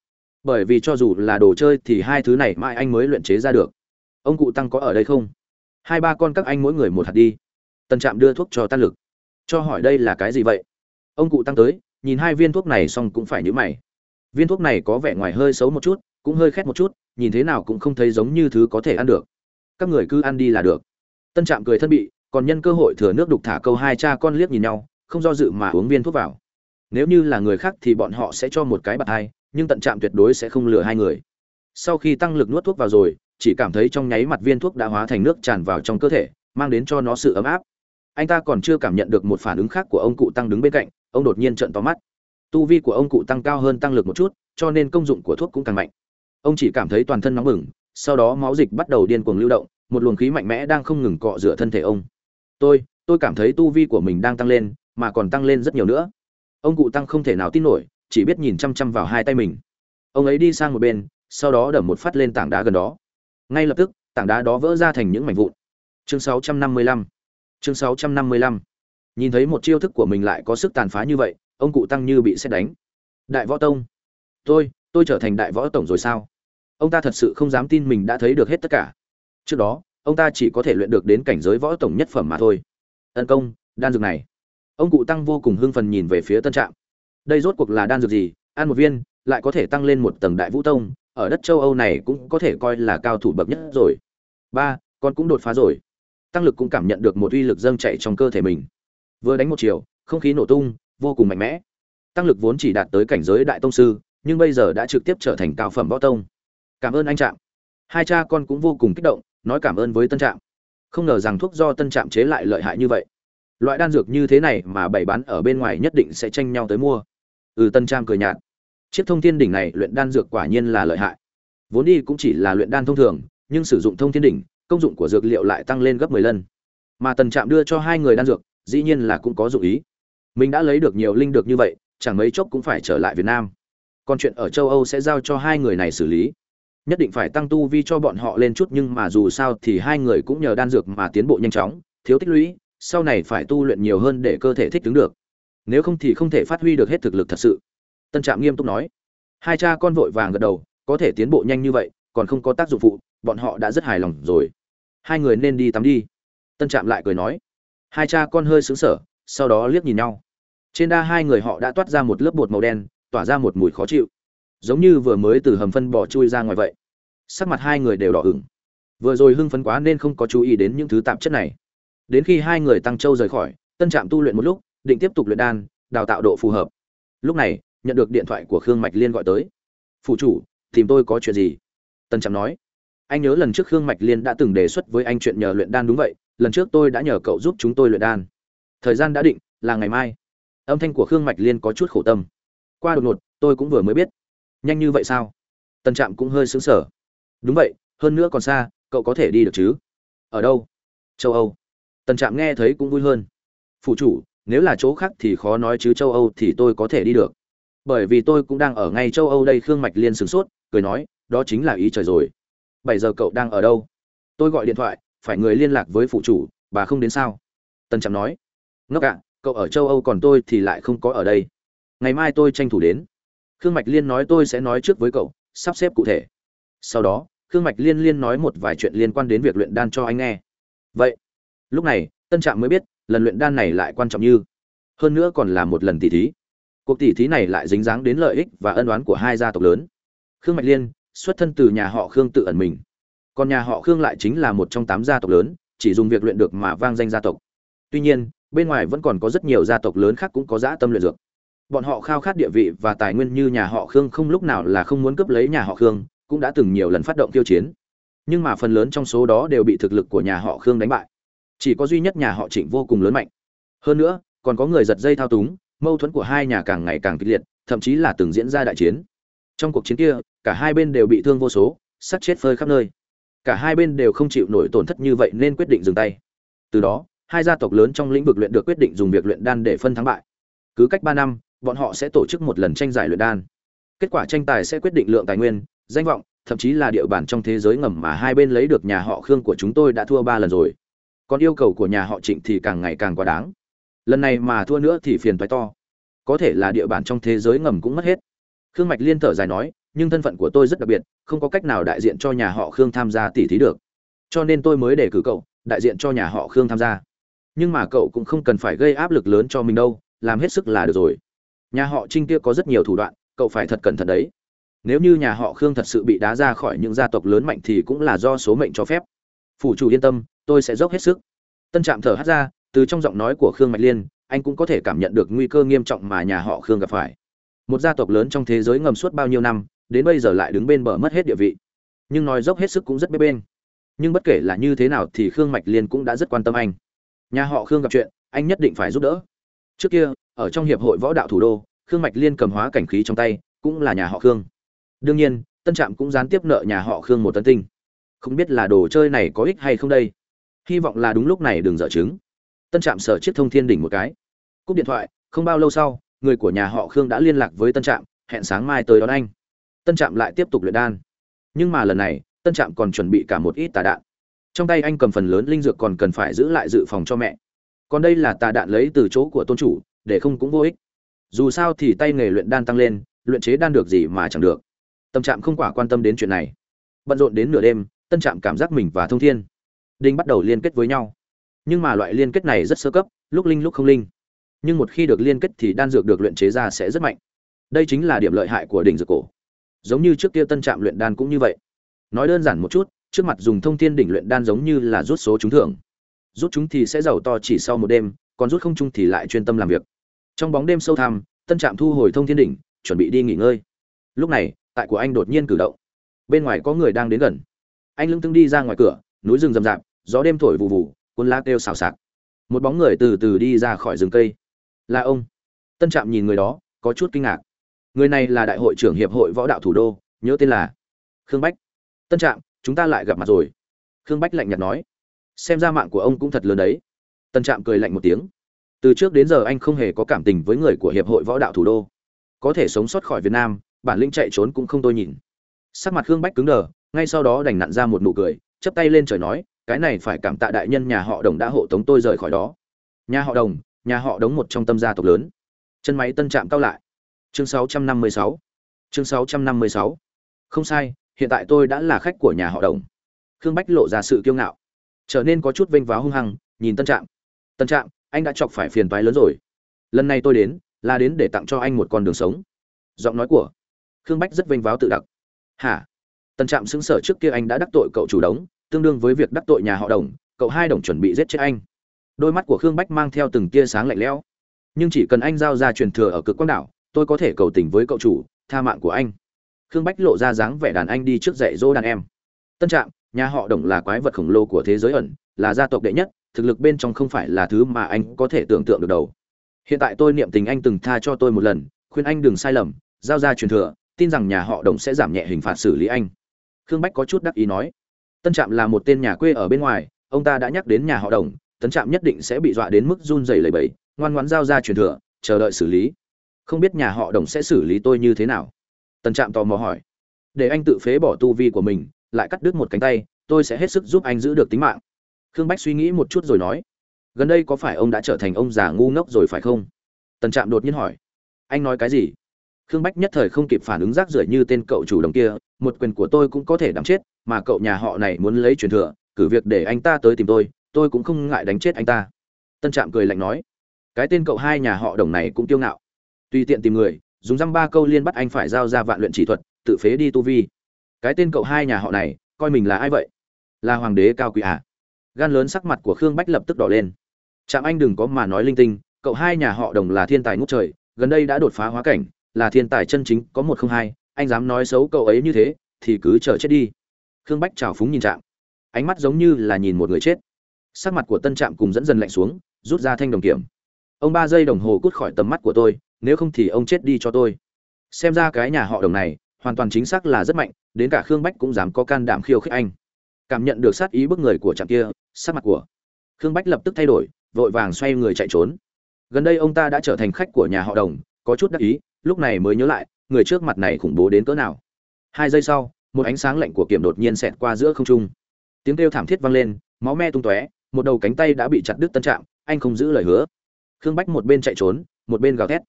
A: Bởi vì cho dù là đồ chơi thì hai thứ này mãi anh mới luyện chế ra được. Ông cụ tăng có ở đây không? Hai ba con các anh mỗi người một hạt đi. Tân trạm đưa thuốc cho tan lực. Cho hỏi đây là cái gì vậy? Ông cụ tăng tới, nhìn hai viên thuốc này xong cũng phải nhữ mày. Viên thuốc này có vẻ ngoài hơi xấu một chút, cũng hơi khét một chút, nhìn thế nào cũng không thấy giống như thứ có thể ăn được. Các người cứ ăn đi là được tân trạm cười thân bị, còn nhân cơ hội thừa nước đục thả câu hai cha con liếc nhìn nhau, không do dự mà uống viên thuốc vào. Nếu như là người khác thì bọn họ sẽ cho một cái bạt hai, nhưng tận trạm tuyệt đối sẽ không lừa hai người. Sau khi tăng lực nuốt thuốc vào rồi, chỉ cảm thấy trong nháy mặt viên thuốc đã hóa thành nước tràn vào trong cơ thể, mang đến cho nó sự ấm áp. Anh ta còn chưa cảm nhận được một phản ứng khác của ông cụ tăng đứng bên cạnh, ông đột nhiên trợn to mắt. Tu vi của ông cụ tăng cao hơn tăng lực một chút, cho nên công dụng của thuốc cũng càng mạnh. Ông chỉ cảm thấy toàn thân nóng bừng, sau đó máu dịch bắt đầu điên cuồng lưu động một luồng khí mạnh mẽ đang không ngừng cọ rửa thân thể ông. Tôi tôi cảm thấy tu vi của mình đang tăng lên, mà còn tăng lên rất nhiều nữa. Ông cụ tăng không thể nào tin nổi, chỉ biết nhìn chăm chăm vào hai tay mình. Ông ấy đi sang một bên, sau đó đẩm một phát lên tảng đá gần đó. Ngay lập tức, tảng đá đó vỡ ra thành những mảnh vụn. Chương 655 chương 655 nhìn thấy một chiêu thức của mình lại có sức tàn phá như vậy, ông cụ tăng như bị xét đánh. Đại võ tông. Tôi tôi trở thành đại võ tổng rồi sao? Ông ta thật sự không dám tin mình đã thấy được hết tất cả trước đó, ông ta chỉ có thể luyện được đến cảnh giới võ tổng nhất phẩm mà thôi. Tấn công, đan dược này. Ông cụ tăng vô cùng hưng phần nhìn về phía tân trạm. Đây rốt cuộc là đan dược gì? Ăn một viên, lại có thể tăng lên một tầng đại vũ tông. Ở đất châu âu này cũng có thể coi là cao thủ bậc nhất rồi. Ba, con cũng đột phá rồi. Tăng lực cũng cảm nhận được một uy lực dâng chạy trong cơ thể mình. Vừa đánh một chiều, không khí nổ tung, vô cùng mạnh mẽ. Tăng lực vốn chỉ đạt tới cảnh giới đại tông sư, nhưng bây giờ đã trực tiếp trở thành cao phẩm võ tông. Cảm ơn anh trạm. Hai cha con cũng vô cùng kích động nói cảm ơn với tân trạm. Không ngờ rằng thuốc do tân trạm chế lại lợi hại như vậy. Loại đan dược như thế này mà bày bán ở bên ngoài nhất định sẽ tranh nhau tới mua. Ừ tân trạm cười nhạt. Chiếc thông thiên đỉnh này luyện đan dược quả nhiên là lợi hại. Vốn đi cũng chỉ là luyện đan thông thường, nhưng sử dụng thông thiên đỉnh, công dụng của dược liệu lại tăng lên gấp 10 lần. Mà tần trạm đưa cho hai người đan dược, dĩ nhiên là cũng có dụng ý. Mình đã lấy được nhiều linh được như vậy, chẳng mấy chốc cũng phải trở lại việt nam. Còn chuyện ở châu âu sẽ giao cho hai người này xử lý nhất định phải tăng tu vi cho bọn họ lên chút nhưng mà dù sao thì hai người cũng nhờ đan dược mà tiến bộ nhanh chóng, thiếu tích lũy, sau này phải tu luyện nhiều hơn để cơ thể thích ứng được. Nếu không thì không thể phát huy được hết thực lực thật sự. Tân trạm nghiêm túc nói. Hai cha con vội vàng gật đầu, có thể tiến bộ nhanh như vậy, còn không có tác dụng phụ, bọn họ đã rất hài lòng rồi. Hai người nên đi tắm đi. Tân trạm lại cười nói. Hai cha con hơi xứng sở sau đó liếc nhìn nhau. Trên đa hai người họ đã toát ra một lớp bột màu đen, tỏa ra một mùi khó chịu giống như vừa mới từ hầm phân bỏ chui ra ngoài vậy. Sắc mặt hai người đều đỏ ửng. Vừa rồi hưng phấn quá nên không có chú ý đến những thứ tạp chất này. Đến khi hai người tăng châu rời khỏi, tân trạm tu luyện một lúc, định tiếp tục luyện đan, đào tạo độ phù hợp. Lúc này, nhận được điện thoại của khương mạch liên gọi tới. Phụ chủ, tìm tôi có chuyện gì? Tân trạm nói. Anh nhớ lần trước khương mạch liên đã từng đề xuất với anh chuyện nhờ luyện đan đúng vậy, lần trước tôi đã nhờ cậu giúp chúng tôi luyện đan. Thời gian đã định, là ngày mai. Âm thanh của khương mạch liên có chút khổ tâm. Qua đột ngột, tôi cũng vừa mới biết nhanh như vậy sao? Tân trạm cũng hơi xứng sở đúng vậy, hơn nữa còn xa, cậu có thể đi được chứ? Ở đâu? Châu âu. Tân trạm nghe thấy cũng vui hơn. Phụ chủ, nếu là chỗ khác thì khó nói chứ châu âu thì tôi có thể đi được. Bởi vì tôi cũng đang ở ngay châu âu đây, khương mạch liên sửng sốt, cười nói, đó chính là ý trời rồi. Bảy giờ cậu đang ở đâu? Tôi gọi điện thoại, phải người liên lạc với phụ chủ, bà không đến sao? Tân trạm nói. Ngốc ạ, cậu ở châu âu còn tôi thì lại không có ở đây. Ngày mai tôi tranh thủ đến khương mạch liên nói tôi sẽ nói trước với cậu, sắp xếp cụ thể. Sau đó, khương mạch liên liên nói một vài chuyện liên quan đến việc luyện đan cho anh nghe. Vậy, lúc này, tân trạm mới biết, lần luyện đan này lại quan trọng như, hơn nữa còn là một lần tỉ thí. Cuộc tỉ thí này lại dính dáng đến lợi ích và ân oán của hai gia tộc lớn. Khương mạch liên, xuất thân từ nhà họ khương tự ẩn mình. Còn nhà họ khương lại chính là một trong tám gia tộc lớn, chỉ dùng việc luyện được mà vang danh gia tộc. Tuy nhiên, bên ngoài vẫn còn có rất nhiều gia tộc lớn khác cũng có dã tâm luyện dược bọn họ khao khát địa vị và tài nguyên như nhà họ khương không lúc nào là không muốn cướp lấy nhà họ khương, cũng đã từng nhiều lần phát động tiêu chiến. Nhưng mà phần lớn trong số đó đều bị thực lực của nhà họ khương đánh bại. Chỉ có duy nhất nhà họ trịnh vô cùng lớn mạnh. Hơn nữa, còn có người giật dây thao túng, mâu thuẫn của hai nhà càng ngày càng kịch liệt, thậm chí là từng diễn ra đại chiến. Trong cuộc chiến kia, cả hai bên đều bị thương vô số sắc chết phơi khắp nơi. Cả hai bên đều không chịu nổi tổn thất như vậy nên quyết định dừng tay. Từ đó, hai gia tộc lớn trong lĩnh vực luyện được quyết định dùng việc luyện đan để phân thắng bại. Cứ cách ba năm bọn họ sẽ tổ chức một lần tranh giải luyện đan. Kết quả tranh tài sẽ quyết định lượng tài nguyên, danh vọng, thậm chí là địa bàn trong thế giới ngầm mà hai bên lấy được nhà họ khương của chúng tôi đã thua ba lần rồi. Còn yêu cầu của nhà họ trịnh thì càng ngày càng quá đáng. Lần này mà thua nữa thì phiền toái to. Có thể là địa bàn trong thế giới ngầm cũng mất hết. Khương mạch liên thở dài nói, nhưng thân phận của tôi rất đặc biệt, không có cách nào đại diện cho nhà họ khương tham gia tỷ thí được. Cho nên tôi mới để cử cậu, đại diện cho nhà họ khương tham gia. Nhưng mà cậu cũng không cần phải gây áp lực lớn cho mình đâu, làm hết sức là được rồi nhà họ trinh kia có rất nhiều thủ đoạn, cậu phải thật cẩn thận đấy. Nếu như nhà họ khương thật sự bị đá ra khỏi những gia tộc lớn mạnh thì cũng là do số mệnh cho phép. Phủ chủ yên tâm, tôi sẽ dốc hết sức. Tân trạm thở hắt ra, từ trong giọng nói của khương mạch liên, anh cũng có thể cảm nhận được nguy cơ nghiêm trọng mà nhà họ khương gặp phải. Một gia tộc lớn trong thế giới ngầm suốt bao nhiêu năm, đến bây giờ lại đứng bên bờ mất hết địa vị. Nhưng nói dốc hết sức cũng rất bê bên nhưng bất kể là như thế nào thì khương mạch liên cũng đã rất quan tâm anh. Nhà họ khương gặp chuyện, anh nhất định phải giúp đỡ. Trước kia ở trong hiệp hội võ đạo thủ đô, khương mạch liên cầm hóa cảnh khí trong tay, cũng là nhà họ khương. Đương nhiên, tân trạm cũng gián tiếp nợ nhà họ khương một tân tinh. Không biết là đồ chơi này có ích hay không đây? Hy vọng là đúng lúc này đừng dở chứng tân trạm sở chiếc thông thiên đỉnh một cái. Cúp điện thoại, không bao lâu sau, người của nhà họ khương đã liên lạc với tân trạm, hẹn sáng mai tới đón anh. Tân trạm lại tiếp tục luyện đan. Nhưng mà lần này, tân trạm còn chuẩn bị cả một ít tà đạn. Trong tay anh cầm phần lớn linh dược còn cần phải giữ lại dự phòng cho mẹ. Còn đây là tà đạn lấy từ chỗ của tôn chủ để không cũng vô ích. Dù sao thì tay nghề luyện đan tăng lên, luyện chế đan được gì mà chẳng được. Tâm trạng không quả quan tâm đến chuyện này. Bận rộn đến nửa đêm, tân trạm cảm giác mình và thông thiên, đinh bắt đầu liên kết với nhau. Nhưng mà loại liên kết này rất sơ cấp, lúc linh lúc không linh. Nhưng một khi được liên kết thì đan dược được luyện chế ra sẽ rất mạnh. Đây chính là điểm lợi hại của đỉnh dược cổ. Giống như trước kia tân trạm luyện đan cũng như vậy. Nói đơn giản một chút, trước mặt dùng thông thiên đỉnh luyện đan giống như là rút số trúng thưởng. Rút chúng thì sẽ giàu to chỉ sau một đêm, còn rút không chung thì lại chuyên tâm làm việc trong bóng đêm sâu thẳm, tân trạm thu hồi thông thiên đỉnh, chuẩn bị đi nghỉ ngơi. Lúc này, tại của anh đột nhiên cử động. Bên ngoài có người đang đến gần. Anh lưng tưng đi ra ngoài cửa, núi rừng rậm rạp, gió đêm thổi vụ vụ cuốn lá kêu xào xạc. Một bóng người từ từ đi ra khỏi rừng cây. Là ông. Tân trạm nhìn người đó, có chút kinh ngạc. Người này là đại hội trưởng hiệp hội võ đạo thủ đô, nhớ tên là khương bách. Tân trạm, chúng ta lại gặp mặt rồi. Khương bách lạnh nhạt nói. Xem ra mạng của ông cũng thật lớn đấy. Tân trạm cười lạnh một tiếng từ trước đến giờ anh không hề có cảm tình với người của hiệp hội võ đạo thủ đô. Có thể sống sót khỏi việt nam, bản lĩnh chạy trốn cũng không tôi nhìn sắc mặt khương bách cứng đờ, ngay sau đó đành nặn ra một nụ cười chấp tay lên trời nói, cái này phải cảm tạ đại nhân nhà họ đồng đã hộ tống tôi rời khỏi đó. Nhà họ đồng, nhà họ đóng một trong tâm gia tộc lớn. Chân máy tân trạm cao lại. Chương 656 chương 656 không sai, hiện tại tôi đã là khách của nhà họ đồng. Khương bách lộ ra sự kiêu ngạo. Trở nên có chút vênh váo hung hăng, nhìn tân trạm. Tân trạm anh đã chọc phải phiền toái lớn rồi. Lần này tôi đến, là đến để tặng cho anh một con đường sống. Giọng nói của khương bách rất vênh váo tự đặc. Hả? Tân trạm xứng sở trước kia anh đã đắc tội cậu chủ đống, tương đương với việc đắc tội nhà họ đồng, cậu hai đồng chuẩn bị giết chết anh. Đôi mắt của khương bách mang theo từng tia sáng lạnh lẽo. Nhưng chỉ cần anh giao ra truyền thừa ở cực quang đảo, tôi có thể cầu tình với cậu chủ, tha mạng của anh. Khương bách lộ ra dáng vẻ đàn anh đi trước dạy dỗ đàn em. Tân trạm, nhà họ đồng là quái vật khổng lồ của thế giới ẩn, là gia tộc đệ nhất thực lực bên trong không phải là thứ mà anh có thể tưởng tượng được đầu. Hiện tại tôi niệm tình anh từng tha cho tôi một lần, khuyên anh đừng sai lầm, giao ra truyền thừa, tin rằng nhà họ đồng sẽ giảm nhẹ hình phạt xử lý anh. Khương bách có chút đắc ý nói, tân trạm là một tên nhà quê ở bên ngoài, ông ta đã nhắc đến nhà họ đồng, tấn trạm nhất định sẽ bị dọa đến mức run rẩy lẩy bẩy, ngoan ngoãn giao ra truyền thừa, chờ đợi xử lý. Không biết nhà họ đồng sẽ xử lý tôi như thế nào? Tân trạm tò mò hỏi. Để anh tự phế bỏ tu vi của mình, lại cắt đứt một cánh tay, tôi sẽ hết sức giúp anh giữ được tính mạng khương bách suy nghĩ một chút rồi nói, gần đây có phải ông đã trở thành ông già ngu ngốc rồi phải không? Tần trạm đột nhiên hỏi, anh nói cái gì? Khương bách nhất thời không kịp phản ứng rác rưởi như tên cậu chủ đồng kia, một quyền của tôi cũng có thể đắm chết, mà cậu nhà họ này muốn lấy truyền thừa, cử việc để anh ta tới tìm tôi tôi cũng không ngại đánh chết anh ta. Tân trạm cười lạnh nói, cái tên cậu hai nhà họ đồng này cũng kiêu ngạo, tùy tiện tìm người, dùng dăm ba câu liên bắt anh phải giao ra vạn luyện chỉ thuật, tự phế đi tu vi. Cái tên cậu hai nhà họ này, coi mình là ai vậy? Là hoàng đế cao quý à? Gan lớn sắc mặt của khương bách lập tức đỏ lên. Trạm anh đừng có mà nói linh tinh, cậu hai nhà họ đồng là thiên tài ngút trời, gần đây đã đột phá hóa cảnh, là thiên tài chân chính, có một không hai, anh dám nói xấu cậu ấy như thế, thì cứ chờ chết đi. Khương bách trào phúng nhìn trạm. Ánh mắt giống như là nhìn một người chết. Sắc mặt của tân trạm cùng dẫn dần lạnh xuống, rút ra thanh đồng kiểm. Ông ba giây đồng hồ cút khỏi tầm mắt của tôi, nếu không thì ông chết đi cho tôi. Xem ra cái nhà họ đồng này, hoàn toàn chính xác là rất mạnh, đến cả khương bách cũng dám có can đảm khiêu khích anh cảm nhận được sát ý bức người của trạm kia sát mặt của khương bách lập tức thay đổi, vội vàng xoay người chạy trốn. Gần đây ông ta đã trở thành khách của nhà họ đồng, có chút đắc ý, lúc này mới nhớ lại, người trước mặt này khủng bố đến cỡ nào. Hai giây sau, một ánh sáng lạnh của kiểm đột nhiên xẹt qua giữa không trung. Tiếng kêu thảm thiết vang lên, máu me tung tóe, một đầu cánh tay đã bị chặt đứt tân trạm, anh không giữ lời hứa. Khương bách một bên chạy trốn, một bên gào thét.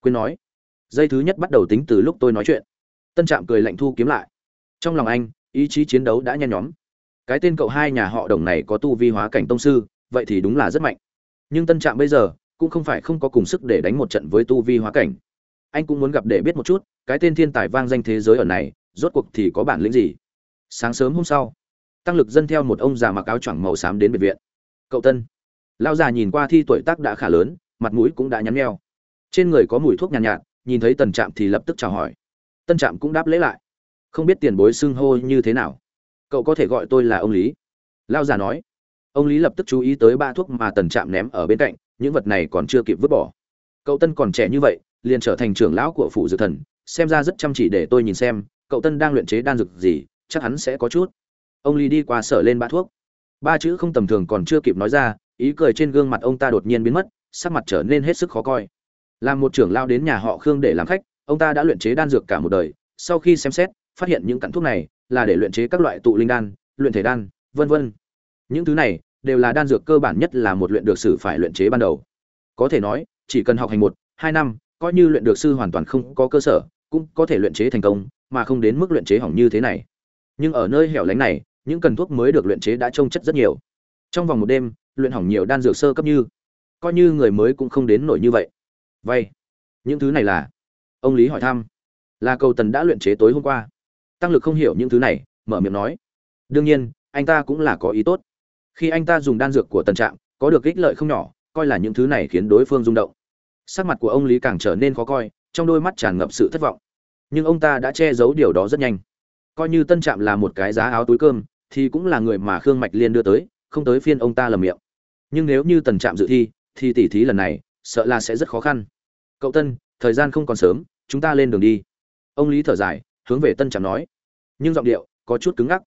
A: Quyên nói dây thứ nhất bắt đầu tính từ lúc tôi nói chuyện. Tân trạm cười lạnh thu kiếm lại. Trong lòng anh, ý chí chiến đấu đã nhen nhóm cái tên cậu hai nhà họ đồng này có tu vi hóa cảnh tông sư vậy thì đúng là rất mạnh. Nhưng tân trạm bây giờ cũng không phải không có cùng sức để đánh một trận với tu vi hóa cảnh. Anh cũng muốn gặp để biết một chút cái tên thiên tài vang danh thế giới ở này rốt cuộc thì có bản lĩnh gì? Sáng sớm hôm sau tăng lực dân theo một ông già mặc áo choàng màu xám đến bệnh viện. Cậu tân lao già nhìn qua thi tuổi tác đã khá lớn mặt mũi cũng đã nhắn nheo. Trên người có mùi thuốc nhàn nhạt, nhạt nhìn thấy tần trạm thì lập tức chào hỏi. Tân trạm cũng đáp lễ lại. Không biết tiền bối xưng hô như thế nào cậu có thể gọi tôi là ông lý. Lao già nói. Ông lý lập tức chú ý tới ba thuốc mà tần trạm ném ở bên cạnh, những vật này còn chưa kịp vứt bỏ. Cậu tân còn trẻ như vậy, liền trở thành trưởng lão của phủ dược thần, xem ra rất chăm chỉ để tôi nhìn xem, cậu tân đang luyện chế đan dược gì, chắc hắn sẽ có chút. Ông lý đi qua sở lên ba thuốc. Ba chữ không tầm thường còn chưa kịp nói ra, ý cười trên gương mặt ông ta đột nhiên biến mất, sắc mặt trở nên hết sức khó coi. Làm một trưởng lao đến nhà họ khương để làm khách, ông ta đã luyện chế đan dược cả một đời, sau khi xem xét, phát hiện những cặn thuốc này là để luyện chế các loại tụ linh đan luyện thể đan vân vân. Những thứ này đều là đan dược cơ bản nhất là một luyện được sư phải luyện chế ban đầu. Có thể nói chỉ cần học hành một hai năm coi như luyện được sư hoàn toàn không có cơ sở cũng có thể luyện chế thành công mà không đến mức luyện chế hỏng như thế này. Nhưng ở nơi hẻo lánh này những cần thuốc mới được luyện chế đã trông chất rất nhiều. Trong vòng một đêm luyện hỏng nhiều đan dược sơ cấp như coi như người mới cũng không đến nổi như vậy. Vậy, những thứ này là ông lý hỏi thăm là cầu tần đã luyện chế tối hôm qua tăng lực không hiểu những thứ này, mở miệng nói. Đương nhiên, anh ta cũng là có ý tốt. Khi anh ta dùng đan dược của tần trạm, có được ích lợi không nhỏ, coi là những thứ này khiến đối phương rung động. Sắc mặt của ông lý càng trở nên khó coi, trong đôi mắt tràn ngập sự thất vọng. Nhưng ông ta đã che giấu điều đó rất nhanh. Coi như tân trạm là một cái giá áo túi cơm, thì cũng là người mà khương mạch liên đưa tới, không tới phiên ông ta lầm miệng. Nhưng nếu như tần trạm dự thi, thì tỉ thí lần này, sợ là sẽ rất khó khăn. Cậu tân, thời gian không còn sớm, chúng ta lên đường đi. Ông lý thở dài hướng về tân trạm nói. Nhưng giọng điệu có chút cứng ngắc.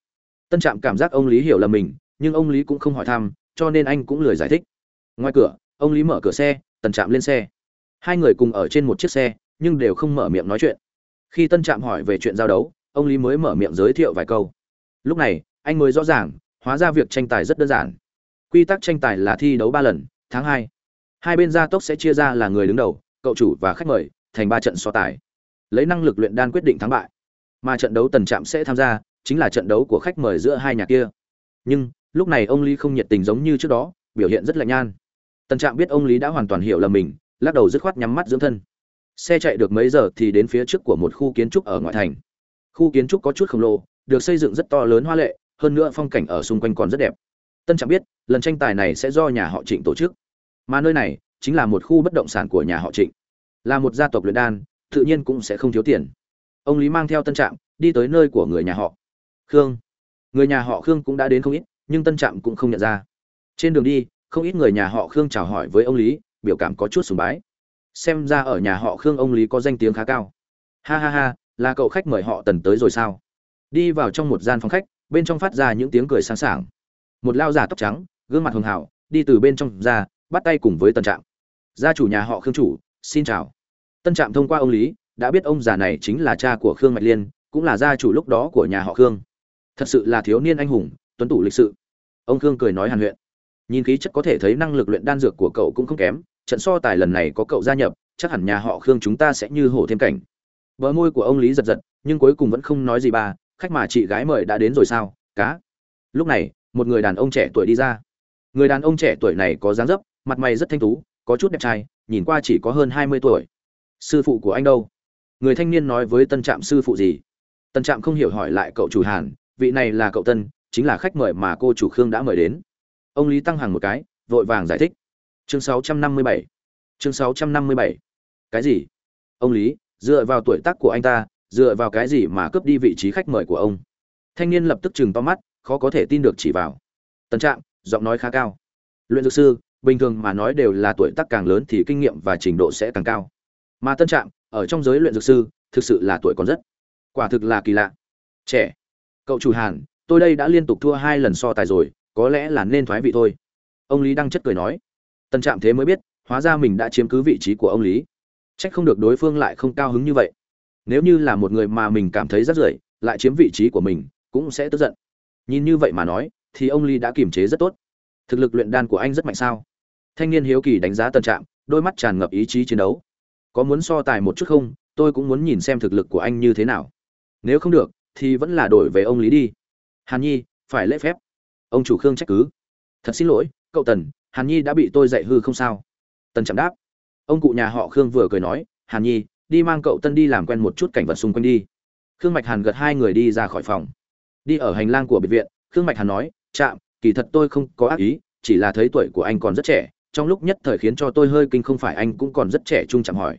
A: Tân trạm cảm giác ông lý hiểu là mình, nhưng ông lý cũng không hỏi thăm, cho nên anh cũng lười giải thích. Ngoài cửa, ông lý mở cửa xe, tân trạm lên xe. Hai người cùng ở trên một chiếc xe, nhưng đều không mở miệng nói chuyện. Khi tân trạm hỏi về chuyện giao đấu, ông lý mới mở miệng giới thiệu vài câu. Lúc này, anh mới rõ ràng, hóa ra việc tranh tài rất đơn giản. Quy tắc tranh tài là thi đấu ba lần, tháng hai. Hai bên gia tốc sẽ chia ra là người đứng đầu, cậu chủ và khách mời, thành ba trận so tài. Lấy năng lực luyện đan quyết định thắng bại mà trận đấu tần trạm sẽ tham gia, chính là trận đấu của khách mời giữa hai nhà kia. Nhưng, lúc này ông lý không nhiệt tình giống như trước đó, biểu hiện rất lạnh nhan tần trạm biết ông lý đã hoàn toàn hiểu là mình, lắc đầu dứt khoát nhắm mắt dưỡng thân. Xe chạy được mấy giờ thì đến phía trước của một khu kiến trúc ở ngoại thành. Khu kiến trúc có chút khổng lồ, được xây dựng rất to lớn hoa lệ, hơn nữa phong cảnh ở xung quanh còn rất đẹp. Tân trạm biết, lần tranh tài này sẽ do nhà họ trịnh tổ chức. Mà nơi này, chính là một khu bất động sản của nhà họ trịnh. Là một gia tộc luyện đan, tự nhiên cũng sẽ không thiếu tiền ông lý mang theo tân trạm đi tới nơi của người nhà họ khương. Người nhà họ khương cũng đã đến không ít, nhưng tân trạm cũng không nhận ra. Trên đường đi, không ít người nhà họ khương chào hỏi với ông lý, biểu cảm có chút sùng bái. Xem ra ở nhà họ khương ông lý có danh tiếng khá cao. Ha ha ha, là cậu khách mời họ tần tới rồi sao? Đi vào trong một gian phòng khách, bên trong phát ra những tiếng cười sáng sảng. Một lao già tóc trắng, gương mặt hường hảo, đi từ bên trong ra, bắt tay cùng với tân trạm. Gia chủ nhà họ khương chủ, xin chào. Tân trạm thông qua ông lý đã biết ông già này chính là cha của khương mạch liên, cũng là gia chủ lúc đó của nhà họ khương. Thật sự là thiếu niên anh hùng, tuấn tủ lịch sự. Ông khương cười nói hàn huyện. Nhìn khí chất có thể thấy năng lực luyện đan dược của cậu cũng không kém, trận so tài lần này có cậu gia nhập, chắc hẳn nhà họ khương chúng ta sẽ như hổ thêm cảnh. Bờ môi của ông lý giật giật, nhưng cuối cùng vẫn không nói gì bà. khách mà chị gái mời đã đến rồi sao, cá. Lúc này, một người đàn ông trẻ tuổi đi ra. Người đàn ông trẻ tuổi này có dáng dấp, mặt mày rất thanh tú, có chút đẹp trai, nhìn qua chỉ có hơn hai mươi tuổi. Sư phụ của anh đâu? Người thanh niên nói với tân trạm sư phụ gì? Tân trạm không hiểu hỏi lại cậu chủ hàn, vị này là cậu tân, chính là khách mời mà cô chủ khương đã mời đến. Ông lý tăng hàng một cái, vội vàng giải thích. Chương 657 chương 657 cái gì? Ông lý, dựa vào tuổi tác của anh ta, dựa vào cái gì mà cướp đi vị trí khách mời của ông? Thanh niên lập tức chừng to mắt, khó có thể tin được chỉ vào. Tân trạm, giọng nói khá cao. Luyện dược sư, bình thường mà nói đều là tuổi tác càng lớn thì kinh nghiệm và trình độ sẽ càng cao. Mà tân trạm ở trong giới luyện dược sư, thực sự là tuổi còn rất, quả thực là kỳ lạ. Trẻ, cậu chủ hàn, tôi đây đã liên tục thua hai lần so tài rồi, có lẽ là nên thoái vị thôi. Ông lý đăng chất cười nói. Tân trạm thế mới biết, hóa ra mình đã chiếm cứ vị trí của ông lý. Trách không được đối phương lại không cao hứng như vậy. Nếu như là một người mà mình cảm thấy rất rưởi, lại chiếm vị trí của mình, cũng sẽ tức giận. Nhìn như vậy mà nói, thì ông lý đã kiềm chế rất tốt. Thực lực luyện đan của anh rất mạnh sao? Thanh niên hiếu kỳ đánh giá tân trạm, đôi mắt tràn ngập ý chí chiến đấu có muốn so tài một chút không? Tôi cũng muốn nhìn xem thực lực của anh như thế nào. Nếu không được, thì vẫn là đổi về ông lý đi. Hàn nhi, phải lễ phép. Ông chủ khương trách cứ. Thật xin lỗi, cậu tần, hàn nhi đã bị tôi dạy hư không sao? Tần chậm đáp. Ông cụ nhà họ khương vừa cười nói, hàn nhi, đi mang cậu tân đi làm quen một chút cảnh vật xung quanh đi. Khương mạch hàn gật hai người đi ra khỏi phòng. Đi ở hành lang của biệt viện, khương mạch hàn nói chạm kỳ thật tôi không có ác ý, chỉ là thấy tuổi của anh còn rất trẻ trong lúc nhất thời khiến cho tôi hơi kinh không phải anh cũng còn rất trẻ trung chẳng hỏi.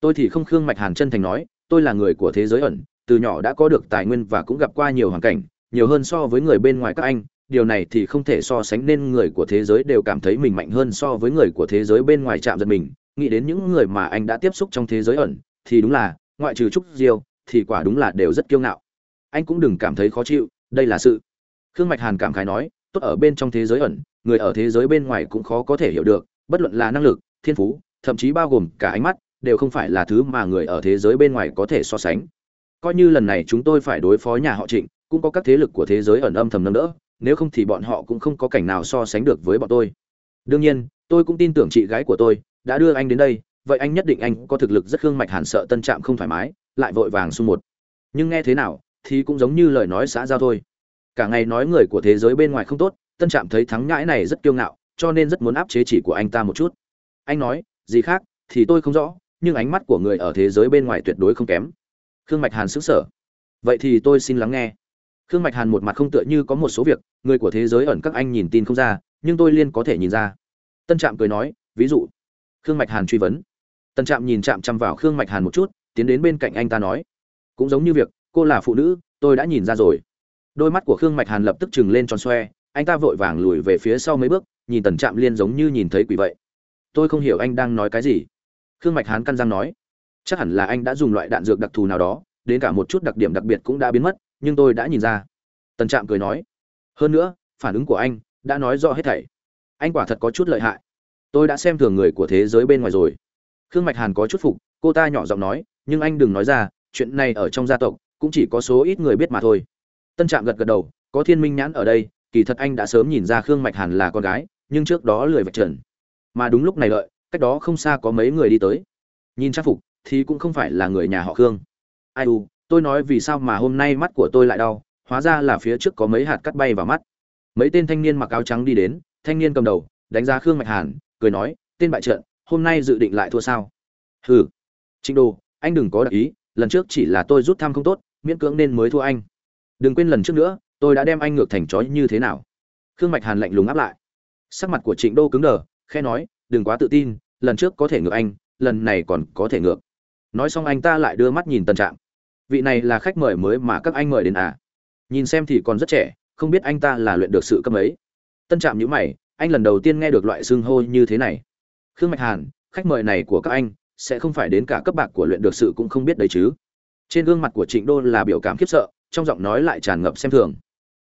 A: Tôi thì không khương mạch hàn chân thành nói, tôi là người của thế giới ẩn, từ nhỏ đã có được tài nguyên và cũng gặp qua nhiều hoàn cảnh, nhiều hơn so với người bên ngoài các anh, điều này thì không thể so sánh nên người của thế giới đều cảm thấy mình mạnh hơn so với người của thế giới bên ngoài chạm giật mình. Nghĩ đến những người mà anh đã tiếp xúc trong thế giới ẩn, thì đúng là, ngoại trừ trúc diêu, thì quả đúng là đều rất kiêu ngạo. Anh cũng đừng cảm thấy khó chịu, đây là sự. Khương mạch hàn cảm khái nói tốt ở bên trong thế giới ẩn, người ở thế giới bên ngoài cũng khó có thể hiểu được, bất luận là năng lực, thiên phú, thậm chí bao gồm cả ánh mắt, đều không phải là thứ mà người ở thế giới bên ngoài có thể so sánh. Coi như lần này chúng tôi phải đối phó nhà họ trịnh, cũng có các thế lực của thế giới ẩn âm thầm nâng đỡ, nếu không thì bọn họ cũng không có cảnh nào so sánh được với bọn tôi. Đương nhiên, tôi cũng tin tưởng chị gái của tôi đã đưa anh đến đây, vậy anh nhất định anh có thực lực rất khương mạch hàn sợ tân trạm không thoải mái, lại vội vàng xung một nhưng nghe thế nào thì cũng giống như lời nói xã giao thôi cả ngày nói người của thế giới bên ngoài không tốt, tân trạm thấy thắng nhãi này rất kiêu ngạo, cho nên rất muốn áp chế chỉ của anh ta một chút. Anh nói, gì khác, thì tôi không rõ, nhưng ánh mắt của người ở thế giới bên ngoài tuyệt đối không kém. Khương mạch hàn xứng sở vậy thì tôi xin lắng nghe. Khương mạch hàn một mặt không tựa như có một số việc, người của thế giới ẩn các anh nhìn tin không ra, nhưng tôi liên có thể nhìn ra. Tân trạm cười nói, ví dụ. Khương mạch hàn truy vấn. Tân trạm nhìn chạm chăm vào khương mạch hàn một chút, tiến đến bên cạnh anh ta nói, cũng giống như việc, cô là phụ nữ, tôi đã nhìn ra rồi đôi mắt của khương mạch hàn lập tức chừng lên tròn xoe, anh ta vội vàng lùi về phía sau mấy bước, nhìn tần trạm liên giống như nhìn thấy quỷ vậy. Tôi không hiểu anh đang nói cái gì. Khương mạch hán căn răng nói, chắc hẳn là anh đã dùng loại đạn dược đặc thù nào đó, đến cả một chút đặc điểm đặc biệt cũng đã biến mất, nhưng tôi đã nhìn ra. Tần trạm cười nói, hơn nữa, phản ứng của anh đã nói rõ hết thảy. Anh quả thật có chút lợi hại. Tôi đã xem thường người của thế giới bên ngoài rồi. Khương mạch hàn có chút phục, cô ta nhỏ giọng nói, nhưng anh đừng nói ra, chuyện này ở trong gia tộc cũng chỉ có số ít người biết mà thôi tân trạm gật gật đầu, có thiên minh nhãn ở đây, kỳ thật anh đã sớm nhìn ra khương mạch hàn là con gái, nhưng trước đó lười vạch trần. Mà đúng lúc này lợi cách đó không xa có mấy người đi tới. Nhìn trang phục, thì cũng không phải là người nhà họ khương. Ai u, tôi nói vì sao mà hôm nay mắt của tôi lại đau, hóa ra là phía trước có mấy hạt cắt bay vào mắt. Mấy tên thanh niên mặc áo trắng đi đến, thanh niên cầm đầu, đánh giá khương mạch hàn, cười nói, tên bại trận, hôm nay dự định lại thua sao? Hừ, trịnh đồ, anh đừng có đặc ý, lần trước chỉ là tôi rút thăm không tốt, miễn cưỡng nên mới thua anh đừng quên lần trước nữa, tôi đã đem anh ngược thành chó như thế nào. Khương mạch hàn lạnh lùng áp lại. Sắc mặt của trịnh đô cứng đờ khe nói, đừng quá tự tin, lần trước có thể ngược anh, lần này còn có thể ngược. Nói xong anh ta lại đưa mắt nhìn tân trạm. Vị này là khách mời mới mà các anh mời đến à? Nhìn xem thì còn rất trẻ, không biết anh ta là luyện được sự cấp ấy. Tân trạm nhữ mày, anh lần đầu tiên nghe được loại xương hô như thế này. Khương mạch hàn, khách mời này của các anh, sẽ không phải đến cả cấp bạc của luyện được sự cũng không biết đấy chứ. Trên gương mặt của trịnh đô là biểu cảm khiếp sợ trong giọng nói lại tràn ngập xem thường.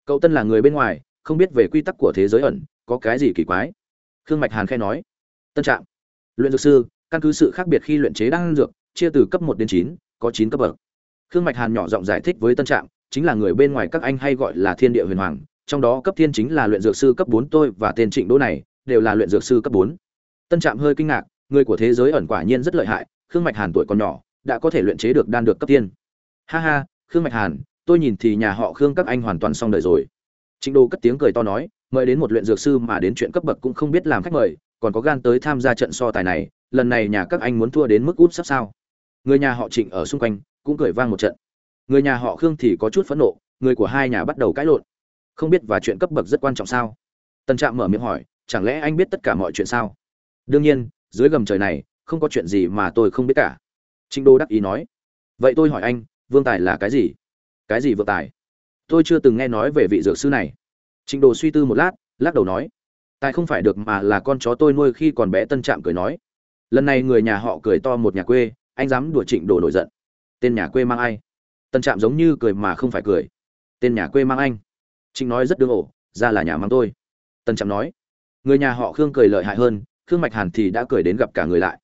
A: Cậu tân là người bên ngoài, không biết về quy tắc của thế giới ẩn, có cái gì kỳ quái? Khương mạch hàn khai nói. Tân trạm. Luyện dược sư, căn cứ sự khác biệt khi luyện chế đan dược, chia từ cấp một đến chín, có chín cấp bậc. Khương mạch hàn nhỏ giọng giải thích với tân trạm, chính là người bên ngoài các anh hay gọi là thiên địa huyền hoàng, trong đó cấp thiên chính là luyện dược sư cấp bốn tôi và tên trịnh đỗ này, đều là luyện dược sư cấp bốn. Tân trạm hơi kinh ngạc, người của thế giới ẩn quả nhiên rất lợi hại, khương mạch hàn tuổi còn nhỏ, đã có thể luyện chế được đan được cấp tiên ha ha, khương mạch hàn tôi nhìn thì nhà họ khương các anh hoàn toàn xong đời rồi. Trịnh đô cất tiếng cười to nói, mời đến một luyện dược sư mà đến chuyện cấp bậc cũng không biết làm khách mời, còn có gan tới tham gia trận so tài này, lần này nhà các anh muốn thua đến mức út sắp sao. Người nhà họ trịnh ở xung quanh, cũng cười vang một trận. Người nhà họ khương thì có chút phẫn nộ, người của hai nhà bắt đầu cãi lộn. Không biết và chuyện cấp bậc rất quan trọng sao? Tân trạm mở miệng hỏi, chẳng lẽ anh biết tất cả mọi chuyện sao? Đương nhiên, dưới gầm trời này, không có chuyện gì mà tôi không biết cả. Trịnh đô đắc ý nói, vậy tôi hỏi anh, vương tài là cái gì? Cái gì vượng tài? Tôi chưa từng nghe nói về vị dược sư này. Trình đồ suy tư một lát, lắc đầu nói, tài không phải được mà là con chó tôi nuôi khi còn bé tân trạm cười nói. Lần này người nhà họ cười to một nhà quê, anh dám đùa trịnh đồ nổi giận. Tên nhà quê mang ai? Tân trạm giống như cười mà không phải cười. Tên nhà quê mang anh. Trịnh nói rất đương ổ, ra là nhà mang tôi. Tân trạm nói, người nhà họ khương cười lợi hại hơn, khương mạch hàn thì đã cười đến gặp cả người lại.